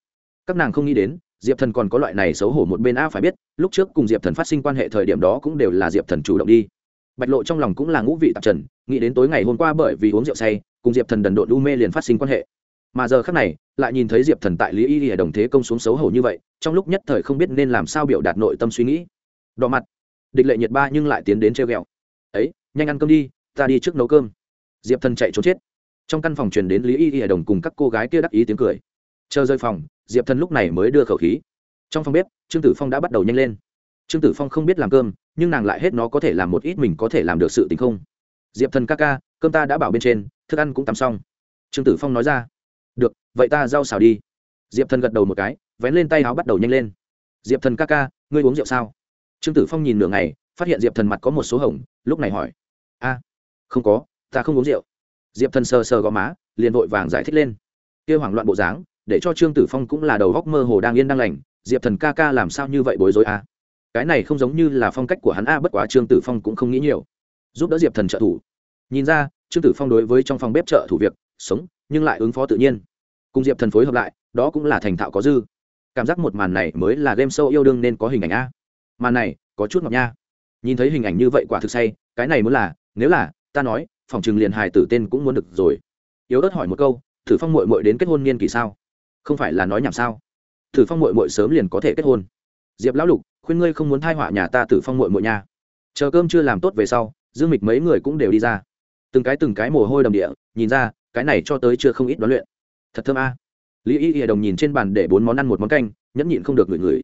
Các nàng không nghĩ đến, diệp thần còn có loại này xấu hổ một bên a phải biết, lúc trước cùng diệp thần phát sinh quan hệ thời điểm đó cũng đều là diệp thần chủ động đi. Bạch lộ trong lòng cũng là ngũ vị tạp trần, nghĩ đến tối ngày hôm qua bởi vì uống rượu say, cùng diệp thần đần độn u mê liền phát sinh quan hệ. Mà giờ khác này, lại nhìn thấy diệp thần tại lý y y đồng thế công xuống xấu hổ như vậy, trong lúc nhất thời không biết nên làm sao biểu đạt nội tâm suy nghĩ. Đỏ mặt. Địch lệ nhiệt ba nhưng lại tiến đến treo ghẹo. Ấy, nhanh ăn cơm đi, ta đi trước nấu cơm. Diệp thần chạy trốn chết trong căn phòng truyền đến lý y y đồng cùng các cô gái kia đắc ý tiếng cười. Chờ rơi phòng, diệp thần lúc này mới đưa khẩu khí. Trong phòng bếp, trương tử phong đã bắt đầu nhanh lên. Trương tử phong không biết làm cơm, nhưng nàng lại hết nó có thể làm một ít mình có thể làm được sự tình không. Diệp thần ca ca, cơm ta đã bảo bên trên, thức ăn cũng tắm xong. Trương tử phong nói ra. Được, vậy ta rau xào đi. Diệp thần gật đầu một cái, vén lên tay áo bắt đầu nhanh lên. Diệp thần ca ca, ngươi uống rượu sao? Trương tử phong nhìn nửa ngày, phát hiện diệp thần mặt có một số hồng, lúc này hỏi. A, không có, ta không uống rượu diệp thần sờ sờ gò má, liền vội vàng giải thích lên. Kêu hoảng loạn bộ dáng, để cho trương tử phong cũng là đầu góc mơ hồ đang yên đang lành, diệp thần ca ca làm sao như vậy bối rối a cái này không giống như là phong cách của hắn a, bất quá trương tử phong cũng không nghĩ nhiều. Giúp đỡ diệp thần trợ thủ. Nhìn ra, trương tử phong đối với trong phòng bếp trợ thủ việc, sống, nhưng lại ứng phó tự nhiên. Cùng diệp thần phối hợp lại, đó cũng là thành thạo có dư. Cảm giác một màn này mới là game show yêu đương nên có hình ảnh a. Màn này, có chút ngọc nha. Nhìn thấy hình ảnh như vậy quả thực say, cái này muốn là, nếu là, ta nói phòng trừng liền hài tử tên cũng muốn được rồi. Yếu ớt hỏi một câu, thử phong mội mội đến kết hôn niên kỳ sao? Không phải là nói nhảm sao? Thử phong mội mội sớm liền có thể kết hôn. Diệp lão lục, khuyên ngươi không muốn thai họa nhà ta tử phong mội mội nha. Chờ cơm chưa làm tốt về sau, dương mịch mấy người cũng đều đi ra. Từng cái từng cái mồ hôi đầm địa, nhìn ra, cái này cho tới chưa không ít đoán luyện. Thật thơm a. Lý y y đồng nhìn trên bàn để bốn món ăn một món canh, nhẫn nhịn không được ngửi ngửi.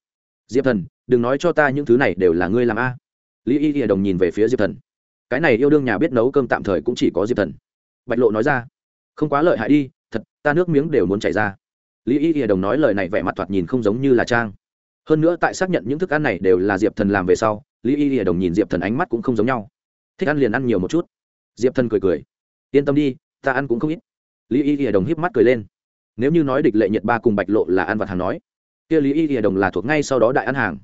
Diệp thần, đừng nói cho ta những thứ này đều là ngươi làm a. Lý y y đồng nhìn về phía diệp thần cái này yêu đương nhà biết nấu cơm tạm thời cũng chỉ có diệp thần bạch lộ nói ra không quá lợi hại đi thật ta nước miếng đều muốn chảy ra lý y y đồng nói lời này vẻ mặt thoạt nhìn không giống như là trang hơn nữa tại xác nhận những thức ăn này đều là diệp thần làm về sau lý y y đồng nhìn diệp thần ánh mắt cũng không giống nhau thích ăn liền ăn nhiều một chút diệp thần cười cười yên tâm đi ta ăn cũng không ít lý y y đồng híp mắt cười lên nếu như nói địch lệ nhật ba cùng bạch lộ là ăn vặt hàng nói kia lý y y đồng là thuộc ngay sau đó đại ăn hàng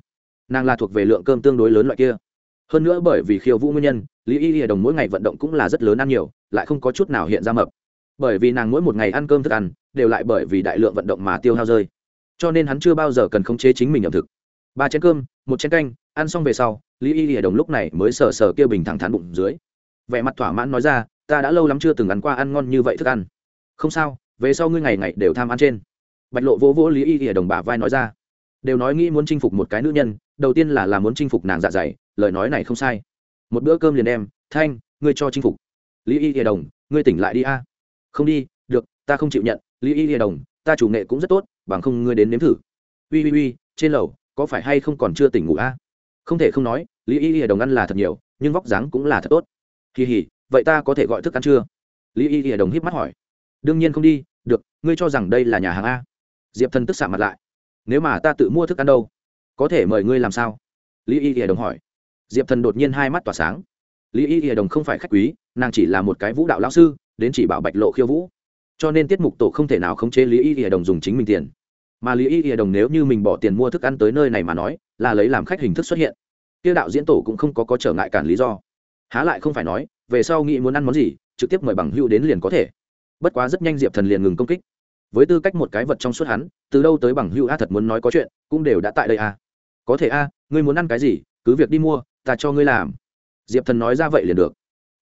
nàng là thuộc về lượng cơm tương đối lớn loại kia hơn nữa bởi vì khiêu vũ nguyên nhân, lý y y đồng mỗi ngày vận động cũng là rất lớn ăn nhiều, lại không có chút nào hiện ra mập. Bởi vì nàng mỗi một ngày ăn cơm thức ăn, đều lại bởi vì đại lượng vận động mà tiêu hao rơi. Cho nên hắn chưa bao giờ cần khống chế chính mình ẩm thực. Ba chén cơm, một chén canh, ăn xong về sau, lý y hiệp đồng lúc này mới sờ sờ kia bình thẳng thắn bụng dưới. Vẻ mặt thỏa mãn nói ra, ta đã lâu lắm chưa từng ăn qua ăn ngon như vậy thức ăn. Không sao, về sau ngươi ngày ngày đều tham ăn trên. Bạch lộ vỗ vỗ lý y hiệp đồng bả vai nói ra. Đều nói nghĩ muốn chinh phục một cái nữ nhân, đầu tiên là là muốn chinh phục nàng dạ dày lời nói này không sai. Một bữa cơm liền đem, thanh, ngươi cho chinh phục. Lý y lìa đồng, ngươi tỉnh lại đi a. Không đi, được, ta không chịu nhận. Lý y lìa đồng, ta chủ nghệ cũng rất tốt, bằng không ngươi đến nếm thử. Ui ui ui, trên lầu, có phải hay không còn chưa tỉnh ngủ a? Không thể không nói, lý y lìa đồng ăn là thật nhiều, nhưng vóc dáng cũng là thật tốt. Kỳ hỉ vậy ta có thể gọi thức ăn chưa? Lý y lìa đồng híp mắt hỏi. Đương nhiên không đi, được, ngươi cho rằng đây là nhà hàng a? Diệp thần tức xạ mặt lại. Nếu mà ta tự mua thức ăn đâu, có thể mời ngươi làm sao? Lý y lìa đồng hỏi diệp thần đột nhiên hai mắt tỏa sáng. Lý y lìa đồng không phải khách quý, nàng chỉ là một cái vũ đạo lão sư, đến chỉ bảo bạch lộ khiêu vũ. Cho nên tiết mục tổ không thể nào khống chế lý y y đồng dùng chính mình tiền. Mà lý y y đồng nếu như mình bỏ tiền mua thức ăn tới nơi này mà nói, là lấy làm khách hình thức xuất hiện. Tiêu đạo diễn tổ cũng không có có trở ngại cản lý do. Há lại không phải nói, về sau nghĩ muốn ăn món gì, trực tiếp mời bằng hữu đến liền có thể. Bất quá rất nhanh diệp thần liền ngừng công kích. Với tư cách một cái vật trong suốt hắn, từ đâu tới bằng hữu a thật muốn nói có chuyện, cũng đều đã tại đây a. Có thể a, ngươi muốn ăn cái gì, cứ việc đi mua ta cho ngươi làm. Diệp thần nói ra vậy liền được.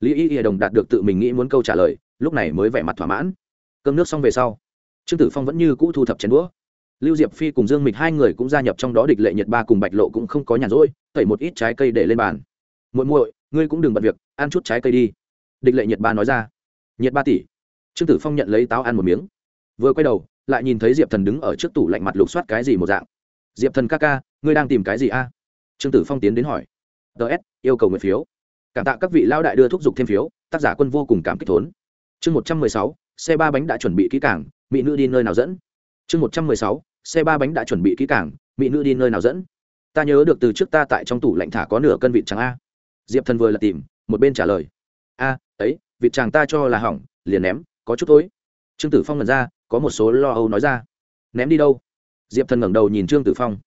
Lý y hiệp đồng đạt được tự mình nghĩ muốn câu trả lời, lúc này mới vẻ mặt thỏa mãn. Cơm nước xong về sau, trương tử phong vẫn như cũ thu thập chén đũa. Lưu diệp phi cùng dương mịch hai người cũng gia nhập trong đó địch lệ nhật ba cùng bạch lộ cũng không có nhàn rỗi, tẩy một ít trái cây để lên bàn. Muội muội, ngươi cũng đừng bận việc, ăn chút trái cây đi, địch lệ nhật ba nói ra. Nhiệt ba tỷ. Trương tử phong nhận lấy táo ăn một miếng. Vừa quay đầu, lại nhìn thấy diệp thần đứng ở trước tủ lạnh mặt lục soát cái gì một dạng. Diệp thần ca ca, ngươi đang tìm cái gì a? Trương tử phong tiến đến hỏi ts yêu cầu nguyện phiếu. Cảm tạ các vị lao đại đưa thúc giục thêm phiếu, tác giả quân vô cùng cảm kích thốn. Chương một trăm mười sáu, xe ba bánh đã chuẩn bị kỹ cảng mỹ nữ đi nơi nào dẫn? Chương một trăm mười sáu, xe ba bánh đã chuẩn bị kỹ cảng mỹ nữ đi nơi nào dẫn? Ta nhớ được từ trước ta tại trong tủ lạnh thả có nửa cân vịt trắng a. Diệp thần vừa là tìm, một bên trả lời. A, ấy, vịt chàng ta cho là hỏng, liền ném, có chút tối trương tử phong lần ra, có một số lo âu nói ra. Ném đi đâu? Diệp thần ngẩng đầu nhìn trương tử phong.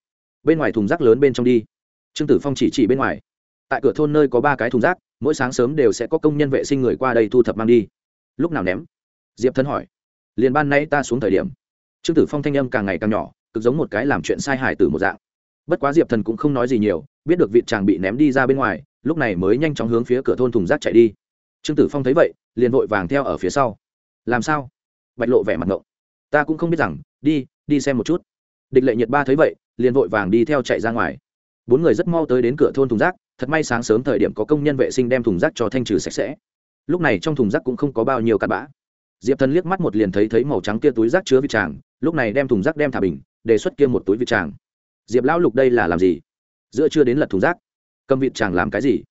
Bên ngoài thùng rác lớn bên trong đi. Trương tử phong chỉ chỉ bên ngoài tại cửa thôn nơi có ba cái thùng rác, mỗi sáng sớm đều sẽ có công nhân vệ sinh người qua đây thu thập mang đi. Lúc nào ném? Diệp thân hỏi. Liền ban nay ta xuống thời điểm. Trương tử phong thanh âm càng ngày càng nhỏ, cực giống một cái làm chuyện sai hài từ một dạng. Bất quá diệp thần cũng không nói gì nhiều, biết được vị chàng bị ném đi ra bên ngoài, lúc này mới nhanh chóng hướng phía cửa thôn thùng rác chạy đi. Trương tử phong thấy vậy, liền vội vàng theo ở phía sau. Làm sao? Bạch lộ vẻ mặt ngộng. Ta cũng không biết rằng, đi đi xem một chút. Địch lệ nhiệt ba thấy vậy, liền vội vàng đi theo chạy ra ngoài. Bốn người rất mau tới đến cửa thôn thùng rác thật may sáng sớm thời điểm có công nhân vệ sinh đem thùng rác cho thanh trừ sạch sẽ. Lúc này trong thùng rác cũng không có bao nhiêu cặn bã. Diệp thần liếc mắt một liền thấy thấy màu trắng kia túi rác chứa vịt tràng, lúc này đem thùng rác đem thả bình, đề xuất kia một túi vịt tràng. Diệp lão lục đây là làm gì? Giữa chưa đến lật thùng rác. Cầm vịt tràng làm cái gì?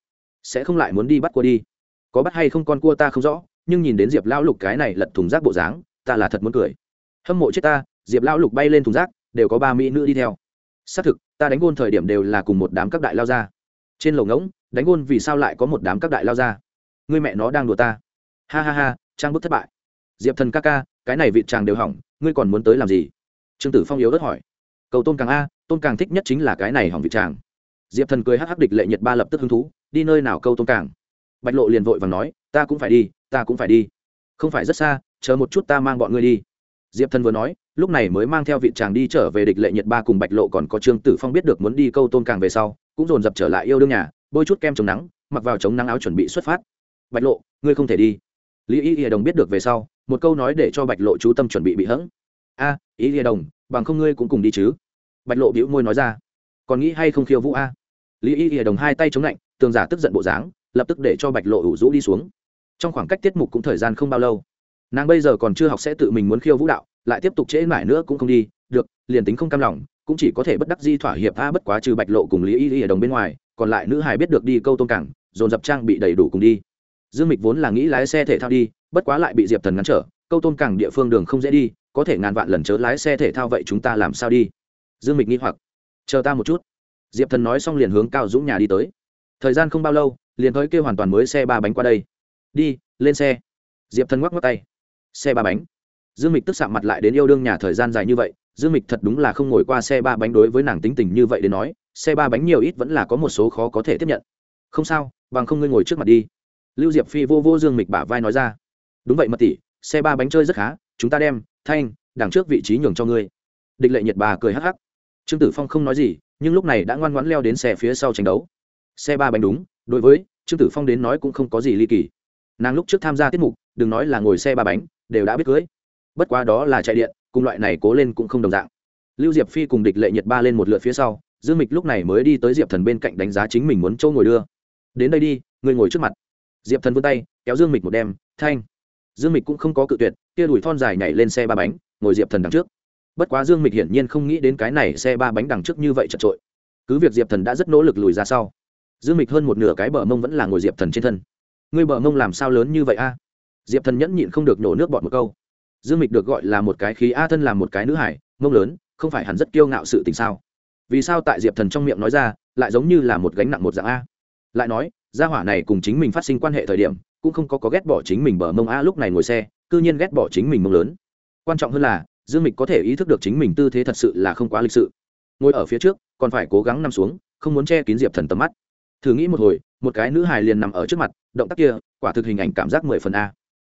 Sẽ không lại muốn đi bắt cua đi. Có bắt hay không con cua ta không rõ, nhưng nhìn đến diệp lão lục cái này lật thùng rác bộ dáng, ta là thật muốn cười. Hâm mộ chết ta, diệp lão lục bay lên thùng rác, đều có ba mỹ nữ đi theo. Xác thực, ta đánh gôn thời điểm đều là cùng một đám các đại lao ra trên lầu ngỗng, đánh gôn vì sao lại có một đám các đại lao ra? Người mẹ nó đang đùa ta. Ha ha ha, trang bức thất bại. Diệp thần ca ca, cái này vị chàng đều hỏng, ngươi còn muốn tới làm gì? Trương tử phong yếu đất hỏi. Cầu tôn càng a, tôn càng thích nhất chính là cái này hỏng vị chàng. Diệp thần cười hắc hắc địch lệ nhật ba lập tức hứng thú, đi nơi nào câu tôn càng? Bạch lộ liền vội và nói, ta cũng phải đi, ta cũng phải đi. Không phải rất xa, chờ một chút ta mang bọn ngươi đi. Diệp thần vừa nói, lúc này mới mang theo vị chàng đi trở về địch lệ nhật ba cùng bạch lộ còn có trương tử phong biết được muốn đi câu tôn càng về sau cũng dồn dập trở lại yêu đương nhà, bôi chút kem chống nắng, mặc vào chống nắng áo chuẩn bị xuất phát. Bạch lộ, ngươi không thể đi. Lý y y đồng biết được về sau, một câu nói để cho bạch lộ chú tâm chuẩn bị bị hẫng a ý y đồng, bằng không ngươi cũng cùng đi chứ. Bạch lộ bĩu môi nói ra. Còn nghĩ hay không khiêu vũ a? Lý y y đồng hai tay chống lạnh, tường giả tức giận bộ dáng, lập tức để cho bạch lộ ủ rũ đi xuống. Trong khoảng cách tiết mục cũng thời gian không bao lâu, nàng bây giờ còn chưa học sẽ tự mình muốn khiêu vũ đạo, lại tiếp tục trễ mãi nữa cũng không đi, được, liền tính không cam lòng cũng chỉ có thể bất đắc di thỏa hiệp a bất quá trừ bạch lộ cùng lý y y ở đồng bên ngoài, còn lại nữ hải biết được đi câu tôm cảng, dồn dập trang bị đầy đủ cùng đi. Dương mịch vốn là nghĩ lái xe thể thao đi, bất quá lại bị diệp thần ngăn trở, câu tôm cảng địa phương đường không dễ đi, có thể ngàn vạn lần chớ lái xe thể thao vậy chúng ta làm sao đi? Dương mịch nghĩ hoặc. Chờ ta một chút. Diệp thần nói xong liền hướng cao dũng nhà đi tới. Thời gian không bao lâu, liền tới kêu hoàn toàn mới xe ba bánh qua đây. Đi, lên xe. Diệp thần ngoắc ngoắc tay. Xe ba bánh dương mịch tức sạm mặt lại đến yêu đương nhà thời gian dài như vậy, dương mịch thật đúng là không ngồi qua xe ba bánh đối với nàng tính tình như vậy đến nói, xe ba bánh nhiều ít vẫn là có một số khó có thể tiếp nhận. Không sao, bằng không ngươi ngồi trước mặt đi. Lưu diệp phi vô vô dương mịch bả vai nói ra. Đúng vậy mật tỷ, xe ba bánh chơi rất khá, chúng ta đem, thanh, đằng trước vị trí nhường cho ngươi. Địch lệ nhiệt bà cười hắc hắc. Trương tử phong không nói gì, nhưng lúc này đã ngoan ngoãn leo đến xe phía sau tranh đấu. Xe ba bánh đúng, đối với trương tử phong đến nói cũng không có gì ly kỳ. Nàng lúc trước tham gia tiết mục, đừng nói là ngồi xe ba bánh, đều đã biết cưới bất quá đó là chạy điện, cùng loại này cố lên cũng không đồng dạng. Lưu diệp phi cùng địch lệ nhiệt ba lên một lượt phía sau, dương mịch lúc này mới đi tới diệp thần bên cạnh đánh giá chính mình muốn châu ngồi đưa. Đến đây đi người ngồi trước mặt. Diệp thần vươn tay, kéo dương mịch một đem thanh. Dương mịch cũng không có cự tuyệt, kia đùi thon dài nhảy lên xe ba bánh, ngồi diệp thần đằng trước. Bất quá dương mịch hiển nhiên không nghĩ đến cái này xe ba bánh đằng trước như vậy chật trội cứ việc diệp thần đã rất nỗ lực lùi ra sau, dương mịch hơn một nửa cái bờ mông vẫn là ngồi diệp thần trên thân. Ngươi bờ mông làm sao lớn như vậy a? Diệp thần nhẫn nhịn không được nổ nước bọt một câu dương mịch được gọi là một cái khí a thân làm một cái nữ hải mông lớn, không phải hẳn rất kiêu ngạo sự tình sao? Vì sao tại diệp thần trong miệng nói ra, lại giống như là một gánh nặng một dạng a? Lại nói, gia hỏa này cùng chính mình phát sinh quan hệ thời điểm, cũng không có có ghét bỏ chính mình bờ mông a lúc này ngồi xe, cư nhiên ghét bỏ chính mình mông lớn. Quan trọng hơn là, dương mịch có thể ý thức được chính mình tư thế thật sự là không quá lịch sự. Ngồi ở phía trước, còn phải cố gắng nằm xuống, không muốn che kín diệp thần tầm mắt. Thử nghĩ một hồi, một cái nữ hài liền nằm ở trước mặt, động tác kia, quả thực hình ảnh cảm giác mười phần a.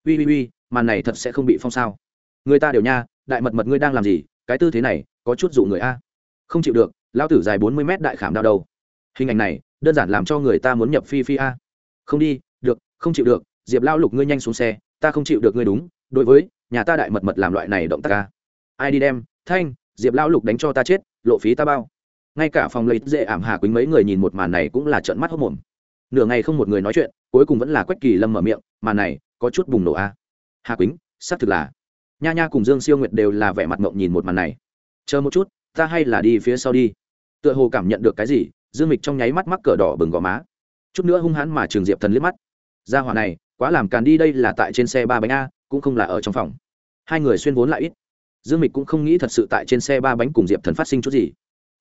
Ui ui ui màn này thật sẽ không bị phong sao. Người ta đều nha, đại mật mật ngươi đang làm gì, cái tư thế này, có chút dụ người a. Không chịu được lao tử dài bốn mươi mét đại khảm đau đầu. Hình ảnh này, đơn giản làm cho người ta muốn nhập phi phi a. Không đi, được, không chịu được, diệp lao lục ngươi nhanh xuống xe, ta không chịu được ngươi đúng, đối với, nhà ta đại mật mật làm loại này động tác a. Ai đi đem, thanh, diệp lao lục đánh cho ta chết, lộ phí ta bao. Ngay cả phòng lấy dễ ảm hà quýnh mấy người nhìn một màn này cũng là trợn mắt hốc mồm. Nửa ngày không một người nói chuyện, cuối cùng vẫn là quách kỳ lâm mở miệng, màn này có chút bùng nổ a hà quýnh, xác thực là. Nha nha cùng dương siêu nguyệt đều là vẻ mặt mộng nhìn một màn này. Chờ một chút, ta hay là đi phía sau đi. Tựa hồ cảm nhận được cái gì, dương mịch trong nháy mắt mắc cờ đỏ bừng gò má. Chút nữa hung hãn mà trường diệp thần liếc mắt. Ra hỏa này, quá làm càn đi đây là tại trên xe ba bánh a, cũng không là ở trong phòng. Hai người xuyên vốn lại ít. Dương mịch cũng không nghĩ thật sự tại trên xe ba bánh cùng diệp thần phát sinh chút gì.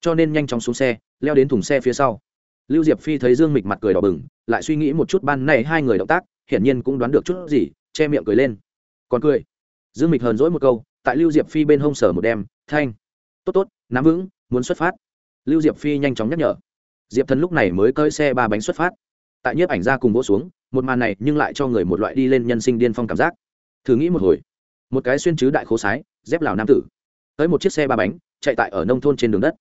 Cho nên nhanh chóng xuống xe, leo đến thùng xe phía sau. Lưu diệp phi thấy dương mịch mặt cười đỏ bừng, lại suy nghĩ một chút ban này hai người động tác, hiển nhiên cũng đoán được chút gì, che miệng cười lên còn cười. Dương mịch hờn dỗi một câu, tại lưu diệp phi bên hông sở một đem thanh. Tốt tốt, nắm vững, muốn xuất phát. Lưu diệp phi nhanh chóng nhắc nhở. Diệp thần lúc này mới cơi xe ba bánh xuất phát. Tại nhiếp ảnh ra cùng vỗ xuống, một màn này nhưng lại cho người một loại đi lên nhân sinh điên phong cảm giác. Thử nghĩ một hồi. Một cái xuyên chứ đại khố sái, dép lào nam tử. Tới một chiếc xe ba bánh, chạy tại ở nông thôn trên đường đất.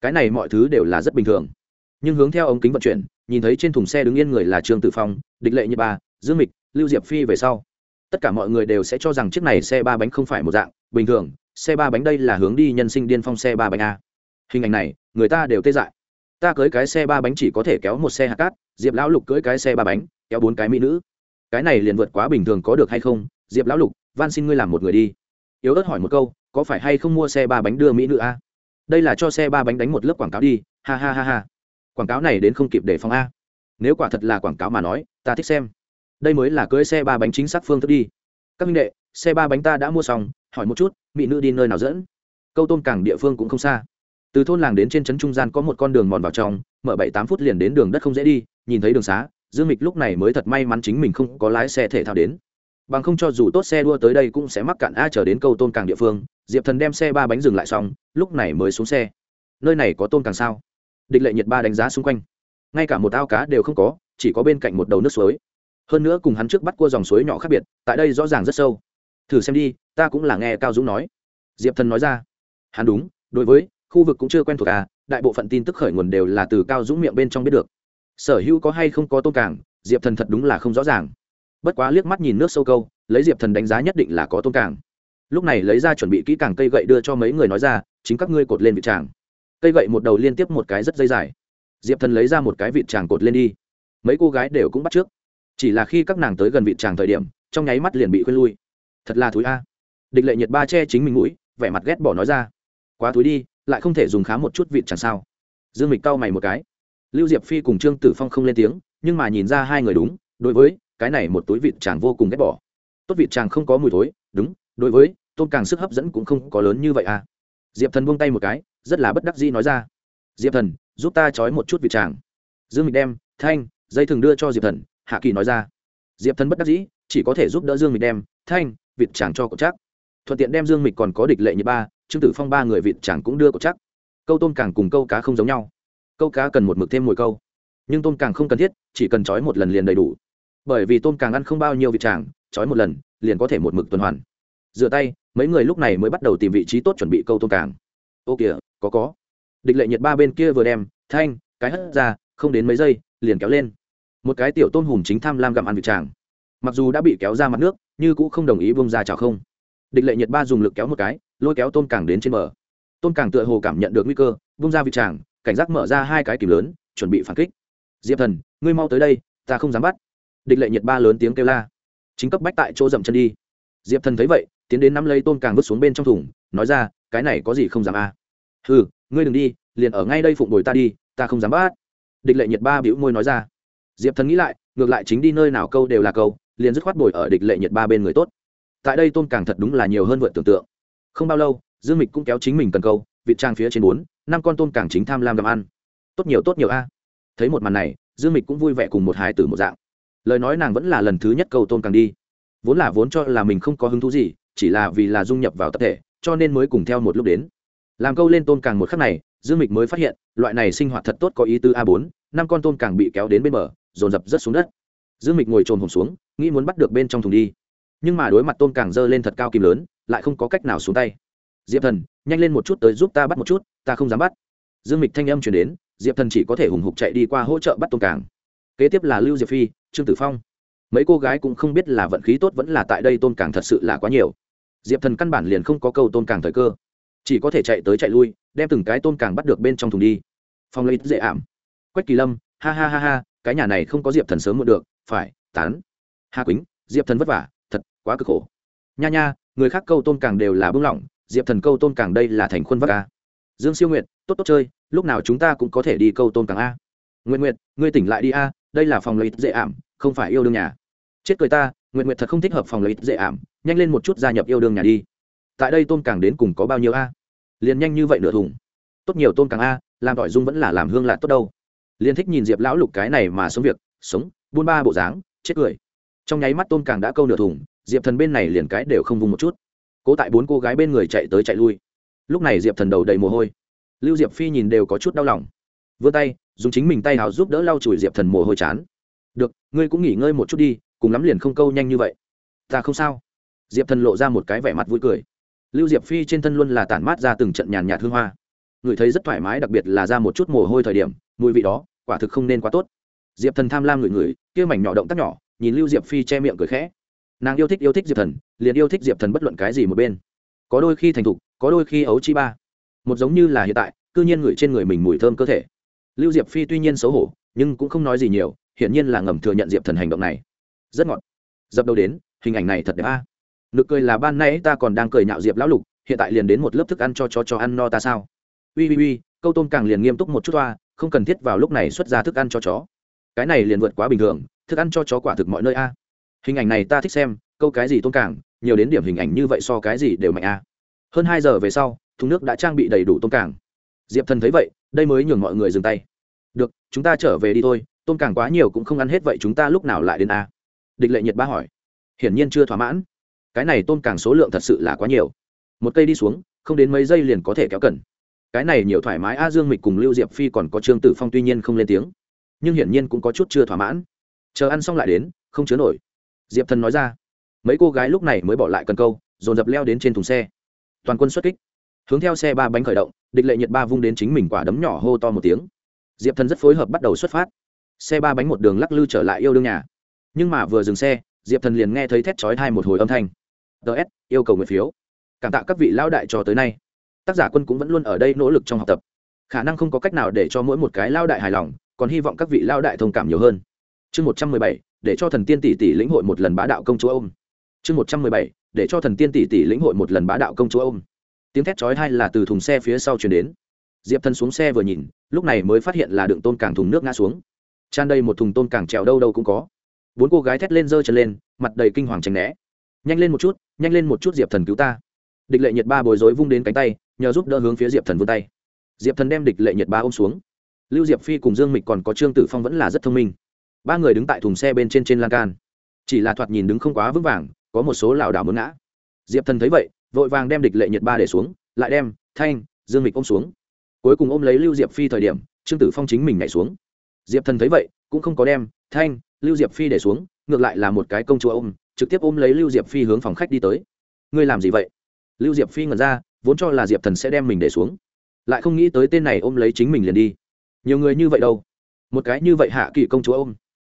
Cái này mọi thứ đều là rất bình thường. Nhưng hướng theo ống kính vận chuyển, nhìn thấy trên thùng xe đứng yên người là trương tử phong, địch lệ như ba, dương mịch, lưu diệp phi về sau tất cả mọi người đều sẽ cho rằng chiếc này xe ba bánh không phải một dạng. Bình thường, xe ba bánh đây là hướng đi nhân sinh điên phong xe ba bánh a. Hình ảnh này, người ta đều tê dại. Ta cưới cái xe ba bánh chỉ có thể kéo một xe hạt cát, diệp lão lục cưới cái xe ba bánh, kéo bốn cái mỹ nữ. Cái này liền vượt quá bình thường có được hay không? Diệp lão lục, van xin ngươi làm một người đi. Yếu ớt hỏi một câu, có phải hay không mua xe ba bánh đưa mỹ nữ a? Đây là cho xe ba bánh đánh một lớp quảng cáo đi. Ha ha ha ha. Quảng cáo này đến không kịp để phòng a. Nếu quả thật là quảng cáo mà nói, ta thích xem đây mới là cưới xe ba bánh chính xác phương thức đi. Các minh đệ, xe ba bánh ta đã mua xong, hỏi một chút, mỹ nữ đi nơi nào dẫn? Câu tôm cảng địa phương cũng không xa. Từ thôn làng đến trên trấn trung gian có một con đường mòn vào trong, mở bảy tám phút liền đến đường đất không dễ đi, nhìn thấy đường xá, dương mịch lúc này mới thật may mắn chính mình không có lái xe thể thao đến. Bằng không cho dù tốt xe đua tới đây cũng sẽ mắc cạn a trở đến câu tôn càng địa phương, diệp thần đem xe ba bánh dừng lại xong, lúc này mới xuống xe. Nơi này có tôn càng sao? Địch lệ nhiệt ba đánh giá xung quanh. Ngay cả một ao cá đều không có, chỉ có bên cạnh một đầu nước suối hơn nữa cùng hắn trước bắt cua dòng suối nhỏ khác biệt, tại đây rõ ràng rất sâu. Thử xem đi, ta cũng là nghe cao dũng nói. Diệp thần nói ra. Hắn đúng, đối với, khu vực cũng chưa quen thuộc à đại bộ phận tin tức khởi nguồn đều là từ cao dũng miệng bên trong biết được. Sở hữu có hay không có tôn cảng diệp thần thật đúng là không rõ ràng. Bất quá liếc mắt nhìn nước sâu câu, lấy diệp thần đánh giá nhất định là có tôn cảng lúc này lấy ra chuẩn bị kỹ càng cây gậy đưa cho mấy người nói ra, chính các ngươi cột lên vị tràng. Cây gậy một đầu liên tiếp một cái rất dây dài. Diệp thần lấy ra một cái vịt tràng cột lên đi. Mấy cô gái đều cũng bắt trước chỉ là khi các nàng tới gần vịt tràng thời điểm, trong nháy mắt liền bị khuyên lui. Thật là thúi a. Địch lệ nhiệt ba che chính mình mũi, vẻ mặt ghét bỏ nói ra. Quá thúi đi, lại không thể dùng khá một chút vịt chẳng sao. Dương mịch cau mày một cái. Lưu diệp phi cùng trương tử phong không lên tiếng, nhưng mà nhìn ra hai người đúng, đối với cái này một túi vịt chàng vô cùng ghét bỏ. Tốt vịt chàng không có mùi thối, đúng, đối với tôn càng sức hấp dẫn cũng không có lớn như vậy à. Diệp thần buông tay một cái, rất là bất đắc dĩ nói ra. Diệp thần, giúp ta trói một chút vịt chàng. Dương mịch đem, thanh, dây thừng đưa cho diệp thần hạ kỳ nói ra. Diệp thần bất đắc dĩ, chỉ có thể giúp đỡ dương mịch đem, thanh, vịt chàng cho cậu chắc. Thuận tiện đem dương mịch còn có địch lệ như ba, trương tử phong ba người vịt chàng cũng đưa cậu chắc. Câu tôm càng cùng câu cá không giống nhau. Câu cá cần một mực thêm mồi câu. Nhưng tôm càng không cần thiết, chỉ cần trói một lần liền đầy đủ. Bởi vì tôm càng ăn không bao nhiêu vịt tràng trói một lần, liền có thể một mực tuần hoàn. Rửa tay, mấy người lúc này mới bắt đầu tìm vị trí tốt chuẩn bị câu tôm càng. Ô kìa, có có. Địch lệ nhiệt ba bên kia vừa đem, thanh, cái hất ra, không đến mấy giây, liền kéo lên một cái tiểu tôm hùm chính tham lam gặm ăn vịt tràng mặc dù đã bị kéo ra mặt nước nhưng cũng không đồng ý bông ra chảo không. Địch lệ nhiệt ba dùng lực kéo một cái, lôi kéo tôm càng đến trên bờ. Tôm càng tựa hồ cảm nhận được nguy cơ bông ra vịt tràng cảnh giác mở ra hai cái kìm lớn, chuẩn bị phản kích. Diệp thần, ngươi mau tới đây, ta không dám bắt. Địch lệ nhiệt ba lớn tiếng kêu la. Chính cấp bách tại chỗ dậm chân đi. Diệp thần thấy vậy, tiến đến nắm lấy tôm càng vứt xuống bên trong thùng, nói ra, cái này có gì không dám a? À. ừ ngươi đừng đi, liền ở ngay đây phụng bồi ta đi, ta không dám bắt. Địch lệ nhiệt ba bĩu môi nói ra diệp thần nghĩ lại, ngược lại chính đi nơi nào câu đều là câu, liền dứt khoát bồi ở địch lệ nhiệt ba bên người tốt. Tại đây tôm càng thật đúng là nhiều hơn vượt tưởng tượng. Không bao lâu, dương mịch cũng kéo chính mình cần câu vịt trang phía trên bốn, năm con tôm càng chính tham lam gặm ăn. Tốt nhiều tốt nhiều a. Thấy một màn này, dương mịch cũng vui vẻ cùng một hài tử một dạng. Lời nói nàng vẫn là lần thứ nhất câu tôm càng đi. Vốn là vốn cho là mình không có hứng thú gì, chỉ là vì là dung nhập vào tập thể, cho nên mới cùng theo một lúc đến. Làm câu lên tôm càng một khắc này, dương mịch mới phát hiện, loại này sinh hoạt thật tốt có ý tứ a bốn, năm con tôm càng bị kéo đến bên bờ dồn dập rất xuống đất. Dương mịch ngồi trồn hồn xuống, nghĩ muốn bắt được bên trong thùng đi. Nhưng mà đối mặt tôm càng dơ lên thật cao kim lớn, lại không có cách nào xuống tay. Diệp thần, nhanh lên một chút tới giúp ta bắt một chút, ta không dám bắt. Dương mịch thanh âm chuyển đến, diệp thần chỉ có thể hùng hục chạy đi qua hỗ trợ bắt tôm càng. Kế tiếp là lưu diệp phi, trương tử phong. Mấy cô gái cũng không biết là vận khí tốt vẫn là tại đây tôm càng thật sự là quá nhiều. Diệp thần căn bản liền không có câu tôm càng thời cơ. Chỉ có thể chạy tới chạy lui, đem từng cái tôm càng bắt được bên trong thùng đi. Phong lấy dễ ảm. Quách kỳ lâm, ha ha ha ha cái nhà này không có diệp thần sớm muộn được, phải, tán. Hà quýnh, diệp thần vất vả, thật quá cực khổ. Nha nha, người khác câu tôm càng đều là bưng lỏng, diệp thần câu tôm càng đây là thành khuôn vác ca dương siêu nguyện tốt tốt chơi, lúc nào chúng ta cũng có thể đi câu tôm càng a. Nguyện nguyện ngươi tỉnh lại đi a, đây là phòng lợi dễ ảm, không phải yêu đương nhà. Chết cười ta nguyện nguyện thật không thích hợp phòng lợi dễ ảm, nhanh lên một chút gia nhập yêu đương nhà đi. Tại đây tôm càng đến cùng có bao nhiêu a? Liền nhanh như vậy nửa thùng. Tốt nhiều tôm càng a, làm tỏi dung vẫn là làm hương lạ tốt đâu liền thích nhìn diệp lão lục cái này mà sống việc, sống, buôn ba bộ dáng, chết cười. Trong nháy mắt tôm càng đã câu nửa thùng, diệp thần bên này liền cái đều không vùng một chút. Cố tại bốn cô gái bên người chạy tới chạy lui. Lúc này diệp thần đầu đầy mồ hôi. Lưu diệp phi nhìn đều có chút đau lòng. Vươn tay, dùng chính mình tay hào giúp đỡ lau chùi diệp thần mồ hôi chán. Được, ngươi cũng nghỉ ngơi một chút đi, cùng lắm liền không câu nhanh như vậy. Ta không sao. Diệp thần lộ ra một cái vẻ mặt vui cười. Lưu diệp phi trên thân luôn là tản mát ra từng trận nhàn nhạt hương hoa. Người thấy rất thoải mái, đặc biệt là ra một chút mồ hôi thời điểm, mùi vị đó quả thực không nên quá tốt. Diệp thần tham lam người người kia mảnh nhỏ động tác nhỏ, nhìn lưu diệp phi che miệng cười khẽ. Nàng yêu thích yêu thích diệp thần, liền yêu thích diệp thần bất luận cái gì một bên. Có đôi khi thành thục, có đôi khi ấu chi ba. Một giống như là hiện tại, cư nhiên ngửi trên người mình mùi thơm cơ thể. Lưu diệp phi tuy nhiên xấu hổ, nhưng cũng không nói gì nhiều, hiển nhiên là ngầm thừa nhận diệp thần hành động này. Rất ngọt. Dập đầu đến, hình ảnh này thật đẹp a. À. nực cười là ban nay ta còn đang cười nhạo diệp lão lục, hiện tại liền đến một lớp thức ăn cho cho cho ăn no ta sao? Ui ui ui, câu tôm càng liền nghiêm túc một chút toa không cần thiết vào lúc này xuất ra thức ăn cho chó. Cái này liền vượt quá bình thường, thức ăn cho chó quả thực mọi nơi a. Hình ảnh này ta thích xem, câu cái gì tôm cảng, nhiều đến điểm hình ảnh như vậy so cái gì đều mạnh a. Hơn hai giờ về sau, thùng nước đã trang bị đầy đủ tôm cảng. Diệp thần thấy vậy, đây mới nhường mọi người dừng tay. Được, chúng ta trở về đi thôi tôm cảng quá nhiều cũng không ăn hết vậy chúng ta lúc nào lại đến a? Địch lệ nhiệt ba hỏi. Hiển nhiên chưa thỏa mãn. Cái này tôm cảng số lượng thật sự là quá nhiều. Một cây đi xuống, không đến mấy giây liền có thể kéo cần cái này nhiều thoải mái, a dương mịch cùng lưu diệp phi còn có trương tử phong tuy nhiên không lên tiếng, nhưng hiển nhiên cũng có chút chưa thỏa mãn. Chờ ăn xong lại đến, không chứa nổi. Diệp thần nói ra, mấy cô gái lúc này mới bỏ lại cần câu, dồn dập leo đến trên thùng xe. Toàn quân xuất kích. Hướng theo xe ba bánh khởi động, địch lệ nhiệt ba vung đến chính mình quả đấm nhỏ hô to một tiếng. Diệp thần rất phối hợp bắt đầu xuất phát. Xe ba bánh một đường lắc lư trở lại yêu đương nhà. Nhưng mà vừa dừng xe, diệp thần liền nghe thấy thét chói thai một hồi âm thanh. Ts yêu cầu nguyện phiếu. Cảm tạ các vị lão đại cho tới nay tác giả quân cũng vẫn luôn ở đây nỗ lực trong học tập. Khả năng không có cách nào để cho mỗi một cái lao đại hài lòng, còn hy vọng các vị lao đại thông cảm nhiều hơn. Chương một trăm mười bảy, để cho thần tiên tỷ tỷ lĩnh hội một lần bá đạo công chúa ôm. Chương một trăm mười bảy, để cho thần tiên tỷ tỷ lĩnh hội một lần bá đạo công chúa ôm. Tiếng thét chói hai là từ thùng xe phía sau chuyển đến. Diệp thân xuống xe vừa nhìn, lúc này mới phát hiện là đựng tôn càng thùng nước ngã xuống. Tràn đầy một thùng tôn càng trèo đâu đâu cũng có. Bốn cô gái thét lên giơ chân lên, mặt đầy kinh hoàng tránh né. Nhanh lên một chút, nhanh lên một chút diệp thần cứu ta. Địch lệ nhiệt ba bồi dối vung đến cánh tay nhờ giúp đỡ hướng phía diệp thần vươn tay diệp thần đem địch lệ nhiệt ba ôm xuống lưu diệp phi cùng dương mịch còn có trương tử phong vẫn là rất thông minh ba người đứng tại thùng xe bên trên trên lan can chỉ là thoạt nhìn đứng không quá vững vàng có một số lảo đảo muốn ngã diệp thần thấy vậy vội vàng đem địch lệ nhiệt ba để xuống lại đem thanh dương mịch ôm xuống cuối cùng ôm lấy lưu diệp phi thời điểm trương tử phong chính mình nhảy xuống diệp thần thấy vậy cũng không có đem thanh lưu diệp phi để xuống ngược lại là một cái công chúa ôm trực tiếp ôm lấy lưu diệp phi hướng phòng khách đi tới ngươi làm gì vậy lưu diệp phi ngẩn ra vốn cho là diệp thần sẽ đem mình để xuống, lại không nghĩ tới tên này ôm lấy chính mình liền đi. Nhiều người như vậy đâu? Một cái như vậy hạ kỳ công chúa ôm.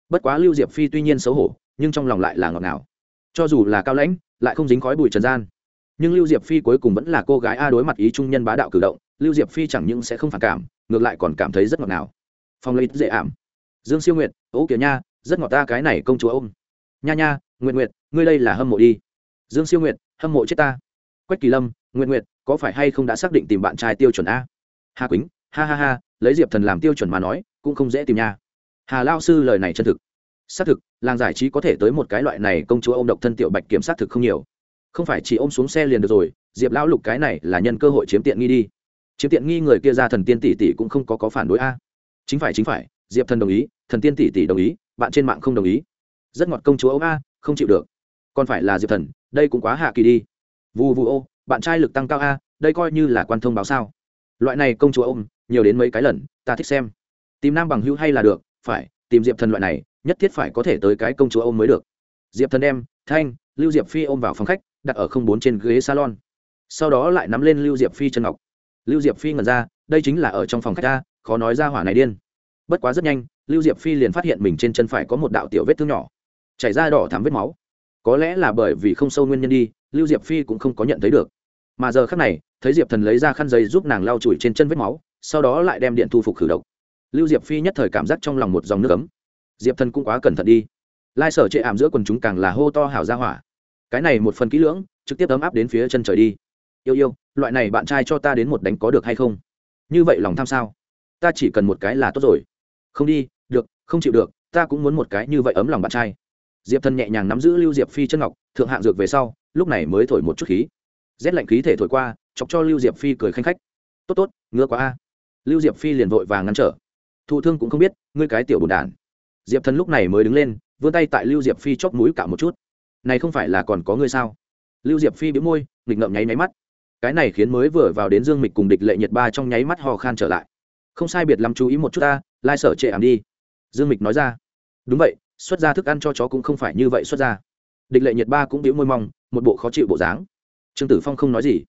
Bất quá lưu diệp phi tuy nhiên xấu hổ, nhưng trong lòng lại là ngọt ngào. Cho dù là cao lãnh, lại không dính khói bụi trần gian. Nhưng lưu diệp phi cuối cùng vẫn là cô gái a đối mặt ý trung nhân bá đạo cử động, lưu diệp phi chẳng những sẽ không phản cảm, ngược lại còn cảm thấy rất ngọt ngào. Phong lấy dễ ảm. Dương siêu nguyệt ố kiểu nha, rất ngọt ta cái này công chúa ôm. Nha nha nguyện nguyệt, ngươi đây là hâm mộ đi. Dương siêu nguyệt, hâm mộ chết ta. Quách kỳ lâm nguyện nguyệt có phải hay không đã xác định tìm bạn trai tiêu chuẩn a? Hà quýnh, ha ha ha, lấy diệp thần làm tiêu chuẩn mà nói, cũng không dễ tìm nha. Hà lao sư lời này chân thực. Xác thực, làng giải trí có thể tới một cái loại này công chúa ô m độc thân tiểu bạch kiểm xác thực không nhiều. Không phải chỉ ôm xuống xe liền được rồi, diệp lão lục cái này là nhân cơ hội chiếm tiện nghi đi. Chiếm tiện nghi người kia ra thần tiên tỷ tỷ cũng không có có phản đối a. Chính phải chính phải, diệp thần đồng ý, thần tiên tỷ tỷ đồng ý, bạn trên mạng không đồng ý. Rất ngọt công chúa ôm a, không chịu được. Còn phải là diệp thần, đây cũng quá hạ kỳ đi. Vu vu ô bạn trai lực tăng cao a, đây coi như là quan thông báo sao. Loại này công chúa ôm, nhiều đến mấy cái lần, ta thích xem. Tìm nam bằng hữu hay là được, phải, tìm diệp thần loại này, nhất thiết phải có thể tới cái công chúa ôm mới được. Diệp thần đem, thanh, lưu diệp phi ôm vào phòng khách, đặt ở không bốn trên ghế salon. Sau đó lại nắm lên lưu diệp phi chân ngọc. Lưu diệp phi ngẩn ra, đây chính là ở trong phòng khách ta khó nói ra hỏa này điên. Bất quá rất nhanh, lưu diệp phi liền phát hiện mình trên chân phải có một đạo tiểu vết thương nhỏ. Chảy ra đỏ thắm vết máu. Có lẽ là bởi vì không sâu nguyên nhân đi, lưu diệp phi cũng không có nhận thấy được mà giờ khác này, thấy diệp thần lấy ra khăn giấy giúp nàng lau chùi trên chân vết máu, sau đó lại đem điện thu phục khử độc. Lưu diệp phi nhất thời cảm giác trong lòng một dòng nước ấm. Diệp thần cũng quá cẩn thận đi. Lai sở chệ ảm giữa quần chúng càng là hô to hảo ra hỏa. Cái này một phần kỹ lưỡng, trực tiếp ấm áp đến phía chân trời đi. Yêu yêu, loại này bạn trai cho ta đến một đánh có được hay không? Như vậy lòng tham sao? Ta chỉ cần một cái là tốt rồi. Không đi, được, không chịu được, ta cũng muốn một cái như vậy ấm lòng bạn trai. Diệp thần nhẹ nhàng nắm giữ lưu diệp phi chân ngọc, thượng hạng dược về sau, lúc này mới thổi một chút khí rét lạnh khí thể thổi qua, chọc cho lưu diệp phi cười khanh khách. Tốt tốt, ngứa quá a. Lưu diệp phi liền vội và ngăn trở. Thụ thương cũng không biết, ngươi cái tiểu bùn đản diệp thần lúc này mới đứng lên, vươn tay tại lưu diệp phi chóp mũi cạo một chút. Này không phải là còn có ngươi sao? Lưu diệp phi bĩu môi, nghịch ngậm nháy máy mắt. Cái này khiến mới vừa vào đến dương mịch cùng địch lệ nhiệt ba trong nháy mắt hò khan trở lại. Không sai biệt lắm, chú ý một chút ta, lai sở trệ ảm đi. Dương mịch nói ra. Đúng vậy, xuất ra thức ăn cho chó cũng không phải như vậy xuất ra. Địch lệ nhiệt ba cũng bĩu môi mong, một bộ khó chịu bộ dáng trương tử phong không nói gì.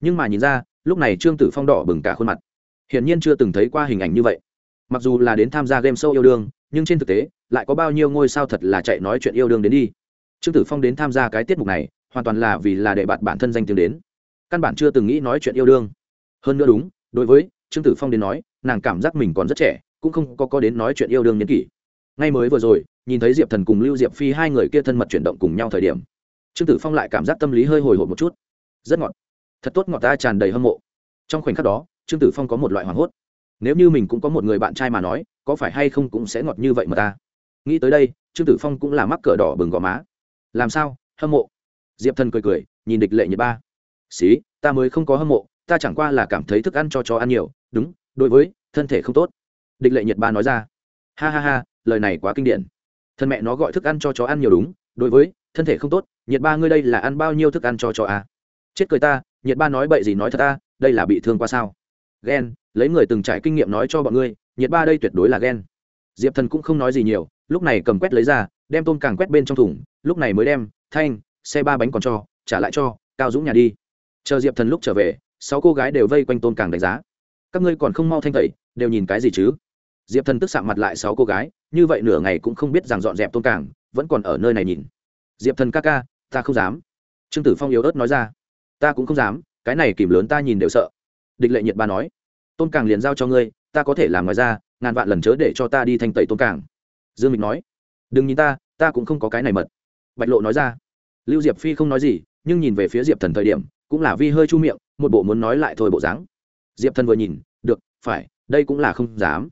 Nhưng mà nhìn ra, lúc này trương tử phong đỏ bừng cả khuôn mặt. Hiển nhiên chưa từng thấy qua hình ảnh như vậy. Mặc dù là đến tham gia game show yêu đương, nhưng trên thực tế, lại có bao nhiêu ngôi sao thật là chạy nói chuyện yêu đương đến đi. Trương tử phong đến tham gia cái tiết mục này, hoàn toàn là vì là để bạn bản thân danh tiếng đến. Căn bản chưa từng nghĩ nói chuyện yêu đương. Hơn nữa đúng, đối với trương tử phong đến nói, nàng cảm giác mình còn rất trẻ, cũng không có có đến nói chuyện yêu đương nhân kỷ. Ngay mới vừa rồi, nhìn thấy diệp thần cùng lưu diệp phi hai người kia thân mật chuyển động cùng nhau thời điểm, trương tử phong lại cảm giác tâm lý hơi hồi hộp một chút rất ngọt, thật tốt ngọt ta tràn đầy hâm mộ. Trong khoảnh khắc đó, trương tử phong có một loại hoảng hốt. Nếu như mình cũng có một người bạn trai mà nói, có phải hay không cũng sẽ ngọt như vậy mà ta? Nghĩ tới đây, trương tử phong cũng là mắc cờ đỏ bừng gò má. Làm sao? Hâm mộ. Diệp thần cười cười, nhìn địch lệ nhiệt ba. Xí, ta mới không có hâm mộ, ta chẳng qua là cảm thấy thức ăn cho chó ăn nhiều. Đúng, đối với, thân thể không tốt. Địch lệ nhiệt ba nói ra. Ha ha ha, lời này quá kinh điển. Thân mẹ nó gọi thức ăn cho chó ăn nhiều đúng, đối với, thân thể không tốt. Nhiệt ba ngươi đây là ăn bao nhiêu thức ăn cho chó à? Chết cười ta, nhiệt ba nói bậy gì nói thật ta, đây là bị thương qua sao? Ghen lấy người từng trải kinh nghiệm nói cho bọn ngươi, nhiệt ba đây tuyệt đối là ghen diệp thần cũng không nói gì nhiều, lúc này cầm quét lấy ra, đem tôm càng quét bên trong thùng, lúc này mới đem, thanh, xe ba bánh còn cho, trả lại cho, cao dũng nhà đi. Chờ diệp thần lúc trở về, sáu cô gái đều vây quanh tôm càng đánh giá. Các ngươi còn không mau thanh tẩy, đều nhìn cái gì chứ? Diệp thần tức sạm mặt lại sáu cô gái, như vậy nửa ngày cũng không biết rằng dọn dẹp tôm càng, vẫn còn ở nơi này nhìn. Diệp thần ca ca, ta không dám. Trương tử phong yếu ớt nói ra ta cũng không dám, cái này kìm lớn ta nhìn đều sợ. Địch lệ nhiệt ba nói, tôn càng liền giao cho ngươi, ta có thể làm ngoài ra, ngàn vạn lần chớ để cho ta đi thanh tẩy tôn càng. Dương mịch nói, đừng nhìn ta ta cũng không có cái này mật. Bạch lộ nói ra, lưu diệp phi không nói gì, nhưng nhìn về phía diệp thần thời điểm, cũng là vi hơi chu miệng, một bộ muốn nói lại thôi bộ dáng. Diệp thần vừa nhìn, được, phải, đây cũng là không dám.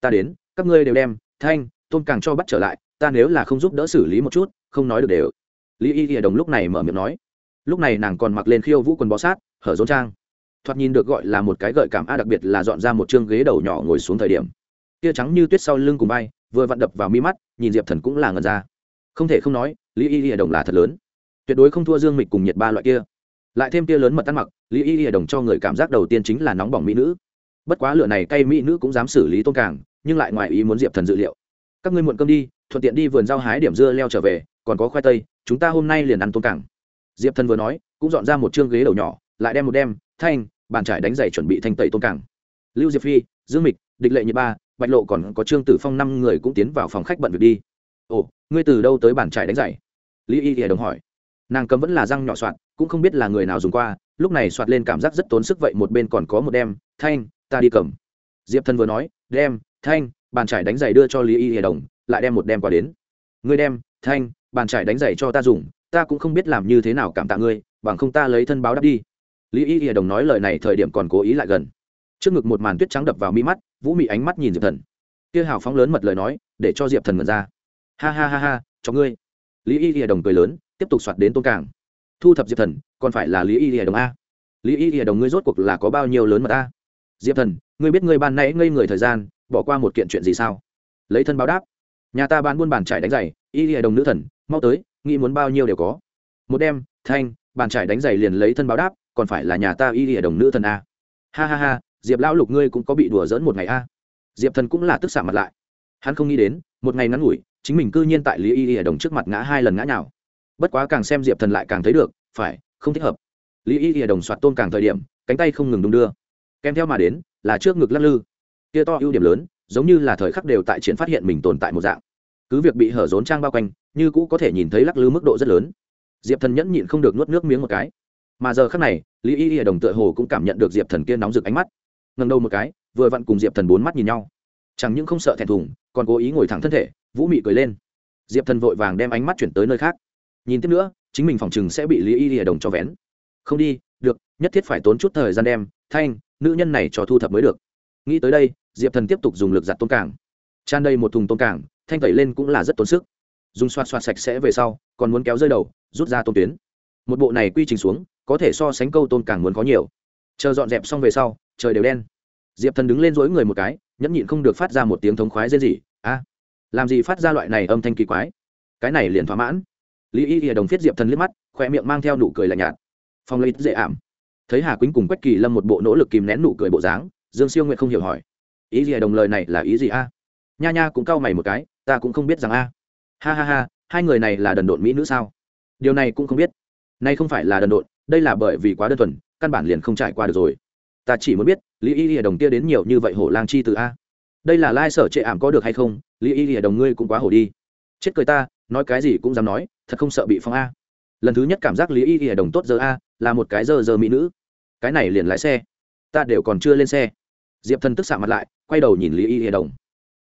Ta đến, các ngươi đều đem, thanh, tôn càng cho bắt trở lại, ta nếu là không giúp đỡ xử lý một chút, không nói được đều. Lý y y đồng lúc này mở miệng nói lúc này nàng còn mặc lên khiêu vũ quần bó sát, hở rốn trang. Thoạt nhìn được gọi là một cái gợi cảm a, đặc biệt là dọn ra một chương ghế đầu nhỏ ngồi xuống thời điểm. Tia trắng như tuyết sau lưng cùng bay, vừa vặn đập vào mi mắt, nhìn diệp thần cũng là ngần ra. Không thể không nói, lý y y đồng là thật lớn. Tuyệt đối không thua dương mịch cùng nhiệt ba loại kia. Lại thêm tia lớn mật ăn mặc, lý y y đồng cho người cảm giác đầu tiên chính là nóng bỏng mỹ nữ. Bất quá lựa này cay mỹ nữ cũng dám xử lý tôn càng, nhưng lại ngoài ý muốn diệp thần dự liệu. Các ngươi muộn cơm đi, thuận tiện đi vườn rau hái điểm dưa leo trở về, còn có khoai tây, chúng ta hôm nay liền ăn tôn càng diệp thần vừa nói, cũng dọn ra một chương ghế đầu nhỏ, lại đem một đem, thanh, bàn trải đánh giày chuẩn bị thanh tẩy tôn cảng. Lưu diệp phi, dương mịch, địch lệ nhiệt ba, bạch lộ còn có trương tử phong năm người cũng tiến vào phòng khách bận việc đi. Ồ, ngươi từ đâu tới bàn trải đánh giày? Lý y hiệp đồng hỏi. Nàng cấm vẫn là răng nhỏ soạn cũng không biết là người nào dùng qua, lúc này soạt lên cảm giác rất tốn sức vậy một bên còn có một đem, thanh, ta đi cầm. Diệp thần vừa nói, đem, thanh, bàn trải đánh giày đưa cho lý y hiệp đồng, lại đem một đem qua đến. Ngươi đem, thanh, bàn trải đánh giày cho ta dùng ta cũng không biết làm như thế nào cảm tạ ngươi, bằng không ta lấy thân báo đáp đi. Lý y hiệp đồng nói lời này thời điểm còn cố ý lại gần. Trước ngực một màn tuyết trắng đập vào mi mắt, vũ mị ánh mắt nhìn diệp thần. Kia hào phóng lớn mật lời nói, để cho diệp thần mật ra. Ha ha ha ha, cho ngươi. Lý y hiệp đồng cười lớn, tiếp tục soạt đến tôn cảng. Thu thập diệp thần, còn phải là lý y hiệp đồng a. Lý y hiệp đồng ngươi rốt cuộc là có bao nhiêu lớn mật a? Diệp thần, ngươi biết ngươi ban nãy ngây người thời gian, bỏ qua một kiện chuyện gì sao? Lấy thân báo đáp. Nhà ta bán buôn bàn trải đánh giày, y hiệp đồng nữ thần, mau tới nghĩ muốn bao nhiêu đều có. Một đêm, thanh, bàn trải đánh giày liền lấy thân báo đáp, còn phải là nhà ta y hiệp đồng nữ thần a. Ha ha ha, diệp lão lục ngươi cũng có bị đùa dỡn một ngày a. Diệp thần cũng là tức xạ mặt lại. Hắn không nghĩ đến, một ngày ngắn ngủi, chính mình cư nhiên tại lý y y đồng trước mặt ngã hai lần ngã nào. bất quá càng xem diệp thần lại càng thấy được, phải, không thích hợp. Lý y y đồng soạt tôn càng thời điểm, cánh tay không ngừng đung đưa. Kèm theo mà đến, là trước ngực lắc lư. Kia to ưu điểm lớn, giống như là thời khắc đều tại triển phát hiện mình tồn tại một dạng cứ việc bị hở rốn trang bao quanh, như cũ có thể nhìn thấy lắc lư mức độ rất lớn. Diệp thần nhẫn nhịn không được nuốt nước miếng một cái. Mà giờ khắc này, lý y y đồng tựa hồ cũng cảm nhận được diệp thần kia nóng rực ánh mắt. Ngần đầu một cái, vừa vặn cùng diệp thần bốn mắt nhìn nhau. Chẳng những không sợ thẹn thùng, còn cố ý ngồi thẳng thân thể, vũ mị cười lên. Diệp thần vội vàng đem ánh mắt chuyển tới nơi khác. Nhìn tiếp nữa, chính mình phòng chừng sẽ bị lý y y đồng cho vén. Không đi, được, nhất thiết phải tốn chút thời gian đem, thanh, nữ nhân này cho thu thập mới được. Nghĩ tới đây, diệp thần tiếp tục dùng lực giặt tôm cảng tràn đầy một thùng tôm cảng thanh tẩy lên cũng là rất tốn sức. Dùng xoa xoa sạch sẽ về sau, còn muốn kéo rơi đầu, rút ra tôm tuyến. Một bộ này quy trình xuống, có thể so sánh câu tôm càng muốn có nhiều. Chờ dọn dẹp xong về sau, trời đều đen. Diệp thần đứng lên dối người một cái, nhẫn nhịn không được phát ra một tiếng thống khoái dễ gì a, làm gì phát ra loại này âm thanh kỳ quái? Cái này liền thỏa mãn. Lý y hiệp đồng thiết diệp thần liếc mắt, khoe miệng mang theo nụ cười lạnh nhạt. Phong lấy dễ ảm. Thấy hà quýnh cùng quách kỳ lâm một bộ nỗ lực kìm nén nụ cười bộ dáng, dương siêu nguyện không hiểu hỏi, ý gì đồng lời này là ý gì a? Nha nha cũng cau mày một cái ta cũng không biết rằng a. Ha ha ha, hai người này là đần độn mỹ nữ sao? Điều này cũng không biết. Nay không phải là đần độn, đây là bởi vì quá đơn thuần, căn bản liền không trải qua được rồi. Ta chỉ muốn biết, lý y lìa đồng kia đến nhiều như vậy hổ lang chi từ a? Đây là lai sở trệ ảm có được hay không? Lý y lìa đồng ngươi cũng quá hổ đi. Chết cười ta, nói cái gì cũng dám nói, thật không sợ bị phong a. Lần thứ nhất cảm giác lý y lìa đồng tốt giờ a, là một cái giờ giờ mỹ nữ. Cái này liền lái xe. Ta đều còn chưa lên xe. Diệp thần tức xạ mặt lại, quay đầu nhìn lý y lìa đồng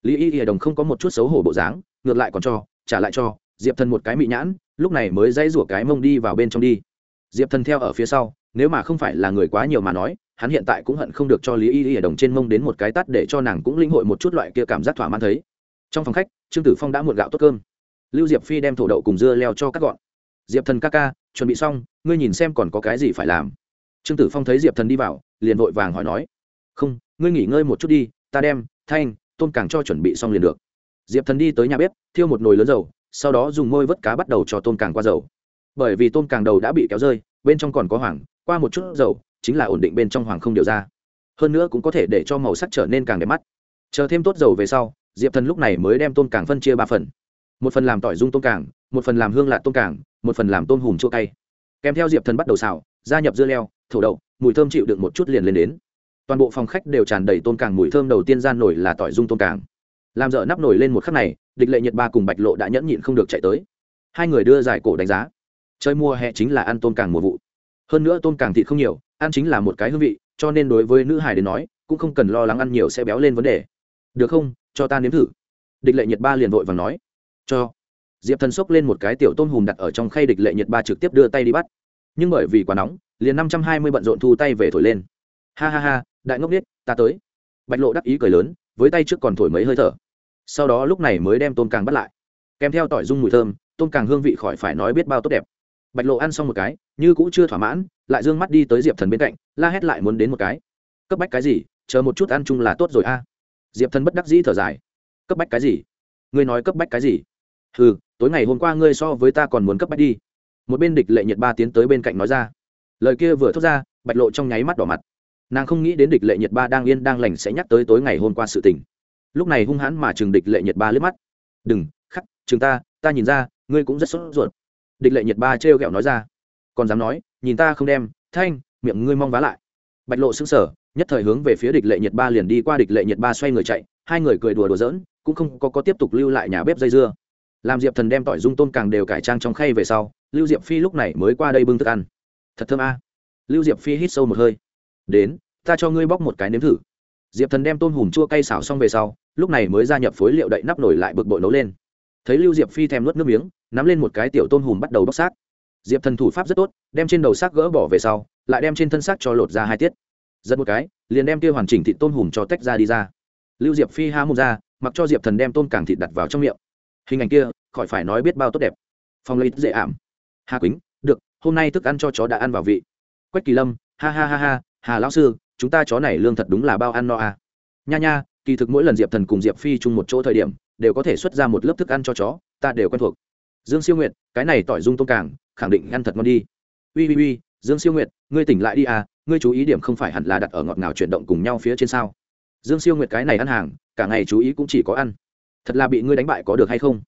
lý y lìa đồng không có một chút xấu hổ bộ dáng, ngược lại còn cho, trả lại cho, diệp thần một cái mị nhãn, lúc này mới dãy rủa cái mông đi vào bên trong đi. Diệp thần theo ở phía sau, nếu mà không phải là người quá nhiều mà nói, hắn hiện tại cũng hận không được cho lý y y ở đồng trên mông đến một cái tắt để cho nàng cũng linh hội một chút loại kia cảm giác thỏa mãn thấy. Trong phòng khách, trương tử phong đã muộn gạo tốt cơm. Lưu diệp phi đem thổ đậu cùng dưa leo cho các gọn. Diệp thần ca ca, chuẩn bị xong, ngươi nhìn xem còn có cái gì phải làm. Trương tử phong thấy diệp thần đi vào, liền vội vàng hỏi nói. Không, ngươi nghỉ ngơi một chút đi, ta đem, thanh tôn càng cho chuẩn bị xong liền được. Diệp thần đi tới nhà bếp, thiêu một nồi lớn dầu, sau đó dùng môi vớt cá bắt đầu cho tôn càng qua dầu. Bởi vì tôn càng đầu đã bị kéo rơi, bên trong còn có hoàng, qua một chút dầu, chính là ổn định bên trong hoàng không điều ra. Hơn nữa cũng có thể để cho màu sắc trở nên càng đẹp mắt. Chờ thêm tốt dầu về sau, diệp thần lúc này mới đem tôm càng phân chia ba phần. Một phần làm tỏi dung tôm càng, một phần làm hương lạ tôm càng, một phần làm tôm hùm chua cay. Kèm theo diệp thần bắt đầu xào, gia nhập dưa leo, thổ đậu, mùi thơm chịu được một chút liền lên đến toàn bộ phòng khách đều tràn đầy tôm càng mùi thơm đầu tiên gian nổi là tỏi dung tôm càng. Làm dở nắp nổi lên một khắc này, địch lệ nhật ba cùng bạch lộ đã nhẫn nhịn không được chạy tới. Hai người đưa giải cổ đánh giá. Chơi mùa hè chính là ăn tôm càng mùa vụ. Hơn nữa tôm càng thịt không nhiều, ăn chính là một cái hương vị, cho nên đối với nữ hải đến nói, cũng không cần lo lắng ăn nhiều sẽ béo lên vấn đề. Được không? Cho ta nếm thử. Địch lệ nhiệt ba liền vội và nói. Cho. Diệp thần xốc lên một cái tiểu tôm hùm đặt ở trong khay địch lệ nhiệt ba trực tiếp đưa tay đi bắt. Nhưng bởi vì quá nóng, liền năm trăm hai mươi bận rộn thu tay về thổi lên. Ha ha ha đại ngốc biết ta tới. Bạch lộ đắc ý cười lớn, với tay trước còn thổi mấy hơi thở. Sau đó lúc này mới đem tôm càng bắt lại. Kèm theo tỏi dung mùi thơm, tôm càng hương vị khỏi phải nói biết bao tốt đẹp. Bạch lộ ăn xong một cái, như cũng chưa thỏa mãn, lại d ư ơ n g mắt đi tới diệp thần bên cạnh, la hét lại muốn đến một cái. Cấp bách cái gì, chờ một chút ăn chung là tốt rồi a. Diệp thần bất đắc dĩ thở dài. Cấp bách cái gì? Ngươi nói cấp bách cái gì? Ừ tối ngày hôm qua ngươi so với ta còn muốn cấp bách đi. Một bên địch lệ nhiệt ba tiến tới bên cạnh nói ra. Lời kia vừa thốt ra, bạch lộ trong nháy mắt đỏ mặt nàng không nghĩ đến địch lệ nhiệt ba đang yên đang lành sẽ nhắc tới tối ngày hôm qua sự tình. Lúc này hung hãn mà chừng địch lệ nhiệt ba lướt mắt. Đừng khắc chừng ta ta nhìn ra ngươi cũng rất sốt ruột. Địch lệ nhiệt ba trêu ghẹo nói ra. Còn dám nói nhìn ta không đem thanh miệng ngươi mong vá lại. Bạch lộ xứng sở nhất thời hướng về phía địch lệ nhiệt ba liền đi qua địch lệ nhiệt ba xoay người chạy hai người cười đùa đùa giỡn cũng không có, có tiếp tục lưu lại nhà bếp dây dưa. Làm diệp thần đem tỏi dung tôm càng đều cải trang trong khay về sau lưu diệp phi lúc này mới qua đây bưng thức ăn. Thật thơm a. Lưu diệp phi hít sâu một hơi đến, ta cho ngươi bóc một cái nếm thử. Diệp thần đem tôm hùm chua cay xào xong về sau, lúc này mới gia nhập phối liệu đậy nắp nổi lại bực bội nấu lên. Thấy lưu diệp phi thèm nuốt nước miếng, nắm lên một cái tiểu tôm hùm bắt đầu bóc xác. Diệp thần thủ pháp rất tốt, đem trên đầu xác gỡ bỏ về sau, lại đem trên thân xác cho lột ra hai tiết. Giật một cái, liền đem kia hoàn chỉnh thịt tôm hùm cho tách ra đi ra. Lưu diệp phi há một ra, mặc cho diệp thần đem tôm càng thịt đặt vào trong miệng. Hình ảnh kia, khỏi phải nói biết bao tốt đẹp. Phong lấy dễ ảm. Hà quýnh, được, hôm nay thức ăn cho chó đã ăn vào vị. Quách kỳ lâm, ha ha ha ha hà lão sư, chúng ta chó này lương thật đúng là bao ăn no à. nha nha, kỳ thực mỗi lần diệp thần cùng diệp phi chung một chỗ thời điểm, đều có thể xuất ra một lớp thức ăn cho chó, ta đều quen thuộc. Dương siêu nguyệt, cái này tỏi dung tôm càng, khẳng định ăn thật ngon đi. Ui ui ui, dương siêu nguyệt, ngươi tỉnh lại đi à ngươi chú ý điểm không phải hẳn là đặt ở ngọt ngào chuyển động cùng nhau phía trên sao? Dương siêu nguyệt cái này ăn hàng, cả ngày chú ý cũng chỉ có ăn. Thật là bị ngươi đánh bại có được hay không?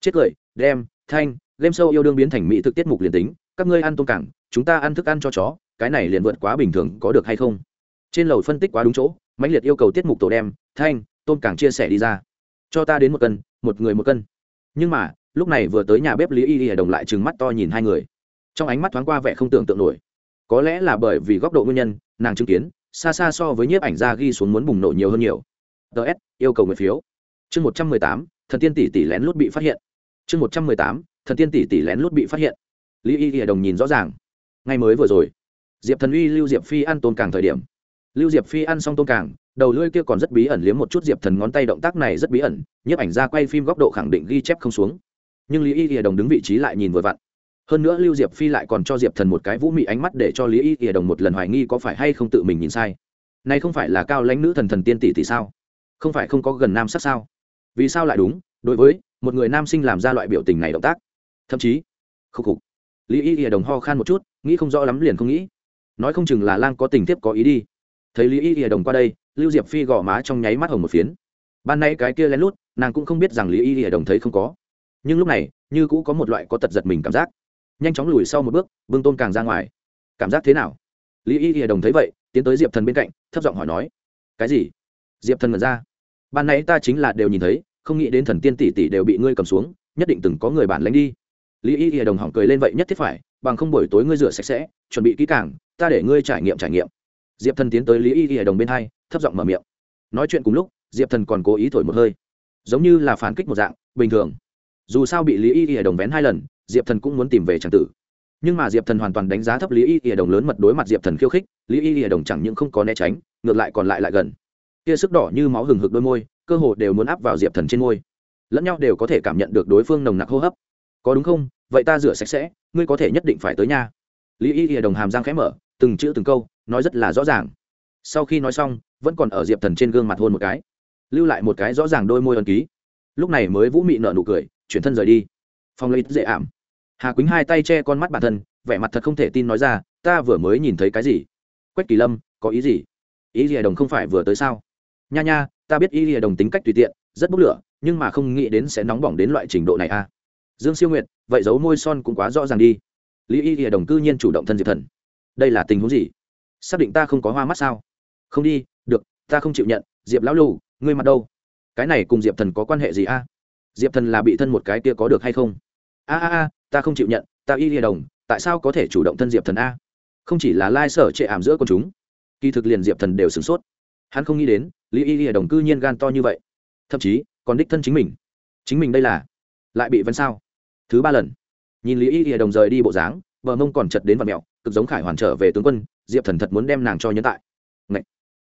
Chết cười, đem, thanh, game sâu yêu đương biến thành mỹ thực tiết mục liền tính, các ngươi ăn tôm cảng chúng ta ăn thức ăn cho chó cái này liền vượt quá bình thường có được hay không? Trên lầu phân tích quá đúng chỗ, mãnh liệt yêu cầu tiết mục tổ đem, thanh, tôm cảng chia sẻ đi ra. Cho ta đến một cân, một người một cân. Nhưng mà, lúc này vừa tới nhà bếp lý y y đồng lại trừng mắt to nhìn hai người. Trong ánh mắt thoáng qua vẻ không tưởng tượng nổi. Có lẽ là bởi vì góc độ nguyên nhân, nàng chứng kiến, xa xa so với nhiếp ảnh gia ghi xuống muốn bùng nổ nhiều hơn nhiều. Ts yêu cầu người phiếu. Chương một trăm mười tám, thần tiên tỷ tỷ lén lút bị phát hiện. Chương một trăm mười tám, thần tiên tỷ tỷ lén lút bị phát hiện. Lý y y đồng nhìn rõ ràng. Ngay mới vừa rồi diệp thần uy, lưu diệp phi ăn tôm càng thời điểm. Lưu diệp phi ăn xong tôm càng, đầu lưỡi kia còn rất bí ẩn liếm một chút diệp thần ngón tay động tác này rất bí ẩn, nhiếp ảnh ra quay phim góc độ khẳng định ghi chép không xuống. Nhưng lý y y đồng đứng vị trí lại nhìn vừa vặn. Hơn nữa lưu diệp phi lại còn cho diệp thần một cái vũ mị ánh mắt để cho lý y y đồng một lần hoài nghi có phải hay không tự mình nhìn sai. Này không phải là cao lãnh nữ thần thần tiên tỷ tỷ sao? Không phải không có gần nam sắc sao? Vì sao lại đúng? Đối với một người nam sinh làm ra loại biểu tình này động tác. Thậm chí, khúc khục. Lý y y đồng ho khan một chút, nghĩ không rõ lắm liền không nghĩ nói không chừng là lang có tình tiếp có ý đi. Thấy lý y y đồng qua đây, lưu diệp phi gõ má trong nháy mắt hồng một phiến. Ban nay cái kia lén lút, nàng cũng không biết rằng lý y y đồng thấy không có. Nhưng lúc này, như cũ có một loại có tật giật mình cảm giác. Nhanh chóng lùi sau một bước, vương tôn càng ra ngoài. Cảm giác thế nào? Lý y y đồng thấy vậy, tiến tới diệp thần bên cạnh, thấp giọng hỏi nói. Cái gì? Diệp thần ngẩn ra. Ban nãy ta chính là đều nhìn thấy, không nghĩ đến thần tiên tỷ tỷ đều bị ngươi cầm xuống, nhất định từng có người bản lãnh đi. Lý y y đồng hỏng cười lên vậy nhất thiết phải bằng không buổi tối ngươi rửa sạch sẽ, chuẩn bị kỹ càng, ta để ngươi trải nghiệm trải nghiệm. Diệp thần tiến tới lý y y đồng bên hai, thấp giọng mở miệng. Nói chuyện cùng lúc, diệp thần còn cố ý thổi một hơi. Giống như là phản kích một dạng, bình thường. Dù sao bị lý y y đồng vén hai lần, diệp thần cũng muốn tìm về tràng tử. Nhưng mà diệp thần hoàn toàn đánh giá thấp lý y y đồng lớn mật đối mặt diệp thần khiêu khích, lý y y đồng chẳng những không có né tránh, ngược lại còn lại lại gần. Kia sức đỏ như máu hừng hực đôi môi, cơ hồ đều muốn áp vào diệp thần trên môi. Lẫn nhau đều có thể cảm nhận được đối phương nồng nặc hô hấp. Có đúng không? Vậy ta rửa sạch sẽ, ngươi có thể nhất định phải tới nha. Lý y y đồng hàm răng khẽ mở, từng chữ từng câu, nói rất là rõ ràng. Sau khi nói xong, vẫn còn ở diệp thần trên gương mặt hôn một cái. Lưu lại một cái rõ ràng đôi môi ẩn ký. Lúc này mới vũ mị nợ nụ cười, chuyển thân rời đi. Phong lấy dễ ảm. Hà quýnh hai tay che con mắt bản thân, vẻ mặt thật không thể tin nói ra, ta vừa mới nhìn thấy cái gì? Quách kỳ lâm, có ý gì? Ý gì đồng không phải vừa tới sao? Nha nha, ta biết ý gì đồng tính cách tùy tiện, rất bốc lửa, nhưng mà không nghĩ đến sẽ nóng bỏng đến loại trình độ này a à dương siêu nguyệt, vậy giấu môi son cũng quá rõ ràng đi. Lý y y đồng cư nhiên chủ động thân diệp thần. Đây là tình huống gì? Xác định ta không có hoa mắt sao? Không đi, được, ta không chịu nhận, diệp lão lù, ngươi mặt đâu? Cái này cùng diệp thần có quan hệ gì a? Diệp thần là bị thân một cái kia có được hay không? A a a, ta không chịu nhận, ta y lìa đồng, tại sao có thể chủ động thân diệp thần a? Không chỉ là lai sở trệ ảm giữa con chúng, kỳ thực liền diệp thần đều sửng sốt. Hắn không nghĩ đến, lý y lìa đồng cư nhiên gan to như vậy. Thậm chí, còn đích thân chính mình. Chính mình đây là, lại bị vấn sao? Thứ ba lần. Nhìn lý y y đồng rời đi bộ dáng vợ mông còn chật đến vật mẹo, cực giống khải hoàn trở về tướng quân, diệp thần thật muốn đem nàng cho nhân tại. Ngậy.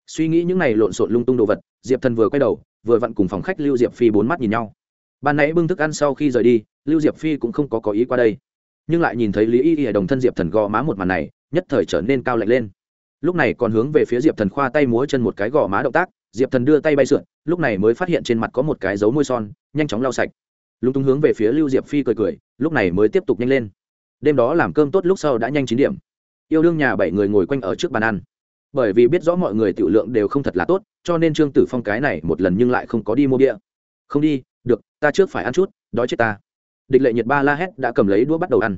suy nghĩ những này lộn xộn lung tung đồ vật, diệp thần vừa quay đầu, vừa vặn cùng phòng khách lưu diệp phi bốn mắt nhìn nhau. Ban nãy bưng thức ăn sau khi rời đi, lưu diệp phi cũng không có có ý qua đây. Nhưng lại nhìn thấy lý y y đồng thân diệp thần gò má một màn này, nhất thời trở nên cao lạnh lên. Lúc này còn hướng về phía diệp thần khoa tay múa chân một cái gò má động tác, diệp thần đưa tay bay sượn, lúc này mới phát hiện trên mặt có một cái dấu môi son, nhanh chóng lau sạch lúng túng hướng về phía lưu diệp phi cười cười, lúc này mới tiếp tục nhanh lên. Đêm đó làm cơm tốt lúc sau đã nhanh chín điểm. Yêu đương nhà bảy người ngồi quanh ở trước bàn ăn. Bởi vì biết rõ mọi người tiểu lượng đều không thật là tốt, cho nên trương tử phong cái này một lần nhưng lại không có đi mua bia. Không đi, được, ta trước phải ăn chút, đói chết ta. Địch lệ nhiệt ba la hét đã cầm lấy đũa bắt đầu ăn.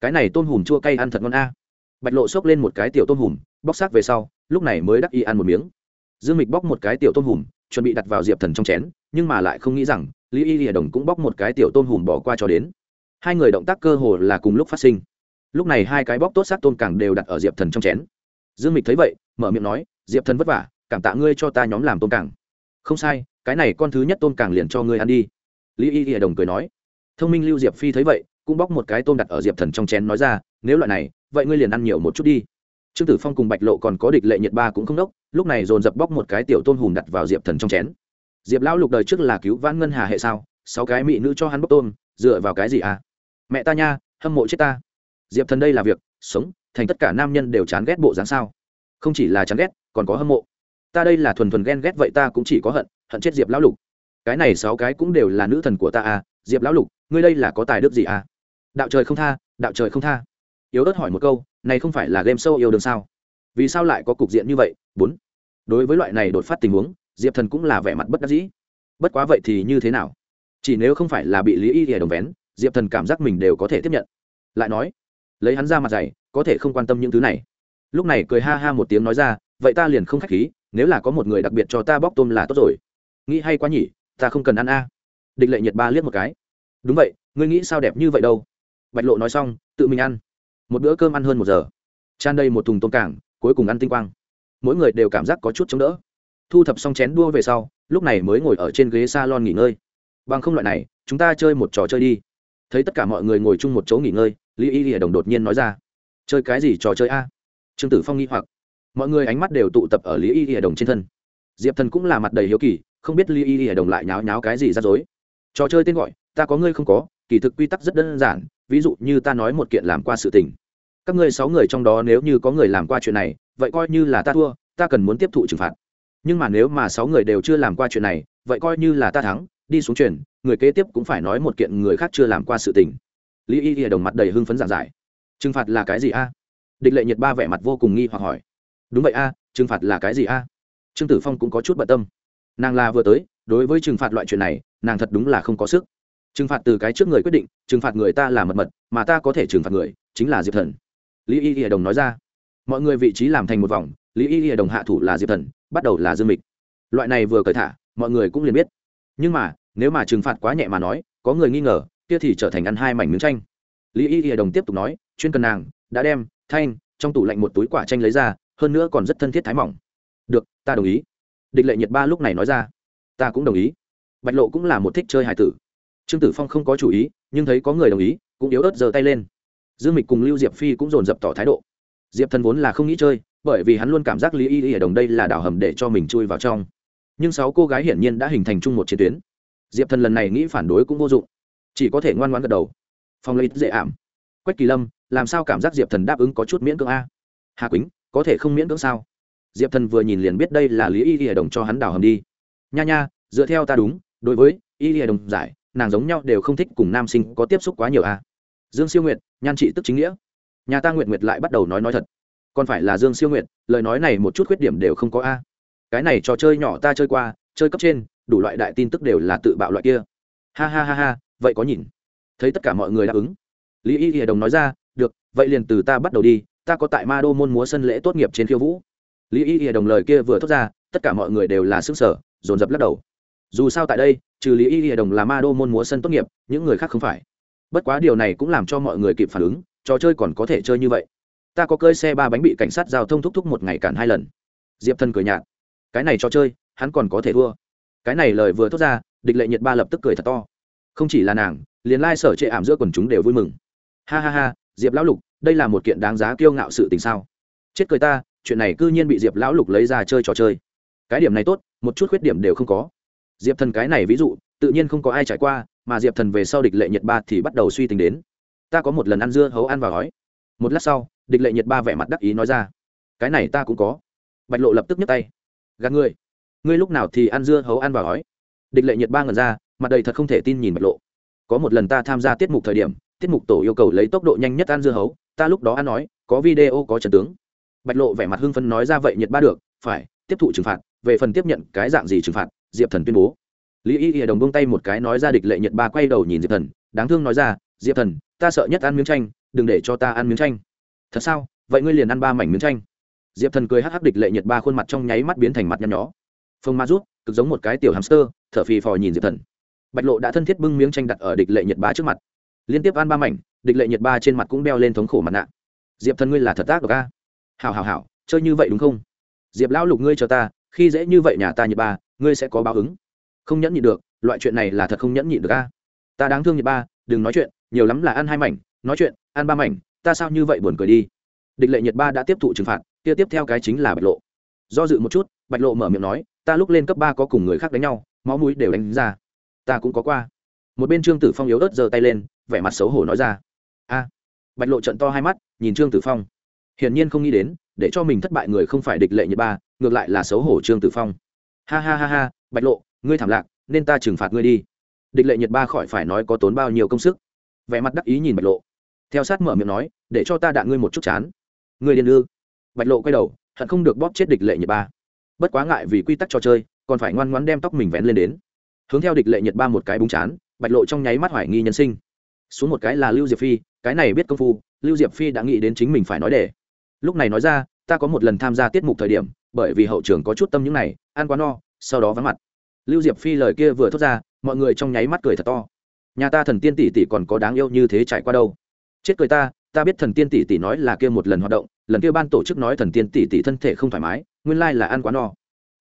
Cái này tôm hùm chua cay ăn thật ngon a. Bạch lộ xốc lên một cái tiểu tôm hùm, bóc xác về sau, lúc này mới đắc y ăn một miếng. Dương mịch bóc một cái tiểu tôm hùm, chuẩn bị đặt vào diệp thần trong chén, nhưng mà lại không nghĩ rằng lý y lìa đồng cũng bóc một cái tiểu tôm hùm bỏ qua cho đến. Hai người động tác cơ hồ là cùng lúc phát sinh. Lúc này hai cái bóc tốt sát tôm càng đều đặt ở diệp thần trong chén. Dương mịch thấy vậy, mở miệng nói, diệp thần vất vả, cảm tạ ngươi cho ta nhóm làm tôm càng. Không sai, cái này con thứ nhất tôm càng liền cho ngươi ăn đi. Lý y lìa đồng cười nói. Thông minh lưu diệp phi thấy vậy, cũng bóc một cái tôm đặt ở diệp thần trong chén nói ra, nếu loại này, vậy ngươi liền ăn nhiều một chút đi. Trương tử phong cùng bạch lộ còn có địch lệ nhiệt ba cũng không đốc, lúc này dồn dập bóc một cái tiểu tôm hùm đặt vào diệp thần trong chén diệp lão lục đời trước là cứu vãn ngân hà hệ sao? Sáu cái mỹ nữ cho hắn bóc tôm, dựa vào cái gì à? Mẹ ta nha, hâm mộ chết ta. Diệp thần đây là việc, sống, thành tất cả nam nhân đều chán ghét bộ dáng sao? Không chỉ là chán ghét, còn có hâm mộ. Ta đây là thuần thuần ghen ghét vậy ta cũng chỉ có hận hận chết diệp lão lục. Cái này sáu cái cũng đều là nữ thần của ta à? Diệp lão lục, ngươi đây là có tài đức gì à? Đạo trời không tha, đạo trời không tha. Yếu ớt hỏi một câu, này không phải là game show yêu đương sao? Vì sao lại có cục diện như vậy? Bốn. Đối với loại này đột phát tình huống diệp thần cũng là vẻ mặt bất đắc dĩ. Bất quá vậy thì như thế nào? Chỉ nếu không phải là bị lý y hề đồng vén, diệp thần cảm giác mình đều có thể tiếp nhận. Lại nói, lấy hắn ra mặt dày, có thể không quan tâm những thứ này. Lúc này cười ha ha một tiếng nói ra, vậy ta liền không k h á c h khí, nếu là có một người đặc biệt cho ta bóc tôm là tốt rồi. Nghĩ hay quá nhỉ, ta không cần ăn a. Địch lệ nhiệt ba liếc một cái. Đúng vậy, ngươi nghĩ sao đẹp như vậy đâu? Bạch lộ nói xong, tự mình ăn. Một bữa cơm ăn hơn một giờ. Tràn đầy một thùng tôm cảng cuối cùng ăn tinh quang. Mỗi người đều cảm giác có chút chống đỡ thu thập xong chén đua về sau, lúc này mới ngồi ở trên ghế s a lon nghỉ ngơi. Bằng không loại này, chúng ta chơi một trò chơi đi. Thấy tất cả mọi người ngồi chung một chỗ nghỉ ngơi, lý y lìa đồng đột nhiên nói ra. Chơi cái gì trò chơi a? Trương tử phong nghi hoặc. Mọi người ánh mắt đều tụ tập ở lý y lìa đồng trên thân. Diệp thần cũng là mặt đầy hiếu kỳ, không biết lý y lìa đồng lại nháo nháo cái gì ra dối. Trò chơi tên gọi, ta có ngươi không có, kỳ thực quy tắc rất đơn giản, ví dụ như ta nói một kiện làm qua sự tình. Các ngươi sáu người trong đó nếu như có người làm qua chuyện này, vậy coi như là ta thua, ta cần muốn tiếp thụ trừng phạt nhưng mà nếu mà sáu người đều chưa làm qua chuyện này, vậy coi như là ta thắng, đi xuống chuyển người kế tiếp cũng phải nói một kiện người khác chưa làm qua sự tình. Lý y y đồng mặt đầy hưng phấn giảng giải. Trừng phạt là cái gì a? Địch lệ nhiệt ba vẻ mặt vô cùng nghi hoặc hỏi. Đúng vậy a, trừng phạt là cái gì a? Trương tử phong cũng có chút bận tâm. Nàng là vừa tới, đối với trừng phạt loại chuyện này, nàng thật đúng là không có sức. Trừng phạt từ cái trước người quyết định, trừng phạt người ta là mật mật, mà ta có thể trừng phạt người, chính là diệp thần. Lý y y đồng nói ra. Mọi người vị trí làm thành một vòng, lý y y đồng hạ thủ là diệp thần bắt đầu là dương mịch. Loại này vừa cởi thả, mọi người cũng liền biết. Nhưng mà, nếu mà trừng phạt quá nhẹ mà nói, có người nghi ngờ, kia thì trở thành ăn hai mảnh miếng tranh lý y hiệp đồng tiếp tục nói, chuyên cần nàng, đã đem, thanh, trong tủ lạnh một túi quả tranh lấy ra, hơn nữa còn rất thân thiết thái mỏng. Được, ta đồng ý. Địch lệ nhiệt ba lúc này nói ra. Ta cũng đồng ý. Bạch lộ cũng là một thích chơi hài tử. Trương tử phong không có chủ ý, nhưng thấy có người đồng ý, cũng yếu ớt giơ tay lên. Dương mịch cùng lưu diệp phi cũng dồn dập tỏ thái độ. Diệp thần vốn là không nghĩ chơi bởi vì hắn luôn cảm giác lý y y ở đồng đây là đảo hầm để cho mình chui vào trong. Nhưng sáu cô gái hiển nhiên đã hình thành chung một chiến tuyến. Diệp thần lần này nghĩ phản đối cũng vô dụng. Chỉ có thể ngoan ngoãn gật đầu. Phong lấy dễ ảm. Quách kỳ lâm, làm sao cảm giác diệp thần đáp ứng có chút miễn cưỡng a? Hà quýnh, có thể không miễn cưỡng sao? Diệp thần vừa nhìn liền biết đây là lý y y đồng cho hắn đảo hầm đi. Nha nha, dựa theo ta đúng, đối với y y đồng giải, nàng giống nhau đều không thích cùng nam sinh có tiếp xúc quá nhiều a. Dương siêu nguyệt, nhan trị tức chính nghĩa. Nhà ta nguyệt nguyệt lại bắt đầu nói nói thật còn phải là dương siêu nguyệt, lời nói này một chút khuyết điểm đều không có a. Cái này trò chơi nhỏ ta chơi qua, chơi cấp trên, đủ loại đại tin tức đều là tự bạo loại kia. Ha ha ha ha, vậy có nhìn. Thấy tất cả mọi người đáp ứng. Lý y hiệp đồng nói ra, được, vậy liền từ ta bắt đầu đi, ta có tại ma đô môn múa sân lễ tốt nghiệp trên khiêu vũ. Lý y hiệp đồng lời kia vừa thốt ra, tất cả mọi người đều là xứng sở dồn dập lắc đầu. Dù sao tại đây, trừ lý y hiệp đồng là ma đô môn múa sân tốt nghiệp, những người khác không phải. Bất quá điều này cũng làm cho mọi người kịp phản ứng, trò chơi còn có thể chơi như vậy ta có cơi xe ba bánh bị cảnh sát giao thông thúc thúc một ngày cản hai lần. Diệp thân cười nhạt. Cái này cho chơi, hắn còn có thể thua. Cái này lời vừa thốt ra, địch lệ nhiệt ba lập tức cười thật to. Không chỉ là nàng, liền lai、like、sở trệ ảm giữa quần chúng đều vui mừng. Ha ha ha, diệp lão lục, đây là một kiện đáng giá kiêu ngạo sự tình sao? Chết cười ta, chuyện này c ư nhiên bị diệp lão lục lấy ra chơi trò chơi. Cái điểm này tốt, một chút khuyết điểm đều không có. Diệp thần cái này ví dụ, tự nhiên không có ai trải qua, mà diệp thần về sau địch lệ nhiệt ba thì bắt đầu suy tính đến. Ta có một lần ăn dưa hấu ăn vào gói một lát sau địch lệ nhiệt ba vẻ mặt đắc ý nói ra. Cái này ta cũng có. Bạch lộ lập tức nhấc tay. Gạt ngươi. Ngươi lúc nào thì ăn dưa hấu ăn vào gói địch lệ nhiệt ba ngần ra, mặt đầy thật không thể tin nhìn bạch lộ. Có một lần ta tham gia tiết mục thời điểm, tiết mục tổ yêu cầu lấy tốc độ nhanh nhất ăn dưa hấu, ta lúc đó ăn nói, có video, có trần tướng. Bạch lộ vẻ mặt hưng phân nói ra vậy nhiệt ba được, phải, tiếp thụ trừng phạt, về phần tiếp nhận cái dạng gì trừng phạt, diệp thần tuyên bố. Lý y y đồng bông tay một cái nói ra địch lệ nhiệt ba quay đầu nhìn diệp thần, đáng thương nói ra, diệp thần, ta sợ nhất ăn miếng tranh đừng để cho ta ăn miếng tranh thật sao? Vậy ngươi liền ăn ba mảnh miếng tranh diệp thần cười hắc hắc địch lệ nhiệt ba khuôn mặt trong nháy mắt biến thành mặt nhăn nhó. Phông ma rút, cực giống một cái tiểu hamster, thở phì phò nhìn diệp thần. Bạch lộ đã thân thiết bưng miếng tranh đặt ở địch lệ nhiệt ba trước mặt. Liên tiếp ăn ba mảnh, địch lệ nhiệt ba trên mặt cũng đeo lên thống khổ mặt nạ. Diệp thần ngươi là thật tác độc a? Hào hào hào chơi như vậy đúng không? Diệp lão lục ngươi cho ta, khi dễ như vậy nhà ta nhiệt ba, ngươi sẽ có báo ứng. Không nhẫn nhịn được, loại chuyện này là thật không nhẫn nhịn được a. Ta đáng thương nhiệt ba, đừng nói chuyện, nhiều lắm là ăn hai mảnh, nói chuyện, ăn ba mảnh ta sao như vậy buồn cười đi? Địch lệ nhiệt ba đã tiếp thụ trừng phạt, kia tiếp theo cái chính là bạch lộ. Do dự một chút, bạch lộ mở miệng nói, ta lúc lên cấp ba có cùng người khác đánh nhau, máu mũi đều đánh ra. Ta cũng có qua. Một bên trương tử phong yếu ớt giơ tay lên, vẻ mặt xấu hổ nói ra. A. Bạch lộ trận to hai mắt, nhìn trương tử phong. Hiển nhiên không nghĩ đến, để cho mình thất bại người không phải địch lệ nhiệt ba, ngược lại là xấu hổ trương tử phong. Ha ha ha ha, bạch lộ, ngươi thảm lạc, nên ta trừng phạt ngươi đi. Địch lệ nhiệt ba khỏi phải nói có tốn bao nhiêu công sức. Vẻ mặt đắc ý nhìn bạch lộ theo sát mở miệng nói, để cho ta đạn ngươi một chút chán. Ngươi điên ư? Bạch lộ quay đầu, hận không được bóp chết địch lệ nhiệt ba. Bất quá ngại vì quy tắc trò chơi, còn phải ngoan ngoãn đem tóc mình vén lên đến. Hướng theo địch lệ nhiệt ba một cái búng chán, bạch lộ trong nháy mắt hoài nghi nhân sinh. Xuống một cái là lưu diệp phi, cái này biết công phu, lưu diệp phi đã nghĩ đến chính mình phải nói để lúc này nói ra, ta có một lần tham gia tiết mục thời điểm, bởi vì hậu trường có chút tâm những này, ăn quá no, sau đó vắng mặt. Lưu diệp phi lời kia vừa thốt ra, mọi người trong nháy mắt cười thật to. Nhà ta thần tiên tỷ tỷ còn có đáng yêu như thế trải qua đâu? Chết cười ta ta biết thần tiên tỷ tỷ nói là kia một lần hoạt động, lần kia ban tổ chức nói thần tiên tỷ tỷ thân thể không thoải mái, nguyên lai là ăn quá no.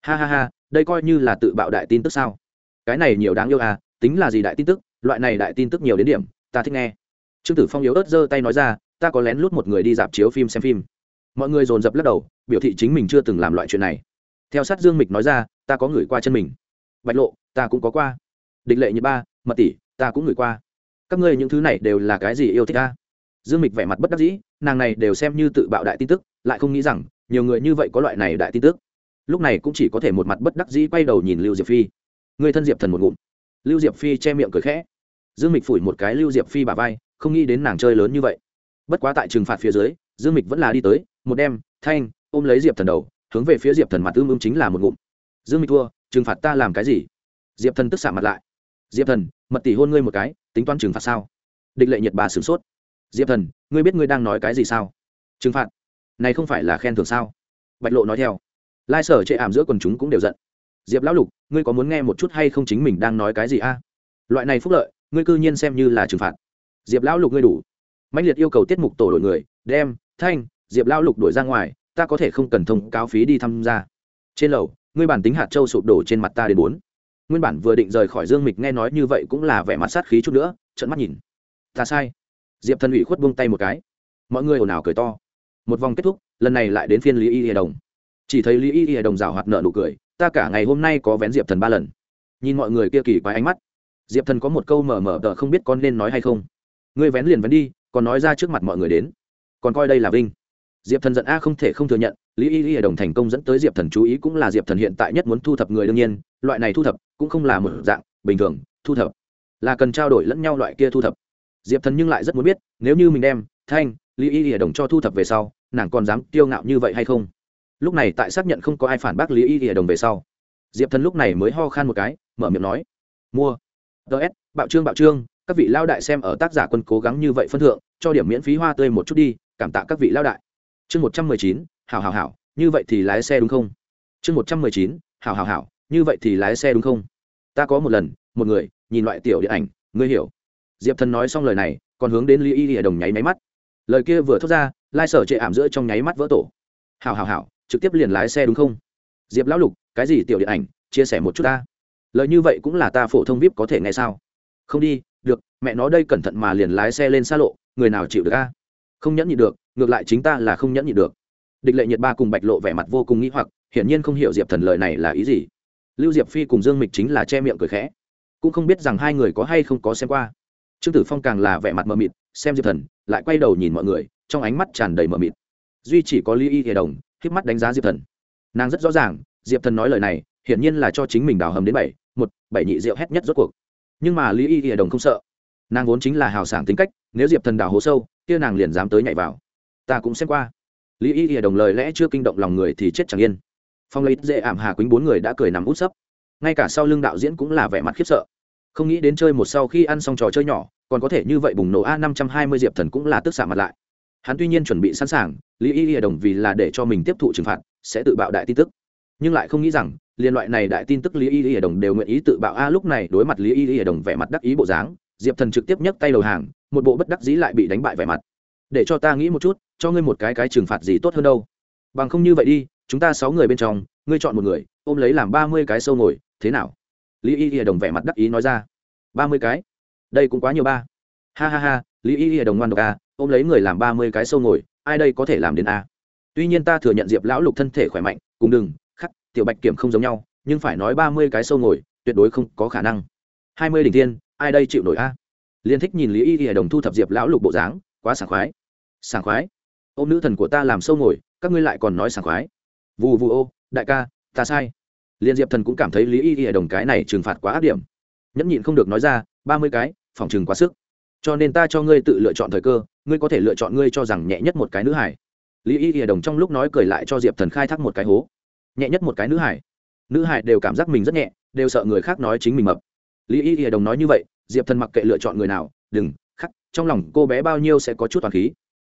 Ha ha ha, đây coi như là tự bạo đại tin tức sao? Cái này nhiều đáng yêu à tính là gì đại tin tức, loại này đại tin tức nhiều đến điểm, ta thích nghe. Trương tử phong yếu ớt giơ tay nói ra, ta có lén lút một người đi dạp chiếu phim xem phim. Mọi người dồn dập lắc đầu, biểu thị chính mình chưa từng làm loại chuyện này. Theo sát dương mịch nói ra, ta có người qua chân mình. Bạch lộ, ta cũng có qua. Địch lệ như ba, mật tỷ, ta cũng người qua. Các ngươi những thứ này đều là cái gì yêu thích ta? Dương mịch vẻ mặt bất đắc dĩ, nàng này đều xem như tự bạo đại tin tức, lại không nghĩ rằng, nhiều người như vậy có loại này đại tin tức. Lúc này cũng chỉ có thể một mặt bất đắc dĩ quay đầu nhìn lưu diệp phi. Người thân diệp thần một ngụm. Lưu diệp phi che miệng cười khẽ. Dương mịch phủi một cái lưu diệp phi bà vai, không nghĩ đến nàng chơi lớn như vậy. Bất quá tại trừng phạt phía dưới, dương mịch vẫn là đi tới, một đem thanh, ôm lấy diệp thần đầu, hướng về phía diệp thần mặt ưm ưm chính là một ngụm. Dương mịch thua, trừng phạt ta làm cái gì? Diệp thần tức xạ mặt lại. Diệp thần, mật tỷ hôn ngươi một cái, tính toán trừng phạt sao? Địch lệ nhiệt bà sửng sốt diệp thần, ngươi biết ngươi đang nói cái gì sao? Trừng phạt. Này không phải là khen thưởng sao? Bạch lộ nói theo. Lai sở chệ ảm giữa quần chúng cũng đều giận. Diệp lão lục, ngươi có muốn nghe một chút hay không chính mình đang nói cái gì a? Loại này phúc lợi, ngươi cư nhiên xem như là trừng phạt. Diệp lão lục ngươi đủ. Mạnh liệt yêu cầu tiết mục tổ đội người, đem, thanh, diệp lão lục đổi ra ngoài, ta có thể không cần thông cáo phí đi tham gia. Trên lầu, ngươi bản tính hạt châu sụp đổ trên mặt ta đến bốn. Nguyên bản vừa định rời khỏi dương mịch nghe nói như vậy cũng là vẻ mặt sát khí chút nữa trận mắt nhìn. Ta sai diệp thần ủy khuất buông tay một cái mọi người ồn ào cười to một vòng kết thúc lần này lại đến phiên lý y hề đồng chỉ thấy lý y hề đồng rào hoạt nợ nụ cười ta cả ngày hôm nay có vén diệp thần ba lần nhìn mọi người kia kỳ quái ánh mắt diệp thần có một câu mở mở tờ không biết con nên nói hay không ngươi vén liền vén đi còn nói ra trước mặt mọi người đến còn coi đây là vinh diệp thần giận a không thể không thừa nhận lý y y đồng thành công dẫn tới diệp thần chú ý cũng là diệp thần hiện tại nhất muốn thu thập người đương nhiên loại này thu thập cũng không là một dạng bình thường thu thập là cần trao đổi lẫn nhau loại kia thu thập diệp thần nhưng lại rất muốn biết, nếu như mình đem thanh, lý y y đồng cho thu thập về sau, nàng còn dám kiêu ngạo như vậy hay không? Lúc này tại xác nhận không có ai phản bác lý y y đồng về sau, diệp thần lúc này mới ho khan một cái, mở miệng nói, mua. Ts bạo trương bạo trương, các vị lao đại xem ở tác giả quân cố gắng như vậy phân thượng, cho điểm miễn phí hoa tươi một chút đi, cảm tạ các vị lao đại. Chương một trăm mười chín, hảo hảo hảo, như vậy thì lái xe đúng không? Chương một trăm mười chín, hảo hảo hảo, như vậy thì lái xe đúng không? Ta có một lần, một người, nhìn loại tiểu điện ảnh, ngươi hiểu diệp thần nói xong lời này, còn hướng đến lý y y đồng nháy máy mắt. Lời kia vừa thốt ra, lai sở chệ ảm giữa trong nháy mắt vỡ tổ. Hảo hảo hảo, trực tiếp liền lái xe đúng không? Diệp lão lục, cái gì tiểu điện ảnh, chia sẻ một chút ta. Lời như vậy cũng là ta phổ thông vip có thể nghe sao? Không đi, được, mẹ nó đây cẩn thận mà liền lái xe lên xa lộ, người nào chịu được a? Không nhẫn nhịn được, ngược lại chính ta là không nhẫn nhịn được. Địch lệ nhiệt ba cùng bạch lộ vẻ mặt vô cùng nghĩ hoặc, hiển nhiên không hiểu diệp thần lời này là ý gì. Lưu diệp phi cùng dương mịch chính là che miệng cười khẽ. Cũng không biết rằng hai người có hay không có xem qua trương tử phong càng là vẻ mặt mờ mịt, xem diệp thần, lại quay đầu nhìn mọi người, trong ánh mắt tràn đầy mờ mịt. Duy chỉ có lý y hề đồng k mắt đánh giá diệp thần. Nàng rất rõ ràng, diệp thần nói lời này, hiển nhiên là cho chính mình đào hầm đến bảy, một, bảy nhị rượu hét nhất rốt cuộc. Nhưng mà lý y hề đồng không sợ. Nàng vốn chính là hào sảng tính cách, nếu diệp thần đào hố sâu, kia nàng liền dám tới nhảy vào. Ta cũng xem qua. Lý y hề đồng lời lẽ chưa kinh động lòng người thì chết chẳng yên. Phong lấy dễ ảm hà quýnh bốn người đã cười nằm út sấp. Ngay cả sau lưng đạo diễn cũng là vẻ mặt khiếp sợ không nghĩ đến chơi một sau khi ăn xong trò chơi nhỏ, còn có thể như vậy bùng nổ a, năm trăm hai mươi diệp thần cũng là tức xạ mặt lại. Hắn tuy nhiên chuẩn bị sẵn sàng, lý y y đồng vì là để cho mình tiếp thụ trừng phạt, sẽ tự bạo đại tin tức. Nhưng lại không nghĩ rằng, liên loại này đại tin tức lý y y đồng đều nguyện ý tự bạo a, lúc này đối mặt lý y y đồng vẻ mặt đắc ý bộ dáng, diệp thần trực tiếp nhấc tay đầu hàng, một bộ bất đắc dĩ lại bị đánh bại vẻ mặt. Để cho ta nghĩ một chút, cho ngươi một cái cái trừng phạt gì tốt hơn đâu. Bằng không như vậy đi, chúng ta sáu người bên trong, ngươi chọn một người, ôm lấy làm ba mươi cái sâu ngồi, thế nào? Lý y y đồng vẻ mặt đắc ý nói ra. Ba mươi cái? Đây cũng quá nhiều ba. Ha ha ha, lý y y đồng ngoan độc a ôm lấy người làm ba mươi cái sâu ngồi, ai đây có thể làm đến a? Tuy nhiên ta thừa nhận diệp lão lục thân thể khỏe mạnh, cùng đừng, khắc, tiểu bạch kiểm không giống nhau, nhưng phải nói ba mươi cái sâu ngồi, tuyệt đối không có khả năng. Hai mươi đỉnh tiên ai đây chịu nổi a? Liên thích nhìn lý y y đồng thu thập diệp lão lục bộ dáng, quá sảng khoái. Sảng khoái? Ô nữ thần của ta làm sâu ngồi, các ngươi lại còn nói sảng khoái. Vù vù ô, đại ca, ta sai liên diệp thần cũng cảm thấy lý y y đồng cái này trừng phạt quá áp điểm. Nhẫn nhịn không được nói ra, ba mươi cái, phòng trừng quá sức. Cho nên ta cho ngươi tự lựa chọn thời cơ, ngươi có thể lựa chọn ngươi cho rằng nhẹ nhất một cái nữ hải. Lý y y đồng trong lúc nói cười lại cho diệp thần khai thác một cái hố. Nhẹ nhất một cái nữ hải. Nữ hải đều cảm giác mình rất nhẹ, đều sợ người khác nói chính mình mập. Lý y y đồng nói như vậy, diệp thần mặc kệ lựa chọn người nào, đừng, khắc, trong lòng cô bé bao nhiêu sẽ có chút toàn khí.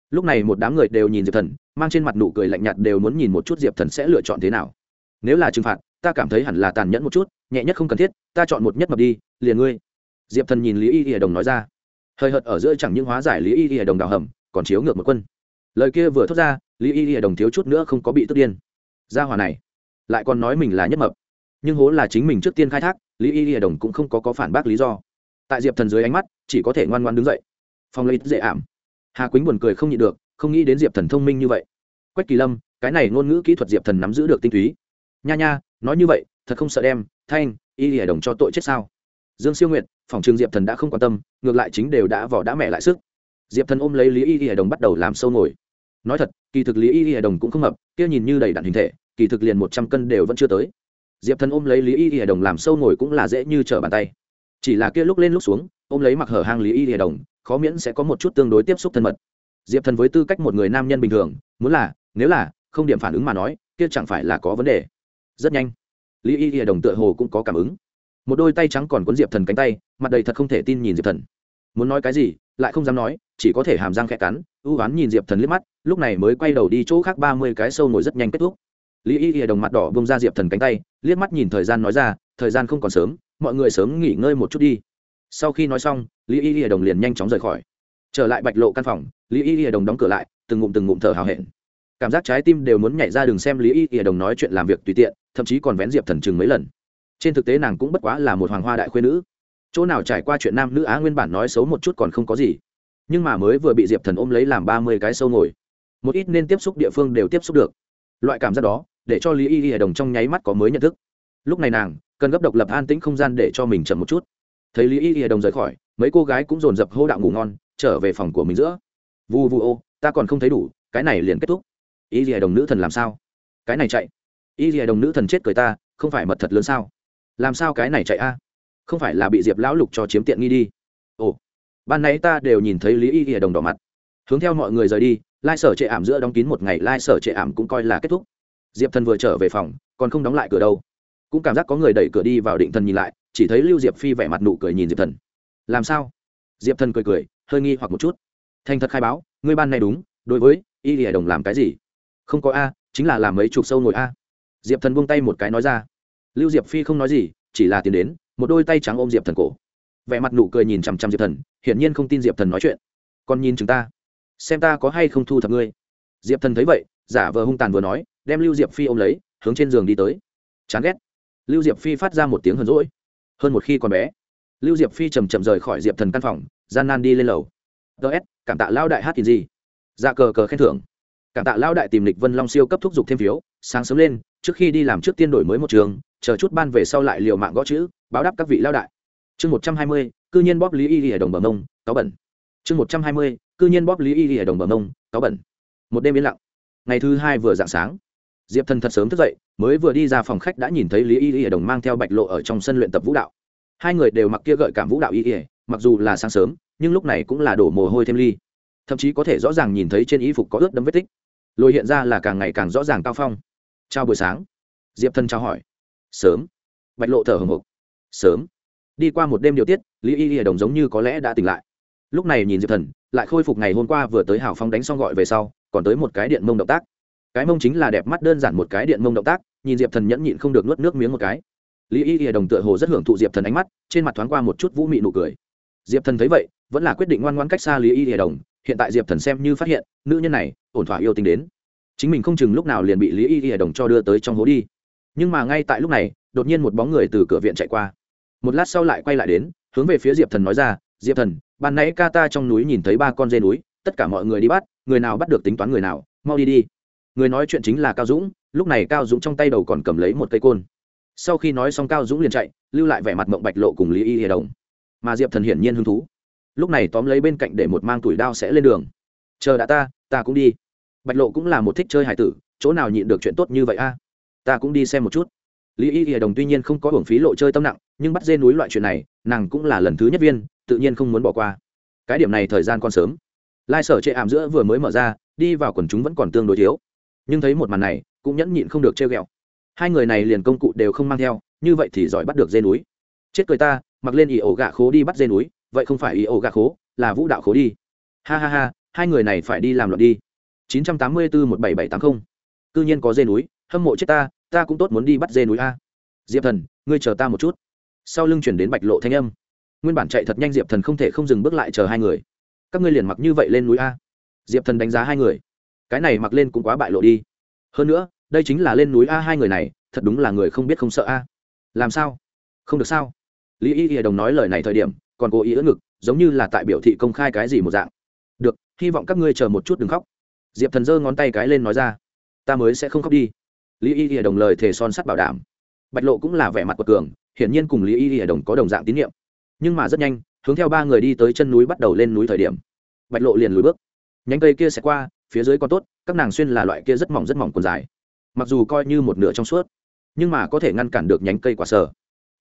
Lúc này một đám người đều nhìn diệp thần, mang trên mặt nụ cười lạnh nhạt đều muốn nhìn một chút diệp thần sẽ lựa chọn thế nào. Nếu là trừng phạt ta cảm thấy hẳn là tàn nhẫn một chút, nhẹ nhất không cần thiết, ta chọn một nhất mập đi, liền ngươi. Diệp thần nhìn lý y y đồng nói ra. Hơi hợt ở giữa chẳng những hóa giải lý y y đồng đào hầm, còn chiếu ngược một quân. Lời kia vừa thốt ra, lý y y đồng thiếu chút nữa không có bị tức điên. Gia hòa này, lại còn nói mình là nhất mập. Nhưng hố là chính mình trước tiên khai thác, lý y y đồng cũng không có có phản bác lý do. Tại diệp thần dưới ánh mắt, chỉ có thể ngoan ngoan đứng dậy. Phong lấy dễ ảm. Hà quýnh buồn cười không nhịn được, không nghĩ đến diệp thần thông minh như vậy. Quách kỳ lâm, cái này ngôn ngữ kỹ thuật diệp thần nắm giữ được tinh túy. Nha nha nói như vậy, thật không sợ đem thanh, y hề đồng cho tội chết sao? Dương siêu nguyện phòng trường diệp thần đã không quan tâm, ngược lại chính đều đã vỏ đã mẹ lại sức. Diệp thần ôm lấy lý y hề đồng bắt đầu làm sâu ngồi. Nói thật, kỳ thực lý y hề đồng cũng không mập kia nhìn như đầy đặn hình thể, kỳ thực liền một trăm cân đều vẫn chưa tới. Diệp thần ôm lấy lý y hề đồng làm sâu ngồi cũng là dễ như trở bàn tay. Chỉ là kia lúc lên lúc xuống, ôm lấy mặc hở hang lý y hề đồng, khó miễn sẽ có một chút tương đối tiếp xúc thân mật. Diệp thần với tư cách một người nam nhân bình thường, muốn là, nếu là không điểm phản ứng mà nói, kia chẳng phải là có vấn đề rất nhanh. Lý y hiệ đồng tựa hồ cũng có cảm ứng. Một đôi tay trắng còn cuốn diệp thần cánh tay, mặt đầy thật không thể tin nhìn diệp thần. Muốn nói cái gì, lại không dám nói, chỉ có thể hàm răng khẽ cắn, ưu oán nhìn diệp thần liếc mắt, lúc này mới quay đầu đi chỗ khác ba mươi cái sâu ngồi rất nhanh kết thúc. Lý y hiệ đồng mặt đỏ bông ra diệp thần cánh tay, liếc mắt nhìn thời gian nói ra, thời gian không còn sớm, mọi người sớm nghỉ ngơi một chút đi. Sau khi nói xong, lý y hiệ đồng liền nhanh chóng rời khỏi. Trở lại bạch lộ căn phòng, lý y hiệ đồng đóng cửa lại, từng ngụm từng ngụm thở hào hẹn. Cảm giác trái tim đều muốn nhảy ra đường xem lý y hiệ đồng nói chuyện làm việc tùy tiện thậm chí còn vén diệp thần chừng mấy lần. Trên thực tế nàng cũng bất quá là một hoàng hoa đại khuyên nữ. Chỗ nào trải qua chuyện nam nữ á nguyên bản nói xấu một chút còn không có gì. Nhưng mà mới vừa bị diệp thần ôm lấy làm ba mươi cái sâu ngồi. Một ít nên tiếp xúc địa phương đều tiếp xúc được. Loại cảm giác đó, để cho lý y y hề đồng trong nháy mắt có mới nhận thức. Lúc này nàng, cần gấp độc lập an tĩnh không gian để cho mình chậm một chút. Thấy lý y y hề đồng rời khỏi, mấy cô gái cũng dồn dập hô đạo ngủ ngon, trở về phòng của mình giữa. Vu vu ô, ta còn không thấy đủ, cái này liền kết thúc. Y y hề đồng nữ thần làm sao? Cái này chạy y lìa đồng nữ thần chết cười ta, không phải mật thật lớn sao? Làm sao cái này chạy a? Không phải là bị diệp lão lục cho chiếm tiện nghi đi. Ồ, ban nãy ta đều nhìn thấy lý y lìa đồng đỏ mặt. Hướng theo mọi người rời đi, lai sở trệ ảm giữa đóng kín một ngày, lai sở trệ ảm cũng coi là kết thúc. Diệp thần vừa trở về phòng, còn không đóng lại cửa đâu. Cũng cảm giác có người đẩy cửa đi vào định thần nhìn lại, chỉ thấy lưu diệp phi vẻ mặt nụ cười nhìn diệp thần. Làm sao? Diệp thần cười cười, hơi nghi hoặc một chút. Thành thật khai báo, ngươi ban này đúng, đối với y lìa đồng làm cái gì? Không có a, chính là làm mấy chục sâu ngồi a diệp thần buông tay một cái nói ra lưu diệp phi không nói gì chỉ là tiến đến một đôi tay trắng ôm diệp thần cổ vẻ mặt nụ cười nhìn chằm chằm diệp thần hiển nhiên không tin diệp thần nói chuyện còn nhìn chúng ta xem ta có hay không thu thập ngươi diệp thần thấy vậy giả vờ hung tàn vừa nói đem lưu diệp phi ôm lấy hướng trên giường đi tới chán ghét lưu diệp phi phát ra một tiếng hờn rỗi hơn một khi còn bé lưu diệp phi chầm chậm rời khỏi diệp thần căn phòng gian nan đi lên lầu ts cảm tạ lao đại hát tiền gì? Dạ cờ cờ khen thưởng cảm tạ lao đại tìm lịch vân long siêu cấp thúc giục thêm phiếu, sáng sớm lên, trước khi đi làm trước tiên đổi mới một trường, chờ chút ban về sau lại liều mạng gõ chữ, báo đáp các vị lao đại. Chương một trăm hai mươi, cư nhiên bóp lý y y ở đồng bờ mông, cáo bẩn. Chương một trăm hai mươi, cư nhiên bóp lý y y ở đồng bờ mông, cáo bẩn. Một đêm yên lặng. Ngày thứ hai vừa dạng sáng, diệp thần thật sớm thức dậy, mới vừa đi ra phòng khách đã nhìn thấy lý y y ở đồng mang theo bạch lộ ở trong sân luyện tập vũ đạo. Hai người đều mặc kia gợi cảm vũ đạo y y, mặc dù là sáng sớm, nhưng lúc này cũng là đổ mồ hôi thêm ly thậm chí có thể rõ ràng nhìn thấy trên y phục có ướt đấm vết tích. Lôi hiện ra là càng ngày càng rõ ràng cao phong. Chào buổi sáng. Diệp thân trao hỏi. Sớm. Bạch lộ thở hồng hộc. Sớm. Đi qua một đêm điều tiết, lý y y đồng giống như có lẽ đã tỉnh lại. Lúc này nhìn diệp thần, lại khôi phục ngày hôm qua vừa tới hào phong đánh xong gọi về sau, còn tới một cái điện mông động tác. Cái mông chính là đẹp mắt đơn giản một cái điện mông động tác, nhìn diệp thần nhẫn nhịn không được nuốt nước miếng một cái. Lý y y đồng tựa hồ rất hưởng thụ diệp thần ánh mắt, trên mặt thoáng qua một chút vũ mị nụ cười. Diệp thần thấy vậy, vẫn là quyết định ngoan ngoan cách xa lý y y đồng hiện tại diệp thần xem như phát hiện, nữ nhân này, ổn thỏa yêu tính đến. Chính mình không chừng lúc nào liền bị lý y y đồng cho đưa tới trong hố đi. Nhưng mà ngay tại lúc này, đột nhiên một bóng người từ cửa viện chạy qua. Một lát sau lại quay lại đến, hướng về phía diệp thần nói ra, diệp thần, ban nãy ca ta trong núi nhìn thấy ba con dê núi, tất cả mọi người đi bắt, người nào bắt được tính toán người nào, mau đi đi. Người nói chuyện chính là cao dũng, lúc này cao dũng trong tay đầu còn cầm lấy một cây côn. Sau khi nói xong cao dũng liền chạy, lưu lại vẻ mặt mộng bạch lộ cùng lý y hề đồng. Mà diệp thần hiển nhiên hứng thú lúc này tóm lấy bên cạnh để một mang tuổi đao sẽ lên đường. Chờ đã ta ta cũng đi. Bạch lộ cũng là một thích chơi hải tử, chỗ nào nhịn được chuyện tốt như vậy a? Ta cũng đi xem một chút. Lý y y đồng tuy nhiên không có hưởng phí lộ chơi tâm nặng, nhưng bắt dê núi loại chuyện này, nàng cũng là lần thứ nhất viên, tự nhiên không muốn bỏ qua. Cái điểm này thời gian còn sớm. Lai sở chệ ảm giữa vừa mới mở ra, đi vào quần chúng vẫn còn tương đối thiếu. Nhưng thấy một màn này, cũng nhẫn nhịn không được treo ghẹo. Hai người này liền công cụ đều không mang theo, như vậy thì giỏi bắt được dê núi. Chết cười ta, mặc lên ỉ ổ gạ khố đi bắt dê núi vậy không phải ý ổ gà khố là vũ đạo khố đi ha ha ha hai người này phải đi làm luận đi 984 17780. Cư nhiên có dê núi, hâm mộ chết ta, ta cũng tốt muốn đi bắt dê núi a. Diệp Thần, ngươi chờ ta một chút. Sau lưng chuyển đến Bạch Lộ thanh âm. Nguyên bản chạy thật nhanh Diệp Thần không thể không dừng bước lại chờ hai người. Các ngươi liền mặc như vậy lên núi a. Diệp Thần đánh giá hai người. Cái này mặc lên cũng quá bại lộ đi. Hơn nữa, đây chính là lên núi a hai người này, thật đúng là người không biết không sợ a. Làm sao? Không được sao? Lý Y hiệp đồng nói lời này thời điểm, còn cố ý ưỡn ngực, giống như là tại biểu thị công khai cái gì một dạng. Được, hy vọng các ngươi chờ một chút đừng khóc. Diệp thần giơ ngón tay cái lên nói ra. Ta mới sẽ không khóc đi. Lý y y đồng lời thề son sắt bảo đảm. Bạch lộ cũng là vẻ mặt của cường hiển nhiên cùng lý y y đồng có đồng dạng tín nhiệm. Nhưng mà rất nhanh hướng theo ba người đi tới chân núi bắt đầu lên núi thời điểm. Bạch lộ liền lùi bước. Nhánh cây kia sẽ qua phía dưới còn tốt các nàng xuyên là loại kia rất mỏng rất mỏng quần dài. Mặc dù coi như một nửa trong suốt nhưng mà có thể ngăn cản được nhánh cây quả sở.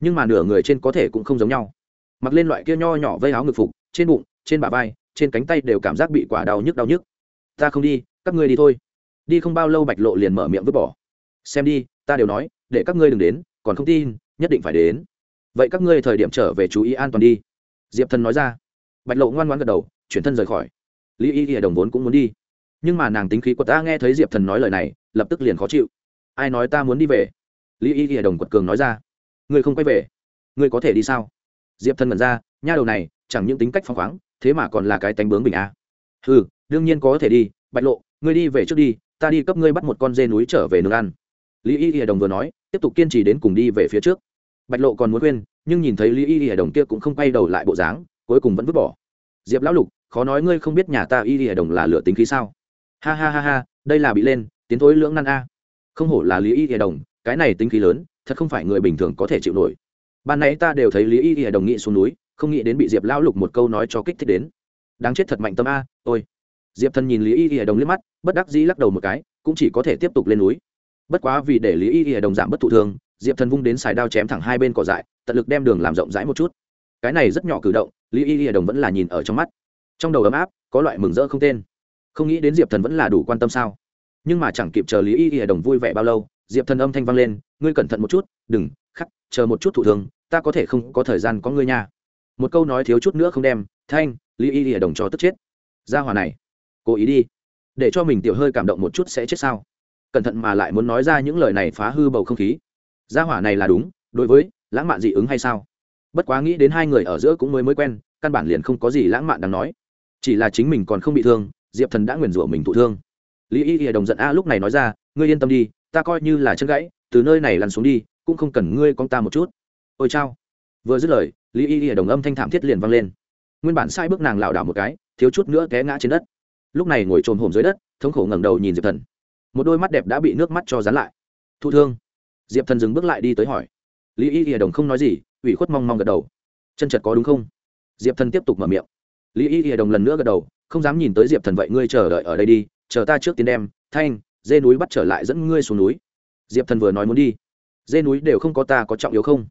Nhưng mà nửa người trên có thể cũng không giống nhau mặc lên loại kia nho nhỏ vây áo ngực phục, trên bụng, trên bả vai, trên cánh tay đều cảm giác bị quả đau nhức đau nhức. Ta không đi, các ngươi đi thôi. Đi không bao lâu bạch lộ liền mở miệng vứt bỏ. Xem đi, ta đều nói, để các ngươi đừng đến, còn không tin, nhất định phải đến. Vậy các ngươi thời điểm trở về chú ý an toàn đi. Diệp thần nói ra. Bạch lộ ngoan ngoan gật đầu, chuyển thân rời khỏi. Lý y y đồng vốn cũng muốn đi. Nhưng mà nàng tính khí của ta nghe thấy diệp thần nói lời này, lập tức liền khó chịu. Ai nói ta muốn đi về? Lý y y đồng quật cường nói ra. Ngươi không quay về? Ngươi có thể đi sao? Diệp thần mật ra, nha đầu này, chẳng những tính cách phăng khoáng, thế mà còn là cái tánh bướng bình a. Ừ đương nhiên có thể đi, bạch lộ, ngươi đi về trước đi, ta đi cấp ngươi bắt một con dê núi trở về nương ăn. Lý y y đồng vừa nói, tiếp tục kiên trì đến cùng đi về phía trước. Bạch lộ còn muốn khuyên, nhưng nhìn thấy lý y y đồng kia cũng không quay đầu lại bộ dáng, cuối cùng vẫn vứt bỏ. Diệp lão lục, khó nói ngươi không biết nhà ta y y đồng là lửa tính khí sao? Ha ha ha ha, đây là bị lên, tiến thối lưỡng nan a. Không hổ là lý y y đồng, cái này tính khí lớn, thật không phải người bình thường có thể chịu nổi ban nãy ta đều thấy lý y y đồng nghị xuống núi, không nghĩ đến bị diệp lão lục một câu nói cho kích thích đến. Đáng chết thật mạnh tâm a, ôi. Diệp thần nhìn lý y y đồng liếc mắt, bất đắc dĩ lắc đầu một cái, cũng chỉ có thể tiếp tục lên núi. Bất quá vì để lý y y đồng giảm bất thụ thương diệp thần vung đến xài đao chém thẳng hai bên cỏ dại, tận lực đem đường làm rộng rãi một chút. Cái này rất nhỏ cử động, lý y y đồng vẫn là nhìn ở trong mắt. Trong đầu ấm áp, có loại mừng rỡ không tên. Không nghĩ đến diệp thần vẫn là đủ quan tâm sao. Nhưng mà chẳng kịp chờ lý y y đồng vui vẻ bao lâu, diệp thần âm thanh vang lên, ngươi cẩn thận một chút, đừng chờ một chút thụ thương, ta có thể không có thời gian có ngươi nha. Một câu nói thiếu chút nữa không đem, thanh, lý y y đồng cho tức chết. Ra hòa này, cố ý đi. Để cho mình tiểu hơi cảm động một chút sẽ chết sao? Cẩn thận mà lại muốn nói ra những lời này phá hư bầu không khí. Gia hỏa này là đúng, đối với, lãng mạn dị ứng hay sao? Bất quá nghĩ đến hai người ở giữa cũng mới mới quen, căn bản liền không có gì lãng mạn đáng nói. Chỉ là chính mình còn không bị thương, diệp thần đã nguyền rủa mình thụ thương. Lý y y đồng giận a lúc này nói ra, ngươi yên tâm đi ta coi như là chân gãy, từ nơi này lăn xuống đi, cũng không cần ngươi con ta một chút. Ôi chao. Vừa dứt lời, lý y y đồng âm thanh thảm thiết liền vang lên. Nguyên bản sai bước nàng lảo đảo một cái, thiếu chút nữa té ngã trên đất. Lúc này ngồi trồm hổm dưới đất, thống khổ ngẩng đầu nhìn diệp thần. Một đôi mắt đẹp đã bị nước mắt cho dán lại. Thụ thương. Diệp thần dừng bước lại đi tới hỏi. Lý y y đồng không nói gì, ủy khuất mong mong gật đầu. Chân chật có đúng không? Diệp thần tiếp tục mở miệng. Lý y y đồng lần nữa gật đầu, không dám nhìn tới diệp thần vậy, ngươi chờ đợi ở đây đi, chờ ta trước tiến đem, thanh dê núi bắt trở lại dẫn ngươi xuống núi. Diệp thần vừa nói muốn đi. Dê núi đều không có ta có trọng yếu không?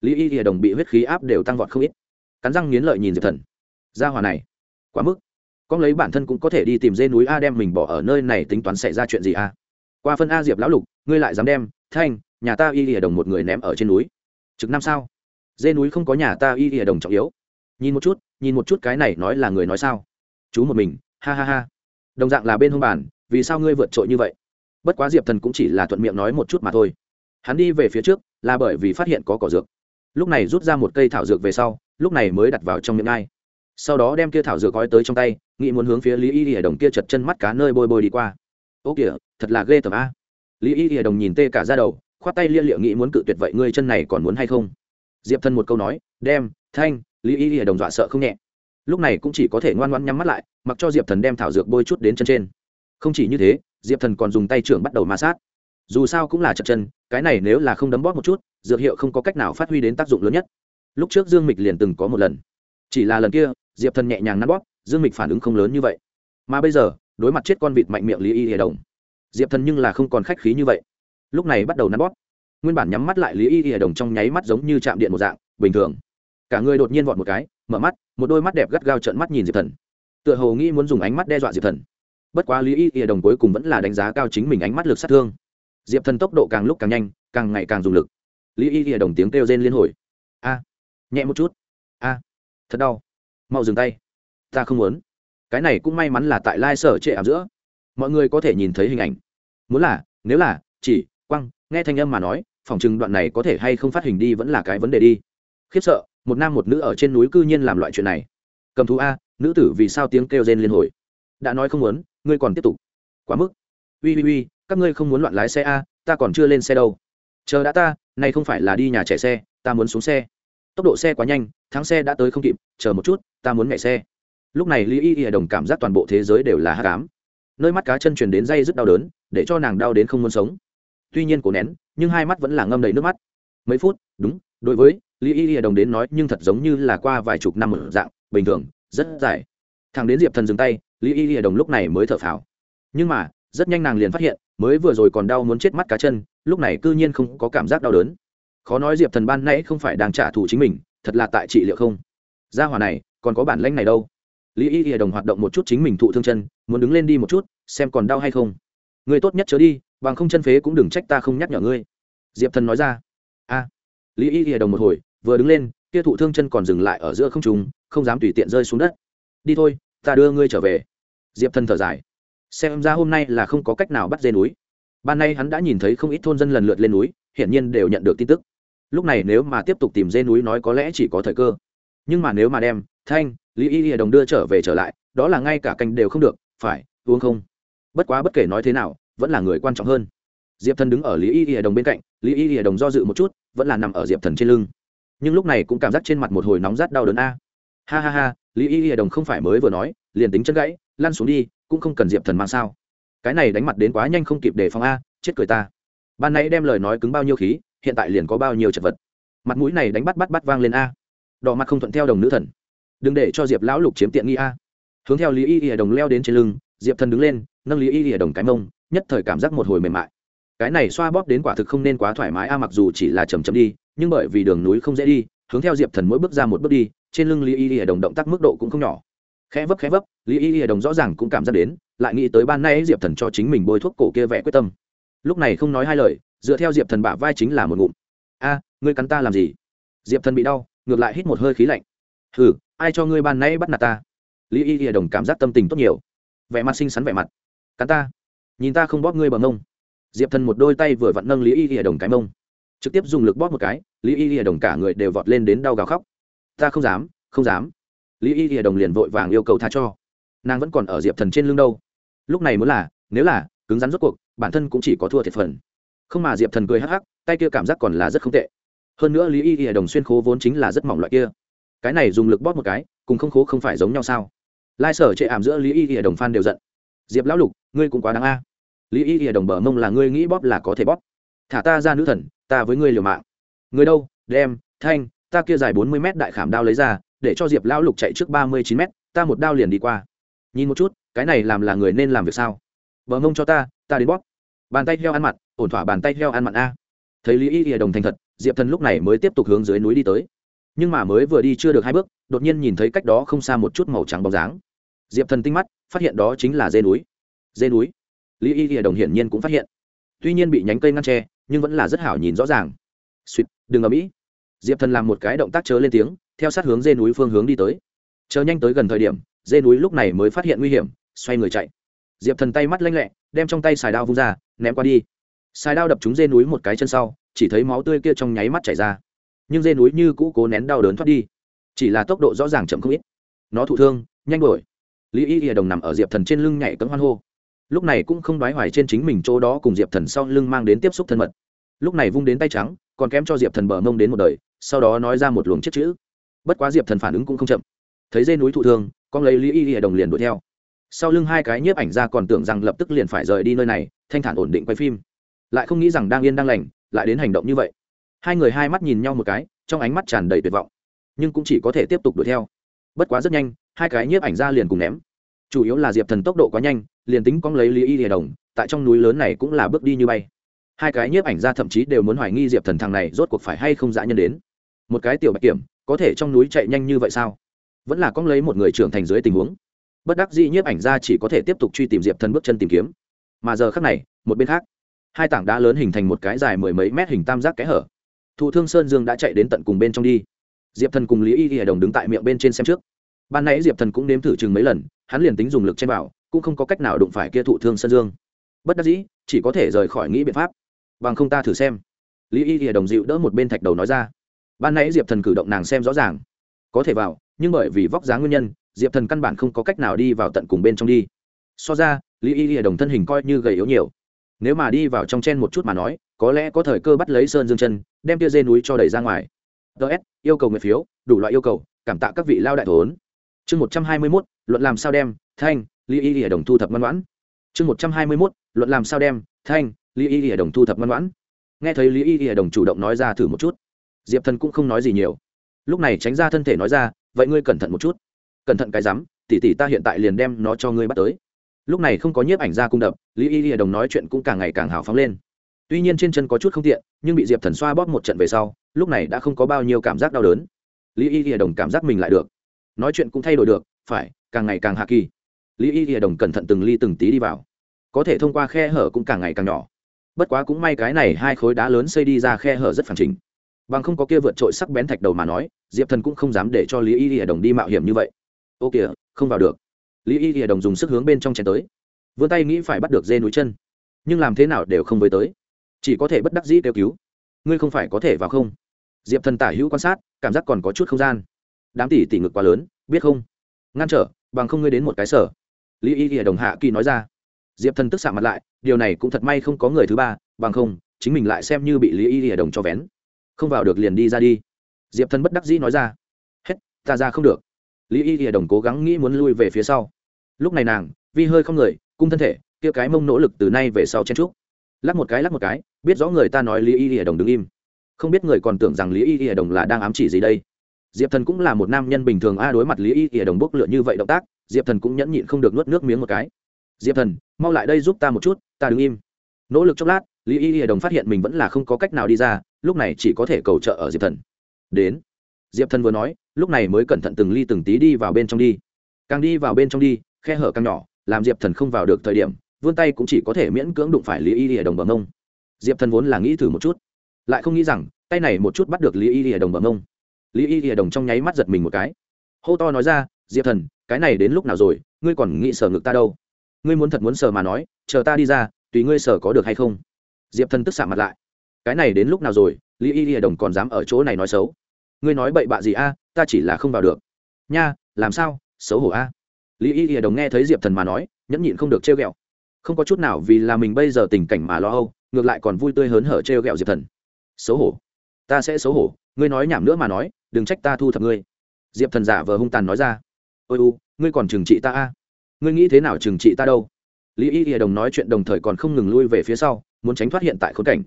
Lý y y đồng bị huyết khí áp đều tăng vọt không ít. Cắn răng nghiến lợi nhìn diệp thần. Ra hòa này, quá mức. Con lấy bản thân cũng có thể đi tìm dê núi a đem mình bỏ ở nơi này tính toán xảy ra chuyện gì a? Qua phân a diệp lão lục, ngươi lại dám đem, thanh, nhà ta y thì đồng một người ném ở trên núi. Trực năm sao? Dê núi không có nhà ta y thì đồng trọng yếu. Nhìn một chút, nhìn một chút cái này nói là người nói sao? Chú một mình, ha ha ha. Đồng dạng là bên hông bản vì sao ngươi vượt trội như vậy? Bất quá diệp thần cũng chỉ là thuận miệng nói một chút mà thôi. Hắn đi về phía trước, là bởi vì phát hiện có cỏ dược. Lúc này rút ra một cây thảo dược về sau, lúc này mới đặt vào trong miệng ai. Sau đó đem kia thảo dược gói tới trong tay, nghĩ muốn hướng phía lý y y đồng kia chật chân mắt cá nơi bôi bôi đi qua. Ô kìa, thật là ghê tởm a. Lý y y đồng nhìn tê cả ra đầu, khoát tay lia liệu nghĩ muốn cự tuyệt vậy ngươi chân này còn muốn hay không? Diệp thân một câu nói, đem, thanh. Lý y y đồng dọa sợ không nhẹ. Lúc này cũng chỉ có thể ngoan ngoan nhắm mắt lại, mặc cho diệp thần đem thảo dược bôi chút đến chân trên không chỉ như thế, diệp thần còn dùng tay trưởng bắt đầu ma sát. Dù sao cũng là chật chân, cái này nếu là không đấm bóp một chút, dược hiệu không có cách nào phát huy đến tác dụng lớn nhất. Lúc trước dương mịch liền từng có một lần. Chỉ là lần kia, diệp thần nhẹ nhàng nắn bóp, dương mịch phản ứng không lớn như vậy. Mà bây giờ, đối mặt chết con vịt mạnh miệng lý y hề đồng. Diệp thần nhưng là không còn khách khí như vậy. Lúc này bắt đầu nắn bóp. Nguyên bản nhắm mắt lại lý y hề đồng trong nháy mắt giống như chạm điện một dạng, bình thường. Cả người đột nhiên vọt một cái, mở mắt, một đôi mắt đẹp gắt gao trợn mắt nhìn diệp thần. Tựa hồ nghĩ muốn dùng ánh mắt đe dọa diệp thần bất quá lý y ỉa đồng cuối cùng vẫn là đánh giá cao chính mình ánh mắt lực sát thương. Diệp thần tốc độ càng lúc càng nhanh, càng ngày càng dùng lực. Lý y ỉa đồng tiếng kêu rên liên hồi. A, nhẹ một chút. A, thật đau. Mau dừng tay. Ta không muốn. Cái này cũng may mắn là tại lai sở trệ ảm giữa. Mọi người có thể nhìn thấy hình ảnh. Muốn là, nếu là, chỉ, quăng, nghe thanh âm mà nói, phòng chừng đoạn này có thể hay không phát hình đi vẫn là cái vấn đề đi. Khiếp sợ, một nam một nữ ở trên núi cư nhiên làm loại chuyện này. Cầm thú a, nữ tử vì sao tiếng kêu rên liên hồi? Đã nói không muốn ngươi còn tiếp tục. Quá mức. Ui ui ui các ngươi không muốn loạn lái xe a, ta còn chưa lên xe đâu. Chờ đã ta nay không phải là đi nhà trẻ xe, ta muốn xuống xe. Tốc độ xe quá nhanh, thắng xe đã tới không kịp, chờ một chút, ta muốn nhảy xe. Lúc này lý y y đồng cảm giác toàn bộ thế giới đều là hát cám nơi mắt cá chân truyền đến dây rất đau đớn, để cho nàng đau đến không muốn sống. Tuy nhiên cổ nén, nhưng hai mắt vẫn là ngâm đầy nước mắt. Mấy phút, đúng, đối với lý y y đồng đến nói, nhưng thật giống như là qua vài chục năm ở dạng, bình thường, rất dài. Thằng đến diệp thần dừng tay lý y y đồng lúc này mới thở phào. Nhưng mà, rất nhanh nàng liền phát hiện, mới vừa rồi còn đau muốn chết mắt cá chân, lúc này cư nhiên không có cảm giác đau đớn. Khó nói diệp thần ban nãy không phải đang trả thù chính mình, thật là tại trị liệu không? Gia hòa này, còn có bản lãnh này đâu? Lý y y đồng hoạt động một chút chính mình thụ thương chân, muốn đứng lên đi một chút, xem còn đau hay không. Người tốt nhất chớ đi, bằng không chân phế cũng đừng trách ta không nhắc nhở ngươi. Diệp thần nói ra. A. Lý y y đồng một hồi, vừa đứng lên, kia thụ thương chân còn dừng lại ở giữa không trùng không dám tùy tiện rơi xuống đất. Đi thôi, ta đưa ngươi trở về diệp thần thở dài. Xem ra hôm nay là không có cách nào bắt dê núi. Ban nay hắn đã nhìn thấy không ít thôn dân lần lượt lên núi, hiển nhiên đều nhận được tin tức. Lúc này nếu mà tiếp tục tìm dê núi nói có lẽ chỉ có thời cơ. Nhưng mà nếu mà đem, thanh, lý y y đồng đưa trở về trở lại, đó là ngay cả canh đều không được, phải, uống không? Bất quá bất kể nói thế nào, vẫn là người quan trọng hơn. Diệp thần đứng ở lý y y đồng bên cạnh, lý y y đồng do dự một chút, vẫn là nằm ở diệp thần trên lưng. Nhưng lúc này cũng cảm giác trên mặt một hồi nóng rát đau đớn a. Ha ha ha, lý y y đồng không phải mới vừa nói, liền tính chân gãy lăn xuống đi, cũng không cần diệp thần mang sao. Cái này đánh mặt đến quá nhanh không kịp để phòng a, chết cười ta. Ban nãy đem lời nói cứng bao nhiêu khí, hiện tại liền có bao nhiêu chật vật. Mặt mũi này đánh bắt bắt bắt vang lên a. Đỏ mặt không thuận theo đồng nữ thần. Đừng để cho diệp lão lục chiếm tiện nghi a. Hướng theo lý y y đồng leo đến trên lưng, diệp thần đứng lên, nâng lý y y đồng cái mông, nhất thời cảm giác một hồi mềm mại. Cái này xoa bóp đến quả thực không nên quá thoải mái a, mặc dù chỉ là chầm chầm đi, nhưng bởi vì đường núi không dễ đi, hướng theo diệp thần mỗi bước ra một bước đi, trên lưng lý y y đồng động tác mức độ cũng không nhỏ khẽ vấp khẽ vấp, lý y y đồng rõ ràng cũng cảm giác đến, lại nghĩ tới ban nay diệp thần cho chính mình bôi thuốc cổ kia vẽ quyết tâm. Lúc này không nói hai lời, dựa theo diệp thần bả vai chính là một ngụm. A, ngươi cắn ta làm gì? Diệp thần bị đau, ngược lại hít một hơi khí lạnh. Hừ, ai cho ngươi ban nay bắt nạt ta? Lý y y đồng cảm giác tâm tình tốt nhiều. Vẻ mặt xinh xắn vẻ mặt. Cắn ta? Nhìn ta không bóp ngươi bằng mông diệp thần một đôi tay vừa vặn nâng lý y y đồng cái mông. Trực tiếp dùng lực bóp một cái, lý y y đồng cả người đều vọt lên đến đau gào khóc. Ta không dám không dám lý y y đồng liền vội vàng yêu cầu tha cho. Nàng vẫn còn ở diệp thần trên lưng đâu. Lúc này muốn là, nếu là, cứng rắn rốt cuộc, bản thân cũng chỉ có thua thiệt phần. Không mà diệp thần cười hắc hắc, tay kia cảm giác còn là rất không tệ. Hơn nữa lý y y đồng xuyên khố vốn chính là rất mỏng loại kia. Cái này dùng lực bóp một cái, cùng không khố không phải giống nhau sao? Lai sở chệ ảm giữa lý y y đồng phan đều giận. Diệp lão lục, ngươi cũng quá đáng a. Lý y y đồng bờ mông là ngươi nghĩ bóp là có thể bóp. Thả ta ra nữ thần, ta với ngươi liều mạng. Người đâu, đem, thanh, ta kia dài bốn mươi mét đại khảm đao lấy ra để cho diệp lão lục chạy trước ba mươi chín mét, ta một đao liền đi qua. Nhìn một chút, cái này làm là người nên làm việc sao? Vợ mông cho ta ta đến bóp. Bàn tay heo ăn mặn ổn thỏa bàn tay heo ăn mặn a. Thấy lý y y đồng thành thật, diệp thần lúc này mới tiếp tục hướng dưới núi đi tới. Nhưng mà mới vừa đi chưa được hai bước, đột nhiên nhìn thấy cách đó không xa một chút màu trắng bóng dáng. Diệp thần tinh mắt, phát hiện đó chính là dê núi. Dê núi? Lý y y đồng hiển nhiên cũng phát hiện. Tuy nhiên bị nhánh cây ngăn tre nhưng vẫn là rất hảo nhìn rõ ràng. Suýt đừng ở mỹ diệp thần làm một cái động tác chớ lên tiếng theo sát hướng dê núi phương hướng đi tới. Chờ nhanh tới gần thời điểm, dê núi lúc này mới phát hiện nguy hiểm, xoay người chạy. Diệp thần tay mắt lanh lẹ, đem trong tay xài đao vung ra, ném qua đi. Xài đao đập trúng dê núi một cái chân sau, chỉ thấy máu tươi kia trong nháy mắt chảy ra. Nhưng dê núi như cũ cố nén đau đớn thoát đi, chỉ là tốc độ rõ ràng chậm không ít. Nó thụ thương, nhanh đổi lý y hiệp đồng nằm ở diệp thần trên lưng nhảy cấm hoan hô. Lúc này cũng không đoái hoài trên chính mình chỗ đó cùng diệp thần sau lưng mang đến tiếp xúc thân mật. Lúc này vung đến tay trắng, còn kém cho diệp thần bờ mông đến một đời, sau đó nói ra một luồng chiếc chữ bất quá diệp thần phản ứng cũng không chậm. Thấy dê núi thụ thương, con lấy lý y hệ đồng liền đuổi theo. Sau lưng hai cái nhiếp ảnh ra còn tưởng rằng lập tức liền phải rời đi nơi này, thanh thản ổn định quay phim. Lại không nghĩ rằng đang yên đang lành, lại đến hành động như vậy. Hai người hai mắt nhìn nhau một cái, trong ánh mắt tràn đầy tuyệt vọng. Nhưng cũng chỉ có thể tiếp tục đuổi theo. Bất quá rất nhanh, hai cái nhiếp ảnh ra liền cùng ném. Chủ yếu là diệp thần tốc độ quá nhanh, liền tính con lấy lý y hệ đồng, tại trong núi lớn này cũng là bước đi như bay. Hai cái nhiếp ảnh ra thậm chí đều muốn hoài nghi diệp thần thằng này rốt cuộc phải hay không dã nhân đến. Một cái tiểu bạch kiểm có thể trong núi chạy nhanh như vậy sao? Vẫn là con lấy một người trưởng thành dưới tình huống. Bất đắc dĩ nhiếp ảnh ra chỉ có thể tiếp tục truy tìm diệp thần bước chân tìm kiếm. Mà giờ khác này một bên khác hai tảng đá lớn hình thành một cái dài mười mấy mét hình tam giác kẽ hở. Thụ thương sơn dương đã chạy đến tận cùng bên trong đi. Diệp thần cùng lý y y đồng đứng tại miệng bên trên xem trước. Ban nãy diệp thần cũng nếm thử chừng mấy lần hắn liền tính dùng lực trên bảo, cũng không có cách nào đụng phải kia thụ thương sơn dương. Bất đắc dĩ chỉ có thể rời khỏi nghĩ biện pháp. Bằng không ta thử xem. Lý y y đồng dịu đỡ một bên thạch đầu nói ra ban nãy diệp thần cử động nàng xem rõ ràng. Có thể vào, nhưng bởi vì vóc dáng nguyên nhân, diệp thần căn bản không có cách nào đi vào tận cùng bên trong đi. So ra, lý y y đồng thân hình coi như gầy yếu nhiều. Nếu mà đi vào trong chen một chút mà nói, có lẽ có thời cơ bắt lấy sơn dương chân, đem tia dê núi cho đẩy ra ngoài. Ts yêu cầu nguyện phiếu, đủ loại yêu cầu, cảm tạ các vị lao đại thốn. Chương một trăm hai mươi mốt, luận làm sao đem, thanh, lý y y đồng thu thập ngoan ngoãn. Chương một trăm hai mươi mốt, luận làm sao đem, thanh, lý y y đồng thu thập ngoan ngoãn. Nghe thấy lý y y đồng chủ động nói ra thử một chút diệp thần cũng không nói gì nhiều. Lúc này tránh ra thân thể nói ra, vậy ngươi cẩn thận một chút. Cẩn thận cái rắm tỉ tỉ ta hiện tại liền đem nó cho ngươi bắt tới. Lúc này không có nhiếp ảnh ra cung đập, lý y hệ đồng nói chuyện cũng càng ngày càng hào phóng lên. Tuy nhiên trên chân có chút không tiện, nhưng bị diệp thần xoa bóp một trận về sau, lúc này đã không có bao nhiêu cảm giác đau đớn. Lý y hiệp đồng cảm giác mình lại được. Nói chuyện cũng thay đổi được, phải, càng ngày càng hạ kỳ. Lý y hiệp đồng cẩn thận từng ly từng tí đi vào. Có thể thông qua khe hở cũng càng ngày càng nhỏ. Bất quá cũng may cái này hai khối đá lớn xây đi ra khe hở rất phản trình bằng không có kia vượt trội sắc bén thạch đầu mà nói, diệp thần cũng không dám để cho lý y hiệp đồng đi mạo hiểm như vậy. Ô kìa, không vào được. Lý y hiệp đồng dùng sức hướng bên trong chén tới. Vươn tay nghĩ phải bắt được dê núi chân. Nhưng làm thế nào đều không với tới. Chỉ có thể bất đắc dĩ kêu cứu. Ngươi không phải có thể vào không? Diệp thần tả hữu quan sát, cảm giác còn có chút không gian. Đám tỷ tỷ ngực quá lớn, biết không? Ngăn trở, bằng không ngươi đến một cái sở. Lý y ghi đồng hạ kỳ nói ra. Diệp thần tức xạ mặt lại, điều này cũng thật may không có người thứ ba, bằng không, chính mình lại xem như bị lý y ghi đồng cho vén không vào được liền đi ra đi. Diệp thần bất đắc dĩ nói ra. Hết, ta ra không được. Lý y ghi đồng cố gắng nghĩ muốn lui về phía sau. Lúc này nàng, vi hơi không người, cung thân thể, kia cái mông nỗ lực từ nay về sau chen trúc lắc một cái, lắc một cái, biết rõ người ta nói lý y y đồng đứng im. Không biết người còn tưởng rằng lý y y đồng là đang ám chỉ gì đây. Diệp thần cũng là một nam nhân bình thường a, đối mặt lý y y đồng bốc lựa như vậy động tác, diệp thần cũng nhẫn nhịn không được nuốt nước miếng một cái. Diệp thần, mau lại đây giúp ta một chút, ta đứng im. Nỗ lực chốc lát lý y y đồng phát hiện mình vẫn là không có cách nào đi ra, lúc này chỉ có thể cầu trợ ở diệp thần. Đến. Diệp thần vừa nói, lúc này mới cẩn thận từng ly từng tí đi vào bên trong đi. Càng đi vào bên trong đi, khe hở càng nhỏ, làm diệp thần không vào được thời điểm, vươn tay cũng chỉ có thể miễn cưỡng đụng phải lý y lìa đồng bằng ông diệp thần vốn là nghĩ thử một chút, lại không nghĩ rằng, tay này một chút bắt được lý y lìa đồng bằng ông lý y lìa đồng trong nháy mắt giật mình một cái. Hô to nói ra, diệp thần, cái này đến lúc nào rồi? Ngươi còn nghĩ sờ ngực ta đâu? Ngươi muốn thật muốn sờ mà nói, chờ ta đi ra, tùy ngươi sờ có được hay không? Diệp thần tức xạ mặt lại cái này đến lúc nào rồi lý y lìa đồng còn dám ở chỗ này nói xấu ngươi nói bậy bạ gì a à, ta chỉ là không vào được nha làm sao xấu hổ a à? lý y lìa đồng nghe thấy diệp thần mà nói nhẫn nhịn không được trêu ghẹo. không có chút nào vì là mình bây giờ tình cảnh mà lo âu, ngược lại còn vui tươi hớn hở trêu ghẹo diệp thần. xấu hổ. ta sẽ xấu hổ, ngươi nói nhảm nữa mà nói, đừng trách ta thu thập ngươi. diệp thần giả vờ hung tàn nói ra. ôi u, ngươi còn trừng trị ta a? ngươi nghĩ thế nào trừng trị ta đâu? lý y hiệp đồng nói chuyện đồng thời còn không ngừng lui về phía sau muốn tránh thoát hiện tại khốn cảnh.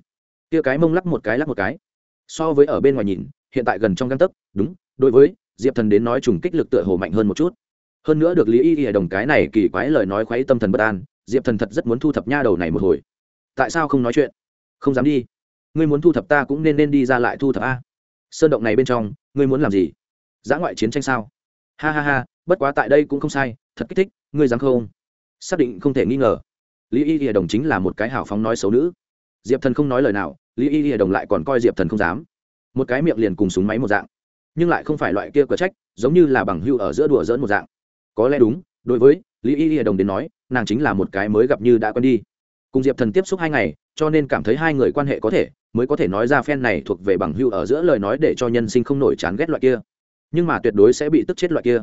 Tia cái mông lắc một cái lắc một cái. So với ở bên ngoài nhìn, hiện tại gần trong găng tấc, đúng, đối với diệp thần đến nói trùng kích lực tựa hồ mạnh hơn một chút. Hơn nữa được lý y hiệp đồng cái này kỳ quái lời nói khuấy tâm thần bất an, diệp thần thật rất muốn thu thập nha đầu này một hồi. Tại sao không nói chuyện? Không dám đi. Ngươi muốn thu thập ta cũng nên nên đi ra lại thu thập a. Sơn động này bên trong, ngươi muốn làm gì? Giã ngoại chiến tranh sao? Ha ha ha, bất quá tại đây cũng không sai, thật kích thích, ngươi dám không? Xác định không thể nghi ngờ lý y hiệp đồng chính là một cái hào phóng nói xấu nữ. Diệp thần không nói lời nào, lý y hiệp đồng lại còn coi diệp thần không dám. Một cái miệng liền cùng súng máy một dạng. Nhưng lại không phải loại kia cờ trách, giống như là bằng hưu ở giữa đùa dỡn một dạng. Có lẽ đúng, đối với lý y hiệp đồng đến nói, nàng chính là một cái mới gặp như đã quen đi. Cùng diệp thần tiếp xúc hai ngày, cho nên cảm thấy hai người quan hệ có thể, mới có thể nói ra phen này thuộc về bằng hưu ở giữa lời nói để cho nhân sinh không nổi chán ghét loại kia. Nhưng mà tuyệt đối sẽ bị tức chết loại kia.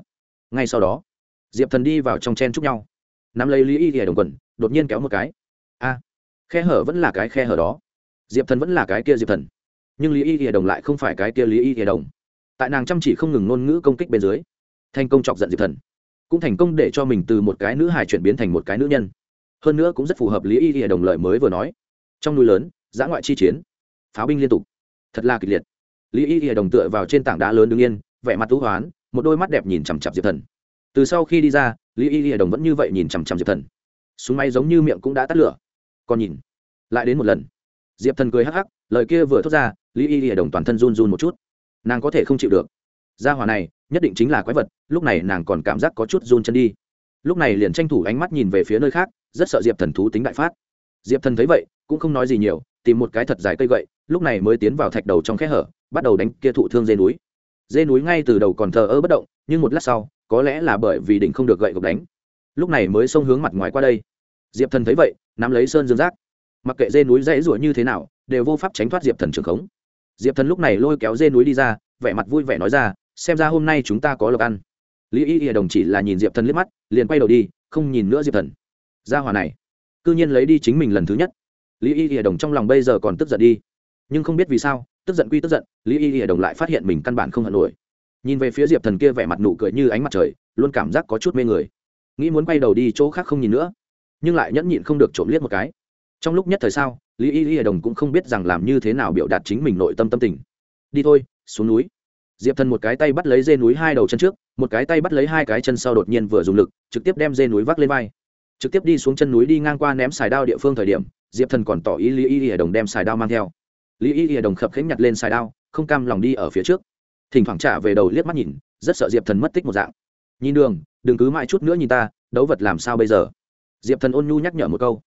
Ngay sau đó, diệp thần đi vào trong chen chúc nhau. Nắm lấy lý y ỉa đồng quần đột nhiên kéo một cái. A, khe hở vẫn là cái khe hở đó. Diệp thần vẫn là cái kia diệp thần. Nhưng lý y ỉa đồng lại không phải cái kia lý y ỉa đồng. Tại nàng chăm chỉ không ngừng ngôn ngữ công kích bên dưới, thành công chọc giận diệp thần. Cũng thành công để cho mình từ một cái nữ hài chuyển biến thành một cái nữ nhân. Hơn nữa cũng rất phù hợp lý y ỉa đồng lời mới vừa nói. Trong núi lớn, giã ngoại chi chiến, pháo binh liên tục. Thật là kịch liệt. Lý y ỉa đồng tựa vào trên tảng đá lớn đứng yên, vẻ mặt thú hoán, một đôi mắt đẹp nhìn chằm chặp diệp thần. Từ sau khi đi ra, lý y ỉa đồng vẫn như vậy nhìn chằm chằm diệp thần súng máy giống như miệng cũng đã tắt lửa. Còn nhìn, lại đến một lần. Diệp thần cười hắc hắc, lời kia vừa thốt ra, lý y ỉa đồng toàn thân run run một chút. Nàng có thể không chịu được. Gia hỏa này, nhất định chính là quái vật, lúc này nàng còn cảm giác có chút run chân đi. Lúc này liền tranh thủ ánh mắt nhìn về phía nơi khác, rất sợ diệp thần thú tính đại phát. Diệp thần thấy vậy, cũng không nói gì nhiều, tìm một cái thật dài cây gậy, lúc này mới tiến vào thạch đầu trong kẽ hở, bắt đầu đánh kia thụ thương dê núi. Dê núi ngay từ đầu còn thờ ơ bất động, nhưng một lát sau, có lẽ là bởi vì đỉnh không được gậy gộc đánh lúc này mới xông hướng mặt ngoài qua đây. Diệp thần thấy vậy, nắm lấy sơn dương giác. Mặc kệ dê núi dãy rủa như thế nào, đều vô pháp tránh thoát diệp thần trường khống. Diệp thần lúc này lôi kéo dê núi đi ra, vẻ mặt vui vẻ nói ra, xem ra hôm nay chúng ta có lộc ăn. Lý y y đồng chỉ là nhìn diệp thần liếc mắt, liền quay đầu đi, không nhìn nữa diệp thần. Ra hòa này c ư nhiên lấy đi chính mình lần thứ nhất. Lý y y đồng trong lòng bây giờ còn tức giận đi. Nhưng không biết vì sao, tức giận quy tức giận, lý y y đồng lại phát hiện mình căn bản không hận nổi. Nhìn về phía diệp thần kia vẻ mặt nụ cười như ánh mặt trời, luôn cảm giác có chút mê người nghĩ muốn quay đầu đi chỗ khác không nhìn nữa, nhưng lại nhẫn nhịn không được trộm liếc một cái. Trong lúc nhất thời sao, lý y y đồng cũng không biết rằng làm như thế nào biểu đạt chính mình nội tâm tâm tình. Đi thôi, xuống núi. Diệp thần một cái tay bắt lấy dê núi hai đầu chân trước, một cái tay bắt lấy hai cái chân sau đột nhiên vừa dùng lực, trực tiếp đem dê núi vác lên vai. Trực tiếp đi xuống chân núi đi ngang qua ném xài đao địa phương thời điểm, diệp thần còn tỏ ý lý y y đồng đem xài đao mang theo. Lý y y đồng khập khánh nhặt lên xài đao, không cam lòng đi ở phía trước. Thỉnh thoảng trả về đầu liếc mắt nhìn, rất sợ diệp thần mất tích một dạng nhìn đường, đừng cứ mãi chút nữa nhìn ta, đấu vật làm sao bây giờ? Diệp thần ôn nhu nhắc nhở một câu.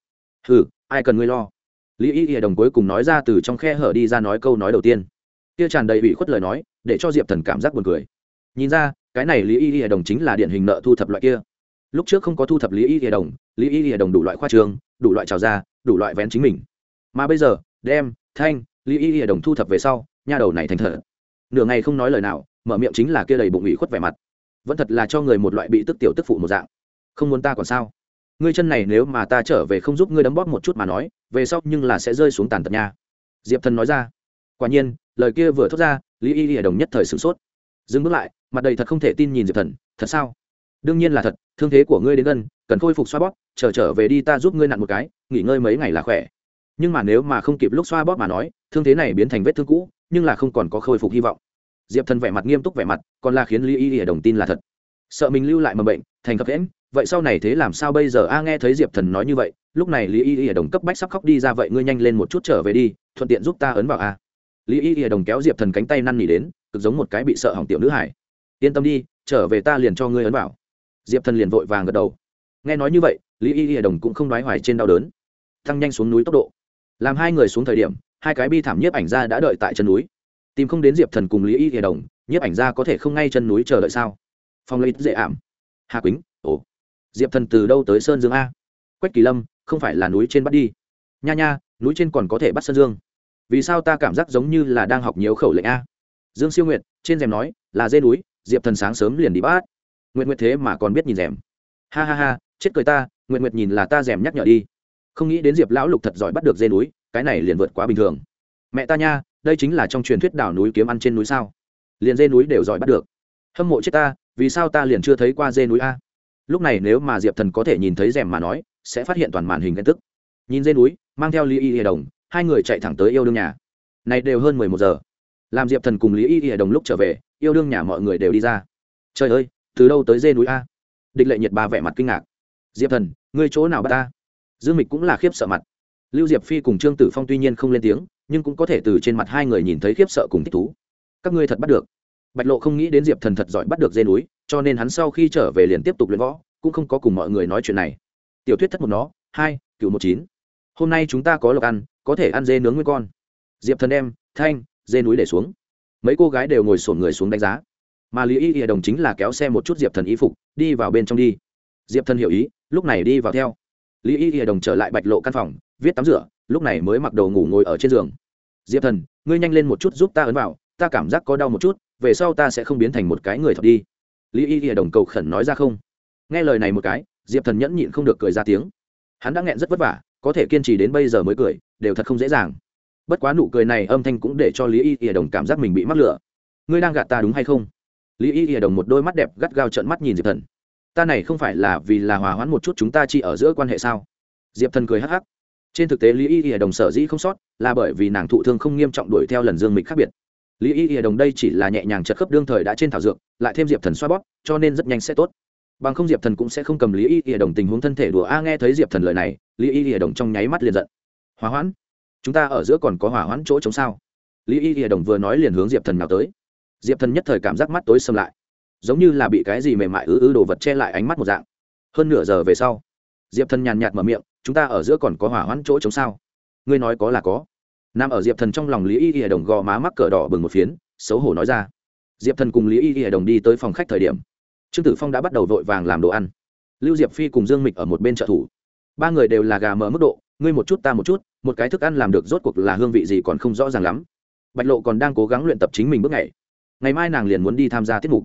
Hừ, ai cần ngươi lo? Lý y y đồng cuối cùng nói ra từ trong khe hở đi ra nói câu nói đầu tiên. Kia tràn đầy ủy khuất lời nói, để cho diệp thần cảm giác buồn cười. Nhìn ra, cái này lý y y đồng chính là điển hình nợ thu thập loại kia. Lúc trước không có thu thập lý y y đồng, lý y y đồng đủ loại khoa trường, đủ loại trào ra, đủ loại vén chính mình. Mà bây giờ, đem, thanh, lý y y đồng thu thập về sau, nha đầu này thành thở nửa ngày không nói lời nào, mở miệng chính là kia đầy bụng ủy khuất vẻ mặt vẫn thật là cho người một loại bị tức tiểu tức phụ một dạng. Không muốn ta còn sao? Ngươi chân này nếu mà ta trở về không giúp ngươi đấm bóp một chút mà nói về sau nhưng là sẽ rơi xuống tàn tật nha. Diệp thần nói ra. Quả nhiên lời kia vừa thốt ra lý y y đồng nhất thời sửng sốt. Dừng bước lại mặt đầy thật không thể tin nhìn diệp thần thật sao? Đương nhiên là thật thương thế của ngươi đến gần cần khôi phục xoa bóp chờ trở, trở về đi ta giúp ngươi nặn một cái nghỉ ngơi mấy ngày là khỏe. Nhưng mà nếu mà không kịp lúc xoa bóp mà nói thương thế này biến thành vết thương cũ nhưng là không còn có khôi phục hy vọng diệp thần vẻ mặt nghiêm túc vẻ mặt, còn là khiến lý y y đồng tin là thật. Sợ mình lưu lại mầm bệnh, thành cập hẽn vậy sau này thế làm sao bây giờ? A, nghe thấy diệp thần nói như vậy, lúc này lý y y đồng cấp bách sắp khóc đi ra vậy ngươi nhanh lên một chút trở về đi, thuận tiện giúp ta ấn vào a. Lý y y đồng kéo diệp thần cánh tay năn nỉ đến, cực giống một cái bị sợ hỏng tiểu nữ hải yên tâm đi, trở về ta liền cho ngươi ấn vào. Diệp thần liền vội vàng gật đầu. Nghe nói như vậy, lý y y đồng cũng không nói hoài trên đau đớn. Tăng nhanh xuống núi tốc độ. Làm hai người xuống thời điểm, hai cái bi thảm nhiếp ảnh ra đã đợi tại chân núi tìm không đến diệp thần cùng lý y hề đồng, nhiếp ảnh ra có thể không ngay chân núi chờ đợi sao? Phong lấy dễ ảm. Hà quýnh, ồ. Diệp thần từ đâu tới sơn dương a? Quách kỳ lâm, không phải là núi trên bắt đi. Nha nha, núi trên còn có thể bắt sơn dương. Vì sao ta cảm giác giống như là đang học nhiều khẩu lệnh a? Dương siêu nguyệt, trên rèm nói, là dê núi, diệp thần sáng sớm liền đi bắt. Nguyện nguyệt thế mà còn biết nhìn rèm. Ha ha ha, chết cười ta nguyện nguyệt nhìn là ta rèm nhắc nhở đi. Không nghĩ đến diệp lão lục thật giỏi bắt được dê núi, cái này liền vượt quá bình thường mẹ ta nha, đây chính là trong truyền thuyết đảo núi kiếm ăn trên núi sao? Liền dê núi đều giỏi bắt được. Hâm mộ chết ta, vì sao ta liền chưa thấy qua dê núi a? Lúc này nếu mà diệp thần có thể nhìn thấy rèm mà nói, sẽ phát hiện toàn màn hình ghen tức nhìn dê núi, mang theo lý y hề đồng, hai người chạy thẳng tới yêu đương nhà. Này đều hơn mười một giờ. Làm diệp thần cùng lý y hề đồng lúc trở về, yêu đương nhà mọi người đều đi ra. Trời ơi, từ đâu tới dê núi a? Địch lệ nhiệt ba vẻ mặt kinh ngạc. Diệp thần, ngươi chỗ nào bắt ta? Dương mịch cũng là khiếp sợ mặt. Lưu diệp phi cùng trương tử phong tuy nhiên không lên tiếng nhưng cũng có thể từ trên mặt hai người nhìn thấy khiếp sợ cùng thích thú. Các ngươi thật bắt được. Bạch lộ không nghĩ đến diệp thần thật giỏi bắt được dê núi, cho nên hắn sau khi trở về liền tiếp tục luyện võ, cũng không có cùng mọi người nói chuyện này. Tiểu thuyết thất một nó, hai cựu một chín. Hôm nay chúng ta có lộc ăn, có thể ăn dê nướng nguyên con. Diệp thần đem, thanh, dê núi để xuống. Mấy cô gái đều ngồi sổn người xuống đánh giá. Mà lý y y đồng chính là kéo xe một chút diệp thần y phục, đi vào bên trong đi. Diệp thần hiểu ý, lúc này đi vào theo. Lý y y đồng trở lại bạch lộ căn phòng, viết tắm rửa lúc này mới mặc đồ ngủ ngồi ở trên giường. Diệp thần, ngươi nhanh lên một chút giúp ta ấn vào, ta cảm giác có đau một chút, về sau ta sẽ không biến thành một cái người thật đi. Lý y y đồng cầu khẩn nói ra không. Nghe lời này một cái, diệp thần nhẫn nhịn không được cười ra tiếng. Hắn đã nghẹn rất vất vả, có thể kiên trì đến bây giờ mới cười, đều thật không dễ dàng. Bất quá nụ cười này âm thanh cũng để cho lý y y đồng cảm giác mình bị mắc lửa. Ngươi đang gạt ta đúng hay không? Lý y y đồng một đôi mắt đẹp gắt gao trợn mắt nhìn diệp thần. Ta này không phải là vì là hòa hoãn một chút chúng ta chỉ ở giữa quan hệ sao? Diệp thần cười hắc hắc trên thực tế, lý y y đồng sở dĩ không sót là bởi vì nàng thụ thương không nghiêm trọng đuổi theo lần dương mịch khác biệt. Lý y y đồng đây chỉ là nhẹ nhàng chật khớp đương thời đã trên thảo dược, lại thêm diệp thần xoa bóp, cho nên rất nhanh sẽ tốt. Bằng không diệp thần cũng sẽ không cầm lý y y đồng tình huống thân thể đùa. A, nghe thấy diệp thần lời này, lý y y đồng trong nháy mắt liền giận. Hỏa hoãn, chúng ta ở giữa còn có hỏa hoãn chỗ chống sao? Lý y y đồng vừa nói liền hướng diệp thần nào tới. Diệp thần nhất thời cảm giác mắt tối xâm lại, giống như là bị cái gì mềm mại ứ ứ đồ vật che lại ánh mắt một dạng. Hơn nửa giờ về sau, diệp thần nhàn nhạt mở miệng chúng ta ở giữa còn có hỏa hoãn chỗ chống sao? Ngươi nói có là có. Nam ở diệp thần trong lòng lý y y đồng gò má mắc cờ đỏ bừng một phiến, xấu hổ nói ra. Diệp thần cùng lý y y đồng đi tới phòng khách thời điểm. Trương tử phong đã bắt đầu vội vàng làm đồ ăn. Lưu diệp phi cùng dương mịch ở một bên trợ thủ. Ba người đều là gà mờ mức độ, ngươi một chút ta một chút, một cái thức ăn làm được rốt cuộc là hương vị gì còn không rõ ràng lắm. Bạch lộ còn đang cố gắng luyện tập chính mình bước ngày ngày mai nàng liền muốn đi tham gia tiết mục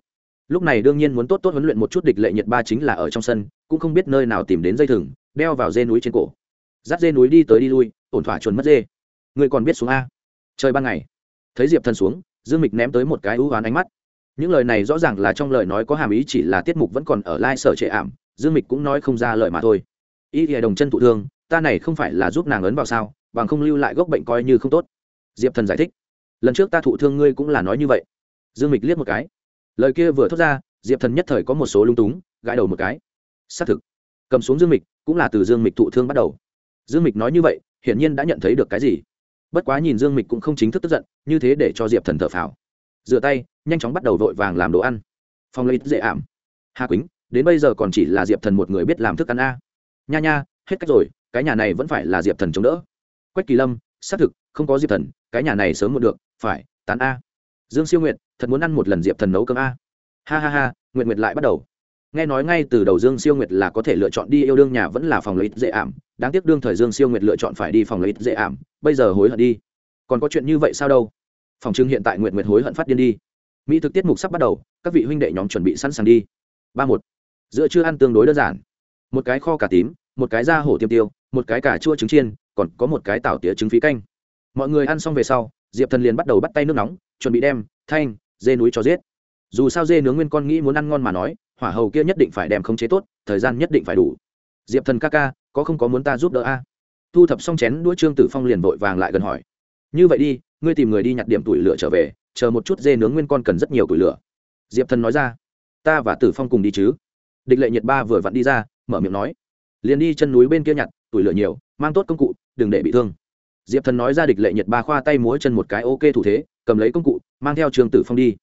lúc này đương nhiên muốn tốt tốt huấn luyện một chút địch lệ nhiệt ba chính là ở trong sân, cũng không biết nơi nào tìm đến dây thừng, đeo vào dê núi trên cổ. Dắt dê núi đi tới đi lui, ổn thỏa chuẩn mất dê. Người còn biết xuống a. Trời ban ngày. Thấy diệp thần xuống, dương mịch ném tới một cái ưu hoán ánh mắt. Những lời này rõ ràng là trong lời nói có hàm ý chỉ là tiết mục vẫn còn ở lai sở trệ ảm, dương mịch cũng nói không ra lời mà thôi. Y thì đồng chân thụ thương, ta này không phải là giúp nàng ấn vào sao, bằng không lưu lại gốc bệnh coi như không tốt. Diệp thần giải thích. Lần trước ta thụ thương ngươi cũng là nói như vậy. Dương mịch liếc một cái lời kia vừa thốt ra, diệp thần nhất thời có một số lung túng, gãi đầu một cái. Xác thực, cầm xuống dương mịch cũng là từ dương mịch thụ thương bắt đầu. Dương mịch nói như vậy, hiển nhiên đã nhận thấy được cái gì. Bất quá nhìn dương mịch cũng không chính thức tức giận, như thế để cho diệp thần thở phào. Rửa tay, nhanh chóng bắt đầu vội vàng làm đồ ăn. Phong lấy dễ ảm. Hà quýnh, đến bây giờ còn chỉ là diệp thần một người biết làm thức ăn a. Nha nha, hết cách rồi, cái nhà này vẫn phải là diệp thần chống đỡ. Quách kỳ lâm, xác thực, không có diệp thần, cái nhà này sớm một được, phải, tán a. Dương siêu nguyện thật muốn ăn một lần diệp thần nấu cơm a. Ha ha ha nguyện nguyệt lại bắt đầu. Nghe nói ngay từ đầu dương siêu nguyệt là có thể lựa chọn đi yêu đương nhà vẫn là phòng lợi ích dễ ảm, đáng tiếc đương thời dương siêu nguyệt lựa chọn phải đi phòng lợi ích dễ ảm, bây giờ hối hận đi. Còn có chuyện như vậy sao đâu? Phòng trưng hiện tại nguyện nguyệt hối hận phát điên đi. Mỹ thực tiết mục sắp bắt đầu, các vị huynh đệ nhóm chuẩn bị sẵn sàng đi. Ba một. Giữa chưa ăn tương đối đơn giản. Một cái kho cà tím, một cái da hổ tiêm tiêu, một cái cà chua trứng chiên, còn có một cái tảo tía trứng phí canh. Mọi người ăn xong về sau, diệp thần liền bắt đầu bắt tay nước nóng, chuẩn bị đem, thanh dê núi cho giết. Dù sao dê nướng nguyên con nghĩ muốn ăn ngon mà nói, hỏa hầu kia nhất định phải đem khống chế tốt, thời gian nhất định phải đủ. Diệp thần ca ca, có không có muốn ta giúp đỡ a? Thu thập xong chén đũa trương tử phong liền vội vàng lại gần hỏi. Như vậy đi, ngươi tìm người đi nhặt điểm tuổi lửa trở về, chờ một chút dê nướng nguyên con cần rất nhiều tuổi lửa. Diệp thần nói ra. Ta và tử phong cùng đi chứ. Địch lệ nhiệt ba vừa vặn đi ra, mở miệng nói. Liền đi chân núi bên kia nhặt, tuổi lửa nhiều, mang tốt công cụ, đừng để bị thương. Diệp thần nói ra địch lệ nhiệt ba khoa tay múa chân một cái ok thủ thế cầm lấy công cụ, mang theo trường tử phong đi.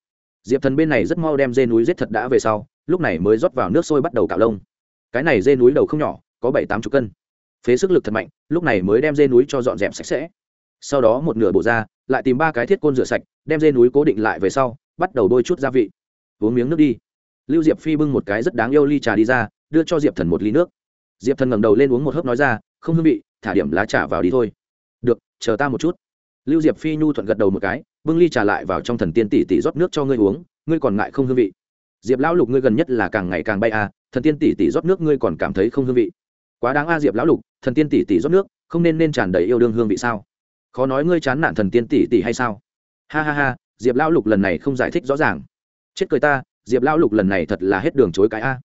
Diệp thần bên này rất mau đem dê núi giết thật đã về sau, lúc này mới rót vào nước sôi bắt đầu cạo lông. Cái này dê núi đầu không nhỏ, có bảy tám chục cân. Phế sức lực thật mạnh, lúc này mới đem dê núi cho dọn dẹp sạch sẽ. Sau đó một nửa bộ ra, lại tìm ba cái thiết côn rửa sạch, đem dê núi cố định lại về sau, bắt đầu đôi chút gia vị. Uống miếng nước đi. Lưu diệp phi bưng một cái rất đáng yêu ly trà đi ra, đưa cho diệp thần một ly nước. Diệp thần ngẩng đầu lên uống một hớp nói ra, không hương vị, thả điểm lá trà vào đi thôi. Được, chờ ta một chút lưu diệp phi nhu thuận gật đầu một cái, bưng ly trà lại vào trong thần tiên tỷ tỷ rót nước cho ngươi uống, ngươi còn ngại không hương vị. Diệp lão lục ngươi gần nhất là càng ngày càng bay à thần tiên tỷ tỷ rót nước ngươi còn cảm thấy không hương vị. Quá đáng a diệp lão lục, thần tiên tỷ tỷ rót nước, không nên nên tràn đầy yêu đương hương vị sao? Khó nói ngươi chán nản thần tiên tỷ tỷ hay sao? Ha ha ha, diệp lão lục lần này không giải thích rõ ràng. Chết cười ta, diệp lão lục lần này thật là hết đường chối cái a.